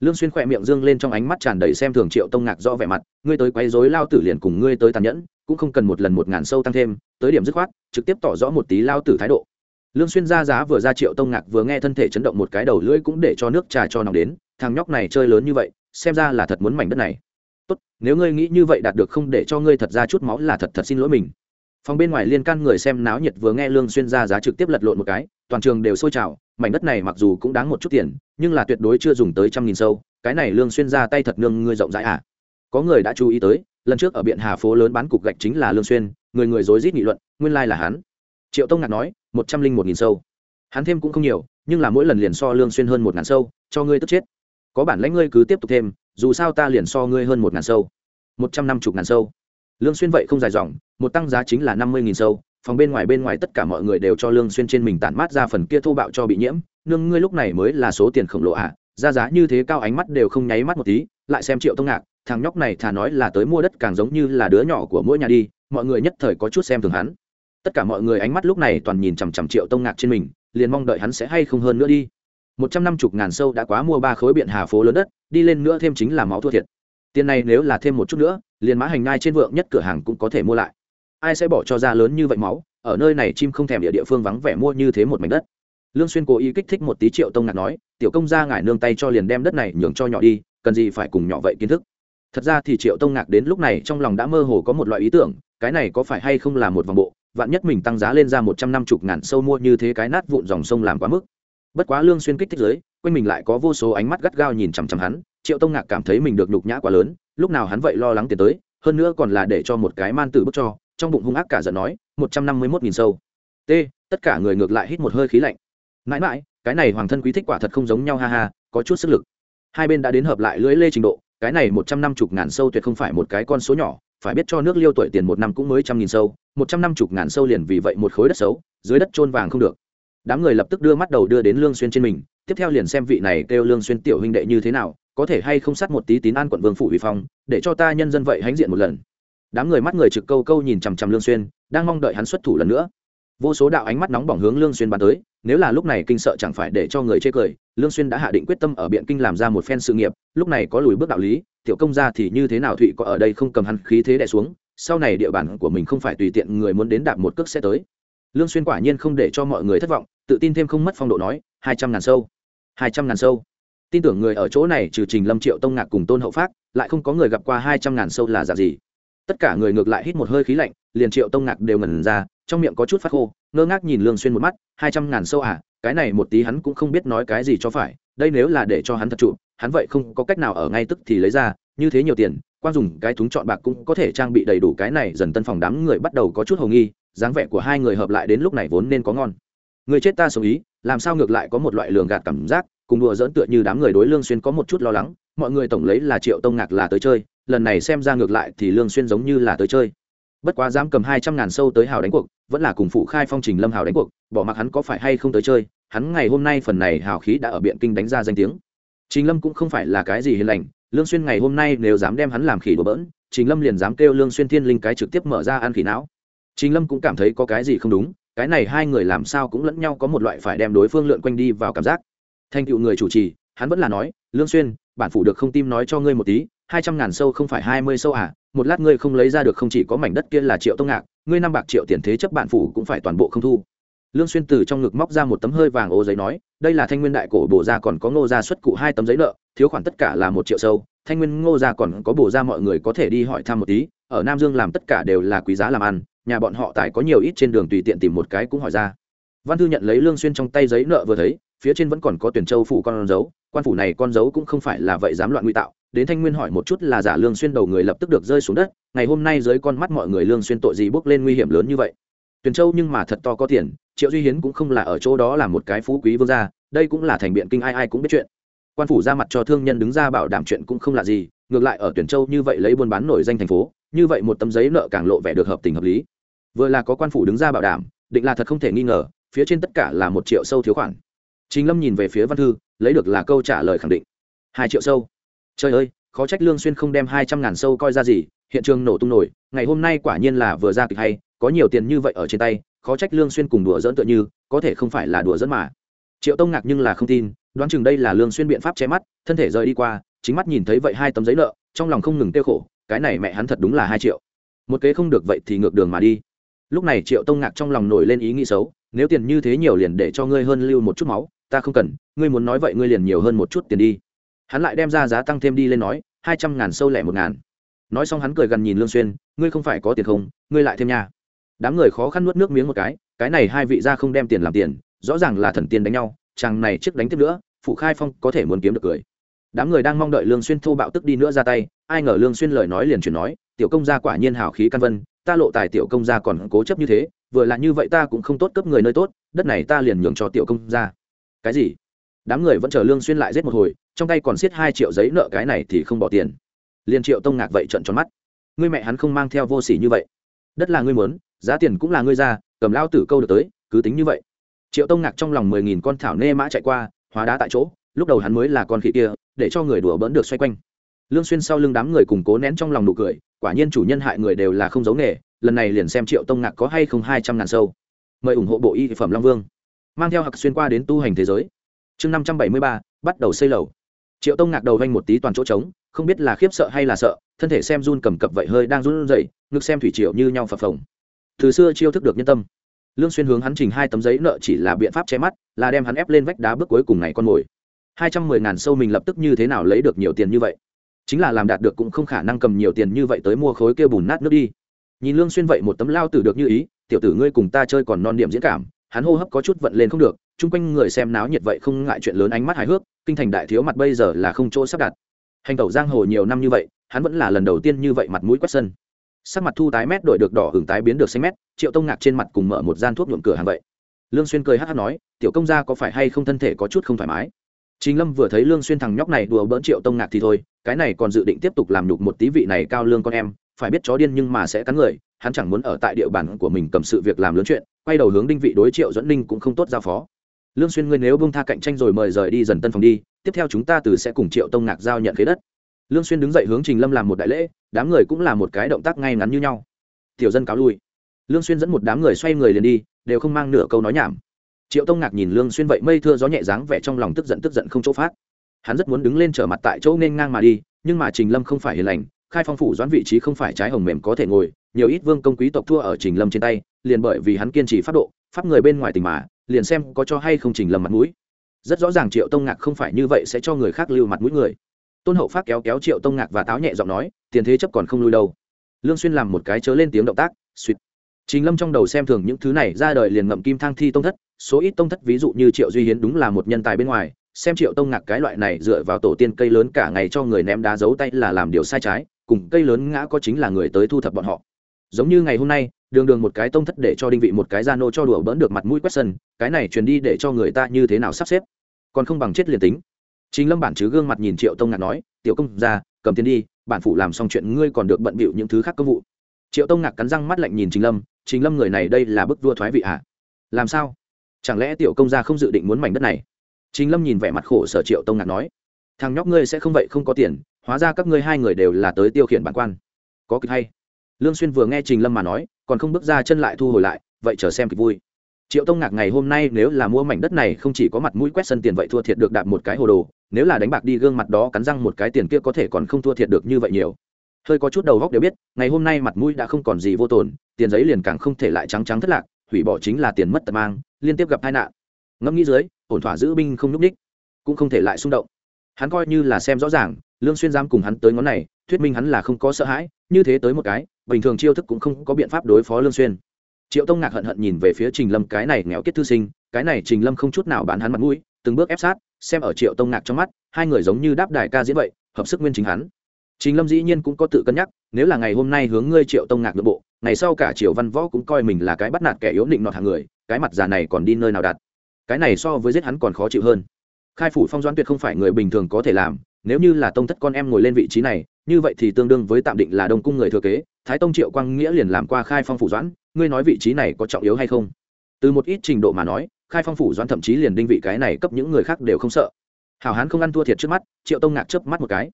Lương xuyên khoẹt miệng dương lên trong ánh mắt tràn đầy xem thường triệu tông ngạc rõ vẻ mặt, ngươi tới quấy rối lao tử liền cùng ngươi tới tàn nhẫn, cũng không cần một lần một ngàn sâu tăng thêm, tới điểm dứt khoát, trực tiếp tỏ rõ một tí lao tử thái độ. Lương xuyên ra giá vừa ra triệu tông ngạc vừa nghe thân thể chấn động một cái đầu lưỡi cũng để cho nước trà cho nóng đến, thằng nhóc này chơi lớn như vậy, xem ra là thật muốn mảnh đất này. Tốt, nếu ngươi nghĩ như vậy đạt được không để cho ngươi thật ra chút máu là thật thật xin lỗi mình phòng bên ngoài liên can người xem náo nhiệt vừa nghe lương xuyên ra giá trực tiếp lật lộn một cái, toàn trường đều sôi trào, mảnh đất này mặc dù cũng đáng một chút tiền, nhưng là tuyệt đối chưa dùng tới trăm nghìn sâu, cái này lương xuyên ra tay thật nương ngươi rộng rãi à. Có người đã chú ý tới, lần trước ở biện hà phố lớn bán cục gạch chính là lương xuyên, người người rối rít nghị luận, nguyên lai like là hắn. Triệu tông ngạc nói, một trăm linh một nghìn sâu. Hắn thêm cũng không nhiều, nhưng là mỗi lần liền so lương xuyên hơn một ngàn sâu, cho ngươi tức chết. Có bản lãnh ngươi cứ tiếp tục thêm, dù sao ta liền so ngươi hơn một ngàn sâu. Một trăm năm chục ngàn sâu lương xuyên vậy không dài dòng, một tăng giá chính là năm mươi nghìn sâu, phòng bên ngoài bên ngoài tất cả mọi người đều cho lương xuyên trên mình tản mát ra phần kia thô bạo cho bị nhiễm, nương ngươi lúc này mới là số tiền khổng lồ à ra giá như thế cao ánh mắt đều không nháy mắt một tí, lại xem triệu tông ngạc, thằng nhóc này thà nói là tới mua đất càng giống như là đứa nhỏ của mỗi nhà đi, mọi người nhất thời có chút xem thường hắn. Tất cả mọi người ánh mắt lúc này toàn nhìn chằm chằm triệu tông ngạc trên mình, liền mong đợi hắn sẽ hay không hơn nữa đi. Một trăm năm chục ngàn sâu đã quá mua ba khối biện hà phố lớn đất, đi lên nữa thêm chính là máu thua thiệt tiền này nếu là thêm một chút nữa, liền mã hành ngai trên vượng nhất cửa hàng cũng có thể mua lại. Ai sẽ bỏ cho ra lớn như vậy máu, ở nơi này chim không thèm địa địa phương vắng vẻ mua như thế một mảnh đất. Lương xuyên cố ý kích thích một tí triệu tông ngạc nói, tiểu công gia ngải nương tay cho liền đem đất này nhường cho nhỏ đi, cần gì phải cùng nhỏ vậy kiến thức? Thật ra thì triệu tông ngạc đến lúc này trong lòng đã mơ hồ có một loại ý tưởng, cái này có phải hay không là một vòng bộ, vạn nhất mình tăng giá lên ra một trăm năm chục ngàn sâu mua như thế cái nát vụn dòng sông làm quá mức. Bất quá lương xuyên kích thích giới, quanh mình lại có vô số ánh mắt gắt gao nhìn chằm chằm hắn triệu tông ngạc cảm thấy mình được nhục nhã quá lớn, lúc nào hắn vậy lo lắng tiền tới, hơn nữa còn là để cho một cái man tử bức cho, trong bụng hung ác cả giận nói, một trăm năm mươi mốt nghìn sâu. T, tất cả người ngược lại hít một hơi khí lạnh. Mãi mãi, cái này hoàng thân quý thích quả thật không giống nhau, ha ha, có chút sức lực. Hai bên đã đến hợp lại lưỡi lê trình độ, cái này một trăm năm chục ngàn sâu tuyệt không phải một cái con số nhỏ, phải biết cho nước liêu tuổi tiền một năm cũng mới trăm nghìn sâu, một trăm năm chục ngàn sâu liền vì vậy một khối đất xấu, dưới đất trôn vàng không được. Đám người lập tức đưa mắt đầu đưa đến lương xuyên trên mình, tiếp theo liền xem vị này kêu lương xuyên tiểu huynh đệ như thế nào có thể hay không sát một tí tín an quận vương phủ uy phong, để cho ta nhân dân vậy hãnh diện một lần. Đám người mắt người trực câu câu nhìn chằm chằm lương xuyên, đang mong đợi hắn xuất thủ lần nữa. Vô số đạo ánh mắt nóng bỏng hướng lương xuyên bắn tới, nếu là lúc này kinh sợ chẳng phải để cho người chê cười, lương xuyên đã hạ định quyết tâm ở biện kinh làm ra một phen sự nghiệp, lúc này có lùi bước đạo lý, tiểu công gia thì như thế nào thụy có ở đây không cầm hắn khí thế đè xuống, sau này địa bàn của mình không phải tùy tiện người muốn đến đạp một cước sẽ tới. Lương xuyên quả nhiên không để cho mọi người thất vọng, tự tin thêm không mất phong độ nói, hai trăm ngàn sâu, hai trăm ngàn sâu tin tưởng người ở chỗ này trừ trình lâm, triệu tông ngạc cùng tôn hậu phát, lại không có người gặp qua hai trăm ngàn sâu là dạng gì. Tất cả người ngược lại hít một hơi khí lạnh, liền triệu tông ngạc đều ngẩn ra, trong miệng có chút phát khô, ngơ ngác nhìn lương xuyên một mắt, hai trăm ngàn sâu à cái này một tí hắn cũng không biết nói cái gì cho phải, đây nếu là để cho hắn thật trụ, hắn vậy không có cách nào ở ngay tức thì lấy ra, như thế nhiều tiền quan dùng cái thúng chọn bạc cũng có thể trang bị đầy đủ cái này, dần tân phòng đám người bắt đầu có chút hồ nghi, dáng vẻ của hai người hợp lại đến lúc này vốn nên có ngon. Người chết ta sống ý, làm sao ngược lại có một loại lường gạt cảm giác cùng đùa dỡn tựa như đám người đối lương xuyên có một chút lo lắng, mọi người tổng lấy là triệu tông ngạc là tới chơi, lần này xem ra ngược lại thì lương xuyên giống như là tới chơi. Bất quá dám cầm hai trăm ngàn sâu tới hào đánh cuộc, vẫn là cùng phụ khai phong trình lâm hào đánh cuộc, bỏ mặc hắn có phải hay không tới chơi, hắn ngày hôm nay phần này hào khí đã ở biện kinh đánh ra danh tiếng. Trình lâm cũng không phải là cái gì hiền lành, lương xuyên ngày hôm nay nếu dám đem hắn làm khỉ đùa bỡn, trình lâm liền dám kêu lương xuyên thiên linh cái trực tiếp mở ra ăn khỉ não. Trình lâm cũng cảm thấy có cái gì không đúng, cái này hai người làm sao cũng lẫn nhau có một loại phải đem đối phương lượn quanh đi vào cảm giác thành tựu người chủ trì, hắn vẫn là nói, lương xuyên, bản phủ được không tim nói cho ngươi một tí, hai trăm ngàn sâu không phải hai mươi sâu à một lát ngươi không lấy ra được không chỉ có mảnh đất kia là triệu tông ngạc, ngươi năm bạc triệu tiền thế chấp bản phủ cũng phải toàn bộ không thu. Lương xuyên từ trong ngực móc ra một tấm hơi vàng ô giấy nói, đây là thanh nguyên đại cổ, bổ ra còn có ngô gia xuất cụ hai tấm giấy nợ, thiếu khoản tất cả là một triệu sâu, thanh nguyên ngô gia còn có bổ ra mọi người có thể đi hỏi thăm một tí, ở nam dương làm tất cả đều là quý giá làm ăn, nhà bọn họ tài có nhiều ít trên đường tùy tiện tìm một cái cũng hỏi ra. Văn thư nhận lấy lương xuyên trong tay giấy nợ vừa thấy phía trên vẫn còn có tuyển châu phủ con dấu, quan phủ này con dấu cũng không phải là vậy dám loạn nguy tạo. Đến thanh nguyên hỏi một chút là giả lương xuyên đầu người lập tức được rơi xuống đất, ngày hôm nay dưới con mắt mọi người lương xuyên tội gì bước lên nguy hiểm lớn như vậy. Tuyển châu nhưng mà thật to có tiền, triệu duy hiến cũng không là ở chỗ đó là một cái phú quý vương gia, đây cũng là thành biện kinh ai ai cũng biết chuyện. Quan phủ ra mặt cho thương nhân đứng ra bảo đảm chuyện cũng không là gì, ngược lại ở tuyển châu như vậy lấy buôn bán nổi danh thành phố, như vậy một tấm giấy nợ càng lộ vẻ được hợp tình hợp lý. Vừa là có quan phủ đứng ra bảo đảm, định là thật không thể nghi ngờ, phía trên tất cả là một triệu sâu thiếu khoản chính lâm nhìn về phía văn thư, lấy được là câu trả lời khẳng định. Hai triệu sâu. Trời ơi, khó trách lương xuyên không đem hai trăm ngàn sâu coi ra gì, hiện trường nổ tung nổi, ngày hôm nay quả nhiên là vừa ra kịch hay, có nhiều tiền như vậy ở trên tay, khó trách lương xuyên cùng đùa dỡn tựa như, có thể không phải là đùa dỡn mà. Triệu tông ngạc nhưng là không tin, đoán chừng đây là lương xuyên biện pháp che mắt, thân thể rời đi qua, chính mắt nhìn thấy vậy hai tấm giấy nợ, trong lòng không ngừng tiêu khổ, cái này mẹ hắn thật đúng là hai triệu. Một kế không được vậy thì ngược đường mà đi. Lúc này triệu tông ngạc trong lòng nổi lên ý nghĩ xấu, nếu tiền như thế nhiều liền để cho ngươi hơn lưu một chút máu ta không cần, ngươi muốn nói vậy ngươi liền nhiều hơn một chút tiền đi. Hắn lại đem ra giá tăng thêm đi lên nói, hai trăm ngàn sâu lẻ một ngàn. Nói xong hắn cười gần nhìn lương xuyên, ngươi không phải có tiền không, ngươi lại thêm nha. Đám người khó khăn nuốt nước miếng một cái cái này hai vị gia không đem tiền làm tiền, rõ ràng là thần tiên đánh nhau, chàng này trước đánh tiếp nữa, phụ khai phong có thể muốn kiếm được cười. Đám người đang mong đợi lương xuyên thô bạo tức đi nữa ra tay, ai ngờ lương xuyên lời nói liền chuyển nói, tiểu công gia quả nhiên hảo khí căn vân, ta lộ tài tiểu công gia còn cố chấp như thế, vừa là như vậy ta cũng không tốt cấp người nơi tốt, đất này ta liền nhường cho tiểu công gia cái gì? Đám người vẫn chờ lương xuyên lại giết một hồi, trong tay còn xiết hai triệu giấy nợ, cái này thì không bỏ tiền. Liền triệu tông ngạc vậy trận tròn mắt. Ngươi mẹ hắn không mang theo vô sỉ như vậy. Đất là ngươi muốn, giá tiền cũng là ngươi ra, cầm lao tử câu được tới, cứ tính như vậy. Triệu tông ngạc trong lòng mười nghìn con thảo nê mã chạy qua, hóa đá tại chỗ, lúc đầu hắn mới là con khỉ kia, để cho người đùa bỡn được xoay quanh. Lương xuyên sau lưng đám người cùng cố nén trong lòng nụ cười, quả nhiên chủ nhân hại người đều là không giấu nghề, lần này liền xem triệu tông ngạc có hay không hai trăm ngàn sâu. Mời ủng hộ bộ y phẩm long vương mang theo hặc xuyên qua đến tu hành thế giới. Chương năm trăm bảy mươi ba, bắt đầu xây lầu. Triệu tông ngạc đầu vanh một tí toàn chỗ trống, không biết là khiếp sợ hay là sợ, thân thể xem run cầm cập vậy hơi đang run rẩy, ngực xem thủy triệu như nhau phập phồng. Từ xưa chiêu thức được nhân tâm. Lương xuyên hướng hắn trình hai tấm giấy nợ chỉ là biện pháp che mắt, là đem hắn ép lên vách đá bước cuối cùng này con mồi. Hai trăm mười ngàn sâu mình lập tức như thế nào lấy được nhiều tiền như vậy? Chính là làm đạt được cũng không khả năng cầm nhiều tiền như vậy tới mua khối kia bùn nát nước đi. Nhìn lương xuyên vậy một tấm lao tử được như ý, tiểu tử ngươi cùng ta chơi còn non điểm diễn cảm hắn hô hấp có chút vận lên không được, chung quanh người xem náo nhiệt vậy không ngại chuyện lớn ánh mắt hài hước, kinh thành đại thiếu mặt bây giờ là không chỗ sắp đặt. Hành tẩu giang hồ nhiều năm như vậy, hắn vẫn là lần đầu tiên như vậy mặt mũi quét sân. Sắc mặt thu tái mét đổi được đỏ hưởng tái biến được xanh mét, triệu tông ngạc trên mặt cùng mở một gian thuốc nhuộm cửa hàng vậy. Lương xuyên cười hắt hát nói, tiểu công gia có phải hay không thân thể có chút không thoải mái? Chính lâm vừa thấy lương xuyên thằng nhóc này đùa bỡn triệu tông ngạc thì thôi, cái này còn dự định tiếp tục làm nhục một tí vị này cao lương con em, phải biết chó điên nhưng mà sẽ cắn người, hắn chẳng muốn ở tại địa bàn của mình cầm sự việc làm lớn chuyện quay đầu hướng đinh vị đối triệu dẫn ninh cũng không tốt giao phó. Lương xuyên ngươi nếu bông tha cạnh tranh rồi mời rời đi dần tân phòng đi, tiếp theo chúng ta từ sẽ cùng triệu tông ngạc giao nhận khế đất. Lương xuyên đứng dậy hướng trình lâm làm một đại lễ, đám người cũng làm một cái động tác ngay ngắn như nhau. Tiểu dân cáo lui. Lương xuyên dẫn một đám người xoay người liền đi, đều không mang nửa câu nói nhảm. Triệu tông ngạc nhìn lương xuyên vậy mây thưa gió nhẹ dáng vẻ trong lòng tức giận tức giận không chỗ phát. Hắn rất muốn đứng lên trở mặt tại chỗ nên ngang mà đi, nhưng mà trình lâm không phải hiền lành, khai phong phủ doãn vị trí không phải trái hồng mềm có thể ngồi, nhiều ít vương công quý tộc thua ở trình lâm trên tay liền bởi vì hắn kiên trì pháp độ, pháp người bên ngoài tình mà, liền xem có cho hay không trình lâm mặt mũi. Rất rõ ràng triệu tông ngạc không phải như vậy sẽ cho người khác lưu mặt mũi người. Tôn hậu phát kéo kéo triệu tông ngạc và táo nhẹ giọng nói, tiền thế chấp còn không lui đâu. Lương xuyên làm một cái chớ lên tiếng động tác, suýt. Trình lâm trong đầu xem thường những thứ này, ra đời liền ngậm kim thang thi tông thất, số ít tông thất, ví dụ như triệu duy hiến đúng là một nhân tài bên ngoài, xem triệu tông ngạc cái loại này dựa vào tổ tiên cây lớn cả ngày cho người ném đá giấu tay là làm điều sai trái, cùng cây lớn ngã có chính là người tới thu thập bọn họ giống như ngày hôm nay, đường đường một cái tông thất để cho đinh vị một cái gia nô cho đùa bỡn được mặt mũi quét sân, cái này truyền đi để cho người ta như thế nào sắp xếp? Còn không bằng chết liền tính. Chính lâm bản chứ gương mặt nhìn triệu tông ngạc nói, tiểu công ra cầm tiền đi, bản phụ làm xong chuyện ngươi còn được bận bịu những thứ khác công vụ. Triệu tông ngạc cắn răng mắt lạnh nhìn trình lâm trình lâm người này đây là bức vua thoái vị ạ à? làm sao? Chẳng lẽ tiểu công gia không dự định muốn mảnh đất này? Trình lâm nhìn vẻ mặt khổ sở triệu tông ngạc nói, thằng nhóc ngươi sẽ không vậy không có tiền, hóa ra các ngươi hai người đều là tới tiêu khiển bản quan. Có kịch hay? Lương xuyên vừa nghe trình lâm mà nói, còn không bước ra chân lại thu hồi lại, vậy chờ xem kịch vui. Triệu tông ngạc ngày hôm nay nếu là mua mảnh đất này không chỉ có mặt mũi quét sân tiền vậy thua thiệt được đạp một cái hồ đồ, nếu là đánh bạc đi gương mặt đó cắn răng một cái tiền kia có thể còn không thua thiệt được như vậy nhiều. Hơi có chút đầu góc đều biết, ngày hôm nay mặt mũi đã không còn gì vô tổn tiền giấy liền càng không thể lại trắng trắng thất lạc, hủy bỏ chính là tiền mất tật mang, liên tiếp gặp tai nạn. Ngẫm nghĩ dưới, ổn thỏa giữ binh không nhúc ních cũng không thể lại xung động. Hắn coi như là xem rõ ràng, lương xuyên giam cùng hắn tới ngón này, thuyết minh hắn là không có sợ hãi, như thế tới một cái bình thường chiêu thức cũng không có biện pháp đối phó lương xuyên. Triệu tông ngạc hận hận nhìn về phía trình lâm, cái này nghèo kết thư sinh, cái này trình lâm không chút nào bán hắn mặt mũi, từng bước ép sát, xem ở triệu tông ngạc trong mắt, hai người giống như đáp đài ca diễn vậy, hợp sức nguyên chính hắn. Trình lâm dĩ nhiên cũng có tự cân nhắc, nếu là ngày hôm nay hướng ngươi triệu tông ngạc nội bộ, ngày sau cả Triệu văn võ cũng coi mình là cái bắt nạt kẻ yếu định nọt hàng người, cái mặt già này còn đi nơi nào đặt. Cái này so với giết hắn còn khó chịu hơn. Khai phủ phong doãn tuyệt không phải người bình thường có thể làm, nếu như là tông thất con em ngồi lên vị trí này như vậy thì tương đương với tạm định là đông cung người thừa kế, thái tông triệu quang nghĩa liền làm qua khai phong phủ doãn, ngươi nói vị trí này có trọng yếu hay không? Từ một ít trình độ mà nói, khai phong phủ doãn thậm chí liền đinh vị cái này cấp những người khác đều không sợ. Hảo hán không ăn thua thiệt trước mắt, triệu tông ngạc chớp mắt một cái.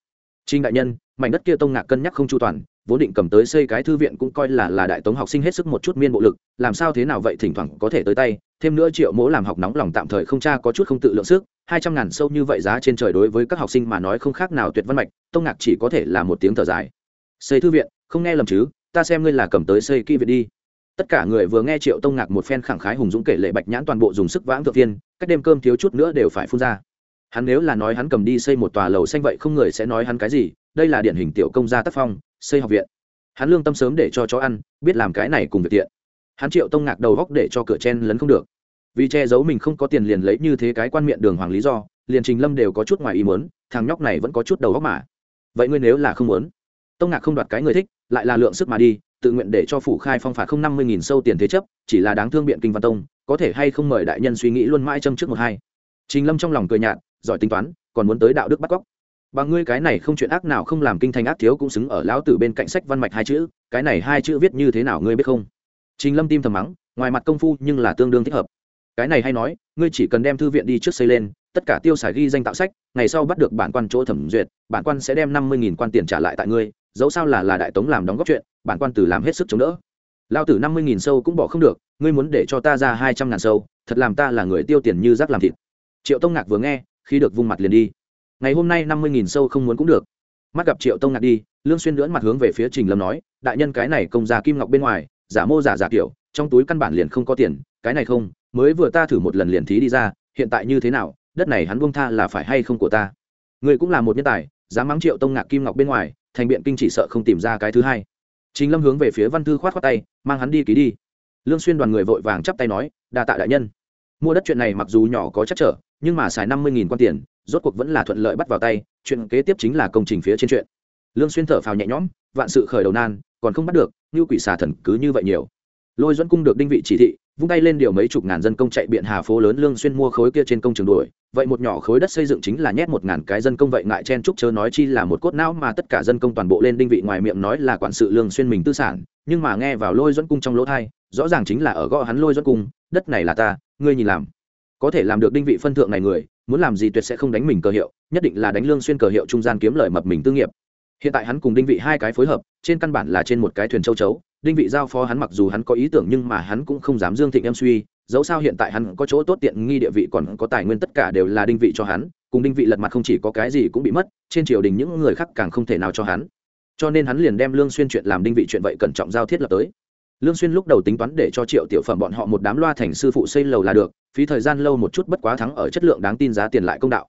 Trinh đại nhân, mảnh đất kia tông ngạc cân nhắc không chu toàn, vốn định cầm tới xây cái thư viện cũng coi là là đại tống học sinh hết sức một chút miên bộ lực, làm sao thế nào vậy thỉnh thoảng có thể tới tay, thêm nữa triệu mỗ làm học nóng lòng tạm thời không cha có chút không tự lượng sức hai trăm ngàn sâu như vậy giá trên trời đối với các học sinh mà nói không khác nào tuyệt văn mạch, tông ngạc chỉ có thể là một tiếng thở dài. Xây thư viện, không nghe lầm chứ, ta xem ngươi là cầm tới xây kỹ viện đi. Tất cả người vừa nghe triệu tông ngạc một phen khẳng khái hùng dũng kể lệ bạch nhãn toàn bộ dùng sức vãng thượng tiên, cách đêm cơm thiếu chút nữa đều phải phun ra. Hắn nếu là nói hắn cầm đi xây một tòa lầu xanh vậy không người sẽ nói hắn cái gì, đây là điển hình tiểu công gia tác phong, xây học viện. Hắn lương tâm sớm để cho chó ăn, biết làm cái này cùng việc tiện. Hắn triệu tông ngạc đầu góc để cho cửa chen lấn không được vì che giấu mình không có tiền liền lấy như thế cái quan miệng đường hoàng lý do, liền trình lâm đều có chút ngoài ý muốn, thằng nhóc này vẫn có chút đầu góc mà. Vậy ngươi nếu là không muốn, tông ngạc không đoạt cái người thích, lại là lượng sức mà đi, tự nguyện để cho phủ khai phong phạt không năm mươi nghìn sâu tiền thế chấp, chỉ là đáng thương biện kinh văn tông, có thể hay không mời đại nhân suy nghĩ luôn mãi châm trước một hai. Trình lâm trong lòng cười nhạt, giỏi tính toán, còn muốn tới đạo đức bắt cóc. Bằng ngươi cái này không chuyện ác nào không làm kinh thành ác thiếu cũng xứng ở lão tử bên cạnh sách văn mạch hai chữ, cái này hai chữ viết như thế nào ngươi biết không? Trình lâm tim thầm mắng, ngoài mặt công phu nhưng là tương đương thích hợp cái này hay nói, ngươi chỉ cần đem thư viện đi trước xây lên, tất cả tiêu xài ghi danh tạo sách, ngày sau bắt được bản quan chỗ thẩm duyệt, bản quan sẽ đem năm mươi nghìn quan tiền trả lại tại ngươi, dẫu sao là là đại tống làm đóng góp chuyện, bản quan từ làm hết sức chống đỡ. Lao tử năm mươi nghìn sâu cũng bỏ không được, ngươi muốn để cho ta ra hai trăm ngàn sâu, thật làm ta là người tiêu tiền như rác làm thịt. Triệu tông ngạc vừa nghe khi được vung mặt liền đi. Ngày hôm nay năm mươi nghìn sâu không muốn cũng được. Mắt gặp triệu tông ngạc đi, lương xuyên lưỡn mặt hướng về phía trình lâm nói, đại nhân cái này công gia kim ngọc bên ngoài, giả mô giả giả kiểu, trong túi căn bản liền không có tiền, cái này không mới vừa ta thử một lần liền thí đi ra, hiện tại như thế nào, đất này hắn buông tha là phải hay không của ta? Người cũng là một nhân tài, dám mắng triệu tông ngạc kim ngọc bên ngoài, thành biện kinh chỉ sợ không tìm ra cái thứ hai. Chính lâm hướng về phía văn thư khoát khoát tay, mang hắn đi ký đi. Lương xuyên đoàn người vội vàng chắp tay nói, đa tạ đại nhân. Mua đất chuyện này mặc dù nhỏ có chắc trở, nhưng mà xài năm mươi nghìn quan tiền, rốt cuộc vẫn là thuận lợi bắt vào tay, chuyện kế tiếp chính là công trình phía trên chuyện. Lương xuyên thở phào nhẹ nhõm, vạn sự khởi đầu nan, còn không bắt được, như quỷ xà thần cứ như vậy nhiều. Lôi dẫn cung được đinh vị chỉ thị vung tay lên điều mấy chục ngàn dân công chạy biện hà phố lớn lương xuyên mua khối kia trên công trường đuổi. Vậy một nhỏ khối đất xây dựng chính là nhét một ngàn cái dân công vậy ngại chen trúc chớ nói chi là một cốt não mà tất cả dân công toàn bộ lên đinh vị ngoài miệng nói là quản sự lương xuyên mình tư sản, nhưng mà nghe vào lôi dẫn cung trong lỗ thay rõ ràng chính là ở gõ hắn lôi dẫn cung, đất này là ta, ngươi nhìn làm. Có thể làm được đinh vị phân thượng này người, muốn làm gì tuyệt sẽ không đánh mình cờ hiệu, nhất định là đánh lương xuyên cờ hiệu trung gian kiếm lợi mập mình tư nghiệp. Hiện tại hắn cùng đinh vị hai cái phối hợp, trên căn bản là trên một cái thuyền châu chấu đinh vị giao phó hắn mặc dù hắn có ý tưởng nhưng mà hắn cũng không dám dương thịnh em suy, dẫu sao hiện tại hắn có chỗ tốt tiện nghi địa vị còn có tài nguyên tất cả đều là đinh vị cho hắn, cùng đinh vị lật mặt không chỉ có cái gì cũng bị mất, trên triều đình những người khác càng không thể nào cho hắn. Cho nên hắn liền đem lương xuyên chuyện làm đinh vị chuyện vậy cẩn trọng giao thiết lập tới. Lương xuyên lúc đầu tính toán để cho triệu tiểu phẩm bọn họ một đám loa thành sư phụ xây lầu là được, phí thời gian lâu một chút bất quá thắng ở chất lượng đáng tin giá tiền lại công đạo.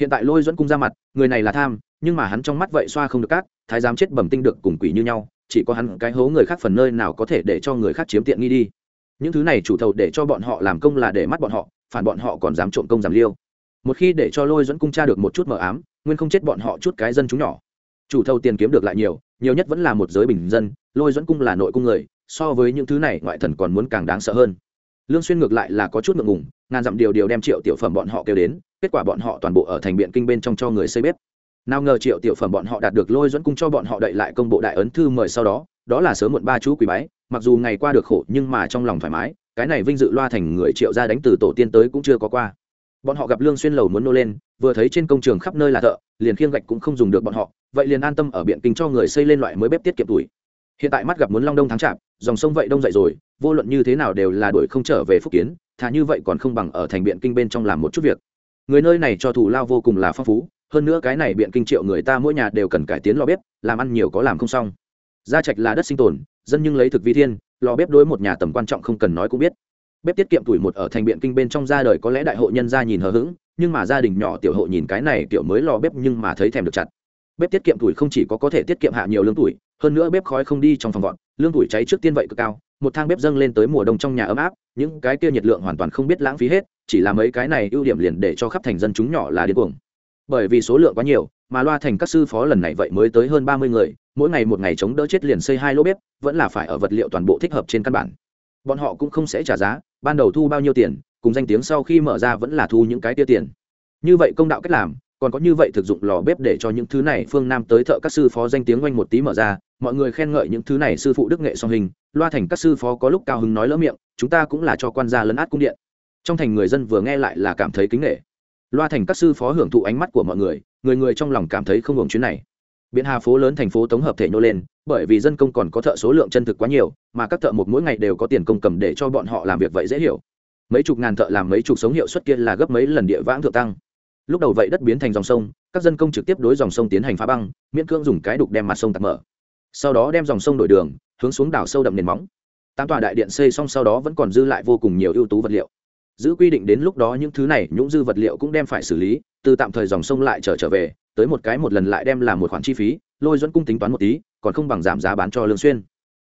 Hiện tại lôi duẫn cung ra mặt, người này là tham, nhưng mà hắn trong mắt vậy xoa không được cát, thái giám chết bẩm tinh được cùng quỷ như nhau chỉ có hắn cái hố người khác phần nơi nào có thể để cho người khác chiếm tiện nghi đi. Những thứ này chủ thầu để cho bọn họ làm công là để mắt bọn họ, phản bọn họ còn dám trộm công giảm liêu. Một khi để cho lôi dẫn cung tra được một chút mờ ám, nguyên không chết bọn họ chút cái dân chúng nhỏ. Chủ thầu tiền kiếm được lại nhiều nhiều nhất vẫn là một giới bình dân, lôi dẫn cung là nội cung người, so với những thứ này ngoại thần còn muốn càng đáng sợ hơn. Lương xuyên ngược lại là có chút ngượng ngùng, ngàn dặm điều điều đem triệu tiểu phẩm bọn họ kêu đến, kết quả bọn họ toàn bộ ở thành biện kinh bên trong cho người xây bếp nào ngờ triệu tiểu phẩm bọn họ đạt được lôi dẫn cung cho bọn họ đậy lại công bộ đại ấn thư mời sau đó đó là sớm muộn ba chú quý bái, mặc dù ngày qua được khổ nhưng mà trong lòng thoải mái, cái này vinh dự loa thành người triệu gia đánh từ tổ tiên tới cũng chưa có qua. Bọn họ gặp lương xuyên lầu muốn nô lên, vừa thấy trên công trường khắp nơi là thợ, liền khiêng gạch cũng không dùng được bọn họ, vậy liền an tâm ở biện kinh cho người xây lên loại mới bếp tiết kiệm tuổi. Hiện tại mắt gặp muốn long đông thắng chạp dòng sông vậy đông dậy rồi, vô luận như thế nào đều là đuổi không trở về phúc kiến, thà như vậy còn không bằng ở thành biện kinh bên trong làm một chút việc. Người nơi này cho thủ lao vô cùng là phong phú hơn nữa cái này biện kinh triệu người ta mỗi nhà đều cần cải tiến lò bếp, làm ăn nhiều có làm không xong. Gia trạch là đất sinh tồn, dân nhưng lấy thực vi thiên, lò bếp đối một nhà tầm quan trọng không cần nói cũng biết. Bếp tiết kiệm tuổi một ở thành biện kinh bên trong ra đời có lẽ đại hộ nhân gia nhìn hờ hững, nhưng mà gia đình nhỏ tiểu hộ nhìn cái này tiểu mới lò bếp nhưng mà thấy thèm được chặt. Bếp tiết kiệm tuổi không chỉ có có thể tiết kiệm hạ nhiều lương tuổi, hơn nữa bếp khói không đi trong phòng vọt lương tuổi cháy trước tiên vậy cực cao, một thang bếp dâng lên tới mùa đông trong nhà ấm áp, những cái kia nhiệt lượng hoàn toàn không biết lãng phí hết, chỉ là mấy cái này ưu điểm liền để cho khắp thành dân chúng nhỏ là điên cuồng bởi vì số lượng quá nhiều, mà loa thành các sư phó lần này vậy mới tới hơn ba mươi người, mỗi ngày một ngày chống đỡ chết liền xây hai lô bếp, vẫn là phải ở vật liệu toàn bộ thích hợp trên căn bản. Bọn họ cũng không sẽ trả giá, ban đầu thu bao nhiêu tiền, cùng danh tiếng sau khi mở ra vẫn là thu những cái tia tiền. Như vậy công đạo cách làm, còn có như vậy thực dụng lò bếp để cho những thứ này phương nam tới thợ các sư phó danh tiếng oanh một tí mở ra, mọi người khen ngợi những thứ này sư phụ đức nghệ song hình, loa thành các sư phó có lúc cao hứng nói lỡ miệng, chúng ta cũng là cho quan gia lấn át cung điện. Trong thành người dân vừa nghe lại là cảm thấy kính nghệ loa thành các sư phó hưởng thụ ánh mắt của mọi người người người trong lòng cảm thấy không hưởng chuyến này. Biện hà phố lớn thành phố tổng hợp thể nhô lên, bởi vì dân công còn có thợ số lượng chân thực quá nhiều, mà các thợ một mỗi ngày đều có tiền công cầm để cho bọn họ làm việc vậy dễ hiểu. Mấy chục ngàn thợ làm mấy chục sống hiệu suất kia là gấp mấy lần địa vãng thượng tăng. Lúc đầu vậy đất biến thành dòng sông, các dân công trực tiếp đối dòng sông tiến hành phá băng, miễn cưỡng dùng cái đục đem mặt sông tạt mở. Sau đó đem dòng sông đổi đường, hướng xuống đảo sâu đậm nền móng. Tám tòa đại điện xây xong sau đó vẫn còn dư lại vô cùng nhiều ưu tú vật liệu giữ quy định đến lúc đó những thứ này nhũng dư vật liệu cũng đem phải xử lý, từ tạm thời dòng sông lại trở trở về, tới một cái một lần lại đem làm một khoản chi phí, lôi dẫn cung tính toán một tí, còn không bằng giảm giá bán cho lương xuyên.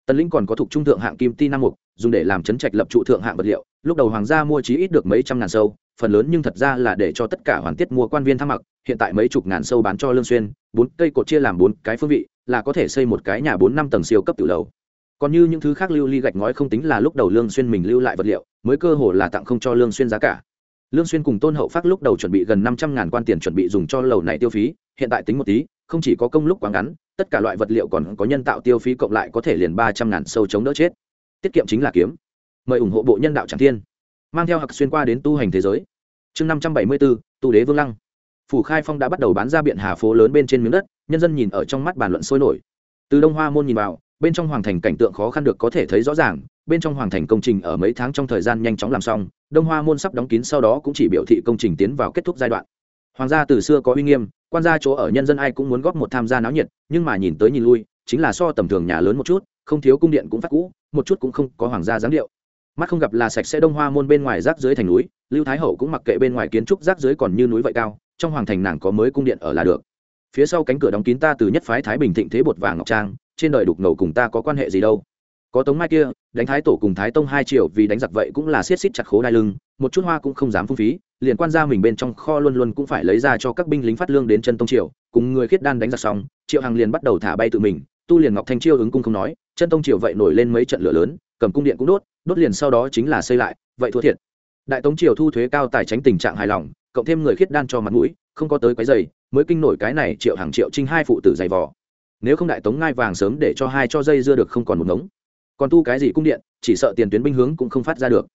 Tần linh còn có thuộc trung thượng hạng kim ti nam mục, dùng để làm chấn trạch lập trụ thượng hạng vật liệu, lúc đầu hoàng gia mua chí ít được mấy trăm ngàn sâu, phần lớn nhưng thật ra là để cho tất cả hoàn tiết mua quan viên tham mặc, hiện tại mấy chục ngàn sâu bán cho lương xuyên, bốn cây cột chia làm bốn cái phương vị, là có thể xây một cái nhà bốn năm tầng siêu cấp tiểu lầu còn như những thứ khác lưu ly gạch ngói không tính là lúc đầu lương xuyên mình lưu lại vật liệu, mới cơ hồ là tặng không cho lương xuyên giá cả. Lương xuyên cùng tôn hậu phát lúc đầu chuẩn bị gần năm trăm ngàn quan tiền chuẩn bị dùng cho lầu này tiêu phí, hiện tại tính một tí, không chỉ có công lúc quá ngắn, tất cả loại vật liệu còn có nhân tạo tiêu phí cộng lại có thể liền ba trăm ngàn sâu chống đỡ chết. Tiết kiệm chính là kiếm. Mời ủng hộ bộ nhân đạo tràng thiên. Mang theo hạc xuyên qua đến tu hành thế giới. Chương năm trăm bảy mươi bốn, tu đế vương lăng. Phủ khai phong đã bắt đầu bán ra biện hà phố lớn bên trên miếng đất, nhân dân nhìn ở trong mắt bàn luận sôi nổi. Từ đông hoa môn nhìn vào bên trong hoàng thành cảnh tượng khó khăn được có thể thấy rõ ràng, bên trong hoàng thành công trình ở mấy tháng trong thời gian nhanh chóng làm xong, đông hoa môn sắp đóng kín sau đó cũng chỉ biểu thị công trình tiến vào kết thúc giai đoạn. Hoàng gia từ xưa có uy nghiêm, quan gia chỗ ở nhân dân ai cũng muốn góp một tham gia náo nhiệt, nhưng mà nhìn tới nhìn lui, chính là so tầm thường nhà lớn một chút, không thiếu cung điện cũng phát cũ, một chút cũng không có hoàng gia dáng điệu. Mắt không gặp là sạch sẽ đông hoa môn bên ngoài rác dưới thành núi, lưu thái hậu cũng mặc kệ bên ngoài kiến trúc rác dưới còn như núi vậy cao, trong hoàng thành nàng có mới cung điện ở là được. Phía sau cánh cửa đóng kín ta từ nhất phái thái bình thịnh thế bột vàng ngọc trang trên đời đục ngầu cùng ta có quan hệ gì đâu. Có tống mai kia, đánh thái tổ cùng thái tông hai triệu vì đánh giặc vậy cũng là siết xít chặt khố đai lưng, một chút hoa cũng không dám phung phí, liền quan gia mình bên trong kho luôn luôn cũng phải lấy ra cho các binh lính phát lương đến chân tông triều, cùng người khiết đan đánh giặc xong, triệu hằng liền bắt đầu thả bay tự mình, tu liền ngọc thanh chiêu ứng cung không nói, chân tông triều vậy nổi lên mấy trận lửa lớn, cầm cung điện cũng đốt đốt liền sau đó chính là xây lại, vậy thua thiệt. Đại tống triều thu thuế cao tài tránh tình trạng hài lòng, cộng thêm người khiết đan cho mặt mũi, không có tới cái giày mới kinh nổi cái này triệu hàng triệu trinh hai phụ tử dày vò nếu không đại tống ngai vàng sớm để cho hai cho dây dưa được không còn một ngống. Còn tu cái gì cung điện, chỉ sợ tiền tuyến binh hướng cũng không phát ra được.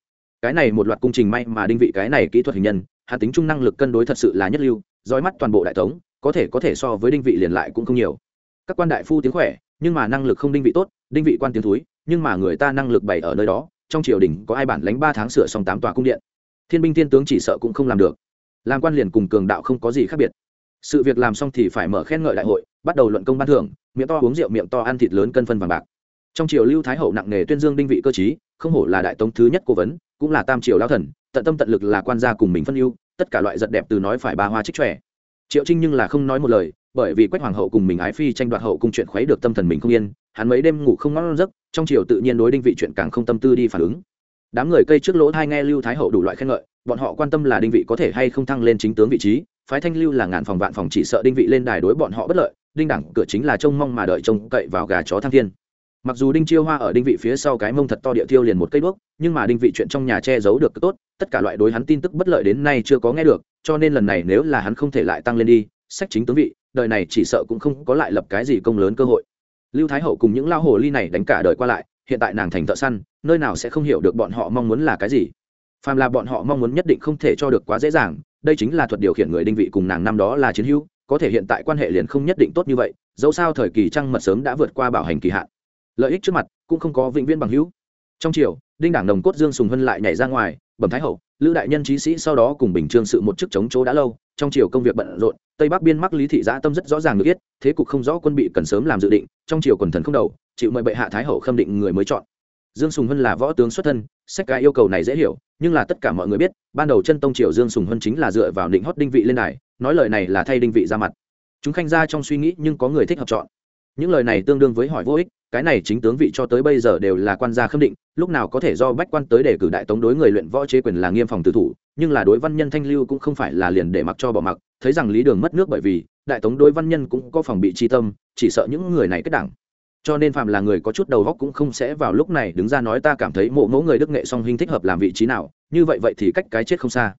Cái này một loạt cung trình may mà đinh vị cái này kỹ thuật hình nhân, hạ tính trung năng lực cân đối thật sự là nhất lưu, dõi mắt toàn bộ đại tống, có thể có thể so với đinh vị liền lại cũng không nhiều. Các quan đại phu tiếng khỏe, nhưng mà năng lực không đinh vị tốt, đinh vị quan tiếng thúi, nhưng mà người ta năng lực bày ở nơi đó, trong triều đình có ai bản lánh ba tháng sửa xong tám tòa cung điện. Thiên binh thiên tướng chỉ sợ cũng không làm được. Làm quan liền cùng cường đạo không có gì khác biệt sự việc làm xong thì phải mở khen ngợi đại hội, bắt đầu luận công ban thưởng, miệng to uống rượu miệng to ăn thịt lớn cân phân vàng bạc. Trong triều lưu thái hậu nặng nề tuyên dương đinh vị cơ chí không hổ là đại tống thứ nhất cố vấn, cũng là tam triều lao thần, tận tâm tận lực là quan gia cùng mình phân ưu, tất cả loại giật đẹp từ nói phải ba hoa trích trẻ triệu trinh nhưng là không nói một lời, bởi vì quách hoàng hậu cùng mình ái phi tranh đoạt hậu cung chuyện khuấy được tâm thần mình không yên, hắn mấy đêm ngủ không ngon giấc, trong triều tự nhiên đối đinh vị chuyện càng không tâm tư đi phản ứng. Đám người cây trước lỗ thai nghe lưu thái hậu đủ loại khen ngợi, bọn họ quan tâm là đinh vị có thể hay không thăng lên chính tướng vị trí phái thanh lưu là ngàn phòng vạn phòng chỉ sợ đinh vị lên đài đối bọn họ bất lợi, đinh đẳng cửa chính là trông mong mà đợi trông cậy vào gà chó thăng thiên. Mặc dù đinh chiêu hoa ở đinh vị phía sau cái mông thật to địa thiêu liền một cây đuốc, nhưng mà đinh vị chuyện trong nhà che giấu được tốt, tất cả loại đối hắn tin tức bất lợi đến nay chưa có nghe được, cho nên lần này nếu là hắn không thể lại tăng lên đi, sách chính tướng vị, đời này chỉ sợ cũng không có lại lập cái gì công lớn cơ hội. Lưu thái hậu cùng những lao hồ ly này đánh cả đời qua lại, hiện tại nàng thành thợ săn, nơi nào sẽ không hiểu được bọn họ mong muốn là cái gì. Phàm là bọn họ mong muốn nhất định không thể cho được quá dễ dàng đây chính là thuật điều khiển người đinh vị cùng nàng năm đó là chiến hữu có thể hiện tại quan hệ liền không nhất định tốt như vậy dẫu sao thời kỳ trăng mật sớm đã vượt qua bảo hành kỳ hạn. Lợi ích trước mặt cũng không có vĩnh viễn bằng hữu. Trong triều, đinh đảng đồng cốt dương sùng hân lại nhảy ra ngoài bẩm thái hậu lữ đại nhân trí sĩ sau đó cùng bình trương sự một chức chống chỗ đã lâu trong triều công việc bận rộn tây bắc biên mắc lý thị giã tâm rất rõ ràng được biết thế cục không rõ quân bị cần sớm làm dự định trong triều quần thần không đầu chịu mời bệ hạ thái hậu khâm định người mới chọn. Dương sùng hân là võ tướng xuất thân sách cái yêu cầu này dễ hiểu nhưng là tất cả mọi người biết, ban đầu chân tông triều dương sùng hân chính là dựa vào định hót đinh vị lên đài, nói lời này là thay đinh vị ra mặt. Chúng khanh ra trong suy nghĩ nhưng có người thích hợp chọn. Những lời này tương đương với hỏi vô ích, cái này chính tướng vị cho tới bây giờ đều là quan gia khâm định, lúc nào có thể do bách quan tới để cử đại tống đối người luyện võ chế quyền là nghiêm phòng tử thủ, nhưng là đối văn nhân thanh lưu cũng không phải là liền để mặc cho bỏ mặc, thấy rằng lý đường mất nước bởi vì, đại tống đối văn nhân cũng có phòng bị chi tâm, chỉ sợ những người này kết đảng cho nên phạm là người có chút đầu góc cũng không sẽ vào lúc này đứng ra nói ta cảm thấy mộ mẫu người đức nghệ song hình thích hợp làm vị trí nào, như vậy vậy thì cách cái chết không xa.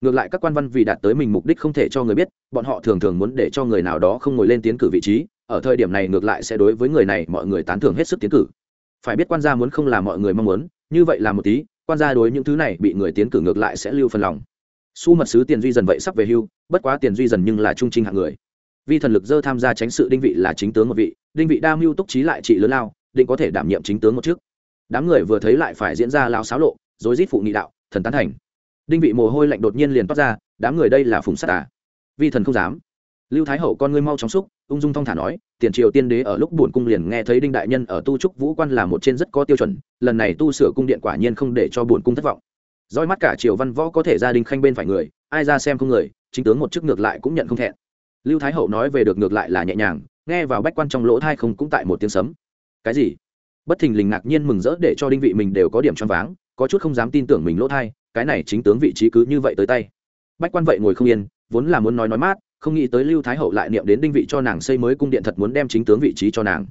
Ngược lại các quan văn vì đạt tới mình mục đích không thể cho người biết, bọn họ thường thường muốn để cho người nào đó không ngồi lên tiến cử vị trí, ở thời điểm này ngược lại sẽ đối với người này mọi người tán thưởng hết sức tiến cử. Phải biết quan gia muốn không làm mọi người mong muốn, như vậy là một tí, quan gia đối những thứ này bị người tiến cử ngược lại sẽ lưu phần lòng. Su mật sứ tiền duy dần vậy sắp về hưu, bất quá tiền duy dần nhưng là trung trinh hạng người. Vi thần lực dơ tham gia tránh sự đinh vị là chính tướng một vị, đinh vị đa mưu túc trí lại trị lớn lao, định có thể đảm nhiệm chính tướng một trước đám người vừa thấy lại phải diễn ra lao xáo lộ, rối rít phụ nghị đạo, thần tán thành. Đinh vị mồ hôi lạnh đột nhiên liền toát ra, đám người đây là phùng sát à? Vi thần không dám. Lưu thái hậu con ngươi mau chóng xúc, ung dung thong thả nói, tiền triều tiên đế ở lúc buồn cung liền nghe thấy đinh đại nhân ở tu trúc vũ quan là một trên rất có tiêu chuẩn, lần này tu sửa cung điện quả nhiên không để cho buồn cung thất vọng. Roi mắt cả triều văn võ có thể gia đình khanh bên phải người, ai ra xem không người, chính tướng một chức ngược lại cũng nhận không thẹn lưu thái hậu nói về được ngược lại là nhẹ nhàng, nghe vào bách quan trong lỗ thai không cũng tại một tiếng sấm. Cái gì? Bất thình lình ngạc nhiên mừng rỡ để cho đinh vị mình đều có điểm choáng váng, có chút không dám tin tưởng mình lỗ thai, cái này chính tướng vị trí cứ như vậy tới tay. Bách quan vậy ngồi không yên, vốn là muốn nói nói mát, không nghĩ tới lưu thái hậu lại niệm đến đinh vị cho nàng xây mới cung điện thật muốn đem chính tướng vị trí cho nàng.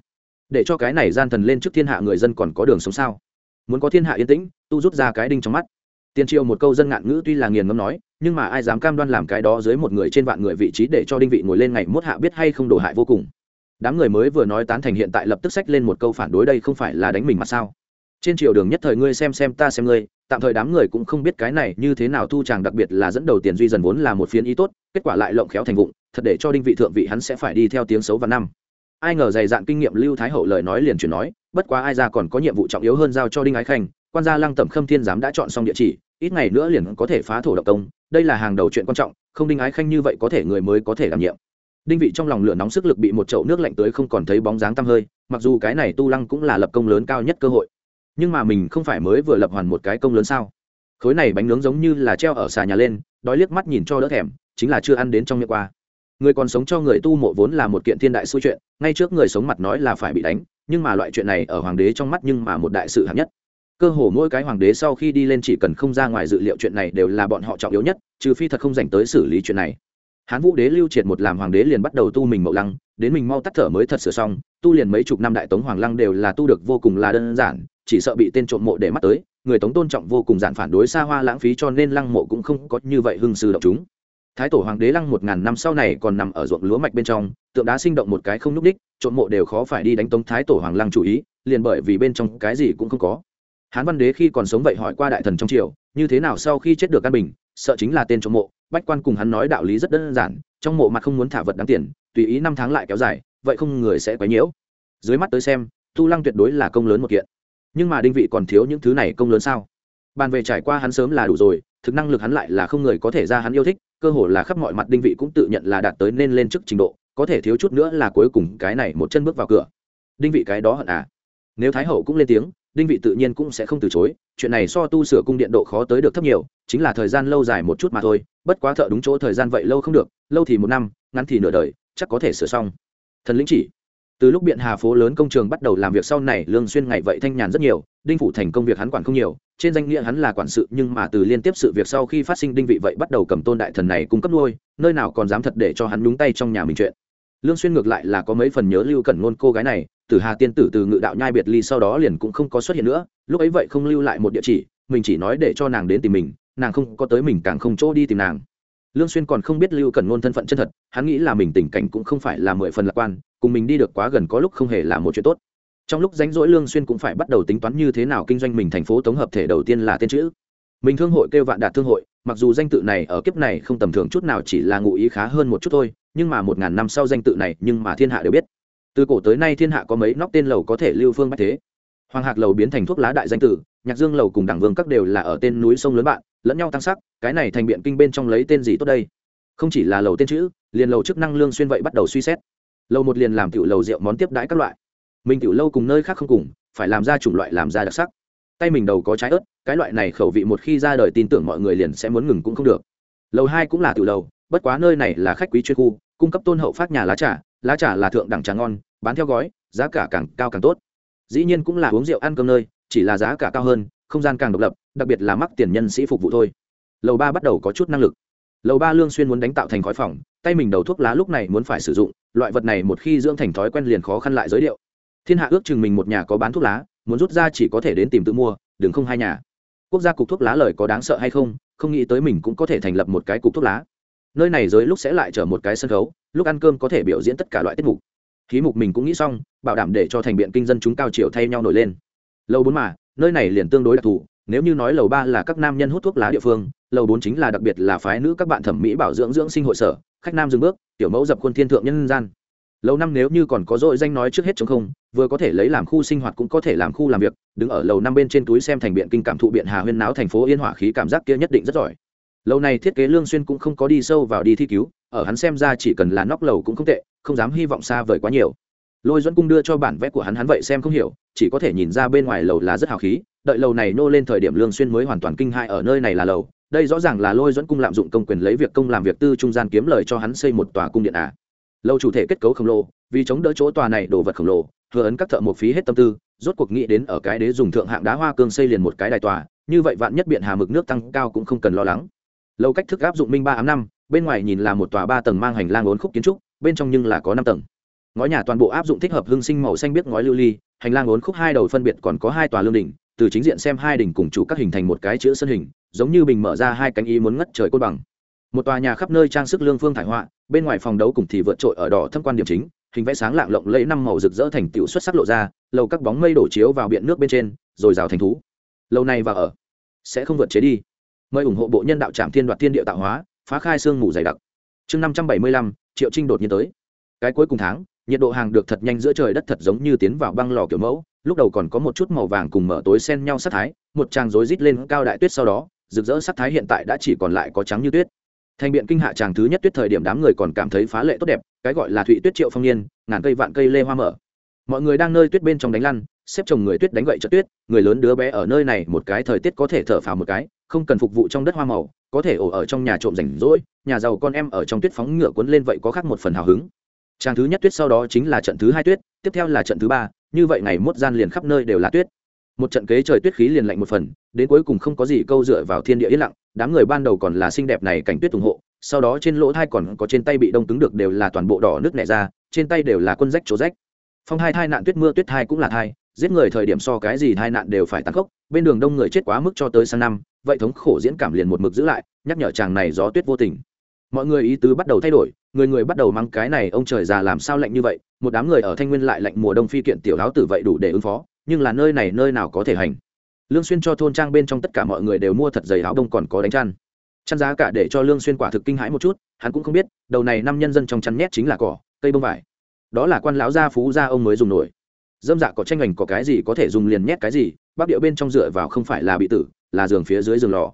Để cho cái này gian thần lên trước thiên hạ người dân còn có đường sống sao? Muốn có thiên hạ yên tĩnh, tu rút ra cái đinh trong mắt. Tiền triệu một câu dân ngạn ngữ tuy là nghiền ngâm nói nhưng mà ai dám cam đoan làm cái đó dưới một người trên vạn người vị trí để cho đinh vị ngồi lên ngày mốt hạ biết hay không đổ hại vô cùng? Đám người mới vừa nói tán thành hiện tại lập tức sách lên một câu phản đối đây không phải là đánh mình mà sao? Trên triều đường nhất thời ngươi xem xem ta xem ngươi, tạm thời đám người cũng không biết cái này như thế nào thu chàng đặc biệt là dẫn đầu tiền duy dần vốn là một phiến ý tốt, kết quả lại lộng khéo thành vụng, thật để cho đinh vị thượng vị hắn sẽ phải đi theo tiếng xấu và năm. Ai ngờ dày dạn kinh nghiệm lưu thái hậu lời nói liền chuyển nói, bất quá ai ra còn có nhiệm vụ trọng yếu hơn giao cho đinh ái khanh, quan gia lăng tẩm khâm thiên giám đã chọn xong địa chỉ ít ngày nữa liền có thể phá thổ động công, đây là hàng đầu chuyện quan trọng, không đinh ái khanh như vậy có thể người mới có thể đảm nhiệm. Đinh vị trong lòng lửa nóng sức lực bị một chậu nước lạnh tới không còn thấy bóng dáng tăm hơi, mặc dù cái này tu lăng cũng là lập công lớn cao nhất cơ hội. Nhưng mà mình không phải mới vừa lập hoàn một cái công lớn sao? Khối này bánh nướng giống như là treo ở xà nhà lên, đói liếc mắt nhìn cho đỡ thèm, chính là chưa ăn đến trong miệng qua. Người còn sống cho người tu mộ vốn là một kiện thiên đại xui chuyện, ngay trước người sống mặt nói là phải bị đánh, nhưng mà loại chuyện này ở hoàng đế trong mắt nhưng mà một đại sự hạng nhất cơ hồ mỗi cái hoàng đế sau khi đi lên chỉ cần không ra ngoài dự liệu chuyện này đều là bọn họ trọng yếu nhất, trừ phi thật không dành tới xử lý chuyện này. Hán vũ đế lưu triệt một làm hoàng đế liền bắt đầu tu mình mậu lăng, đến mình mau tắt thở mới thật sửa xong, tu liền mấy chục năm đại tống hoàng lăng đều là tu được vô cùng là đơn giản, chỉ sợ bị tên trộm mộ để mắt tới, người tống tôn trọng vô cùng giản phản đối xa hoa lãng phí cho nên lăng mộ cũng không có như vậy hưng sư động chúng. Thái tổ hoàng đế lăng một ngàn năm sau này còn nằm ở ruộng lúa mạch bên trong, tượng đá sinh động một cái không n ú c đích trộm mộ đều khó phải đi đánh tống thái tổ hoàng lăng chủ ý, liền bởi vì bên trong cái gì cũng không có hán văn đế khi còn sống vậy hỏi qua đại thần trong triều, như thế nào sau khi chết được căn bình, sợ chính là tên trong mộ. Bách quan cùng hắn nói đạo lý rất đơn giản, trong mộ mặt không muốn thả vật đáng tiền, tùy ý năm tháng lại kéo dài, vậy không người sẽ quấy nhiễu. Dưới mắt tới xem tu lăng tuyệt đối là công lớn một kiện. Nhưng mà đinh vị còn thiếu những thứ này công lớn sao? Bàn về trải qua hắn sớm là đủ rồi, thực năng lực hắn lại là không người có thể ra hắn yêu thích, cơ hồ là khắp mọi mặt đinh vị cũng tự nhận là đạt tới nên lên chức trình độ, có thể thiếu chút nữa là cuối cùng cái này một chân bước vào cửa. Đinh vị cái đó hận à? Nếu thái hậu cũng lên tiếng đinh vị tự nhiên cũng sẽ không từ chối, chuyện này so tu sửa cung điện độ khó tới được thấp nhiều, chính là thời gian lâu dài một chút mà thôi, bất quá thợ đúng chỗ thời gian vậy lâu không được, lâu thì một năm, ngắn thì nửa đời, chắc có thể sửa xong. Thần lĩnh chỉ, từ lúc biện hà phố lớn công trường bắt đầu làm việc sau này, lương xuyên ngày vậy thanh nhàn rất nhiều, đinh phủ thành công việc hắn quản không nhiều, trên danh nghĩa hắn là quản sự, nhưng mà từ liên tiếp sự việc sau khi phát sinh đinh vị vậy bắt đầu cầm tôn đại thần này cung cấp nuôi, nơi nào còn dám thật để cho hắn đúng tay trong nhà mình chuyện lương xuyên ngược lại là có mấy phần nhớ lưu cẩn ngôn cô gái này, Tử hà tiên tử từ ngự đạo nhai biệt ly sau đó liền cũng không có xuất hiện nữa, lúc ấy vậy không lưu lại một địa chỉ, mình chỉ nói để cho nàng đến tìm mình, nàng không có tới mình càng không chỗ đi tìm nàng. Lương xuyên còn không biết lưu cẩn ngôn thân phận chân thật, hắn nghĩ là mình tình cảnh cũng không phải là mười phần lạc quan, cùng mình đi được quá gần có lúc không hề là một chuyện tốt. Trong lúc rảnh rỗi lương xuyên cũng phải bắt đầu tính toán như thế nào kinh doanh mình thành phố tổng hợp thể đầu tiên là tên chữ. Mình thương hội kêu vạn đạt thương hội, mặc dù danh tự này ở kiếp này không tầm thường chút nào chỉ là ngụ ý khá hơn một chút thôi nhưng mà một ngàn năm sau danh tự này, nhưng mà thiên hạ đều biết. Từ cổ tới nay thiên hạ có mấy nóc tên lầu có thể lưu phương bách thế. Hoàng hạc lầu biến thành thuốc lá đại danh tử, nhạc dương lầu cùng đảng vương các đều là ở tên núi sông lớn bạn, lẫn nhau tăng sắc, cái này thành biện kinh bên trong lấy tên gì tốt đây? Không chỉ là lầu tên chữ, liền lầu chức năng lương xuyên vậy bắt đầu suy xét. Lầu một liền làm tiểu lầu rượu món tiếp đãi các loại. Mình tiểu lâu cùng nơi khác không cùng, phải làm ra chủng loại làm ra đặc sắc. Tay mình đầu có trái ớt, cái loại này khẩu vị một khi ra đời tin tưởng mọi người liền sẽ muốn ngừng cũng không được. Lầu hai cũng là tiểu lầu bất quá nơi này là khách quý chuyên khu, cung cấp tôn hậu phát nhà lá trà lá trà là thượng đẳng trà ngon, bán theo gói, giá cả càng cao càng tốt. Dĩ nhiên cũng là uống rượu ăn cơm nơi, chỉ là giá cả cao hơn, không gian càng độc lập, đặc biệt là mắc tiền nhân sĩ phục vụ thôi. Lầu ba bắt đầu có chút năng lực. Lầu ba lương xuyên muốn đánh tạo thành khói phòng, tay mình đầu thuốc lá lúc này muốn phải sử dụng, loại vật này một khi dưỡng thành thói quen liền khó khăn lại giới điệu. Thiên hạ ước chừng mình một nhà có bán thuốc lá, muốn rút ra chỉ có thể đến tìm tự mua, đừng không hai nhà. Quốc gia cục thuốc lá lời có đáng sợ hay không không nghĩ tới mình cũng có thể thành lập một cái cục thuốc lá nơi này giới lúc sẽ lại trở một cái sân khấu, lúc ăn cơm có thể biểu diễn tất cả loại tiết mục. Khí mục mình cũng nghĩ xong, bảo đảm để cho thành biện kinh dân chúng cao chiều thay nhau nổi lên. Lầu bốn mà, nơi này liền tương đối đặc thù, nếu như nói lầu ba là các nam nhân hút thuốc lá địa phương, lầu bốn chính là đặc biệt là phái nữ các bạn thẩm mỹ bảo dưỡng dưỡng sinh hội sở, khách nam dừng bước, tiểu mẫu dập khuôn thiên thượng nhân gian. Lầu năm nếu như còn có dội danh nói trước hết chống không, vừa có thể lấy làm khu sinh hoạt cũng có thể làm khu làm việc, đứng ở lầu năm bên trên túi xem thành biện kinh cảm thụ biện hà huyên náo thành phố yên hỏa khí cảm giác kia nhất định rất giỏi lâu này thiết kế lương xuyên cũng không có đi sâu vào đi thi cứu, ở hắn xem ra chỉ cần là nóc lầu cũng không tệ, không dám hy vọng xa vời quá nhiều. Lôi dẫn cung đưa cho bản vẽ của hắn hắn vậy xem không hiểu, chỉ có thể nhìn ra bên ngoài lầu là rất hào khí, đợi lầu này nô lên thời điểm lương xuyên mới hoàn toàn kinh hại ở nơi này là lầu. Đây rõ ràng là lôi dẫn cung lạm dụng công quyền lấy việc công làm việc tư trung gian kiếm lời cho hắn xây một tòa cung điện à. Lâu chủ thể kết cấu khổng lồ, vì chống đỡ chỗ tòa này đồ vật khổng lồ vừa ấn các thợ một phí hết tâm tư, rốt cuộc nghĩ đến ở cái đế dùng thượng hạng đá hoa cương xây liền một cái đài tòa, như vậy vạn nhất biện hà mực nước tăng cao cũng không cần lo lắng lâu cách thức áp dụng minh ba ám năm, bên ngoài nhìn là một tòa ba tầng mang hành lang ốn khúc kiến trúc, bên trong nhưng là có năm tầng. Ngói nhà toàn bộ áp dụng thích hợp hương sinh màu xanh biết ngói lưu ly, hành lang ốn khúc hai đầu phân biệt còn có hai tòa lương đỉnh, từ chính diện xem hai đỉnh cùng chủ các hình thành một cái chữ sân hình, giống như bình mở ra hai cánh y muốn ngất trời côn bằng. Một tòa nhà khắp nơi trang sức lương phương thải họa, bên ngoài phòng đấu cùng thì vượt trội ở đỏ thâm quan điểm chính, hình vẽ sáng lạng lộng lấy năm màu rực rỡ thành tựu xuất sắc lộ ra, lầu các bóng mây đổ chiếu vào biển nước bên trên, rồi rào thành thú. Lâu này và ở, sẽ không vượt chế đi mời ủng hộ bộ nhân đạo trạm thiên đoạt thiên địa tạo hóa, phá khai xương mù dày đặc. Chương năm trăm bảy mươi lăm, triệu trinh đột nhiên tới. Cái cuối cùng tháng, nhiệt độ hàng được thật nhanh giữa trời đất thật giống như tiến vào băng lò kiểu mẫu, lúc đầu còn có một chút màu vàng cùng mở tối xen nhau sắc thái, một tràng rối rít lên cao đại tuyết sau đó, rực rỡ sắc thái hiện tại đã chỉ còn lại có trắng như tuyết. Thành biện kinh hạ tràng thứ nhất tuyết thời điểm đám người còn cảm thấy phá lệ tốt đẹp, cái gọi là thụy tuyết triệu phong niên, ngàn cây vạn cây lê hoa mở. Mọi người đang nơi tuyết bên trong đánh lăn, xếp chồng người tuyết đánh gậy trợ tuyết, người lớn đứa bé ở nơi này một cái thời tiết có thể thở phào một cái không cần phục vụ trong đất hoa màu, có thể ổ ở trong nhà trộm rảnh rỗi, nhà giàu con em ở trong tuyết phóng ngựa cuốn lên vậy có khác một phần hào hứng. Trang thứ nhất tuyết sau đó chính là trận thứ hai tuyết, tiếp theo là trận thứ ba, như vậy ngày mốt gian liền khắp nơi đều là tuyết. Một trận kế trời tuyết khí liền lạnh một phần, đến cuối cùng không có gì câu dựa vào thiên địa yên lặng, đám người ban đầu còn là xinh đẹp này cảnh tuyết ủng hộ, sau đó trên lỗ thai còn có trên tay bị đông cứng được đều là toàn bộ đỏ nước nẻ ra, trên tay đều là quân rách chỗ rách. Phong hai thai nạn tuyết mưa tuyết thai cũng là thai, giết người thời điểm so cái gì thai nạn đều phải tăng khốc bên đường đông người chết quá mức cho tới sang năm, vậy thống khổ diễn cảm liền một mực giữ lại, nhắc nhở chàng này gió tuyết vô tình. Mọi người ý tứ bắt đầu thay đổi, người người bắt đầu mang cái này, ông trời già làm sao lạnh như vậy, một đám người ở thanh nguyên lại lạnh mùa đông phi kiện tiểu áo tử vậy đủ để ứng phó, nhưng là nơi này nơi nào có thể hành. Lương xuyên cho thôn trang bên trong tất cả mọi người đều mua thật giày áo đông còn có đánh chăn. Chăn giá cả để cho lương xuyên quả thực kinh hãi một chút, hắn cũng không biết, đầu này năm nhân dân trong chăn nhét chính là cỏ, cây bông vải. Đó là quan lão gia phú gia ông mới dùng nổi. Dâm dạ có tranh ảnh có cái gì có thể dùng liền nhét cái gì bắc điệu bên trong dựa vào không phải là bị tử, là giường phía dưới giường lò.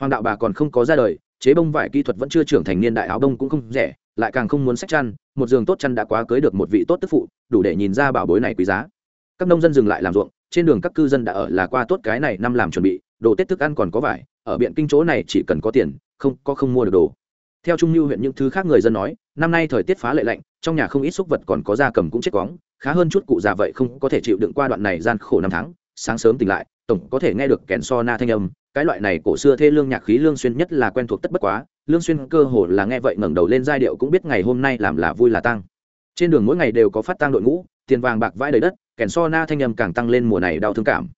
Hoàng đạo bà còn không có ra đời, chế bông vải kỹ thuật vẫn chưa trưởng thành niên đại áo đông cũng không rẻ, lại càng không muốn sách chăn, một giường tốt chăn đã quá cưới được một vị tốt tức phụ, đủ để nhìn ra bảo bối này quý giá. Các nông dân dừng lại làm ruộng, trên đường các cư dân đã ở là qua tốt cái này năm làm chuẩn bị, đồ tết thức ăn còn có vải, ở biện kinh chỗ này chỉ cần có tiền, không, có không mua được đồ. Theo trung lưu huyện những thứ khác người dân nói, năm nay thời tiết phá lệ lạnh, trong nhà không ít xúc vật còn có da cầm cũng chết quóng, khá hơn chút cụ già vậy không có thể chịu đựng qua đoạn này gian khổ năm tháng sáng sớm tỉnh lại, tổng có thể nghe được kèn so na thanh âm. Cái loại này cổ xưa thê lương nhạc khí lương xuyên nhất là quen thuộc tất bất quá, lương xuyên cơ hồ là nghe vậy ngẩng đầu lên giai điệu cũng biết ngày hôm nay làm là vui là tăng. Trên đường mỗi ngày đều có phát tăng đội ngũ, tiền vàng bạc vãi đầy đất, kèn so na thanh âm càng tăng lên mùa này đau thương cảm.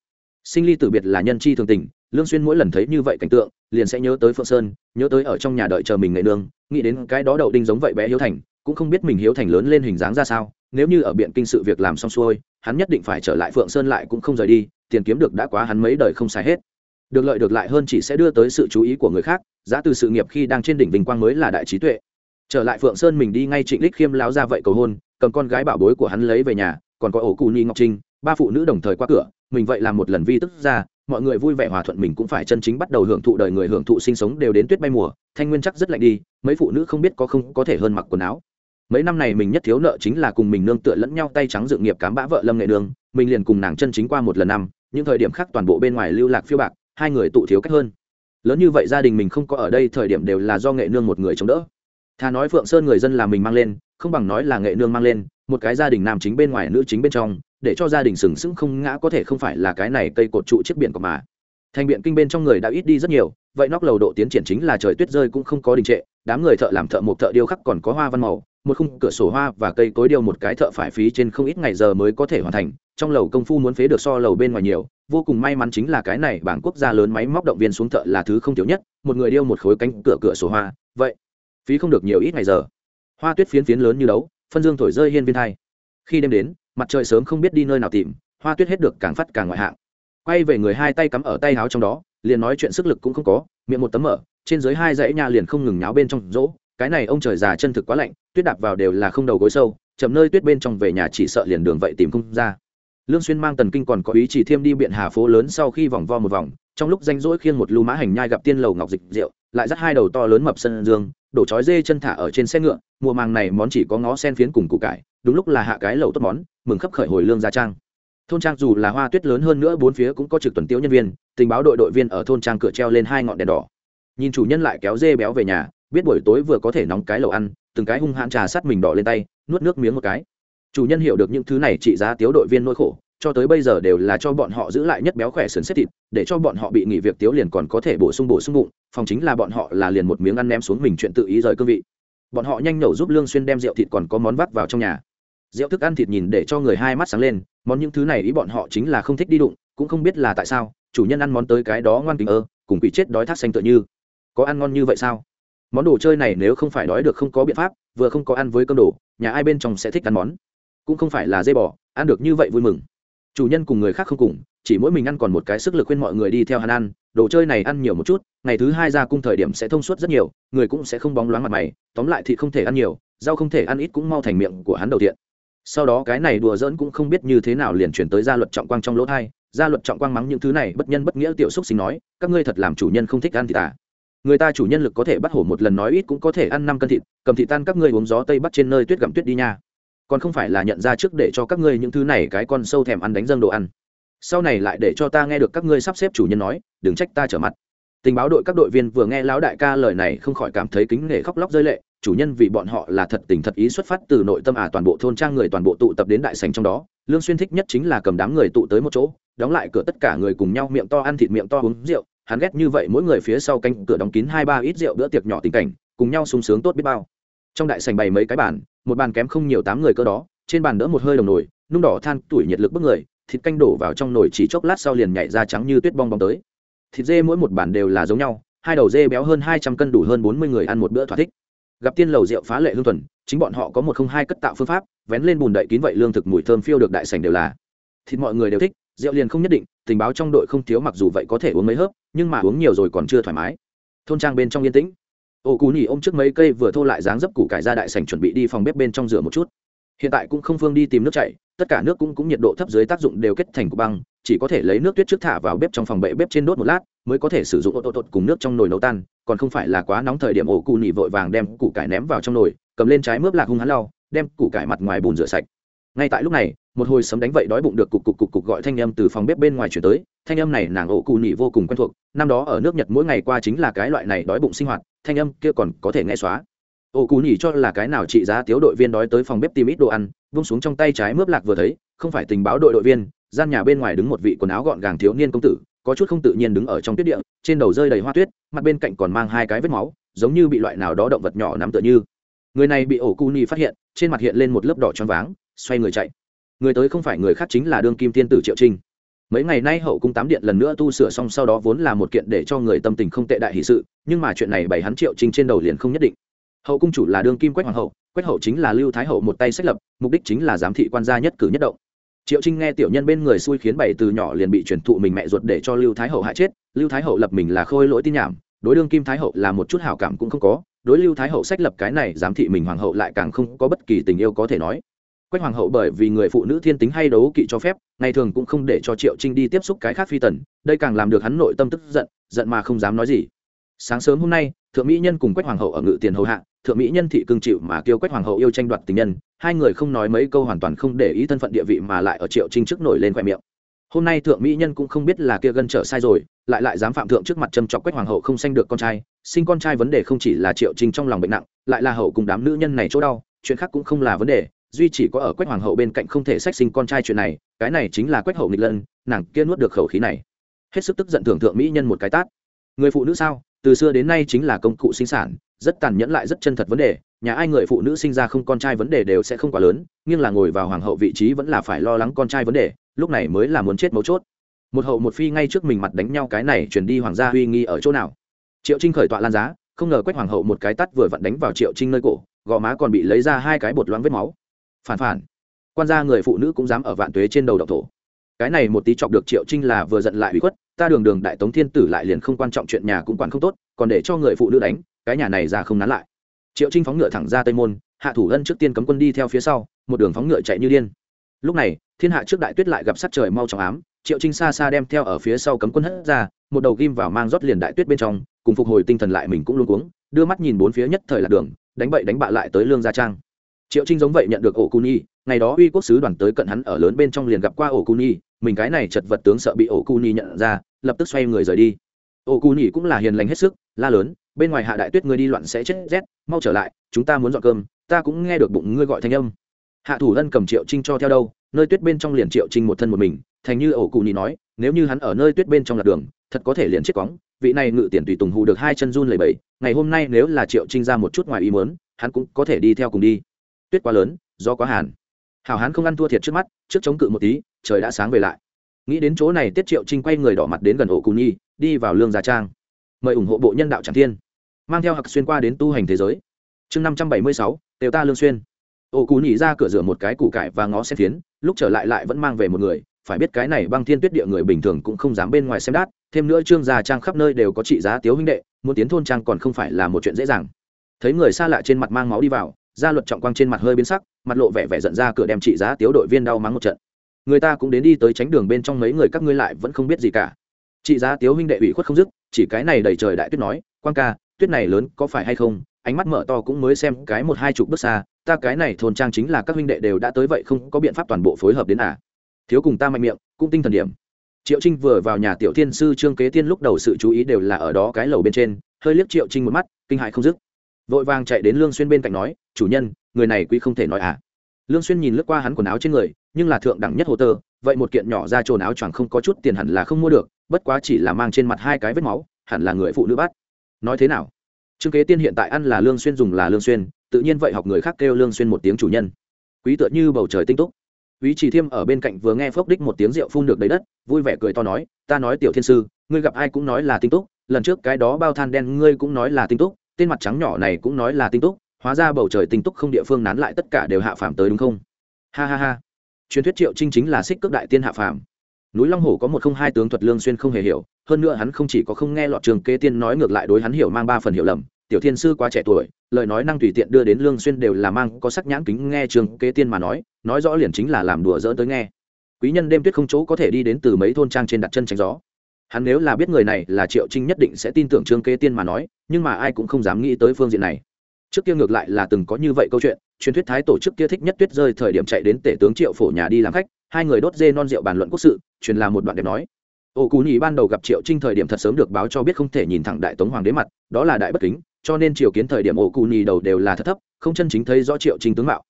Sinh ly tử biệt là nhân chi thường tình, lương xuyên mỗi lần thấy như vậy cảnh tượng, liền sẽ nhớ tới phượng sơn, nhớ tới ở trong nhà đợi chờ mình nghệ nương nghĩ đến cái đó đậu đinh giống vậy bé hiếu thành cũng không biết mình hiếu thành lớn lên hình dáng ra sao, nếu như ở biện kinh sự việc làm xong xuôi, hắn nhất định phải trở lại phượng sơn lại cũng không rời đi, tiền kiếm được đã quá hắn mấy đời không xài hết. Được lợi được lại hơn chỉ sẽ đưa tới sự chú ý của người khác, giá từ sự nghiệp khi đang trên đỉnh vinh quang mới là đại trí tuệ. Trở lại phượng sơn mình đi ngay trịnh lích khiêm láo ra vậy cầu hôn, cầm con gái bảo bối của hắn lấy về nhà, còn có ổ cụ ni ngọc trinh, ba phụ nữ đồng thời qua cửa, mình vậy làm một lần vi tức ra, mọi người vui vẻ hòa thuận mình cũng phải chân chính bắt đầu hưởng thụ đời người hưởng thụ sinh sống đều đến tuyết bay mùa, thanh nguyên chắc rất lạnh đi, mấy phụ nữ không biết có không có thể hơn mặc quần áo mấy năm này mình nhất thiếu nợ chính là cùng mình nương tựa lẫn nhau tay trắng dự nghiệp cám bã vợ lâm nghệ đường, mình liền cùng nàng chân chính qua một lần năm những thời điểm khác toàn bộ bên ngoài lưu lạc phiêu bạc hai người tụ thiếu cách hơn. Lớn như vậy gia đình mình không có ở đây thời điểm đều là do nghệ nương một người chống đỡ. Thà nói phượng sơn người dân là mình mang lên không bằng nói là nghệ nương mang lên một cái gia đình nam chính bên ngoài nữ chính bên trong để cho gia đình sừng sững không ngã có thể không phải là cái này cây cột trụ chiếc biển của mà. Thành biện kinh bên trong người đã ít đi rất nhiều vậy nóc lầu độ tiến triển chính là trời tuyết rơi cũng không có đình trệ đám người thợ làm thợ một thợ điêu khắc còn có hoa văn màu một khung cửa sổ hoa và cây cối điêu một cái thợ phải phí trên không ít ngày giờ mới có thể hoàn thành, trong lầu công phu muốn phế được so lầu bên ngoài nhiều, vô cùng may mắn chính là cái này bảng quốc gia lớn máy móc động viên xuống thợ là thứ không thiếu nhất, một người điêu một khối cánh cửa cửa sổ hoa, vậy, phí không được nhiều ít ngày giờ. Hoa tuyết phiến phiến lớn như đấu, phân dương thổi rơi hiên viên thai khi đêm đến, mặt trời sớm không biết đi nơi nào tìm, hoa tuyết hết được càng phát càng ngoại hạng. Quay về người hai tay cắm ở tay áo trong đó, liền nói chuyện sức lực cũng không có, miệng một tấm mở, trên dưới hai dãy nha liền không ngừng nháo bên trong rỗ, cái này ông trời già chân thực quá lạnh tuyết đạp vào đều là không đầu gối sâu, chậm nơi tuyết bên trong về nhà chỉ sợ liền đường vậy tìm không ra. Lương xuyên mang tần kinh còn có ý chỉ thiêm đi biện hà phố lớn sau khi vòng vo một vòng, trong lúc danh rỗi khiêng một lưu mã hành nhai gặp tiên lầu ngọc dịch rượu, lại dắt hai đầu to lớn mập sân dương, đổ chói dê chân thả ở trên xe ngựa, mùa màng này món chỉ có ngó sen phiến cùng củ cải, đúng lúc là hạ cái lầu tốt món, mừng khắp khởi hồi lương gia trang. Thôn trang dù là hoa tuyết lớn hơn nữa bốn phía cũng có trực tuần tiêu nhân viên, tình báo đội đội viên ở thôn trang cửa treo lên hai ngọn đèn đỏ. Nhìn chủ nhân lại kéo dê béo về nhà, biết buổi tối vừa có thể nóng cái lầu ăn từng cái hung hãn trà sát mình đỏ lên tay, nuốt nước miếng một cái. Chủ nhân hiểu được những thứ này trị giá tiếu đội viên nỗi khổ, cho tới bây giờ đều là cho bọn họ giữ lại nhất béo khỏe sườn xếp thịt, để cho bọn họ bị nghỉ việc tiếu liền còn có thể bổ sung bổ sung bụng, phòng chính là bọn họ là liền một miếng ăn ném xuống mình chuyện tự ý rời cương vị. Bọn họ nhanh nhẩu giúp lương xuyên đem rượu thịt còn có món vắt vào trong nhà. Rượu thức ăn thịt nhìn để cho người hai mắt sáng lên, món những thứ này ý bọn họ chính là không thích đi đụng, cũng không biết là tại sao, chủ nhân ăn món tới cái đó ngoan kính ơ, cùng quỷ chết đói thác xanh tựa như. Có ăn ngon như vậy sao? Món đồ chơi này nếu không phải đói được không có biện pháp, vừa không có ăn với cơm đồ, nhà ai bên trong sẽ thích ăn món? Cũng không phải là dây bò, ăn được như vậy vui mừng. Chủ nhân cùng người khác không cùng, chỉ mỗi mình ăn còn một cái sức lực khuyên mọi người đi theo hắn ăn, đồ chơi này ăn nhiều một chút, ngày thứ hai ra cung thời điểm sẽ thông suốt rất nhiều, người cũng sẽ không bóng loáng mặt mày, tóm lại thì không thể ăn nhiều, rau không thể ăn ít cũng mau thành miệng của hắn đầu tiện. Sau đó cái này đùa giỡn cũng không biết như thế nào liền chuyển tới gia luật trọng quang trong lỗ thai, gia luật trọng quang mắng những thứ này bất nhân bất nghĩa tiểu xúc sinh nói, các ngươi thật làm chủ nhân không thích ăn thì à người ta chủ nhân lực có thể bắt hổ một lần nói ít cũng có thể ăn năm cân thịt, cầm thịt tan các ngươi uống gió tây bắc trên nơi tuyết gặm tuyết đi nha. Còn không phải là nhận ra trước để cho các ngươi những thứ này cái con sâu thèm ăn đánh dâng đồ ăn. Sau này lại để cho ta nghe được các ngươi sắp xếp chủ nhân nói, đừng trách ta trở mặt. Tình báo đội các đội viên vừa nghe lão đại ca lời này không khỏi cảm thấy kính nể khóc lóc rơi lệ, chủ nhân vì bọn họ là thật tình thật ý xuất phát từ nội tâm à toàn bộ thôn trang người toàn bộ tụ tập đến đại sành trong đó, lương xuyên thích nhất chính là cầm đám người tụ tới một chỗ, đóng lại cửa tất cả người cùng nhau miệng to ăn thịt miệng to uống rượu hắn ghét như vậy mỗi người phía sau cánh cửa đóng kín hai ba ít rượu bữa tiệc nhỏ tình cảnh, cùng nhau sung sướng tốt biết bao. Trong đại sành bày mấy cái bàn, một bàn kém không nhiều tám người cơ đó, trên bàn đỡ một hơi đồng nồi, nung đỏ than, tuổi nhiệt lực bức người, thịt canh đổ vào trong nồi chỉ chốc lát sau liền nhảy ra trắng như tuyết bong bóng tới. Thịt dê mỗi một bàn đều là giống nhau, hai đầu dê béo hơn hai trăm cân đủ hơn bốn mươi người ăn một bữa thỏa thích. Gặp tiên lầu rượu phá lệ hương thuần, chính bọn họ có một không hai cất tạo phương pháp, vén lên bùn đậy kín vậy lương thực mùi thơm phiêu được đại sành đều là. Thịt mọi người đều thích rượu liền không nhất định, tình báo trong đội không thiếu mặc dù vậy có thể uống mấy hớp, nhưng mà uống nhiều rồi còn chưa thoải mái. Thôn trang bên trong yên tĩnh. Ô cú nhỉ ôm trước mấy cây vừa thô lại dáng dấp củ cải ra đại sành chuẩn bị đi phòng bếp bên trong rửa một chút. Hiện tại cũng không phương đi tìm nước chảy, tất cả nước cũng cũng nhiệt độ thấp dưới tác dụng đều kết thành cục băng, chỉ có thể lấy nước tuyết trước thả vào bếp trong phòng bệ bếp trên đốt một lát, mới có thể sử dụng ô tô tốt cùng nước trong nồi nấu tan, còn không phải là quá nóng thời điểm ổ cụ nỉ vội vàng đem củ cải ném vào trong nồi, cầm lên trái mướp lạc hung hắn lau, đem củ cải mặt ngoài bùn rửa sạch. Ngay tại lúc này một hồi sấm đánh vậy đói bụng được cục cục cục cục gọi thanh âm từ phòng bếp bên ngoài chuyển tới. Thanh âm này nàng ổ cụ nỉ vô cùng quen thuộc. Năm đó ở nước nhật mỗi ngày qua chính là cái loại này đói bụng sinh hoạt, thanh âm kia còn có thể nghe xóa. Ổ cụ nỉ cho là cái nào trị giá tiếu đội viên đói tới phòng bếp tìm ít đồ ăn, vung xuống trong tay trái mướp lạc vừa thấy, không phải tình báo đội đội viên, gian nhà bên ngoài đứng một vị quần áo gọn gàng thiếu niên công tử, có chút không tự nhiên đứng ở trong tuyết địa, trên đầu rơi đầy hoa tuyết, mặt bên cạnh còn mang hai cái vết máu, giống như bị loại nào đó động vật nhỏ nắm tựa như. Người này bị ổ cu ni phát hiện, trên mặt hiện lên một lớp đỏ tròn váng, xoay người chạy người tới không phải người khác chính là đương kim thiên tử triệu trinh mấy ngày nay hậu cung tám điện lần nữa tu sửa xong sau đó vốn là một kiện để cho người tâm tình không tệ đại hỷ sự nhưng mà chuyện này bày hắn triệu trinh trên đầu liền không nhất định hậu cung chủ là đương kim quách hoàng hậu quách hậu chính là lưu thái hậu một tay sách lập mục đích chính là giám thị quan gia nhất cử nhất động triệu trinh nghe tiểu nhân bên người xui khiến bảy từ nhỏ liền bị truyền thụ mình mẹ ruột để cho lưu thái hậu hại chết lưu thái hậu lập mình là khôi lỗi tin nhảm đối đương kim thái hậu là một chút hảo cảm cũng không có đối lưu thái hậu sách lập cái này giám thị mình hoàng hậu lại càng không có bất kỳ tình yêu có thể nói quách hoàng hậu bởi vì người phụ nữ thiên tính hay đấu kỵ cho phép, ngày thường cũng không để cho triệu trinh đi tiếp xúc cái khác phi tần, đây càng làm được hắn nội tâm tức giận giận mà không dám nói gì. Sáng sớm hôm nay, thượng mỹ nhân cùng quách hoàng hậu ở ngự tiền hầu hạ, thượng mỹ nhân thị cương chịu mà kêu quách hoàng hậu yêu tranh đoạt tình nhân, hai người không nói mấy câu hoàn toàn không để ý thân phận địa vị mà lại ở triệu trinh trước nổi lên khoe miệng. Hôm nay thượng mỹ nhân cũng không biết là kia gân trở sai rồi, lại lại dám phạm thượng trước mặt châm chọc quách hoàng hậu không sanh được con trai, sinh con trai vấn đề không chỉ là triệu trinh trong lòng bệnh nặng, lại là hậu cùng đám nữ nhân này chỗ đau, chuyện khác cũng không là vấn đề duy chỉ có ở quách hoàng hậu bên cạnh không thể sách sinh con trai chuyện này, cái này chính là quách hậu nghịch lân, nàng kia nuốt được khẩu khí này. Hết sức tức giận thưởng thượng mỹ nhân một cái tát. Người phụ nữ sao? Từ xưa đến nay chính là công cụ sinh sản, rất tàn nhẫn lại rất chân thật vấn đề, nhà ai người phụ nữ sinh ra không con trai vấn đề đều sẽ không quá lớn nhưng là ngồi vào hoàng hậu vị trí vẫn là phải lo lắng con trai vấn đề, lúc này mới là muốn chết mấu chốt. Một hậu một phi ngay trước mình mặt đánh nhau cái này chuyển đi hoàng gia uy nghi ở chỗ nào? Triệu trinh khởi tọa lan giá, không ngờ quách hoàng hậu một cái tắt vừa vặn đánh vào triệu trinh nơi cổ, gò má còn bị lấy ra hai cái bột loáng vết máu phản phản. Quan gia người phụ nữ cũng dám ở vạn tuế trên đầu độc thổ. Cái này một tí chọc được triệu trinh là vừa giận lại bị khuất, ta đường đường đại tống thiên tử lại liền không quan trọng chuyện nhà cũng quản không tốt, còn để cho người phụ nữ đánh, cái nhà này ra không nán lại. Triệu trinh phóng ngựa thẳng ra tây môn, hạ thủ ân trước tiên cấm quân đi theo phía sau, một đường phóng ngựa chạy như điên. Lúc này, thiên hạ trước đại tuyết lại gặp sát trời mau chóng ám, triệu trinh xa xa đem theo ở phía sau cấm quân hất ra, một đầu ghim vào mang rót liền đại tuyết bên trong, cùng phục hồi tinh thần lại mình cũng luôn cuống, đưa mắt nhìn bốn phía nhất thời lạc đường, đánh bậy đánh bạ lại tới lương gia trang triệu trinh giống vậy nhận được ổ cu nhi ngày đó uy quốc sứ đoàn tới cận hắn ở lớn bên trong liền gặp qua ổ cu nhi mình cái này chật vật tướng sợ bị ổ cu nhi nhận ra, lập tức xoay người rời đi. Ổ cu nhi cũng là hiền lành hết sức, la lớn, bên ngoài hạ đại tuyết ngươi đi loạn sẽ chết rét, mau trở lại, chúng ta muốn dọn cơm, ta cũng nghe được bụng ngươi gọi thanh âm. Hạ thủ ân cầm triệu trinh cho theo đâu, nơi tuyết bên trong liền triệu trinh một thân một mình, thành như ổ cụ nhì nói, nếu như hắn ở nơi tuyết bên trong lạc đường, thật có thể liền chết cóng vị này ngự tiền tùy tùng hù được hai chân run lầy bẫy ngày hôm nay nếu là triệu trinh ra một chút ngoài ý mớn hắn cũng có thể đi theo cùng đi tuyết quá lớn do quá hàn. Hảo hán không ăn thua thiệt trước mắt, trước chống cự một tí, trời đã sáng về lại. Nghĩ đến chỗ này, tiết triệu trinh quay người đỏ mặt đến gần ổ cù nhi, đi vào lương gia trang. Mời ủng hộ bộ nhân đạo tràng thiên. Mang theo hặc xuyên qua đến tu hành thế giới. Chương năm trăm bảy mươi sáu đều ta lương xuyên. Ổ cù nhỉ ra cửa rửa một cái củ cải và ngó xem phiến, lúc trở lại lại vẫn mang về một người, phải biết cái này băng thiên tuyết địa người bình thường cũng không dám bên ngoài xem đát, thêm nữa trương gia trang khắp nơi đều có trị giá tiếu huynh đệ, muốn tiến thôn trang còn không phải là một chuyện dễ dàng. Thấy người xa lạ trên mặt mang máu đi vào gia luật trọng quang trên mặt hơi biến sắc, mặt lộ vẻ vẻ giận ra cửa đem trị giá tiếu đội viên đau mắng một trận. Người ta cũng đến đi tới tránh đường bên trong mấy người, các ngươi lại vẫn không biết gì cả. Trị giá tiếu huynh đệ ủy khuất không dứt, chỉ cái này đầy trời đại tuyết nói, quang ca, tuyết này lớn, có phải hay không? Ánh mắt mở to cũng mới xem cái một hai chục bước xa, ta cái này thôn trang chính là các huynh đệ đều đã tới vậy không có biện pháp toàn bộ phối hợp đến à? Thiếu cùng ta mạnh miệng, cũng tinh thần điểm. Triệu trinh vừa vào nhà tiểu thiên sư trương kế tiên lúc đầu sự chú ý đều là ở đó cái lầu bên trên, hơi liếc triệu trinh một mắt, kinh hại không dứt vội vàng chạy đến lương xuyên bên cạnh nói chủ nhân người này quý không thể nói à lương xuyên nhìn lướt qua hắn quần áo trên người nhưng là thượng đẳng nhất hồ tơ vậy một kiện nhỏ ra trồn áo choàng không có chút tiền hẳn là không mua được bất quá chỉ là mang trên mặt hai cái vết máu hẳn là người phụ nữ bắt nói thế nào trương kế tiên hiện tại ăn là lương xuyên dùng là lương xuyên tự nhiên vậy học người khác kêu lương xuyên một tiếng chủ nhân quý tựa như bầu trời tinh túc quý chỉ thiêm ở bên cạnh vừa nghe phốc đích một tiếng rượu phun được đầy đất vui vẻ cười to nói ta nói tiểu thiên sư ngươi gặp ai cũng nói là tinh túc lần trước cái đó bao than đen ngươi cũng nói là tinh túc tên mặt trắng nhỏ này cũng nói là tinh túc, hóa ra bầu trời tinh túc không địa phương nán lại tất cả đều hạ phàm tới đúng không? Ha ha ha. Truyền thuyết triệu trinh chính là xích cước đại tiên hạ phàm. Núi long hổ có một không hai tướng thuật lương xuyên không hề hiểu, hơn nữa hắn không chỉ có không nghe lọt trường kế tiên nói ngược lại đối hắn hiểu mang ba phần hiểu lầm, tiểu thiên sư quá trẻ tuổi, lời nói năng tùy tiện đưa đến lương xuyên đều là mang có sắc nhãn kính nghe trường kế tiên mà nói nói rõ liền chính là làm đùa dỡ tới nghe. Quý nhân đêm tuyết không chỗ có thể đi đến từ mấy thôn trang trên đặt chân tránh gió hắn nếu là biết người này là triệu trinh nhất định sẽ tin tưởng trương kế tiên mà nói, nhưng mà ai cũng không dám nghĩ tới phương diện này. Trước kia ngược lại là từng có như vậy câu chuyện, truyền thuyết thái tổ chức kia thích nhất tuyết rơi thời điểm chạy đến tể tướng triệu phổ nhà đi làm khách, hai người đốt dê non rượu bàn luận quốc sự, truyền là một đoạn đẹp nói. Ô cú nhì ban đầu gặp triệu trinh thời điểm thật sớm được báo cho biết không thể nhìn thẳng đại tống hoàng đế mặt, đó là đại bất kính, cho nên triều kiến thời điểm ổ cụ nhì đầu đều là thật thấp, không chân chính thấy rõ triệu trinh tướng mạo.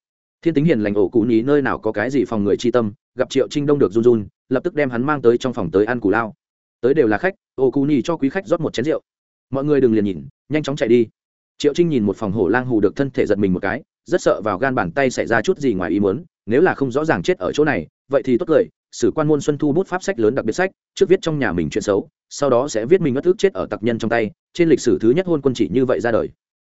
Thiên tính hiền lành ổ cụ nhì nơi nào có cái gì phòng người chi tâm, gặp triệu trinh đông được run run, lập tức đem hắn mang tới trong phòng tới ăn cù lao tới đều là khách ô cù nhì cho quý khách rót một chén rượu. Mọi người đừng liền nhìn, nhanh chóng chạy đi. Triệu trinh nhìn một phòng hổ lang hù được thân thể giật mình một cái, rất sợ vào gan bàn tay xảy ra chút gì ngoài ý muốn, nếu là không rõ ràng chết ở chỗ này, vậy thì tốt cười, sử quan môn xuân thu bút pháp sách lớn đặc biệt sách, trước viết trong nhà mình chuyện xấu, sau đó sẽ viết mình mất ước chết ở tặc nhân trong tay, trên lịch sử thứ nhất hôn quân chỉ như vậy ra đời.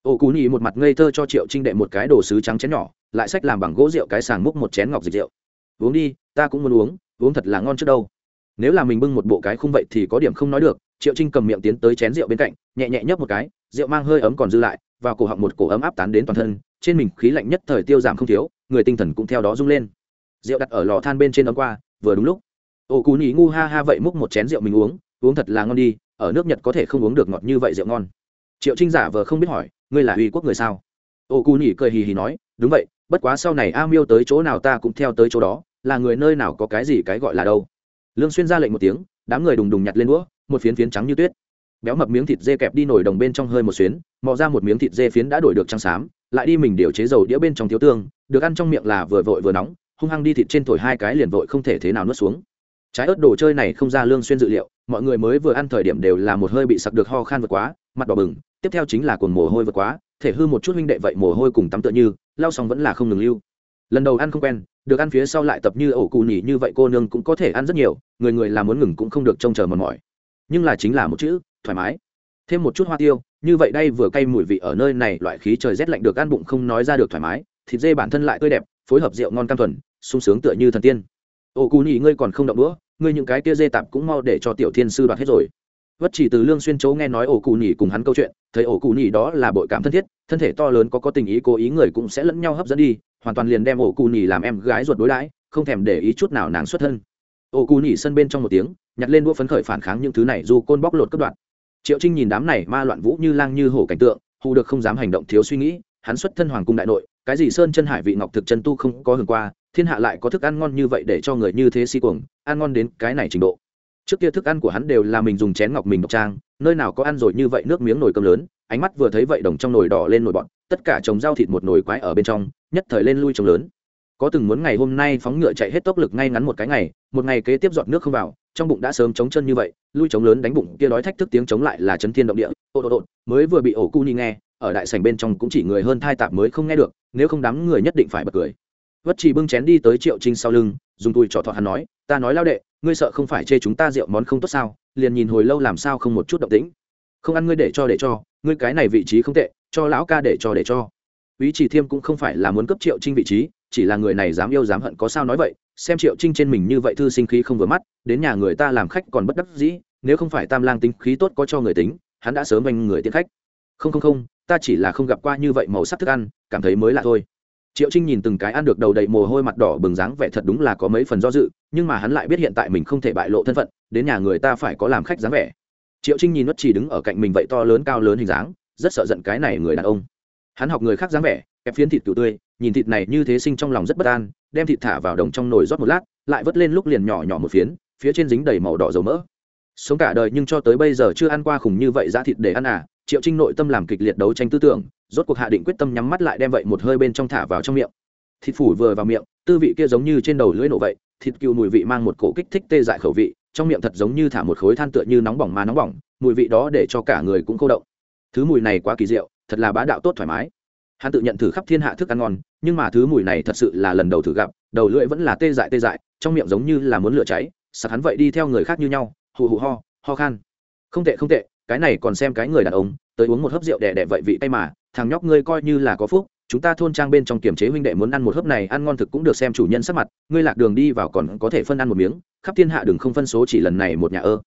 Ô cú nhì một mặt ngây thơ cho triệu trinh đệ một cái đồ sứ trắng chén nhỏ, lại sách làm bằng gỗ rượu cái sàng múc một chén ngọc dịch rượu. Uống đi, ta cũng muốn uống uống thật là ngon trước đâu nếu là mình bưng một bộ cái không vậy thì có điểm không nói được, triệu trinh cầm miệng tiến tới chén rượu bên cạnh, nhẹ nhẹ nhấp một cái, rượu mang hơi ấm còn dư lại và cổ họng một cổ ấm áp tán đến toàn thân, trên mình khí lạnh nhất thời tiêu giảm không thiếu, người tinh thần cũng theo đó rung lên. Rượu đặt ở lò than bên trên ấm qua, vừa đúng lúc. Ô cú nhí ngu ha ha vậy múc một chén rượu mình uống uống thật là ngon đi, ở nước nhật có thể không uống được ngọt như vậy rượu ngon. Triệu trinh giả vờ không biết hỏi, ngươi là uy quốc người sao? Ô cú nhí cười hì hì nói, đúng vậy, bất quá sau này a miêu tới chỗ nào ta cũng theo tới chỗ đó, là người nơi nào có cái gì cái gọi là đâu? Lương xuyên ra lệnh một tiếng, đám người đùng đùng nhặt lên đũa, một phiến phiến trắng như tuyết. Béo mập miếng thịt dê kẹp đi nổi đồng bên trong hơi một xuyến, mò ra một miếng thịt dê phiến đã đổi được trắng xám, lại đi mình điều chế dầu đĩa bên trong thiếu tương, được ăn trong miệng là vừa vội vừa nóng, hung hăng đi thịt trên thổi hai cái liền vội không thể thế nào nuốt xuống. Trái ớt đồ chơi này không ra lương xuyên dự liệu, mọi người mới vừa ăn thời điểm đều là một hơi bị sặc được ho khan vượt quá, mặt đỏ bừng, tiếp theo chính là cồn mồ hôi vượt quá, thể hư một chút huynh đệ vậy mồ hôi cùng tắm tựa như, lau xong vẫn là không ngừng lưu. Lần đầu ăn không quen được ăn phía sau lại tập như ổ cù nhỉ như vậy cô nương cũng có thể ăn rất nhiều, người người làm muốn ngừng cũng không được trông chờ mòn mỏi. Nhưng là chính là một chữ, thoải mái. Thêm một chút hoa tiêu, như vậy đây vừa cay mùi vị ở nơi này, loại khí trời rét lạnh được ăn bụng không nói ra được thoải mái. Thịt dê bản thân lại tươi đẹp, phối hợp rượu ngon cam thuần, sung sướng tựa như thần tiên. Ổ cù nỉ ngươi còn không động đũa, ngươi những cái kia dê tạp cũng mau để cho tiểu thiên sư đoạt hết rồi. Vất chỉ từ lương xuyên chấu nghe nói ổ cù nỉ cùng hắn câu chuyện, thấy ổ cù nỉ đó là bội cảm thân thiết, thân thể to lớn có có tình ý cố ý người cũng sẽ lẫn nhau hấp dẫn đi hoàn toàn liền đem ổ cù nhỉ làm em gái ruột đối đãi, không thèm để ý chút nào nàng xuất thân. Ổ cù nhỉ sân bên trong một tiếng, nhặt lên đũa phấn khởi phản kháng những thứ này dù côn bóc lột cấp đoạn. Triệu trinh nhìn đám này ma loạn vũ như lang như hổ cảnh tượng, hù được không dám hành động thiếu suy nghĩ, hắn xuất thân hoàng cung đại nội, cái gì sơn chân hải vị ngọc thực chân tu không có hưởng qua, thiên hạ lại có thức ăn ngon như vậy để cho người như thế si cuồng, ăn ngon đến cái này trình độ. Trước kia thức ăn của hắn đều là mình dùng chén ngọc mình ngọc trang nơi nào có ăn rồi như vậy nước miếng nồi cơm lớn, ánh mắt vừa thấy vậy đồng trong nồi đỏ lên nồi bọn tất cả trồng rau thịt một nồi quái ở bên trong, nhất thời lên lui trồng lớn. Có từng muốn ngày hôm nay phóng ngựa chạy hết tốc lực ngay ngắn một cái ngày, một ngày kế tiếp dọn nước không vào, trong bụng đã sớm chống chân như vậy, lui chống lớn đánh bụng, kia đói thách thức tiếng chống lại là chấn thiên động địa, ô ô ô mới vừa bị ổ cu ni nghe, ở đại sảnh bên trong cũng chỉ người hơn thai tạp mới không nghe được, nếu không đám người nhất định phải bật cười. Vất chỉ bưng chén đi tới triệu trinh sau lưng, dùng tùi trò thọ hắn nói, ta nói lao đệ, ngươi sợ không phải chê chúng ta rượu món không tốt sao? Liền nhìn hồi lâu làm sao không một chút động tĩnh. Không ăn ngươi để cho để cho, ngươi cái này vị trí không tệ, cho lão ca để cho để cho. Ý chỉ thiêm cũng không phải là muốn cấp triệu trinh vị trí, chỉ là người này dám yêu dám hận có sao nói vậy, xem triệu trinh trên mình như vậy thư sinh khí không vừa mắt, đến nhà người ta làm khách còn bất đắc dĩ, nếu không phải tam lang tính khí tốt có cho người tính, hắn đã sớm anh người tiến khách. Không không không, ta chỉ là không gặp qua như vậy màu sắc thức ăn, cảm thấy mới lạ thôi. Triệu trinh nhìn từng cái ăn được đầu đầy mồ hôi mặt đỏ bừng dáng vẻ thật đúng là có mấy phần do dự, nhưng mà hắn lại biết hiện tại mình không thể bại lộ thân phận đến nhà người ta phải có làm khách dáng vẻ. Triệu trinh nhìn nuất chỉ đứng ở cạnh mình vậy to lớn cao lớn hình dáng, rất sợ giận cái này người đàn ông. Hắn học người khác dáng vẻ, kẹp phiến thịt cựu tươi, nhìn thịt này như thế sinh trong lòng rất bất an, đem thịt thả vào đồng trong nồi rót một lát, lại vớt lên lúc liền nhỏ nhỏ một phiến, phía trên dính đầy màu đỏ dầu mỡ. Sống cả đời nhưng cho tới bây giờ chưa ăn qua khủng như vậy giá thịt để ăn à triệu trinh nội tâm làm kịch liệt đấu tranh tư tưởng, rốt cuộc hạ định quyết tâm nhắm mắt lại đem vậy một hơi bên trong thả vào trong miệng. Thịt phủ vừa vào miệng, tư vị kia giống như trên đầu lưỡi nổ vậy, thịt cừu mùi vị mang một cổ kích thích tê dại khẩu vị trong miệng thật giống như thả một khối than tựa như nóng bỏng mà nóng bỏng, mùi vị đó để cho cả người cũng khô động. Thứ mùi này quá kỳ diệu, thật là bá đạo tốt thoải mái. Hắn tự nhận thử khắp thiên hạ thức ăn ngon, nhưng mà thứ mùi này thật sự là lần đầu thử gặp, đầu lưỡi vẫn là tê dại tê dại, trong miệng giống như là muốn lửa cháy, sặc hắn vậy đi theo người khác như nhau, hù hù ho ho khan. Không tệ không tệ, cái này còn xem cái người đàn ông, tới uống một hớp rượu đẻ đẻ vậy vị tay mà, thằng nhóc ngươi coi như là có phúc chúng ta thôn trang bên trong kiềm chế huynh đệ muốn ăn một hớp này, ăn ngon thực cũng được xem chủ nhân sắc mặt. Ngươi lạc đường đi vào còn có thể phân ăn một miếng, khắp thiên hạ đừng không phân số, chỉ lần này một nhà ơ.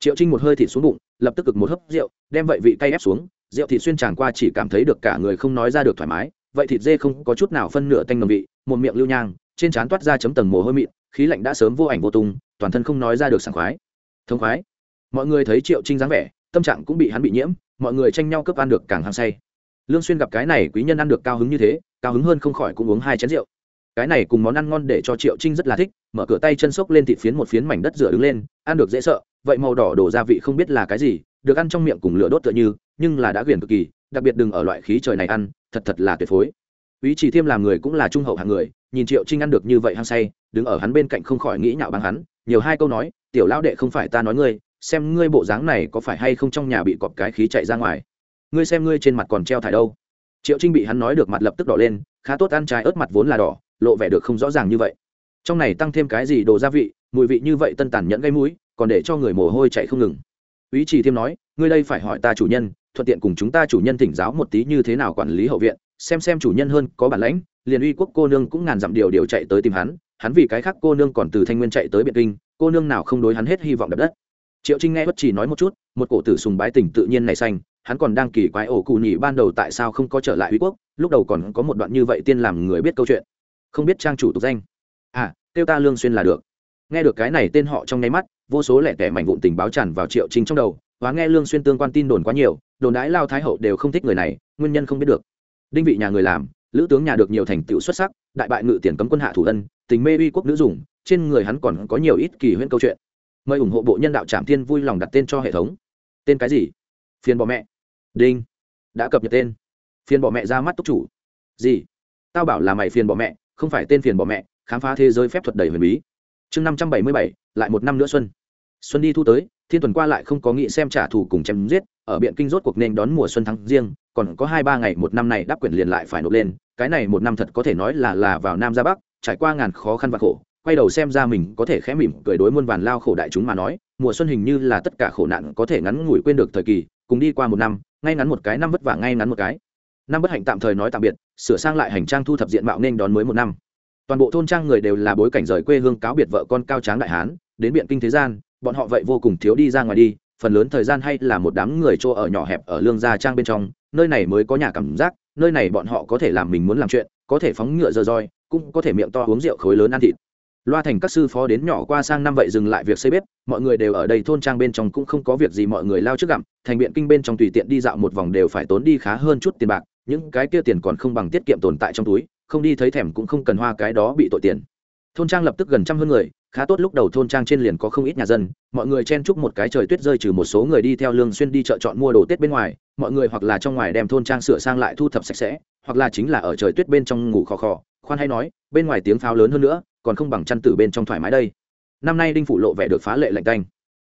Triệu trinh một hơi thịt xuống bụng, lập tức cực một hớp rượu, đem vậy vị cay ép xuống. Rượu thịt xuyên tràn qua chỉ cảm thấy được cả người không nói ra được thoải mái. Vậy thịt dê không có chút nào phân nửa tanh ngầm vị, một miệng lưu nhang, trên trán toát ra chấm tầng mồ hôi mịn, khí lạnh đã sớm vô ảnh vô tung, toàn thân không nói ra được sảng khoái. Thông khoái. Mọi người thấy triệu trinh dáng vẻ, tâm trạng cũng bị hắn bị nhiễm, mọi người tranh nhau cướp ăn được càng hăng say lương xuyên gặp cái này quý nhân ăn được cao hứng như thế, cao hứng hơn không khỏi cũng uống hai chén rượu. Cái này cùng món ăn ngon để cho triệu trinh rất là thích, mở cửa tay chân xốc lên thịt phiến một phiến mảnh đất rửa đứng lên, ăn được dễ sợ, vậy màu đỏ đổ gia vị không biết là cái gì, được ăn trong miệng cùng lửa đốt tựa như, nhưng là đã quyển cực kỳ, đặc biệt đừng ở loại khí trời này ăn, thật thật là tuyệt phối. Ý chỉ thiêm làm người cũng là trung hậu hạng người, nhìn triệu trinh ăn được như vậy hăng say, đứng ở hắn bên cạnh không khỏi nghĩ nhạo bằng hắn, nhiều hai câu nói, tiểu lão đệ không phải ta nói ngươi, xem ngươi bộ dáng này có phải hay không trong nhà bị cọp cái khí chạy ra ngoài ngươi xem ngươi trên mặt còn treo thải đâu. Triệu trinh bị hắn nói được mặt lập tức đỏ lên, khá tốt ăn trái ớt mặt vốn là đỏ, lộ vẻ được không rõ ràng như vậy. Trong này tăng thêm cái gì đồ gia vị, mùi vị như vậy tân tàn nhẫn gây mũi, còn để cho người mồ hôi chạy không ngừng. Ý chỉ thêm nói, ngươi đây phải hỏi ta chủ nhân, thuận tiện cùng chúng ta chủ nhân thỉnh giáo một tí như thế nào quản lý hậu viện, xem xem chủ nhân hơn có bản lãnh, liền uy quốc cô nương cũng ngàn dặm điều điều chạy tới tìm hắn hắn vì cái khác cô nương còn từ thanh nguyên chạy tới biện kinh, cô nương nào không đối hắn hết hy vọng đập đất. Triệu trinh nghe bất chỉ nói một chút, một cổ tử sùng bái tình tự nhiên này xanh hắn còn đang kỳ quái ổ cụ nhị ban đầu tại sao không có trở lại uy quốc, lúc đầu còn có một đoạn như vậy tiên làm người biết câu chuyện. Không biết trang chủ tục danh. À tiêu ta lương xuyên là được. Nghe được cái này tên họ trong nháy mắt, vô số lẻ tẻ mảnh vụn tình báo tràn vào triệu trinh trong đầu, và nghe lương xuyên tương quan tin đồn quá nhiều, đồn đãi lao thái hậu đều không thích người này, nguyên nhân không biết được. Đinh vị nhà người làm, lữ tướng nhà được nhiều thành tựu xuất sắc, đại bại ngự tiền cấm quân hạ thủ ân, tình mê uy quốc nữ dùng, trên người hắn còn có nhiều ít kỳ huyễn câu chuyện. Mời ủng hộ bộ nhân đạo trạm thiên vui lòng đặt tên cho hệ thống. Tên cái gì? Phiền bỏ mẹ đinh. Đã cập nhật tên. Phiền bỏ mẹ ra mắt túc chủ. Gì? Tao bảo là mày phiền bỏ mẹ, không phải tên phiền bỏ mẹ, khám phá thế giới phép thuật đầy huyền bí. Chương năm trăm bảy mươi bảy, lại một năm nữa xuân. Xuân đi thu tới, thiên tuần qua lại không có nghĩ xem trả thù cùng chém giết, ở biện kinh rốt cuộc nên đón mùa xuân thắng riêng, còn có hai ba ngày một năm này đáp quyền liền lại phải nộp lên, cái này một năm thật có thể nói là là vào nam ra bắc, trải qua ngàn khó khăn và khổ, quay đầu xem ra mình có thể khẽ mỉm cười đối muôn vàn lao khổ đại chúng mà nói, mùa xuân hình như là tất cả khổ nạn có thể ngắn ngủi quên được thời kỳ cùng đi qua một năm, ngay ngắn một cái năm vất vả ngay ngắn một cái. Năm bất hạnh tạm thời nói tạm biệt, sửa sang lại hành trang thu thập diện mạo nên đón mới một năm. Toàn bộ thôn trang người đều là bối cảnh rời quê hương cáo biệt vợ con cao tráng đại hán, đến biện kinh thế gian, bọn họ vậy vô cùng thiếu đi ra ngoài đi, phần lớn thời gian hay là một đám người chỗ ở nhỏ hẹp ở lương gia trang bên trong, nơi này mới có nhà cảm giác, nơi này bọn họ có thể làm mình muốn làm chuyện, có thể phóng ngựa dơ roi, cũng có thể miệng to uống rượu khối lớn ăn thịt loa thành các sư phó đến nhỏ qua sang năm vậy dừng lại việc xây bếp, mọi người đều ở đây thôn trang bên trong cũng không có việc gì mọi người lao trước gặm, thành biện kinh bên trong tùy tiện đi dạo một vòng đều phải tốn đi khá hơn chút tiền bạc, những cái kia tiền còn không bằng tiết kiệm tồn tại trong túi, không đi thấy thèm cũng không cần hoa cái đó bị tội tiền. Thôn trang lập tức gần trăm hơn người, khá tốt lúc đầu thôn trang trên liền có không ít nhà dân, mọi người chen chúc một cái trời tuyết rơi trừ một số người đi theo lương xuyên đi chợ chọn mua đồ tết bên ngoài, mọi người hoặc là trong ngoài đem thôn trang sửa sang lại thu thập sạch sẽ, hoặc là chính là ở trời tuyết bên trong ngủ khò khò, khoan hay nói, bên ngoài tiếng pháo lớn hơn nữa còn không bằng chăn tử bên trong thoải mái đây. Năm nay đinh phủ lộ vẻ được phá lệ lạnh canh.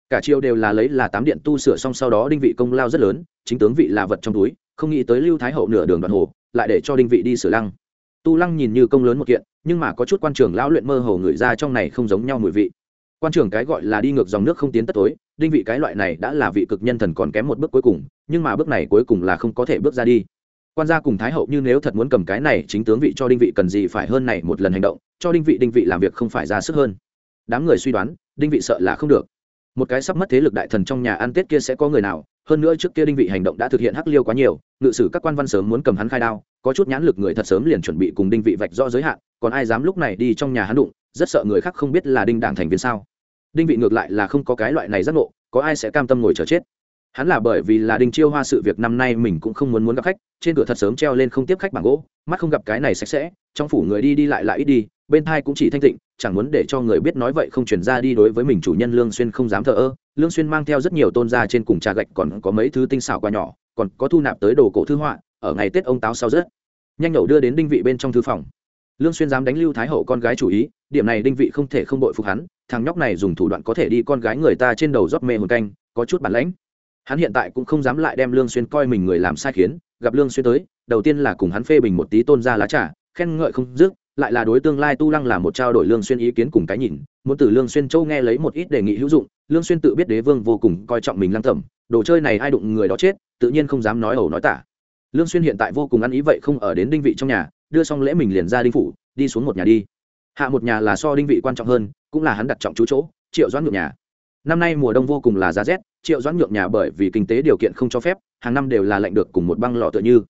Cả chiều đều là lấy là tám điện tu sửa xong sau đó đinh vị công lao rất lớn, chính tướng vị là vật trong túi, không nghĩ tới lưu thái hậu nửa đường đoạn hồ, lại để cho đinh vị đi sửa lăng. Tu lăng nhìn như công lớn một kiện, nhưng mà có chút quan trường lão luyện mơ hồ người ra trong này không giống nhau mùi vị. Quan trường cái gọi là đi ngược dòng nước không tiến tất tối, đinh vị cái loại này đã là vị cực nhân thần còn kém một bước cuối cùng, nhưng mà bước này cuối cùng là không có thể bước ra đi. Quan gia cùng thái hậu như nếu thật muốn cầm cái này, chính tướng vị cho đinh vị cần gì phải hơn này một lần hành động cho đinh vị đinh vị làm việc không phải ra sức hơn. Đám người suy đoán, đinh vị sợ là không được. Một cái sắp mất thế lực đại thần trong nhà ăn tết kia sẽ có người nào, hơn nữa trước kia đinh vị hành động đã thực hiện hắc liêu quá nhiều, ngự sử các quan văn sớm muốn cầm hắn khai đao, có chút nhãn lực người thật sớm liền chuẩn bị cùng đinh vị vạch rõ giới hạn, còn ai dám lúc này đi trong nhà hắn đụng, rất sợ người khác không biết là đinh đảng thành viên sao. Đinh vị ngược lại là không có cái loại này giác ngộ, có ai sẽ cam tâm ngồi chờ chết. Hắn là bởi vì là đinh chiêu hoa sự việc năm nay mình cũng không muốn muốn gặp khách, trên cửa thật sớm treo lên không tiếp khách bằng gỗ, mắt không gặp cái này sạch sẽ, trong phủ người đi đi lại lại ít đi bên thai cũng chỉ thanh tịnh, chẳng muốn để cho người biết nói vậy không chuyển ra đi đối với mình chủ nhân lương xuyên không dám thờ ơ. Lương xuyên mang theo rất nhiều tôn gia trên cùng trà gạch còn có mấy thứ tinh xảo qua nhỏ, còn có thu nạp tới đồ cổ thư họa, ở ngày tết ông táo sau rất nhanh nhậu đưa đến đinh vị bên trong thư phòng. Lương xuyên dám đánh lưu thái hậu con gái chủ ý, điểm này đinh vị không thể không bội phục hắn, thằng nhóc này dùng thủ đoạn có thể đi con gái người ta trên đầu rót mê hồn canh, có chút bản lãnh. Hắn hiện tại cũng không dám lại đem lương xuyên coi mình người làm sai khiến, gặp lương xuyên tới, đầu tiên là cùng hắn phê bình một tí tôn gia lá trà, khen ngợi không dứt lại là đối tương lai tu lăng là một trao đổi lương xuyên ý kiến cùng cái nhìn muốn từ lương xuyên châu nghe lấy một ít đề nghị hữu dụng lương xuyên tự biết đế vương vô cùng coi trọng mình lăng thẩm, đồ chơi này ai đụng người đó chết tự nhiên không dám nói ẩu nói tả. Lương xuyên hiện tại vô cùng ăn ý vậy không ở đến đinh vị trong nhà đưa xong lễ mình liền ra đinh phủ đi xuống một nhà đi. Hạ một nhà là so đinh vị quan trọng hơn cũng là hắn đặt trọng chú chỗ triệu doãn nhượng nhà. Năm nay mùa đông vô cùng là giá rét triệu doãn nhượng nhà bởi vì kinh tế điều kiện không cho phép hàng năm đều là lệnh được cùng một băng lọ tựa như.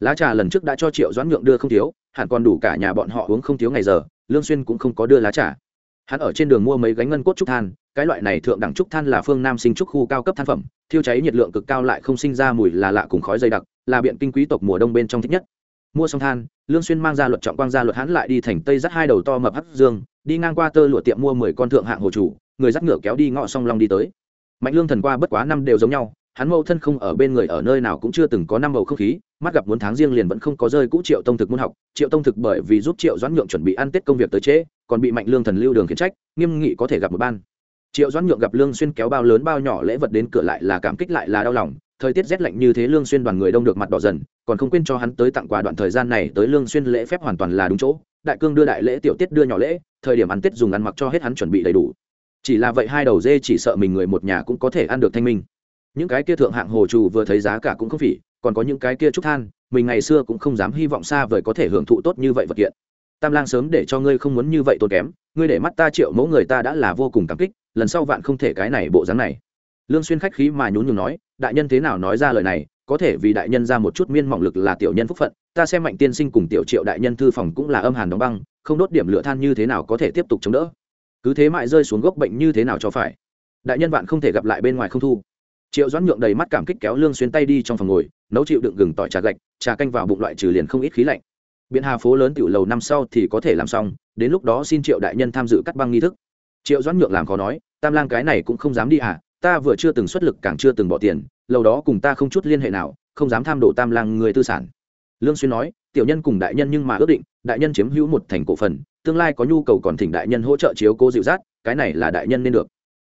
Lá trà lần trước đã cho triệu doãn nhượng đưa không thiếu hẳn còn đủ cả nhà bọn họ uống không thiếu ngày giờ, lương xuyên cũng không có đưa lá trà. Hắn ở trên đường mua mấy gánh ngân cốt trúc than, cái loại này thượng đẳng trúc than là phương nam sinh trúc khu cao cấp than phẩm, thiêu cháy nhiệt lượng cực cao lại không sinh ra mùi là lạ cùng khói dày đặc, là biện kinh quý tộc mùa đông bên trong thích nhất. Mua xong than, lương xuyên mang ra luật trọng quang ra luật hắn lại đi thành tây dắt hai đầu to mập hắc dương, đi ngang qua tơ lụa tiệm mua mười con thượng hạng hồ chủ, người dắt ngựa kéo đi ngõ song long đi tới. Mạnh lương thần qua bất quá năm đều giống nhau hắn mâu thân không ở bên người ở nơi nào cũng chưa từng có năm bầu không khí, mắt gặp muốn tháng riêng liền vẫn không có rơi cũ triệu tông thực muốn học, triệu tông thực bởi vì giúp triệu doãn nhượng chuẩn bị ăn tết công việc tới trễ, còn bị mạnh lương thần lưu đường khiển trách, nghiêm nghị có thể gặp một ban. Triệu doãn nhượng gặp lương xuyên kéo bao lớn bao nhỏ lễ vật đến cửa lại là cảm kích lại là đau lòng, thời tiết rét lạnh như thế lương xuyên đoàn người đông được mặt đỏ dần, còn không quên cho hắn tới tặng quà đoạn thời gian này tới lương xuyên lễ phép hoàn toàn là đúng chỗ, đại cương đưa đại lễ, tiểu tiết đưa nhỏ lễ, thời điểm ăn tết dùng ăn mặc cho hết hắn chuẩn bị đầy đủ. Chỉ là vậy hai đầu dê chỉ sợ mình người một nhà cũng có thể ăn được thanh minh những cái kia thượng hạng hồ trù vừa thấy giá cả cũng không phỉ, còn có những cái kia trúc than, mình ngày xưa cũng không dám hy vọng xa vời có thể hưởng thụ tốt như vậy vật kiện. Tam lang sớm để cho ngươi không muốn như vậy tốn kém, ngươi để mắt ta triệu mẫu người ta đã là vô cùng cảm kích, lần sau vạn không thể cái này bộ dáng này. Lương xuyên khách khí mà nhún nhường nói, đại nhân thế nào nói ra lời này, có thể vì đại nhân ra một chút miên mỏng lực là tiểu nhân phúc phận, ta xem mạnh tiên sinh cùng tiểu triệu đại nhân thư phòng cũng là âm hàn đóng băng, không đốt điểm lửa than như thế nào có thể tiếp tục chống đỡ? Cứ thế mãi rơi xuống gốc bệnh như thế nào cho phải? Đại nhân vạn không thể gặp lại bên ngoài không thu triệu doãn nhượng đầy mắt cảm kích kéo lương xuyên tay đi trong phòng ngồi, nấu chịu đựng gừng tỏi trà gạch, trà canh vào bụng loại trừ liền không ít khí lạnh. Biện hà phố lớn tiểu lầu năm sau thì có thể làm xong, đến lúc đó xin triệu đại nhân tham dự cắt băng nghi thức. Triệu doãn nhượng làm khó nói, tam lang cái này cũng không dám đi à ta vừa chưa từng xuất lực càng chưa từng bỏ tiền, lầu đó cùng ta không chút liên hệ nào, không dám tham đổ tam lang người tư sản. Lương xuyên nói, tiểu nhân cùng đại nhân nhưng mà ước định, đại nhân chiếm hữu một thành cổ phần, tương lai có nhu cầu còn thỉnh đại nhân hỗ trợ chiếu cố dịu dắt, cái này là đại nhân nên được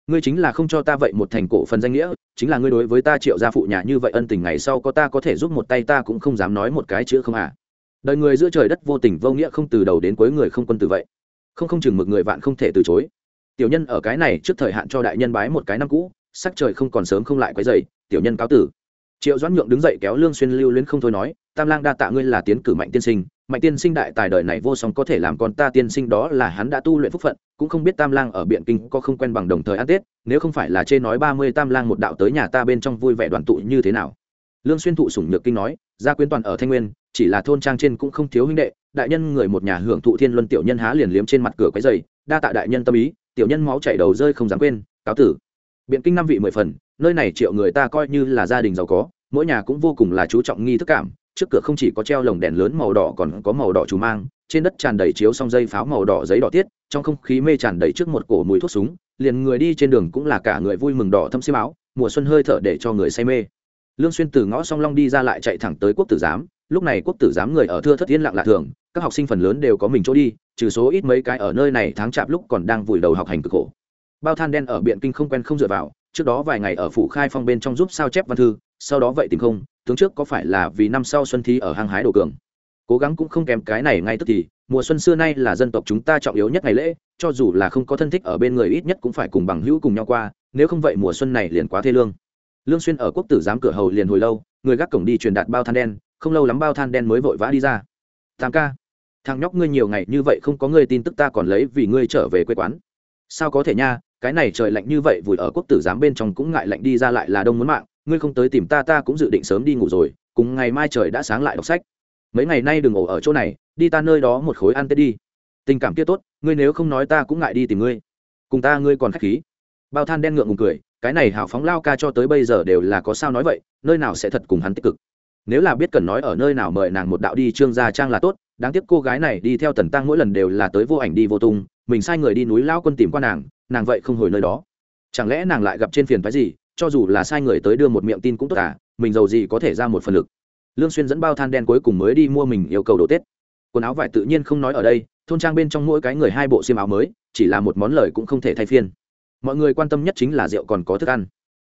ngươi chính là không cho ta vậy một thành cổ phần danh nghĩa, chính là ngươi đối với ta triệu gia phụ nhà như vậy ân tình ngày sau có ta có thể giúp một tay ta cũng không dám nói một cái chữ không à. Đời người giữa trời đất vô tình vô nghĩa không từ đầu đến cuối người không quân từ vậy. Không không chừng mực người vạn không thể từ chối. Tiểu nhân ở cái này trước thời hạn cho đại nhân bái một cái năm cũ, sắc trời không còn sớm không lại quấy dày tiểu nhân cáo tử. Triệu doãn nhượng đứng dậy kéo lương xuyên lưu luyến không thôi nói, tam lang đa tạ ngươi là tiến cử mạnh tiên sinh mạnh tiên sinh đại tài đời này vô song có thể làm con ta tiên sinh đó là hắn đã tu luyện phúc phận, cũng không biết tam lang ở biện kinh có không quen bằng đồng thời ăn tết, nếu không phải là chê nói ba mươi tam lang một đạo tới nhà ta bên trong vui vẻ đoàn tụ như thế nào? Lương xuyên thụ sủng nhược kinh nói, gia quyến toàn ở thanh nguyên, chỉ là thôn trang trên cũng không thiếu huynh đệ, đại nhân người một nhà hưởng thụ thiên luân tiểu nhân há liền liếm trên mặt cửa cái giày đa tạ đại nhân tâm ý, tiểu nhân máu chảy đầu rơi không dám quên, cáo tử. Biện kinh năm vị mười phần, nơi này triệu người ta coi như là gia đình giàu có, mỗi nhà cũng vô cùng là chú trọng nghi thức cảm trước cửa không chỉ có treo lồng đèn lớn màu đỏ còn có màu đỏ trù mang, trên đất tràn đầy chiếu song dây pháo màu đỏ giấy đỏ tiết, trong không khí mê tràn đầy trước một cổ mùi thuốc súng, liền người đi trên đường cũng là cả người vui mừng đỏ thâm xiêm áo, mùa xuân hơi thở để cho người say mê. Lương xuyên từ ngõ song long đi ra lại chạy thẳng tới quốc tử giám, lúc này quốc tử giám người ở thưa thất yên lặng lạ thường, các học sinh phần lớn đều có mình chỗ đi, trừ số ít mấy cái ở nơi này tháng chạp lúc còn đang vùi đầu học hành cực khổ. Bao than đen ở biện kinh không quen không dựa vào, trước đó vài ngày ở phủ khai phong bên trong giúp sao chép văn thư, sau đó vậy tìm không tướng trước có phải là vì năm sau xuân thi ở hang hái đồ cường? Cố gắng cũng không kém cái này ngay tức thì, mùa xuân xưa nay là dân tộc chúng ta trọng yếu nhất ngày lễ, cho dù là không có thân thích ở bên người ít nhất cũng phải cùng bằng hữu cùng nhau qua, nếu không vậy mùa xuân này liền quá thê lương. Lương xuyên ở quốc tử giám cửa hầu liền hồi lâu, người gác cổng đi truyền đạt bao than đen, không lâu lắm bao than đen mới vội vã đi ra. Tam ca, thằng nhóc ngươi nhiều ngày như vậy không có ngươi tin tức ta còn lấy vì ngươi trở về quê quán. Sao có thể nha, cái này trời lạnh như vậy, vùi ở quốc tử giám bên trong cũng ngại lạnh đi ra lại là đông muốn mạng ngươi không tới tìm ta ta cũng dự định sớm đi ngủ rồi, cùng ngày mai trời đã sáng lại đọc sách. Mấy ngày nay đừng ổ ở chỗ này, đi ta nơi đó một khối ăn tết đi. Tình cảm kia tốt, ngươi nếu không nói ta cũng ngại đi tìm ngươi. Cùng ta ngươi còn khách khí. Bao than đen ngượng ngùng cười, cái này hào phóng lao ca cho tới bây giờ đều là có sao nói vậy, nơi nào sẽ thật cùng hắn tích cực. Nếu là biết cần nói ở nơi nào mời nàng một đạo đi, trương gia trang là tốt, đáng tiếc cô gái này đi theo tần tăng mỗi lần đều là tới vô ảnh đi vô tung, mình sai người đi núi lao quân tìm qua nàng nàng vậy không hồi nơi đó. Chẳng lẽ nàng lại gặp trên phiền phái gì cho dù là sai người tới đưa một miệng tin cũng tốt cả, mình giàu gì có thể ra một phần lực. Lương xuyên dẫn bao than đen cuối cùng mới đi mua mình yêu cầu đồ tết. Quần áo vải tự nhiên không nói ở đây thôn trang bên trong mỗi cái người hai bộ xiêm áo mới chỉ là một món lời cũng không thể thay phiên. Mọi người quan tâm nhất chính là rượu còn có thức ăn.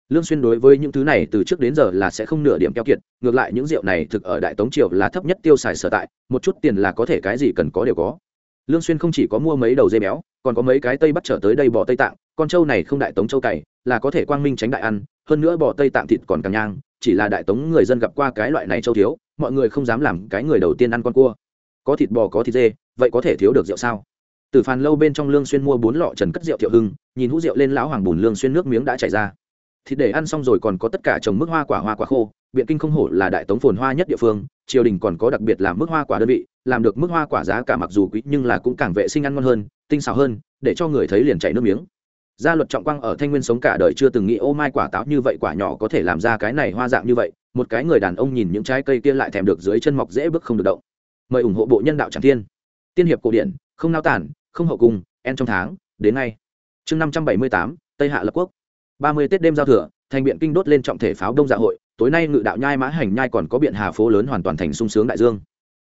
Lương xuyên đối với những thứ này từ trước đến giờ là sẽ không nửa điểm keo kiệt ngược lại những rượu này thực ở đại tống triều là thấp nhất tiêu xài sở tại một chút tiền là có thể cái gì cần có đều có. Lương xuyên không chỉ có mua mấy đầu dây béo còn có mấy cái tây bắt trở tới đây bỏ tây tạng con trâu này không đại tống châu cày, là có thể quang minh tránh đại ăn, hơn nữa bò tây tạm thịt còn càng nhang, chỉ là đại tống người dân gặp qua cái loại này châu thiếu, mọi người không dám làm cái người đầu tiên ăn con cua. Có thịt bò, có thịt dê, vậy có thể thiếu được rượu sao? Từ phàn lâu bên trong lương xuyên mua bốn lọ trần cất rượu thiệu hưng, nhìn hũ rượu lên lão hoàng bùn lương xuyên nước miếng đã chảy ra. Thịt để ăn xong rồi còn có tất cả trồng mức hoa quả hoa quả khô, biện kinh không hổ là đại tống phồn hoa nhất địa phương, triều đình còn có đặc biệt làm mức hoa quả đơn vị, làm được mức hoa quả giá cả mặc dù quý nhưng là cũng càng vệ sinh ăn ngon hơn, tinh xảo hơn, để cho người thấy liền chảy nước miếng gia luật trọng quang ở thanh nguyên sống cả đời chưa từng nghĩ, ô mai quả táo như vậy quả nhỏ có thể làm ra cái này hoa dạng như vậy. Một cái người đàn ông nhìn những trái cây kia lại thèm được dưới chân mọc dễ bước không được động. Mời ủng hộ bộ nhân đạo tràng thiên. Tiên hiệp cổ điển, không nao tản, không hậu cung, en trong tháng, đến nay chương năm trăm bảy mươi tám, tây hạ lập quốc. Ba mươi tết đêm giao thừa, thành biện kinh đốt lên trọng thể pháo đông dạ hội, tối nay ngự đạo nhai mã hành nhai còn có biện hà phố lớn hoàn toàn thành sung sướng đại dương.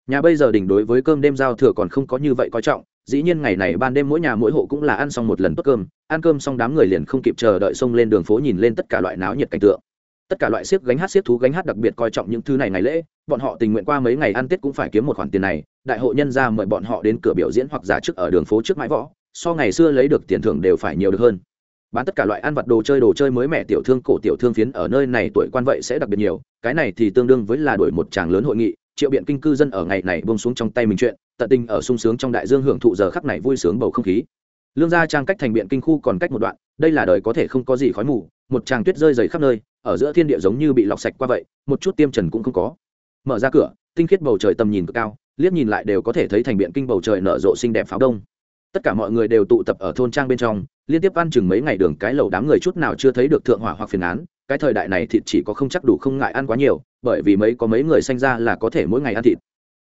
Nhà bây giờ đỉnh đối với cơm đêm giao thừa còn không có như vậy coi trọng dĩ nhiên ngày này ban đêm mỗi nhà mỗi hộ cũng là ăn xong một lần tốt cơm, ăn cơm xong đám người liền không kịp chờ đợi xông lên đường phố nhìn lên tất cả loại náo nhiệt cảnh tượng. Tất cả loại siếc gánh hát siếc thú gánh hát đặc biệt coi trọng những thứ này ngày lễ, bọn họ tình nguyện qua mấy ngày ăn tết cũng phải kiếm một khoản tiền này, đại hội nhân ra mời bọn họ đến cửa biểu diễn hoặc giả trước ở đường phố trước mãi võ, so ngày xưa lấy được tiền thưởng đều phải nhiều được hơn. Bán tất cả loại ăn vặt đồ chơi đồ chơi mới mẻ tiểu thương, cổ tiểu thương phiến ở nơi này tuổi quan vậy sẽ đặc biệt nhiều, cái này thì tương đương với là đổi một tràng lớn hội nghị triệu biện kinh cư dân ở ngày này bông xuống trong tay mình chuyện, tận tình ở sung sướng trong đại dương hưởng thụ giờ khắc này vui sướng bầu không khí. Lương gia trang cách thành biện kinh khu còn cách một đoạn, đây là đời có thể không có gì khói mù, một tràng tuyết rơi dày khắp nơi, ở giữa thiên địa giống như bị lọc sạch qua vậy, một chút tiêm trần cũng không có. Mở ra cửa, tinh khiết bầu trời tầm nhìn cực cao, liếc nhìn lại đều có thể thấy thành biện kinh bầu trời nở rộ xinh đẹp pháo đông. Tất cả mọi người đều tụ tập ở thôn trang bên trong, liên tiếp ăn chừng mấy ngày đường cái lầu đám người chút nào chưa thấy được thượng hỏa hoặc phiền án, cái thời đại này thịt chỉ có không chắc đủ không ngại ăn quá nhiều bởi vì mấy có mấy người sanh ra là có thể mỗi ngày ăn thịt.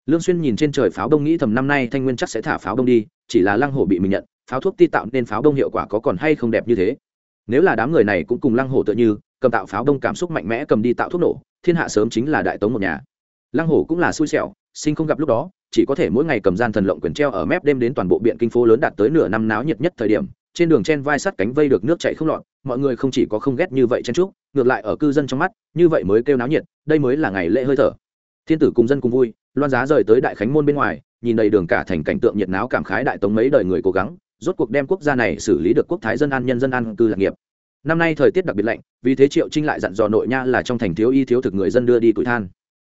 Lương xuyên nhìn trên trời pháo đông nghĩ thầm năm nay thanh nguyên chắc sẽ thả pháo đông đi, chỉ là lăng hổ bị mình nhận, pháo thuốc ti tạo nên pháo đông hiệu quả có còn hay không đẹp như thế. Nếu là đám người này cũng cùng lăng hổ tựa như, cầm tạo pháo đông cảm xúc mạnh mẽ cầm đi tạo thuốc nổ, thiên hạ sớm chính là đại tống một nhà. Lăng hổ cũng là xui xẻo, sinh không gặp lúc đó, chỉ có thể mỗi ngày cầm gian thần lộng quyền treo ở mép đêm đến toàn bộ biện kinh phố lớn đạt tới nửa năm náo nhiệt nhất thời điểm trên đường chen vai sắt cánh vây được nước chảy không lọt, mọi người không chỉ có không ghét như vậy chen trúc ngược lại ở cư dân trong mắt, như vậy mới kêu náo nhiệt, đây mới là ngày lễ hơi thở. Thiên tử cùng dân cùng vui, loan giá rời tới đại khánh môn bên ngoài, nhìn đầy đường cả thành cảnh tượng nhiệt náo cảm khái đại tống mấy đời người cố gắng, rốt cuộc đem quốc gia này xử lý được quốc thái dân an nhân dân an cư lạc nghiệp. Năm nay thời tiết đặc biệt lạnh, vì thế triệu trinh lại dặn dò nội nha là trong thành thiếu y thiếu thực người dân đưa đi tuổi than.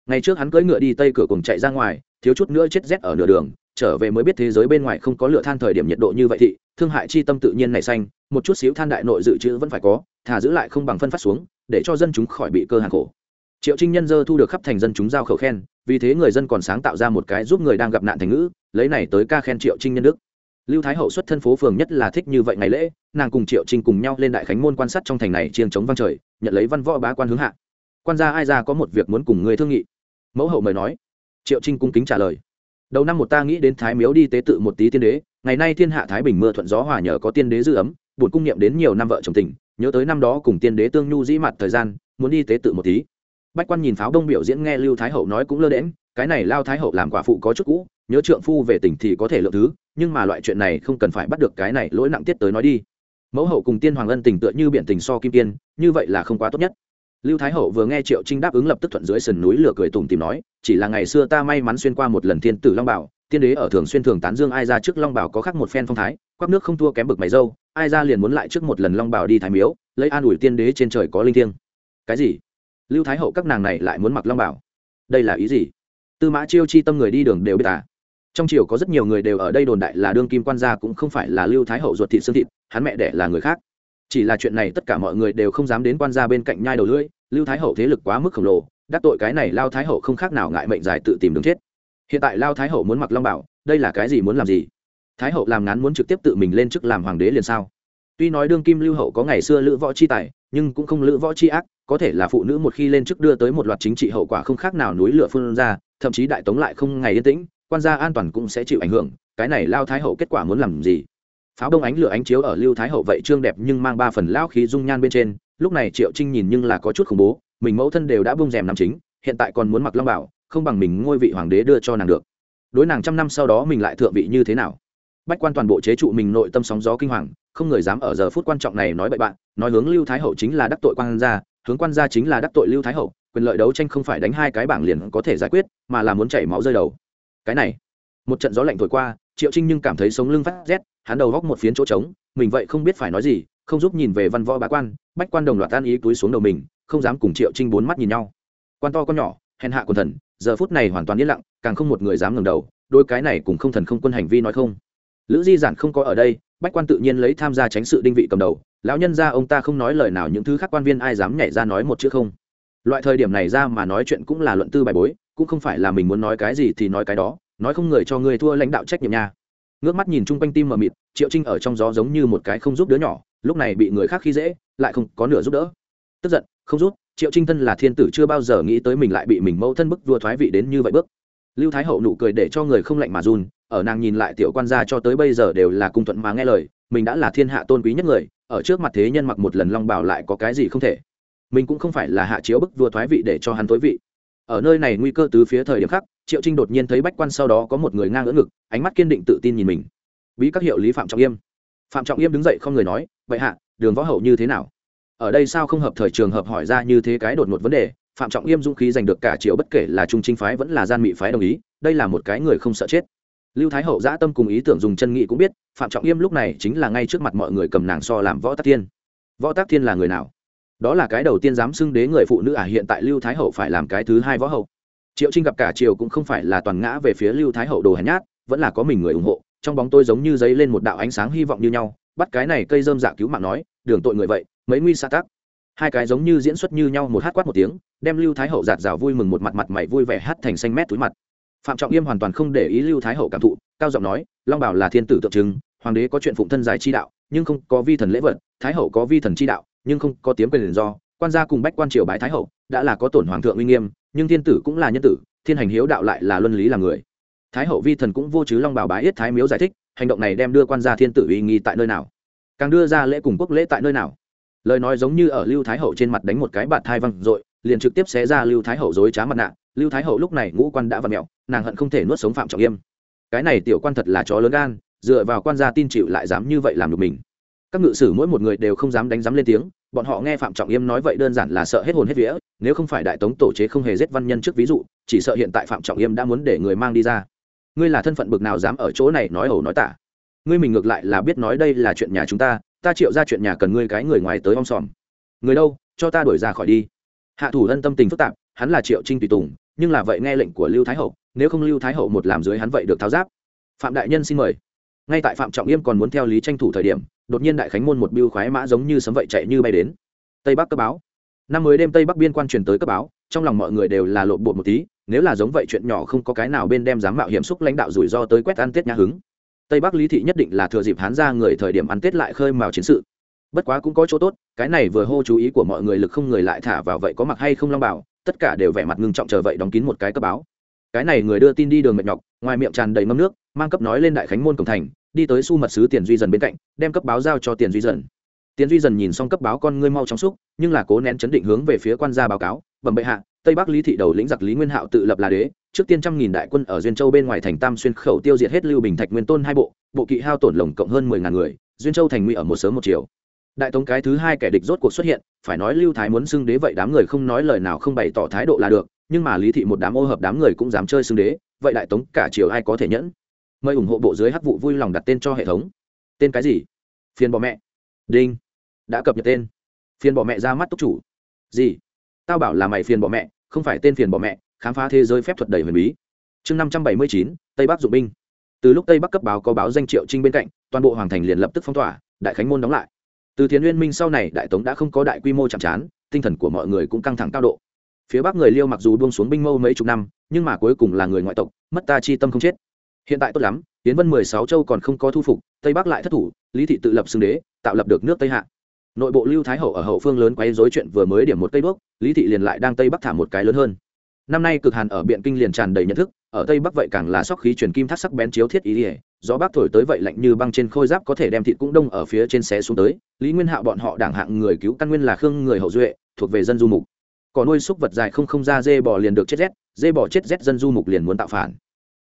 Ngày trước hắn cưỡi ngựa đi tây cửa cùng chạy ra ngoài, thiếu chút nữa chết rét ở nửa đường trở về mới biết thế giới bên ngoài không có lửa than thời điểm nhiệt độ như vậy thị thương hại chi tâm tự nhiên nảy xanh, một chút xíu than đại nội dự trữ vẫn phải có, thà giữ lại không bằng phân phát xuống, để cho dân chúng khỏi bị cơ hàng khổ. Triệu trinh nhân dơ thu được khắp thành dân chúng giao khẩu khen, vì thế người dân còn sáng tạo ra một cái giúp người đang gặp nạn thành ngữ, lấy này tới ca khen triệu trinh nhân đức. Lưu thái hậu xuất thân phố phường nhất là thích như vậy ngày lễ, nàng cùng triệu trinh cùng nhau lên đại khánh môn quan sát trong thành này chiêng chống vang trời, nhận lấy văn võ bá quan hướng hạ. Quan gia ai ra có một việc muốn cùng người thương nghị. Mẫu hậu mời nói. Triệu trinh cung kính trả lời đầu năm một ta nghĩ đến thái miếu đi tế tự một tí tiên đế, ngày nay thiên hạ thái bình mưa thuận gió hòa nhờ có tiên đế dư ấm, buồn cung niệm đến nhiều năm vợ chồng tình, nhớ tới năm đó cùng tiên đế tương nhu dĩ mặt thời gian, muốn đi tế tự một tí. Bách quan nhìn pháo đông biểu diễn nghe lưu thái hậu nói cũng lơ đễm cái này lao thái hậu làm quả phụ có chút cũ, nhớ trượng phu về tỉnh thì có thể lượng thứ, nhưng mà loại chuyện này không cần phải bắt được cái này lỗi nặng tiết tới nói đi. Mẫu hậu cùng tiên hoàng ân tình tựa như biện tình so kim tiên, như vậy là không quá tốt nhất lưu thái hậu vừa nghe triệu trinh đáp ứng lập tức thuận dưới sườn núi lửa cười tủm tìm nói, chỉ là ngày xưa ta may mắn xuyên qua một lần thiên tử long bảo, tiên đế ở thường xuyên thường tán dương ai ra trước long bảo có khác một phen phong thái, quắc nước không thua kém bực mày dâu, ai ra liền muốn lại trước một lần long bảo đi thái miếu, lấy an ủi tiên đế trên trời có linh thiêng. Cái gì? Lưu thái hậu các nàng này lại muốn mặc long bảo? Đây là ý gì? Tư mã chiêu chi tâm người đi đường đều biết à? Trong triều có rất nhiều người đều ở đây đồn đại là đương kim quan gia cũng không phải là lưu thái hậu ruột thịt xương thịt, hắn mẹ đẻ là người khác chỉ là chuyện này tất cả mọi người đều không dám đến quan gia bên cạnh nhai đầu lưỡi, lưu thái hậu thế lực quá mức khổng lồ, đắc tội cái này lao thái hậu không khác nào ngại mệnh dài tự tìm đường chết. Hiện tại lao thái hậu muốn mặc long bảo, đây là cái gì muốn làm gì? Thái hậu làm ngán muốn trực tiếp tự mình lên chức làm hoàng đế liền sao? Tuy nói đương kim lưu hậu có ngày xưa lữ võ chi tài, nhưng cũng không lữ võ chi ác, có thể là phụ nữ một khi lên chức đưa tới một loạt chính trị hậu quả không khác nào núi lửa phun ra, thậm chí đại tống lại không ngày yên tĩnh, quan gia an toàn cũng sẽ chịu ảnh hưởng, cái này lao thái hậu kết quả muốn làm gì? Pháo đông ánh lửa ánh chiếu ở lưu thái hậu vậy trương đẹp nhưng mang ba phần lão khí dung nhan bên trên, lúc này triệu trinh nhìn nhưng là có chút khủng bố, mình mẫu thân đều đã bung rèm nam chính, hiện tại còn muốn mặc long bảo, không bằng mình ngôi vị hoàng đế đưa cho nàng được. Đối nàng trăm năm sau đó mình lại thượng vị như thế nào? Bách quan toàn bộ chế trụ mình nội tâm sóng gió kinh hoàng, không người dám ở giờ phút quan trọng này nói bậy bạn, nói hướng lưu thái hậu chính là đắc tội quan gia, hướng quan gia chính là đắc tội lưu thái hậu, quyền lợi đấu tranh không phải đánh hai cái bảng liền có thể giải quyết, mà là muốn chảy máu rơi đầu. Cái này, một trận gió lạnh thổi qua triệu trinh nhưng cảm thấy sống lưng phát rét, hắn đầu góc một phiến chỗ trống, mình vậy không biết phải nói gì, không giúp nhìn về văn võ bá quan, bách quan đồng loạt tan ý túi xuống đầu mình, không dám cùng triệu trinh bốn mắt nhìn nhau. Quan to con nhỏ, hèn hạ quần thần, giờ phút này hoàn toàn yên lặng, càng không một người dám ngẩng đầu, đôi cái này cùng không thần không quân hành vi nói không. Lữ di giản không có ở đây, bách quan tự nhiên lấy tham gia tránh sự đinh vị cầm đầu, lão nhân ra ông ta không nói lời nào những thứ khác quan viên ai dám nhảy ra nói một chữ không. Loại thời điểm này ra mà nói chuyện cũng là luận tư bài bối, cũng không phải là mình muốn nói cái gì thì nói cái đó nói không người cho người thua lãnh đạo trách nhiệm nha. Ngước mắt nhìn chung quanh tim mờ mịt, triệu trinh ở trong gió giống như một cái không giúp đứa nhỏ, lúc này bị người khác khi dễ, lại không có nửa giúp đỡ. Tức giận, không giúp, triệu trinh thân là thiên tử chưa bao giờ nghĩ tới mình lại bị mình mẫu thân bức vua thoái vị đến như vậy bước. Lưu thái hậu nụ cười để cho người không lạnh mà run, ở nàng nhìn lại tiểu quan gia cho tới bây giờ đều là cung thuận mà nghe lời, mình đã là thiên hạ tôn quý nhất người, ở trước mặt thế nhân mặc một lần long bảo lại có cái gì không thể. Mình cũng không phải là hạ chiếu bức vua thoái vị để cho hắn tối vị ở nơi này nguy cơ từ phía thời điểm khác, triệu trinh đột nhiên thấy bách quan sau đó có một người ngang ngỡ ngực, ánh mắt kiên định tự tin nhìn mình. Bí các hiệu lý phạm trọng yêm phạm trọng yêm đứng dậy không người nói, vậy hạ, đường võ hậu như thế nào? Ở đây sao không hợp thời trường hợp hỏi ra như thế cái đột ngột vấn đề, phạm trọng yêm dũng khí giành được cả triệu bất kể là trung trinh phái vẫn là gian mị phái đồng ý, đây là một cái người không sợ chết. Lưu thái hậu dã tâm cùng ý tưởng dùng chân nghị cũng biết, phạm trọng yêm lúc này chính là ngay trước mặt mọi người cầm nàng so làm võ tắc thiên. Võ tắc thiên là người nào? Đó là cái đầu tiên dám xưng đế người phụ nữ à hiện tại lưu thái hậu phải làm cái thứ hai võ hậu triệu trinh gặp cả triều cũng không phải là toàn ngã về phía lưu thái hậu đồ hèn nhát, vẫn là có mình người ủng hộ, trong bóng tôi giống như giấy lên một đạo ánh sáng hy vọng như nhau, bắt cái này cây dơm dạ cứu mạng nói, đường tội người vậy, mấy nguy xa tắc. Hai cái giống như diễn xuất như nhau một hát quát một tiếng, đem lưu thái hậu giạt rào vui mừng một mặt mặt mày vui vẻ hát thành xanh mét túi mặt. Phạm trọng yêm hoàn toàn không để ý lưu thái hậu cảm thụ, cao giọng nói, long bảo là thiên tử tượng trưng, hoàng đế có chuyện phụng thân giải chi đạo, nhưng không có vi thần lễ vật, thái hậu có vi thần chi đạo nhưng không có tiếng quyền liền do, quan gia cùng bách quan triều bái thái hậu, đã là có tổn hoàng thượng uy nghiêm, nhưng thiên tử cũng là nhân tử, thiên hành hiếu đạo lại là luân lý là người. Thái hậu vi thần cũng vô chứ long bảo bái yết thái miếu giải thích, hành động này đem đưa quan gia thiên tử uy nghi tại nơi nào? Càng đưa ra lễ cùng quốc lễ tại nơi nào? Lời nói giống như ở lưu thái hậu trên mặt đánh một cái bạt thai văng r liền trực tiếp xé ra lưu thái hậu dối trá mặt nạ. Lưu thái hậu lúc này ngũ quan đã vặt mẹo nàng hận không thể nuốt sống phạm trọng yêm cái này tiểu quan thật là chó lớn gan, dựa vào quan gia tin chịu lại dám như vậy làm được mình. Các ngự sử mỗi một người đều không dám đánh dám lên tiếng bọn họ nghe phạm trọng yêm nói vậy đơn giản là sợ hết hồn hết vía, nếu không phải đại tống tổ chế không hề giết văn nhân trước ví dụ, chỉ sợ hiện tại phạm trọng yêm đã muốn để người mang đi ra. Ngươi là thân phận bực nào dám ở chỗ này nói ẩu nói tả? Ngươi mình ngược lại là biết nói đây là chuyện nhà chúng ta ta triệu ra chuyện nhà cần ngươi cái người ngoài tới om sòm. Người đâu, cho ta đuổi ra khỏi đi. Hạ thủ ân tâm tình phức tạp, hắn là triệu trinh tùy tùng, nhưng là vậy nghe lệnh của lưu thái hậu, nếu không lưu thái hậu một làm dưới hắn vậy được tháo giáp. Phạm đại nhân xin mời. Ngay tại phạm trọng yêm còn muốn theo lý tranh thủ thời điểm đột nhiên đại khánh môn một biêu khoái mã giống như sấm vậy chạy như bay đến. Tây bắc cấp báo. Năm mới đêm tây bắc biên quan truyền tới cấp báo, trong lòng mọi người đều là lộn bột một tí, nếu là giống vậy chuyện nhỏ không có cái nào bên đem dám mạo hiểm xúc lãnh đạo rủi ro tới quét ăn tết nhà hứng. Tây bắc lý thị nhất định là thừa dịp hán ra người thời điểm ăn tết lại khơi mào chiến sự. Bất quá cũng có chỗ tốt, cái này vừa hô chú ý của mọi người lực không người lại thả vào vậy có mặc hay không long bảo, tất cả đều vẻ mặt ngưng trọng chờ vậy đóng kín một cái cấp báo. Cái này người đưa tin đi đường mệt nhọc, ngoài miệng tràn đầy mâm nước, mang cấp nói lên đại khánh môn cổng thành đi tới su mật sứ tiền duy dần bên cạnh, đem cấp báo giao cho tiền duy dần. Tiền duy dần nhìn xong cấp báo con ngươi mau trong xúc, nhưng là cố nén chấn định hướng về phía quan gia báo cáo, bẩm bệ hạ, tây bắc lý thị đầu lĩnh giặc lý nguyên hạo tự lập là đế, trước tiên trăm nghìn đại quân ở duyên châu bên ngoài thành tam xuyên khẩu tiêu diệt hết lưu bình thạch nguyên tôn hai bộ bộ kỵ hao tổn lồng cộng hơn mười ngàn người, duyên châu thành nguy ở một sớm một chiều. Đại tống cái thứ hai kẻ địch rốt cuộc xuất hiện, phải nói lưu thái muốn xưng đế vậy đám người không nói lời nào không bày tỏ thái độ là được, nhưng mà lý thị một đám ô hợp đám người cũng dám chơi xưng đế, vậy đại tống cả chiều ai có thể nhẫn? Mời ủng hộ bộ dưới hắc vụ vui lòng đặt tên cho hệ thống. Tên cái gì? Phiền bỏ mẹ. Đinh. Đã cập nhật tên. Phiền bỏ mẹ ra mắt túc chủ. Gì? Tao bảo là mày phiền bỏ mẹ, không phải tên phiền bỏ mẹ, khám phá thế giới phép thuật đầy huyền bí. Chương năm trăm bảy mươi chín, tây bắc dụng binh. Từ lúc tây bắc cấp báo có báo danh triệu trinh bên cạnh, toàn bộ hoàng thành liền lập tức phong tỏa, đại khánh môn đóng lại. Từ thiến uyên minh sau này, đại tống đã không có đại quy mô chạm trán, tinh thần của mọi người cũng căng thẳng cao độ. Phía bắc người liêu mặc dù buông xuống binh mâu mấy chục năm, nhưng mà cuối cùng là người ngoại tộc, mất ta chi tâm không chết hiện tại tốt lắm tiến vân mười sáu châu còn không có thu phục, tây bắc lại thất thủ, lý thị tự lập xưng đế, tạo lập được nước tây hạ. Nội bộ lưu thái hậu ở hậu phương lớn quấy dối chuyện vừa mới điểm một cây bước lý thị liền lại đang tây bắc thả một cái lớn hơn. Năm nay cực hàn ở biện kinh liền tràn đầy nhận thức, ở tây bắc vậy càng là sóc khí truyền kim thác sắc bén chiếu thiết ý ỉa gió bắc thổi tới vậy lạnh như băng trên khôi giáp có thể đem thịt cũng đông ở phía trên xé xuống tới. Lý nguyên hạo bọn họ đảng hạng người cứu căn nguyên là khương người hậu duệ, thuộc về dân du mục. Có nuôi súc vật dài không không ra, dê bò liền được chết rét, dê bò chết rét dân du mục liền muốn tạo phản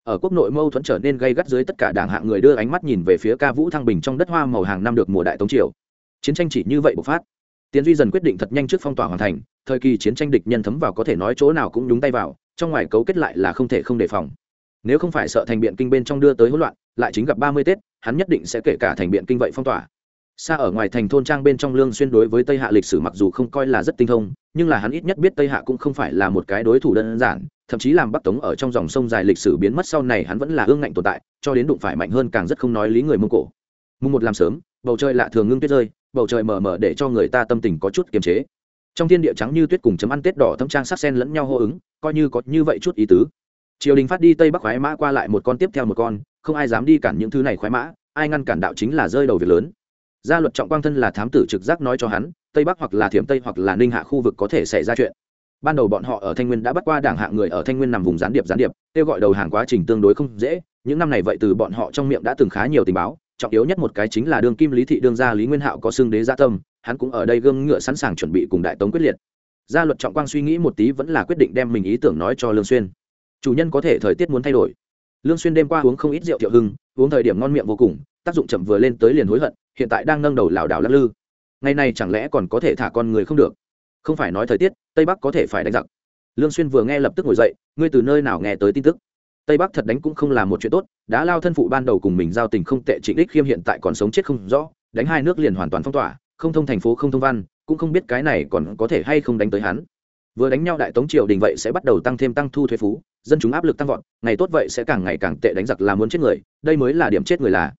ở quốc nội mâu thuẫn trở nên gây gắt dưới tất cả đảng hạng người đưa ánh mắt nhìn về phía ca vũ thăng bình trong đất hoa màu hàng năm được mùa đại tống triều. Chiến tranh chỉ như vậy bộc phát. Tiến duy dần quyết định thật nhanh trước phong tỏa hoàn thành, thời kỳ chiến tranh địch nhân thấm vào có thể nói chỗ nào cũng đúng tay vào, trong ngoài cấu kết lại là không thể không đề phòng. Nếu không phải sợ thành biện kinh bên trong đưa tới hỗn loạn, lại chính gặp ba mươi tết, hắn nhất định sẽ kể cả thành biện kinh vậy phong tỏa xa ở ngoài thành thôn trang bên trong lương xuyên đối với tây hạ lịch sử mặc dù không coi là rất tinh thông, nhưng là hắn ít nhất biết tây hạ cũng không phải là một cái đối thủ đơn giản, thậm chí làm bắc tống ở trong dòng sông dài lịch sử biến mất sau này hắn vẫn là ương ngạnh tồn tại, cho đến đụng phải mạnh hơn càng rất không nói lý người mông cổ. Mùng một làm sớm, bầu trời lạ thường ngưng tuyết rơi, bầu trời mờ mờ để cho người ta tâm tình có chút kiềm chế. Trong thiên địa trắng như tuyết cùng chấm ăn tết đỏ thâm trang sắc sen lẫn nhau hô ứng, coi như có như vậy chút ý tứ. Triều đình phát đi tây bắc khoái mã qua lại một con tiếp theo một con, không ai dám đi cản những thứ này khoái mã, ai ngăn cản đạo chính là rơi đầu việc lớn gia luật trọng quang thân là thám tử trực giác nói cho hắn, tây bắc hoặc là thiểm tây hoặc là ninh hạ khu vực có thể xảy ra chuyện. Ban đầu bọn họ ở thanh nguyên đã bắt qua đảng hạng người ở thanh nguyên nằm vùng gián điệp gián điệp, kêu gọi đầu hàng quá trình tương đối không dễ. Những năm này vậy từ bọn họ trong miệng đã từng khá nhiều tình báo, trọng yếu nhất một cái chính là đương kim lý thị đương gia lý nguyên hạo có xương đế gia tâm, hắn cũng ở đây gương ngựa sẵn sàng chuẩn bị cùng đại tống quyết liệt. Gia luật trọng quang suy nghĩ một tí vẫn là quyết định đem mình ý tưởng nói cho lương xuyên. Chủ nhân có thể thời tiết muốn thay đổi. Lương xuyên đêm qua uống không ít rượu thiệu hưng, uống thời điểm ngon miệng vô cùng, tác dụng chậm vừa lên tới liền hối hận hiện tại đang nâng đầu lảo đảo lắc lư. Ngày này chẳng lẽ còn có thể thả con người không được? Không phải nói thời tiết, tây bắc có thể phải đánh giặc. Lương xuyên vừa nghe lập tức ngồi dậy, ngươi từ nơi nào nghe tới tin tức? Tây bắc thật đánh cũng không là một chuyện tốt, đã lao thân phụ ban đầu cùng mình giao tình không tệ trịnh đích khiêm hiện tại còn sống chết không rõ, đánh hai nước liền hoàn toàn phong tỏa, không thông thành phố, không thông văn, cũng không biết cái này còn có thể hay không đánh tới hắn. Vừa đánh nhau đại tống triều đình vậy sẽ bắt đầu tăng thêm tăng thu thuế phú, dân chúng áp lực tăng vọt, ngày tốt vậy sẽ càng ngày càng tệ đánh giặc là muốn chết người, đây mới là điểm chết người là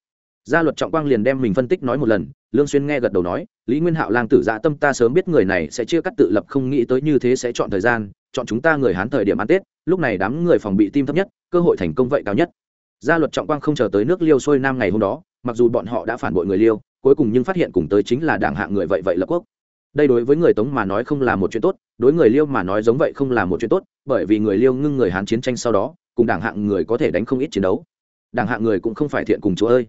gia luật trọng quang liền đem mình phân tích nói một lần, lương xuyên nghe gật đầu nói, lý nguyên hạo lang tử dạ tâm ta sớm biết người này sẽ chia cắt tự lập, không nghĩ tới như thế sẽ chọn thời gian, chọn chúng ta người hán thời điểm ăn tết, lúc này đám người phòng bị tim thấp nhất, cơ hội thành công vậy cao nhất. Gia luật trọng quang không chờ tới nước liêu xuôi nam ngày hôm đó, mặc dù bọn họ đã phản bội người liêu, cuối cùng nhưng phát hiện cùng tới chính là đảng hạng người vậy vậy lập quốc. Đây đối với người tống mà nói không là một chuyện tốt, đối người liêu mà nói giống vậy không là một chuyện tốt, bởi vì người liêu ngưng người hán chiến tranh sau đó, cùng đảng hạng người có thể đánh không ít chiến đấu. Đảng hạng người cũng không phải thiện cùng chúa ơi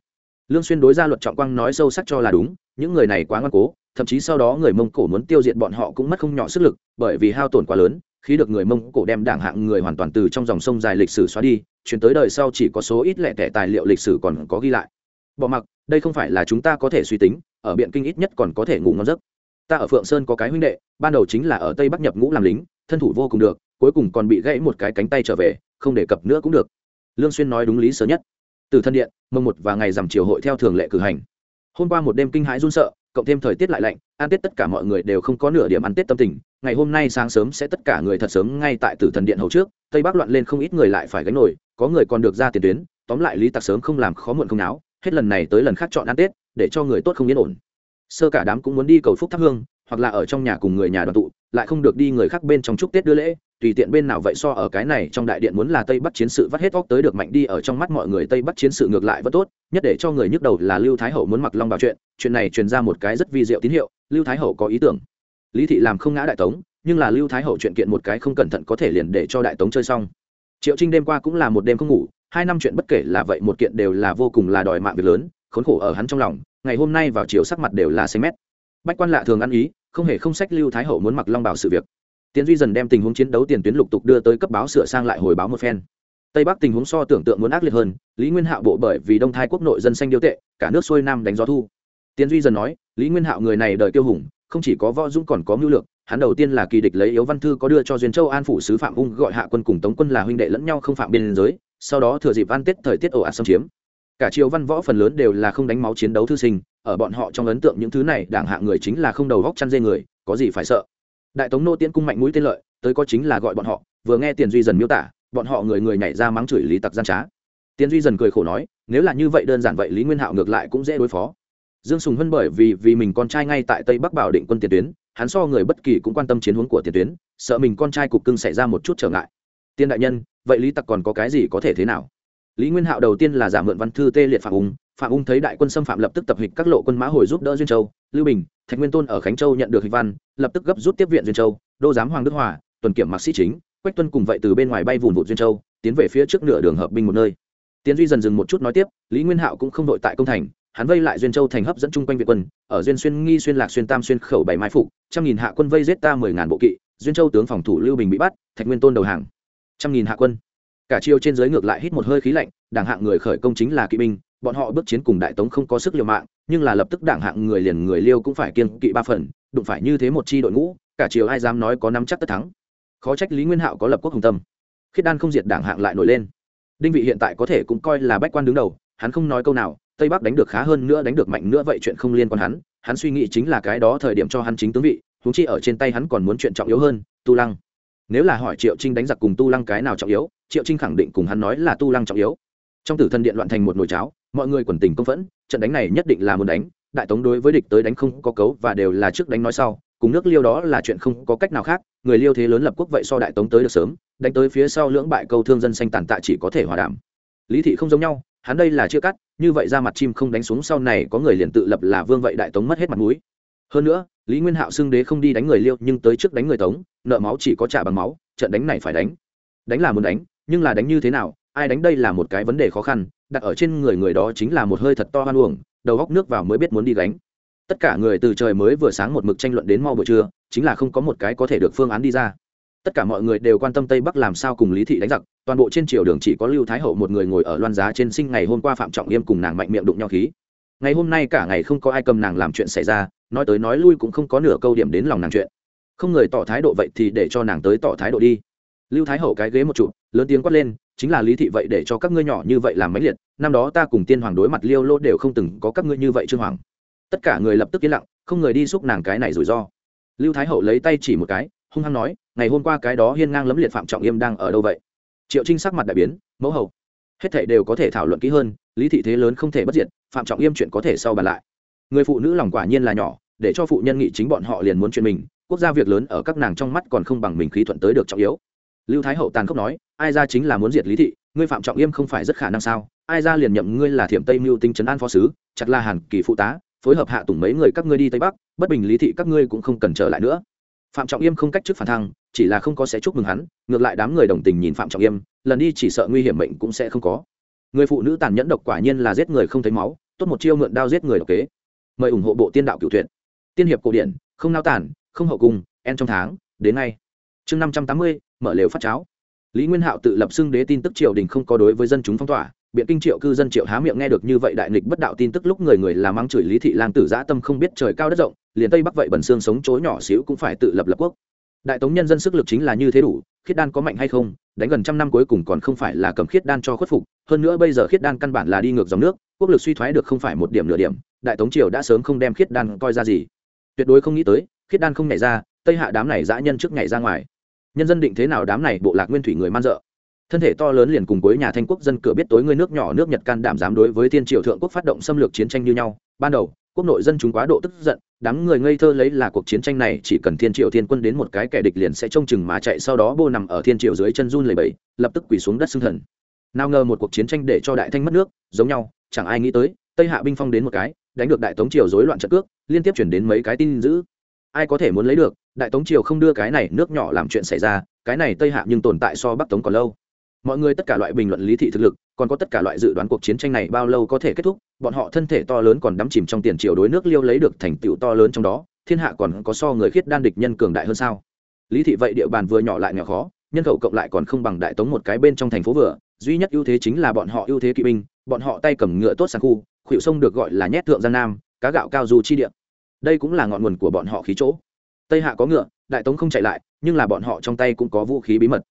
lương xuyên đối gia luật trọng quang nói sâu sắc cho là đúng, những người này quá ngoan cố, thậm chí sau đó người mông cổ muốn tiêu diệt bọn họ cũng mất không nhỏ sức lực, bởi vì hao tổn quá lớn khi được người mông cổ đem đảng hạng người hoàn toàn từ trong dòng sông dài lịch sử xóa đi, chuyển tới đời sau chỉ có số ít lẻ tẻ tài liệu lịch sử còn có ghi lại. Bỏ mặc, đây không phải là chúng ta có thể suy tính, ở biện kinh ít nhất còn có thể ngủ ngon giấc. Ta ở phượng sơn có cái huynh đệ, ban đầu chính là ở tây bắc nhập ngũ làm lính, thân thủ vô cùng được, cuối cùng còn bị gãy một cái cánh tay trở về, không đề cập nữa cũng được. Lương xuyên nói đúng lý sớm nhất từ thân điện mồng một và ngày rằm chiều hội theo thường lệ cử hành. Hôm qua một đêm kinh hãi run sợ, cộng thêm thời tiết lại lạnh, ăn tết tất cả mọi người đều không có nửa điểm ăn tết tâm tình. Ngày hôm nay sáng sớm sẽ tất cả người thật sớm ngay tại tử thần điện hầu trước, tây bắc loạn lên không ít người lại phải gánh nổi, có người còn được ra tiền tuyến, tóm lại lý tặc sớm không làm khó muộn không náo, hết lần này tới lần khác chọn ăn tết, để cho người tốt không yên ổn. Sơ cả đám cũng muốn đi cầu phúc thắp hương, hoặc là ở trong nhà cùng người nhà đoàn tụ, lại không được đi người khác bên trong chúc tết đưa lễ tùy tiện bên nào vậy so ở cái này trong đại điện muốn là tây bắc chiến sự vắt hết óc tới được mạnh đi, ở trong mắt mọi người tây bắc chiến sự ngược lại vẫn tốt, nhất để cho người nhức đầu là lưu thái hậu muốn mặc long bảo chuyện chuyện này truyền ra một cái rất vi diệu tín hiệu, lưu thái hậu có ý tưởng. Lý thị làm không ngã đại tống, nhưng là lưu thái hậu chuyện kiện một cái không cẩn thận có thể liền để cho đại tống chơi xong. Triệu trinh đêm qua cũng là một đêm không ngủ, hai năm chuyện bất kể là vậy một kiện đều là vô cùng là đòi mạng việc lớn, khốn khổ ở hắn trong lòng, ngày hôm nay vào chiều sắc mặt đều là xanh mét. Bách quan lạ thường ăn ý, không hề không sách lưu thái hậu muốn mặc long bảo sự việc tiến duy dần đem tình huống chiến đấu tiền tuyến lục tục đưa tới cấp báo sửa sang lại hồi báo một phen. Tây bắc tình huống so tưởng tượng muốn ác liệt hơn, lý nguyên hạo bộ bởi vì đông thái quốc nội dân xanh điêu tệ, cả nước xuôi nam đánh gió thu. Tiến duy dần nói, lý nguyên hạo người này đời kiêu hùng, không chỉ có võ dũng còn có mưu lược, hắn đầu tiên là kỳ địch lấy yếu văn thư có đưa cho duyên châu an phủ sứ phạm ung gọi hạ quân cùng tống quân là huynh đệ lẫn nhau không phạm biên giới, sau đó thừa dịp an tết thời tiết ồ ạt xâm chiếm. Cả triều văn võ phần lớn đều là không đánh máu chiến đấu thư sinh, ở bọn họ trong ấn tượng những thứ này đảng hạ người chính là không đầu góc chăn dê người, có gì phải sợ? Đại tống nô tiễn cung mạnh mũi tên lợi, tới có chính là gọi bọn họ, vừa nghe tiền duy dần miêu tả, bọn họ người người nhảy ra mắng chửi lý tặc gian trá. Tiền duy dần cười khổ nói, nếu là như vậy đơn giản vậy lý nguyên hạo ngược lại cũng dễ đối phó. Dương sùng hân bởi vì vì mình con trai ngay tại tây bắc bảo định quân tiền tuyến, hắn so người bất kỳ cũng quan tâm chiến hướng của tiền tuyến, sợ mình con trai cục cưng xảy ra một chút trở ngại. Tiên đại nhân, vậy lý tặc còn có cái gì có thể thế nào? Lý nguyên hạo đầu tiên là giả mượn văn thư tê liệt phạm ung phạm ung thấy đại quân xâm phạm lập tức tập hịch các lộ quân mã hồi giúp đỡ duyên châu, lưu bình, thạch nguyên tôn ở khánh châu nhận được hịch văn, lập tức gấp rút tiếp viện duyên châu, đô giám hoàng đức hòa, tuần kiểm mạc sĩ chính, quách tuân cùng vậy từ bên ngoài bay vùn vụt duyên châu, tiến về phía trước nửa đường hợp binh một nơi. Tiến duy dần dừng một chút nói tiếp, lý nguyên hạo cũng không đội tại công thành, hắn vây lại duyên châu thành hấp dẫn chung quanh việt quân, ở duyên xuyên nghi xuyên lạc xuyên tam xuyên khẩu bảy mai phục, trăm nghìn hạ quân vây giết ta mười ngàn bộ kỵ, duyên châu tướng phòng thủ lưu bình bị bắt, thạch nguyên tôn đầu hàng. Trăm nghìn hạ quân. Cả chiêu trên giới ngược lại hít một hơi khí lạnh, đảng hạng người khởi công chính là kỵ binh bọn họ bước chiến cùng đại tống không có sức liều mạng, nhưng là lập tức đảng hạng người liền người liêu cũng phải kiên kỵ ba phần, đụng phải như thế một chi đội ngũ, cả chiều ai dám nói có nắm chắc tất thắng. Khó trách lý nguyên hạo có lập quốc hồng tâm. Khiết đan không diệt đảng hạng lại nổi lên. Đinh vị hiện tại có thể cũng coi là bách quan đứng đầu, hắn không nói câu nào, tây bắc đánh được khá hơn nữa, đánh được mạnh nữa vậy chuyện không liên quan hắn. Hắn suy nghĩ chính là cái đó thời điểm cho hắn chính tướng vị húng chi ở trên tay hắn còn muốn chuyện trọng yếu hơn, tu lăng. Nếu là hỏi triệu trinh đánh giặc cùng tu lăng cái nào trọng yếu, triệu trinh khẳng định cùng hắn nói là tu lăng trọng yếu trong tử thân điện loạn thành một nồi cháo, mọi người quần tình công phẫn, trận đánh này nhất định là muốn đánh, đại tống đối với địch tới đánh không có cấu và đều là trước đánh nói sau, cùng nước liêu đó là chuyện không có cách nào khác, người liêu thế lớn lập quốc vậy so đại tống tới được sớm, đánh tới phía sau lưỡng bại câu thương dân xanh tàn tạ chỉ có thể hòa đàm. Lý thị không giống nhau, hắn đây là chưa cắt, như vậy ra mặt chim không đánh xuống sau này có người liền tự lập là vương vậy đại tống mất hết mặt mũi. Hơn nữa, lý nguyên hạo xưng đế không đi đánh người liêu, nhưng tới trước đánh người tống, nợ máu chỉ có trả bằng máu, trận đánh này phải đánh. Đánh là muốn đánh, nhưng là đánh như thế nào ai đánh đây là một cái vấn đề khó khăn, đặt ở trên người người đó chính là một hơi thật to hoan uổng, đầu góc nước vào mới biết muốn đi gánh. Tất cả người từ trời mới vừa sáng một mực tranh luận đến mau buổi trưa, chính là không có một cái có thể được phương án đi ra. Tất cả mọi người đều quan tâm tây bắc làm sao cùng lý thị đánh giặc, toàn bộ trên triều đường chỉ có lưu thái hậu một người ngồi ở loan giá trên sinh ngày hôm qua phạm trọng yêm cùng nàng mạnh miệng đụng nhau khí. Ngày hôm nay cả ngày không có ai cầm nàng làm chuyện xảy ra, nói tới nói lui cũng không có nửa câu điểm đến lòng nàng chuyện. Không người tỏ thái độ vậy thì để cho nàng tới tỏ thái độ đi. Lưu thái hậu cái ghế một trụ lớn tiếng quát lên chính là lý thị vậy để cho các ngươi nhỏ như vậy làm mấy liệt, năm đó ta cùng tiên hoàng đối mặt liêu lô đều không từng có các ngươi như vậy trương hoàng. Tất cả người lập tức yên lặng, không người đi xúc nàng cái này rủi ro. Lưu thái hậu lấy tay chỉ một cái, hung hăng nói, ngày hôm qua cái đó hiên ngang lấm liệt phạm trọng yêm đang ở đâu vậy? Triệu trinh sắc mặt đại biến, mẫu hậu, hết thảy đều có thể thảo luận kỹ hơn, lý thị thế lớn không thể bất diệt, phạm trọng yêm chuyện có thể sau bàn lại. Người phụ nữ lòng quả nhiên là nhỏ, để cho phụ nhân nghị chính bọn họ liền muốn chuyện mình, quốc gia việc lớn ở các nàng trong mắt còn không bằng mình khí thuận tới được trọng yếu lưu thái hậu tàn khốc nói, ai ra chính là muốn diệt lý thị, ngươi phạm trọng yêm không phải rất khả năng sao? Ai ra liền nhậm ngươi là thiểm tây mưu tinh trấn an phó sứ, chặt là hàn kỳ phụ tá, phối hợp hạ tùng mấy người các ngươi đi tây bắc, bất bình lý thị các ngươi cũng không cần trở lại nữa. Phạm trọng yêm không cách chức phản thăng, chỉ là không có sẽ chúc mừng hắn, ngược lại đám người đồng tình nhìn phạm trọng yêm, lần đi chỉ sợ nguy hiểm mệnh cũng sẽ không có. Người phụ nữ tàn nhẫn độc quả nhiên là giết người không thấy máu, tốt một chiêu mượn đao giết người độc kế. Mời ủng hộ bộ tiên đạo cựu tuyển tiên hiệp cổ điển, không nao tản không hậu cung, en trong tháng, đến ngay chương năm trăm tám mươi, mở lều phát cháo. Lý nguyên hạo tự lập xưng đế tin tức triều đình không có đối với dân chúng phong tỏa. Biện kinh triệu cư dân triệu há miệng nghe được như vậy đại nghịch bất đạo tin tức lúc người người làm mắng chửi lý thị lang tử giã tâm không biết trời cao đất rộng, liền tây bắc vậy bẩn xương sống chối nhỏ xíu cũng phải tự lập lập quốc. Đại tống nhân dân sức lực chính là như thế đủ, khiết đan có mạnh hay không, đánh gần trăm năm cuối cùng còn không phải là cầm khiết đan cho khuất phục, hơn nữa bây giờ khiết đan căn bản là đi ngược dòng nước, quốc lực suy thoái được không phải một điểm nửa điểm, đại tống triều đã sớm không đem khiết đan coi ra gì. Tuyệt đối không nghĩ tới, khiết đan không nhảy ra, tây hạ đám này dã nhân trước nhảy ra ngoài nhân dân định thế nào đám này bộ lạc nguyên thủy người man dợ. Thân thể to lớn liền cùng với nhà thanh quốc dân cửa biết tối người nước nhỏ nước nhật can đảm dám đối với thiên triều thượng quốc phát động xâm lược chiến tranh như nhau. Ban đầu, quốc nội dân chúng quá độ tức giận, đám người ngây thơ lấy là cuộc chiến tranh này chỉ cần thiên triều thiên quân đến một cái kẻ địch liền sẽ trông chừng mà chạy, sau đó bô nằm ở thiên triều dưới chân run lầy bẫy lập tức quỳ xuống đất xưng thần. Nào ngờ một cuộc chiến tranh để cho đại thanh mất nước, giống nhau, chẳng ai nghĩ tới, tây hạ binh phong đến một cái, đánh được đại tống triều rối loạn trận cước, liên tiếp chuyển đến mấy cái tin dữ ai có thể muốn lấy được, đại tống triều không đưa cái này nước nhỏ làm chuyện xảy ra, cái này tây hạ nhưng tồn tại so bắc tống còn lâu. Mọi người tất cả loại bình luận lý thị thực lực, còn có tất cả loại dự đoán cuộc chiến tranh này bao lâu có thể kết thúc, bọn họ thân thể to lớn còn đắm chìm trong tiền triều đối nước liêu lấy được thành tựu to lớn trong đó, thiên hạ còn có so người khiết đan địch nhân cường đại hơn sao? Lý thị vậy địa bàn vừa nhỏ lại nhỏ khó, nhân khẩu cộng lại còn không bằng đại tống một cái bên trong thành phố vừa, duy nhất ưu thế chính là bọn họ ưu thế kỵ binh, bọn họ tay cầm ngựa tốt sang khu, khuỵu sông được gọi là nhét thượng giang nam, cá gạo cao du chi địa đây cũng là ngọn nguồn của bọn họ khí chỗ. Tây hạ có ngựa, đại tống không chạy lại, nhưng là bọn họ trong tay cũng có vũ khí bí mật.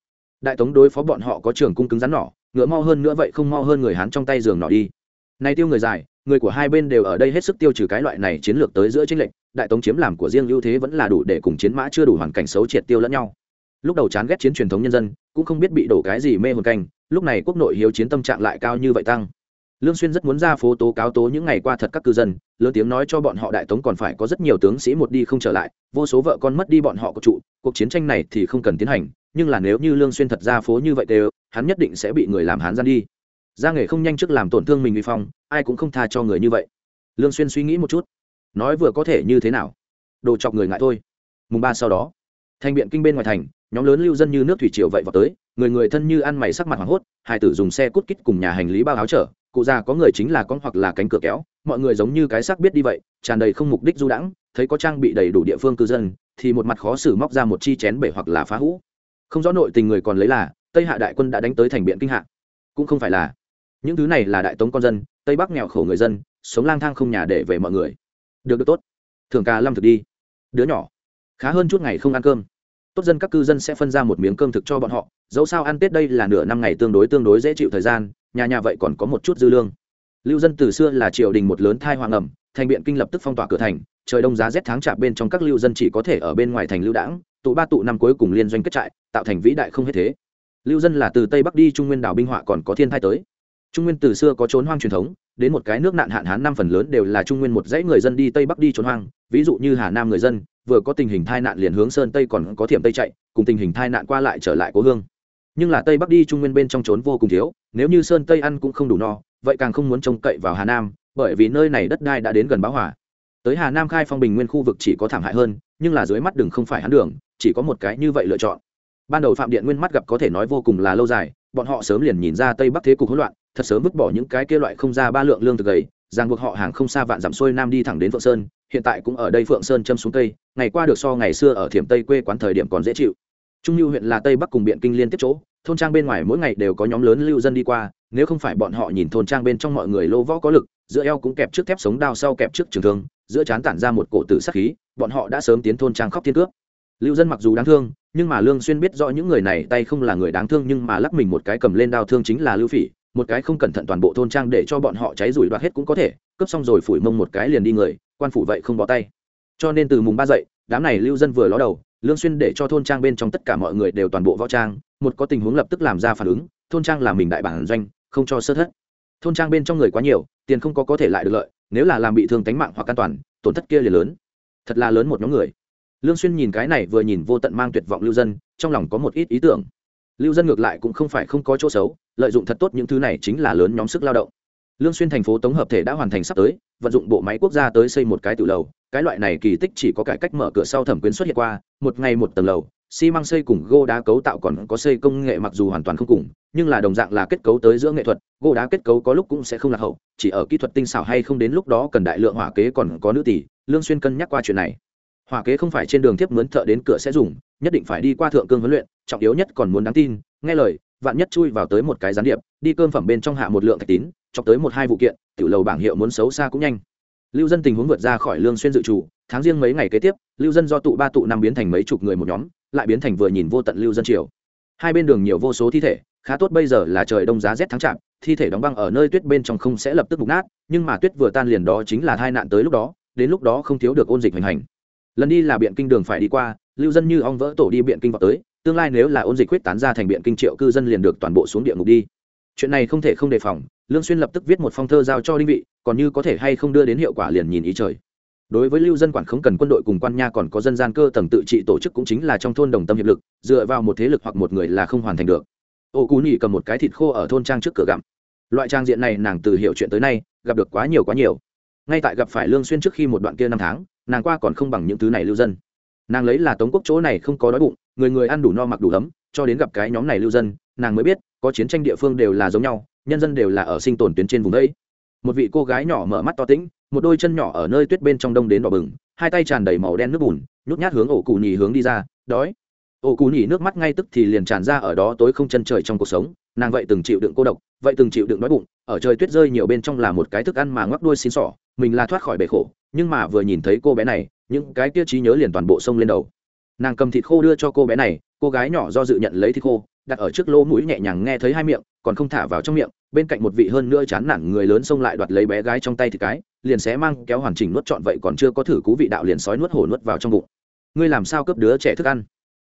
Đại tống đối phó bọn họ có trường cung cứng rắn nỏ, ngựa mo hơn nữa vậy không mo hơn người hán trong tay giường nỏ đi. Này tiêu người dài, người của hai bên đều ở đây hết sức tiêu trừ cái loại này chiến lược tới giữa chính lệnh đại tống chiếm làm của riêng ưu thế vẫn là đủ để cùng chiến mã chưa đủ hoàn cảnh xấu triệt tiêu lẫn nhau. Lúc đầu chán ghét chiến truyền thống nhân dân, cũng không biết bị đổ cái gì mê hồn canh, lúc này quốc nội hiếu chiến tâm trạng lại cao như vậy tăng lương xuyên rất muốn ra phố tố cáo tố những ngày qua thật các cư dân, lớn tiếng nói cho bọn họ đại tống còn phải có rất nhiều tướng sĩ một đi không trở lại, vô số vợ con mất đi bọn họ có trụ, cuộc chiến tranh này thì không cần tiến hành, nhưng là nếu như lương xuyên thật ra phố như vậy đều, hắn nhất định sẽ bị người làm hán gian đi. Ra nghề không nhanh trước làm tổn thương mình uy phong, ai cũng không tha cho người như vậy. Lương xuyên suy nghĩ một chút, nói vừa có thể như thế nào? Đồ chọc người ngại thôi. Mùng ba sau đó, thành biện kinh bên ngoài thành, nhóm lớn lưu dân như nước thủy triều vậy vào tới người người thân như ăn mày sắc mặt hoảng hốt, hai tử dùng xe cút kít cùng nhà hành lý bao áo chở, cụ già có người chính là con hoặc là cánh cửa kéo, mọi người giống như cái xác biết đi vậy, tràn đầy không mục đích du đãng, thấy có trang bị đầy đủ địa phương cư dân, thì một mặt khó xử móc ra một chi chén bể hoặc là phá hũ. Không rõ nội tình người còn lấy là, tây hạ đại quân đã đánh tới thành biện kinh hạ. Cũng không phải là. Những thứ này là đại tống con dân, tây bắc nghèo khổ người dân, sống lang thang không nhà để về mọi người. Được được, tốt. Thường ca lâm thực đi. Đứa nhỏ. Khá hơn chút ngày không ăn cơm tốt dân các cư dân sẽ phân ra một miếng cơm thực cho bọn họ, dẫu sao ăn tết đây là nửa năm ngày tương đối tương đối dễ chịu thời gian, nhà nhà vậy còn có một chút dư lương. Lưu dân từ xưa là triều đình một lớn thai hoàng ẩm, thành biện kinh lập tức phong tỏa cửa thành, trời đông giá rét tháng chạp bên trong các lưu dân chỉ có thể ở bên ngoài thành lưu đảng tụ ba tụ năm cuối cùng liên doanh kết trại, tạo thành vĩ đại không hết thế. Lưu dân là từ tây bắc đi trung nguyên đảo binh họa còn có thiên thai tới. Trung nguyên từ xưa có trốn hoang truyền thống, đến một cái nước nạn hạn hán năm phần lớn đều là trung nguyên một dãy người dân đi tây bắc đi trốn hoang, ví dụ như hà nam người dân vừa có tình hình tai nạn liền hướng sơn tây còn có thiểm tây chạy, cùng tình hình tai nạn qua lại trở lại cố hương. Nhưng là tây bắc đi trung nguyên bên trong trốn vô cùng thiếu, nếu như sơn tây ăn cũng không đủ no, vậy càng không muốn trông cậy vào hà nam, bởi vì nơi này đất đai đã đến gần báo hỏa tới hà nam khai phong bình nguyên khu vực chỉ có thảm hại hơn, nhưng là dưới mắt đường không phải hắn đường, chỉ có một cái như vậy lựa chọn. Ban đầu phạm điện nguyên mắt gặp có thể nói vô cùng là lâu dài, bọn họ sớm liền nhìn ra tây bắc thế cục hỗn loạn, thật sớm vứt bỏ những cái kia loại không ra ba lượng lương thực gầy ràng buộc họ hàng không xa vạn dặm xuôi nam đi thẳng đến phượng sơn, hiện tại cũng ở đây phượng sơn châm xuống tây ngày qua được so ngày xưa ở thiểm tây quê quán thời điểm còn dễ chịu. Trung lưu huyện là tây bắc cùng biện kinh liên tiếp chỗ, thôn trang bên ngoài mỗi ngày đều có nhóm lớn lưu dân đi qua, nếu không phải bọn họ nhìn thôn trang bên trong mọi người lô võ có lực, giữa eo cũng kẹp trước thép sống đao sau kẹp trước trường thương, giữa chán tản ra một cổ tử sắc khí, bọn họ đã sớm tiến thôn trang khóc thiên cướp. Lưu dân mặc dù đáng thương, nhưng mà lương xuyên biết rõ những người này tay không là người đáng thương, nhưng mà lắc mình một cái cầm lên đao thương chính là lưu phỉ một cái không cẩn thận toàn bộ thôn trang để cho bọn họ cháy rủi đoạt hết cũng có thể, cướp xong rồi phủi mông một cái liền đi người, quan phủ vậy không bỏ tay. Cho nên từ mùng ba dậy, đám này lưu dân vừa ló đầu, lương xuyên để cho thôn trang bên trong tất cả mọi người đều toàn bộ võ trang, một có tình huống lập tức làm ra phản ứng, thôn trang là mình đại bản doanh, không cho sơ thất. Thôn trang bên trong người quá nhiều, tiền không có có thể lại được lợi, nếu là làm bị thương tính mạng hoặc an toàn, tổn thất kia liền lớn. Thật là lớn một nhóm người. Lương xuyên nhìn cái này vừa nhìn vô tận mang tuyệt vọng lưu dân, trong lòng có một ít ý tưởng. Lưu dân ngược lại cũng không phải không có chỗ xấu lợi dụng thật tốt những thứ này chính là lớn nhóm sức lao động. Lương xuyên thành phố tổng hợp thể đã hoàn thành sắp tới, vận dụng bộ máy quốc gia tới xây một cái tiểu lầu, cái loại này kỳ tích chỉ có cải cách mở cửa sau thẩm quyến xuất hiện qua, một ngày một tầng lầu, xi măng xây cùng gỗ đá cấu tạo còn có xây công nghệ mặc dù hoàn toàn không cùng, nhưng là đồng dạng là kết cấu tới giữa nghệ thuật, gỗ đá kết cấu có lúc cũng sẽ không lạc hậu, chỉ ở kỹ thuật tinh xảo hay không đến lúc đó cần đại lượng hỏa kế còn có nữ tỷ, lương xuyên cân nhắc qua chuyện này. Hỏa kế không phải trên đường tiếp mướn thợ đến cửa sẽ dùng, nhất định phải đi qua thượng cương huấn luyện, trọng yếu nhất còn muốn đáng tin, nghe lời vạn nhất chui vào tới một cái gián điệp, đi cơm phẩm bên trong hạ một lượng thạch tín, chọc tới một hai vụ kiện, tiểu lầu bảng hiệu muốn xấu xa cũng nhanh. Lưu dân tình huống vượt ra khỏi lương xuyên dự trù, tháng riêng mấy ngày kế tiếp, lưu dân do tụ ba tụ năm biến thành mấy chục người một nhóm, lại biến thành vừa nhìn vô tận lưu dân triều. Hai bên đường nhiều vô số thi thể, khá tốt bây giờ là trời đông giá rét tháng chạp, thi thể đóng băng ở nơi tuyết bên trong không sẽ lập tức mục nát, nhưng mà tuyết vừa tan liền đó chính là tai nạn tới lúc đó, đến lúc đó không thiếu được ôn dịch hoành hành. Lần đi là biện kinh đường phải đi qua, lưu dân như ong vỡ tổ đi biện kinh vào tới tương lai nếu là ôn dịch quyết tán ra thành biện kinh triệu cư dân liền được toàn bộ xuống địa ngục đi. Chuyện này không thể không đề phòng, lương xuyên lập tức viết một phong thơ giao cho đinh vị, còn như có thể hay không đưa đến hiệu quả liền nhìn ý trời. Đối với lưu dân quản không cần quân đội cùng quan nha còn có dân gian cơ tầng tự trị tổ chức cũng chính là trong thôn đồng tâm hiệp lực, dựa vào một thế lực hoặc một người là không hoàn thành được. Ô cú nhị cầm một cái thịt khô ở thôn trang trước cửa gặm. Loại trang diện này nàng từ hiểu chuyện tới nay, gặp được quá nhiều quá nhiều. Ngay tại gặp phải lương xuyên trước khi một đoạn kia năm tháng, nàng qua còn không bằng những thứ này lưu dân. Nàng lấy là tống quốc chỗ này không có đói bụng người người ăn đủ no mặc đủ ấm, cho đến gặp cái nhóm này lưu dân, nàng mới biết, có chiến tranh địa phương đều là giống nhau, nhân dân đều là ở sinh tồn tuyến trên vùng đấy. Một vị cô gái nhỏ mở mắt to tĩnh, một đôi chân nhỏ ở nơi tuyết bên trong đông đến đỏ bừng, hai tay tràn đầy màu đen nước bùn, nhút nhát hướng ổ cụ nhì hướng đi ra, đói. Ổ cụ nhì nước mắt ngay tức thì liền tràn ra ở đó tối không chân trời trong cuộc sống, nàng vậy từng chịu đựng cô độc, vậy từng chịu đựng đói bụng, ở trời tuyết rơi nhiều bên trong là một cái thức ăn mà ngoắc đuôi xin sỏ, mình là thoát khỏi bể khổ, nhưng mà vừa nhìn thấy cô bé này, những cái kia trí nhớ liền toàn bộ sông lên đầu nàng cầm thịt khô đưa cho cô bé này, cô gái nhỏ do dự nhận lấy thịt khô, đặt ở trước lỗ mũi nhẹ nhàng nghe thấy hai miệng, còn không thả vào trong miệng, bên cạnh một vị hơn nữa chán nản người lớn xông lại đoạt lấy bé gái trong tay thịt cái, liền xé mang kéo hoàn chỉnh nuốt trọn vậy còn chưa có thử cú vị đạo liền sói nuốt hổ nuốt vào trong bụng. Ngươi làm sao cướp đứa trẻ thức ăn?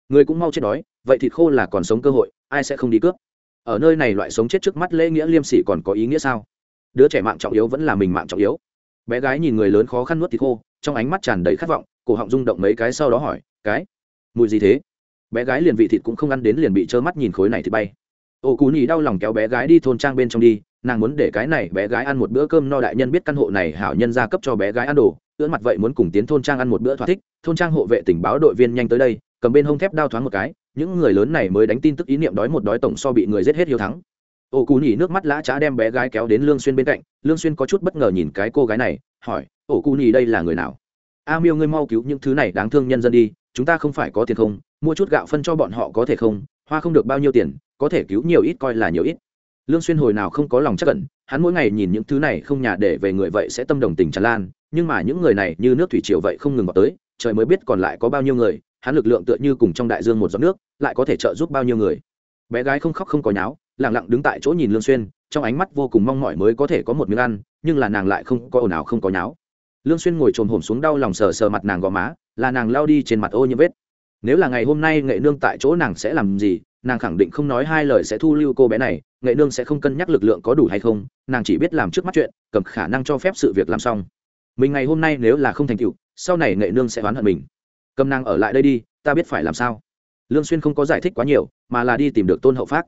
Ngươi cũng mau chết đói, vậy thịt khô là còn sống cơ hội, ai sẽ không đi cướp? Ở nơi này loại sống chết trước mắt lễ nghĩa liêm sỉ còn có ý nghĩa sao? Đứa trẻ mạng trọng yếu vẫn là mình mạng trọng yếu. Bé gái nhìn người lớn khó khăn nuốt thịt khô, trong ánh mắt tràn đầy khát vọng, cổ họng rung động mấy cái sau đó hỏi, cái? Mùi gì thế? Bé gái liền vị thịt cũng không ăn đến liền bị trơ mắt nhìn khối này thì bay. Ô cú nhì đau lòng kéo bé gái đi thôn trang bên trong đi, nàng muốn để cái này bé gái ăn một bữa cơm no đại nhân biết căn hộ này hảo nhân ra cấp cho bé gái ăn đồ, ưỡn mặt vậy muốn cùng tiến thôn trang ăn một bữa thỏa thích, thôn trang hộ vệ tình báo đội viên nhanh tới đây, cầm bên hông thép đao thoáng một cái, những người lớn này mới đánh tin tức ý niệm đói một đói tổng so bị người giết hết hiếu thắng. Ô cú nhì nước mắt lã trá đem bé gái kéo đến lương xuyên bên cạnh, lương xuyên có chút bất ngờ nhìn cái cô gái này, hỏi, ô cú nhì đây là người nào? A miêu ngươi mau cứu những thứ này đáng thương nhân dân đi chúng ta không phải có tiền không, mua chút gạo phân cho bọn họ có thể không, hoa không được bao nhiêu tiền, có thể cứu nhiều ít coi là nhiều ít. Lương xuyên hồi nào không có lòng chắc cẩn hắn mỗi ngày nhìn những thứ này không nhà để về người vậy sẽ tâm đồng tình tràn lan, nhưng mà những người này như nước thủy triều vậy không ngừng vào tới, trời mới biết còn lại có bao nhiêu người, hắn lực lượng tựa như cùng trong đại dương một giọt nước, lại có thể trợ giúp bao nhiêu người. Bé gái không khóc không có nháo, lặng lặng đứng tại chỗ nhìn lương xuyên, trong ánh mắt vô cùng mong mỏi mới có thể có một miếng ăn, nhưng là nàng lại không có ồn ào không có nháo lương xuyên ngồi trồm hổm xuống đau lòng sờ sờ mặt nàng gò má, là nàng lao đi trên mặt ô nhiễm vết. Nếu là ngày hôm nay nghệ nương tại chỗ nàng sẽ làm gì, nàng khẳng định không nói hai lời sẽ thu lưu cô bé này, nghệ nương sẽ không cân nhắc lực lượng có đủ hay không, nàng chỉ biết làm trước mắt chuyện, cầm khả năng cho phép sự việc làm xong. Mình ngày hôm nay nếu là không thành tựu, sau này nghệ nương sẽ oán hận mình. Cầm nàng ở lại đây đi, ta biết phải làm sao. Lương xuyên không có giải thích quá nhiều, mà là đi tìm được tôn hậu phát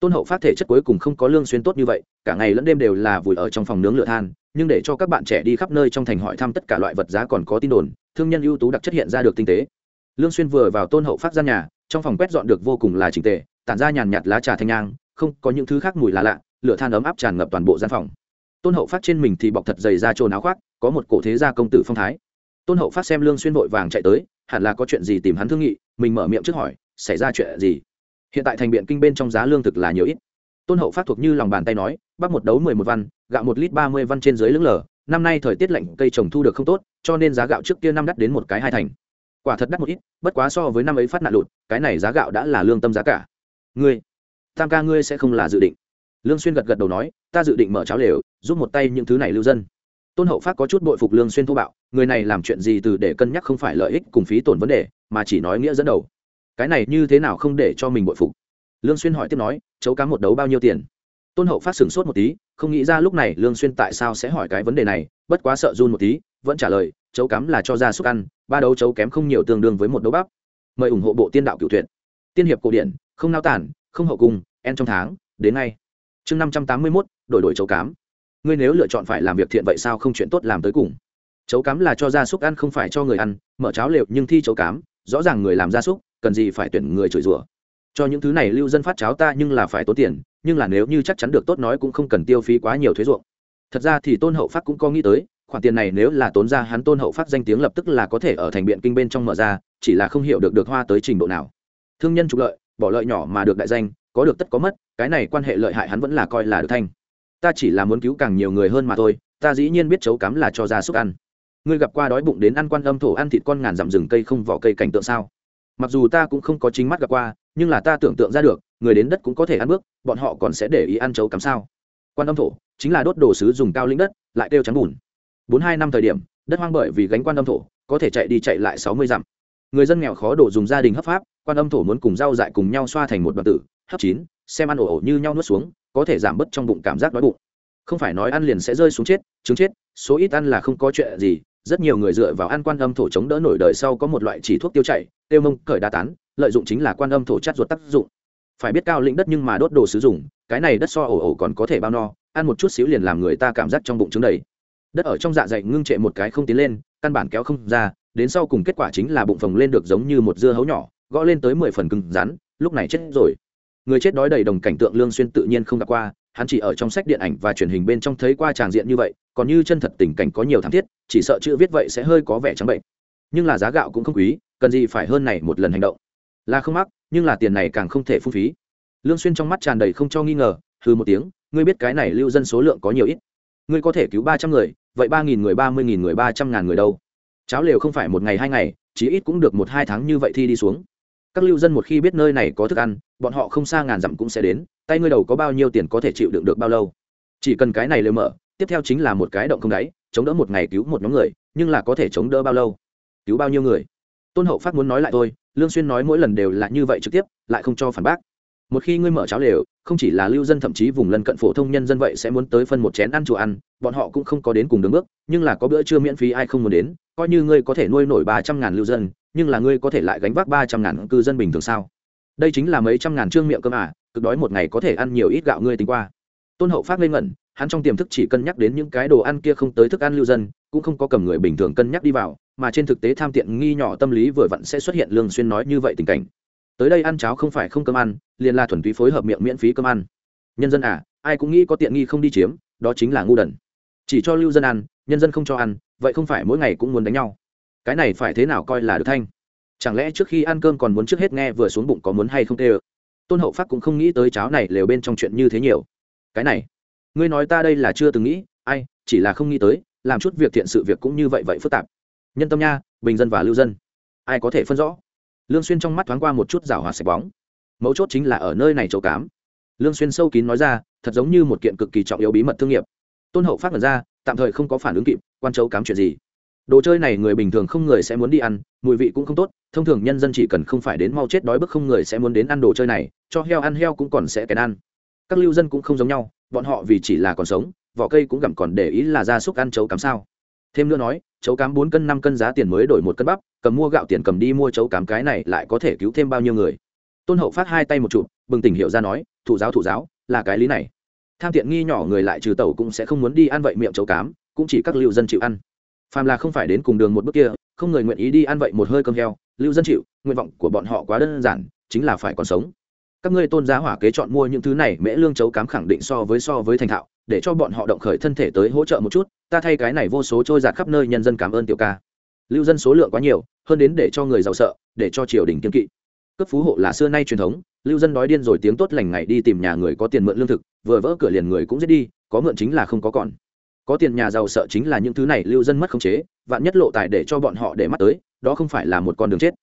tôn hậu phát thể chất cuối cùng không có lương xuyên tốt như vậy, cả ngày lẫn đêm đều là vùi ở trong phòng nướng lửa than, nhưng để cho các bạn trẻ đi khắp nơi trong thành hỏi thăm tất cả loại vật giá còn có tin đồn, thương nhân ưu tú đặc chất hiện ra được tinh tế. Lương xuyên vừa vào tôn hậu phát gian nhà, trong phòng quét dọn được vô cùng là chỉnh tề, tản ra nhàn nhạt lá trà thanh nhang, không có những thứ khác mùi lạ lạ, lửa than ấm áp tràn ngập toàn bộ gian phòng. Tôn hậu phát trên mình thì bọc thật dày ra trồn áo khoác, có một cổ thế gia công tử phong thái. Tôn hậu phát xem lương xuyên vội vàng chạy tới, hẳn là có chuyện gì tìm hắn thương nghị, mình mở miệng trước hỏi, xảy ra chuyện gì? Hiện tại thành biện kinh bên trong giá lương thực là nhiều ít. Tôn hậu phát thuộc như lòng bàn tay nói bắt một đấu mười một văn, gạo một lít ba mươi văn trên dưới lưng lờ, năm nay thời tiết lạnh, cây trồng thu được không tốt, cho nên giá gạo trước kia năm đắt đến một cái hai thành. Quả thật đắt một ít, bất quá so với năm ấy phát nạn lụt, cái này giá gạo đã là lương tâm giá cả. Ngươi, tam ca ngươi sẽ không là dự định. Lương xuyên gật gật đầu nói, ta dự định mở cháo lều, giúp một tay những thứ này lưu dân. Tôn hậu phát có chút bội phục lương xuyên thô bạo, người này làm chuyện gì từ để cân nhắc không phải lợi ích cùng phí tổn vấn đề, mà chỉ nói nghĩa dẫn đầu cái này như thế nào không để cho mình bội phục? Lương xuyên hỏi tiếp nói chấu cá một đấu bao nhiêu tiền? Tôn hậu phát sửng sốt một tí không nghĩ ra lúc này lương xuyên tại sao sẽ hỏi cái vấn đề này bất quá sợ run một tí vẫn trả lời chấu cắm là cho gia súc ăn ba đấu chấu kém không nhiều tương đương với một đấu bắp. Mời ủng hộ bộ tiên đạo cửu tuyệt. Tiên hiệp cổ điển không nao tản không hậu cung en trong tháng đến ngay. Chương năm trăm tám mươi 581, đổi đổi chấu cám. Ngươi nếu lựa chọn phải làm việc thiện vậy sao không chuyện tốt làm tới cùng? Chấu cám là cho gia súc ăn không phải cho người ăn mở cháo lều nhưng thi chấu cám rõ ràng người làm gia súc, cần gì phải tuyển người chửi rủa. Cho những thứ này lưu dân phát cháo ta nhưng là phải tốn tiền, nhưng là nếu như chắc chắn được tốt nói cũng không cần tiêu phí quá nhiều thuế ruộng. Thật ra thì tôn hậu phát cũng có nghĩ tới, khoản tiền này nếu là tốn ra hắn tôn hậu phát danh tiếng lập tức là có thể ở thành biện kinh bên trong mở ra, chỉ là không hiểu được được hoa tới trình độ nào. Thương nhân trục lợi, bỏ lợi nhỏ mà được đại danh, có được tất có mất, cái này quan hệ lợi hại hắn vẫn là coi là được thanh. Ta chỉ là muốn cứu càng nhiều người hơn mà thôi, ta dĩ nhiên biết chấu cắm là cho gia súc ăn ngươi gặp qua đói bụng đến ăn quan âm thổ ăn thịt con ngàn dặm rừng cây không vỏ cây cảnh tượng sao? Mặc dù ta cũng không có chính mắt gặp qua, nhưng là ta tưởng tượng ra được, người đến đất cũng có thể ăn bước, bọn họ còn sẽ để ý ăn chấu cắm sao? Quan âm thổ chính là đốt đồ sứ dùng cao lĩnh đất, lại kêu trắng bùn. Bốn hai năm thời điểm, đất hoang bởi vì gánh quan âm thổ, có thể chạy đi chạy lại sáu mươi dặm. Người dân nghèo khó đổ dùng gia đình hấp pháp, quan âm thổ muốn cùng rau dại cùng nhau xoa thành một đoạn tử, hấp chín, xem ăn ổ ổ như nhau nuốt xuống, có thể giảm bớt trong bụng cảm giác đói bụng. Không phải nói ăn liền sẽ rơi xuống chết, trứng chết, số ít ăn là không có chuyện gì rất nhiều người dựa vào ăn quan âm thổ chống đỡ nổi đời sau có một loại chỉ thuốc tiêu chảy, tiêu mông, cởi đa tán, lợi dụng chính là quan âm thổ chát ruột tác dụng. Phải biết cao lĩnh đất nhưng mà đốt đồ sử dụng, cái này đất so ổ ổ còn có thể bao no, ăn một chút xíu liền làm người ta cảm giác trong bụng trứng đầy. Đất ở trong dạ dày ngưng trệ một cái không tiến lên, căn bản kéo không ra, đến sau cùng kết quả chính là bụng phồng lên được giống như một dưa hấu nhỏ, gõ lên tới mười phần cứng rắn, lúc này chết rồi. Người chết đói đầy đồng cảnh tượng lương xuyên tự nhiên không gặp qua hắn chỉ ở trong sách điện ảnh và truyền hình bên trong thấy qua tràng diện như vậy, còn như chân thật tình cảnh có nhiều thảm thiết, chỉ sợ chữ viết vậy sẽ hơi có vẻ trắng bệnh. Nhưng là giá gạo cũng không quý, cần gì phải hơn này một lần hành động. Là không mắc, nhưng là tiền này càng không thể phung phí. Lương xuyên trong mắt tràn đầy không cho nghi ngờ, hừ một tiếng, ngươi biết cái này lưu dân số lượng có nhiều ít. Ngươi có thể cứu ba trăm người, vậy ba nghìn người, ba mươi nghìn người, ba trăm ngàn người đâu? Cháo lều không phải một ngày hai ngày, chí ít cũng được một hai tháng như vậy thi đi xuống các lưu dân một khi biết nơi này có thức ăn, bọn họ không xa ngàn dặm cũng sẽ đến, tay ngươi đầu có bao nhiêu tiền có thể chịu đựng được bao lâu. Chỉ cần cái này lều mở, tiếp theo chính là một cái động không đáy, chống đỡ một ngày cứu một nhóm người, nhưng là có thể chống đỡ bao lâu? Cứu bao nhiêu người? Tôn hậu phát muốn nói lại thôi, lương xuyên nói mỗi lần đều là như vậy trực tiếp, lại không cho phản bác một khi ngươi mở cháo lều, không chỉ là lưu dân thậm chí vùng lân cận phổ thông nhân dân vậy sẽ muốn tới phân một chén ăn chùa ăn, bọn họ cũng không có đến cùng đường bước, nhưng là có bữa trưa miễn phí ai không muốn đến, coi như ngươi có thể nuôi nổi ba trăm ngàn lưu dân, nhưng là ngươi có thể lại gánh vác ba trăm ngàn cư dân bình thường sao? Đây chính là mấy trăm ngàn trương miệng cơm à cực đói một ngày có thể ăn nhiều ít gạo ngươi tính qua. Tôn hậu phát lên ngẩn, hắn trong tiềm thức chỉ cân nhắc đến những cái đồ ăn kia không tới thức ăn lưu dân, cũng không có cầm người bình thường cân nhắc đi vào, mà trên thực tế tham tiện nghi nhỏ tâm lý vừa vặn sẽ xuất hiện lương xuyên nói như vậy tình cảnh tới đây ăn cháo không phải không cơm ăn, liền là thuần túy phối hợp miệng miễn phí cơm ăn. Nhân dân à ai cũng nghĩ có tiện nghi không đi chiếm, đó chính là ngu đần. Chỉ cho lưu dân ăn, nhân dân không cho ăn, vậy không phải mỗi ngày cũng muốn đánh nhau. Cái này phải thế nào coi là được thanh? Chẳng lẽ trước khi ăn cơm còn muốn trước hết nghe vừa xuống bụng có muốn hay không tê ơ? Tôn hậu phát cũng không nghĩ tới cháo này lều bên trong chuyện như thế nhiều. Cái này, ngươi nói ta đây là chưa từng nghĩ, ai, chỉ là không nghĩ tới, làm chút việc thiện sự việc cũng như vậy vậy phức tạp. Nhân tâm nha, bình dân và lưu dân. Ai có thể phân rõ? Lương xuyên trong mắt thoáng qua một chút rào hòa sạch bóng. Mấu chốt chính là ở nơi này chỗ cám. Lương xuyên sâu kín nói ra, thật giống như một kiện cực kỳ trọng yếu bí mật thương nghiệp. Tôn hậu phát ngẩn ra, tạm thời không có phản ứng kịp, quan châu cám chuyện gì. Đồ chơi này người bình thường không người sẽ muốn đi ăn, mùi vị cũng không tốt, thông thường nhân dân chỉ cần không phải đến mau chết đói bức không người sẽ muốn đến ăn đồ chơi này, cho heo ăn heo cũng còn sẽ kén ăn. Các lưu dân cũng không giống nhau, bọn họ vì chỉ là còn sống, vỏ cây cũng gặm còn để ý là gia súc ăn chấu cám sao thêm nữa nói, chấu cám bốn cân năm cân giá tiền mới đổi một cân bắp, cầm mua gạo tiền cầm đi mua chấu cám cái này lại có thể cứu thêm bao nhiêu người? Tôn hậu phát hai tay một chụp, bừng tỉnh hiểu ra nói thụ giáo thụ giáo, là cái lý này. Tham tiện nghi nhỏ người lại trừ tẩu cũng sẽ không muốn đi ăn vậy miệng chấu cám, cũng chỉ các lưu dân chịu ăn. Phàm là không phải đến cùng đường một bước kia, không người nguyện ý đi ăn vậy một hơi cơm heo, lưu dân chịu, nguyện vọng của bọn họ quá đơn giản, chính là phải còn sống. Các ngươi tôn giá hỏa kế chọn mua những thứ này, mễ lương chấu cám khẳng định so với so với thành thạo để cho bọn họ động khởi thân thể tới hỗ trợ một chút, ta thay cái này vô số trôi giạt khắp nơi nhân dân cảm ơn tiểu ca. Lưu dân số lượng quá nhiều, hơn đến để cho người giàu sợ, để cho triều đình kiên kỵ. Cấp phú hộ là xưa nay truyền thống, lưu dân đói điên rồi tiếng tốt lành ngày đi tìm nhà người có tiền mượn lương thực, vừa vỡ cửa liền người cũng giết đi, có mượn chính là không có còn. Có tiền nhà giàu sợ chính là những thứ này, lưu dân mất khống chế, vạn nhất lộ tài để cho bọn họ để mắt tới, đó không phải là một con đường chết.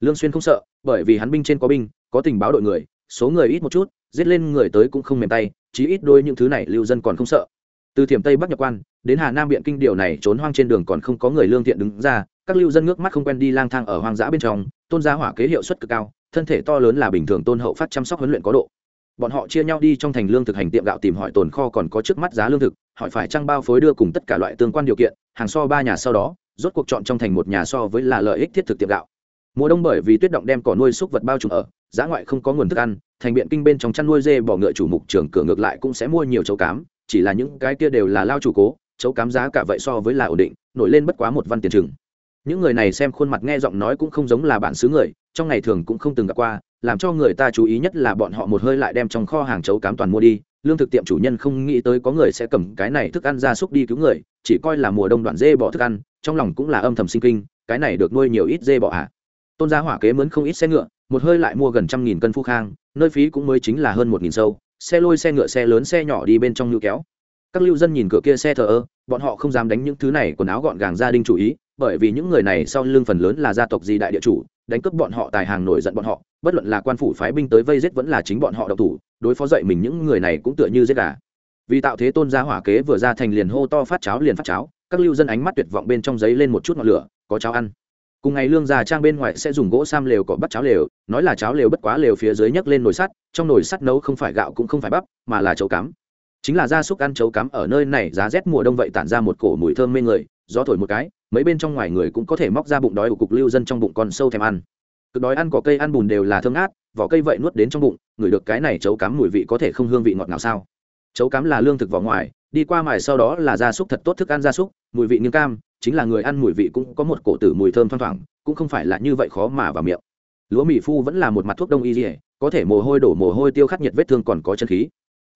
Lương xuyên không sợ, bởi vì hắn binh trên có binh, có tình báo đội người số người ít một chút, giết lên người tới cũng không mềm tay, chí ít đôi những thứ này lưu dân còn không sợ. Từ thiểm tây bắc nhập quan, đến hà nam biện kinh điều này trốn hoang trên đường còn không có người lương thiện đứng ra, các lưu dân ngước mắt không quen đi lang thang ở hoang dã bên trong, tôn gia hỏa kế hiệu suất cực cao, thân thể to lớn là bình thường tôn hậu phát chăm sóc huấn luyện có độ. Bọn họ chia nhau đi trong thành lương thực hành tiệm gạo tìm hỏi tồn kho còn có trước mắt giá lương thực, hỏi phải trăng bao phối đưa cùng tất cả loại tương quan điều kiện, hàng so ba nhà sau đó, rốt cuộc chọn trong thành một nhà so với là lợi ích thiết thực tiệm gạo. Mùa đông bởi vì tuyết động đem cỏ nuôi súc vật bao trùm ở giã ngoại không có nguồn thức ăn, thành biện kinh bên trong chăn nuôi dê bỏ ngựa chủ mục trường cửa ngược lại cũng sẽ mua nhiều chấu cám, chỉ là những cái kia đều là lao chủ cố, chấu cám giá cả vậy so với là ổn định, nổi lên bất quá một văn tiền chừng. Những người này xem khuôn mặt nghe giọng nói cũng không giống là bản xứ người, trong ngày thường cũng không từng gặp qua, làm cho người ta chú ý nhất là bọn họ một hơi lại đem trong kho hàng chấu cám toàn mua đi, lương thực tiệm chủ nhân không nghĩ tới có người sẽ cầm cái này thức ăn ra súc đi cứu người, chỉ coi là mùa đông đoạn dê bỏ thức ăn, trong lòng cũng là âm thầm sinh kinh, cái này được nuôi nhiều ít dê bỏ à? Tôn gia hỏa kế mướn không ít xe ngựa một hơi lại mua gần trăm nghìn cân phu khang, nơi phí cũng mới chính là hơn một nghìn sâu, xe lôi xe ngựa xe lớn xe nhỏ đi bên trong nhu kéo. Các lưu dân nhìn cửa kia xe thờ ơ, bọn họ không dám đánh những thứ này, quần áo gọn gàng gia đình chủ ý, bởi vì những người này sau lưng phần lớn là gia tộc gì đại địa chủ, đánh cướp bọn họ tài hàng nổi giận bọn họ, bất luận là quan phủ phái binh tới vây giết vẫn là chính bọn họ độc thủ, đối phó dậy mình những người này cũng tựa như giết gà. Vì tạo thế tôn gia hỏa kế vừa ra thành liền hô to phát cháo liền phát cháo, các lưu dân ánh mắt tuyệt vọng bên trong giấy lên một chút ngọn lửa, có cháo ăn cùng ngày lương già trang bên ngoài sẽ dùng gỗ sam lều cọ bắt cháo lều, nói là cháo lều bất quá lều phía dưới nhấc lên nồi sắt, trong nồi sắt nấu không phải gạo cũng không phải bắp, mà là chấu cám. Chính là gia súc ăn chấu cám ở nơi này giá rét mùa đông vậy tản ra một cổ mùi thơm mê người, gió thổi một cái, mấy bên trong ngoài người cũng có thể móc ra bụng đói của cục lưu dân trong bụng còn sâu thèm ăn. Cực đói ăn có cây ăn bùn đều là thơm ngát, vỏ cây vậy nuốt đến trong bụng, ngửi được cái này chấu cám mùi vị có thể không hương vị ngọt nào sao. Chấu cám là lương thực vỏ ngoài, đi qua mài sau đó là gia súc thật tốt thức ăn gia súc, mùi vị nghiêng cam chính là người ăn mùi vị cũng có một cổ tử mùi thơm thoang thoảng, cũng không phải là như vậy khó mà vào miệng. Lúa mì phu vẫn là một mặt thuốc đông y dỉa có thể mồ hôi đổ mồ hôi tiêu khắc nhiệt vết thương còn có chân khí.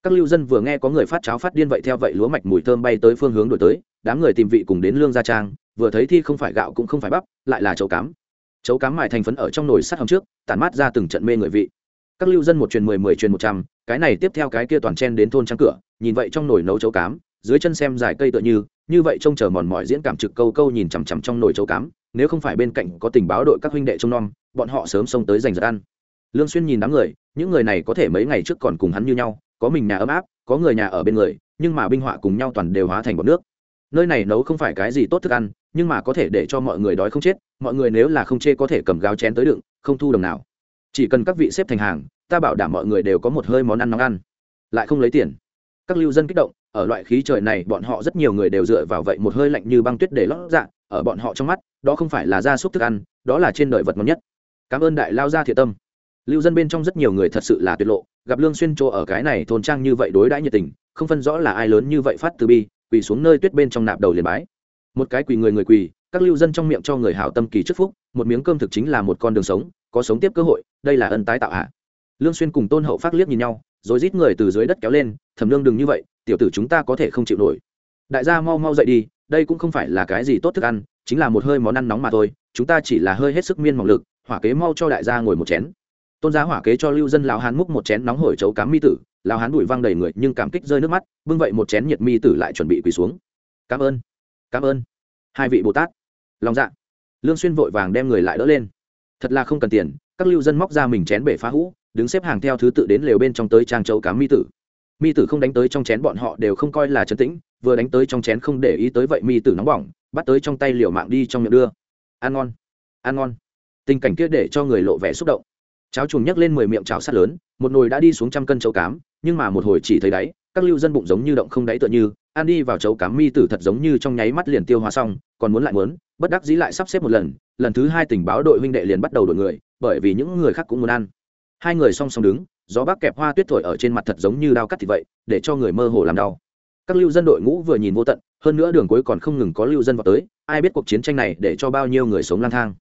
Các lưu dân vừa nghe có người phát cháo phát điên vậy theo vậy lúa mạch mùi thơm bay tới phương hướng đổi tới, đám người tìm vị cùng đến lương gia trang, vừa thấy thi không phải gạo cũng không phải bắp, lại là chấu cám. Chấu cám mài thành phấn ở trong nồi sắt hầm trước, tản mát ra từng trận mê người vị. Các lưu dân một truyền mười mười truyền một trăm, cái này tiếp theo cái kia toàn chen đến thôn trắng cửa, nhìn vậy trong nồi nấu chấu cám, dưới chân xem dài cây tựa như như vậy trông chờ mòn mỏi diễn cảm trực câu câu nhìn chằm chằm trong nồi chấu cám, nếu không phải bên cạnh có tình báo đội các huynh đệ trông nom, bọn họ sớm xông tới giành giật ăn. Lương xuyên nhìn đám người, những người này có thể mấy ngày trước còn cùng hắn như nhau, có mình nhà ấm áp, có người nhà ở bên người, nhưng mà binh họa cùng nhau toàn đều hóa thành bọt nước. Nơi này nấu không phải cái gì tốt thức ăn, nhưng mà có thể để cho mọi người đói không chết, mọi người nếu là không chê có thể cầm gáo chén tới đựng, không thu đồng nào. Chỉ cần các vị xếp thành hàng, ta bảo đảm mọi người đều có một hơi món ăn nóng ăn. Lại không lấy tiền. Các lưu dân kích động ở loại khí trời này, bọn họ rất nhiều người đều dựa vào vậy một hơi lạnh như băng tuyết để lót dạ ở bọn họ trong mắt, đó không phải là gia súc thức ăn, đó là trên đời vật ngon nhất. Cảm ơn đại lao gia thiệt tâm. Lưu dân bên trong rất nhiều người thật sự là tuyệt lộ, gặp lương xuyên chỗ ở cái này thôn trang như vậy đối đãi nhiệt tình, không phân rõ là ai lớn như vậy phát từ bi, quỳ xuống nơi tuyết bên trong nạp đầu liền bái. Một cái quỳ người người quỳ, các lưu dân trong miệng cho người hảo tâm kỳ trước phúc, một miếng cơm thực chính là một con đường sống, có sống tiếp cơ hội, đây là ân tái tạo hạ lương xuyên cùng tôn hậu phát liếc nhìn nhau rồi rít người từ dưới đất kéo lên, thẩm lương đừng như vậy, tiểu tử chúng ta có thể không chịu nổi. Đại gia mau mau dậy đi, đây cũng không phải là cái gì tốt thức ăn, chính là một hơi món ăn nóng mà thôi, chúng ta chỉ là hơi hết sức miên mỏng lực, hỏa kế mau cho đại gia ngồi một chén. Tôn giá hỏa kế cho lưu dân lão hán múc một chén nóng hổi chấu cám mi tử, lão hán đùi văng đầy người nhưng cảm kích rơi nước mắt, bưng vậy một chén nhiệt mi tử lại chuẩn bị quỳ xuống. Cảm ơn cảm ơn. Hai vị bồ tát. Lòng dạ. Lương xuyên vội vàng đem người lại đỡ lên. Thật là không cần tiền, các lưu dân móc ra mình chén bể phá hũ đứng xếp hàng theo thứ tự đến lều bên trong tới trang châu cám mi tử. Mi tử không đánh tới trong chén bọn họ đều không coi là trấn tĩnh, vừa đánh tới trong chén không để ý tới vậy mi tử nóng bỏng, bắt tới trong tay liều mạng đi trong miệng đưa. Ăn ngon ăn ngon. Tình cảnh kia để cho người lộ vẻ xúc động. Cháo chuồng nhấc lên mười miệng cháo sắt lớn, một nồi đã đi xuống trăm cân chấu cám, nhưng mà một hồi chỉ thấy đáy, các lưu dân bụng giống như động không đáy tựa như, ăn đi vào chấu cám mi tử thật giống như trong nháy mắt liền tiêu hóa xong, còn muốn lại muốn, bất đắc dĩ lại sắp xếp một lần lần thứ hai tình báo đội huynh đệ liền bắt đầu đổi người, bởi vì những người khác cũng muốn ăn hai người song song đứng, gió bác kẹp hoa tuyết thổi ở trên mặt thật giống như đao cắt thì vậy, để cho người mơ hồ làm đau. Các lưu dân đội ngũ vừa nhìn vô tận, hơn nữa đường cuối còn không ngừng có lưu dân vào tới, ai biết cuộc chiến tranh này để cho bao nhiêu người sống lang thang.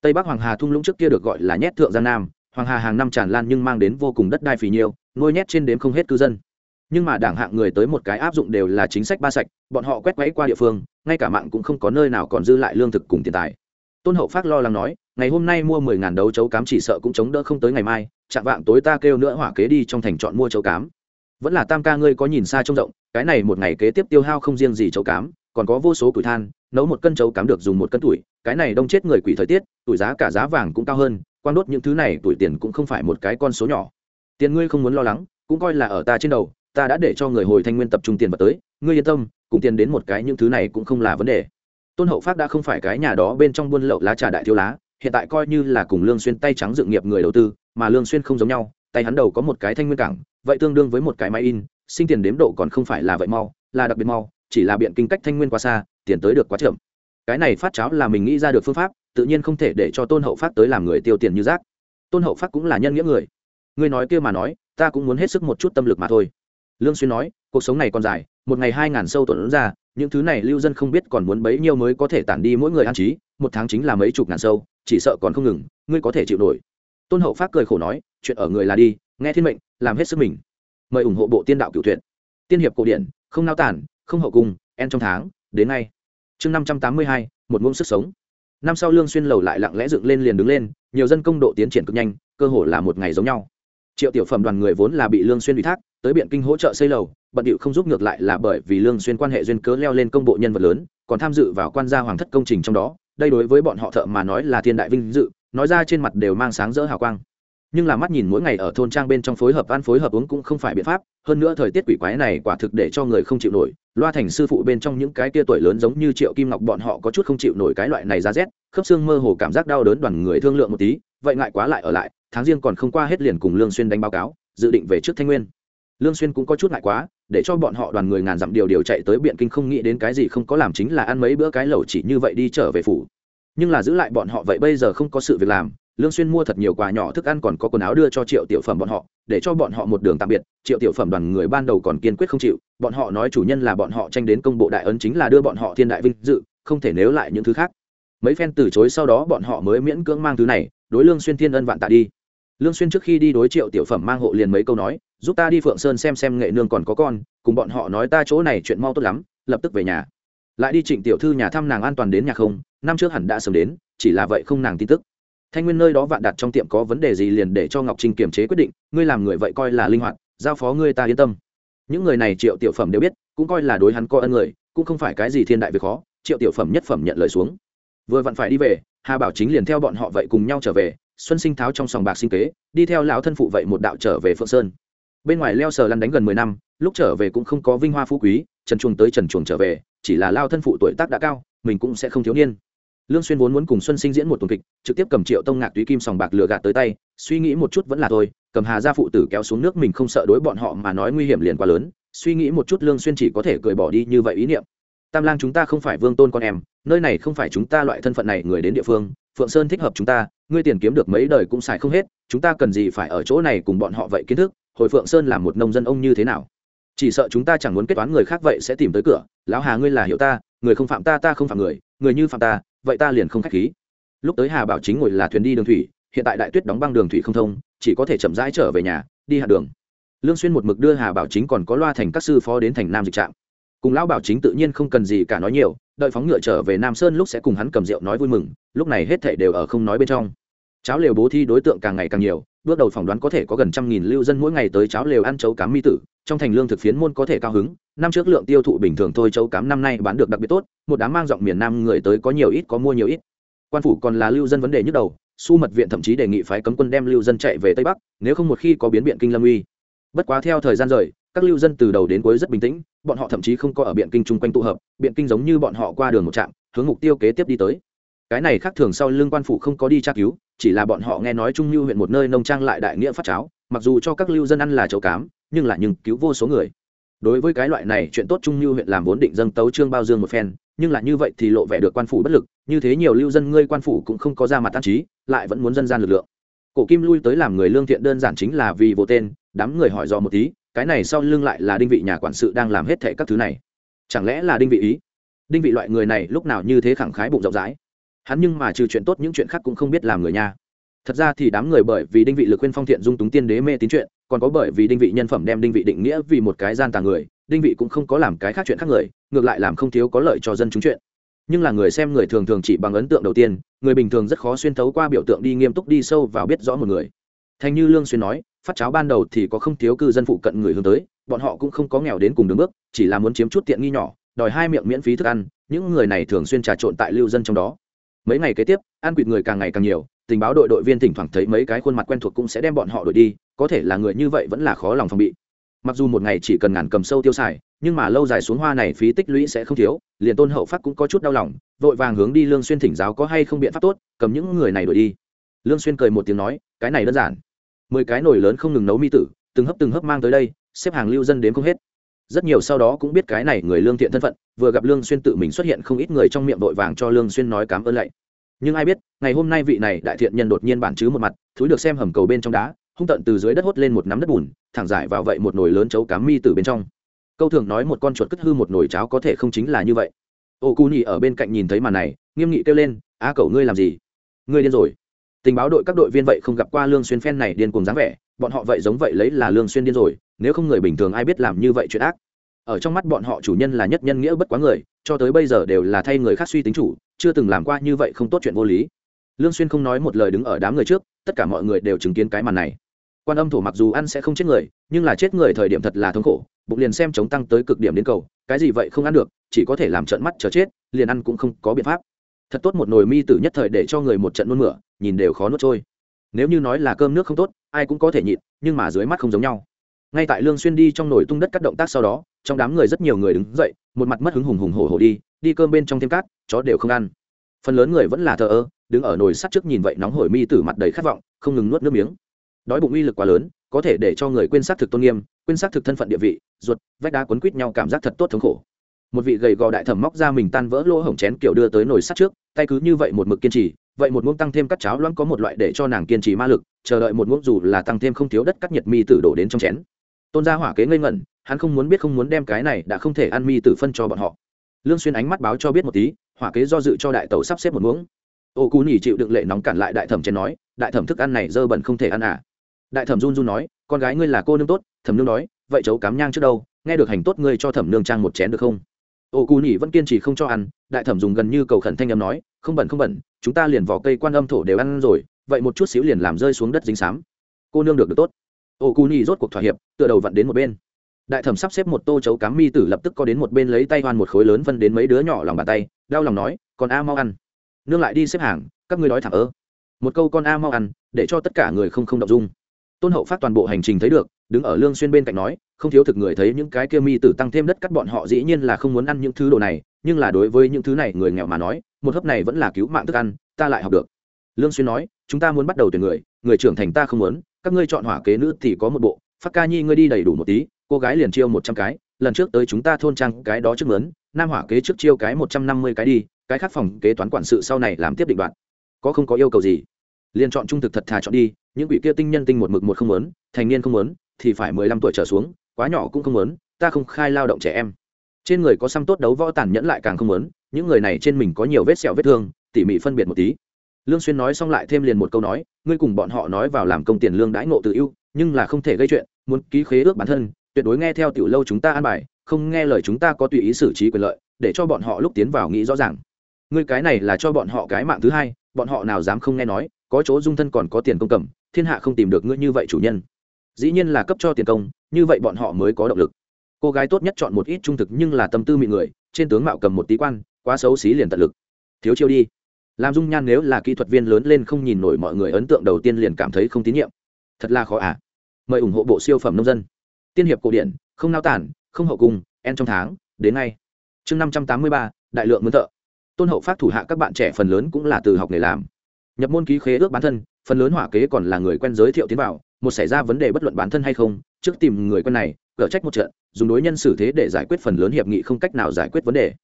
Tây bắc hoàng hà thung lũng trước kia được gọi là nhét thượng giang nam, hoàng hà hàng năm tràn lan nhưng mang đến vô cùng đất đai phì nhiêu, nuôi nhét trên đếm không hết cư dân. Nhưng mà đảng hạng người tới một cái áp dụng đều là chính sách ba sạch, bọn họ quét quẫy qua địa phương, ngay cả mạng cũng không có nơi nào còn dư lại lương thực cùng tiền tài. Tôn hậu phát lo lắng nói, ngày hôm nay mua mười ngàn đấu chấu cám chỉ sợ cũng chống đỡ không tới ngày mai chạm vạng tối ta kêu nữa hỏa kế đi trong thành chọn mua chấu cám. Vẫn là tam ca ngươi có nhìn xa trông rộng, cái này một ngày kế tiếp tiêu hao không riêng gì chấu cám, còn có vô số củi than, nấu một cân chấu cám được dùng một cân tuổi, cái này đông chết người quỷ thời tiết, tuổi giá cả giá vàng cũng cao hơn quan đốt những thứ này tuổi tiền cũng không phải một cái con số nhỏ. Tiền ngươi không muốn lo lắng, cũng coi là ở ta trên đầu, ta đã để cho người hồi thanh nguyên tập trung tiền vào tới, ngươi yên tâm, cùng tiền đến một cái những thứ này cũng không là vấn đề. Tôn hậu phát đã không phải cái nhà đó bên trong buôn lậu lá trà đại thiếu lá, hiện tại coi như là cùng lương xuyên tay trắng dựng nghiệp người đầu tư mà lương xuyên không giống nhau, tay hắn đầu có một cái thanh nguyên cảng, vậy tương đương với một cái máy in, sinh tiền đếm độ còn không phải là vậy mau, là đặc biệt mau, chỉ là biện kinh cách thanh nguyên quá xa, tiền tới được quá chậm. Cái này phát cháo là mình nghĩ ra được phương pháp, tự nhiên không thể để cho tôn hậu phát tới làm người tiêu tiền như rác. Tôn hậu phát cũng là nhân nghĩa người. Ngươi nói kia mà nói, ta cũng muốn hết sức một chút tâm lực mà thôi. Lương xuyên nói, cuộc sống này còn dài, một ngày hai ngàn sâu tuần ra, những thứ này lưu dân không biết còn muốn bấy nhiêu mới có thể tản đi mỗi người an trí, một tháng chính là mấy chục ngàn sâu, chỉ sợ còn không ngừng, ngươi có thể chịu nổi tôn hậu phát cười khổ nói, chuyện ở người là đi, nghe thiên mệnh, làm hết sức mình. Mời ủng hộ bộ tiên đạo cựu tuyển tiên hiệp cổ điển, không nao tản, không hậu cung, en trong tháng, đến ngay. Chương năm trăm tám mươi hai, một ngôn sức sống. Năm sau lương xuyên lầu lại lặng lẽ dựng lên liền đứng lên, nhiều dân công độ tiến triển cực nhanh, cơ hồ là một ngày giống nhau. Triệu tiểu phẩm đoàn người vốn là bị lương xuyên ủy thác, tới biện kinh hỗ trợ xây lầu, bận điệu không giúp ngược lại là bởi vì lương xuyên quan hệ duyên cớ leo lên công bộ nhân vật lớn, còn tham dự vào quan gia hoàng thất công trình trong đó. Đây đối với bọn họ thợ mà nói là thiên đại vinh dự nói ra trên mặt đều mang sáng rỡ hào quang. Nhưng là mắt nhìn mỗi ngày ở thôn trang bên trong phối hợp ăn phối hợp uống cũng không phải biện pháp, hơn nữa thời tiết quỷ quái này quả thực để cho người không chịu nổi. Loa thành sư phụ bên trong những cái tia tuổi lớn giống như triệu kim ngọc bọn họ có chút không chịu nổi cái loại này ra rét, khớp xương mơ hồ cảm giác đau đớn đoàn người thương lượng một tí, vậy ngại quá lại ở lại, tháng riêng còn không qua hết liền cùng lương xuyên đánh báo cáo, dự định về trước thanh nguyên. Lương xuyên cũng có chút ngại quá, để cho bọn họ đoàn người ngàn dặm điều điều chạy tới biện kinh không nghĩ đến cái gì không có làm chính là ăn mấy bữa cái lẩu chỉ như vậy đi trở về phủ nhưng là giữ lại bọn họ vậy bây giờ không có sự việc làm, lương xuyên mua thật nhiều quà nhỏ thức ăn còn có quần áo đưa cho triệu tiểu phẩm bọn họ, để cho bọn họ một đường tạm biệt. Triệu tiểu phẩm đoàn người ban đầu còn kiên quyết không chịu, bọn họ nói chủ nhân là bọn họ tranh đến công bộ đại ấn chính là đưa bọn họ thiên đại vinh dự, không thể nếu lại những thứ khác. Mấy phen từ chối sau đó bọn họ mới miễn cưỡng mang thứ này, đối lương xuyên thiên ân vạn tạ đi. Lương xuyên trước khi đi đối triệu tiểu phẩm mang hộ liền mấy câu nói, giúp ta đi phượng sơn xem xem nghệ nương còn có con, cùng bọn họ nói ta chỗ này chuyện mau tốt lắm, lập tức về nhà lại đi trịnh tiểu thư nhà thăm nàng an toàn đến nhà không? Năm trước hẳn đã sớm đến, chỉ là vậy không nàng tin tức. Thanh nguyên nơi đó vạn đặt trong tiệm có vấn đề gì liền để cho ngọc trinh kiềm chế quyết định, ngươi làm người vậy coi là linh hoạt, giao phó ngươi ta yên tâm. Những người này triệu tiểu phẩm đều biết, cũng coi là đối hắn coi ân người, cũng không phải cái gì thiên đại việc khó, triệu tiểu phẩm nhất phẩm nhận lời xuống. Vừa vặn phải đi về, hà bảo chính liền theo bọn họ vậy cùng nhau trở về, xuân sinh tháo trong sòng bạc sinh kế, đi theo lão thân phụ vậy một đạo trở về phượng sơn. Bên ngoài leo sờ lăn đánh gần mười năm, lúc trở về cũng không có vinh hoa phú quý, trần chuồng tới trần chuồng trở về chỉ là lao thân phụ tuổi tác đã cao, mình cũng sẽ không thiếu niên. Lương xuyên vốn muốn cùng xuân sinh diễn một tuần kịch, trực tiếp cầm triệu tông ngạc túy kim sòng bạc lừa gạt tới tay, suy nghĩ một chút vẫn là thôi, cầm hà gia phụ tử kéo xuống nước mình không sợ đối bọn họ mà nói nguy hiểm liền quá lớn, suy nghĩ một chút lương xuyên chỉ có thể cười bỏ đi như vậy ý niệm. Tam lang chúng ta không phải vương tôn con em, nơi này không phải chúng ta loại thân phận này người đến địa phương, phượng sơn thích hợp chúng ta, ngươi tiền kiếm được mấy đời cũng xài không hết, chúng ta cần gì phải ở chỗ này cùng bọn họ vậy kiến thức, hồi phượng sơn làm một nông dân ông như thế nào? Chỉ sợ chúng ta chẳng muốn kết toán người khác vậy sẽ tìm tới cửa. Lão hà ngươi là hiểu ta, người không phạm ta ta không phạm người người như phạm ta, vậy ta liền không khách khí. Lúc tới hà bảo chính ngồi là thuyền đi đường thủy, hiện tại đại tuyết đóng băng đường thủy không thông, chỉ có thể chậm rãi trở về nhà, đi hạ đường. Lương xuyên một mực đưa hà bảo chính còn có loa thành các sư phó đến thành nam dịch trạm. Cùng lão bảo chính tự nhiên không cần gì cả nói nhiều, đợi phóng ngựa trở về nam sơn lúc sẽ cùng hắn cầm rượu nói vui mừng, lúc này hết thảy đều ở không nói bên trong. Cháo lều bố thi đối tượng càng ngày càng nhiều, bước đầu phỏng đoán có thể có gần trăm nghìn lưu dân mỗi ngày tới cháo lều ăn chấu cám mi tử trong thành lương thực phiến môn có thể cao hứng, năm trước lượng tiêu thụ bình thường thôi, châu cám năm nay bán được đặc biệt tốt, một đám mang giọng miền nam người tới có nhiều ít, có mua nhiều ít. Quan phủ còn là lưu dân vấn đề nhức đầu, su mật viện thậm chí đề nghị phái cấm quân đem lưu dân chạy về tây bắc, nếu không một khi có biến biện kinh lâm uy. Bất quá theo thời gian rời, các lưu dân từ đầu đến cuối rất bình tĩnh, bọn họ thậm chí không có ở biện kinh chung quanh tụ hợp, biện kinh giống như bọn họ qua đường một trạm, hướng mục tiêu kế tiếp đi tới. Cái này khác thường sau lương quan phủ không có đi tra cứu, chỉ là bọn họ nghe nói trung lưu huyện một nơi nông trang lại đại nghĩa phát cháo, mặc dù cho các lưu dân ăn là chấu cám nhưng là nhưng cứu vô số người. Đối với cái loại này chuyện tốt trung như huyện làm vốn định dâng tấu trương bao dương một phen, nhưng là như vậy thì lộ vẻ được quan phủ bất lực, như thế nhiều lưu dân ngươi quan phủ cũng không có ra mặt tan trí, lại vẫn muốn dân gian lực lượng. Cổ kim lui tới làm người lương thiện đơn giản chính là vì vô tên, đám người hỏi do một tí, cái này sau lưng lại là đinh vị nhà quản sự đang làm hết thệ các thứ này. Chẳng lẽ là đinh vị ý? Đinh vị loại người này lúc nào như thế khẳng khái bụng rộng rãi. Hắn nhưng mà trừ chuyện tốt những chuyện khác cũng không biết làm người nha thật ra thì đám người bởi vì đinh vị lực khuyên phong thiện dung túng tiên đế mê tín chuyện, còn có bởi vì đinh vị nhân phẩm đem đinh vị định nghĩa vì một cái gian tàng người, đinh vị cũng không có làm cái khác chuyện khác người, ngược lại làm không thiếu có lợi cho dân chúng chuyện. Nhưng là người xem người thường thường chỉ bằng ấn tượng đầu tiên, người bình thường rất khó xuyên thấu qua biểu tượng đi nghiêm túc đi sâu vào biết rõ một người. Thành như lương xuyên nói, phát cháo ban đầu thì có không thiếu cư dân phụ cận người hướng tới, bọn họ cũng không có nghèo đến cùng đường bước, chỉ là muốn chiếm chút tiện nghi nhỏ, đòi hai miệng miễn phí thức ăn, những người này thường xuyên trà trộn tại lưu dân trong đó mấy ngày kế tiếp ăn quỵt người càng ngày càng nhiều, tình báo đội đội viên thỉnh thoảng thấy mấy cái khuôn mặt quen thuộc cũng sẽ đem bọn họ đuổi đi, có thể là người như vậy vẫn là khó lòng phòng bị. Mặc dù một ngày chỉ cần ngàn cầm sâu tiêu xài, nhưng mà lâu dài xuống hoa này phí tích lũy sẽ không thiếu, liền tôn hậu phát cũng có chút đau lòng, vội vàng hướng đi lương xuyên thỉnh giáo có hay không biện pháp tốt, cầm những người này đuổi đi. Lương xuyên cười một tiếng nói, cái này đơn giản. Mười cái nồi lớn không ngừng nấu mi tử, từng hấp từng hấp mang tới đây, xếp hàng lưu dân đến không hết rất nhiều sau đó cũng biết cái này người lương thiện thân phận, vừa gặp lương xuyên tự mình xuất hiện không ít người trong miệng vội vàng cho lương xuyên nói cảm ơn lạy. Nhưng ai biết, ngày hôm nay vị này đại thiện nhân đột nhiên bản chứ một mặt, thúi được xem hầm cầu bên trong đá, hung tận từ dưới đất hốt lên một nắm đất bùn, thẳng giải vào vậy một nồi lớn chấu cám mi từ bên trong. Câu thường nói một con chuột cất hư một nồi cháo có thể không chính là như vậy. Ô cu nhị ở bên cạnh nhìn thấy màn này, nghiêm nghị kêu lên, á cậu ngươi làm gì? Ngươi điên rồi. Tình báo đội các đội viên vậy không gặp qua lương xuyên phen này điên cuồng dáng vẻ bọn họ vậy giống vậy lấy là lương xuyên điên rồi, nếu không người bình thường ai biết làm như vậy chuyện ác. Ở trong mắt bọn họ chủ nhân là nhất nhân nghĩa bất quá người, cho tới bây giờ đều là thay người khác suy tính chủ, chưa từng làm qua như vậy không tốt chuyện vô lý. Lương xuyên không nói một lời đứng ở đám người trước, tất cả mọi người đều chứng kiến cái màn này. Quan âm thổ mặc dù ăn sẽ không chết người, nhưng là chết người thời điểm thật là thống khổ, bụng liền xem chống tăng tới cực điểm đến cầu, cái gì vậy không ăn được, chỉ có thể làm trận mắt chờ chết, liền ăn cũng không có biện pháp. Thật tốt một nồi mi tử nhất thời để cho người một trận nôn mửa, nhìn đều khó nuốt trôi nếu như nói là cơm nước không tốt, ai cũng có thể nhịn, nhưng mà dưới mắt không giống nhau. Ngay tại lương xuyên đi trong nồi tung đất các động tác sau đó, trong đám người rất nhiều người đứng dậy, một mặt mất hứng hùng hùng hổ hổ đi đi cơm bên trong thêm cát, chó đều không ăn. Phần lớn người vẫn là thờ ơ, đứng ở nồi sắt trước nhìn vậy nóng hổi mi tử mặt đầy khát vọng, không ngừng nuốt nước miếng. Đói bụng uy lực quá lớn, có thể để cho người quên xác thực tôn nghiêm, quên xác thực thân phận địa vị, ruột, vách đá quấn quít nhau cảm giác thật tốt thống khổ. Một vị gầy gò đại thẩm móc ra mình tan vỡ lỗ hổng chén kiểu đưa tới nồi sắt trước, tay cứ như vậy một mực kiên trì vậy một muỗng tăng thêm cắt cháo loãng có một loại để cho nàng kiên trì ma lực, chờ đợi một muỗng dù là tăng thêm không thiếu đất cắt nhiệt mi tử đổ đến trong chén. Tôn gia hỏa kế ngây ngẩn, hắn không muốn biết không muốn đem cái này đã không thể ăn mi tử phân cho bọn họ. Lương xuyên ánh mắt báo cho biết một tí, hỏa kế do dự cho đại tẩu sắp xếp một muỗng. Ô cú nhỉ chịu đựng lệ nóng cản lại đại thẩm chén nói, đại thẩm thức ăn này dơ bẩn không thể ăn à. Đại thẩm run run nói, con gái ngươi là cô nương tốt, thẩm nương nói, vậy cháu cám nhang trước đâu, nghe được hành tốt ngươi cho thẩm nương trang một chén được không? Ô cù nhỉ vẫn kiên trì không cho ăn, đại thẩm dùng gần như cầu khẩn thanh âm nói, không bẩn không bẩn, chúng ta liền vỏ cây quan âm thổ đều ăn rồi, vậy một chút xíu liền làm rơi xuống đất dính xám. Cô nương được được tốt. Ô cù nhỉ rốt cuộc thỏa hiệp, tựa đầu vặn đến một bên. Đại thẩm sắp xếp một tô chấu cám mi tử lập tức có đến một bên lấy tay hoan một khối lớn phân đến mấy đứa nhỏ lòng bàn tay, đau lòng nói còn a mau ăn. Nương lại đi xếp hàng, các ngươi đói thẳng ơ. Một câu con a mau ăn để cho tất cả người không không động dung. Tôn hậu phát toàn bộ hành trình thấy được đứng ở lương xuyên bên cạnh nói không thiếu thực người thấy những cái kia mi tử tăng thêm đất cắt bọn họ dĩ nhiên là không muốn ăn những thứ đồ này nhưng là đối với những thứ này người nghèo mà nói một hớp này vẫn là cứu mạng thức ăn ta lại học được. Lương xuyên nói chúng ta muốn bắt đầu tuyển người người trưởng thành ta không muốn các ngươi chọn hỏa kế nữ thì có một bộ phát ca nhi ngươi đi đầy đủ một tí cô gái liền chiêu một trăm cái lần trước tới chúng ta thôn trang cái đó trước lớn, nam hỏa kế trước chiêu cái một trăm năm mươi cái đi cái khác phòng kế toán quản sự sau này làm tiếp định đoạn. Có không có yêu cầu gì? Liền chọn trung thực thật thà chọn đi những quỷ kia tinh nhân tinh một mực một không muốn thành niên không muốn thì phải mười lăm tuổi trở xuống, quá nhỏ cũng không muốn, ta không khai lao động trẻ em. Trên người có xăm tốt đấu võ tàn nhẫn lại càng không muốn, những người này trên mình có nhiều vết sẹo vết thương, tỉ mỉ phân biệt một tí. Lương xuyên nói xong lại thêm liền một câu nói, ngươi cùng bọn họ nói vào làm công tiền lương đãi ngộ tự ưu, nhưng là không thể gây chuyện, muốn ký khế ước bản thân, tuyệt đối nghe theo tiểu lâu chúng ta an bài, không nghe lời chúng ta có tùy ý xử trí quyền lợi, để cho bọn họ lúc tiến vào nghĩ rõ ràng. Ngươi cái này là cho bọn họ cái mạng thứ hai, bọn họ nào dám không nghe nói, có chỗ dung thân còn có tiền công cầm, thiên hạ không tìm được ngươi như vậy chủ nhân dĩ nhiên là cấp cho tiền công, như vậy bọn họ mới có động lực. Cô gái tốt nhất chọn một ít trung thực nhưng là tâm tư mị người, trên tướng mạo cầm một tí quan, quá xấu xí liền tận lực. Thiếu chiêu đi. Làm dung nhan nếu là kỹ thuật viên lớn lên không nhìn nổi mọi người ấn tượng đầu tiên liền cảm thấy không tín nhiệm. Thật là khó à. Mời ủng hộ bộ siêu phẩm nông dân. Tiên hiệp cổ điển, không nao tản, không hậu cung, en trong tháng, đến ngay. Chương năm trăm tám mươi ba, đại lượng mướn thợ. Tôn hậu phát thủ hạ các bạn trẻ phần lớn cũng là từ học nghề làm. Nhập môn ký khế ước bản thân, phần lớn hỏa kế còn là người quen giới thiệu tiến vào một xảy ra vấn đề bất luận bản thân hay không, trước tìm người quen này, cở trách một trận, dùng đối nhân xử thế để giải quyết phần lớn hiệp nghị không cách nào giải quyết vấn đề.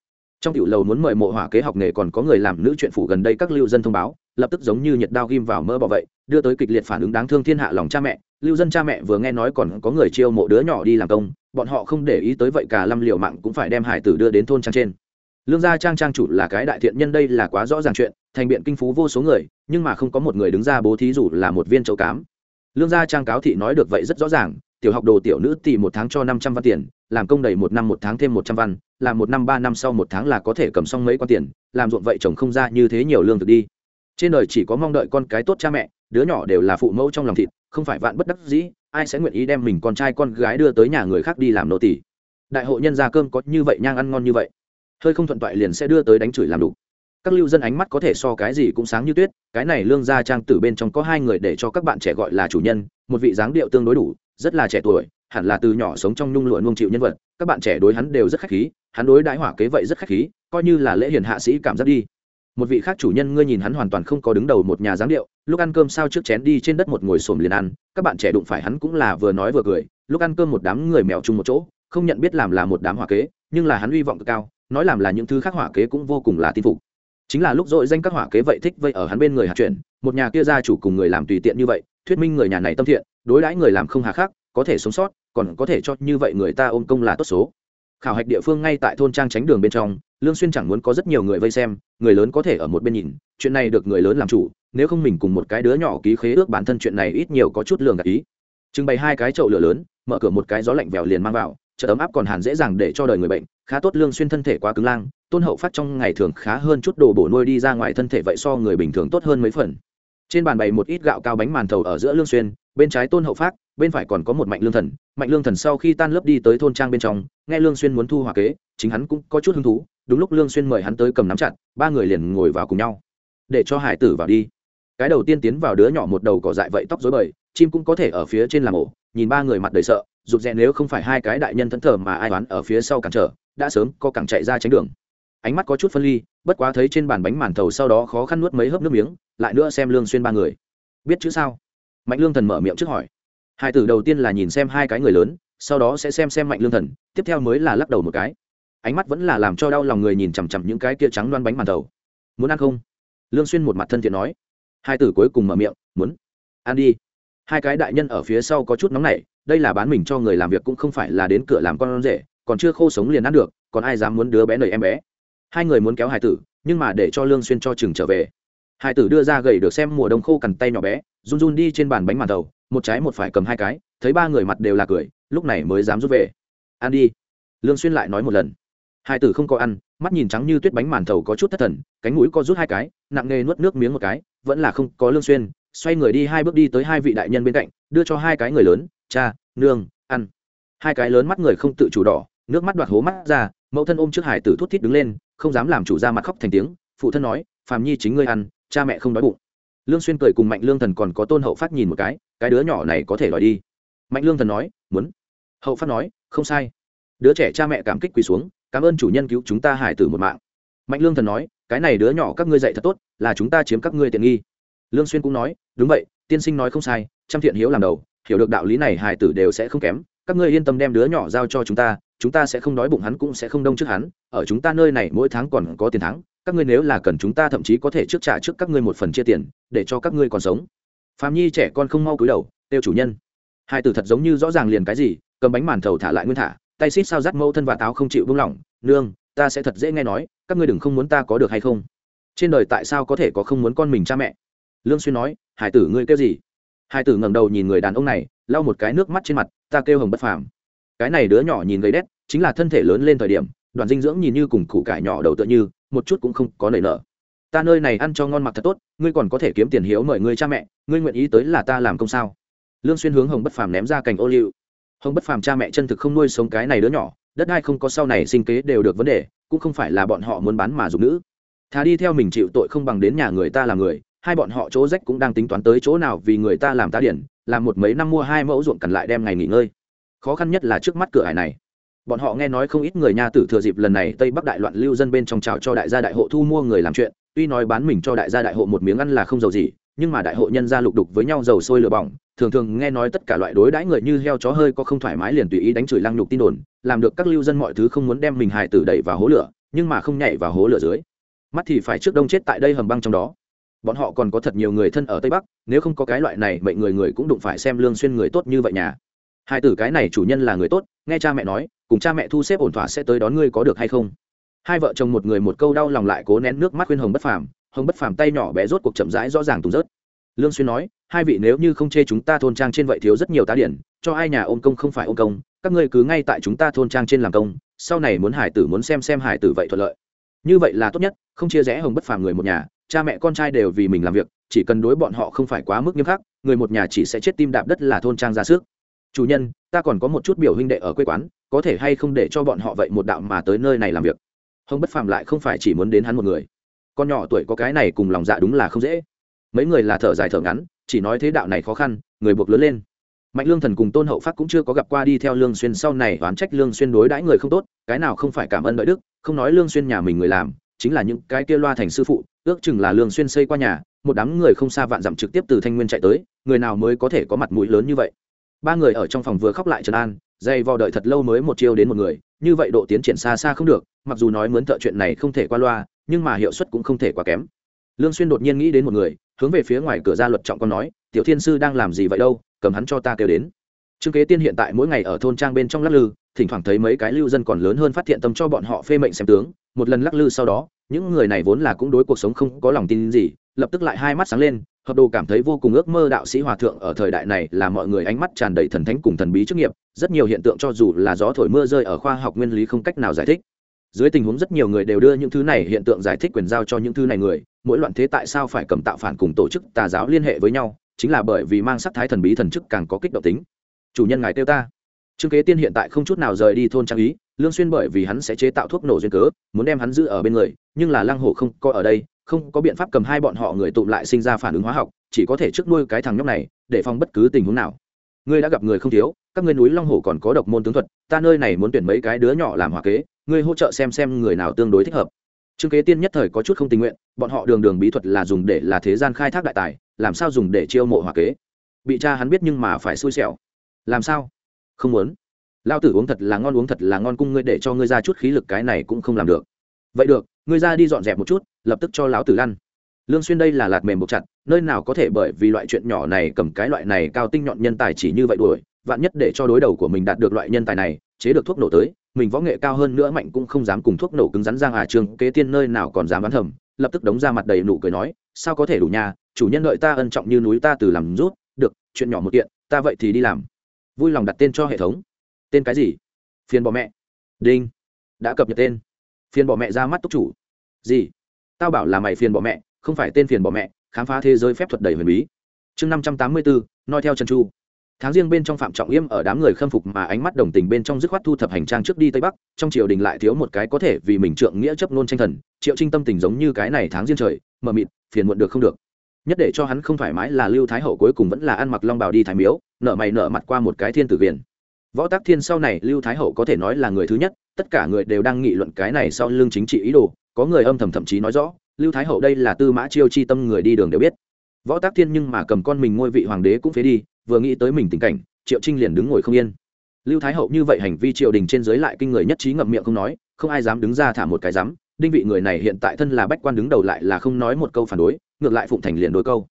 Trong tiểu lầu muốn mời mộ hỏa kế học nghề còn có người làm nữ chuyện phủ gần đây các lưu dân thông báo, lập tức giống như nhiệt đao ghim vào mơ bọ vậy, đưa tới kịch liệt phản ứng đáng thương thiên hạ lòng cha mẹ. Lưu dân cha mẹ vừa nghe nói còn có người chiêu mộ đứa nhỏ đi làm công, bọn họ không để ý tới vậy cả lâm liều mạng cũng phải đem hải tử đưa đến thôn trang trên. Lương gia trang trang chủ là cái đại thiện nhân đây là quá rõ ràng chuyện, thành biện kinh phú vô số người, nhưng mà không có một người đứng ra bố thí dù là một viên châu cám lương gia trang cáo thị nói được vậy rất rõ ràng, tiểu học đồ tiểu nữ thì một tháng cho năm trăm văn tiền, làm công đầy một năm một tháng thêm một trăm văn, làm một năm ba năm sau một tháng là có thể cầm xong mấy quan tiền, làm ruộng vậy chồng không ra như thế nhiều lương thực đi. Trên đời chỉ có mong đợi con cái tốt cha mẹ, đứa nhỏ đều là phụ mẫu trong lòng thịt, không phải vạn bất đắc dĩ, ai sẽ nguyện ý đem mình con trai con gái đưa tới nhà người khác đi làm nô tỷ đại hội nhân gia cơm có như vậy, nhang ăn ngon như vậy. Hơi không thuận toại liền sẽ đưa tới đánh chửi làm đủ các lưu dân ánh mắt có thể so cái gì cũng sáng như tuyết, cái này lương gia trang tử bên trong có hai người để cho các bạn trẻ gọi là chủ nhân, một vị dáng điệu tương đối đủ, rất là trẻ tuổi, hẳn là từ nhỏ sống trong nhung lụa nung chịu nhân vật, các bạn trẻ đối hắn đều rất khách khí, hắn đối đãi hỏa kế vậy rất khách khí, coi như là lễ hiền hạ sĩ cảm giác đi. Một vị khác chủ nhân ngươi nhìn hắn hoàn toàn không có đứng đầu một nhà dáng điệu, lúc ăn cơm sao trước chén đi trên đất một ngồi xổm liền ăn, các bạn trẻ đụng phải hắn cũng là vừa nói vừa cười, lúc ăn cơm một đám người mèo chung một chỗ, không nhận biết làm là một đám hỏa kế, nhưng là hắn hy vọng cao, nói làm là những thứ khác hỏa kế cũng vô cùng là tin phục chính là lúc dội danh các hỏa kế vậy thích vây ở hắn bên người hạt chuyển, một nhà kia gia chủ cùng người làm tùy tiện như vậy, thuyết minh người nhà này tâm thiện, đối đãi người làm không hà khác có thể sống sót, còn có thể cho như vậy người ta ôm công là tốt số. Khảo hạch địa phương ngay tại thôn trang tránh đường bên trong, lương xuyên chẳng muốn có rất nhiều người vây xem, người lớn có thể ở một bên nhìn, chuyện này được người lớn làm chủ, nếu không mình cùng một cái đứa nhỏ ký khế ước bản thân chuyện này ít nhiều có chút lường gạt ý. Trưng bày hai cái chậu lửa lớn, mở cửa một cái gió lạnh vèo liền mang vào, chợ ấm áp còn hàn dễ dàng để cho đời người bệnh, khá tốt lương xuyên thân thể quá cứng lang tôn hậu phát trong ngày thường khá hơn chút đồ bổ nuôi đi ra ngoài thân thể vậy so người bình thường tốt hơn mấy phần. Trên bàn bày một ít gạo cao bánh màn thầu ở giữa lương xuyên, bên trái tôn hậu phát, bên phải còn có một mạnh lương thần. Mạnh lương thần sau khi tan lớp đi tới thôn trang bên trong, nghe lương xuyên muốn thu hòa kế, chính hắn cũng có chút hứng thú. Đúng lúc lương xuyên mời hắn tới cầm nắm chặt, ba người liền ngồi vào cùng nhau. Để cho hải tử vào đi. Cái đầu tiên tiến vào đứa nhỏ một đầu cỏ dại vậy tóc rối bời, chim cũng có thể ở phía trên làm ổ. Nhìn ba người mặt đầy sợ, rụt rè nếu không phải hai cái đại nhân thẫn thờ mà ai đoán ở phía sau cản trở, đã sớm có cẳng chạy ra tránh đường ánh mắt có chút phân ly, bất quá thấy trên bàn bánh màn thầu sau đó khó khăn nuốt mấy hớp nước miếng, lại nữa xem lương xuyên ba người. Biết chữ sao? Mạnh lương thần mở miệng trước hỏi. Hai tử đầu tiên là nhìn xem hai cái người lớn, sau đó sẽ xem xem mạnh lương thần, tiếp theo mới là lắc đầu một cái. Ánh mắt vẫn là làm cho đau lòng người nhìn chằm chằm những cái kia trắng đoan bánh màn thầu. Muốn ăn không? Lương xuyên một mặt thân thiện nói. Hai tử cuối cùng mở miệng, muốn. Ăn đi. Hai cái đại nhân ở phía sau có chút nóng nảy, đây là bán mình cho người làm việc cũng không phải là đến cửa làm con rể, còn chưa khô sống liền ăn được, còn ai dám muốn đứa bé nầy em bé? Hai người muốn kéo hải tử, nhưng mà để cho lương xuyên cho chừng trở về. Hải tử đưa ra gầy được xem mùa đông khô cằn tay nhỏ bé, run run đi trên bàn bánh màn đầu một trái một phải cầm hai cái, thấy ba người mặt đều là cười, lúc này mới dám rút về. Ăn đi. Lương xuyên lại nói một lần. Hải tử không có ăn, mắt nhìn trắng như tuyết bánh màn thầu có chút thất thần, cánh mũi co rút hai cái, nặng nề nuốt nước miếng một cái, vẫn là không có lương xuyên, xoay người đi hai bước đi tới hai vị đại nhân bên cạnh, đưa cho hai cái người lớn, cha, nương, ăn. Hai cái lớn mắt người không tự chủ đỏ, nước mắt đoạt hố mắt ra, mẫu thân ôm trước hải tử thút thít đứng lên không dám làm chủ ra mặt khóc thành tiếng, phụ thân nói, phàm nhi chính ngươi ăn, cha mẹ không đói bụng. Lương xuyên cười cùng mạnh lương thần còn có tôn hậu phát nhìn một cái cái đứa nhỏ này có thể đòi đi. Mạnh lương thần nói, muốn. Hậu phát nói, không sai. Đứa trẻ cha mẹ cảm kích quỳ xuống, cảm ơn chủ nhân cứu chúng ta hải tử một mạng. Mạnh lương thần nói, cái này đứa nhỏ các ngươi dạy thật tốt, là chúng ta chiếm các ngươi tiện nghi. Lương xuyên cũng nói, đúng vậy, tiên sinh nói không sai, trăm thiện hiếu làm đầu, hiểu được đạo lý này hải tử đều sẽ không kém, các ngươi yên tâm đem đứa nhỏ giao cho chúng ta chúng ta sẽ không đói bụng hắn cũng sẽ không đông trước hắn, ở chúng ta nơi này mỗi tháng còn có tiền thắng, các ngươi nếu là cần chúng ta thậm chí có thể trước trả trước các ngươi một phần chia tiền, để cho các ngươi còn sống. Phạm nhi trẻ con không mau cúi đầu, tiêu chủ nhân. Hai tử thật giống như rõ ràng liền cái gì, cầm bánh màn thầu thả lại nguyên thả, tay xít sao rắt mẫu thân và táo không chịu buông lỏng, nương, ta sẽ thật dễ nghe nói, các ngươi đừng không muốn ta có được hay không? Trên đời tại sao có thể có không muốn con mình cha mẹ? Lương xuyên nói, hải tử ngươi kêu gì? Hải tử ngẩng đầu nhìn người đàn ông này, lau một cái nước mắt trên mặt, ta kêu hồng bất phàm cái này đứa nhỏ nhìn gầy đét, chính là thân thể lớn lên thời điểm, đoàn dinh dưỡng nhìn như cùng củ cải nhỏ đầu tựa như, một chút cũng không có nảy nở. Ta nơi này ăn cho ngon mặc thật tốt, ngươi còn có thể kiếm tiền hiếu mời ngươi cha mẹ, ngươi nguyện ý tới là ta làm công sao? Lương xuyên hướng hồng bất phàm ném ra cành ô liu. Hồng bất phàm cha mẹ chân thực không nuôi sống cái này đứa nhỏ, đất đai không có sau này sinh kế đều được vấn đề, cũng không phải là bọn họ muốn bán mà dùng nữ. Thà đi theo mình chịu tội không bằng đến nhà người ta làm người, hai bọn họ chỗ rách cũng đang tính toán tới chỗ nào vì người ta làm tá điển, làm một mấy năm mua hai mẫu ruộng cằn lại đem ngày nghỉ ngơi khó khăn nhất là trước mắt cửa hải này. Bọn họ nghe nói không ít người nha tử thừa dịp lần này tây bắc đại loạn lưu dân bên trong trào cho đại gia đại hộ thu mua người làm chuyện, tuy nói bán mình cho đại gia đại hộ một miếng ăn là không giàu gì, nhưng mà đại hộ nhân gia lục đục với nhau dầu sôi lửa bỏng, thường thường nghe nói tất cả loại đối đãi người như heo chó hơi có không thoải mái liền tùy ý đánh chửi lăng nhục tin đồn, làm được các lưu dân mọi thứ không muốn đem mình hài tử đẩy vào hố lửa, nhưng mà không nhảy vào hố lửa dưới. Mắt thì phải trước đông chết tại đây hầm băng trong đó. Bọn họ còn có thật nhiều người thân ở tây bắc, nếu không có cái loại này, mệnh người người cũng đụng phải xem lương xuyên người tốt như vậy nhà hai tử cái này chủ nhân là người tốt, nghe cha mẹ nói, cùng cha mẹ thu xếp ổn thỏa sẽ tới đón ngươi có được hay không? Hai vợ chồng một người một câu đau lòng lại cố nén nước mắt khuyên hồng bất phàm, hồng bất phàm tay nhỏ bé rốt cuộc chậm rãi rõ ràng tùng rớt. Lương xuyên nói, hai vị nếu như không chê chúng ta thôn trang trên vậy thiếu rất nhiều tá điển, cho ai nhà ôm công không phải ôm công, các ngươi cứ ngay tại chúng ta thôn trang trên làm công, sau này muốn hải tử muốn xem xem hải tử vậy thuận lợi. Như vậy là tốt nhất, không chia rẽ hồng bất phàm người một nhà, cha mẹ con trai đều vì mình làm việc, chỉ cần đối bọn họ không phải quá mức nghiêm khắc, người một nhà chỉ sẽ chết tim đạp đất là thôn trang ra sức chủ nhân, ta còn có một chút biểu huynh đệ ở quê quán, có thể hay không để cho bọn họ vậy một đạo mà tới nơi này làm việc? Hồng bất phàm lại không phải chỉ muốn đến hắn một người. Con nhỏ tuổi có cái này cùng lòng dạ đúng là không dễ. Mấy người là thở dài thở ngắn, chỉ nói thế đạo này khó khăn, người buộc lớn lên. Mạnh lương thần cùng tôn hậu phát cũng chưa có gặp qua đi theo lương xuyên sau này oán trách lương xuyên đối đãi người không tốt, cái nào không phải cảm ơn đợi đức, không nói lương xuyên nhà mình người làm, chính là những cái kia loa thành sư phụ, ước chừng là lương xuyên xây qua nhà, một đám người không xa vạn dặm trực tiếp từ thanh nguyên chạy tới, người nào mới có thể có mặt mũi lớn như vậy? Ba người ở trong phòng vừa khóc lại trần an, dây vò đợi thật lâu mới một chiêu đến một người, như vậy độ tiến triển xa xa không được, mặc dù nói mướn thợ chuyện này không thể qua loa, nhưng mà hiệu suất cũng không thể quá kém. Lương xuyên đột nhiên nghĩ đến một người, hướng về phía ngoài cửa ra luật trọng con nói, tiểu thiên sư đang làm gì vậy đâu, cầm hắn cho ta kêu đến. Trương kế tiên hiện tại mỗi ngày ở thôn trang bên trong lắc lư, thỉnh thoảng thấy mấy cái lưu dân còn lớn hơn phát hiện tâm cho bọn họ phê mệnh xem tướng, một lần lắc lư sau đó, những người này vốn là cũng đối cuộc sống không có lòng tin gì, lập tức lại hai mắt sáng lên hợp đồ cảm thấy vô cùng ước mơ đạo sĩ hòa thượng ở thời đại này là mọi người ánh mắt tràn đầy thần thánh cùng thần bí chức nghiệp, rất nhiều hiện tượng cho dù là gió thổi mưa rơi ở khoa học nguyên lý không cách nào giải thích. Dưới tình huống rất nhiều người đều đưa những thứ này hiện tượng giải thích quyền giao cho những thứ này người, mỗi loạn thế tại sao phải cầm tạo phản cùng tổ chức tà giáo liên hệ với nhau, chính là bởi vì mang sắc thái thần bí thần chức càng có kích động tính. Chủ nhân ngài kêu ta. Trương kế tiên hiện tại không chút nào rời đi thôn trang ý, lương xuyên bởi vì hắn sẽ chế tạo thuốc nổ duyên cớ, muốn đem hắn giữ ở bên người, nhưng là lăng hổ không coi ở đây không có biện pháp cầm hai bọn họ người tụm lại sinh ra phản ứng hóa học, chỉ có thể trước nuôi cái thằng nhóc này, để phòng bất cứ tình huống nào. Ngươi đã gặp người không thiếu, các ngươi núi long hổ còn có độc môn tướng thuật, ta nơi này muốn tuyển mấy cái đứa nhỏ làm hòa kế, ngươi hỗ trợ xem xem người nào tương đối thích hợp. Trương kế tiên nhất thời có chút không tình nguyện, bọn họ đường đường bí thuật là dùng để là thế gian khai thác đại tài, làm sao dùng để chiêu mộ hòa kế? Bị cha hắn biết nhưng mà phải xui xẻo. Làm sao? Không muốn. Lao tử uống thật là ngon, uống thật là ngon, cung ngươi để cho ngươi ra chút khí lực, cái này cũng không làm được. Vậy được ngươi ra đi dọn dẹp một chút, lập tức cho lão tử lăn. Lương xuyên đây là lạt mềm buộc chặt, nơi nào có thể bởi vì loại chuyện nhỏ này cầm cái loại này cao tinh nhọn nhân tài chỉ như vậy đuổi, vạn nhất để cho đối đầu của mình đạt được loại nhân tài này, chế được thuốc nổ tới, mình võ nghệ cao hơn nữa mạnh cũng không dám cùng thuốc nổ cứng rắn giang hà trường kế tiên nơi nào còn dám bán thầm, lập tức đống ra mặt đầy nụ cười nói, sao có thể đủ nhà chủ nhân đợi ta ân trọng như núi ta từ làm rút, được, chuyện nhỏ một kiện, ta vậy thì đi làm. Vui lòng đặt tên cho hệ thống. Tên cái gì? Phiền bỏ mẹ. Đinh. Đã cập nhật tên phiền bỏ mẹ ra mắt túc chủ. Gì? Tao bảo là mày phiền bỏ mẹ, không phải tên phiền bỏ mẹ, khám phá thế giới phép thuật đầy huyền bí. Chương năm trăm tám mươi bốn noi theo trần chu. Tháng riêng bên trong phạm trọng yêm ở đám người khâm phục mà ánh mắt đồng tình bên trong dứt khoát thu thập hành trang trước đi tây bắc, trong triều đình lại thiếu một cái có thể vì mình trượng nghĩa chấp nôn tranh thần, triệu trinh tâm tình giống như cái này tháng riêng trời, mờ mịt, phiền muộn được không được. Nhất để cho hắn không thoải mái là lưu thái hậu cuối cùng vẫn là ăn mặc long bào đi thái miếu, nợ mày nợ mặt qua một cái thiên tử viện võ tác thiên sau này lưu thái hậu có thể nói là người thứ nhất, tất cả người đều đang nghị luận cái này sau lưng chính trị ý đồ, có người âm thầm thậm chí nói rõ, lưu thái hậu đây là tư mã chiêu chi tâm người đi đường đều biết. Võ tác thiên nhưng mà cầm con mình ngôi vị hoàng đế cũng phế đi, vừa nghĩ tới mình tình cảnh, triệu trinh liền đứng ngồi không yên. Lưu thái hậu như vậy hành vi triều đình trên dưới lại kinh người nhất trí ngậm miệng không nói, không ai dám đứng ra thả một cái dám đinh vị người này hiện tại thân là bách quan đứng đầu lại là không nói một câu phản đối, ngược lại phụng thành liền đôi câu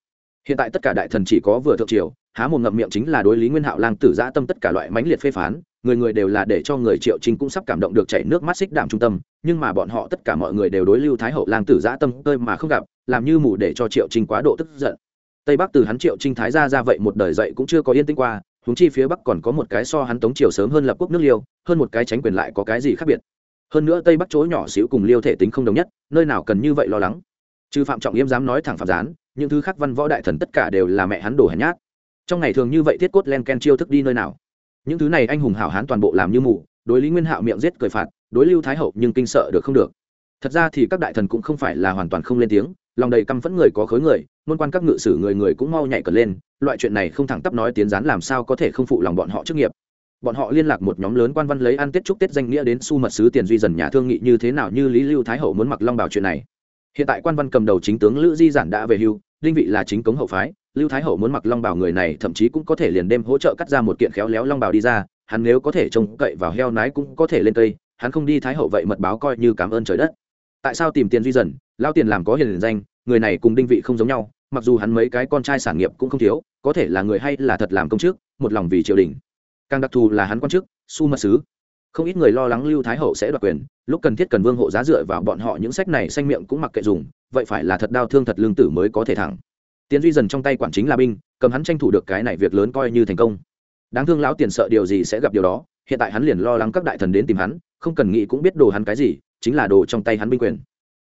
hiện tại tất cả đại thần chỉ có vừa thượng triều, há một ngậm miệng chính là đối lý nguyên hạo lang tử giã tâm tất cả loại mãnh liệt phê phán, người người đều là để cho người triệu trinh cũng sắp cảm động được chảy nước mắt xích đạm trung tâm, nhưng mà bọn họ tất cả mọi người đều đối lưu thái hậu lang tử giã tâm tơi mà không gặp, làm như mù để cho triệu trinh quá độ tức giận. Tây bắc từ hắn triệu trinh thái ra ra vậy một đời dậy cũng chưa có yên tĩnh qua húng chi phía bắc còn có một cái so hắn tống triều sớm hơn lập quốc nước liêu, hơn một cái tránh quyền lại có cái gì khác biệt. Hơn nữa tây bắc chỗ nhỏ xíu cùng liêu thể tính không đồng nhất, nơi nào cần như vậy lo lắng. Trừ phạm trọng yêm dám nói thẳng phạm gián những thứ khác văn võ đại thần tất cả đều là mẹ hắn đổ hèn nhát. Trong ngày thường như vậy thiết cốt len ken chiêu thức đi nơi nào? Những thứ này anh hùng hảo hán toàn bộ làm như mù, đối lý nguyên hạo miệng giết cười phạt, đối lưu thái hậu nhưng kinh sợ được không được. Thật ra thì các đại thần cũng không phải là hoàn toàn không lên tiếng, lòng đầy căm phẫn người có khối người, ngôn quan các ngự sử người người cũng mau nhảy cờ lên, loại chuyện này không thẳng tắp nói tiến gián làm sao có thể không phụ lòng bọn họ chức nghiệp. Bọn họ liên lạc một nhóm lớn quan văn lấy ăn tết chúc tết danh nghĩa đến su mật sứ tiền duy dần nhà thương nghị như thế nào như lý lưu thái hậu muốn mặc long bảo chuyện này. Hiện tại quan văn cầm đầu chính tướng lữ di giản đã về hưu đinh vị là chính cống hậu phái, lưu thái hậu muốn mặc long bào người này thậm chí cũng có thể liền đêm hỗ trợ cắt ra một kiện khéo léo long bào đi ra, hắn nếu có thể trông cậy vào heo nái cũng có thể lên cây, hắn không đi thái hậu vậy mật báo coi như cảm ơn trời đất. Tại sao tìm tiền duy dần lao tiền làm có hiền danh, người này cùng đinh vị không giống nhau, mặc dù hắn mấy cái con trai sản nghiệp cũng không thiếu, có thể là người hay là thật làm công chức một lòng vì triều đình. Càng đặc thù là hắn quan chức, su mật sứ không ít người lo lắng lưu thái hậu sẽ đoạt quyền, lúc cần thiết cần vương hộ giá dựa vào bọn họ những sách này xanh miệng cũng mặc kệ dùng, vậy phải là thật đau thương thật lương tử mới có thể thẳng. Tiến duy dần trong tay quản chính là binh, cầm hắn tranh thủ được cái này việc lớn coi như thành công. Đáng thương lão tiền sợ điều gì sẽ gặp điều đó, hiện tại hắn liền lo lắng các đại thần đến tìm hắn, không cần nghĩ cũng biết đồ hắn cái gì, chính là đồ trong tay hắn binh quyền.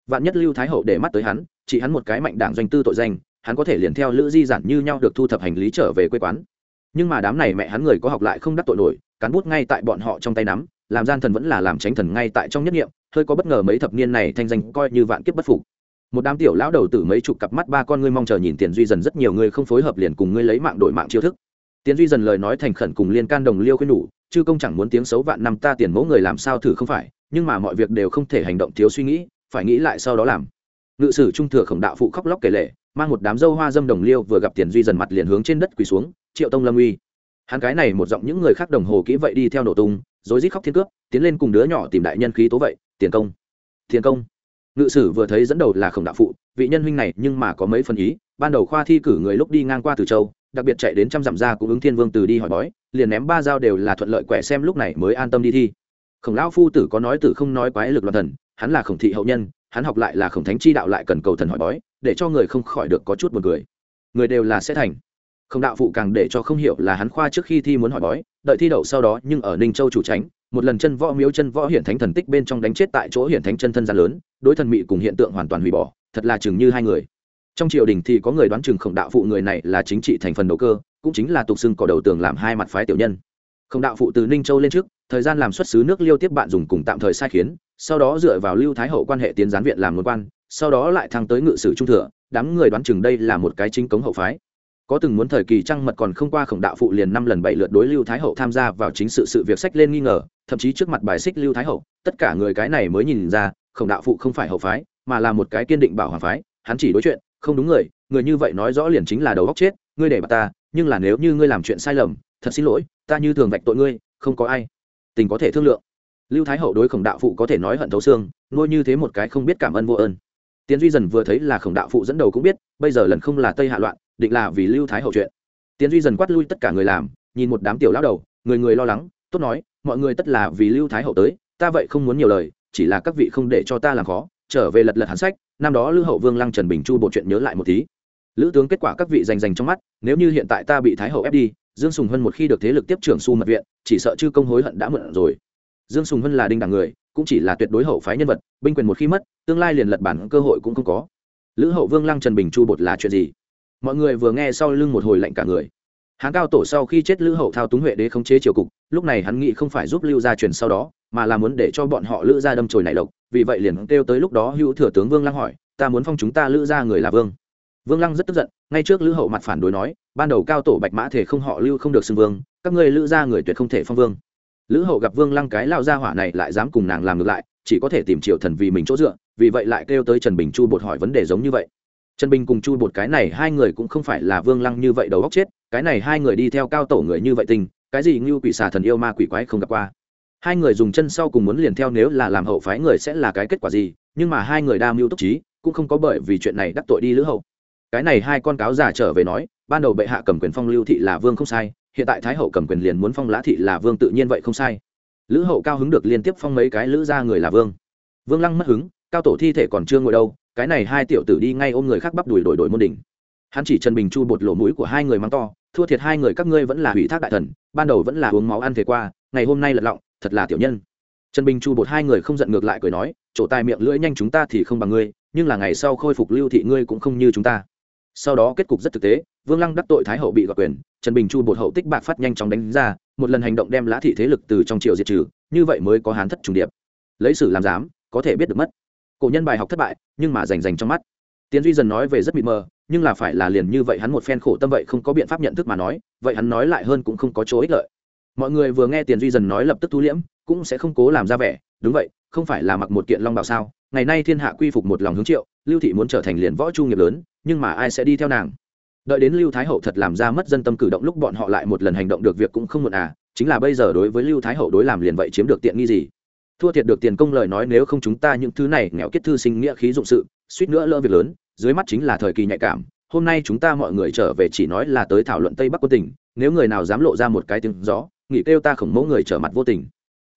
Vạn nhất lưu thái hậu để mắt tới hắn, chỉ hắn một cái mạnh đảng doanh tư tội danh, hắn có thể liền theo lữ di giản như nhau được thu thập hành lý trở về quê quán. Nhưng mà đám này mẹ hắn người có học lại không đắc tội nổi cán bút ngay tại bọn họ trong tay nắm làm gian thần vẫn là làm tránh thần ngay tại trong nhất nghiệm hơi có bất ngờ mấy thập niên này thanh danh coi như vạn kiếp bất phục. Một đám tiểu lão đầu tử mấy chục cặp mắt ba con ngươi mong chờ nhìn tiền duy dần rất nhiều người không phối hợp liền cùng ngươi lấy mạng đổi mạng chiêu thức. Tiền duy dần lời nói thành khẩn cùng liên can đồng liêu khuyên nhủ chứ công chẳng muốn tiếng xấu vạn năm ta tiền mẫu người làm sao thử không phải, nhưng mà mọi việc đều không thể hành động thiếu suy nghĩ, phải nghĩ lại sau đó làm. Ngự sử trung thừa khổng đạo phụ khóc lóc kể lệ, mang một đám dâu hoa dâm đồng liêu vừa gặp tiền duy dần mặt liền hướng trên đất quỳ xuống, triệu tông lâm uy. Hắn cái này một giọng những người khác đồng hồ kỹ vậy đi theo nổ tung rối rít khóc thiên cướp tiến lên cùng đứa nhỏ tìm đại nhân khí tố vậy, tiền công tiền công. Ngự sử vừa thấy dẫn đầu là khổng đạo phụ, vị nhân huynh này nhưng mà có mấy phần ý, ban đầu khoa thi cử người lúc đi ngang qua từ châu, đặc biệt chạy đến trăm dặm ra cũng ứng thiên vương từ đi hỏi bói, liền ném ba dao đều là thuận lợi quẻ xem lúc này mới an tâm đi thi. Khổng lão phu tử có nói tử không nói quái lực loạn thần, hắn là khổng thị hậu nhân, hắn học lại là khổng thánh chi đạo lại cần cầu thần hỏi bói, để cho người không khỏi được có chút buồn cười. Người đều là sẽ thành không đạo phụ càng để cho không hiểu là hắn khoa trước khi thi muốn hỏi bói, đợi thi đậu sau đó nhưng ở ninh châu chủ tránh, một lần chân võ miếu chân võ hiển thánh thần tích bên trong đánh chết tại chỗ hiển thánh chân thân gian lớn, đối thần mị cùng hiện tượng hoàn toàn hủy bỏ, thật là chừng như hai người. Trong triều đình thì có người đoán chừng khổng đạo phụ người này là chính trị thành phần đầu cơ, cũng chính là tục xưng cỏ đầu tường làm hai mặt phái tiểu nhân. Khổng đạo phụ từ ninh châu lên trước, thời gian làm xuất xứ nước liêu tiếp bạn dùng cùng tạm thời sai khiến, sau đó dựa vào lưu thái hậu quan hệ tiến gián viện làm một quan, sau đó lại thăng tới ngự sử trung thừa, đám người đoán chừng đây là một cái chính cống hậu phái có từng muốn thời kỳ trăng mật còn không qua khổng đạo phụ liền năm lần bảy lượt đối lưu thái hậu tham gia vào chính sự sự việc sách lên nghi ngờ, thậm chí trước mặt bài xích lưu thái hậu, tất cả người cái này mới nhìn ra, khổng đạo phụ không phải hậu phái, mà là một cái kiên định bảo hoàng phái, hắn chỉ đối chuyện, không đúng người người như vậy nói rõ liền chính là đầu góc chết, ngươi để bà ta, nhưng là nếu như ngươi làm chuyện sai lầm, thật xin lỗi, ta như thường vạch tội ngươi, không có ai tình có thể thương lượng. Lưu thái hậu đối khổng đạo phụ có thể nói hận thấu xương, nuôi như thế một cái không biết cảm ơn vô ơn. Tiến duy dần vừa thấy là khổng đạo phụ dẫn đầu cũng biết, bây giờ lần không là tây hạ loạn định là vì lưu thái hậu chuyện. Tiến duy dần quát lui tất cả người làm, nhìn một đám tiểu lão đầu, người người lo lắng, tốt nói, mọi người tất là vì lưu thái hậu tới, ta vậy không muốn nhiều lời, chỉ là các vị không để cho ta làm khó, trở về lật lật hắn sách, năm đó lưu hậu vương lăng trần bình chu bộ chuyện nhớ lại một tí. Lữ tướng kết quả các vị dành dành trong mắt, nếu như hiện tại ta bị thái hậu ép đi, dương sùng hân một khi được thế lực tiếp trưởng su mật viện, chỉ sợ chư công hối hận đã mượn rồi. Dương sùng hân là đinh đảng người, cũng chỉ là tuyệt đối hậu phái nhân vật, binh quyền một khi mất, tương lai liền lật bản cơ hội cũng không có. Lữ hậu vương lăng trần bình chu bột là chuyện gì? Mọi người vừa nghe sau lưng một hồi lạnh cả người. Hán cao tổ sau khi chết lữ hậu thao túng huệ đế khống chế triều cục, lúc này hắn nghĩ không phải giúp lưu gia truyền sau đó, mà là muốn để cho bọn họ lữ gia đâm chồi nảy lộc vì vậy liền kêu tới lúc đó hữu thừa tướng vương lăng hỏi, ta muốn phong chúng ta lữ gia người là vương? Vương lăng rất tức giận, ngay trước lữ hậu mặt phản đối nói, ban đầu cao tổ bạch mã thể không họ lưu không được xưng vương, các ngươi lữ gia người tuyệt không thể phong vương. Lữ hậu gặp vương lăng cái lao gia hỏa này lại dám cùng nàng làm ngược lại, chỉ có thể tìm triệu thần vì mình chỗ dựa, vì vậy lại kêu tới trần bình chu bột hỏi vấn đề giống như vậy trần bình cùng chu bột cái này hai người cũng không phải là vương lăng như vậy đầu góc chết, cái này hai người đi theo cao tổ người như vậy tình, cái gì như quỷ xà thần yêu ma quỷ quái không gặp qua. Hai người dùng chân sau cùng muốn liền theo nếu là làm hậu phái người sẽ là cái kết quả gì, nhưng mà hai người đa mưu túc trí, cũng không có bởi vì chuyện này đắc tội đi lữ hậu. Cái này hai con cáo giả trở về nói, ban đầu bệ hạ cầm quyền phong lưu thị là vương không sai, hiện tại thái hậu cầm quyền liền muốn phong lã thị là vương tự nhiên vậy không sai. Lữ hậu cao hứng được liên tiếp phong mấy cái lữ ra người là vương. Vương lăng mất hứng, cao tổ thi thể còn chưa ngồi đâu cái này hai tiểu tử đi ngay ôm người khác bắp đùi đổi đổi môn đỉnh. Hắn chỉ trần bình chu bột lỗ mũi của hai người mắng to, thua thiệt hai người các ngươi vẫn là hủy thác đại thần, ban đầu vẫn là uống máu ăn về qua, ngày hôm nay lật lọng, thật là tiểu nhân. Trần bình chu bột hai người không giận ngược lại cười nói, chỗ tai miệng lưỡi nhanh chúng ta thì không bằng ngươi, nhưng là ngày sau khôi phục lưu thị ngươi cũng không như chúng ta. Sau đó kết cục rất thực tế, vương lăng đắc tội thái hậu bị gọi quyền trần bình chu bột hậu tích bạc phát nhanh chóng đánh ra, một lần hành động đem lã thị thế lực từ trong triều diệt trừ, như vậy mới có hán thất trùng điệp. Lấy sử làm giám, có thể biết được mất. Cổ nhân bài học thất bại nhưng mà rành rành trong mắt. Tiến duy dần nói về rất mịt mờ, nhưng là phải là liền như vậy hắn một phen khổ tâm vậy không có biện pháp nhận thức mà nói, vậy hắn nói lại hơn cũng không có chỗ ích lợi. Mọi người vừa nghe tiền duy dần nói lập tức thu liễm, cũng sẽ không cố làm ra vẻ, đúng vậy, không phải là mặc một kiện long bào sao, ngày nay thiên hạ quy phục một lòng hướng triệu, lưu thị muốn trở thành liền võ chu nghiệp lớn, nhưng mà ai sẽ đi theo nàng? Đợi đến lưu thái hậu thật làm ra mất dân tâm cử động lúc bọn họ lại một lần hành động được việc cũng không muộn à chính là bây giờ đối với lưu thái hậu đối làm liền vậy chiếm được tiện nghi gì? Thua thiệt được tiền công lời nói nếu không chúng ta những thứ này nghèo kết thư sinh nghĩa khí dụng sự, suýt nữa lỡ việc lớn, dưới mắt chính là thời kỳ nhạy cảm, hôm nay chúng ta mọi người trở về chỉ nói là tới thảo luận tây bắc quân tỉnh nếu người nào dám lộ ra một cái tiếng gió nghĩ kêu ta khổng mẫu người trở mặt vô tình.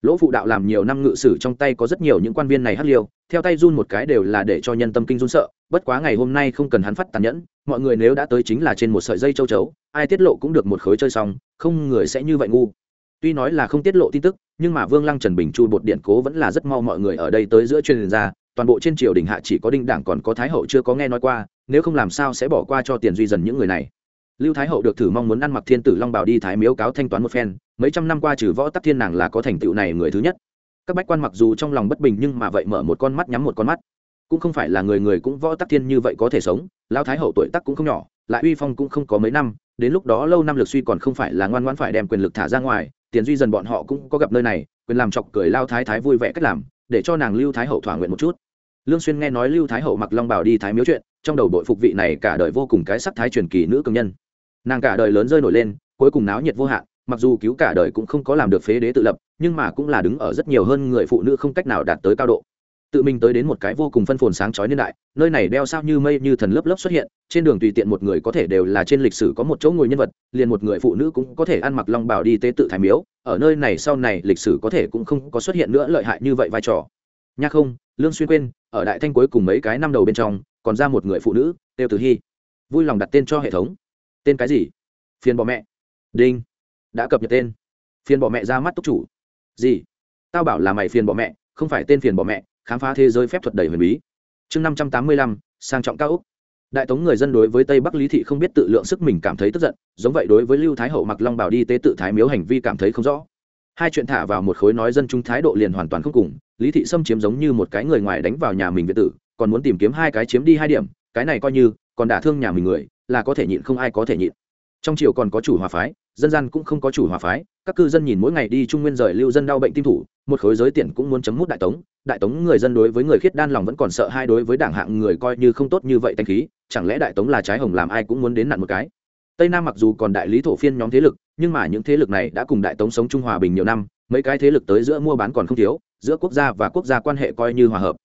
Lỗ phụ đạo làm nhiều năm ngự sử trong tay có rất nhiều những quan viên này hắc liêu, theo tay run một cái đều là để cho nhân tâm kinh run sợ, bất quá ngày hôm nay không cần hắn phát tàn nhẫn, mọi người nếu đã tới chính là trên một sợi dây châu chấu, ai tiết lộ cũng được một khối chơi xong, không người sẽ như vậy ngu tuy nói là không tiết lộ tin tức, nhưng mà vương lăng trần bình chu bột điện cố vẫn là rất mau mọi người ở đây tới giữa chuyên gia toàn bộ trên triều đình hạ chỉ có đinh đảng còn có thái hậu chưa có nghe nói qua, nếu không làm sao sẽ bỏ qua cho tiền duy dần những người này. Lưu thái hậu được thử mong muốn ăn mặc thiên tử long bảo đi thái miếu cáo thanh toán một phen, mấy trăm năm qua trừ võ tắc thiên nàng là có thành tựu này người thứ nhất. Các bách quan mặc dù trong lòng bất bình nhưng mà vậy mở một con mắt nhắm một con mắt. Cũng không phải là người người cũng võ tắc thiên như vậy có thể sống lao thái hậu tuổi tắc cũng không nhỏ, lại uy phong cũng không có mấy năm, đến lúc đó lâu năm lực suy còn không phải là ngoan ngoãn phải đem quyền lực thả ra ngoài tiền duy dần bọn họ cũng có gặp nơi này, quyền làm chọc cười lao thái thái vui vẻ cách làm, để cho nàng lưu thái hậu thỏa nguyện một chút. Lương xuyên nghe nói lưu thái hậu mặc long bào đi thái miếu chuyện, trong đầu đội phục vị này cả đời vô cùng cái sắc thái truyền kỳ nữ cường nhân. Nàng cả đời lớn rơi nổi lên, cuối cùng náo nhiệt vô hạn, mặc dù cứu cả đời cũng không có làm được phế đế tự lập, nhưng mà cũng là đứng ở rất nhiều hơn người phụ nữ không cách nào đạt tới cao độ tự mình tới đến một cái vô cùng phân phồn sáng chói niên đại, nơi này đeo sao như mây như thần lớp lớp xuất hiện, trên đường tùy tiện một người có thể đều là trên lịch sử có một chỗ ngồi nhân vật, liền một người phụ nữ cũng có thể ăn mặc long bào đi tế tự thái miếu, ở nơi này sau này lịch sử có thể cũng không có xuất hiện nữa lợi hại như vậy vai trò. Nha không, lương xuyên quên, ở đại thanh cuối cùng mấy cái năm đầu bên trong, còn ra một người phụ nữ, tiêu tử hy vui lòng đặt tên cho hệ thống. Tên cái gì? Phiền bỏ mẹ. Đinh. Đã cập nhật tên. Phiền bỏ mẹ ra mắt túc chủ. Gì? Tao bảo là mày phiền bỏ mẹ không phải tên phiền bỏ mẹ, khám phá thế giới phép thuật đầy huyền bí. Chương năm trăm tám mươi lăm, sang trọng cao úc. Đại tống người dân đối với tây bắc lý thị không biết tự lượng sức mình cảm thấy tức giận, giống vậy đối với lưu thái hậu mặc long bảo đi tế tự thái miếu hành vi cảm thấy không rõ. Hai chuyện thả vào một khối nói dân chúng thái độ liền hoàn toàn không cùng, lý thị xâm chiếm giống như một cái người ngoài đánh vào nhà mình việt tử, còn muốn tìm kiếm hai cái chiếm đi hai điểm, cái này coi như, còn đả thương nhà mình người, là có thể nhịn không ai có thể nhịn. Trong triều còn có chủ hòa phái dân gian cũng không có chủ hòa phái, các cư dân nhìn mỗi ngày đi trung nguyên rời lưu dân đau bệnh tim thủ, một khối giới tiền cũng muốn chấm mút đại tống đại tống người dân đối với người khiết đan lòng vẫn còn sợ hai đối với đảng hạng người coi như không tốt như vậy thanh khí, chẳng lẽ đại tống là trái hồng làm ai cũng muốn đến nặn một cái? Tây nam mặc dù còn đại lý thổ phiên nhóm thế lực, nhưng mà những thế lực này đã cùng đại tống sống trung hòa bình nhiều năm, mấy cái thế lực tới giữa mua bán còn không thiếu, giữa quốc gia và quốc gia quan hệ coi như hòa hợp.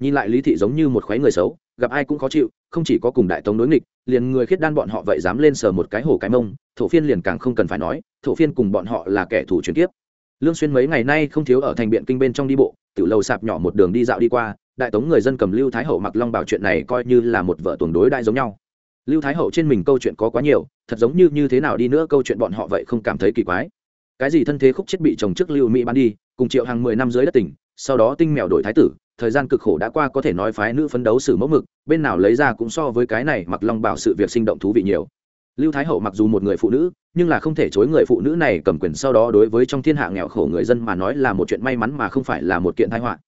Nhìn lại lý thị giống như một khoái người xấu gặp ai cũng khó chịu, không chỉ có cùng đại tống đối nghịch, liền người khiết đan bọn họ vậy dám lên sờ một cái hổ cái mông, thổ phiên liền càng không cần phải nói, thổ phiên cùng bọn họ là kẻ thù truyền tiếp lương xuyên mấy ngày nay không thiếu ở thành biện kinh bên trong đi bộ, tiểu lầu sạp nhỏ một đường đi dạo đi qua, đại tống người dân cầm lưu thái hậu mặc long bảo chuyện này coi như là một vợ tuồng đối đại giống nhau. Lưu thái hậu trên mình câu chuyện có quá nhiều, thật giống như như thế nào đi nữa câu chuyện bọn họ vậy không cảm thấy kỳ quái. Cái gì thân thế khúc chết bị chồng trước lưu mỹ bán đi, cùng triệu hàng mười năm dưới đất tỉnh, sau đó tinh mèo đổi thái tử thời gian cực khổ đã qua có thể nói phái nữ phấn đấu xử mẫu mực, bên nào lấy ra cũng so với cái này mặc long bảo sự việc sinh động thú vị nhiều. Lưu thái hậu mặc dù một người phụ nữ, nhưng là không thể chối người phụ nữ này cầm quyền sau đó đối với trong thiên hạ nghèo khổ người dân mà nói là một chuyện may mắn mà không phải là một kiện tai họa.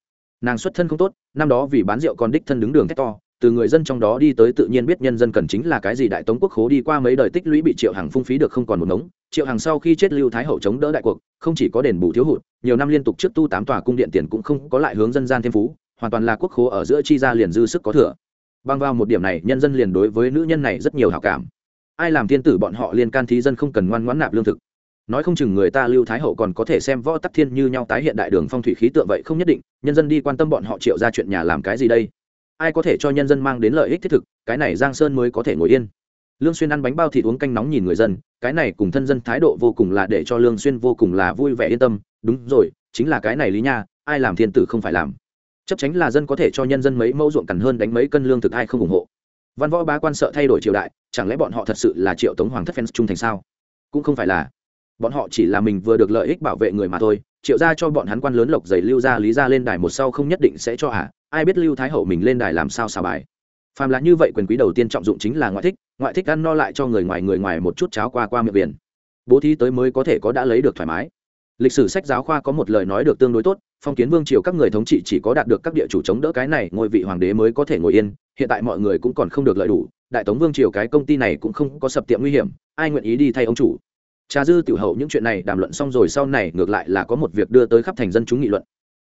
Nàng xuất thân không tốt, năm đó vì bán rượu còn đích thân đứng đường thét to, từ người dân trong đó đi tới tự nhiên biết nhân dân cần chính là cái gì đại tống quốc khố đi qua mấy đời tích lũy bị triệu hàng phung phí được không còn một ngống. Triệu hàng sau khi chết lưu thái hậu chống đỡ đại cuộc, không chỉ có đền bù thiếu hụt, nhiều năm liên tục trước tu tám tòa cung điện tiền cũng không có lại hướng dân gian thêm phú hoàn toàn là quốc khố ở giữa chi ra liền dư sức có thừa. Bằng vào một điểm này, nhân dân liền đối với nữ nhân này rất nhiều hảo cảm. Ai làm thiên tử bọn họ liên can thí dân không cần ngoan ngoãn nạp lương thực. Nói không chừng người ta lưu thái hậu còn có thể xem võ tắc thiên như nhau tái hiện đại đường phong thủy khí tượng vậy không nhất định, nhân dân đi quan tâm bọn họ triệu ra chuyện nhà làm cái gì đây? Ai có thể cho nhân dân mang đến lợi ích thiết thực, cái này giang sơn mới có thể ngồi yên. Lương xuyên ăn bánh bao thịt uống canh nóng nhìn người dân, cái này cùng thân dân thái độ vô cùng là để cho lương xuyên vô cùng là vui vẻ yên tâm. Đúng rồi, chính là cái này lý nha, ai làm thiên tử không phải làm chấp tránh là dân có thể cho nhân dân mấy mẫu ruộng cằn hơn đánh mấy cân lương thực ai không ủng hộ. Văn võ bá quan sợ thay đổi triều đại, chẳng lẽ bọn họ thật sự là triệu tống hoàng thất fans trung thành sao? Cũng không phải là. Bọn họ chỉ là mình vừa được lợi ích bảo vệ người mà thôi, triệu ra cho bọn hắn quan lớn lộc giày lưu ra lý ra lên đài một sau không nhất định sẽ cho hả ai biết lưu thái hậu mình lên đài làm sao xào bài? Phàm là như vậy quyền quý đầu tiên trọng dụng chính là ngoại thích ngoại thích ăn no lại cho người ngoài người ngoài một chút cháo qua qua miệng biển. Bố thí tới mới có thể có đã lấy được thoải mái lịch sử sách giáo khoa có một lời nói được tương đối tốt, phong kiến vương triều các người thống trị chỉ có đạt được các địa chủ chống đỡ cái này, ngôi vị hoàng đế mới có thể ngồi yên, hiện tại mọi người cũng còn không được lợi đủ, đại tống vương triều cái công ty này cũng không có sập tiệm nguy hiểm, ai nguyện ý đi thay ông chủ? Trà dư tiểu hậu những chuyện này đàm luận xong rồi sau này ngược lại là có một việc đưa tới khắp thành dân chúng nghị luận.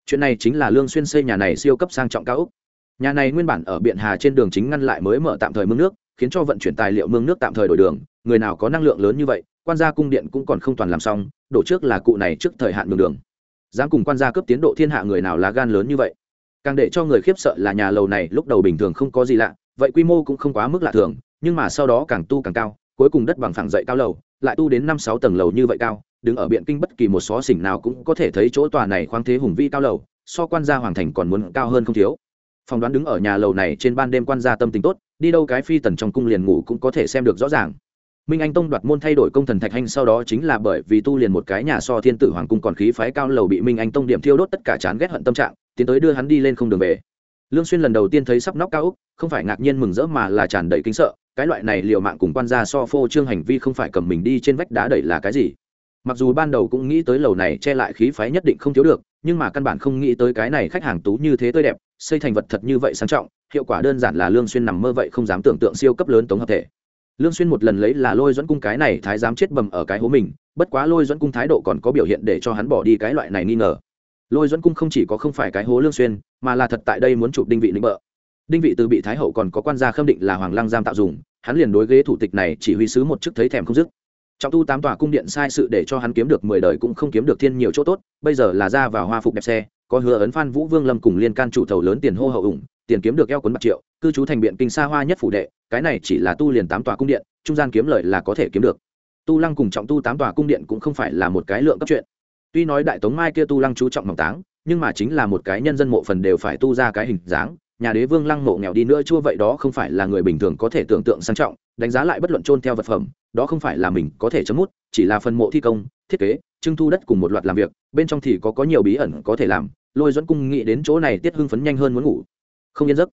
Chuyện này chính là lương xuyên xây nhà này siêu cấp sang trọng cao ốc nhà này nguyên bản ở biện hà trên đường chính ngăn lại mới mở tạm thời mương nước, khiến cho vận chuyển tài liệu mương nước tạm thời đổi đường, người nào có năng lượng lớn như vậy, quan gia cung điện cũng còn không toàn làm xong, đổ trước là cụ này trước thời hạn mương đường. Dám cùng quan gia cấp tiến độ thiên hạ người nào là gan lớn như vậy? Càng để cho người khiếp sợ là nhà lầu này lúc đầu bình thường không có gì lạ, vậy quy mô cũng không quá mức lạ thường, nhưng mà sau đó càng tu càng cao, cuối cùng đất bằng phẳng dậy cao lầu, lại tu đến năm sáu tầng lầu như vậy cao, đứng ở biện kinh bất kỳ một xó xỉnh nào cũng có thể thấy chỗ tòa này khoáng thế hùng vĩ cao lầu, so quan gia hoàng thành còn muốn cao hơn không thiếu phòng đoán đứng ở nhà lầu này trên ban đêm quan gia tâm tình tốt, đi đâu cái phi tần trong cung liền ngủ cũng có thể xem được rõ ràng. Minh anh tông đoạt môn thay đổi công thần thạch hành sau đó chính là bởi vì tu liền một cái nhà so thiên tử hoàng cung còn khí phái cao lầu bị minh anh tông điểm thiêu đốt tất cả chán ghét hận tâm trạng, tiến tới đưa hắn đi lên không đường về. Lương xuyên lần đầu tiên thấy sắp nóc cao úc, không phải ngạc nhiên mừng rỡ mà là tràn đầy kinh sợ, cái loại này liều mạng cùng quan gia so phô trương hành vi không phải cầm mình đi trên vách đá đẩy là cái gì? Mặc dù ban đầu cũng nghĩ tới lầu này che lại khí phái nhất định không thiếu được, nhưng mà căn bản không nghĩ tới cái này khách hàng tú như thế tươi đẹp, xây thành vật thật như vậy sang trọng, hiệu quả đơn giản là lương xuyên nằm mơ vậy không dám tưởng tượng siêu cấp lớn tống hợp thể. Lương xuyên một lần lấy là lôi dẫn cung cái này thái giám chết bầm ở cái hố mình, bất quá lôi dẫn cung thái độ còn có biểu hiện để cho hắn bỏ đi cái loại này nghi ngờ. Lôi dẫn cung không chỉ có không phải cái hố lương xuyên, mà là thật tại đây muốn chụp đinh vị lĩnh bợ. Đinh vị từ bị thái hậu còn có quan gia khâm định là hoàng lang giam tạo dùng, hắn liền đối ghế thủ tịch này chỉ huy sứ một chức thấy thèm không dứt trọng tu tám tòa cung điện sai sự để cho hắn kiếm được mười đời cũng không kiếm được thiên nhiều chỗ tốt, bây giờ là ra vào hoa phục đẹp xe, có hứa ấn phan vũ vương lâm cùng liên can chủ thầu lớn tiền hô hậu ủng, tiền kiếm được eo cuốn bạc triệu, cư trú thành biện kinh xa hoa nhất phủ đệ, cái này chỉ là tu liền tám tòa cung điện, trung gian kiếm lợi là có thể kiếm được. Tu lăng cùng trọng tu tám tòa cung điện cũng không phải là một cái lượng cấp chuyện. Tuy nói đại tống mai kia tu lăng chú trọng mỏng táng, nhưng mà chính là một cái nhân dân mộ phần đều phải tu ra cái hình dáng, nhà đế vương lăng mộ nghèo đi nữa chua vậy đó không phải là người bình thường có thể tưởng tượng sang trọng đánh giá lại bất luận trôn theo vật phẩm, đó không phải là mình có thể chấm mút, chỉ là phần mộ thi công, thiết kế, trưng thu đất cùng một loạt làm việc, bên trong thì có có nhiều bí ẩn có thể làm, lôi dẫn cung nghĩ đến chỗ này tiết hưng phấn nhanh hơn muốn ngủ. Không yên giấc.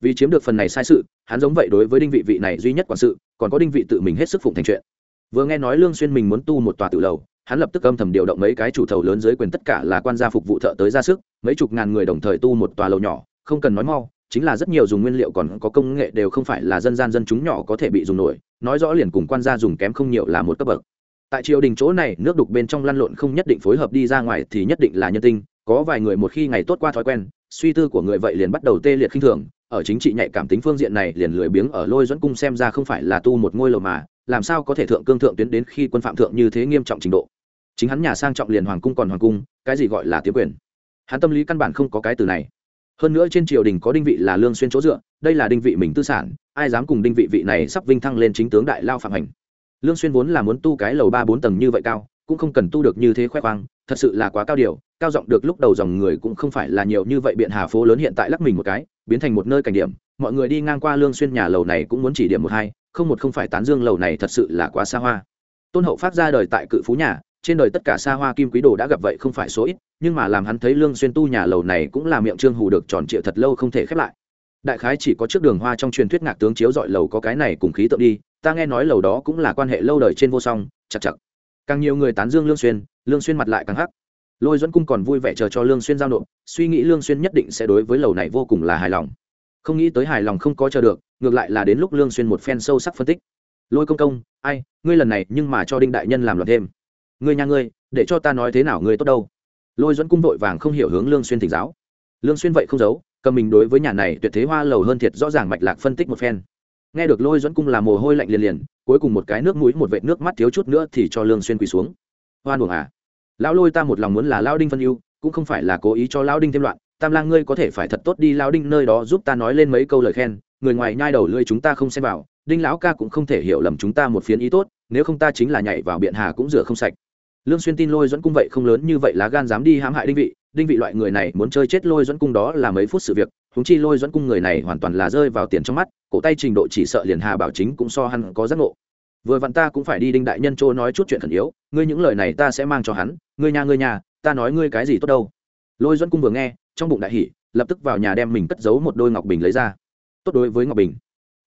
Vì chiếm được phần này sai sự, hắn giống vậy đối với đinh vị vị này duy nhất quản sự, còn có đinh vị tự mình hết sức phụng thành chuyện. Vừa nghe nói lương xuyên mình muốn tu một tòa tự lầu, hắn lập tức âm thầm điều động mấy cái chủ thầu lớn dưới quyền tất cả là quan gia phục vụ thợ tới ra sức, mấy chục ngàn người đồng thời tu một tòa lầu nhỏ, không cần nói mau chính là rất nhiều dùng nguyên liệu còn có công nghệ đều không phải là dân gian dân chúng nhỏ có thể bị dùng nổi, nói rõ liền cùng quan gia dùng kém không nhiều là một cấp bậc. Tại triều đình chỗ này, nước đục bên trong lăn lộn không nhất định phối hợp đi ra ngoài thì nhất định là nhân tinh, có vài người một khi ngày tốt qua thói quen, suy tư của người vậy liền bắt đầu tê liệt khinh thường, ở chính trị nhạy cảm tính phương diện này liền lười biếng ở lôi dẫn cung xem ra không phải là tu một ngôi lầu mà, làm sao có thể thượng cương thượng tuyến đến khi quân phạm thượng như thế nghiêm trọng trình độ. Chính hắn nhà sang trọng liền hoàng cung còn hoàng cung, cái gì gọi là tiếng quyền? Hắn tâm lý căn bản không có cái từ này hơn nữa trên triều đình có đinh vị là lương xuyên chỗ dựa, đây là đinh vị mình tư sản, ai dám cùng đinh vị vị này sắp vinh thăng lên chính tướng đại lao phạm hành. Lương xuyên vốn là muốn tu cái lầu ba bốn tầng như vậy cao, cũng không cần tu được như thế khoe khoang, thật sự là quá cao điều, cao giọng được lúc đầu dòng người cũng không phải là nhiều như vậy biện hà phố lớn hiện tại lắc mình một cái, biến thành một nơi cảnh điểm, mọi người đi ngang qua lương xuyên nhà lầu này cũng muốn chỉ điểm một hai, không một không phải tán dương lầu này thật sự là quá xa hoa. Tôn hậu phát ra đời tại cự phú nhà trên đời tất cả xa hoa kim quý đồ đã gặp vậy không phải số ít, nhưng mà làm hắn thấy lương xuyên tu nhà lầu này cũng là miệng trương hù được tròn trịa thật lâu không thể khép lại. Đại khái chỉ có trước đường hoa trong truyền thuyết ngạc tướng chiếu dọi lầu có cái này cùng khí tượng đi, ta nghe nói lầu đó cũng là quan hệ lâu đời trên vô song chặt chặt càng nhiều người tán dương lương xuyên lương xuyên mặt lại càng hắc. Lôi duẫn cung còn vui vẻ chờ cho lương xuyên giao nộp, suy nghĩ lương xuyên nhất định sẽ đối với lầu này vô cùng là hài lòng. Không nghĩ tới hài lòng không có chờ được, ngược lại là đến lúc lương xuyên một phen sâu sắc phân tích. Lôi công công, ai, ngươi lần này nhưng mà cho đinh đại nhân làm loạn thêm ngươi nhà ngươi, để cho ta nói thế nào ngươi tốt đâu. Lôi dẫn cung vội vàng không hiểu hướng lương xuyên thỉnh giáo. Lương xuyên vậy không giấu, cầm mình đối với nhà này tuyệt thế hoa lầu hơn thiệt rõ ràng mạch lạc phân tích một phen. Nghe được lôi dẫn cung là mồ hôi lạnh liền liền, cuối cùng một cái nước mũi một vệt nước mắt thiếu chút nữa thì cho lương xuyên quỳ xuống. Hoan uổng à. Lão lôi ta một lòng muốn là lão đinh phân ưu, cũng không phải là cố ý cho lão đinh thêm loạn. Tam lang ngươi có thể phải thật tốt đi lão đinh nơi đó giúp ta nói lên mấy câu lời khen, người ngoài nhai đầu lưỡi chúng ta không xem vào, đinh lão ca cũng không thể hiểu lầm chúng ta một phiến ý tốt, nếu không ta chính là nhảy vào biện hà cũng rửa không sạch lương xuyên tin lôi dẫn cung vậy không lớn như vậy lá gan dám đi hãm hại đinh vị. Đinh vị loại người này muốn chơi chết lôi dẫn cung đó là mấy phút sự việc chúng chi lôi dẫn cung người này hoàn toàn là rơi vào tiền trong mắt, cổ tay trình độ chỉ sợ liền hà bảo chính cũng so hắn có giác ngộ. Vừa vặn ta cũng phải đi đinh đại nhân chỗ nói chút chuyện khẩn yếu, ngươi những lời này ta sẽ mang cho hắn, ngươi nhà ngươi nhà, ta nói ngươi cái gì tốt đâu. Lôi dẫn cung vừa nghe, trong bụng đại hỉ, lập tức vào nhà đem mình cất giấu một đôi ngọc bình lấy ra. Tốt đối với ngọc bình.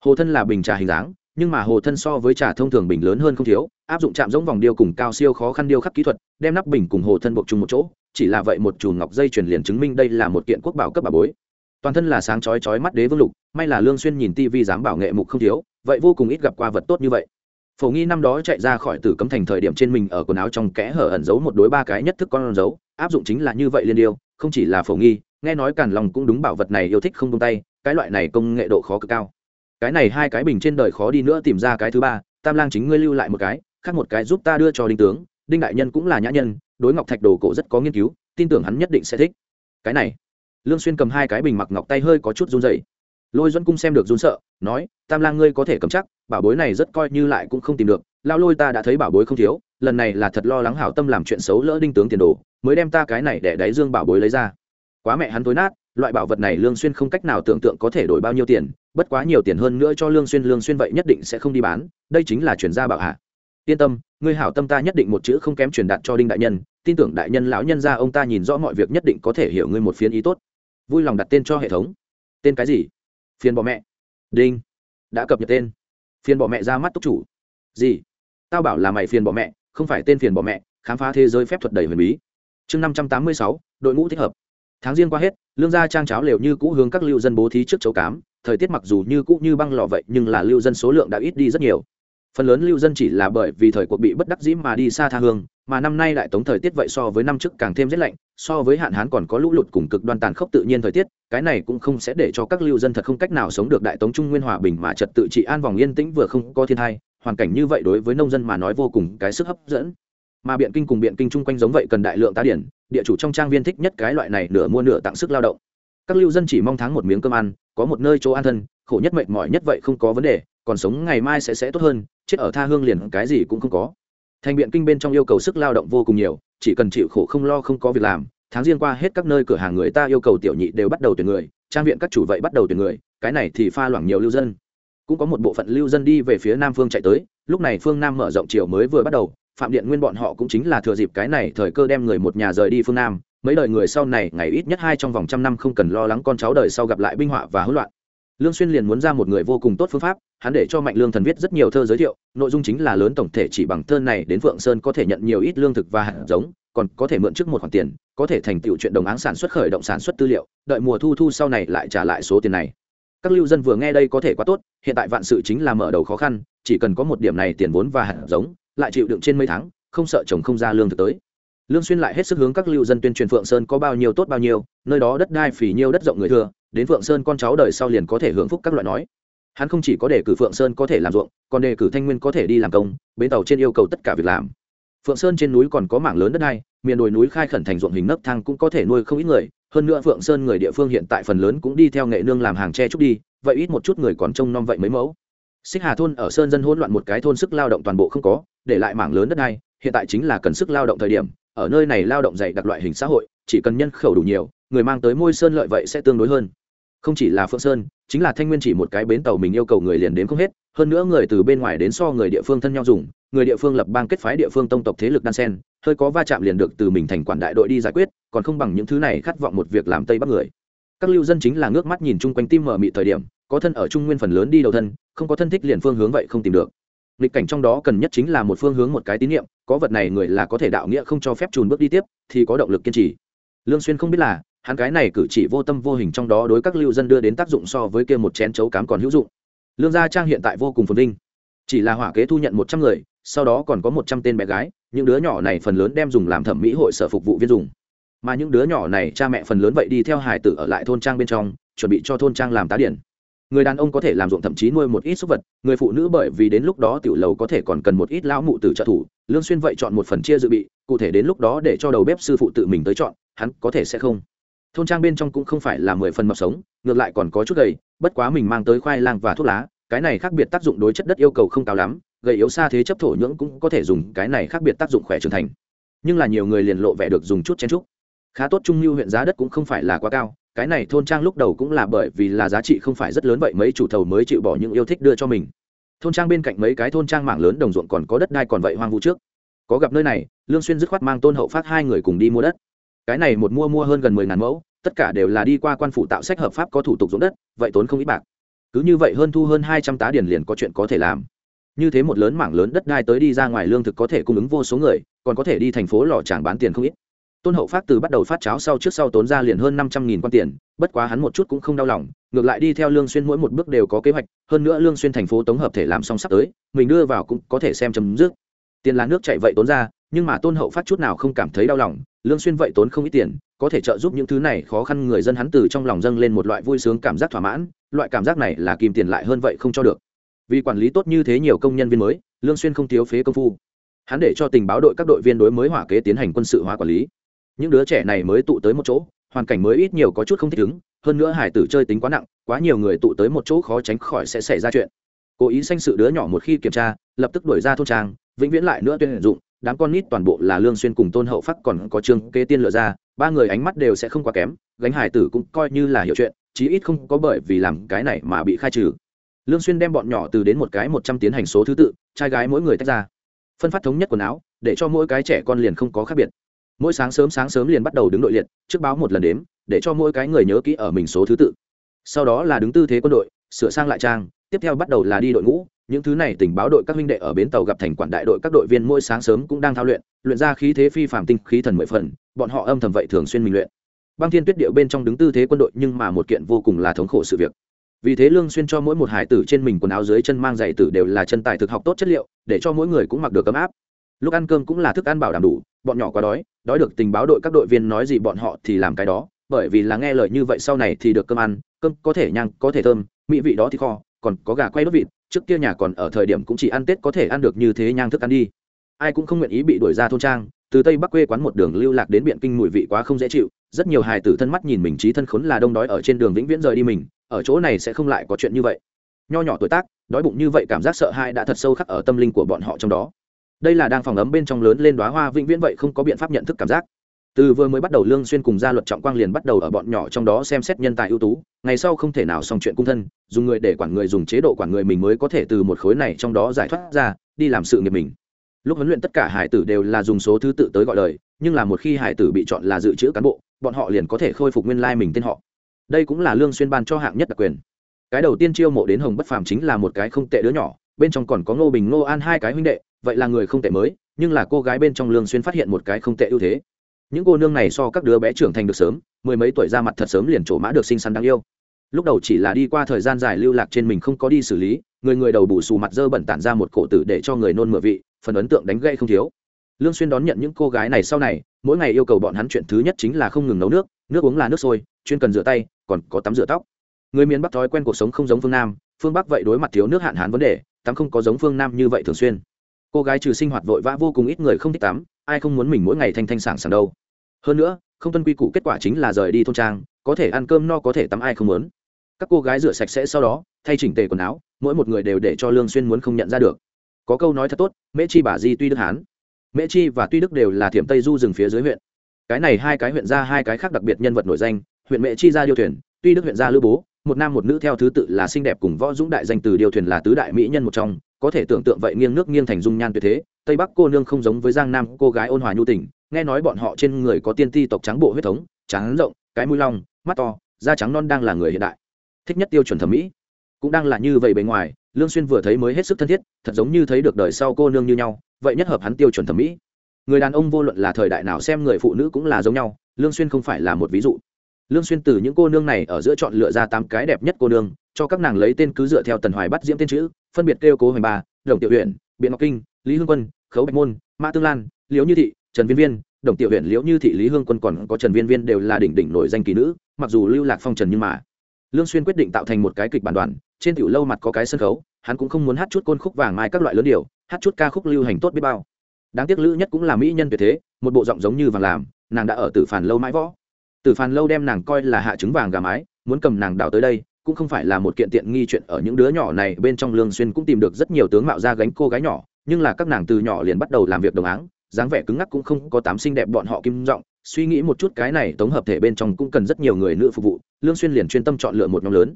Hồ thân là bình trà hình dáng nhưng mà hồ thân so với trà thông thường bình lớn hơn không thiếu, áp dụng chạm giống vòng điêu cùng cao siêu khó khăn điêu khắc kỹ thuật, đem nắp bình cùng hồ thân buộc chung một chỗ, chỉ là vậy một chùm ngọc dây truyền liền chứng minh đây là một kiện quốc bảo cấp bà bối. Toàn thân là sáng chói chói mắt đế vương lục, may là lương xuyên nhìn tivi dám bảo nghệ mục không thiếu, vậy vô cùng ít gặp qua vật tốt như vậy. Phổ nghi năm đó chạy ra khỏi tử cấm thành thời điểm trên mình ở quần áo trong kẽ hở ẩn giấu một đối ba cái nhất thức con dấu, áp dụng chính là như vậy liên điêu, không chỉ là phổ nghi, nghe nói càn lòng cũng đúng bảo vật này yêu thích không tung tay, cái loại này công nghệ độ khó cực cao cái này hai cái bình trên đời khó đi nữa tìm ra cái thứ ba, tam lang chính ngươi lưu lại một cái, khác một cái giúp ta đưa cho đinh tướng, đinh đại nhân cũng là nhã nhân, đối ngọc thạch đồ cổ rất có nghiên cứu, tin tưởng hắn nhất định sẽ thích. Cái này, lương xuyên cầm hai cái bình mặc ngọc tay hơi có chút run rẩy. Lôi duẫn cung xem được run sợ, nói, tam lang ngươi có thể cầm chắc, bảo bối này rất coi như lại cũng không tìm được lao lôi ta đã thấy bảo bối không thiếu, lần này là thật lo lắng hảo tâm làm chuyện xấu lỡ đinh tướng tiền đồ, mới đem ta cái này để đáy dương bảo bối lấy ra. Quá mẹ hắn tối nát loại bảo vật này lương xuyên không cách nào tưởng tượng có thể đổi bao nhiêu tiền, bất quá nhiều tiền hơn nữa cho lương xuyên lương xuyên vậy nhất định sẽ không đi bán, đây chính là chuyển gia bảo hạ. Yên tâm, ngươi hảo tâm ta nhất định một chữ không kém truyền đạt cho đinh đại nhân, tin tưởng đại nhân lão nhân gia ông ta nhìn rõ mọi việc nhất định có thể hiểu ngươi một phiến ý tốt. Vui lòng đặt tên cho hệ thống. Tên cái gì? Phiền bỏ mẹ. Đinh. Đã cập nhật tên. Phiền bỏ mẹ ra mắt túc chủ. Gì? Tao bảo là mày phiền bỏ mẹ, không phải tên phiền bỏ mẹ, khám phá thế giới phép thuật đầy huyền bí. Chương năm trăm tám mươi sáu, đội ngũ thích hợp tháng riêng qua hết, lương gia trang cháo lều như cũ hướng các lưu dân bố thí trước chấu cám. Thời tiết mặc dù như cũ như băng lò vậy, nhưng là lưu dân số lượng đã ít đi rất nhiều. Phần lớn lưu dân chỉ là bởi vì thời cuộc bị bất đắc dĩ mà đi xa tha hương, mà năm nay đại tống thời tiết vậy so với năm trước càng thêm rét lạnh, so với hạn hán còn có lũ lụt cùng cực đoan tàn khốc tự nhiên thời tiết, cái này cũng không sẽ để cho các lưu dân thật không cách nào sống được đại tống trung nguyên hòa bình mà trật tự trị an vòng yên tĩnh vừa không có thiên thai hoàn cảnh như vậy đối với nông dân mà nói vô cùng cái sức hấp dẫn mà biện kinh cùng biện kinh chung quanh giống vậy cần đại lượng tá điển, địa chủ trong trang viên thích nhất cái loại này nửa mua nửa tặng sức lao động. Các lưu dân chỉ mong tháng một miếng cơm ăn, có một nơi chỗ an thân, khổ nhất mệt mỏi nhất vậy không có vấn đề, còn sống ngày mai sẽ sẽ tốt hơn, chết ở tha hương liền cái gì cũng không có. Thành biện kinh bên trong yêu cầu sức lao động vô cùng nhiều, chỉ cần chịu khổ không lo không có việc làm, tháng riêng qua hết các nơi cửa hàng người ta yêu cầu tiểu nhị đều bắt đầu tuyển người, trang viện các chủ vậy bắt đầu tuyển người, cái này thì pha loãng nhiều lưu dân. Cũng có một bộ phận lưu dân đi về phía nam phương chạy tới, lúc này phương nam mở rộng chiều mới vừa bắt đầu phạm điện nguyên bọn họ cũng chính là thừa dịp cái này thời cơ đem người một nhà rời đi phương nam, mấy đời người sau này, ngày ít nhất hai trong vòng trăm năm không cần lo lắng con cháu đời sau gặp lại binh họa và hỗn loạn. Lương xuyên liền muốn ra một người vô cùng tốt phương pháp, hắn để cho mạnh lương thần viết rất nhiều thơ giới thiệu, nội dung chính là lớn tổng thể chỉ bằng thơ này đến phượng sơn có thể nhận nhiều ít lương thực và hạt giống, còn có thể mượn trước một khoản tiền, có thể thành tựu chuyện đồng áng sản xuất khởi động sản xuất tư liệu, đợi mùa thu thu sau này lại trả lại số tiền này. Các lưu dân vừa nghe đây có thể quá tốt, hiện tại vạn sự chính là mở đầu khó khăn, chỉ cần có một điểm này tiền vốn và hạt giống lại chịu đựng trên mấy tháng, không sợ chồng không ra lương thực tới. Lương xuyên lại hết sức hướng các lưu dân tuyên truyền phượng sơn có bao nhiêu tốt bao nhiêu, nơi đó đất đai phì nhiêu đất rộng người thừa, đến phượng sơn con cháu đời sau liền có thể hưởng phúc các loại nói. Hắn không chỉ có đề cử phượng sơn có thể làm ruộng, còn đề cử thanh nguyên có thể đi làm công, bến tàu trên yêu cầu tất cả việc làm. Phượng sơn trên núi còn có mảng lớn đất đai, miền đồi núi khai khẩn thành ruộng hình nấc thang cũng có thể nuôi không ít người, hơn nữa phượng sơn người địa phương hiện tại phần lớn cũng đi theo nghệ nương làm hàng tre trúc đi, vậy ít một chút người còn trông nom vậy mấy mẫu. Xích hà thôn ở sơn dân hỗn loạn một cái thôn sức lao động toàn bộ không có để lại mảng lớn đất đai, hiện tại chính là cần sức lao động thời điểm, ở nơi này lao động dày đặc loại hình xã hội, chỉ cần nhân khẩu đủ nhiều, người mang tới môi sơn lợi vậy sẽ tương đối hơn. Không chỉ là phượng sơn, chính là thanh nguyên chỉ một cái bến tàu mình yêu cầu người liền đến không hết, hơn nữa người từ bên ngoài đến so người địa phương thân nhau dùng, người địa phương lập bang kết phái địa phương tông tộc thế lực đan sen, hơi có va chạm liền được từ mình thành quản đại đội đi giải quyết, còn không bằng những thứ này khát vọng một việc làm tây bắc người. Các lưu dân chính là ngước mắt nhìn chung quanh tim mở mị thời điểm, có thân ở trung nguyên phần lớn đi đầu thân, không có thân thích liền phương hướng vậy không tìm được nghịch cảnh trong đó cần nhất chính là một phương hướng một cái tín niệm, có vật này người là có thể đạo nghĩa không cho phép trùn bước đi tiếp thì có động lực kiên trì. Lương xuyên không biết là hắn cái này cử chỉ vô tâm vô hình trong đó đối các lưu dân đưa đến tác dụng so với kia một chén chấu cám còn hữu dụng. Lương gia trang hiện tại vô cùng phồn vinh. Chỉ là hỏa kế thu nhận một trăm người sau đó còn có một trăm tên bé gái những đứa nhỏ này phần lớn đem dùng làm thẩm mỹ hội sở phục vụ viên dùng. Mà những đứa nhỏ này cha mẹ phần lớn vậy đi theo hải tử ở lại thôn trang bên trong chuẩn bị cho thôn trang làm tá điển người đàn ông có thể làm ruộng thậm chí nuôi một ít súc vật, người phụ nữ bởi vì đến lúc đó tiểu lầu có thể còn cần một ít lão mụ từ trợ thủ, lương xuyên vậy chọn một phần chia dự bị, cụ thể đến lúc đó để cho đầu bếp sư phụ tự mình tới chọn, hắn có thể sẽ không. Thôn trang bên trong cũng không phải là mười phần mập sống, ngược lại còn có chút gầy, bất quá mình mang tới khoai lang và thuốc lá, cái này khác biệt tác dụng đối chất đất yêu cầu không cao lắm, gầy yếu xa thế chấp thổ nhưỡng cũng có thể dùng cái này khác biệt tác dụng khỏe trưởng thành. Nhưng là nhiều người liền lộ vẻ được dùng chút chen trúc khá tốt trung lưu huyện giá đất cũng không phải là quá cao, cái này thôn trang lúc đầu cũng là bởi vì là giá trị không phải rất lớn vậy mấy chủ thầu mới chịu bỏ những yêu thích đưa cho mình. Thôn trang bên cạnh mấy cái thôn trang mảng lớn đồng ruộng còn có đất đai còn vậy hoang vu trước. Có gặp nơi này, lương xuyên dứt khoát mang tôn hậu phát hai người cùng đi mua đất. Cái này một mua mua hơn gần mười ngàn mẫu, tất cả đều là đi qua quan phủ tạo sách hợp pháp có thủ tục ruộng đất, vậy tốn không ít bạc. Cứ như vậy hơn thu hơn hai trăm tá điển liền có chuyện có thể làm. Như thế một lớn mảng lớn đất đai tới đi ra ngoài lương thực có thể cung ứng vô số người, còn có thể đi thành phố lò tràng bán tiền không ít tôn hậu phát từ bắt đầu phát cháo sau trước sau tốn ra liền hơn năm trăm nghìn quan tiền, bất quá hắn một chút cũng không đau lòng, ngược lại đi theo lương xuyên mỗi một bước đều có kế hoạch, hơn nữa lương xuyên thành phố tống hợp thể làm xong sắp tới, mình đưa vào cũng có thể xem chấm dứt. Tiền là nước chạy vậy tốn ra, nhưng mà tôn hậu phát chút nào không cảm thấy đau lòng, lương xuyên vậy tốn không ít tiền, có thể trợ giúp những thứ này khó khăn người dân hắn từ trong lòng dâng lên một loại vui sướng cảm giác thỏa mãn, loại cảm giác này là kìm tiền lại hơn vậy không cho được. Vì quản lý tốt như thế nhiều công nhân viên mới, lương xuyên không thiếu phế công phu. Hắn để cho tình báo đội các đội viên đối mới hỏa kế tiến hành quân sự hóa quản lý những đứa trẻ này mới tụ tới một chỗ, hoàn cảnh mới ít nhiều có chút không thích ứng, hơn nữa hải tử chơi tính quá nặng, quá nhiều người tụ tới một chỗ khó tránh khỏi sẽ xảy ra chuyện. Cố ý sanh sự đứa nhỏ một khi kiểm tra, lập tức đuổi ra thôn trang, vĩnh viễn lại nữa tuyên dụng, đám con nít toàn bộ là lương xuyên cùng tôn hậu phát còn có trương kế tiên lựa ra, ba người ánh mắt đều sẽ không quá kém, gánh hải tử cũng coi như là hiểu chuyện, chí ít không có bởi vì làm cái này mà bị khai trừ. Lương xuyên đem bọn nhỏ từ đến một cái một trăm tiến hành số thứ tự, trai gái mỗi người tách ra. Phân phát thống nhất quần áo, để cho mỗi cái trẻ con liền không có khác biệt mỗi sáng sớm sáng sớm liền bắt đầu đứng đội liệt, trước báo một lần đếm, để cho mỗi cái người nhớ kỹ ở mình số thứ tự. Sau đó là đứng tư thế quân đội, sửa sang lại trang, tiếp theo bắt đầu là đi đội ngũ, những thứ này tình báo đội các huynh đệ ở bến tàu gặp thành quản đại đội các đội viên mỗi sáng sớm cũng đang thao luyện luyện ra khí thế phi phạm tinh khí thần mười phần, bọn họ âm thầm vậy thường xuyên mình luyện. Băng thiên tuyết điệu bên trong đứng tư thế quân đội nhưng mà một kiện vô cùng là thống khổ sự việc. Vì thế lương xuyên cho mỗi một hải tử trên mình quần áo dưới chân mang giày tử đều là chân tài thực học tốt chất liệu, để cho mỗi người cũng mặc được ấm áp lúc ăn cơm cũng là thức ăn bảo đảm đủ, bọn nhỏ quá đói đói được tình báo đội các đội viên nói gì bọn họ thì làm cái đó, bởi vì là nghe lời như vậy sau này thì được cơm ăn, cơm có thể nhang, có thể thơm, mỹ vị đó thì kho, còn có gà quay đốt vịt, trước kia nhà còn ở thời điểm cũng chỉ ăn tết có thể ăn được như thế nhang thức ăn đi. Ai cũng không nguyện ý bị đuổi ra thôn trang, từ tây bắc quê quán một đường lưu lạc đến biện kinh mùi vị quá không dễ chịu, rất nhiều hài tử thân mắt nhìn mình trí thân khốn là đông đói ở trên đường vĩnh viễn rời đi mình, ở chỗ này sẽ không lại có chuyện như vậy. Nho nhỏ tuổi tác, đói bụng như vậy cảm giác sợ hãi đã thật sâu khắc ở tâm linh của bọn họ trong đó đây là đang phòng ấm bên trong lớn lên đoá hoa vĩnh viễn vậy không có biện pháp nhận thức cảm giác. Từ vừa mới bắt đầu lương xuyên cùng gia luật trọng quang liền bắt đầu ở bọn nhỏ trong đó xem xét nhân tài ưu tú, ngày sau không thể nào xong chuyện cung thân, dùng người để quản người, dùng chế độ quản người mình mới có thể từ một khối này trong đó giải thoát ra, đi làm sự nghiệp mình. Lúc huấn luyện tất cả hải tử đều là dùng số thứ tự tới gọi lời, nhưng là một khi hải tử bị chọn là dự trữ cán bộ, bọn họ liền có thể khôi phục nguyên lai mình tên họ. Đây cũng là lương xuyên ban cho hạng nhất đặc quyền. Cái đầu tiên chiêu mộ đến hồng bất phàm chính là một cái không tệ đứa nhỏ bên trong còn có ngô bình, ngô an hai cái huynh đệ, vậy là người không tệ mới, nhưng là cô gái bên trong lương xuyên phát hiện một cái không tệ ưu thế. Những cô nương này so các đứa bé trưởng thành được sớm, mười mấy tuổi ra mặt thật sớm liền trổ mã được xinh xắn đáng yêu. Lúc đầu chỉ là đi qua thời gian dài lưu lạc trên mình không có đi xử lý, người người đầu bù xù mặt dơ bẩn tản ra một cổ tử để cho người nôn mửa vị, phần ấn tượng đánh gây không thiếu. Lương xuyên đón nhận những cô gái này sau này, mỗi ngày yêu cầu bọn hắn chuyện thứ nhất chính là không ngừng nấu nước nước uống là nước sôi, chuyên cần rửa tay, còn có tắm rửa tóc. Người miền bắc thói quen cuộc sống không giống phương nam, phương bắc vậy đối mặt thiếu nước hạn hán vấn đề tắm không có giống phương nam như vậy thường xuyên. Cô gái trừ sinh hoạt vội vã vô cùng ít người không thích tắm, ai không muốn mình mỗi ngày thanh thanh sảng sảng đâu. Hơn nữa, không tuân quy củ kết quả chính là rời đi thôn trang, có thể ăn cơm no có thể tắm ai không muốn. Các cô gái rửa sạch sẽ sau đó, thay chỉnh tề quần áo, mỗi một người đều để cho lương xuyên muốn không nhận ra được. Có câu nói thật tốt, mễ chi bà di tuy đức hán. Mễ chi và tuy đức đều là thiểm tây du rừng phía dưới huyện. Cái này hai cái huyện ra hai cái khác đặc biệt nhân vật nổi danh, huyện mễ chi ra điêu thuyền, tuy đức huyện ra lữ bố một nam một nữ theo thứ tự là xinh đẹp cùng võ dũng đại danh từ điêu thuyền là tứ đại mỹ nhân một trong, có thể tưởng tượng vậy nghiêng nước nghiêng thành dung nhan tuyệt thế, tây bắc cô nương không giống với giang nam, cô gái ôn hòa nhu tình, nghe nói bọn họ trên người có tiên ti tộc trắng bộ huyết thống, trắng rộng, cái mũi long, mắt to, da trắng non đang là người hiện đại, thích nhất tiêu chuẩn thẩm mỹ, cũng đang là như vậy bề ngoài, lương xuyên vừa thấy mới hết sức thân thiết, thật giống như thấy được đời sau cô nương như nhau, vậy nhất hợp hắn tiêu chuẩn thẩm mỹ. Người đàn ông vô luận là thời đại nào xem người phụ nữ cũng là giống nhau, lương xuyên không phải là một ví dụ lương xuyên từ những cô nương này ở giữa chọn lựa ra tám cái đẹp nhất cô nương, cho các nàng lấy tên cứ dựa theo tần hoài bắt diễm tên chữ, phân biệt kêu cố hoành ba, đồng tiểu huyện biện ngọc kinh, lý hương quân, khấu bạch môn, mã tương lan, liễu như thị, trần viên viên. Đồng tiểu huyện liễu như thị, lý hương quân còn có trần viên viên đều là đỉnh đỉnh nổi danh kỳ nữ, mặc dù lưu lạc phong trần nhưng mà. Lương xuyên quyết định tạo thành một cái kịch bản đoàn, trên tiểu lâu mặt có cái sân khấu, hắn cũng không muốn hát chút côn khúc vàng mai các loại lớn điều, hát chút ca khúc lưu hành tốt biết bao. Đáng tiếc lữ nhất cũng là mỹ nhân tuyệt thế, một bộ giọng giống như vàng làm, nàng đã ở tử phản lâu mãi võ tử phàn lâu đem nàng coi là hạ trứng vàng gà mái, muốn cầm nàng đào tới đây, cũng không phải là một kiện tiện nghi chuyện, ở những đứa nhỏ này bên trong lương xuyên cũng tìm được rất nhiều tướng mạo ra gánh cô gái nhỏ, nhưng là các nàng từ nhỏ liền bắt đầu làm việc đồng áng, dáng vẻ cứng ngắc cũng không có tám xinh đẹp bọn họ kim giọng, suy nghĩ một chút cái này tổng hợp thể bên trong cũng cần rất nhiều người nữ phục vụ, lương xuyên liền chuyên tâm chọn lựa một nhóm lớn.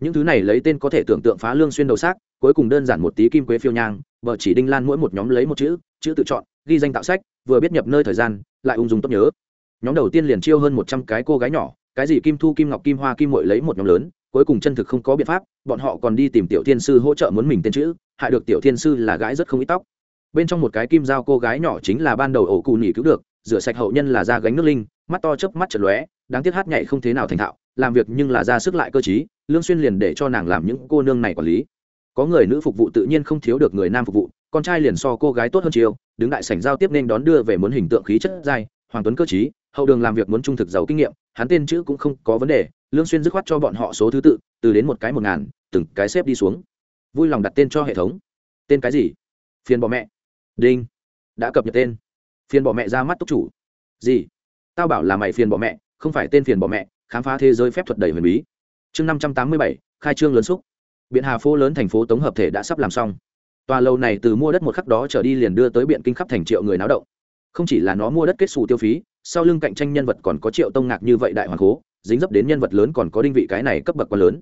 Những thứ này lấy tên có thể tưởng tượng phá lương xuyên đầu xác, cuối cùng đơn giản một tí kim quế phiêu nhang, vợ chỉ đinh lan mỗi một nhóm lấy một chữ chữ tự chọn, ghi danh tạo sách, vừa biết nhập nơi thời gian, lại ung dung tốt nhớ nhóm đầu tiên liền chiêu hơn một trăm cái cô gái nhỏ, cái gì kim thu, kim ngọc, kim hoa, kim muội lấy một nhóm lớn, cuối cùng chân thực không có biện pháp, bọn họ còn đi tìm tiểu thiên sư hỗ trợ muốn mình tên chữ, hại được tiểu thiên sư là gái rất không ít tóc. Bên trong một cái kim dao cô gái nhỏ chính là ban đầu ổ cụ nỉ cứu được, rửa sạch hậu nhân là ra gánh nước linh, mắt to chớp mắt chật lóe, đáng tiếc hát nhảy không thế nào thành thạo, làm việc nhưng là ra sức lại cơ t lương xuyên liền để cho nàng làm những cô nương này quản lý. Có người nữ phục vụ tự nhiên không thiếu được người nam phục vụ, con trai liền so cô gái tốt hơn chiều đứng đại sảnh giao tiếp nên đón đưa về muốn hình tượng khí chất dai, hoàng tuấn cơ trí hậu đường làm việc muốn trung thực giàu kinh nghiệm, hắn tên chữ cũng không có vấn đề, lương xuyên dứt khoát cho bọn họ số thứ tự, từ đến một cái một ngàn, từng cái xếp đi xuống. Vui lòng đặt tên cho hệ thống. Tên cái gì? Phiền bỏ mẹ. Đinh. Đã cập nhật tên. Phiền bỏ mẹ ra mắt túc chủ. Gì? Tao bảo là mày phiền bỏ mẹ, không phải tên phiền bỏ mẹ, khám phá thế giới phép thuật đầy huyền bí. Chương năm trăm tám mươi bảy, khai trương lớn xúc. Biện hà phố lớn thành phố tổng hợp thể đã sắp làm xong. Tòa lâu này từ mua đất một khắc đó trở đi liền đưa tới biện kinh khắp thành triệu người náo động. Không chỉ là nó mua đất kết xù tiêu phí sau lưng cạnh tranh nhân vật còn có triệu tông ngạc như vậy đại hoàng cố dính dấp đến nhân vật lớn còn có đinh vị cái này cấp bậc quá lớn.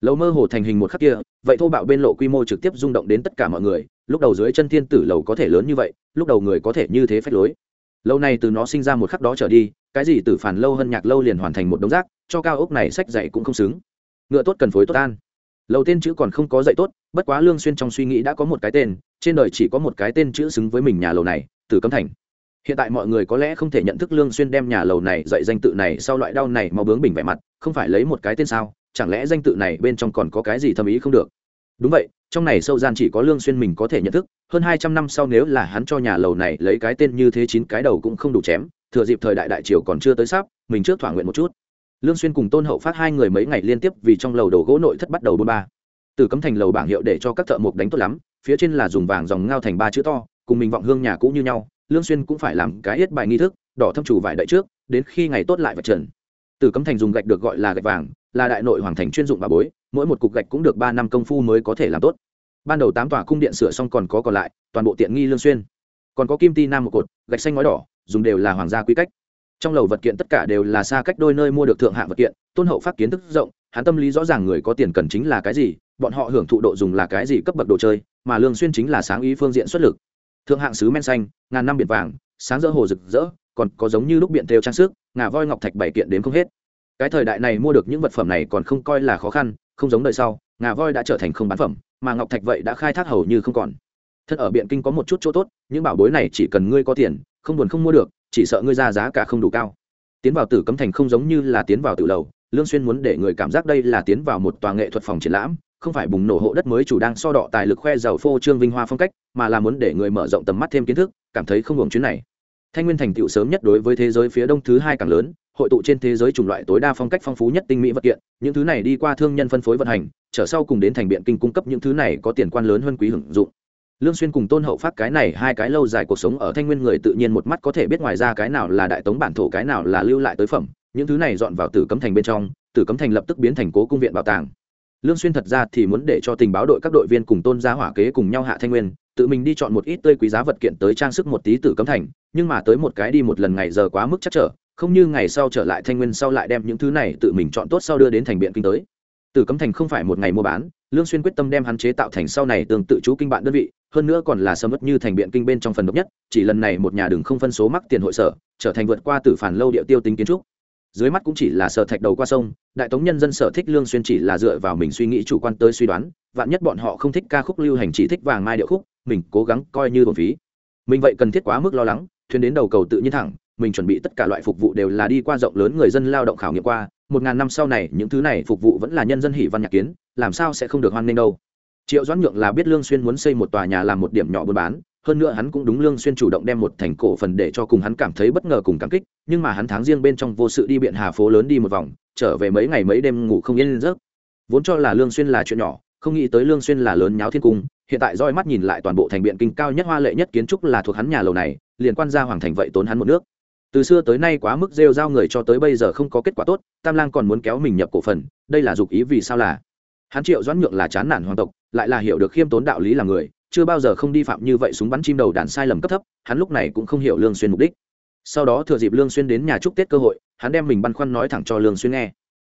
Lầu mơ hồ thành hình một khắc kia, vậy thô bạo bên lộ quy mô trực tiếp rung động đến tất cả mọi người, lúc đầu dưới chân thiên tử lầu có thể lớn như vậy, lúc đầu người có thể như thế phách lối. Lâu này từ nó sinh ra một khắc đó trở đi, cái gì từ phản lâu hơn nhạc lâu liền hoàn thành một đống rác, cho cao ốc này sách dạy cũng không xứng. Ngựa tốt cần phối tốt an. Lầu tên chữ còn không có dạy tốt, bất quá lương xuyên trong suy nghĩ đã có một cái tên, trên đời chỉ có một cái tên chữ xứng với mình nhà lầu này, tử cấm thành hiện tại mọi người có lẽ không thể nhận thức lương xuyên đem nhà lầu này dạy danh tự này sau loại đau này mau bướng bình vẻ mặt, không phải lấy một cái tên sao, chẳng lẽ danh tự này bên trong còn có cái gì thâm ý không được? Đúng vậy, trong này sâu gian chỉ có lương xuyên mình có thể nhận thức, hơn 200 năm sau nếu là hắn cho nhà lầu này lấy cái tên như thế chín cái đầu cũng không đủ chém, thừa dịp thời đại đại triều còn chưa tới sắp, mình trước thỏa nguyện một chút. Lương xuyên cùng tôn hậu phát hai người mấy ngày liên tiếp vì trong lầu đồ gỗ nội thất bắt đầu buôn ba. Từ cấm thành lầu bảng hiệu để cho các thợ mộc đánh tốt lắm, phía trên là dùng vàng dòng ngao thành ba chữ to, cùng mình vọng hương nhà cũ như nhau lương xuyên cũng phải làm cái yết bài nghi thức, đỏ thâm chủ vải đợi trước, đến khi ngày tốt lại vật trần. Từ cấm thành dùng gạch được gọi là gạch vàng, là đại nội hoàng thành chuyên dụng bà bối, mỗi một cục gạch cũng được ba năm công phu mới có thể làm tốt. Ban đầu tám tòa cung điện sửa xong còn có còn lại, toàn bộ tiện nghi lương xuyên. Còn có kim ti nam một cột, gạch xanh ngói đỏ, dùng đều là hoàng gia quy cách. Trong lầu vật kiện tất cả đều là xa cách đôi nơi mua được thượng hạng vật kiện, tôn hậu phát kiến thức rộng, hắn tâm lý rõ ràng người có tiền cần chính là cái gì, bọn họ hưởng thụ độ dùng là cái gì cấp bậc đồ chơi, mà lương xuyên chính là sáng ý phương diện xuất lực thượng hạng sứ men xanh, ngàn năm biển vàng, sáng rỡ hồ rực rỡ, còn có giống như lúc biện thêu trang sức, ngà voi ngọc thạch bảy kiện đến không hết. Cái thời đại này mua được những vật phẩm này còn không coi là khó khăn, không giống đời sau, ngà voi đã trở thành không bán phẩm, mà ngọc thạch vậy đã khai thác hầu như không còn. Thật ở biện kinh có một chút chỗ tốt, những bảo bối này chỉ cần ngươi có tiền, không buồn không mua được, chỉ sợ ngươi ra giá cả không đủ cao. Tiến vào tử cấm thành không giống như là tiến vào tự lầu, lương xuyên muốn để người cảm giác đây là tiến vào một tòa nghệ thuật phòng triển lãm không phải bùng nổ hộ đất mới chủ đang so đọ tài lực khoe giàu phô trương vinh hoa phong cách, mà là muốn để người mở rộng tầm mắt thêm kiến thức, cảm thấy không hưởng chuyến này. Thanh nguyên thành tựu sớm nhất đối với thế giới phía đông thứ hai càng lớn, hội tụ trên thế giới chủng loại tối đa phong cách phong phú nhất tinh mỹ vật kiện, những thứ này đi qua thương nhân phân phối vận hành, trở sau cùng đến thành biện kinh cung cấp những thứ này có tiền quan lớn hơn quý hưởng dụng. Lương xuyên cùng tôn hậu phát cái này hai cái lâu dài cuộc sống ở thanh nguyên người tự nhiên một mắt có thể biết ngoài ra cái nào là đại tống bản thổ cái nào là lưu lại tới phẩm, những thứ này dọn vào tử cấm thành bên trong, tử cấm thành lập tức biến thành cố cung viện bảo tàng lương xuyên thật ra thì muốn để cho tình báo đội các đội viên cùng tôn gia hỏa kế cùng nhau hạ thanh nguyên, tự mình đi chọn một ít tươi quý giá vật kiện tới trang sức một tí tử cấm thành, nhưng mà tới một cái đi một lần ngày giờ quá mức chắc trở, không như ngày sau trở lại thanh nguyên sau lại đem những thứ này tự mình chọn tốt sau đưa đến thành biện kinh tới. Tử cấm thành không phải một ngày mua bán, lương xuyên quyết tâm đem hắn chế tạo thành sau này tương tự chú kinh bạn đơn vị, hơn nữa còn là sầm mất như thành biện kinh bên trong phần độc nhất, chỉ lần này một nhà đường không phân số mắc tiền hội sở, trở thành vượt qua tử phản lâu địa tiêu tính kiến trúc dưới mắt cũng chỉ là sở thạch đầu qua sông, đại tống nhân dân sở thích lương xuyên chỉ là dựa vào mình suy nghĩ chủ quan tới suy đoán, vạn nhất bọn họ không thích ca khúc lưu hành chỉ thích vàng mai điệu khúc, mình cố gắng coi như bổn phí. Mình vậy cần thiết quá mức lo lắng, thuyền đến đầu cầu tự nhiên thẳng, mình chuẩn bị tất cả loại phục vụ đều là đi qua rộng lớn người dân lao động khảo nghiệm qua, một ngàn năm sau này những thứ này phục vụ vẫn là nhân dân hỷ văn nhạc kiến, làm sao sẽ không được hoan nghênh đâu. Triệu doãn nhượng là biết lương xuyên muốn xây một tòa nhà làm một điểm nhỏ buôn bán hơn nữa hắn cũng đúng lương xuyên chủ động đem một thành cổ phần để cho cùng hắn cảm thấy bất ngờ cùng cảm kích, nhưng mà hắn tháng riêng bên trong vô sự đi biện hà phố lớn đi một vòng, trở về mấy ngày mấy đêm ngủ không yên giấc. Vốn cho là lương xuyên là chuyện nhỏ, không nghĩ tới lương xuyên là lớn nháo thiên cung, hiện tại roi mắt nhìn lại toàn bộ thành biện kinh cao nhất hoa lệ nhất kiến trúc là thuộc hắn nhà lầu này, liền quan gia hoàng thành vậy tốn hắn một nước. Từ xưa tới nay quá mức rêu giao người cho tới bây giờ không có kết quả tốt, tam lang còn muốn kéo mình nhập cổ phần, đây là dục ý vì sao là? Hắn triệu doãn nhượng là chán nản hoàng tộc, lại là hiểu được khiêm tốn đạo lý là người chưa bao giờ không đi phạm như vậy súng bắn chim đầu đàn sai lầm cấp thấp, hắn lúc này cũng không hiểu lương xuyên mục đích. Sau đó thừa dịp lương xuyên đến nhà chúc tết cơ hội, hắn đem mình băn khoăn nói thẳng cho lương xuyên nghe.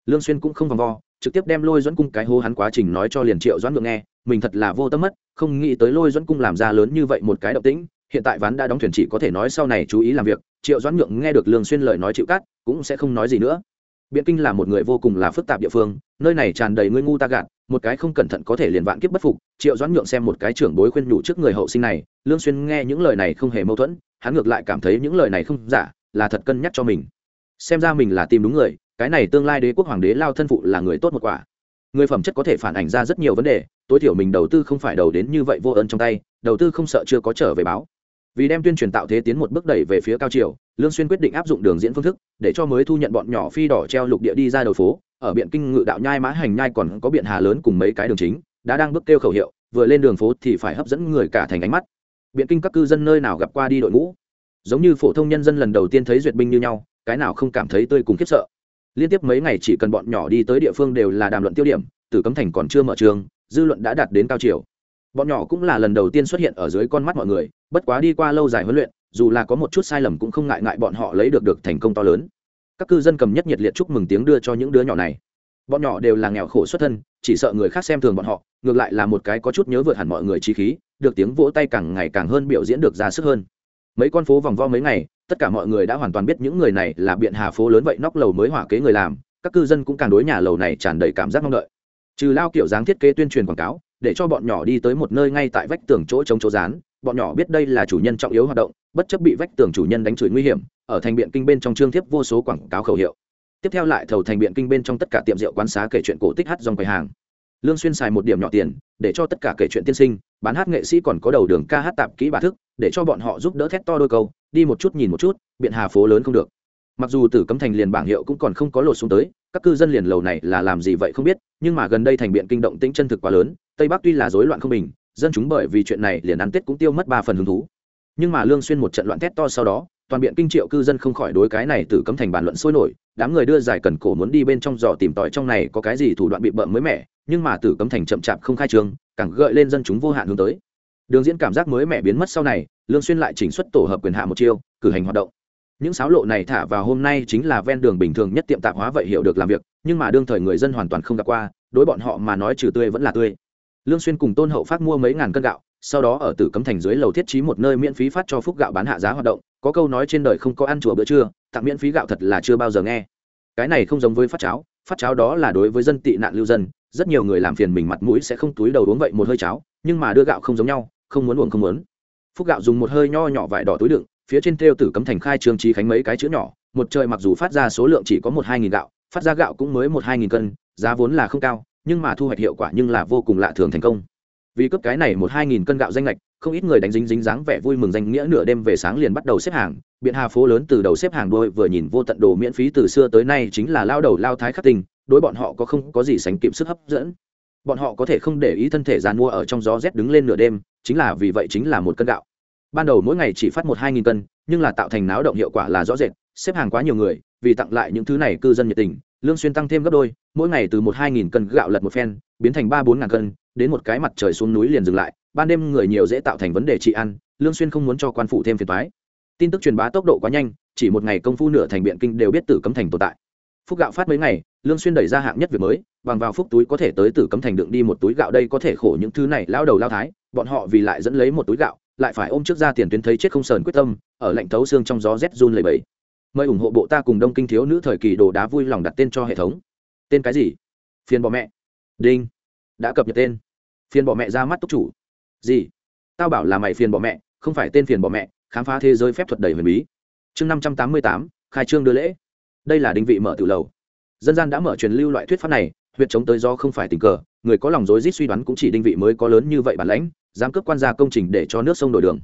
Lương xuyên cũng không vòng vo, trực tiếp đem lôi dẫn cung cái hô hắn quá trình nói cho liền triệu doãn ngượng nghe, mình thật là vô tâm mất, không nghĩ tới lôi dẫn cung làm ra lớn như vậy một cái động tĩnh, hiện tại ván đã đóng thuyền chỉ có thể nói sau này chú ý làm việc, triệu doãn nhượng nghe được lương xuyên lời nói chịu cắt, cũng sẽ không nói gì nữa. Biện kinh là một người vô cùng là phức tạp địa phương, nơi này tràn đầy ngươi ngu ta gạt, một cái không cẩn thận có thể liền vạn kiếp bất phục triệu doãn nhượng xem một cái trưởng bối khuyên nhủ trước người hậu sinh này, lương xuyên nghe những lời này không hề mâu thuẫn, hắn ngược lại cảm thấy những lời này không giả, là thật cân nhắc cho mình. Xem ra mình là tìm đúng người, cái này tương lai đế quốc hoàng đế lao thân phụ là người tốt một quả. Người phẩm chất có thể phản ảnh ra rất nhiều vấn đề, tối thiểu mình đầu tư không phải đầu đến như vậy vô ơn trong tay, đầu tư không sợ chưa có trở về báo. Vì đem tuyên truyền tạo thế tiến một bước đẩy về phía cao triều, lương xuyên quyết định áp dụng đường diễn phương thức, để cho mới thu nhận bọn nhỏ phi đỏ treo lục địa đi ra đầu phố, ở biện kinh ngự đạo nhai mã hành nhai còn có biện hà lớn cùng mấy cái đường chính đã đang bước kêu khẩu hiệu, vừa lên đường phố thì phải hấp dẫn người cả thành ánh mắt. Biện kinh các cư dân nơi nào gặp qua đi đội ngũ? Giống như phổ thông nhân dân lần đầu tiên thấy duyệt binh như nhau, cái nào không cảm thấy tươi cùng khiếp sợ? Liên tiếp mấy ngày chỉ cần bọn nhỏ đi tới địa phương đều là đàm luận tiêu điểm từ cấm thành còn chưa mở trường, dư luận đã đạt đến cao chiều. Bọn nhỏ cũng là lần đầu tiên xuất hiện ở dưới con mắt mọi người, bất quá đi qua lâu dài huấn luyện, dù là có một chút sai lầm cũng không ngại ngại bọn họ lấy được được thành công to lớn. Các cư dân cầm nhất nhiệt liệt chúc mừng tiếng đưa cho những đứa nhỏ này. Bọn nhỏ đều là nghèo khổ xuất thân, chỉ sợ người khác xem thường bọn họ ngược lại là một cái có chút nhớ vượt hẳn mọi người trí khí, được tiếng vỗ tay càng ngày càng hơn biểu diễn được ra sức hơn. Mấy con phố vòng vo mấy ngày, tất cả mọi người đã hoàn toàn biết những người này là biện hà phố lớn vậy nóc lầu mới hỏa kế người làm, các cư dân cũng càng đối nhà lầu này tràn đầy cảm giác mong đợi. Trừ lao kiểu dáng thiết kế tuyên truyền quảng cáo, để cho bọn nhỏ đi tới một nơi ngay tại vách tường chỗ chống chỗ rán bọn nhỏ biết đây là chủ nhân trọng yếu hoạt động, bất chấp bị vách tường chủ nhân đánh chửi nguy hiểm, ở thành biện kinh bên trong trương thiếp vô số quảng cáo khẩu hiệu. Tiếp theo lại thầu thành biện kinh bên trong tất cả tiệm rượu quán xá kể chuyện cổ tích hát dòng quầy hàng lương xuyên xài một điểm nhỏ tiền, để cho tất cả kể chuyện tiên sinh, bán hát nghệ sĩ còn có đầu đường ca hát tạp kỹ bà thức, để cho bọn họ giúp đỡ thét to đôi câu, đi một chút nhìn một chút, biện hà phố lớn không được. Mặc dù tử cấm thành liền bảng hiệu cũng còn không có lột xuống tới, các cư dân liền lầu này là làm gì vậy không biết, nhưng mà gần đây thành biện kinh động tĩnh chân thực quá lớn, tây bắc tuy là rối loạn không bình, dân chúng bởi vì chuyện này liền ăn tết cũng tiêu mất ba phần hứng thú. Nhưng mà lương xuyên một trận loạn thét to sau đó toàn biện kinh triệu cư dân không khỏi đối cái này tử cấm thành bàn luận sôi nổi, đám người đưa giải cần cổ muốn đi bên trong dò tìm tòi trong này có cái gì thủ đoạn bị bợm mới mẻ, nhưng mà tử cấm thành chậm chạp không khai trương càng gợi lên dân chúng vô hạn hướng tới. Đường diễn cảm giác mới mẻ biến mất sau này, lương xuyên lại chỉnh xuất tổ hợp quyền hạ một chiêu, cử hành hoạt động. Những sáo lộ này thả vào hôm nay chính là ven đường bình thường nhất tiệm tạp hóa vậy hiểu được làm việc, nhưng mà đương thời người dân hoàn toàn không gặp qua, đối bọn họ mà nói trừ tươi vẫn là tươi. Lương xuyên cùng tôn hậu phát mua mấy ngàn cân gạo, sau đó ở tử cấm thành dưới lầu thiết trí một nơi miễn phí phát cho phúc gạo bán hạ giá hoạt động có câu nói trên đời không có ăn chùa bữa trưa, tặng miễn phí gạo thật là chưa bao giờ nghe. Cái này không giống với phát cháo phát cháo đó là đối với dân tị nạn lưu dân, rất nhiều người làm phiền mình mặt mũi sẽ không túi đầu uống vậy một hơi cháo, nhưng mà đưa gạo không giống nhau, không muốn uống không muốn. Phúc gạo dùng một hơi nho nhỏ vải đỏ túi đựng, phía trên theo tử cấm thành khai trương trí khánh mấy cái chữ nhỏ, một trời mặc dù phát ra số lượng chỉ có một hai nghìn gạo, phát ra gạo cũng mới một hai nghìn cân, giá vốn là không cao, nhưng mà thu hoạch hiệu quả nhưng là vô cùng lạ thường thành công. Vì cấp cái này một hai nghìn cân gạo danh lệch không ít người đánh dính dính dáng vẻ vui mừng danh nghĩa nửa đêm về sáng liền bắt đầu xếp hàng. Biện hà phố lớn từ đầu xếp hàng đôi vừa nhìn vô tận đồ miễn phí từ xưa tới nay chính là lao đầu lao thái khắc tình đối bọn họ có không có gì sánh kịp sức hấp dẫn. Bọn họ có thể không để ý thân thể dàn mua ở trong gió rét đứng lên nửa đêm, chính là vì vậy chính là một cân gạo. Ban đầu mỗi ngày chỉ phát một hai nghìn cân, nhưng là tạo thành náo động hiệu quả là rõ rệt, xếp hàng quá nhiều người, vì tặng lại những thứ này cư dân nhiệt tình, lương xuyên tăng thêm gấp đôi, mỗi ngày từ một hai nghìn cân gạo lật một phen, biến thành ba bốn ngàn cân đến một cái mặt trời xuống núi liền dừng lại, ban đêm người nhiều dễ tạo thành vấn đề trị ăn lương xuyên không muốn cho quan phủ thêm phiền toái. Tin tức truyền bá tốc độ quá nhanh, chỉ một ngày công phu nửa thành biện kinh đều biết tử cấm thành tồn tại. Phúc gạo phát mấy ngày, lương xuyên đẩy ra hạng nhất việc mới, bằng vào phúc túi có thể tới tử cấm thành đựng đi một túi gạo đây có thể khổ những thứ này lao đầu lao thái, bọn họ vì lại dẫn lấy một túi gạo, lại phải ôm trước ra tiền tuyến thấy chết không sờn quyết tâm, ở lạnh thấu xương trong gió rét run lẩy bẩy mời ủng hộ bộ ta cùng đông kinh thiếu nữ thời kỳ đồ đá vui lòng đặt tên cho hệ thống. Tên cái gì? Phiền bỏ mẹ. Đinh. Đã cập nhật tên phiền bỏ mẹ ra mắt túc chủ. Gì? Tao bảo là mày phiền bỏ mẹ, không phải tên phiền bỏ mẹ, khám phá thế giới phép thuật đầy huyền bí. Chương năm trăm tám mươi tám, khai trương đưa lễ. Đây là đinh vị mở từ lầu. Dân gian đã mở truyền lưu loại thuyết pháp này huyện chống tới do không phải tình cờ, người có lòng dối rít suy đoán cũng chỉ đinh vị mới có lớn như vậy bản lãnh, dám cướp quan gia công trình để cho nước sông đổi đường.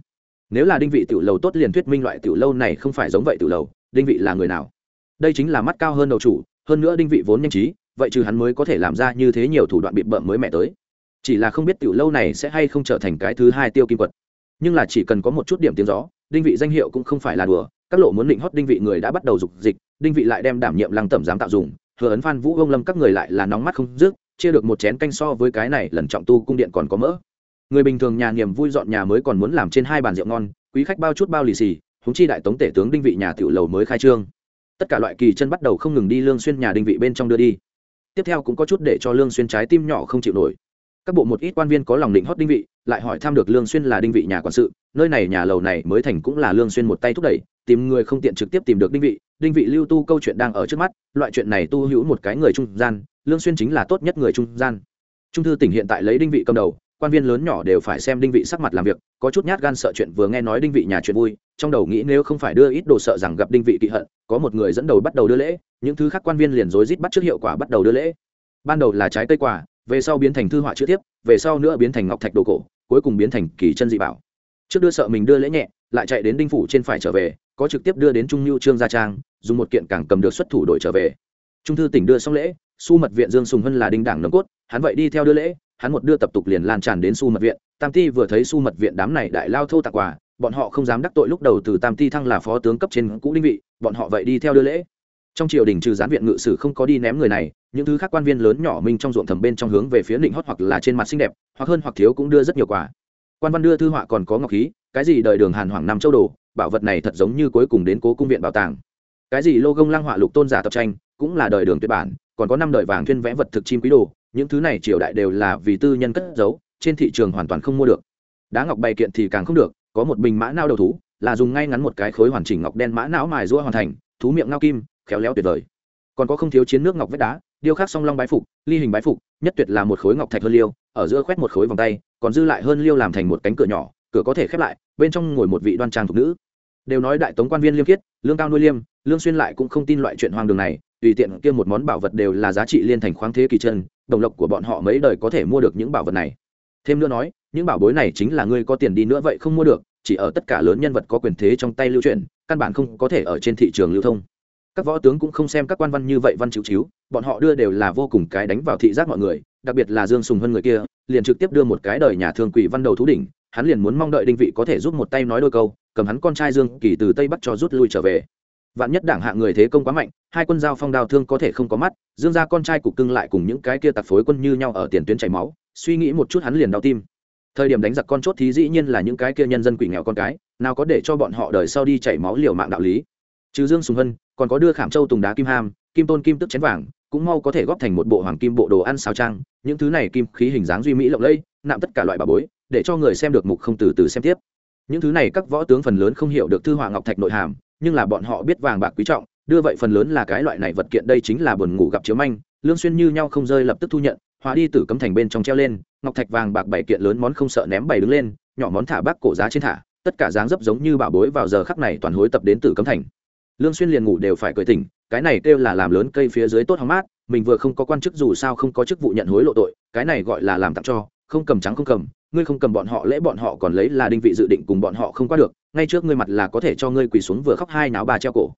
Nếu là đinh vị tiểu lầu tốt liền thuyết minh loại tiểu lâu này không phải giống vậy tiểu lầu, đinh vị là người nào? Đây chính là mắt cao hơn đầu chủ, hơn nữa đinh vị vốn nhanh trí, vậy trừ hắn mới có thể làm ra như thế nhiều thủ đoạn bị bợm mới mẹ tới chỉ là không biết tiểu lâu này sẽ hay không trở thành cái thứ hai tiêu kim quật. Nhưng là chỉ cần có một chút điểm tiếng gió, đinh vị danh hiệu cũng không phải là đùa. Các lộ muốn định hót đinh vị người đã bắt đầu dục dịch, đinh vị lại đem đảm nhiệm lăng tẩm giám tạo dùng. Vừa ấn phan vũ ông lâm các người lại là nóng mắt không dứt, chia được một chén canh so với cái này, lần trọng tu cung điện còn có mỡ. Người bình thường nhà niềm vui dọn nhà mới còn muốn làm trên hai bàn rượu ngon, quý khách bao chút bao lì xì húng chi đại tống tể tướng đinh vị nhà tiểu lầu mới khai trương. Tất cả loại kỳ chân bắt đầu không ngừng đi lương xuyên nhà đinh vị bên trong đưa đi. Tiếp theo cũng có chút để cho lương xuyên trái tim nhỏ không chịu nổi các bộ một ít quan viên có lòng định hót đinh vị, lại hỏi thăm được lương xuyên là đinh vị nhà quản sự, nơi này nhà lầu này mới thành cũng là lương xuyên một tay thúc đẩy, tìm người không tiện trực tiếp tìm được đinh vị đinh vị lưu tu câu chuyện đang ở trước mắt, loại chuyện này tu hữu một cái người trung gian, lương xuyên chính là tốt nhất người trung gian. Trung thư tỉnh hiện tại lấy đinh vị cầm đầu, quan viên lớn nhỏ đều phải xem đinh vị sắc mặt làm việc, có chút nhát gan sợ chuyện vừa nghe nói đinh vị nhà chuyện vui, trong đầu nghĩ nếu không phải đưa ít đồ sợ rằng gặp đinh vị kỵ hận, có một người dẫn đầu bắt đầu đưa lễ, những thứ khác quan viên liền rối rít bắt trước hiệu quả bắt đầu đưa lễ. Ban đầu là trái cây quả về sau biến thành thư họa chữ tiếp, về sau nữa biến thành ngọc thạch đồ cổ, cuối cùng biến thành kỳ chân dị bảo. Trước đưa sợ mình đưa lễ nhẹ, lại chạy đến đinh phủ trên phải trở về, có trực tiếp đưa đến trung lưu trương gia trang, dùng một kiện cảng cầm được xuất thủ đổi trở về. Trung thư tỉnh đưa xong lễ, su mật viện dương sùng hân là đinh đảng nồng cốt, hắn vậy đi theo đưa lễ, hắn một đưa tập tục liền lan tràn đến su mật viện. Tam ti vừa thấy su mật viện đám này đại lao thô tặng quà, bọn họ không dám đắc tội lúc đầu từ tam ti thăng là phó tướng cấp trên cũ đinh vị, bọn họ vậy đi theo đưa lễ trong triều đình trừ gián viện ngự sử không có đi ném người này, những thứ khác quan viên lớn nhỏ minh trong ruộng thầm bên trong hướng về phía định hót hoặc là trên mặt xinh đẹp, hoặc hơn hoặc thiếu cũng đưa rất nhiều quà. Quan văn đưa thư họa còn có ngọc khí, cái gì đời đường hàn hoàng năm châu đồ, bảo vật này thật giống như cuối cùng đến cố cung viện bảo tàng. Cái gì lô gông lang họa lục tôn giả tập tranh, cũng là đời đường tuyệt bản, còn có năm đời vàng thuyên vẽ vật thực chim quý đồ, những thứ này triều đại đều là vì tư nhân cất giấu, trên thị trường hoàn toàn không mua được. Đá ngọc bày kiện thì càng không được, có một bình mã não đầu thú, là dùng ngay ngắn một cái khối hoàn chỉnh ngọc đen mã não mài rũa hoàn thành, thú miệng ngao kim khéo léo tuyệt vời. Còn có không thiếu chiến nước ngọc vách đá, điêu khắc song long bái phục, ly hình bái phục, nhất tuyệt là một khối ngọc thạch hơn liêu, ở giữa khoét một khối vòng tay, còn dư lại hơn liêu làm thành một cánh cửa nhỏ, cửa có thể khép lại, bên trong ngồi một vị đoan trang thục nữ. Đều nói đại tống quan viên liêm khiết, lương cao nuôi liêm, lương xuyên lại cũng không tin loại chuyện hoang đường này, tùy tiện kia một món bảo vật đều là giá trị liên thành khoáng thế kỳ chân, đồng lộc của bọn họ mấy đời có thể mua được những bảo vật này. Thêm nữa nói, những bảo bối này chính là ngươi có tiền đi nữa vậy không mua được, chỉ ở tất cả lớn nhân vật có quyền thế trong tay lưu truyền, căn bản không có thể ở trên thị trường lưu thông các võ tướng cũng không xem các quan văn như vậy văn chịu chiếu bọn họ đưa đều là vô cùng cái đánh vào thị giác mọi người, đặc biệt là dương sùng hơn người kia, liền trực tiếp đưa một cái đời nhà thương quỷ văn đầu thú đỉnh, hắn liền muốn mong đợi đinh vị có thể giúp một tay nói đôi câu, cầm hắn con trai dương kỳ từ tây bắc cho rút lui trở về. Vạn nhất đảng hạ người thế công quá mạnh, hai quân giao phong đào thương có thể không có mắt, dương ra con trai cục cưng lại cùng những cái kia tặc phối quân như nhau ở tiền tuyến chảy máu, suy nghĩ một chút hắn liền đau tim. Thời điểm đánh giặc con chốt thì dĩ nhiên là những cái kia nhân dân quỷ nghèo con cái, nào có để cho bọn họ đời sau đi chảy máu liều mạng đạo lý. Trừ dương sùng hân còn có đưa khảm châu tùng đá kim ham, kim tôn kim tức chén vàng, cũng mau có thể góp thành một bộ hoàng kim bộ đồ ăn sao trang, những thứ này kim khí hình dáng duy mỹ lộng lẫy, nạm tất cả loại bà bối, để cho người xem được mục không từ từ xem tiếp. Những thứ này các võ tướng phần lớn không hiểu được thư họa ngọc thạch nội hàm, nhưng là bọn họ biết vàng bạc quý trọng, đưa vậy phần lớn là cái loại này vật kiện đây chính là buồn ngủ gặp chiếu manh, lương xuyên như nhau không rơi lập tức thu nhận, hóa đi tử cấm thành bên trong treo lên, ngọc thạch vàng bạc bảy kiện lớn món không sợ ném bảy đứng lên, nhỏ món thả bác cổ giá trên thả, tất cả dáng dấp giống như bảo bối vào giờ khắc này toàn hối tập đến tử cấm thành lương xuyên liền ngủ đều phải cười tỉnh, cái này kêu là làm lớn cây phía dưới tốt hóng mát, mình vừa không có quan chức dù sao không có chức vụ nhận hối lộ tội, cái này gọi là làm tặng cho, không cầm trắng không cầm, ngươi không cầm bọn họ lễ bọn họ còn lấy là đinh vị dự định cùng bọn họ không qua được, ngay trước ngươi mặt là có thể cho ngươi quỳ xuống vừa khóc hai náo ba treo cổ.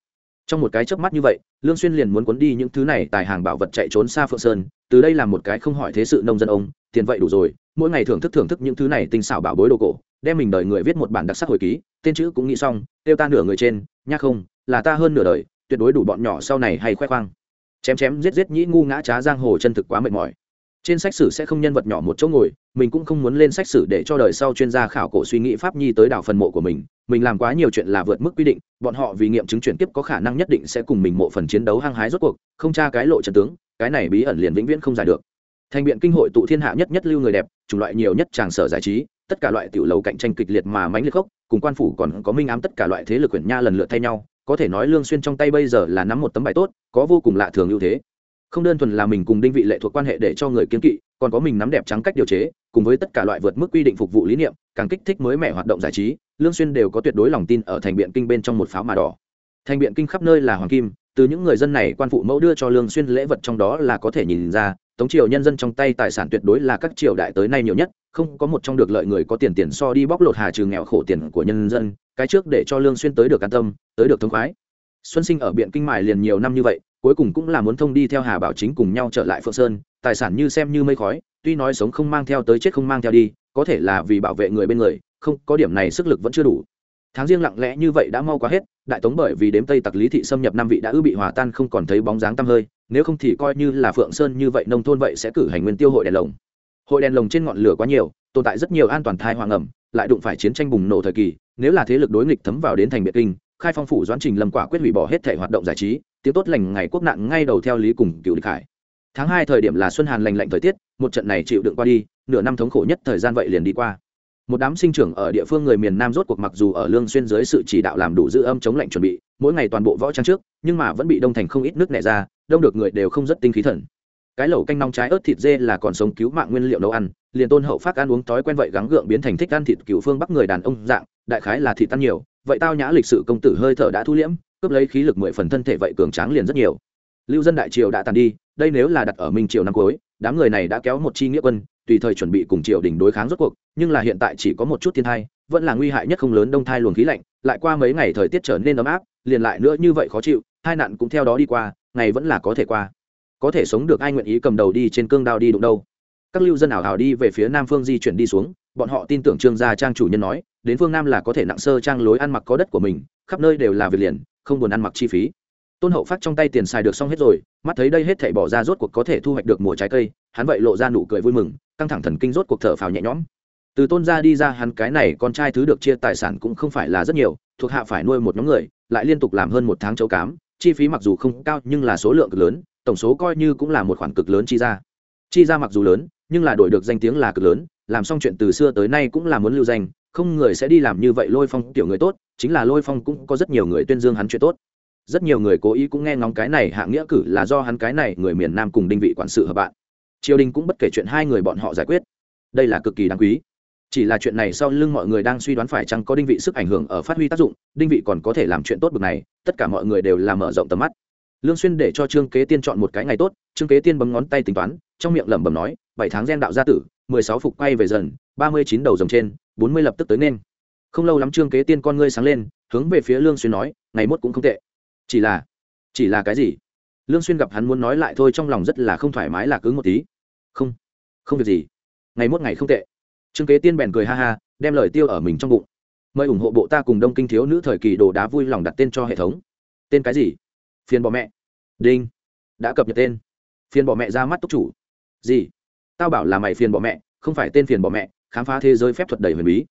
Trong một cái chớp mắt như vậy, lương xuyên liền muốn cuốn đi những thứ này tài hàng bảo vật chạy trốn xa phượng sơn, từ đây làm một cái không hỏi thế sự nông dân ông, tiền vậy đủ rồi, mỗi ngày thưởng thức thưởng thức những thứ này tinh xảo bảo bối đồ cổ, đem mình đời người viết một bản đặc sắc hồi ký, tên chữ cũng nghĩ xong tiêu ta nửa người trên, nhắc không là ta hơn nửa đời tuyệt đối đủ bọn nhỏ sau này hay khoe khoang. Chém chém giết giết nhĩ ngu ngã trá giang hồ chân thực quá mệt mỏi. Trên sách sử sẽ không nhân vật nhỏ một chỗ ngồi mình cũng không muốn lên sách sử để cho đời sau chuyên gia khảo cổ suy nghĩ pháp nhi tới đảo phần mộ của mình. Mình làm quá nhiều chuyện là vượt mức quy định bọn họ vì nghiệm chứng chuyển tiếp có khả năng nhất định sẽ cùng mình mộ phần chiến đấu hăng hái rốt cuộc không tra cái lộ trận tướng cái này bí ẩn liền vĩnh viễn không giải được. Thành biện kinh hội tụ thiên hạ nhất nhất lưu người đẹp chủng loại nhiều nhất tràng sở giải trí tất cả loại tiểu lầu cạnh tranh kịch liệt mà mánh liệt khốc, cùng quan phủ còn có minh ám tất cả loại thế lực quyển nha lần lượt thay nhau có thể nói lương xuyên trong tay bây giờ là nắm một tấm bài tốt, có vô cùng lạ thường ưu thế. Không đơn thuần là mình cùng đinh vị lệ thuộc quan hệ để cho người kiên kỵ, còn có mình nắm đẹp trắng cách điều chế, cùng với tất cả loại vượt mức quy định phục vụ lý niệm, càng kích thích mới mẻ hoạt động giải trí, lương xuyên đều có tuyệt đối lòng tin ở thành biện kinh bên trong một pháo mà đỏ. Thành biện kinh khắp nơi là hoàng kim, từ những người dân này quan phụ mẫu đưa cho lương xuyên lễ vật trong đó là có thể nhìn ra, tống triều nhân dân trong tay tài sản tuyệt đối là các triều đại tới nay nhiều nhất, không có một trong được lợi người có tiền tiền so đi bóc lột hà trừ nghèo khổ tiền của nhân dân cái trước để cho lương xuyên tới được an tâm, tới được thông khoái. Xuân sinh ở biện kinh mài liền nhiều năm như vậy, cuối cùng cũng là muốn thông đi theo hà bảo chính cùng nhau trở lại phượng sơn, tài sản như xem như mây khói, tuy nói sống không mang theo tới chết không mang theo đi, có thể là vì bảo vệ người bên người, không, có điểm này sức lực vẫn chưa đủ. Tháng riêng lặng lẽ như vậy đã mau quá hết, đại tống bởi vì đếm tây tặc lý thị xâm nhập năm vị đã ư bị hòa tan không còn thấy bóng dáng tăm hơi, nếu không thì coi như là phượng sơn như vậy nông thôn vậy sẽ cử hành nguyên tiêu hội đèn lồng. Hội đèn lồng trên ngọn lửa quá nhiều, tồn tại rất nhiều an toàn thai hoàng ẩm lại đụng phải chiến tranh bùng nổ thời kỳ, nếu là thế lực đối nghịch thấm vào đến thành biệt kinh, khai phong phủ doãn trình lâm quả quyết hủy bỏ hết thể hoạt động giải trí, tiếng tốt lành ngày quốc nạn ngay đầu theo lý cùng cựu địch hải. Tháng hai thời điểm là xuân hàn lành lạnh thời tiết, một trận này chịu đựng qua đi, nửa năm thống khổ nhất thời gian vậy liền đi qua. Một đám sinh trưởng ở địa phương người miền nam rốt cuộc mặc dù ở lương xuyên dưới sự chỉ đạo làm đủ giữ âm chống lạnh chuẩn bị, mỗi ngày toàn bộ võ trang trước, nhưng mà vẫn bị đông thành không ít nước nẻ ra, đông được người đều không rất tinh khí thần. Cái lẩu canh nong trái ớt thịt dê là còn sống cứu mạng nguyên liệu nấu ăn liền tôn hậu phát ăn uống thói quen vậy gắng gượng biến thành thích ăn thịt cựu phương bắc người đàn ông dạng, đại khái là thịt ăn nhiều, vậy tao nhã lịch sự công tử hơi thở đã thu liễm, cướp lấy khí lực mười phần thân thể vậy cường tráng liền rất nhiều. Lưu dân đại triều đã tàn đi, đây nếu là đặt ở minh triều năm cuối, đám người này đã kéo một chi nghĩa quân, tùy thời chuẩn bị cùng triều đình đối kháng rốt cuộc, nhưng là hiện tại chỉ có một chút thiên thai, vẫn là nguy hại nhất không lớn đông thai luồng khí lạnh, lại qua mấy ngày thời tiết trở nên ấm áp, liền lại nữa như vậy khó chịu, hai nạn cũng theo đó đi qua, ngày vẫn là có thể qua. Có thể sống được ai nguyện ý cầm đầu đi trên cương đao đi đụng đâu? Các lưu dân ảo hào đi về phía nam phương di chuyển đi xuống, bọn họ tin tưởng trương gia trang chủ nhân nói, đến phương nam là có thể nặng sơ trang lối ăn mặc có đất của mình, khắp nơi đều là việc liền, không buồn ăn mặc chi phí. Tôn hậu phát trong tay tiền xài được xong hết rồi, mắt thấy đây hết thảy bỏ ra rốt cuộc có thể thu hoạch được mùa trái cây, hắn vậy lộ ra nụ cười vui mừng, căng thẳng thần kinh rốt cuộc thở phào nhẹ nhõm. Từ tôn gia đi ra hắn cái này con trai thứ được chia tài sản cũng không phải là rất nhiều, thuộc hạ phải nuôi một nhóm người, lại liên tục làm hơn một tháng chấu cám, chi phí mặc dù không cao nhưng là số lượng cực lớn, tổng số coi như cũng là một khoản cực lớn chi ra. Chi ra mặc dù lớn nhưng là đổi được danh tiếng là cực lớn, làm xong chuyện từ xưa tới nay cũng là muốn lưu danh, không người sẽ đi làm như vậy lôi phong tiểu người tốt, chính là lôi phong cũng có rất nhiều người tuyên dương hắn chuyện tốt. Rất nhiều người cố ý cũng nghe ngóng cái này hạ nghĩa cử là do hắn cái này người miền nam cùng đinh vị quản sự hợp bạn. Triều đình cũng bất kể chuyện hai người bọn họ giải quyết. Đây là cực kỳ đáng quý. Chỉ là chuyện này sau lưng mọi người đang suy đoán phải chăng có đinh vị sức ảnh hưởng ở phát huy tác dụng, đinh vị còn có thể làm chuyện tốt bực này, tất cả mọi người đều làm mở rộng tầm mắt. Lương xuyên để cho trương kế tiên chọn một cái ngày tốt, trương kế tiên bấm ngón tay tính toán, trong miệng lẩm bẩm nói bảy tháng gen đạo gia tử, mười sáu phục quay về dần, ba mươi chín đầu rồng trên, bốn mươi lập tức tới nên. Không lâu lắm trương kế tiên con ngươi sáng lên, hướng về phía lương xuyên nói, ngày mốt cũng không tệ. Chỉ là chỉ là cái gì? Lương xuyên gặp hắn muốn nói lại thôi trong lòng rất là không thoải mái là cứng một tí. Không không việc gì. Ngày mốt ngày không tệ. Trương kế tiên bèn cười ha ha, đem lời tiêu ở mình trong bụng. Mời ủng hộ bộ ta cùng đông kinh thiếu nữ thời kỳ đồ đá vui lòng đặt tên cho hệ thống. Tên cái gì? Phiền bỏ mẹ. Đinh. Đã cập nhật tên. Phiền bỏ mẹ ra mắt túc chủ. Gì? Tao bảo là mày phiền bỏ mẹ, không phải tên phiền bỏ mẹ, khám phá thế giới phép thuật đầy huyền bí.